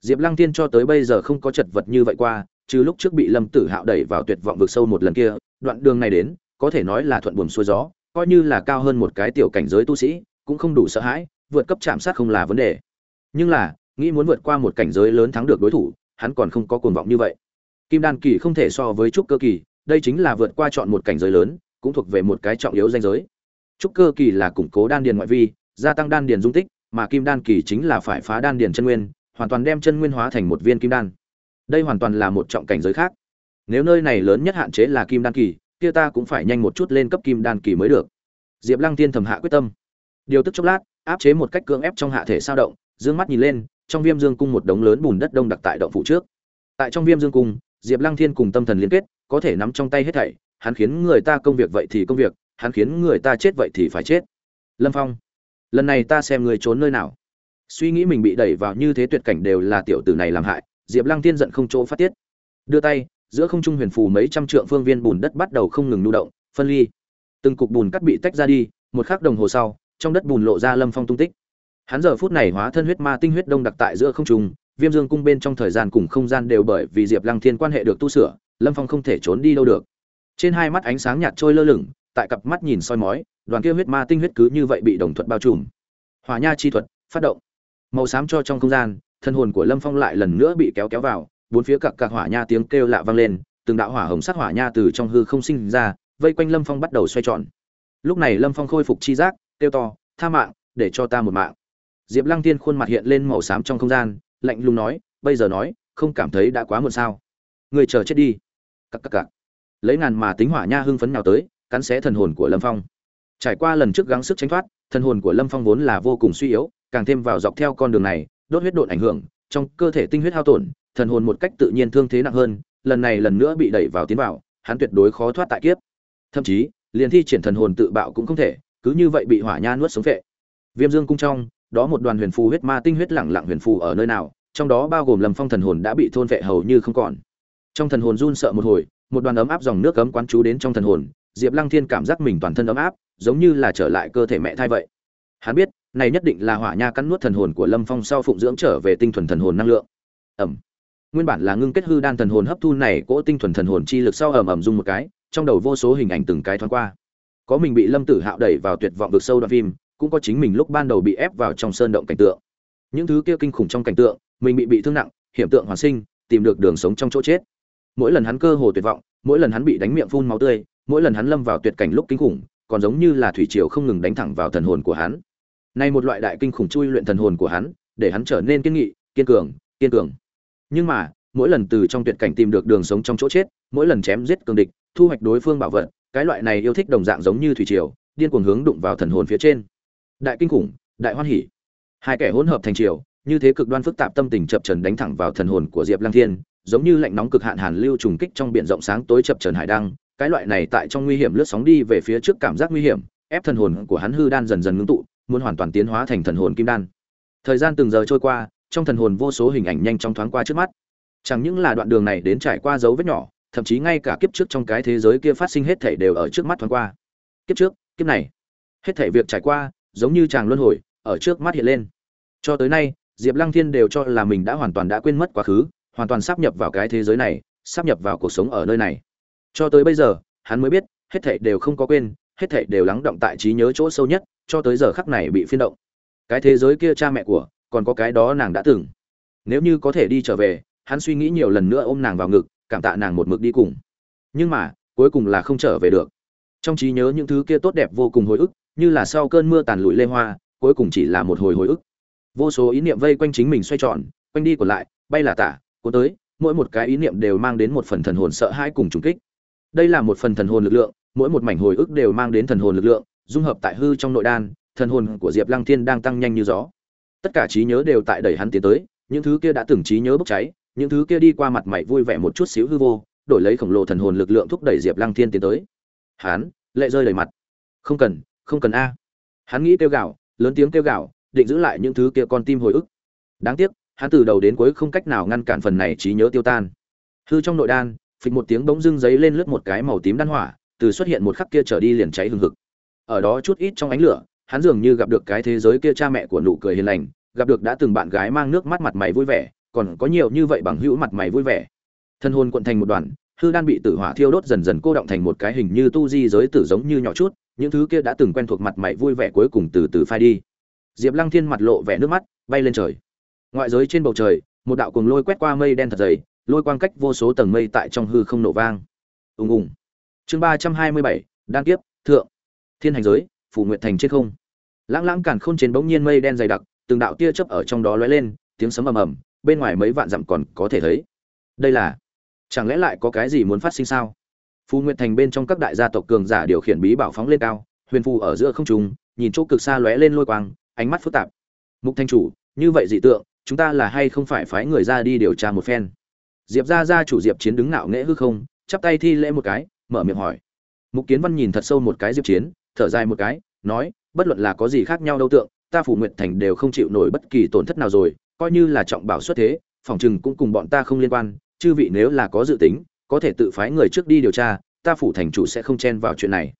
Diệp lăng tiên cho tới bây giờ không có chật vật như vậy qua, trừ lúc trước bị lâm tử hạo đẩy vào tuyệt vọng vực sâu một lần kia, đoạn đường này đến, có thể nói là thuận buồm xuôi gió, coi như là cao hơn một cái tiểu cảnh giới tu sĩ, cũng không đủ sợ hãi, vượt cấp chạm sát không là vấn đề. Nhưng là, nghĩ muốn vượt qua một cảnh giới lớn thắng được đối thủ, hắn còn không có cuồng vọng như vậy. Kim đan kỳ không thể so với trúc cơ kỳ, đây chính là vượt qua chọn một cảnh giới lớn, cũng thuộc về một cái trọng yếu danh giới trúc cơ kỳ là củng cố đan điền ngoại vi, gia tăng đan điền dung tích, mà kim đan kỳ chính là phải phá đan điền chân nguyên, hoàn toàn đem chân nguyên hóa thành một viên kim đan. Đây hoàn toàn là một trọng cảnh giới khác. Nếu nơi này lớn nhất hạn chế là kim đan kỳ, kia ta cũng phải nhanh một chút lên cấp kim đan kỳ mới được. Diệp lăng tiên thầm hạ quyết tâm. Điều tức chốc lát, áp chế một cách cưỡng ép trong hạ thể sao động, dương mắt nhìn lên, trong viêm dương cung một đống lớn bùn đất đông đặc tại động phủ trước. Tại trong viêm dương cung, diệp lăng thiên cùng tâm thần liên kết, có thể nắm trong tay hết thảy, hắn khiến người ta công việc vậy thì công việc hắn khiến người ta chết vậy thì phải chết. Lâm phong, lần này ta xem người trốn nơi nào? Suy nghĩ mình bị đẩy vào như thế tuyệt cảnh đều là tiểu tử này làm hại, diệp lăng thiên giận không chỗ phát tiết. Đưa tay, giữa không trung huyền phù mấy trăm trượng phương viên bùn đất bắt đầu không ngừng nhu động, phân ly. Từng cục bùn cắt bị tách ra đi, một khắc đồng hồ sau, trong đất bùn lộ ra lâm phong tung tích. Hắn giờ phút này hóa thân huyết ma tinh huyết đông đặc tại giữa không trung, viêm dương cung bên trong thời gian cùng không gian đều bởi vì diệp lăng thiên quan hệ được tu sửa, lâm phong không thể trốn đi đâu được. Trên hai mắt ánh sáng nhạt trôi lơ lửng tại cặp mắt nhìn soi mói, đoàn kia huyết ma tinh huyết cứ như vậy bị đồng thuận bao trùm. Hòa nha chi thuật, phát động. Màu xám cho trong không gian, thân hồn của lâm phong lại lần nữa bị kéo kéo vào, bốn phía cặp cặp hỏa nha tiếng kêu lạ vang lên, từng đạo hỏa hồng sắc hỏa nha từ trong hư không sinh ra, vây quanh lâm phong bắt đầu xoay tròn. Lúc này lâm phong khôi phục chi giác, kêu to, tha mạng, để cho ta một mạng. Diệp lăng tiên khuôn mặt hiện lên màu xám trong không gian, lạnh lùng nói, bây giờ nói, không cảm thấy đã quá muộn sao? Người chờ chết đi. Cặp cặp cặp lấy ngàn mà tính hỏa nha hưng phấn nào tới cắn xé thần hồn của lâm phong. Trải qua lần trước gắng sức tránh thoát, thần hồn của lâm phong vốn là vô cùng suy yếu, càng thêm vào dọc theo con đường này, đốt huyết độn ảnh hưởng, trong cơ thể tinh huyết hao tổn, thần hồn một cách tự nhiên thương thế nặng hơn, lần này lần nữa bị đẩy vào tiến vào, hắn tuyệt đối khó thoát tại kiếp. Thậm chí, liền thi triển thần hồn tự bạo cũng không thể, cứ như vậy bị hỏa nha nuốt sống vệ. Viêm dương cung trong, đó một đoàn huyền phù huyết ma tinh huyết lẳng lặng huyền phù ở nơi nào, trong đó bao gồm lâm phong thần hồn đã bị thôn vệ hầu như không còn. Trong thần hồn run sợ một hồi, một đoàn ấm áp dòng nước cấm quán chú đến trong thần hồn diệp lăng thiên cảm giác mình toàn thân ấm áp, giống như là trở lại cơ thể mẹ thai vậy. Hắn biết, này nhất định là hỏa nha cắn nuốt thần hồn của lâm phong sau phụng dưỡng trở về tinh thuần thần hồn năng lượng. Ẩm. Nguyên bản là ngưng kết hư đan thần hồn hấp thu này cỗ tinh thuần thần hồn chi lực sau ầm ầm rung một cái, trong đầu vô số hình ảnh từng cái thoáng qua. Có mình bị lâm tử hạo đẩy vào tuyệt vọng vực sâu đoạn phim, cũng có chính mình lúc ban đầu bị ép vào trong sơn động cảnh tượng. Những thứ kia kinh khủng trong cảnh tượng, mình bị bị thương nặng, hiểm tượng hoàn sinh, tìm được đường sống trong chỗ chết. Mỗi lần hắn cơ hồ tuyệt vọng, mỗi lần hắn bị đánh miệng phun máu tươi mỗi lần hắn lâm vào tuyệt cảnh lúc kinh khủng, còn giống như là thủy triều không ngừng đánh thẳng vào thần hồn của hắn. Nay một loại đại kinh khủng chui luyện thần hồn của hắn, để hắn trở nên kiên nghị, kiên cường kiên cường. Nhưng mà, mỗi lần từ trong tuyệt cảnh tìm được đường sống trong chỗ chết, mỗi lần chém giết cường địch, thu hoạch đối phương bảo vật, cái loại này yêu thích đồng dạng giống như thủy triều, điên cuồng hướng đụng vào thần hồn phía trên. Đại kinh khủng, đại hoan hỉ. Hai kẻ hỗn hợp thành triều, như thế cực đoan phức tạp tâm tình chập trần đánh thẳng vào thần hồn của diệp lăng thiên, giống như lạnh nóng cực hạn hàn lưu trùng kích trong biển rộng sáng tối chập trần hải đăng cái loại này tại trong nguy hiểm lướt sóng đi về phía trước cảm giác nguy hiểm, ép thần hồn của hắn hư đan dần dần ngưng tụ, muốn hoàn toàn tiến hóa thành thần hồn kim đan. Thời gian từng giờ trôi qua, trong thần hồn vô số hình ảnh nhanh chóng thoáng qua trước mắt. Chẳng những là đoạn đường này đến trải qua dấu vết nhỏ, thậm chí ngay cả kiếp trước trong cái thế giới kia phát sinh hết thảy đều ở trước mắt thoáng qua. Kiếp trước, kiếp này, hết thảy việc trải qua, giống như chàng luân hồi, ở trước mắt hiện lên. Cho tới nay, diệp lăng thiên đều cho là mình đã hoàn toàn đã quên mất quá khứ, hoàn toàn sắp nhập vào cái thế giới này sắp nhập vào cuộc sống ở nơi này cho tới bây giờ, hắn mới biết, hết thảy đều không có quên, hết thảy đều lắng động tại trí nhớ chỗ sâu nhất, cho tới giờ khắc này bị phiên động. Cái thế giới kia cha mẹ của, còn có cái đó nàng đã từng. Nếu như có thể đi trở về, hắn suy nghĩ nhiều lần nữa ôm nàng vào ngực, cảm tạ nàng một mực đi cùng. Nhưng mà, cuối cùng là không trở về được. Trong trí nhớ những thứ kia tốt đẹp vô cùng hồi ức, như là sau cơn mưa tàn lụi lê hoa, cuối cùng chỉ là một hồi hồi ức. Vô số ý niệm vây quanh chính mình xoay tròn, quanh đi còn lại, bay là tả, cuốn tới, mỗi một cái ý niệm đều mang đến một phần thần hồn sợ hãi cùng trùng kích đây là một phần thần hồn lực lượng, mỗi một mảnh hồi ức đều mang đến thần hồn lực lượng, dung hợp tại hư trong nội đan, thần hồn của diệp lăng thiên đang tăng nhanh như gió. Tất cả trí nhớ đều tại đẩy hắn tiến tới, những thứ kia đã từng trí nhớ bốc cháy, những thứ kia đi qua mặt mày vui vẻ một chút xíu hư vô, đổi lấy khổng lồ thần hồn lực lượng thúc đẩy diệp lăng thiên tiến tới. Hắn, lệ rơi đầy mặt. Không cần không cần a. Hắn nghĩ kêu gạo lớn tiếng kêu gạo định giữ lại những thứ kia con tim hồi ức. Đáng tiếc, hắn từ đầu đến cuối không cách nào ngăn cản phần này trí nhớ tiêu tan. Hư trong nội đan phịch một tiếng bỗng dưng giấy lên lướt một cái màu tím đan hỏa, từ xuất hiện một khắc kia trở đi liền cháy hừng hực. Ở đó chút ít trong ánh lửa, hắn dường như gặp được cái thế giới kia cha mẹ của nụ cười hiền lành, gặp được đã từng bạn gái mang nước mắt mặt mày vui vẻ, còn có nhiều như vậy bằng hữu mặt mày vui vẻ. Thân hồn quận thành một đoàn, hư đan bị tử hỏa thiêu đốt dần dần cô động thành một cái hình như tu di giới tử giống như nhỏ chút, những thứ kia đã từng quen thuộc mặt mày vui vẻ cuối cùng từ từ phai đi. Diệp lăng thiên mặt lộ vẻ nước mắt, bay lên trời. Ngoại giới trên bầu trời, một đạo cuồng lôi quét qua mây đen thật dày lôi quang cách vô số tầng mây tại trong hư không nổ vang. Ùng ùng. Chương ba trăm hai mươi bảy, đan kiếp, thượng. Thiên hành giới, phủ nguyện thành trên không. Lãng lãng càn khôn trên bỗng nhiên mây đen dày đặc, từng đạo tia chớp ở trong đó lóe lên, tiếng sấm ầm ầm, bên ngoài mấy vạn dặm còn có thể thấy. Đây là, chẳng lẽ lại có cái gì muốn phát sinh sao? Phù nguyệt thành bên trong các đại gia tộc cường giả điều khiển bí bảo phóng lên cao, huyền phù ở giữa không trung, nhìn chỗ cực xa lóe lên lôi quang, ánh mắt phức tạp. Mục thanh chủ, như vậy dị tượng, chúng ta là hay không phải phái người ra đi điều tra một phen? Diệp gia gia chủ diệp chiến đứng nạo nghễ hư không, chắp tay thi lễ một cái, mở miệng hỏi. Mục kiến văn nhìn thật sâu một cái diệp chiến, thở dài một cái, nói, bất luận là có gì khác nhau đâu tượng, ta phủ nguyệt thành đều không chịu nổi bất kỳ tổn thất nào rồi, coi như là trọng bảo xuất thế, phòng chừng cũng cùng bọn ta không liên quan, chư vị nếu là có dự tính, có thể tự phái người trước đi điều tra, ta phủ thành chủ sẽ không chen vào chuyện này.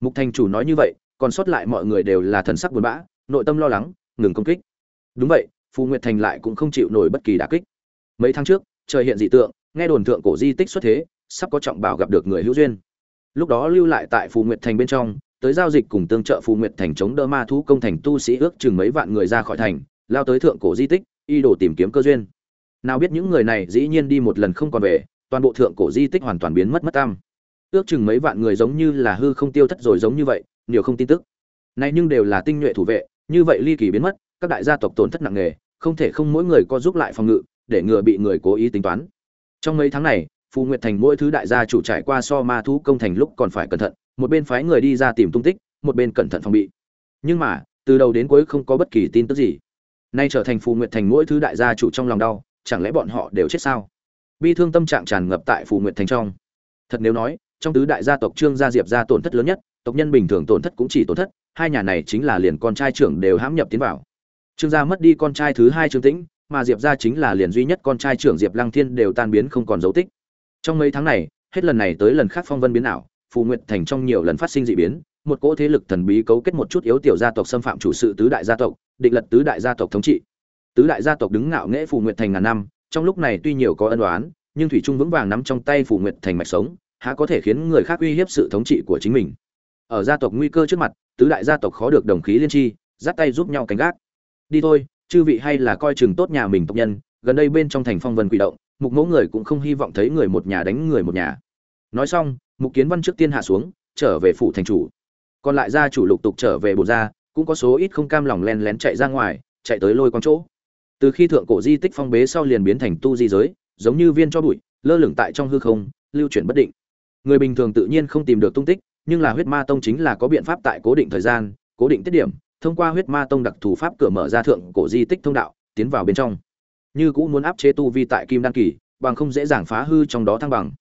Mục thành chủ nói như vậy, còn sót lại mọi người đều là thần sắc buồn bã, nội tâm lo lắng, ngừng công kích. Đúng vậy phù nguyệt thành lại cũng không chịu nổi bất kỳ đả kích. Mấy tháng trước trời hiện dị tượng, nghe đồn thượng cổ di tích xuất thế, sắp có trọng bảo gặp được người hữu duyên. Lúc đó lưu lại tại phù nguyệt thành bên trong, tới giao dịch cùng tương trợ phù nguyệt thành chống đỡ ma thú công thành tu sĩ ước chừng mấy vạn người ra khỏi thành, lao tới thượng cổ di tích y đồ tìm kiếm cơ duyên. Nào biết những người này dĩ nhiên đi một lần không còn về, toàn bộ thượng cổ di tích hoàn toàn biến mất mất tam ước chừng mấy vạn người giống như là hư không tiêu thất rồi giống như vậy, nhiều không tin tức. Nay nhưng đều là tinh nhuệ thủ vệ, như vậy ly kỳ biến mất, các đại gia tộc tổn thất nặng nề, không thể không mỗi người có giúp lại phòng ngự để ngừa bị người cố ý tính toán. Trong mấy tháng này, phù nguyệt thành mỗi thứ đại gia chủ trải qua so ma thú công thành lúc còn phải cẩn thận, một bên phái người đi ra tìm tung tích, một bên cẩn thận phòng bị. Nhưng mà, từ đầu đến cuối không có bất kỳ tin tức gì. Nay trở thành phù nguyệt thành mỗi thứ đại gia chủ trong lòng đau, chẳng lẽ bọn họ đều chết sao? Bi thương tâm trạng tràn ngập tại phù nguyệt thành trong. Thật nếu nói, trong tứ đại gia tộc trương gia diệp gia tổn thất lớn nhất, tộc nhân bình thường tổn thất cũng chỉ tổn thất, hai nhà này chính là liền con trai trưởng đều hãm nhập tiến vào. Trương gia mất đi con trai thứ hai trương tĩnh mà diệp gia chính là liền duy nhất con trai trưởng diệp lăng thiên đều tan biến không còn dấu tích. Trong mấy tháng này, hết lần này tới lần khác phong vân biến ảo, phù nguyệt thành trong nhiều lần phát sinh dị biến, một cỗ thế lực thần bí cấu kết một chút yếu tiểu gia tộc xâm phạm chủ sự tứ đại gia tộc, định lật tứ đại gia tộc thống trị. Tứ đại gia tộc đứng ngạo nghễ phù nguyệt thành ngàn năm, trong lúc này tuy nhiều có ân oán, nhưng thủy trung vững vàng nắm trong tay phù nguyệt thành mạch sống, há có thể khiến người khác uy hiếp sự thống trị của chính mình. Ở gia tộc nguy cơ trước mặt, tứ đại gia tộc khó được đồng khí liên tri, dắt tay giúp nhau cánh gác. Đi thôi chư vị hay là coi chừng tốt nhà mình tộc nhân, gần đây bên trong thành phong vân quỷ động, mục mẫu người cũng không hy vọng thấy người một nhà đánh người một nhà. Nói xong, mục kiến văn trước tiên hạ xuống, trở về phủ thành chủ. Còn lại gia chủ lục tục trở về bột gia, cũng có số ít không cam lòng len lén chạy ra ngoài, chạy tới lôi quang chỗ. Từ khi thượng cổ di tích phong bế sau liền biến thành tu di giới, giống như viên cho bụi, lơ lửng tại trong hư không, lưu chuyển bất định. Người bình thường tự nhiên không tìm được tung tích, nhưng là huyết ma tông chính là có biện pháp tại cố định thời gian, cố định tiết điểm thông qua huyết ma tông đặc thù pháp cửa mở ra thượng cổ di tích thông đạo, tiến vào bên trong. Như cũ muốn áp chế tu vi tại kim đan kỳ, bằng không dễ dàng phá hư trong đó thăng bằng.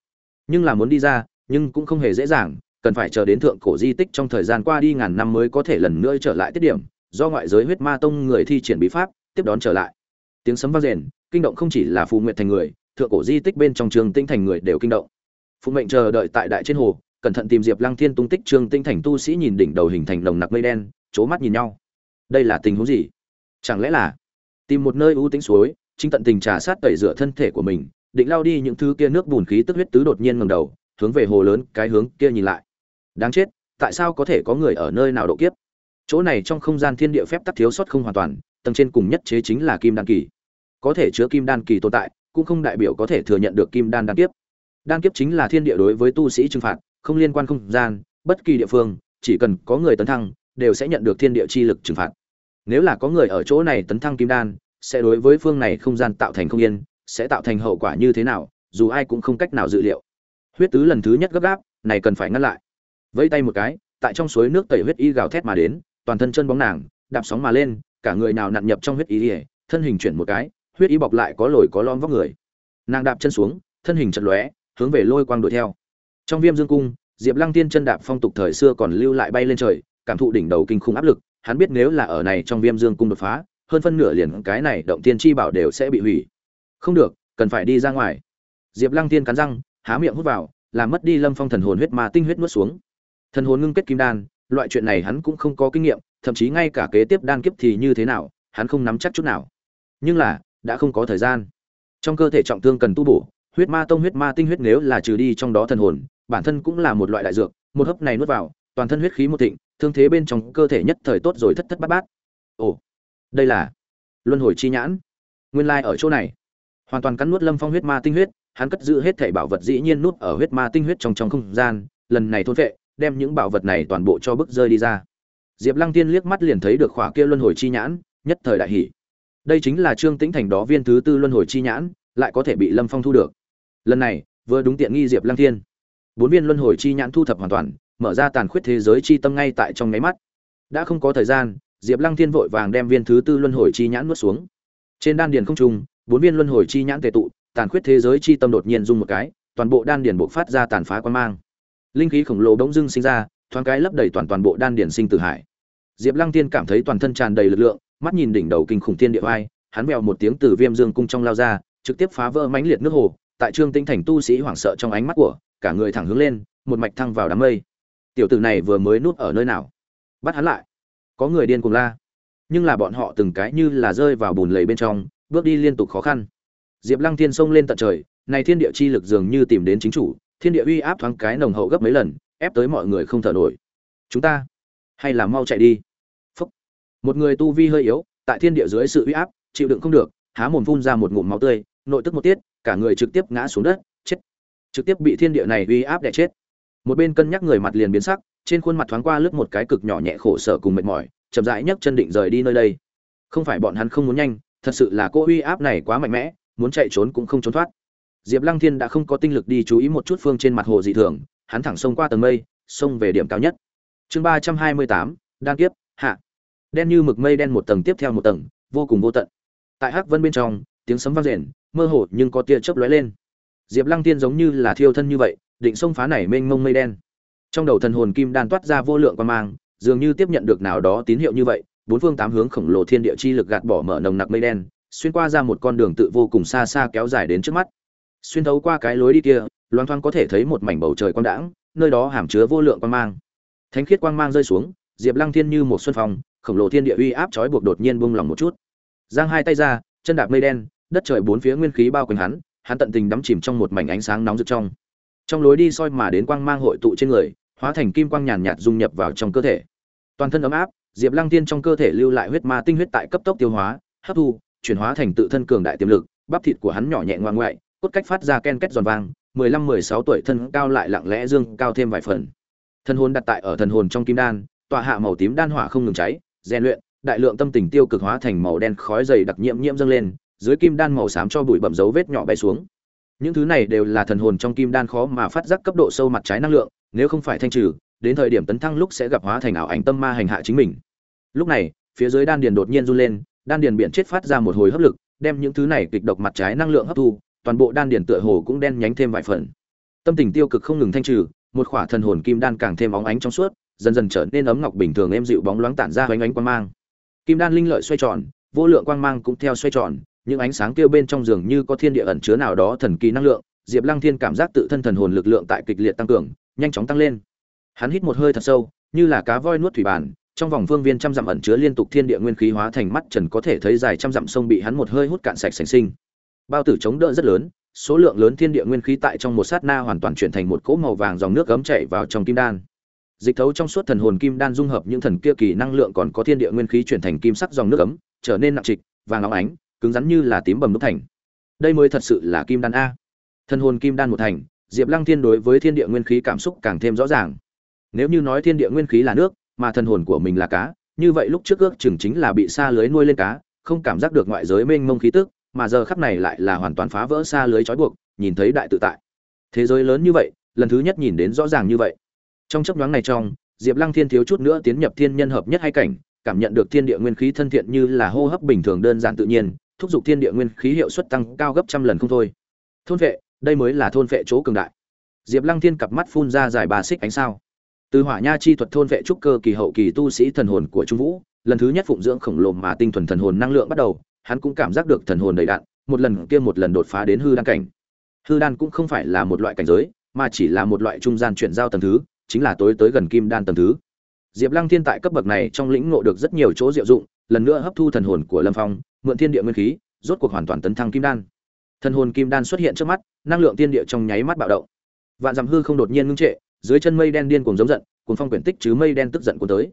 Nhưng là muốn đi ra, nhưng cũng không hề dễ dàng, cần phải chờ đến thượng cổ di tích trong thời gian qua đi ngàn năm mới có thể lần nữa trở lại tiết điểm, do ngoại giới huyết ma tông người thi triển bí pháp, tiếp đón trở lại. Tiếng sấm vang rền, kinh động không chỉ là phù nguyện thành người, thượng cổ di tích bên trong trường tinh thành người đều kinh động. Phụ mệnh chờ đợi tại đại trên hồ cẩn thận tìm diệp lăng thiên tung tích trương tinh thành tu sĩ nhìn đỉnh đầu hình thành nồng nặc mây đen c mắt nhìn nhau. Đây là tình huống gì? Chẳng lẽ là tìm một nơi ưu tĩnh suối, chính tận tình trà sát tẩy rửa thân thể của mình, định lao đi những thứ kia nước bùn khí tức huyết tứ đột nhiên ngầm đầu, hướng về hồ lớn cái hướng kia nhìn lại. Đáng chết, tại sao có thể có người ở nơi nào độ kiếp? Chỗ này trong không gian thiên địa phép tắc thiếu sót không hoàn toàn, tầng trên cùng nhất chế chính là kim đan kỳ. Có thể chứa kim đan kỳ tồn tại, cũng không đại biểu có thể thừa nhận được kim đan đan kiếp. Đan kiếp chính là thiên địa đối với tu sĩ trừng phạt không liên quan không gian, bất kỳ địa phương, chỉ cần có người tấn thăng, đều sẽ nhận được thiên địa chi lực trừng phạt. Nếu là có người ở chỗ này tấn thăng kim đan, sẽ đối với phương này không gian tạo thành không yên, sẽ tạo thành hậu quả như thế nào, dù ai cũng không cách nào dự liệu. Huyết tứ lần thứ nhất gấp gáp, này cần phải ngăn lại. Vẫy tay một cái, tại trong suối nước tẩy huyết y gào thét mà đến, toàn thân chân bóng nàng, đạp sóng mà lên, cả người nào nặn nhập trong huyết y ỉa thân hình chuyển một cái, huyết y bọc lại có lồi có lõm vóc người. Nàng đạp chân xuống, thân hình chật lóe, hướng về lôi quang đuổi theo trong viêm dương cung, diệp lăng tiên chân đạp phong tục thời xưa còn lưu lại bay lên trời, cảm thụ đỉnh đầu kinh khủng áp lực, hắn biết nếu là ở này trong viêm dương cung đột phá, hơn phân nửa liền cái này động tiên chi bảo đều sẽ bị hủy. Không được, cần phải đi ra ngoài. Diệp lăng tiên cắn răng, há miệng hút vào, làm mất đi lâm phong thần hồn huyết ma tinh huyết nuốt xuống. Thần hồn ngưng kết kim đan, loại chuyện này hắn cũng không có kinh nghiệm, thậm chí ngay cả kế tiếp đan kiếp thì như thế nào, hắn không nắm chắc chút nào. Nhưng là, đã không có thời gian. Trong cơ thể trọng thương cần tu bổ, huyết ma tông huyết ma tinh huyết nếu là trừ đi trong đó thần hồn bản thân cũng là một loại đại dược, một hớp này nuốt vào, toàn thân huyết khí một thịnh, thương thế bên trong cơ thể nhất thời tốt rồi thất thất bát bát. Ồ, đây là luân hồi chi nhãn. Nguyên lai ở chỗ này, hoàn toàn cắn nuốt lâm phong huyết ma tinh huyết, hắn cất giữ hết thảy bảo vật dĩ nhiên nuốt ở huyết ma tinh huyết trong trong không gian, lần này thôn vệ, đem những bảo vật này toàn bộ cho bức rơi đi ra. Diệp lăng tiên liếc mắt liền thấy được khỏa kia luân hồi chi nhãn, nhất thời đại hỷ đây chính là trương tĩnh thành đó viên thứ tư luân hồi chi nhãn, lại có thể bị lâm phong thu được. Lần này, vừa đúng tiện nghi diệp lăng thiên bốn viên luân hồi chi nhãn thu thập hoàn toàn, mở ra tàn khuyết thế giới chi tâm ngay tại trong nháy mắt. Đã không có thời gian, diệp lăng thiên vội vàng đem viên thứ tư luân hồi chi nhãn nuốt xuống. Trên đan điền không trung, bốn viên luân hồi chi nhãn tệ tụ, tàn khuyết thế giới chi tâm đột nhiên rung một cái, toàn bộ đan điền bộc phát ra tàn phá quan mang. Linh khí khổng lồ bỗng dưng sinh ra, thoáng cái lấp đầy toàn toàn bộ đan điền sinh tử hải. Diệp lăng tiên cảm thấy toàn thân tràn đầy lực lượng, mắt nhìn đỉnh đầu kinh khủng thiên địa vai hắn mèo một tiếng từ viêm dương cung trong lao ra, trực tiếp phá vỡ mãnh liệt nước hồ tại trương tinh thành tu sĩ hoảng sợ trong ánh mắt của cả người thẳng hướng lên, một mạch thăng vào đám mây. Tiểu tử này vừa mới núp ở nơi nào? Bắt hắn lại. Có người điên cùng la. Nhưng là bọn họ từng cái như là rơi vào bùn lầy bên trong, bước đi liên tục khó khăn. Diệp lăng thiên xông lên tận trời, này thiên địa chi lực dường như tìm đến chính chủ, thiên địa uy áp thoáng cái nồng hậu gấp mấy lần, ép tới mọi người không thở nổi. Chúng ta hay là mau chạy đi. Phúc. một người tu vi hơi yếu, tại thiên địa dưới sự uy áp, chịu đựng không được, há mồm phun ra một ngụm máu tươi nội tức một tiết, cả người trực tiếp ngã xuống đất, chết. Trực tiếp bị thiên địa này uy áp đè chết. Một bên cân nhắc người mặt liền biến sắc, trên khuôn mặt thoáng qua lướt một cái cực nhỏ nhẹ khổ sở cùng mệt mỏi, chậm rãi nhấc chân định rời đi nơi đây. Không phải bọn hắn không muốn nhanh, thật sự là cô uy áp này quá mạnh mẽ, muốn chạy trốn cũng không trốn thoát. Diệp lăng thiên đã không có tinh lực đi chú ý một chút phương trên mặt hồ dị thường, hắn thẳng xông qua tầng mây, xông về điểm cao nhất. Chương ba trăm hai mươi tám, đan kiếp, hạ. Đen như mực mây đen một tầng tiếp theo một tầng, vô cùng vô tận. Tại hắc vân bên trong, tiếng sấm vang rền mơ hồ nhưng có tia chớp lóe lên. Diệp lăng tiên giống như là thiêu thân như vậy, định xông phá này mênh mông mây đen. Trong đầu thần hồn kim đan toát ra vô lượng quang mang, dường như tiếp nhận được nào đó tín hiệu như vậy, bốn phương tám hướng khổng lồ thiên địa chi lực gạt bỏ mở nồng nặc mây đen, xuyên qua ra một con đường tự vô cùng xa xa kéo dài đến trước mắt. Xuyên thấu qua cái lối đi kia loan thoáng có thể thấy một mảnh bầu trời quang đãng, nơi đó hàm chứa vô lượng quang mang. Thánh khiết quang mang rơi xuống, diệp lăng thiên như một xuân phong, khổng lồ thiên địa uy áp trói buộc đột nhiên buông lòng một chút. Giang hai tay ra, chân đạp mây đen đất trời bốn phía nguyên khí bao quanh hắn hắn tận tình đắm chìm trong một mảnh ánh sáng nóng rực trong. Trong lối đi soi mà đến quang mang hội tụ trên người, hóa thành kim quang nhàn nhạt dung nhập vào trong cơ thể. Toàn thân ấm áp, diệp lăng tiên trong cơ thể lưu lại huyết ma tinh huyết tại cấp tốc tiêu hóa, hấp thu, chuyển hóa thành tự thân cường đại tiềm lực, bắp thịt của hắn nhỏ nhẹ ngoan ngoại cốt cách phát ra ken két giòn vang, mười lăm mười sáu tuổi thân cao lại lặng lẽ dương cao thêm vài phần. Thân hồn đặt tại ở thần hồn trong kim đan, tọa hạ màu tím đan hỏa không ngừng cháy, rèn luyện, đại lượng tâm tình tiêu cực hóa thành màu đen khói dày đặc nhiễm nhiễm dâng lên dưới kim đan màu xám cho bụi bậm dấu vết nhỏ bay xuống. Những thứ này đều là thần hồn trong kim đan khó mà phát giác cấp độ sâu mặt trái năng lượng, nếu không phải thanh trừ, đến thời điểm tấn thăng lúc sẽ gặp hóa thành ảo ảnh tâm ma hành hạ chính mình. Lúc này, phía dưới đan điền đột nhiên run lên, đan điền biển chết phát ra một hồi hấp lực, đem những thứ này kịch độc mặt trái năng lượng hấp thu, toàn bộ đan điền tựa hồ cũng đen nhánh thêm vài phần. Tâm tình tiêu cực không ngừng thanh trừ, một khỏa thần hồn kim đan càng thêm óng ánh trong suốt, dần dần trở nên ấm ngọc bình thường êm dịu bóng loáng tản ra hoành ánh quang mang. Kim đan linh lợi xoay tròn, vô lượng quang mang cũng theo xoay tròn những ánh sáng kia bên trong giường như có thiên địa ẩn chứa nào đó thần kỳ năng lượng, diệp lăng thiên cảm giác tự thân thần hồn lực lượng tại kịch liệt tăng cường, nhanh chóng tăng lên. Hắn hít một hơi thật sâu, như là cá voi nuốt thủy bản, trong vòng phương viên trăm dặm ẩn chứa liên tục thiên địa nguyên khí hóa thành mắt trần có thể thấy dài trăm dặm sông bị hắn một hơi hút cạn sạch sành sinh. Bao tử chống đỡ rất lớn, số lượng lớn thiên địa nguyên khí tại trong một sát na hoàn toàn chuyển thành một cỗ màu vàng dòng nước gấm chảy vào trong kim đan. Dịch thấu trong suốt thần hồn kim đan dung hợp những thần kia kỳ năng lượng còn có thiên địa nguyên khí chuyển thành kim sắc dòng nước ấm trở nên nặng trịch, vàng óng ánh cứng rắn như là tím bầm đúc thành. Đây mới thật sự là kim đan a. Thân hồn kim đan một thành, diệp lăng thiên đối với thiên địa nguyên khí cảm xúc càng thêm rõ ràng. Nếu như nói thiên địa nguyên khí là nước, mà thần hồn của mình là cá, như vậy lúc trước ước chừng chính là bị xa lưới nuôi lên cá, không cảm giác được ngoại giới mênh mông khí tức, mà giờ khắp này lại là hoàn toàn phá vỡ xa lưới trói buộc, nhìn thấy đại tự tại. Thế giới lớn như vậy, lần thứ nhất nhìn đến rõ ràng như vậy. Trong chấp nhoáng này trong, diệp lăng thiên thiếu chút nữa tiến nhập thiên nhân hợp nhất hay cảnh, cảm nhận được thiên địa nguyên khí thân thiện như là hô hấp bình thường đơn giản tự nhiên thúc giục thiên địa nguyên khí hiệu suất tăng cao gấp trăm lần không thôi. Thôn vệ, đây mới là thôn vệ chỗ cường đại. Diệp lăng thiên cặp mắt phun ra dài bà xích ánh sao. Từ hỏa nha chi thuật thôn vệ trúc cơ kỳ hậu kỳ tu sĩ thần hồn của trung vũ, lần thứ nhất phụng dưỡng khổng lồ mà tinh thuần thần hồn năng lượng bắt đầu, hắn cũng cảm giác được thần hồn đầy đạn một lần kia một lần đột phá đến hư đan cảnh. Hư đan cũng không phải là một loại cảnh giới, mà chỉ là một loại trung gian chuyển giao tầng thứ, chính là tối tới gần kim đan tầng thứ. Diệp lăng thiên tại cấp bậc này trong lĩnh ngộ được rất nhiều chỗ diệu dụng, lần nữa hấp thu thần hồn của lâm phong mượn thiên địa nguyên khí, rốt cuộc hoàn toàn tấn thăng kim đan. Thần hồn kim đan xuất hiện trước mắt, năng lượng tiên địa trong nháy mắt bạo động. Vạn dặm hư không đột nhiên ngưng trệ, dưới chân mây đen điên cuồng giống giận cuốn phong quyển tích chứ mây đen tức giận cuốn tới.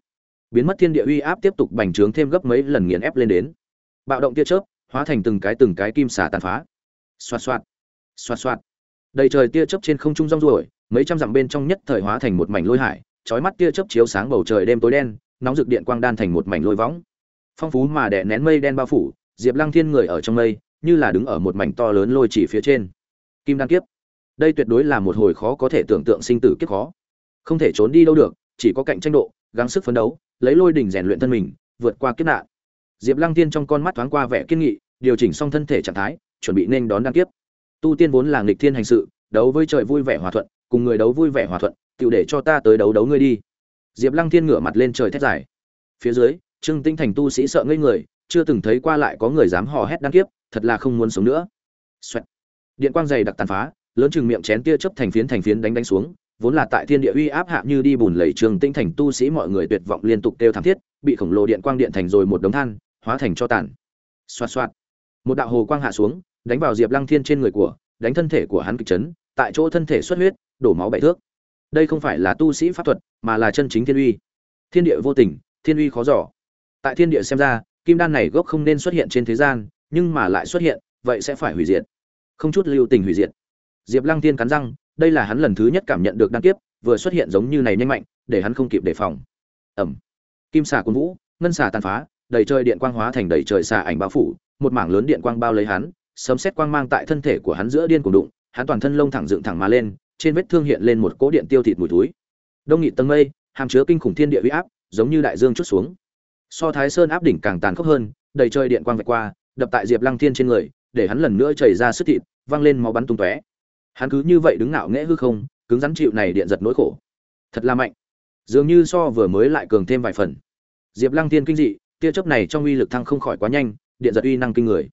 Biến mất thiên địa uy áp tiếp tục bành trướng thêm gấp mấy lần nghiền ép lên đến. Bạo động tia chớp, hóa thành từng cái từng cái kim xả tàn phá. Xoạt xoạt xoạt xoạt. Đầy trời tia chớp trên không trung rong ruổi, mấy trăm dặm bên trong nhất thời hóa thành một mảnh lôi hải, chói mắt tia chớp chiếu sáng bầu trời đêm tối đen, nóng rực điện quang đan thành một mảnh lôi võng phong phú mà đè nén mây đen bao phủ, diệp lăng thiên người ở trong mây, như là đứng ở một mảnh to lớn lôi chỉ phía trên. Kim đan kiếp. Đây tuyệt đối là một hồi khó có thể tưởng tượng sinh tử kiếp khó. Không thể trốn đi đâu được, chỉ có cạnh tranh độ, gắng sức phấn đấu, lấy lôi đỉnh rèn luyện thân mình, vượt qua kiếp nạn. Diệp lăng tiên trong con mắt thoáng qua vẻ kiên nghị, điều chỉnh xong thân thể trạng thái, chuẩn bị nên đón đan kiếp. Tu tiên vốn là nghịch thiên hành sự, đấu với trời vui vẻ hòa thuận, cùng người đấu vui vẻ hòa thuận tự để cho ta tới đấu đấu ngươi đi. Diệp lăng thiên ngửa mặt lên trời thét dài. Phía dưới trương tinh thành tu sĩ sợ ngây người, chưa từng thấy qua lại có người dám hò hét đan kiếp, thật là không muốn sống nữa. Xoẹt. điện quang dày đặc tàn phá, lớn chừng miệng chén tia chớp thành phiến thành phiến đánh đánh xuống, vốn là tại thiên địa uy áp hạ như đi bùn lầy, Trương tinh thành tu sĩ mọi người tuyệt vọng liên tục kêu thảm thiết, bị khổng lồ điện quang điện thành rồi một đống than, hóa thành cho tàn. Xoạt xoạt. Một đạo hồ quang hạ xuống, đánh vào diệp lăng thiên trên người của, đánh thân thể của hắn kịch chấn, tại chỗ thân thể xuất huyết, đổ máu bảy thước. Đây không phải là tu sĩ pháp thuật, mà là chân chính thiên uy. Thiên địa vô tình, thiên uy khó dò tại thiên địa xem ra, kim đan này gốc không nên xuất hiện trên thế gian, nhưng mà lại xuất hiện, vậy sẽ phải hủy diệt. Không chút lưu tình hủy diệt. Diệp lăng tiên cắn răng, đây là hắn lần thứ nhất cảm nhận được đan kiếp, vừa xuất hiện giống như này nhanh mạnh, để hắn không kịp đề phòng. Ẩm kim xà quân vũ, ngân xà tàn phá, đầy trời điện quang hóa thành đầy trời xà ảnh bao phủ, một mảng lớn điện quang bao lấy hắn, sấm xét quang mang tại thân thể của hắn giữa điên cùng đụng, hắn toàn thân lông thẳng dựng thẳng mà lên, trên vết thương hiện lên một cỗ điện tiêu thịt mùi túi đông nghị tầng mây, hàm chứa kinh khủng thiên địa uy áp, giống như đại dương chút xuống so thái sơn áp đỉnh càng tàn khốc hơn, đầy trời điện quang vạch qua, đập tại diệp lăng thiên trên người, để hắn lần nữa chảy ra sức thịt, văng lên máu bắn tung tóe. Hắn cứ như vậy đứng ngạo nghễ hư không, cứng rắn chịu này điện giật nỗi khổ. Thật là mạnh. Dường như so vừa mới lại cường thêm vài phần. Diệp lăng thiên kinh dị, tia chớp này trong uy lực thăng không khỏi quá nhanh, điện giật uy năng kinh người.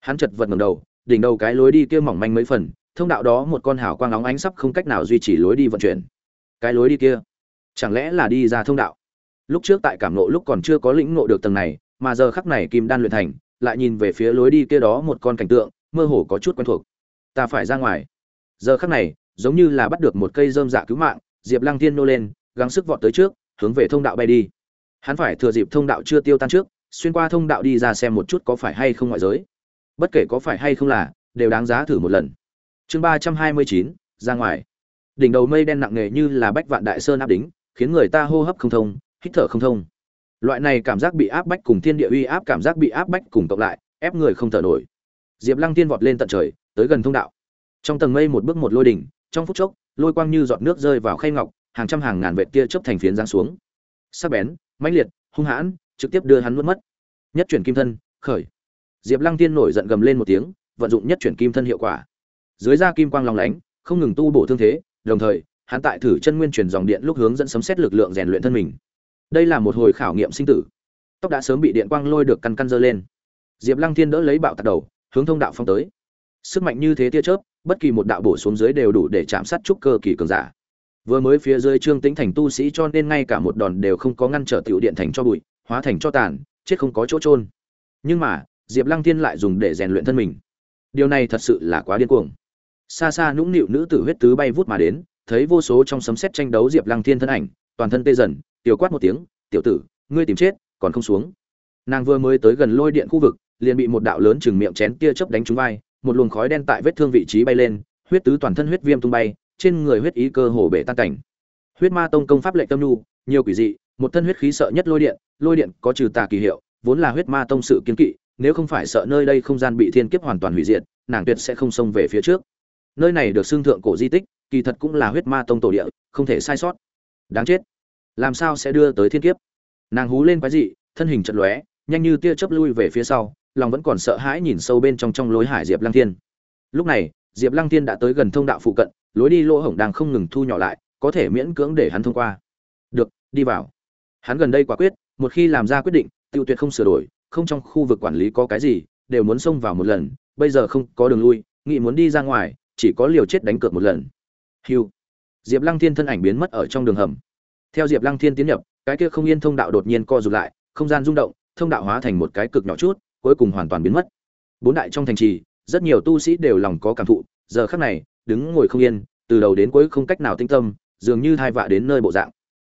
Hắn chật vật ngầm đầu, đỉnh đầu cái lối đi kia mỏng manh mấy phần, thông đạo đó một con hào quang óng ánh sắp không cách nào duy trì lối đi vận chuyển. Cái lối đi kia, chẳng lẽ là đi ra thông đạo? Lúc trước tại cảm nộ lúc còn chưa có lĩnh ngộ được tầng này, mà giờ khắc này kim đan luyện thành, lại nhìn về phía lối đi kia đó một con cảnh tượng, mơ hồ có chút quen thuộc. Ta phải ra ngoài. Giờ khắc này, giống như là bắt được một cây dơm dạ cứu mạng, diệp lăng thiên nô lên, gắng sức vọt tới trước, hướng về thông đạo bay đi. Hắn phải thừa dịp thông đạo chưa tiêu tan trước, xuyên qua thông đạo đi ra xem một chút có phải hay không ngoại giới. Bất kể có phải hay không là, đều đáng giá thử một lần. Chương ba trăm hai mươi chín, ra ngoài. Đỉnh đầu mây đen nặng nề như là bách vạn đại sơn áp đính, khiến người ta hô hấp không thông hít thở không thông. Loại này cảm giác bị áp bách cùng thiên địa uy áp cảm giác bị áp bách cùng cộng lại, ép người không thở nổi. Diệp lăng tiên vọt lên tận trời, tới gần thông đạo. Trong tầng mây một bước một lôi đỉnh, trong phút chốc, lôi quang như giọt nước rơi vào khay ngọc, hàng trăm hàng ngàn vệt kia chớp thành phiến giáng xuống. Sắc bén, mãnh liệt, hung hãn, trực tiếp đưa hắn nuốt mất. Nhất chuyển kim thân, khởi. Diệp lăng tiên nổi giận gầm lên một tiếng, vận dụng nhất chuyển kim thân hiệu quả. Dưới da kim quang long lánh, không ngừng tu bổ thương thế, đồng thời, hắn tại thử chân nguyên truyền dòng điện lúc hướng dẫn sấm xét lực lượng rèn luyện thân mình đây là một hồi khảo nghiệm sinh tử. Tóc đã sớm bị điện quang lôi được căn căn dơ lên. Diệp lăng thiên đỡ lấy bạo tạc đầu, hướng thông đạo phong tới. Sức mạnh như thế tia chớp, bất kỳ một đạo bổ xuống dưới đều đủ để chạm sát trúc cơ kỳ cường giả. Vừa mới phía dưới trương tính thành tu sĩ cho nên ngay cả một đòn đều không có ngăn trở tiểu điện thành cho bụi, hóa thành cho tàn, chết không có chỗ trôn nhưng mà, diệp lăng thiên lại dùng để rèn luyện thân mình. Điều này thật sự là quá điên cuồng. Xa xa nũng nịu nữ tử huyết tứ bay vút mà đến, thấy vô số trong sấm sét tranh đấu diệp lăng thiên thân ảnh, toàn thân tê dần tiểu quát một tiếng, tiểu tử, ngươi tìm chết, còn không xuống. Nàng vừa mới tới gần lôi điện khu vực, liền bị một đạo lớn chừng miệng chén tia chớp đánh trúng vai, một luồng khói đen tại vết thương vị trí bay lên, huyết tứ toàn thân huyết viêm tung bay, trên người huyết ý cơ hồ bể tan cảnh. Huyết ma tông công pháp lệnh tâm nhu, nhiều quỷ dị, một thân huyết khí sợ nhất lôi điện lôi điện có trừ tà kỳ hiệu, vốn là huyết ma tông sự kiên kỵ, nếu không phải sợ nơi đây không gian bị thiên kiếp hoàn toàn hủy diệt, nàng tuyệt sẽ không xông về phía trước. Nơi này được xưng thượng cổ di tích, kỳ thật cũng là huyết ma tông tổ địa, không thể sai sót. Đáng chết làm sao sẽ đưa tới thiên kiếp? Nàng hú lên quái dị, thân hình chật lóe, nhanh như tia chớp lui về phía sau, lòng vẫn còn sợ hãi nhìn sâu bên trong trong lối hải diệp lăng thiên. Lúc này, diệp lăng thiên đã tới gần thông đạo phụ cận, lối đi lỗ hổng đang không ngừng thu nhỏ lại, có thể miễn cưỡng để hắn thông qua. Được, đi vào. Hắn gần đây quả quyết, một khi làm ra quyết định, tiêu tuyệt không sửa đổi, không trong khu vực quản lý có cái gì, đều muốn xông vào một lần, bây giờ không có đường lui nghị muốn đi ra ngoài, chỉ có liều chết đánh cược một lần. Hiu diệp lăng thiên thân ảnh biến mất ở trong đường hầm theo diệp lăng thiên tiến nhập, cái kia không yên thông đạo đột nhiên co rụt lại, không gian rung động, thông đạo hóa thành một cái cực nhỏ chút, cuối cùng hoàn toàn biến mất. Bốn đại trong thành trì, rất nhiều tu sĩ đều lòng có cảm thụ, giờ khắc này, đứng ngồi không yên, từ đầu đến cuối không cách nào tinh tâm, dường như thai vạ đến nơi bộ dạng.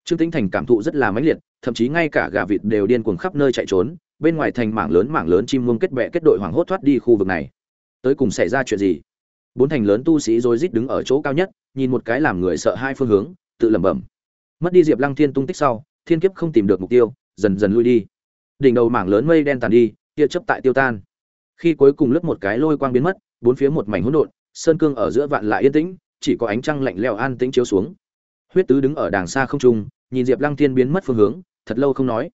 Trương tĩnh thành cảm thụ rất là mãnh liệt, thậm chí ngay cả gà vịt đều điên cuồng khắp nơi chạy trốn, bên ngoài thành mảng lớn mảng lớn chim muông kết bè kết đội hoảng hốt thoát đi khu vực này. Tới cùng xảy ra chuyện gì? Bốn thành lớn tu sĩ rối rít đứng ở chỗ cao nhất, nhìn một cái làm người sợ hai phương hướng, tự lẩm bẩm mất đi diệp lăng thiên tung tích sau, thiên kiếp không tìm được mục tiêu, dần dần lui đi. Đỉnh đầu mảng lớn mây đen tàn đi, tia chấp tại tiêu tan. Khi cuối cùng lướt một cái lôi quang biến mất, bốn phía một mảnh hỗn độn, sơn cương ở giữa vạn lại yên tĩnh, chỉ có ánh trăng lạnh lẽo an tĩnh chiếu xuống. Huyết tứ đứng ở đàng xa không trung, nhìn diệp lăng thiên biến mất phương hướng, thật lâu không nói.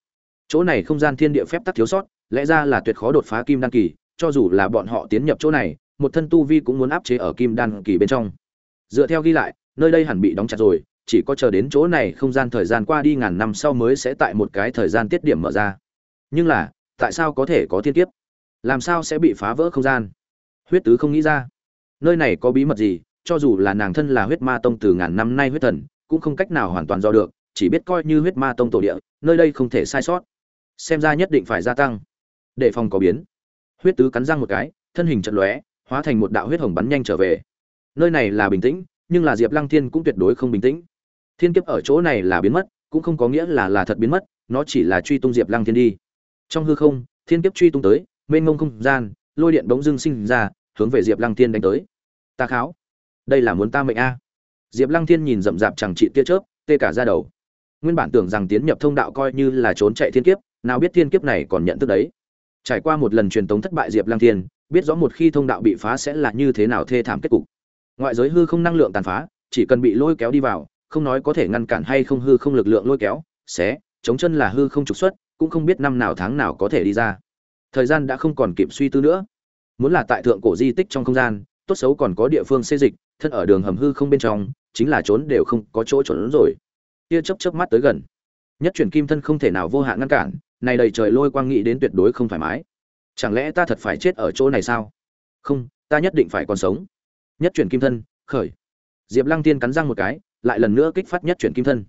Chỗ này không gian thiên địa phép tắc thiếu sót, lẽ ra là tuyệt khó đột phá kim đan kỳ, cho dù là bọn họ tiến nhập chỗ này, một thân tu vi cũng muốn áp chế ở kim đan kỳ bên trong. Dựa theo ghi lại, nơi đây hẳn bị đóng chặt rồi chỉ có chờ đến chỗ này không gian thời gian qua đi ngàn năm sau mới sẽ tại một cái thời gian tiết điểm mở ra. Nhưng là, tại sao có thể có thiên kiếp? Làm sao sẽ bị phá vỡ không gian? Huyết tứ không nghĩ ra. Nơi này có bí mật gì, cho dù là nàng thân là huyết ma tông từ ngàn năm nay huyết thần, cũng không cách nào hoàn toàn do được, chỉ biết coi như huyết ma tông tổ địa, nơi đây không thể sai sót. Xem ra nhất định phải gia tăng. Để phòng có biến. Huyết tứ cắn răng một cái, thân hình trận lóe, hóa thành một đạo huyết hồng bắn nhanh trở về. Nơi này là bình tĩnh, nhưng là diệp lăng thiên cũng tuyệt đối không bình tĩnh thiên kiếp ở chỗ này là biến mất, cũng không có nghĩa là là thật biến mất, nó chỉ là truy tung diệp lăng thiên đi. Trong hư không, thiên kiếp truy tung tới, mênh mông không gian, lôi điện bỗng dưng sinh ra, hướng về diệp lăng thiên đánh tới. Ta kháo, đây là muốn ta mệnh a. Diệp lăng thiên nhìn rậm rạp chẳng trị tia chớp, tê cả ra đầu. Nguyên bản tưởng rằng tiến nhập thông đạo coi như là trốn chạy thiên kiếp, nào biết thiên kiếp này còn nhận thức đấy. Trải qua một lần truyền tống thất bại diệp lăng thiên, biết rõ một khi thông đạo bị phá sẽ là như thế nào thê thảm kết cục. Ngoại giới hư không năng lượng tàn phá, chỉ cần bị lôi kéo đi vào không nói có thể ngăn cản hay không hư không lực lượng lôi kéo, xé, chống chân là hư không trục xuất, cũng không biết năm nào tháng nào có thể đi ra. Thời gian đã không còn kịp suy tư nữa. Muốn là tại thượng cổ di tích trong không gian, tốt xấu còn có địa phương xây dịch, thân ở đường hầm hư không bên trong, chính là trốn đều không có chỗ trốn rồi. Tia chớp chớp mắt tới gần. Nhất chuyển kim thân không thể nào vô hạn ngăn cản, này đầy trời lôi quang nghĩ đến tuyệt đối không thoải mái. Chẳng lẽ ta thật phải chết ở chỗ này sao? Không, ta nhất định phải còn sống. Nhất chuyển kim thân, khởi. Diệp lăng tiên cắn răng một cái lại lần nữa kích phát nhất chuyển kim thân.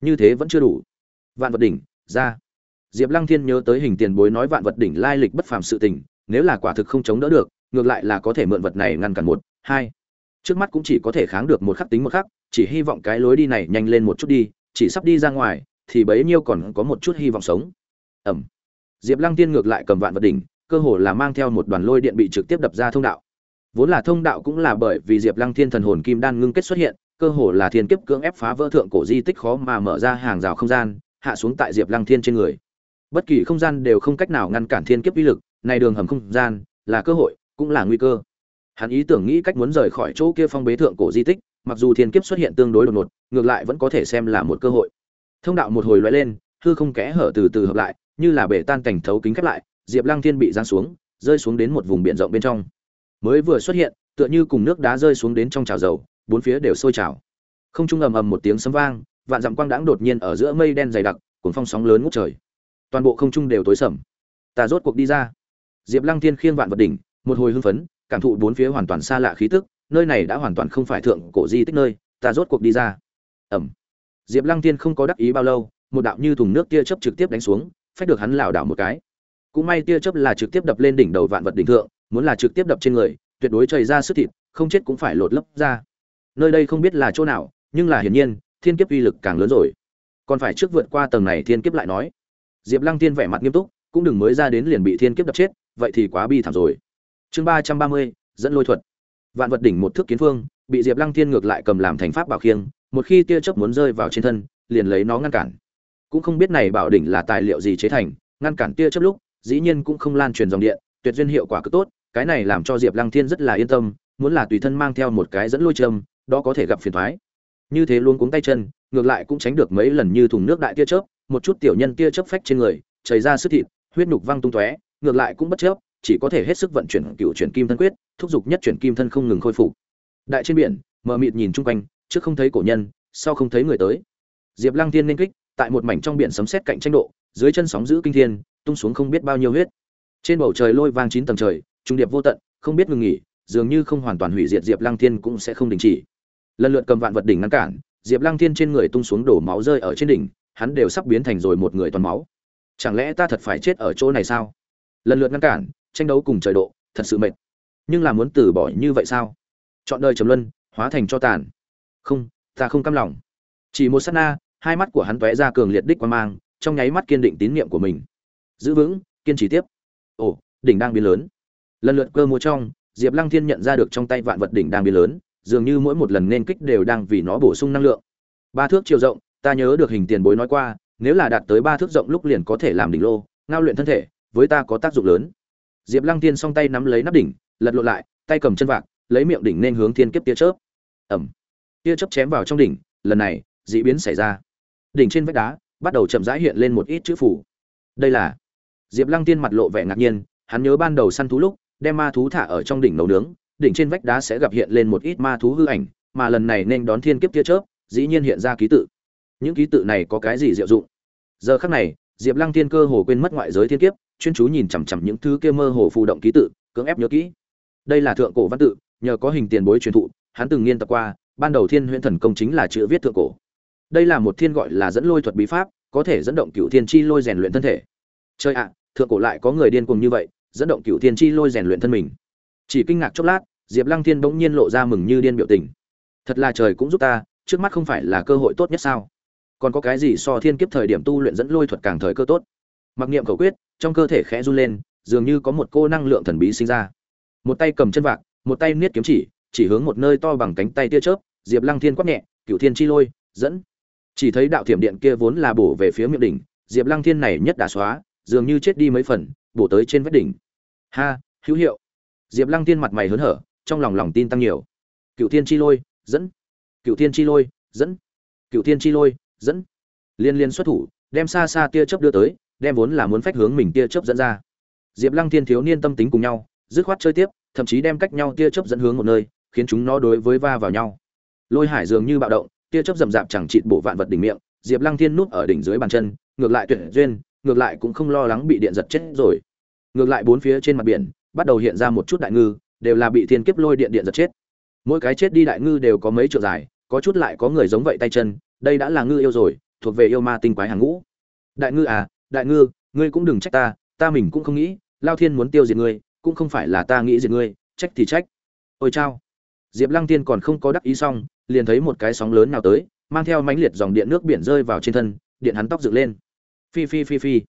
Như thế vẫn chưa đủ. Vạn vật đỉnh, ra. Diệp lăng thiên nhớ tới hình tiền bối nói vạn vật đỉnh lai lịch bất phàm sự tình, nếu là quả thực không chống đỡ được, ngược lại là có thể mượn vật này ngăn cản một, hai. Trước mắt cũng chỉ có thể kháng được một khắc tính một khắc, chỉ hy vọng cái lối đi này nhanh lên một chút đi, chỉ sắp đi ra ngoài, thì bấy nhiêu còn có một chút hy vọng sống. Ẩm. Diệp lăng tiên ngược lại cầm vạn vật đỉnh, cơ hồ là mang theo một đoàn lôi điện bị trực tiếp đập ra thông đạo. Vốn là thông đạo cũng là bởi vì diệp lăng thiên thần hồn kim đan ngưng kết xuất hiện cơ hồ là thiên kiếp cưỡng ép phá vỡ thượng cổ di tích khó mà mở ra hàng rào không gian, hạ xuống tại diệp lăng thiên trên người. Bất kỳ không gian đều không cách nào ngăn cản thiên kiếp uy lực, này đường hầm không gian là cơ hội, cũng là nguy cơ. Hắn ý tưởng nghĩ cách muốn rời khỏi chỗ kia phong bế thượng cổ di tích, mặc dù thiên kiếp xuất hiện tương đối đột ngột, ngược lại vẫn có thể xem là một cơ hội. Thông đạo một hồi lóe lên, hư không kẽ hở từ từ hợp lại, như là bể tan cảnh thấu kính khép lại, diệp lăng thiên bị giáng xuống, rơi xuống đến một vùng biển rộng bên trong. Mới vừa xuất hiện, tựa như cùng nước đá rơi xuống đến trong chảo dầu bốn phía đều sôi trào. Không trung ầm ầm một tiếng sấm vang, vạn dặm quang đãng đột nhiên ở giữa mây đen dày đặc cuốn phong sóng lớn ngút trời. Toàn bộ không trung đều tối sầm. Ta rốt cuộc đi ra. Diệp lăng thiên khiêng vạn vật đỉnh, một hồi hưng phấn, cảm thụ bốn phía hoàn toàn xa lạ khí tức, nơi này đã hoàn toàn không phải thượng cổ di tích nơi, ta rốt cuộc đi ra. Ẩm. Diệp lăng thiên không có đắc ý bao lâu, một đạo như thùng nước tia chớp trực tiếp đánh xuống, phách được hắn lảo đảo một cái. Cũng may tia chớp là trực tiếp đập lên đỉnh đầu vạn vật đỉnh thượng, muốn là trực tiếp đập trên người, tuyệt đối chảy ra sức thịt, không chết cũng phải lột lấp ra nơi đây không biết là chỗ nào, nhưng là hiển nhiên, thiên kiếp uy lực càng lớn rồi. Còn phải trước vượt qua tầng này thiên kiếp lại nói. Diệp lăng tiên vẻ mặt nghiêm túc, cũng đừng mới ra đến liền bị thiên kiếp đập chết, vậy thì quá bi thảm rồi. Chương ba trăm ba mươi, dẫn lôi thuật. Vạn vật đỉnh một thước kiến phương, bị diệp lăng thiên ngược lại cầm làm thành pháp bảo khiêng, một khi tia chớp muốn rơi vào trên thân, liền lấy nó ngăn cản. Cũng không biết này bảo đỉnh là tài liệu gì chế thành, ngăn cản tia chớp lúc, dĩ nhiên cũng không lan truyền dòng điện, tuyệt duyên hiệu quả cực tốt, cái này làm cho diệp lăng thiên rất là yên tâm, muốn là tùy thân mang theo một cái dẫn lôi châm đó có thể gặp phiền thoái. Như thế luôn cuống tay chân, ngược lại cũng tránh được mấy lần như thùng nước đại tia chớp, một chút tiểu nhân tia chớp phách trên người, chảy ra sức thịt, huyết nhục văng tung tóe, ngược lại cũng bất chấp chỉ có thể hết sức vận chuyển cựu chuyển kim thân quyết, thúc giục nhất chuyển kim thân không ngừng khôi phục. Đại trên biển, mờ mịt nhìn chung quanh, trước không thấy cổ nhân, sau không thấy người tới. Diệp lăng thiên nên kích, tại một mảnh trong biển sấm sét cạnh tranh độ, dưới chân sóng giữ kinh thiên, tung xuống không biết bao nhiêu huyết. Trên bầu trời lôi vang chín tầng trời, trung điệp vô tận, không biết ngừng nghỉ, dường như không hoàn toàn hủy diệt diệp lăng thiên cũng sẽ không đình chỉ lần lượt cầm vạn vật đỉnh ngăn cản, diệp lăng thiên trên người tung xuống đổ máu rơi ở trên đỉnh, hắn đều sắp biến thành rồi một người toàn máu. Chẳng lẽ ta thật phải chết ở chỗ này sao? Lần lượt ngăn cản, tranh đấu cùng trời độ, thật sự mệt. Nhưng là muốn từ bỏ như vậy sao? Chọn đời trầm luân, hóa thành cho tàn. Không, ta không cam lòng. Chỉ một sát na, hai mắt của hắn tóe ra cường liệt đích quan mang, trong nháy mắt kiên định tín nhiệm của mình. Giữ vững, kiên trì tiếp. Ồ, đỉnh đang biến lớn. Lần lượt cơ mua trong, diệp lăng thiên nhận ra được trong tay vạn vật đỉnh đang biến lớn dường như mỗi một lần nên kích đều đang vì nó bổ sung năng lượng. Ba thước chiều rộng, ta nhớ được hình tiền bối nói qua, nếu là đạt tới ba thước rộng lúc liền có thể làm đỉnh lô, ngao luyện thân thể, với ta có tác dụng lớn. Diệp lăng tiên song tay nắm lấy nắp đỉnh, lật lộn lại, tay cầm chân vạc, lấy miệng đỉnh nên hướng thiên kiếp tia chớp. Ẩm. Tia chớp chém vào trong đỉnh, lần này, dị biến xảy ra. Đỉnh trên vách đá, bắt đầu chậm rãi hiện lên một ít chữ phủ. Đây là diệp lăng tiên mặt lộ vẻ ngạc nhiên, hắn nhớ ban đầu săn thú lúc, đem ma thú thả ở trong đỉnh nấu nướng đỉnh trên vách đá sẽ gặp hiện lên một ít ma thú hư ảnh, mà lần này nên đón thiên kiếp tia chớp, dĩ nhiên hiện ra ký tự. Những ký tự này có cái gì diệu dụng? Giờ khắc này, diệp lăng Thiên cơ hồ quên mất ngoại giới thiên kiếp, chuyên chú nhìn chằm chằm những thứ kia mơ hồ phù động ký tự, cưỡng ép nhớ kỹ. Đây là thượng cổ văn tự, nhờ có hình tiền bối truyền thụ, hắn từng nghiên tập qua, ban đầu thiên huyễn thần công chính là chữ viết thượng cổ. Đây là một thiên gọi là dẫn lôi thuật bí pháp, có thể dẫn động cựu thiên chi lôi rèn luyện thân thể. Chơi ạ, thượng cổ lại có người điên cuồng như vậy, dẫn động cựu thiên chi lôi rèn luyện thân mình chỉ kinh ngạc chốc lát, diệp lăng thiên bỗng nhiên lộ ra mừng như điên biểu tình. Thật là trời cũng giúp ta, trước mắt không phải là cơ hội tốt nhất sao? Còn có cái gì so thiên kiếp thời điểm tu luyện dẫn lôi thuật càng thời cơ tốt? Mặc niệm cầu quyết, trong cơ thể khẽ run lên, dường như có một cô năng lượng thần bí sinh ra. Một tay cầm chân vạc, một tay niết kiếm chỉ chỉ hướng một nơi to bằng cánh tay tia chớp, diệp lăng thiên quát nhẹ cựu thiên chi lôi, dẫn. Chỉ thấy đạo thiểm điện kia vốn là bổ về phía miệng đỉnh, diệp lăng thiên này nhất đà xóa, dường như chết đi mấy phần, bổ tới trên vách đỉnh. Ha, hữu hiệu diệp lăng thiên mặt mày hớn hở, trong lòng lòng tin tăng nhiều. Cựu thiên chi lôi, dẫn. Cựu thiên chi lôi, dẫn. Cựu thiên chi lôi, dẫn. Liên liên xuất thủ, đem xa xa tia chớp đưa tới, đem vốn là muốn phách hướng mình tia chớp dẫn ra. Diệp lăng thiên thiếu niên tâm tính cùng nhau, dứt khoát chơi tiếp, thậm chí đem cách nhau tia chớp dẫn hướng một nơi, khiến chúng nó đối với va vào nhau. Lôi hải dường như bạo động, tia chớp rầm rạp chẳng chịt bộ vạn vật đỉnh miệng, diệp lăng thiên núp ở đỉnh dưới bàn chân, ngược lại tuyệt duyên, ngược lại cũng không lo lắng bị điện giật chết rồi. Ngược lại bốn phía trên mặt biển bắt đầu hiện ra một chút đại ngư, đều là bị thiên kiếp lôi điện điện giật chết. Mỗi cái chết đi đại ngư đều có mấy trượng dài, có chút lại có người giống vậy tay chân, đây đã là ngư yêu rồi, thuộc về yêu ma tinh quái hàng ngũ. Đại ngư à đại ngư, ngươi cũng đừng trách ta ta mình cũng không nghĩ, lao thiên muốn tiêu diệt ngươi, cũng không phải là ta nghĩ diệt ngươi, trách thì trách. Ôi chao. Diệp lăng tiên còn không có đắc ý xong, liền thấy một cái sóng lớn nào tới, mang theo mãnh liệt dòng điện nước biển rơi vào trên thân, điện hắn tóc dựng lên. Phi phi phi phi.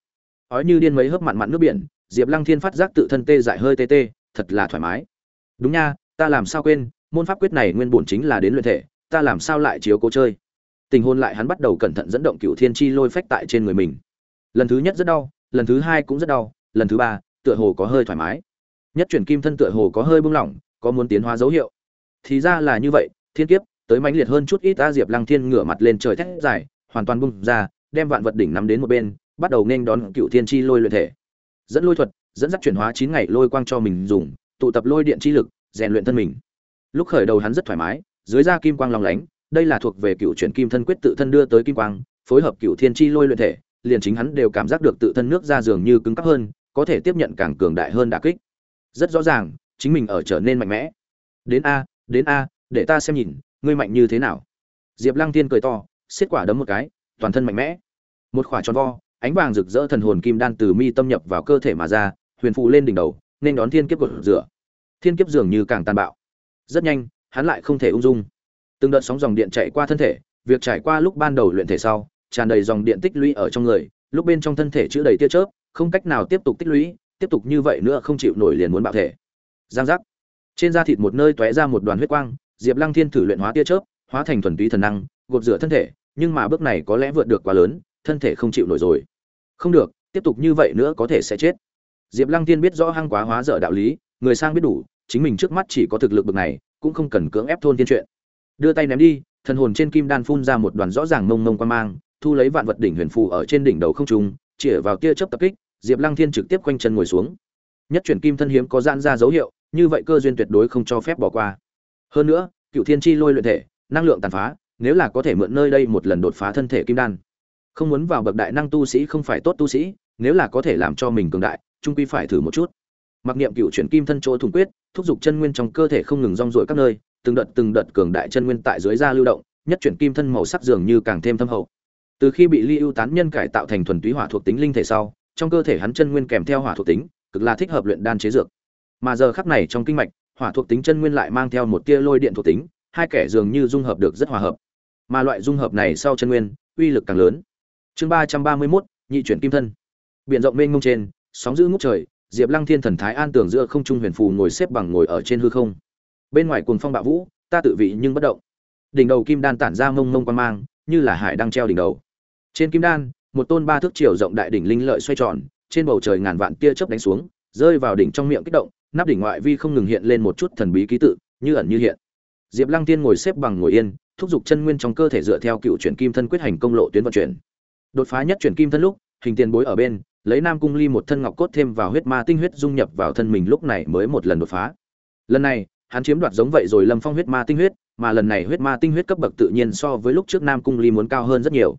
Ói như điên mấy hớp mặn mặn nước biển diệp lăng thiên phát giác tự thân tê dại hơi tê tê, thật là thoải mái. Đúng nha, ta làm sao quên, môn pháp quyết này nguyên bổn chính là đến luyện thể, ta làm sao lại chiếu cố chơi? Tình hôn lại hắn bắt đầu cẩn thận dẫn động cựu thiên chi lôi phách tại trên người mình. Lần thứ nhất rất đau, lần thứ hai cũng rất đau, lần thứ ba, tựa hồ có hơi thoải mái. Nhất chuyển kim thân tựa hồ có hơi bung lỏng, có muốn tiến hóa dấu hiệu. Thì ra là như vậy, thiên kiếp, tới mãnh liệt hơn chút ít ta diệp lăng thiên ngửa mặt lên trời thét dài, hoàn toàn bung ra, đem vạn vật đỉnh nắm đến một bên, bắt đầu nên đón cựu thiên chi lôi luyện thể dẫn lôi thuật, dẫn dắt chuyển hóa chín ngày lôi quang cho mình dùng, tụ tập lôi điện chi lực, rèn luyện thân mình. Lúc khởi đầu hắn rất thoải mái, dưới da kim quang long lánh, đây là thuộc về cựu chuyển kim thân quyết tự thân đưa tới kim quang, phối hợp cựu thiên chi lôi luyện thể, liền chính hắn đều cảm giác được tự thân nước ra dường như cứng cắp hơn, có thể tiếp nhận càng cường đại hơn đả kích. Rất rõ ràng, chính mình ở trở nên mạnh mẽ. Đến a đến a, để ta xem nhìn, ngươi mạnh như thế nào. Diệp lăng tiên cười to, xiết quả đấm một cái, toàn thân mạnh mẽ. Một khỏa tròn vo ánh vàng rực rỡ thần hồn kim đan từ mi tâm nhập vào cơ thể mà ra, huyền phụ lên đỉnh đầu, nên đón thiên kiếp của rửa. Thiên kiếp dường như càng tàn bạo. Rất nhanh, hắn lại không thể ung dung. Từng đợt sóng dòng điện chạy qua thân thể, việc trải qua lúc ban đầu luyện thể sau, tràn đầy dòng điện tích lũy ở trong người, lúc bên trong thân thể chứa đầy tia chớp, không cách nào tiếp tục tích lũy, tiếp tục như vậy nữa không chịu nổi liền muốn bạo thể. Giang giác. Trên da thịt một nơi tóe ra một đoàn huyết quang, diệp lăng thiên thử luyện hóa tia chớp, hóa thành thuần túy thần năng, gột rửa thân thể, nhưng mà bước này có lẽ vượt được quá lớn, thân thể không chịu nổi rồi không được, tiếp tục như vậy nữa có thể sẽ chết. Diệp lăng tiên biết rõ hăng quá hóa dở đạo lý, người sang biết đủ, chính mình trước mắt chỉ có thực lực bực này, cũng không cần cưỡng ép thôn tiên chuyện. Đưa tay ném đi, thần hồn trên kim đan phun ra một đoàn rõ ràng mông mông quan mang, thu lấy vạn vật đỉnh huyền phù ở trên đỉnh đầu không trung, chĩa vào tia chớp tập kích, diệp lăng thiên trực tiếp quanh chân ngồi xuống. Nhất chuyển kim thân hiếm có giãn ra dấu hiệu, như vậy cơ duyên tuyệt đối không cho phép bỏ qua. Hơn nữa, cựu thiên chi lôi luyện thể, năng lượng tàn phá, nếu là có thể mượn nơi đây một lần đột phá thân thể kim đan không muốn vào bậc đại năng tu sĩ không phải tốt tu sĩ, nếu là có thể làm cho mình cường đại trung quy phải thử một chút. Mặc niệm cựu chuyển kim thân chỗ thùng quyết, thúc giục chân nguyên trong cơ thể không ngừng rong ruổi các nơi, từng đợt từng đợt cường đại chân nguyên tại dưới da lưu động, nhất chuyển kim thân màu sắc dường như càng thêm thâm hậu. Từ khi bị ly ưu tán nhân cải tạo thành thuần túy hỏa thuộc tính linh thể sau, trong cơ thể hắn chân nguyên kèm theo hỏa thuộc tính, cực là thích hợp luyện đan chế dược. Mà giờ khắc này trong kinh mạch, hỏa thuộc tính chân nguyên lại mang theo một tia lôi điện thuộc tính, hai kẻ dường như dung hợp được rất hòa hợp. Mà loại dung hợp này sau chân nguyên, uy lực càng lớn chương ba trăm ba mươi mốt, nhị chuyển kim thân. Biển rộng mênh mông trên, sóng giữ ngút trời, diệp lăng thiên thần thái an tưởng giữa không trung huyền phù ngồi xếp bằng ngồi ở trên hư không. Bên ngoài cuồng phong bạo vũ, ta tự vị nhưng bất động. Đỉnh đầu kim đan tản ra mông mông quan mang, như là hải đang treo đỉnh đầu. Trên kim đan, một tôn ba thước chiều rộng đại đỉnh linh lợi xoay tròn, trên bầu trời ngàn vạn tia chớp đánh xuống, rơi vào đỉnh trong miệng kích động, nắp đỉnh ngoại vi không ngừng hiện lên một chút thần bí ký tự, như ẩn như hiện. Diệp lăng tiên ngồi xếp bằng ngồi yên, thúc giục chân nguyên trong cơ thể dựa theo cựu chuyển kim thân quyết hành công lộ tuyến vận chuyển đột phá nhất chuyển kim thân lúc, hình tiền bối ở bên, lấy nam cung ly một thân ngọc cốt thêm vào huyết ma tinh huyết dung nhập vào thân mình lúc này mới một lần đột phá. Lần này, hắn chiếm đoạt giống vậy rồi lâm phong huyết ma tinh huyết, mà lần này huyết ma tinh huyết cấp bậc tự nhiên so với lúc trước nam cung ly muốn cao hơn rất nhiều.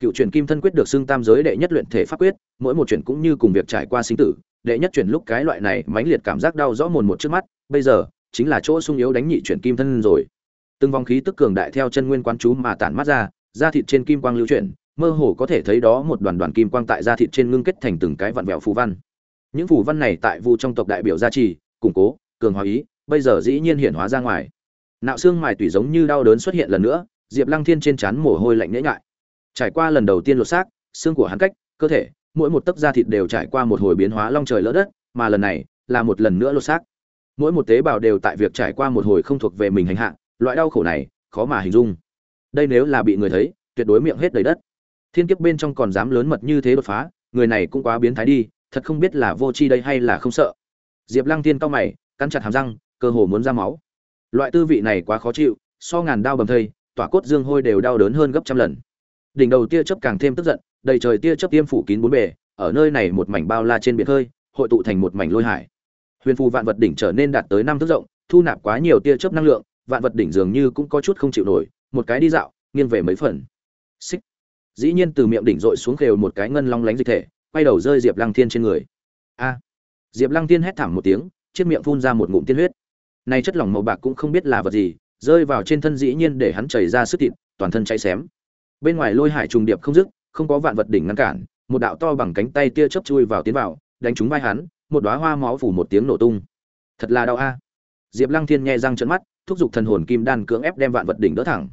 Cựu chuyển kim thân quyết được xưng tam giới đệ nhất luyện thể pháp quyết, mỗi một chuyển cũng như cùng việc trải qua sinh tử, đệ nhất chuyển lúc cái loại này mãnh liệt cảm giác đau rõ mồn một trước mắt, bây giờ, chính là chỗ sung yếu đánh nhị chuyển kim thân rồi. Từng vòng khí tức cường đại theo chân nguyên quán chú mà tản mắt ra, da thịt trên kim quang lưu chuyển mơ hồ có thể thấy đó một đoàn đoàn kim quang tại da thịt trên ngưng kết thành từng cái vặn vẹo phù văn. Những phù văn này tại vu trong tộc đại biểu gia trì, củng cố, cường hóa ý, bây giờ dĩ nhiên hiện hóa ra ngoài. Nạo xương mài tủy giống như đau đớn xuất hiện lần nữa, diệp lăng thiên trên trán mồ hôi lạnh nhễ ngại. Trải qua lần đầu tiên lột xác, xương của hắn cách, cơ thể, mỗi một tấc da thịt đều trải qua một hồi biến hóa long trời lỡ đất, mà lần này là một lần nữa lột xác. Mỗi một tế bào đều tại việc trải qua một hồi không thuộc về mình hành hạ, loại đau khổ này khó mà hình dung. Đây nếu là bị người thấy, tuyệt đối miệng hết đầy đất thiên kiếp bên trong còn dám lớn mật như thế đột phá, người này cũng quá biến thái đi, thật không biết là vô tri đây hay là không sợ. Diệp lăng tiên cao mày, cắn chặt hàm răng, cơ hồ muốn ra máu. Loại tư vị này quá khó chịu, so ngàn đau bầm thây, tỏa cốt dương hôi đều đau đớn hơn gấp trăm lần. Đỉnh đầu tia chớp càng thêm tức giận, đầy trời tia chớp tiêm phủ kín bốn bề, ở nơi này một mảnh bao la trên biển hơi, hội tụ thành một mảnh lôi hải. Huyền phù vạn vật đỉnh trở nên đạt tới năm thước rộng, thu nạp quá nhiều tia chớp năng lượng, vạn vật đỉnh dường như cũng có chút không chịu nổi, một cái đi dạo, nghiêng về mấy phần. Xích dĩ nhiên từ miệng đỉnh dội xuống khều một cái ngân long lánh dịch thể, quay đầu rơi diệp lăng thiên trên người. A! Diệp lăng thiên hét thảm một tiếng, chiếc miệng phun ra một ngụm tiên huyết. Này chất lỏng màu bạc cũng không biết là vật gì, rơi vào trên thân dĩ nhiên để hắn chảy ra sức thịt, toàn thân cháy xém. Bên ngoài lôi hải trùng điệp không dứt, không có vạn vật đỉnh ngăn cản, một đạo to bằng cánh tay tia chớp chui vào tiến vào, đánh trúng vai hắn, một đóa hoa máu phủ một tiếng nổ tung. Thật là đau a. Diệp lăng thiên nghe răng trợn mắt, thúc giục thần hồn kim đan cưỡng ép đem vạn vật đỉnh đỡ thẳng.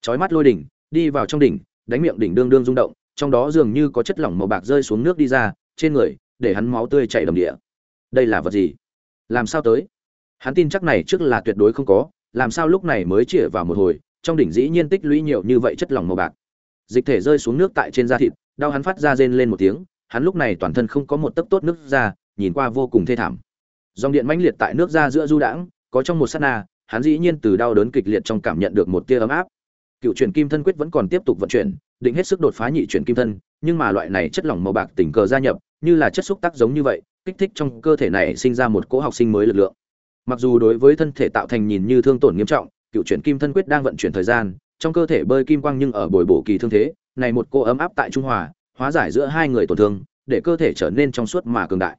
Chói mắt lôi đỉnh, đi vào trong đỉnh đánh miệng đỉnh đương đương rung động, trong đó dường như có chất lỏng màu bạc rơi xuống nước đi ra, trên người, để hắn máu tươi chảy đầm địa. Đây là vật gì? Làm sao tới? Hắn tin chắc này trước là tuyệt đối không có, làm sao lúc này mới chĩa vào một hồi, trong đỉnh dĩ nhiên tích lũy nhiều như vậy chất lỏng màu bạc. Dịch thể rơi xuống nước tại trên da thịt, đau hắn phát ra rên lên một tiếng, hắn lúc này toàn thân không có một tấc tốt nước ra, nhìn qua vô cùng thê thảm. Dòng điện mãnh liệt tại nước ra giữa du đãng, có trong một sát na, hắn dĩ nhiên từ đau đớn kịch liệt trong cảm nhận được một tia ấm áp cựu chuyển kim thân quyết vẫn còn tiếp tục vận chuyển, định hết sức đột phá nhị chuyển kim thân, nhưng mà loại này chất lỏng màu bạc tình cờ gia nhập, như là chất xúc tác giống như vậy, kích thích trong cơ thể này sinh ra một cỗ học sinh mới lực lượng. Mặc dù đối với thân thể tạo thành nhìn như thương tổn nghiêm trọng, cựu chuyển kim thân quyết đang vận chuyển thời gian, trong cơ thể bơi kim quang nhưng ở bồi bổ kỳ thương thế, này một cô ấm áp tại trung hòa, hóa giải giữa hai người tổn thương, để cơ thể trở nên trong suốt mà cường đại.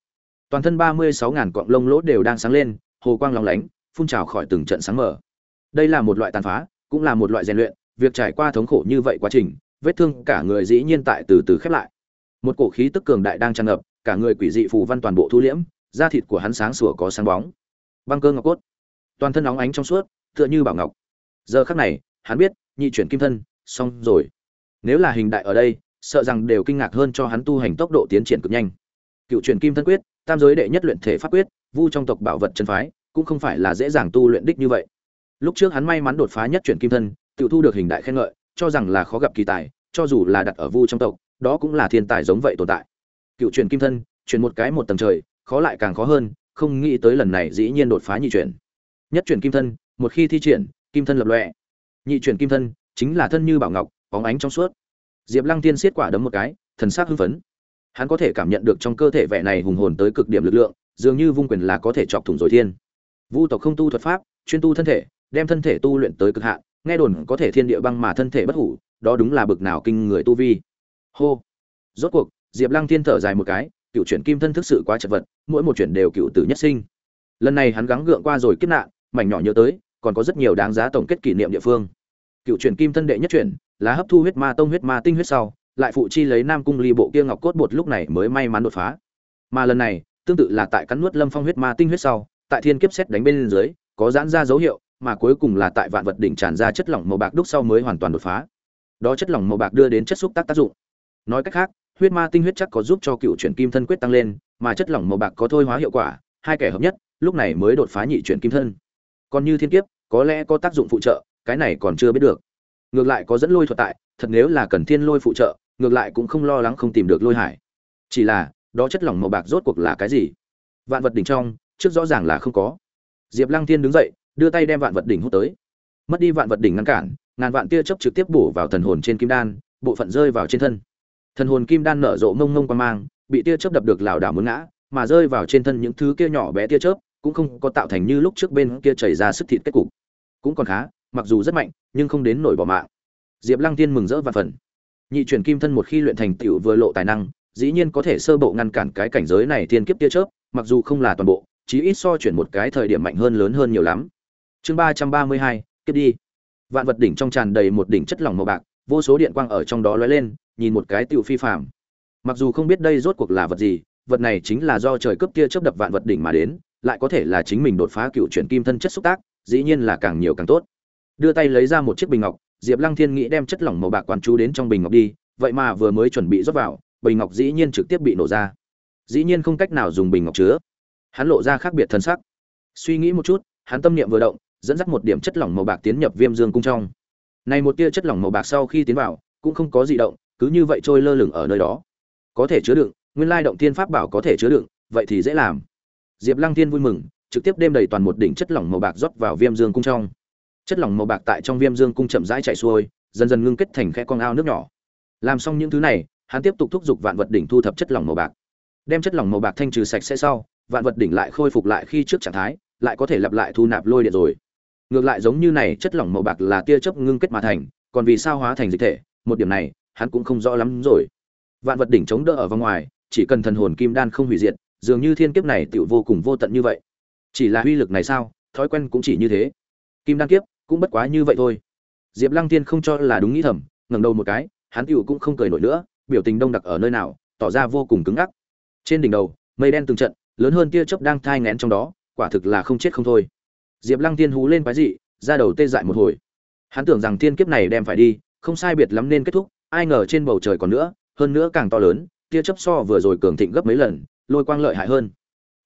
Toàn thân ba mươi sáu ngàn cọng lông lỗ đều đang sáng lên, hồ quang lóng lánh, phun trào khỏi từng trận sáng mở đây là một loại tàn phá, cũng là một loại rèn luyện việc trải qua thống khổ như vậy quá trình, vết thương cả người dĩ nhiên tại từ từ khép lại. Một cổ khí tức cường đại đang tràn ngập, cả người quỷ dị phù văn toàn bộ thu liễm, da thịt của hắn sáng sủa có sáng bóng. Băng cơ ngọc cốt. Toàn thân óng ánh trong suốt, tựa như bảo ngọc. Giờ khắc này, hắn biết, nhị chuyển kim thân, xong rồi. Nếu là hình đại ở đây, sợ rằng đều kinh ngạc hơn cho hắn tu hành tốc độ tiến triển cực nhanh. Cựu chuyển kim thân quyết, tam giới đệ nhất luyện thể pháp quyết, vu trong tộc bảo vật chân phái, cũng không phải là dễ dàng tu luyện đích như vậy. Lúc trước hắn may mắn đột phá nhất chuyển kim thân tự thu được hình đại khen ngợi, cho rằng là khó gặp kỳ tài, cho dù là đặt ở vu trong tộc, đó cũng là thiên tài giống vậy tồn tại. Cựu truyền kim thân, truyền một cái một tầng trời, khó lại càng khó hơn, không nghĩ tới lần này dĩ nhiên đột phá nhị chuyển nhất chuyển kim thân, một khi thi triển, kim thân lập lọe nhị chuyển kim thân, chính là thân như bảo ngọc, bóng ánh trong suốt. Diệp lăng tiên siết quả đấm một cái, thần sắc hưng phấn. Hắn có thể cảm nhận được trong cơ thể vẻ này hùng hồn tới cực điểm lực lượng, dường như vung quyền là có thể chọc thủng rồi thiên. Vu tộc không tu thuật pháp, chuyên tu thân thể, đem thân thể tu luyện tới cực hạn nghe đồn có thể thiên địa băng mà thân thể bất hủ, đó đúng là bực nào kinh người tu vi. Hô. Rốt cuộc, diệp lăng thiên thở dài một cái, cựu chuyển kim thân thức sự quá chật vật, mỗi một chuyển đều cựu tử nhất sinh. Lần này hắn gắng gượng qua rồi kiếp nạn, mảnh nhỏ nhớ tới, còn có rất nhiều đáng giá tổng kết kỷ niệm địa phương. Cựu chuyển kim thân đệ nhất chuyển, là hấp thu huyết ma tông huyết ma tinh huyết sau, lại phụ chi lấy nam cung ly bộ kia ngọc cốt bột lúc này mới may mắn đột phá. Mà lần này, tương tự là tại cắn nuốt lâm phong huyết ma tinh huyết sau, tại thiên kiếp xét đánh bên dưới, có giãn ra dấu hiệu mà cuối cùng là tại vạn vật đỉnh tràn ra chất lỏng màu bạc đúc sau mới hoàn toàn đột phá. Đó chất lỏng màu bạc đưa đến chất xúc tác tác dụng. Nói cách khác, huyết ma tinh huyết chắc có giúp cho cựu chuyển kim thân quyết tăng lên, mà chất lỏng màu bạc có thôi hóa hiệu quả, hai kẻ hợp nhất, lúc này mới đột phá nhị chuyển kim thân. Còn như thiên kiếp, có lẽ có tác dụng phụ trợ, cái này còn chưa biết được. Ngược lại có dẫn lôi thuật tại, thật nếu là cần thiên lôi phụ trợ, ngược lại cũng không lo lắng không tìm được lôi hải. Chỉ là, đó chất lỏng màu bạc rốt cuộc là cái gì? Vạn vật đỉnh trong, trước rõ ràng là không có. Diệp lăng thiên đứng dậy đưa tay đem vạn vật đỉnh hút tới. Mất đi vạn vật đỉnh ngăn cản, ngàn vạn tia chớp trực tiếp bổ vào thần hồn trên kim đan, bộ phận rơi vào trên thân. Thần hồn kim đan nở rộ ngông ngông qua mang, bị tia chớp đập được lảo đảo muốn ngã, mà rơi vào trên thân những thứ kia nhỏ bé tia chớp cũng không có tạo thành như lúc trước bên kia chảy ra sức thịt kết cục. Cũng còn khá, mặc dù rất mạnh, nhưng không đến nổi bỏ mạng. Diệp lăng tiên mừng rỡ và phần. Nhị chuyển kim thân một khi luyện thành tựu vừa lộ tài năng, dĩ nhiên có thể sơ bộ ngăn cản cái cảnh giới này tiên kiếp tia chớp, mặc dù không là toàn bộ, chí ít so chuyển một cái thời điểm mạnh hơn lớn hơn nhiều lắm chương ba trăm ba mươi hai, kiếp đi. Vạn vật đỉnh trong tràn đầy một đỉnh chất lỏng màu bạc, vô số điện quang ở trong đó lóe lên, nhìn một cái tựu phi phàm. Mặc dù không biết đây rốt cuộc là vật gì, vật này chính là do trời cướp tia chớp đập vạn vật đỉnh mà đến, lại có thể là chính mình đột phá cựu chuyển kim thân chất xúc tác, dĩ nhiên là càng nhiều càng tốt. Đưa tay lấy ra một chiếc bình ngọc, diệp lăng thiên nghĩ đem chất lỏng màu bạc quán chú đến trong bình ngọc đi, vậy mà vừa mới chuẩn bị rót vào, bình ngọc dĩ nhiên trực tiếp bị nổ ra. Dĩ nhiên không cách nào dùng bình ngọc chứa. Hắn lộ ra khác biệt thân sắc. Suy nghĩ một chút, hắn tâm niệm vừa động dẫn dắt một điểm chất lỏng màu bạc tiến nhập viêm dương cung trong. Này một tia chất lỏng màu bạc sau khi tiến vào, cũng không có gì động, cứ như vậy trôi lơ lửng ở nơi đó. Có thể chứa đựng, nguyên lai động thiên pháp bảo có thể chứa đựng, vậy thì dễ làm. Diệp lăng thiên vui mừng, trực tiếp đem đầy toàn một đỉnh chất lỏng màu bạc rót vào viêm dương cung trong. Chất lỏng màu bạc tại trong viêm dương cung chậm rãi chạy xuôi, dần dần ngưng kết thành khe con ao nước nhỏ. Làm xong những thứ này, hắn tiếp tục thúc giục vạn vật đỉnh thu thập chất lỏng màu bạc. Đem chất lỏng màu bạc thanh trừ sạch sẽ sau, vạn vật đỉnh lại khôi phục lại khi trước trạng thái, lại có thể lặp lại thu nạp lôi điện rồi ngược lại giống như này, chất lỏng màu bạc là tia chớp ngưng kết mà thành, còn vì sao hóa thành dịch thể, một điểm này, hắn cũng không rõ lắm rồi. Vạn vật đỉnh chống đỡ ở vòng ngoài, chỉ cần thần hồn kim đan không hủy diệt, dường như thiên kiếp này tựu vô cùng vô tận như vậy. Chỉ là uy lực này sao, thói quen cũng chỉ như thế. Kim đan kiếp, cũng bất quá như vậy thôi. Diệp lăng tiên không cho là đúng nghĩ thầm, ngẩng đầu một cái, hắn tựu cũng không cười nổi nữa, biểu tình đông đặc ở nơi nào, tỏ ra vô cùng cứng ngắc. Trên đỉnh đầu, mây đen từng trận, lớn hơn tia chớp đang thai ngén trong đó, quả thực là không chết không thôi diệp lăng tiên hú lên quái dị, ra đầu tê dại một hồi. Hắn tưởng rằng thiên kiếp này đem phải đi, không sai biệt lắm nên kết thúc, ai ngờ trên bầu trời còn nữa, hơn nữa càng to lớn, tia Chấp so vừa rồi cường thịnh gấp mấy lần, lôi quang lợi hại hơn.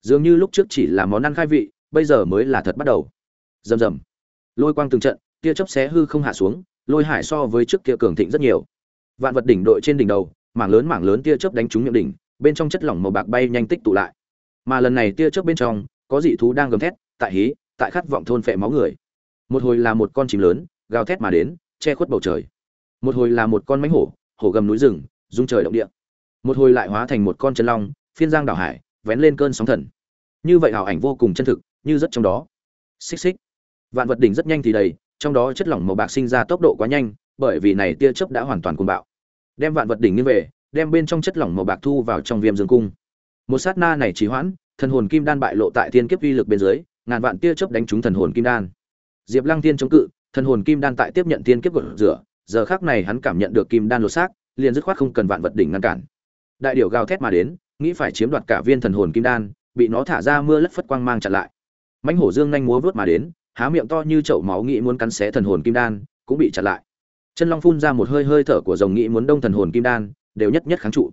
Dường như lúc trước chỉ là món ăn khai vị, bây giờ mới là thật bắt đầu. Rầm rầm. Lôi quang từng trận, tia chấp xé hư không hạ xuống, lôi hải so với trước kia cường thịnh rất nhiều. Vạn vật đỉnh đội trên đỉnh đầu, mảng lớn mảng lớn tia chớp đánh trúng miệng đỉnh, bên trong chất lỏng màu bạc bay nhanh tích tụ lại. Mà lần này tia chớp bên trong, có dị thú đang gầm thét, tại hí tại khát vọng thôn phệ máu người. Một hồi là một con chim lớn, gào thét mà đến, che khuất bầu trời. Một hồi là một con mánh hổ hổ gầm núi rừng, rung trời động địa. Một hồi lại hóa thành một con chân long, phiên giang đảo hải, vén lên cơn sóng thần. Như vậy hào ảnh vô cùng chân thực, như rất trong đó. Xích xích. Vạn vật đỉnh rất nhanh thì đầy, trong đó chất lỏng màu bạc sinh ra tốc độ quá nhanh, bởi vì này tia chớp đã hoàn toàn cuồng bạo. Đem vạn vật đỉnh như về, đem bên trong chất lỏng màu bạc thu vào trong viêm dương cung. Một sát na này trì hoãn, thần hồn kim đan bại lộ tại thiên kiếp uy lực bên dưới ngàn vạn tia chớp đánh trúng thần hồn kim đan. Diệp lăng tiên chống cự, thần hồn kim đan tại tiếp nhận thiên kiếp gột rửa, giờ khắc này hắn cảm nhận được kim đan lột xác, liền dứt khoát không cần vạn vật đỉnh ngăn cản. Đại điểu gào thét mà đến, nghĩ phải chiếm đoạt cả viên thần hồn kim đan, bị nó thả ra mưa lất phất quang mang chặn lại. Mãnh hổ dương nhanh múa vớt mà đến, há miệng to như chậu máu nghĩ muốn cắn xé thần hồn kim đan, cũng bị chặn lại. Chân long phun ra một hơi hơi thở của rồng nghĩ muốn đông thần hồn kim đan, đều nhất nhất kháng trụ.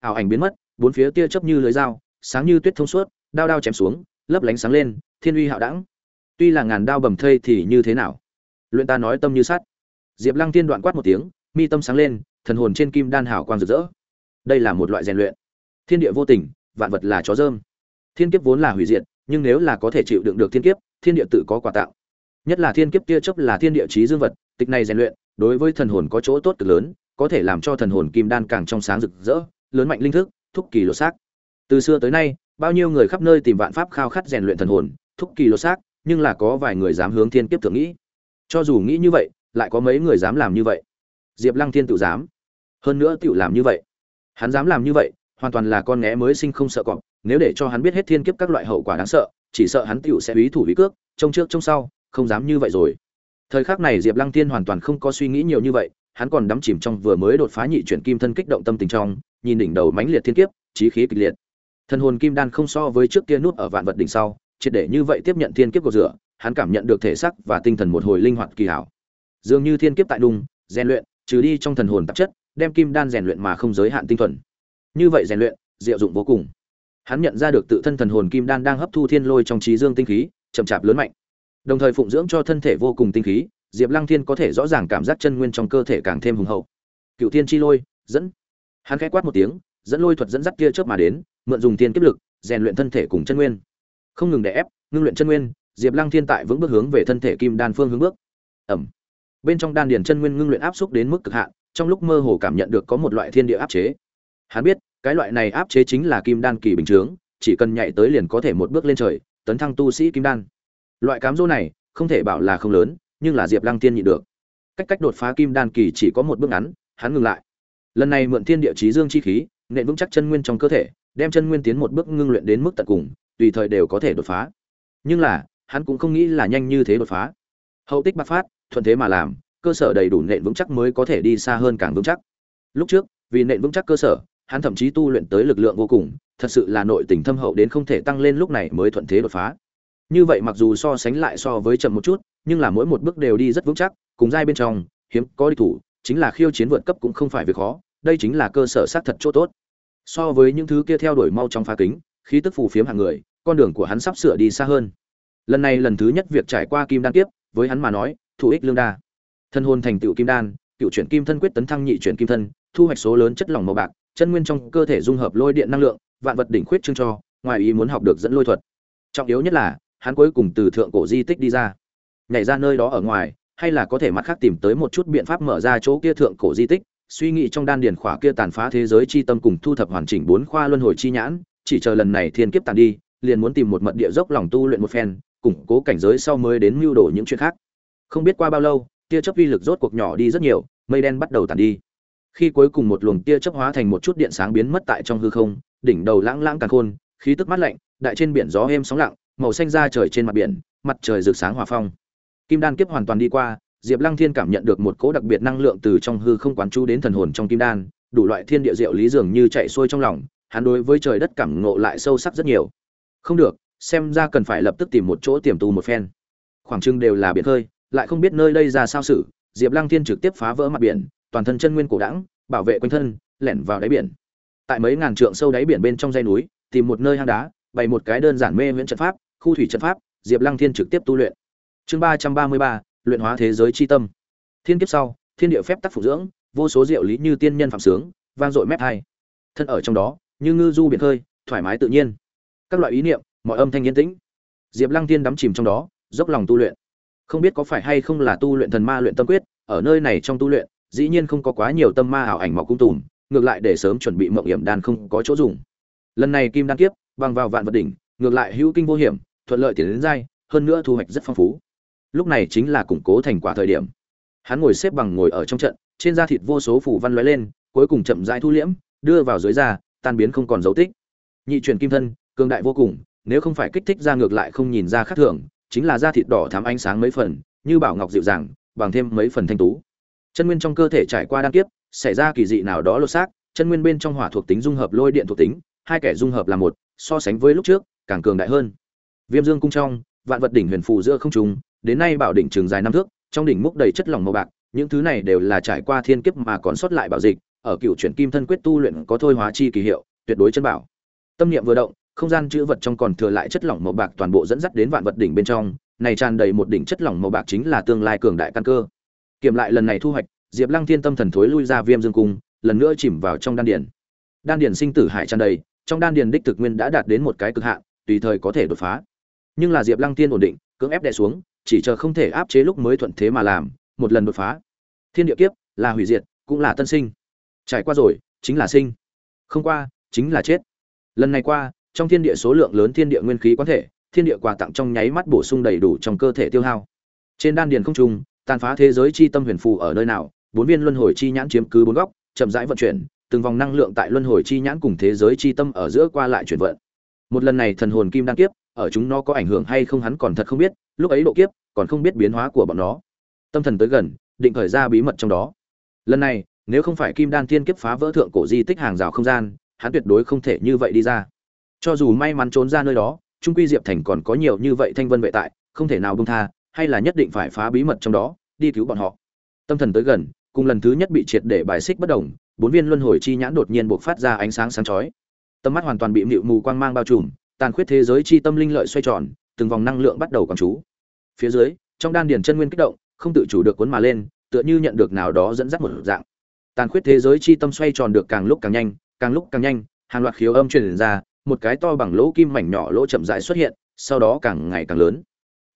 Ảo ảnh biến mất, bốn phía tia chớp như lưới dao, sáng như tuyết thông suốt, đao đao chém xuống, lấp lánh sáng lên thiên uy hạo đẳng. Tuy là ngàn đao bầm thây thì như thế nào? Luyện ta nói tâm như sắt. Diệp lăng tiên đoạn quát một tiếng, mi tâm sáng lên, thần hồn trên kim đan hảo quang rực rỡ. Đây là một loại rèn luyện. Thiên địa vô tình, vạn vật là chó dơm. Thiên kiếp vốn là hủy diệt, nhưng nếu là có thể chịu đựng được thiên kiếp, thiên địa tự có quà tạo. Nhất là thiên kiếp tia chớp là thiên địa trí dương vật, tịch này rèn luyện, đối với thần hồn có chỗ tốt cực lớn, có thể làm cho thần hồn kim đan càng trong sáng rực rỡ, lớn mạnh linh thức, thúc kỳ lột xác. Từ xưa tới nay, bao nhiêu người khắp nơi tìm vạn pháp khao khát rèn luyện thần hồn thúc kỳ lột xác, nhưng là có vài người dám hướng thiên kiếp thượng nghĩ. Cho dù nghĩ như vậy, lại có mấy người dám làm như vậy. Diệp lăng thiên tự dám. Hơn nữa tự làm như vậy. Hắn dám làm như vậy, hoàn toàn là con nghé mới sinh không sợ cọp. Nếu để cho hắn biết hết thiên kiếp các loại hậu quả đáng sợ, chỉ sợ hắn tựu sẽ ý thủ ý cước, trông trước trông sau, không dám như vậy rồi. Thời khắc này diệp lăng tiên hoàn toàn không có suy nghĩ nhiều như vậy, hắn còn đắm chìm trong vừa mới đột phá nhị chuyển kim thân kích động tâm tình trong, nhìn đỉnh đầu mãnh liệt thiên kiếp trí khí kịch liệt. Thân hồn kim đan không so với trước kia nút ở vạn vật đỉnh sau triệt để như vậy tiếp nhận thiên kiếp của rửa, hắn cảm nhận được thể xác và tinh thần một hồi linh hoạt kỳ hảo. Dường như thiên kiếp tại đung rèn luyện, trừ đi trong thần hồn tạp chất, đem kim đan rèn luyện mà không giới hạn tinh thuần. Như vậy rèn luyện, diệu dụng vô cùng. Hắn nhận ra được tự thân thần hồn kim đan đang hấp thu thiên lôi trong trí dương tinh khí, chậm chạp lớn mạnh. Đồng thời phụng dưỡng cho thân thể vô cùng tinh khí, diệp lăng thiên có thể rõ ràng cảm giác chân nguyên trong cơ thể càng thêm hùng hậu. Cựu thiên chi lôi, dẫn. Hắn khẽ quát một tiếng, dẫn lôi thuật dẫn dắt kia chớp mà đến, mượn dùng thiên kiếp lực, rèn luyện thân thể cùng chân nguyên không ngừng để ép, ngưng luyện chân nguyên, diệp lăng thiên tại vững bước hướng về thân thể kim đan phương hướng bước. Ẩm. Bên trong đan điền chân nguyên ngưng luyện áp xúc đến mức cực hạn, trong lúc mơ hồ cảm nhận được có một loại thiên địa áp chế. Hắn biết, cái loại này áp chế chính là kim đan kỳ bình chướng, chỉ cần nhảy tới liền có thể một bước lên trời, tấn thăng tu sĩ kim đan. Loại cám dỗ này, không thể bảo là không lớn, nhưng là diệp lăng tiên nhịn được. Cách cách đột phá kim đan kỳ chỉ có một bước ngắn, hắn ngừng lại. Lần này mượn thiên địa trí dương chi khí, nện vững chắc chân nguyên trong cơ thể, đem chân nguyên tiến một bước ngưng luyện đến mức tận cùng tùy thời đều có thể đột phá. Nhưng là, hắn cũng không nghĩ là nhanh như thế đột phá. Hậu tích bạc phát, thuận thế mà làm, cơ sở đầy đủ nện vững chắc mới có thể đi xa hơn càng vững chắc. Lúc trước, vì nện vững chắc cơ sở, hắn thậm chí tu luyện tới lực lượng vô cùng, thật sự là nội tình thâm hậu đến không thể tăng lên lúc này mới thuận thế đột phá. Như vậy mặc dù so sánh lại so với chậm một chút, nhưng là mỗi một bước đều đi rất vững chắc, cùng giai bên trong, hiếm có đi thủ, chính là khiêu chiến vượt cấp cũng không phải việc khó, đây chính là cơ sở xác thật chỗ tốt. So với những thứ kia theo đuổi mau trong phá kính, khí tức phù phiếm hàng người con đường của hắn sắp sửa đi xa hơn. Lần này lần thứ nhất việc trải qua kim đan tiếp với hắn mà nói thủ ích lương đa. Thân hồn thành tựu kim đan, cựu chuyển kim thân quyết tấn thăng nhị chuyển kim thân, thu hoạch số lớn chất lỏng màu bạc, chân nguyên trong cơ thể dung hợp lôi điện năng lượng, vạn vật đỉnh khuyết trương cho, ngoài ý muốn học được dẫn lôi thuật. Trọng yếu nhất là, hắn cuối cùng từ thượng cổ di tích đi ra. Nhảy ra nơi đó ở ngoài, hay là có thể mặt khác tìm tới một chút biện pháp mở ra chỗ kia thượng cổ di tích, suy nghĩ trong đan điền khỏa kia tàn phá thế giới chi tâm cùng thu thập hoàn chỉnh bốn khoa luân hồi chi nhãn, chỉ chờ lần này thiên kiếp tàn đi liền muốn tìm một mật địa dốc lòng tu luyện một phen, củng cố cảnh giới sau mới đến mưu đồ những chuyện khác. Không biết qua bao lâu, tia chớp vi lực rốt cuộc nhỏ đi rất nhiều, mây đen bắt đầu tản đi. Khi cuối cùng một luồng tia chớp hóa thành một chút điện sáng biến mất tại trong hư không, đỉnh đầu lãng lãng càng khôn, khí tức mát lạnh, đại trên biển gió êm sóng lặng, màu xanh da trời trên mặt biển, mặt trời rực sáng hòa phong. Kim đan kiếp hoàn toàn đi qua, diệp lăng thiên cảm nhận được một cỗ đặc biệt năng lượng từ trong hư không quán chú đến thần hồn trong kim đan, đủ loại thiên địa diệu lý dường như chạy xuôi trong lòng, hắn đối với trời đất cảm ngộ lại sâu sắc rất nhiều không được, xem ra cần phải lập tức tìm một chỗ tiềm tu một phen. Khoảng trưng đều là biển khơi, lại không biết nơi đây ra sao xử. Diệp lăng thiên trực tiếp phá vỡ mặt biển, toàn thân chân nguyên cổ đẳng, bảo vệ quanh thân, lẻn vào đáy biển. Tại mấy ngàn trượng sâu đáy biển bên trong dây núi, tìm một nơi hang đá, bày một cái đơn giản mê miễn trận pháp, khu thủy trận pháp, diệp lăng thiên trực tiếp tu luyện. Chương ba trăm ba mươi ba, luyện hóa thế giới chi tâm. Thiên kiếp sau, thiên địa phép tắc phục dưỡng, vô số diệu lý như tiên nhân phạm sướng, vang dội mép hai. Thân ở trong đó, như ngư du biển khơi, thoải mái tự nhiên các loại ý niệm, mọi âm thanh yên tĩnh. Diệp lăng tiên đắm chìm trong đó, dốc lòng tu luyện. Không biết có phải hay không là tu luyện thần ma luyện tâm quyết, ở nơi này trong tu luyện, dĩ nhiên không có quá nhiều tâm ma ảo ảnh mọc cung tùm, ngược lại để sớm chuẩn bị mộng hiểm đan không có chỗ dùng. Lần này kim đan kiếp, bằng vào vạn vật đỉnh, ngược lại hữu kinh vô hiểm, thuận lợi tiến đến giai, hơn nữa thu hoạch rất phong phú. Lúc này chính là củng cố thành quả thời điểm. Hắn ngồi xếp bằng ngồi ở trong trận, trên da thịt vô số phủ văn lóe lên, cuối cùng chậm rãi thu liễm, đưa vào dưới da, tan biến không còn dấu tích. Nhị chuyển kim thân cường đại vô cùng, nếu không phải kích thích ra ngược lại không nhìn ra khác thường, chính là da thịt đỏ thắm ánh sáng mấy phần, như bảo ngọc dịu dàng, bằng thêm mấy phần thanh tú. Chân nguyên trong cơ thể trải qua đan kiếp, xảy ra kỳ dị nào đó lột xác, chân nguyên bên trong hỏa thuộc tính dung hợp lôi điện thuộc tính, hai kẻ dung hợp là một, so sánh với lúc trước, càng cường đại hơn. Viêm dương cung trong, vạn vật đỉnh huyền phù giữa không trùng đến nay bảo đỉnh trường dài năm thước, trong đỉnh múc đầy chất lỏng màu bạc, những thứ này đều là trải qua thiên kiếp mà còn sót lại bảo dịch, ở cựu chuyển kim thân quyết tu luyện có thôi hóa chi kỳ hiệu, tuyệt đối chân bảo. Tâm niệm vừa động không gian chữ vật trong còn thừa lại chất lỏng màu bạc toàn bộ dẫn dắt đến vạn vật đỉnh bên trong, này tràn đầy một đỉnh chất lỏng màu bạc chính là tương lai cường đại căn cơ. Kiểm lại lần này thu hoạch, diệp lăng thiên tâm thần thối lui ra viêm dương cung, lần nữa chìm vào trong đan điển. đan điển sinh tử hải tràn đầy, trong đan điển đích thực nguyên đã đạt đến một cái cực hạn, tùy thời có thể đột phá. Nhưng là diệp lăng tiên ổn định, cưỡng ép đè xuống, chỉ chờ không thể áp chế lúc mới thuận thế mà làm, một lần đột phá. Thiên địa kiếp, là hủy diệt, cũng là tân sinh. Trải qua rồi, chính là sinh. Không qua, chính là chết. Lần này qua trong thiên địa số lượng lớn thiên địa nguyên khí quán thể, thiên địa quà tặng trong nháy mắt bổ sung đầy đủ trong cơ thể tiêu hao. Trên đan điền không trung, tàn phá thế giới chi tâm huyền phù ở nơi nào, bốn viên luân hồi chi nhãn chiếm cứ bốn góc, chậm rãi vận chuyển, từng vòng năng lượng tại luân hồi chi nhãn cùng thế giới chi tâm ở giữa qua lại chuyển vận. Một lần này thần hồn kim đan kiếp, ở chúng nó có ảnh hưởng hay không hắn còn thật không biết, lúc ấy độ kiếp, còn không biết biến hóa của bọn nó. Tâm thần tới gần, định khởi ra bí mật trong đó. Lần này, nếu không phải kim đan thiên kiếp phá vỡ thượng cổ di tích hàng rào không gian, hắn tuyệt đối không thể như vậy đi ra cho dù may mắn trốn ra nơi đó, trung quy diệp thành còn có nhiều như vậy thanh vân vệ tại, không thể nào bông tha, hay là nhất định phải phá bí mật trong đó, đi cứu bọn họ. Tâm thần tới gần, cùng lần thứ nhất bị triệt để bài xích bất đồng, bốn viên luân hồi chi nhãn đột nhiên buộc phát ra ánh sáng sáng chói. Tâm mắt hoàn toàn bị mịu mù quang mang bao trùm, tàn khuyết thế giới chi tâm linh lợi xoay tròn, từng vòng năng lượng bắt đầu quán chú. Phía dưới, trong đan điền chân nguyên kích động, không tự chủ được cuốn mà lên, tựa như nhận được nào đó dẫn dắt một dạng. Tàn khuyết thế giới chi tâm xoay tròn được càng lúc càng nhanh, càng lúc càng nhanh, hàng loạt khiếu âm truyền ra một cái to bằng lỗ kim mảnh nhỏ lỗ chậm rãi xuất hiện, sau đó càng ngày càng lớn.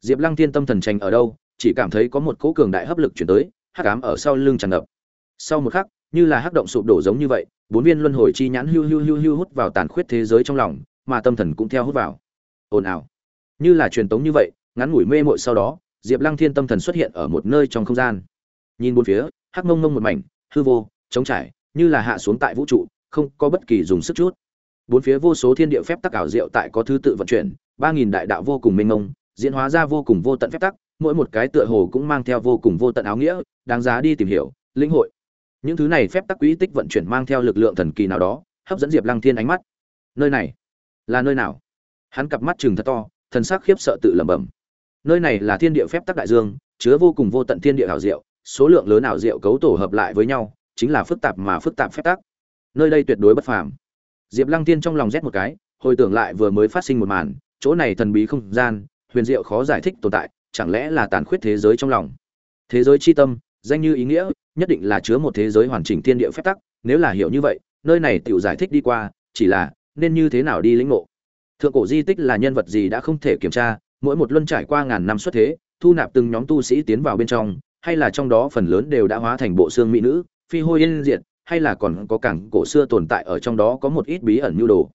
Diệp lăng thiên tâm thần tranh ở đâu, chỉ cảm thấy có một cỗ cường đại hấp lực chuyển tới, hắc ám ở sau lưng tràn ngập. Sau một khắc, như là hắc động sụp đổ giống như vậy, bốn viên luân hồi chi nhãn hưu hưu hưu hưu hút vào tàn khuyết thế giới trong lòng, mà tâm thần cũng theo hút vào. Ồn ào. Như là truyền tống như vậy, ngắn ngủi mê mội sau đó, diệp lăng thiên tâm thần xuất hiện ở một nơi trong không gian. Nhìn bốn phía, hắc mông mông một mảnh, hư vô, trống trải, như là hạ xuống tại vũ trụ, không có bất kỳ dùng sức chút bốn phía vô số thiên địa phép tắc ảo diệu tại có thứ tự vận chuyển, ba nghìn đại đạo vô cùng mênh mông, diễn hóa ra vô cùng vô tận phép tắc, mỗi một cái tựa hồ cũng mang theo vô cùng vô tận áo nghĩa, đáng giá đi tìm hiểu, lĩnh hội. Những thứ này phép tắc quỹ tích vận chuyển mang theo lực lượng thần kỳ nào đó, hấp dẫn diệp lăng thiên ánh mắt. Nơi này là nơi nào? Hắn cặp mắt chừng thật to, thần sắc khiếp sợ tự lẩm bẩm. Nơi này là thiên địa phép tắc đại dương, chứa vô cùng vô tận thiên địa ảo diệu, số lượng lớn ảo diệu cấu tổ hợp lại với nhau, chính là phức tạp mà phức tạp phép tắc. Nơi đây tuyệt đối bất phàm diệp lăng tiên trong lòng rét một cái, hồi tưởng lại vừa mới phát sinh một màn, chỗ này thần bí không gian, huyền diệu khó giải thích tồn tại, chẳng lẽ là tàn khuyết thế giới trong lòng thế giới chi tâm, danh như ý nghĩa, nhất định là chứa một thế giới hoàn chỉnh thiên địa phép tắc, nếu là hiểu như vậy, nơi này tiểu giải thích đi qua, chỉ là, nên như thế nào đi lĩnh ngộ thượng cổ di tích là nhân vật gì đã không thể kiểm tra, mỗi một luân trải qua ngàn năm xuất thế, thu nạp từng nhóm tu sĩ tiến vào bên trong, hay là trong đó phần lớn đều đã hóa thành bộ xương mỹ nữ, phi hôi yên diệt hay là còn có cảng cổ xưa tồn tại ở trong đó có một ít bí ẩn nhu đồ.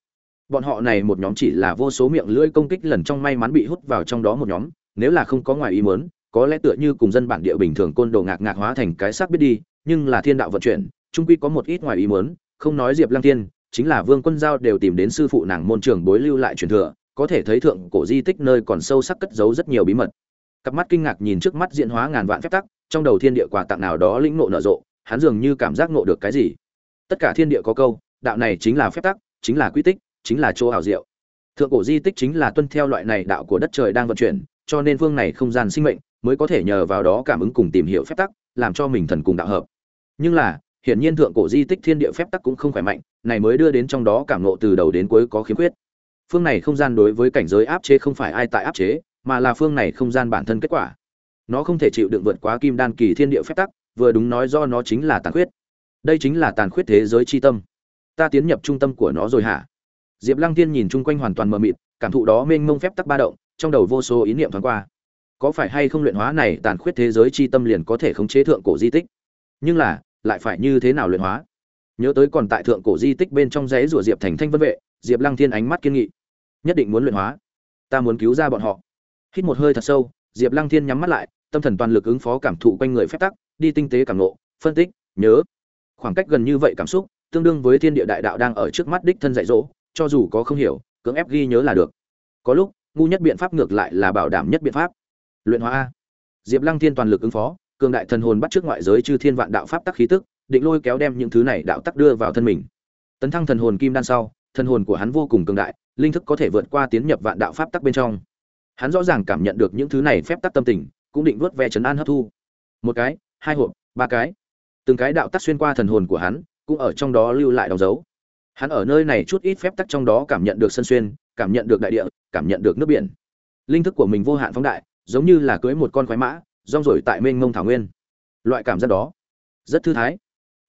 Bọn họ này một nhóm chỉ là vô số miệng lưỡi công kích lần trong may mắn bị hút vào trong đó một nhóm, nếu là không có ngoài ý muốn, có lẽ tựa như cùng dân bản địa bình thường côn đồ ngạc ngạc hóa thành cái xác biết đi, nhưng là thiên đạo vận chuyển trung quy có một ít ngoài ý muốn, không nói diệp lăng tiên chính là vương quân giao đều tìm đến sư phụ nàng môn trường bối lưu lại truyền thừa, có thể thấy thượng cổ di tích nơi còn sâu sắc cất giấu rất nhiều bí mật. Cặp mắt kinh ngạc nhìn trước mắt diễn hóa ngàn vạn phép tắc, trong đầu thiên địa quà tặng nào đó lĩnh ngộ nở rộ hắn dường như cảm giác ngộ được cái gì. Tất cả thiên địa có câu, đạo này chính là phép tắc, chính là quy tích, chính là chỗ ảo diệu. Thượng cổ di tích chính là tuân theo loại này đạo của đất trời đang vận chuyển, cho nên phương này không gian sinh mệnh mới có thể nhờ vào đó cảm ứng cùng tìm hiểu phép tắc, làm cho mình thần cùng đạo hợp. Nhưng là, hiển nhiên thượng cổ di tích thiên địa phép tắc cũng không khỏe mạnh, này mới đưa đến trong đó cảm ngộ từ đầu đến cuối có khiếm khuyết. Phương này không gian đối với cảnh giới áp chế không phải ai tại áp chế, mà là phương này không gian bản thân kết quả. Nó không thể chịu đựng vượt quá kim đan kỳ thiên địa phép tắc vừa đúng nói do nó chính là tàn khuyết. Đây chính là tàn khuyết thế giới chi tâm. Ta tiến nhập trung tâm của nó rồi hả? Diệp lăng tiên nhìn chung quanh hoàn toàn mờ mịt, cảm thụ đó mênh mông phép tắc ba động, trong đầu vô số ý niệm thoáng qua. Có phải hay không luyện hóa này tàn khuyết thế giới chi tâm liền có thể khống chế thượng cổ di tích? Nhưng là, lại phải như thế nào luyện hóa? Nhớ tới còn tại thượng cổ di tích bên trong giấy rủa diệp thành thanh vân vệ, diệp lăng thiên ánh mắt kiên nghị. Nhất định muốn luyện hóa. Ta muốn cứu ra bọn họ. Hít một hơi thật sâu, diệp lăng thiên nhắm mắt lại tâm thần toàn lực ứng phó cảm thụ quanh người phép tắc, đi tinh tế cảm nộ phân tích, nhớ. Khoảng cách gần như vậy cảm xúc, tương đương với thiên địa đại đạo đang ở trước mắt đích thân dạy dỗ, cho dù có không hiểu, cưỡng ép ghi nhớ là được. Có lúc, ngu nhất biện pháp ngược lại là bảo đảm nhất biện pháp. Luyện hóa a. Diệp lăng thiên toàn lực ứng phó, cường đại thần hồn bắt trước ngoại giới chư thiên vạn đạo pháp tắc khí tức, định lôi kéo đem những thứ này đạo tắc đưa vào thân mình. Tấn thăng thần hồn kim đan sau, thần hồn của hắn vô cùng cường đại, linh thức có thể vượt qua tiến nhập vạn đạo pháp tắc bên trong. Hắn rõ ràng cảm nhận được những thứ này phép tắc tâm tình cũng định vớt ve chấn an hấp thu. Một cái, hai hộp, ba cái. Từng cái đạo tắc xuyên qua thần hồn của hắn, cũng ở trong đó lưu lại đóng dấu. Hắn ở nơi này chút ít phép tắc trong đó cảm nhận được sân xuyên, cảm nhận được đại địa, cảm nhận được nước biển. Linh thức của mình vô hạn phóng đại, giống như là cưới một con khoái mã, rong rổi tại mênh mông thảo nguyên. Loại cảm giác đó, rất thư thái.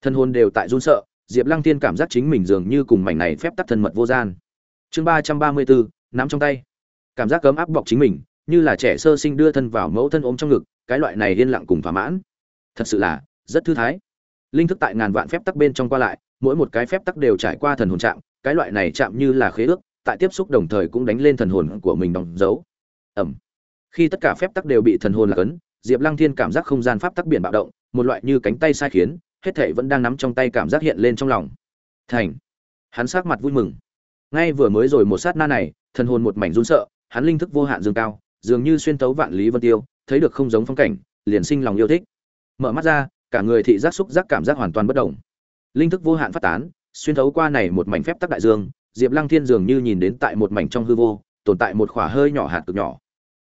Thân hồn đều tại run sợ, diệp lăng thiên cảm giác chính mình dường như cùng mảnh này phép tắc thân mật vô gian. Chương ba trăm ba mươi bốn, nắm trong tay. Cảm giác cấm áp bọc chính mình như là trẻ sơ sinh đưa thân vào mẫu thân ôm trong ngực, cái loại này yên lặng cùng thỏa mãn. Thật sự là rất thư thái. Linh thức tại ngàn vạn phép tắc bên trong qua lại, mỗi một cái phép tắc đều trải qua thần hồn chạm, cái loại này chạm như là khế ước, tại tiếp xúc đồng thời cũng đánh lên thần hồn của mình đóng dấu. Ẩm. Khi tất cả phép tắc đều bị thần hồn là ấn diệp lăng thiên cảm giác không gian pháp tắc biển bạo động, một loại như cánh tay sai khiến, hết thảy vẫn đang nắm trong tay cảm giác hiện lên trong lòng. Thành. Hắn sát mặt vui mừng. Ngay vừa mới rồi một sát na này, thần hồn một mảnh run sợ, hắn linh thức vô hạn dương cao dường như xuyên tấu vạn lý vân tiêu, thấy được không giống phong cảnh, liền sinh lòng yêu thích. Mở mắt ra, cả người thị giác xúc giác cảm giác hoàn toàn bất động. Linh thức vô hạn phát tán, xuyên thấu qua này một mảnh phép tắc đại dương, diệp lăng thiên dường như nhìn đến tại một mảnh trong hư vô, tồn tại một khỏa hơi nhỏ hạt cực nhỏ.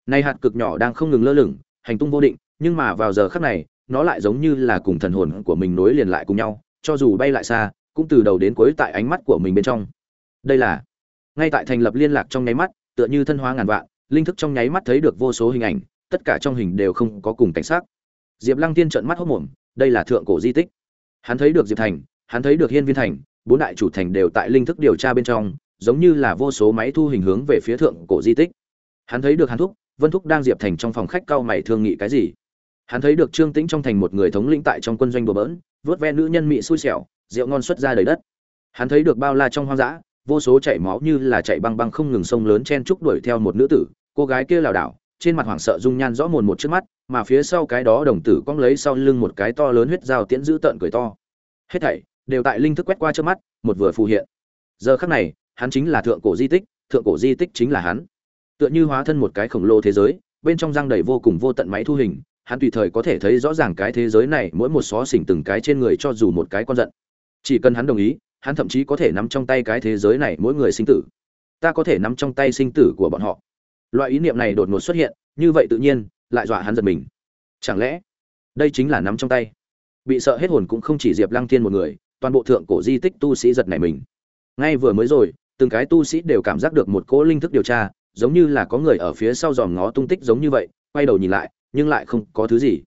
Nay hạt cực nhỏ đang không ngừng lơ lửng, hành tung vô định, nhưng mà vào giờ khắc này, nó lại giống như là cùng thần hồn của mình nối liền lại cùng nhau, cho dù bay lại xa, cũng từ đầu đến cuối tại ánh mắt của mình bên trong. Đây là, ngay tại thành lập liên lạc trong nháy mắt, tựa như thân hóa ngàn vạn linh thức trong nháy mắt thấy được vô số hình ảnh, tất cả trong hình đều không có cùng cảnh sát. Diệp lăng tiên trợn mắt hốt mồm, đây là thượng cổ di tích. Hắn thấy được diệp thành, hắn thấy được hiên viên thành, bốn đại chủ thành đều tại linh thức điều tra bên trong, giống như là vô số máy thu hình hướng về phía thượng cổ di tích. Hắn thấy được hàn thúc, vân thúc đang diệp thành trong phòng khách cao mày thương nghị cái gì? Hắn thấy được trương tĩnh trong thành một người thống lĩnh tại trong quân doanh đùa bỡn, vớt ve nữ nhân mị xui xẻo, rượu ngon xuất ra đầy đất. Hắn thấy được bao la trong hoang dã vô số chảy máu như là chạy băng băng không ngừng sông lớn chen trúc đuổi theo một nữ tử, cô gái kia lảo đảo, trên mặt hoảng sợ dung nhan rõ mồn một trước mắt, mà phía sau cái đó đồng tử cong lấy sau lưng một cái to lớn huyết dao tiễn giữ tợn cười to. Hết thảy đều tại linh thức quét qua trước mắt, một vừa phù hiện. Giờ khắc này, hắn chính là thượng cổ di tích, thượng cổ di tích chính là hắn. Tựa như hóa thân một cái khổng lồ thế giới, bên trong răng đầy vô cùng vô tận máy thu hình, hắn tùy thời có thể thấy rõ ràng cái thế giới này mỗi một xó xỉnh từng cái trên người cho dù một cái con giận. Chỉ cần hắn đồng ý hắn thậm chí có thể nắm trong tay cái thế giới này mỗi người sinh tử. Ta có thể nắm trong tay sinh tử của bọn họ. Loại ý niệm này đột ngột xuất hiện, như vậy tự nhiên, lại dọa hắn giật mình. Chẳng lẽ, đây chính là nắm trong tay? Bị sợ hết hồn cũng không chỉ diệp lăng thiên một người, toàn bộ thượng cổ di tích tu sĩ giật này mình. Ngay vừa mới rồi, từng cái tu sĩ đều cảm giác được một cỗ linh thức điều tra, giống như là có người ở phía sau dòm ngó tung tích giống như vậy, quay đầu nhìn lại, nhưng lại không có thứ gì.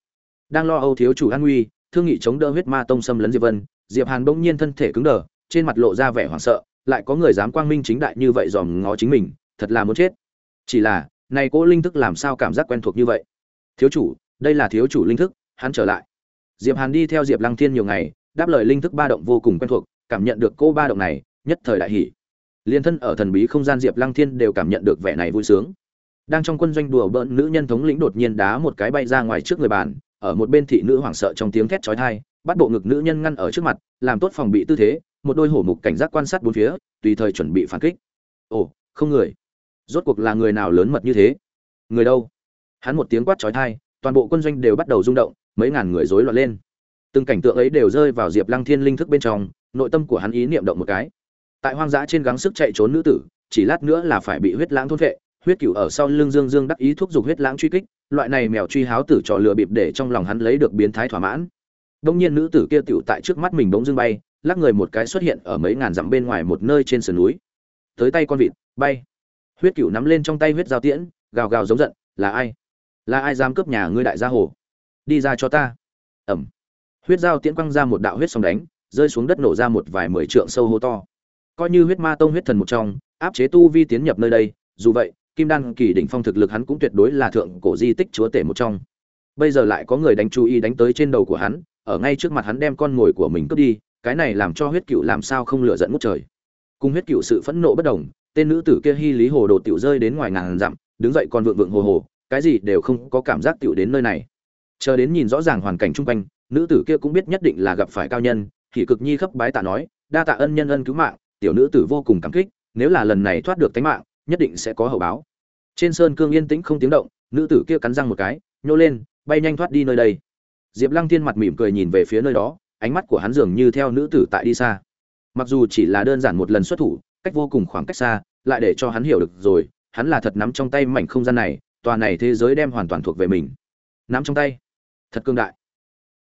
Đang lo âu thiếu chủ an nguy thương nghị chống đỡ huyết ma tông xâm lấn diệp vân, diệp hàn bỗng nhiên thân thể cứng đờ trên mặt lộ ra vẻ hoảng sợ, lại có người dám quang minh chính đại như vậy dòm ngó chính mình, thật là muốn chết. Chỉ là, này cỗ linh thức làm sao cảm giác quen thuộc như vậy? Thiếu chủ, đây là thiếu chủ linh thức, hắn trở lại. Diệp hàn đi theo diệp lăng thiên nhiều ngày, đáp lời linh thức ba động vô cùng quen thuộc, cảm nhận được cô ba động này, nhất thời đại hỉ. Liên thân ở thần bí không gian diệp lăng thiên đều cảm nhận được vẻ này vui sướng. Đang trong quân doanh đùa bỡn nữ nhân thống lĩnh đột nhiên đá một cái bay ra ngoài trước người bàn, ở một bên thị nữ hoảng sợ trong tiếng thét chói tai, bắt bộ ngực nữ nhân ngăn ở trước mặt, làm tốt phòng bị tư thế một đôi hổ mục cảnh giác quan sát bốn phía, tùy thời chuẩn bị phản kích. Ồ, không người. Rốt cuộc là người nào lớn mật như thế? Người đâu? Hắn một tiếng quát chói tai, toàn bộ quân doanh đều bắt đầu rung động, mấy ngàn người rối loạn lên. Từng cảnh tượng ấy đều rơi vào diệp lăng thiên linh thức bên trong, nội tâm của hắn ý niệm động một cái. Tại hoang dã trên gắng sức chạy trốn nữ tử, chỉ lát nữa là phải bị huyết lãng thôn vệ, huyết cửu ở sau lưng dương dương đắc ý thúc giục huyết lãng truy kích, loại này mèo truy háo tử trò lừa bịp để trong lòng hắn lấy được biến thái thỏa mãn. Đông nhiên nữ tử kia tựu tại trước mắt mình bỗng dưng bay lắc người một cái xuất hiện ở mấy ngàn dặm bên ngoài một nơi trên sườn núi. Tới tay con vịt, bay. Huyết cửu nắm lên trong tay huyết giao tiễn, gào gào giống giận, là ai? Là ai dám cướp nhà ngươi đại gia hồ? Đi ra cho ta. Ẩm. Huyết giao tiễn quăng ra một đạo huyết sóng đánh, rơi xuống đất nổ ra một vài mười trượng sâu hô to. Coi như huyết ma tông huyết thần một trong, áp chế tu vi tiến nhập nơi đây, dù vậy, kim đan kỳ đỉnh phong thực lực hắn cũng tuyệt đối là thượng cổ di tích chúa tể một trong. Bây giờ lại có người đánh chú ý đánh tới trên đầu của hắn, ở ngay trước mặt hắn đem con mồi của mình cướp đi cái này làm cho huyết cựu làm sao không lựa giận ngút trời. Cùng huyết cựu sự phẫn nộ bất đồng, tên nữ tử kia hy lý hồ đồ tiểu rơi đến ngoài ngàn dặm, đứng dậy còn vượng vượng hồ hồ, cái gì đều không có cảm giác tiểu đến nơi này. Chờ đến nhìn rõ ràng hoàn cảnh chung quanh, nữ tử kia cũng biết nhất định là gặp phải cao nhân, thì cực nhi khấp bái tạ nói, đa tạ ân nhân ân cứu mạng, tiểu nữ tử vô cùng cảm kích, nếu là lần này thoát được tính mạng, nhất định sẽ có hậu báo. Trên sơn cương yên tĩnh không tiếng động, nữ tử kia cắn răng một cái, nhô lên, bay nhanh thoát đi nơi đây. Diệp lăng thiên mặt mỉm cười nhìn về phía nơi đó ánh mắt của hắn dường như theo nữ tử tại đi xa. Mặc dù chỉ là đơn giản một lần xuất thủ, cách vô cùng khoảng cách xa, lại để cho hắn hiểu được rồi, hắn là thật nắm trong tay mảnh không gian này, tòa này thế giới đem hoàn toàn thuộc về mình. Nắm trong tay. Thật cương đại.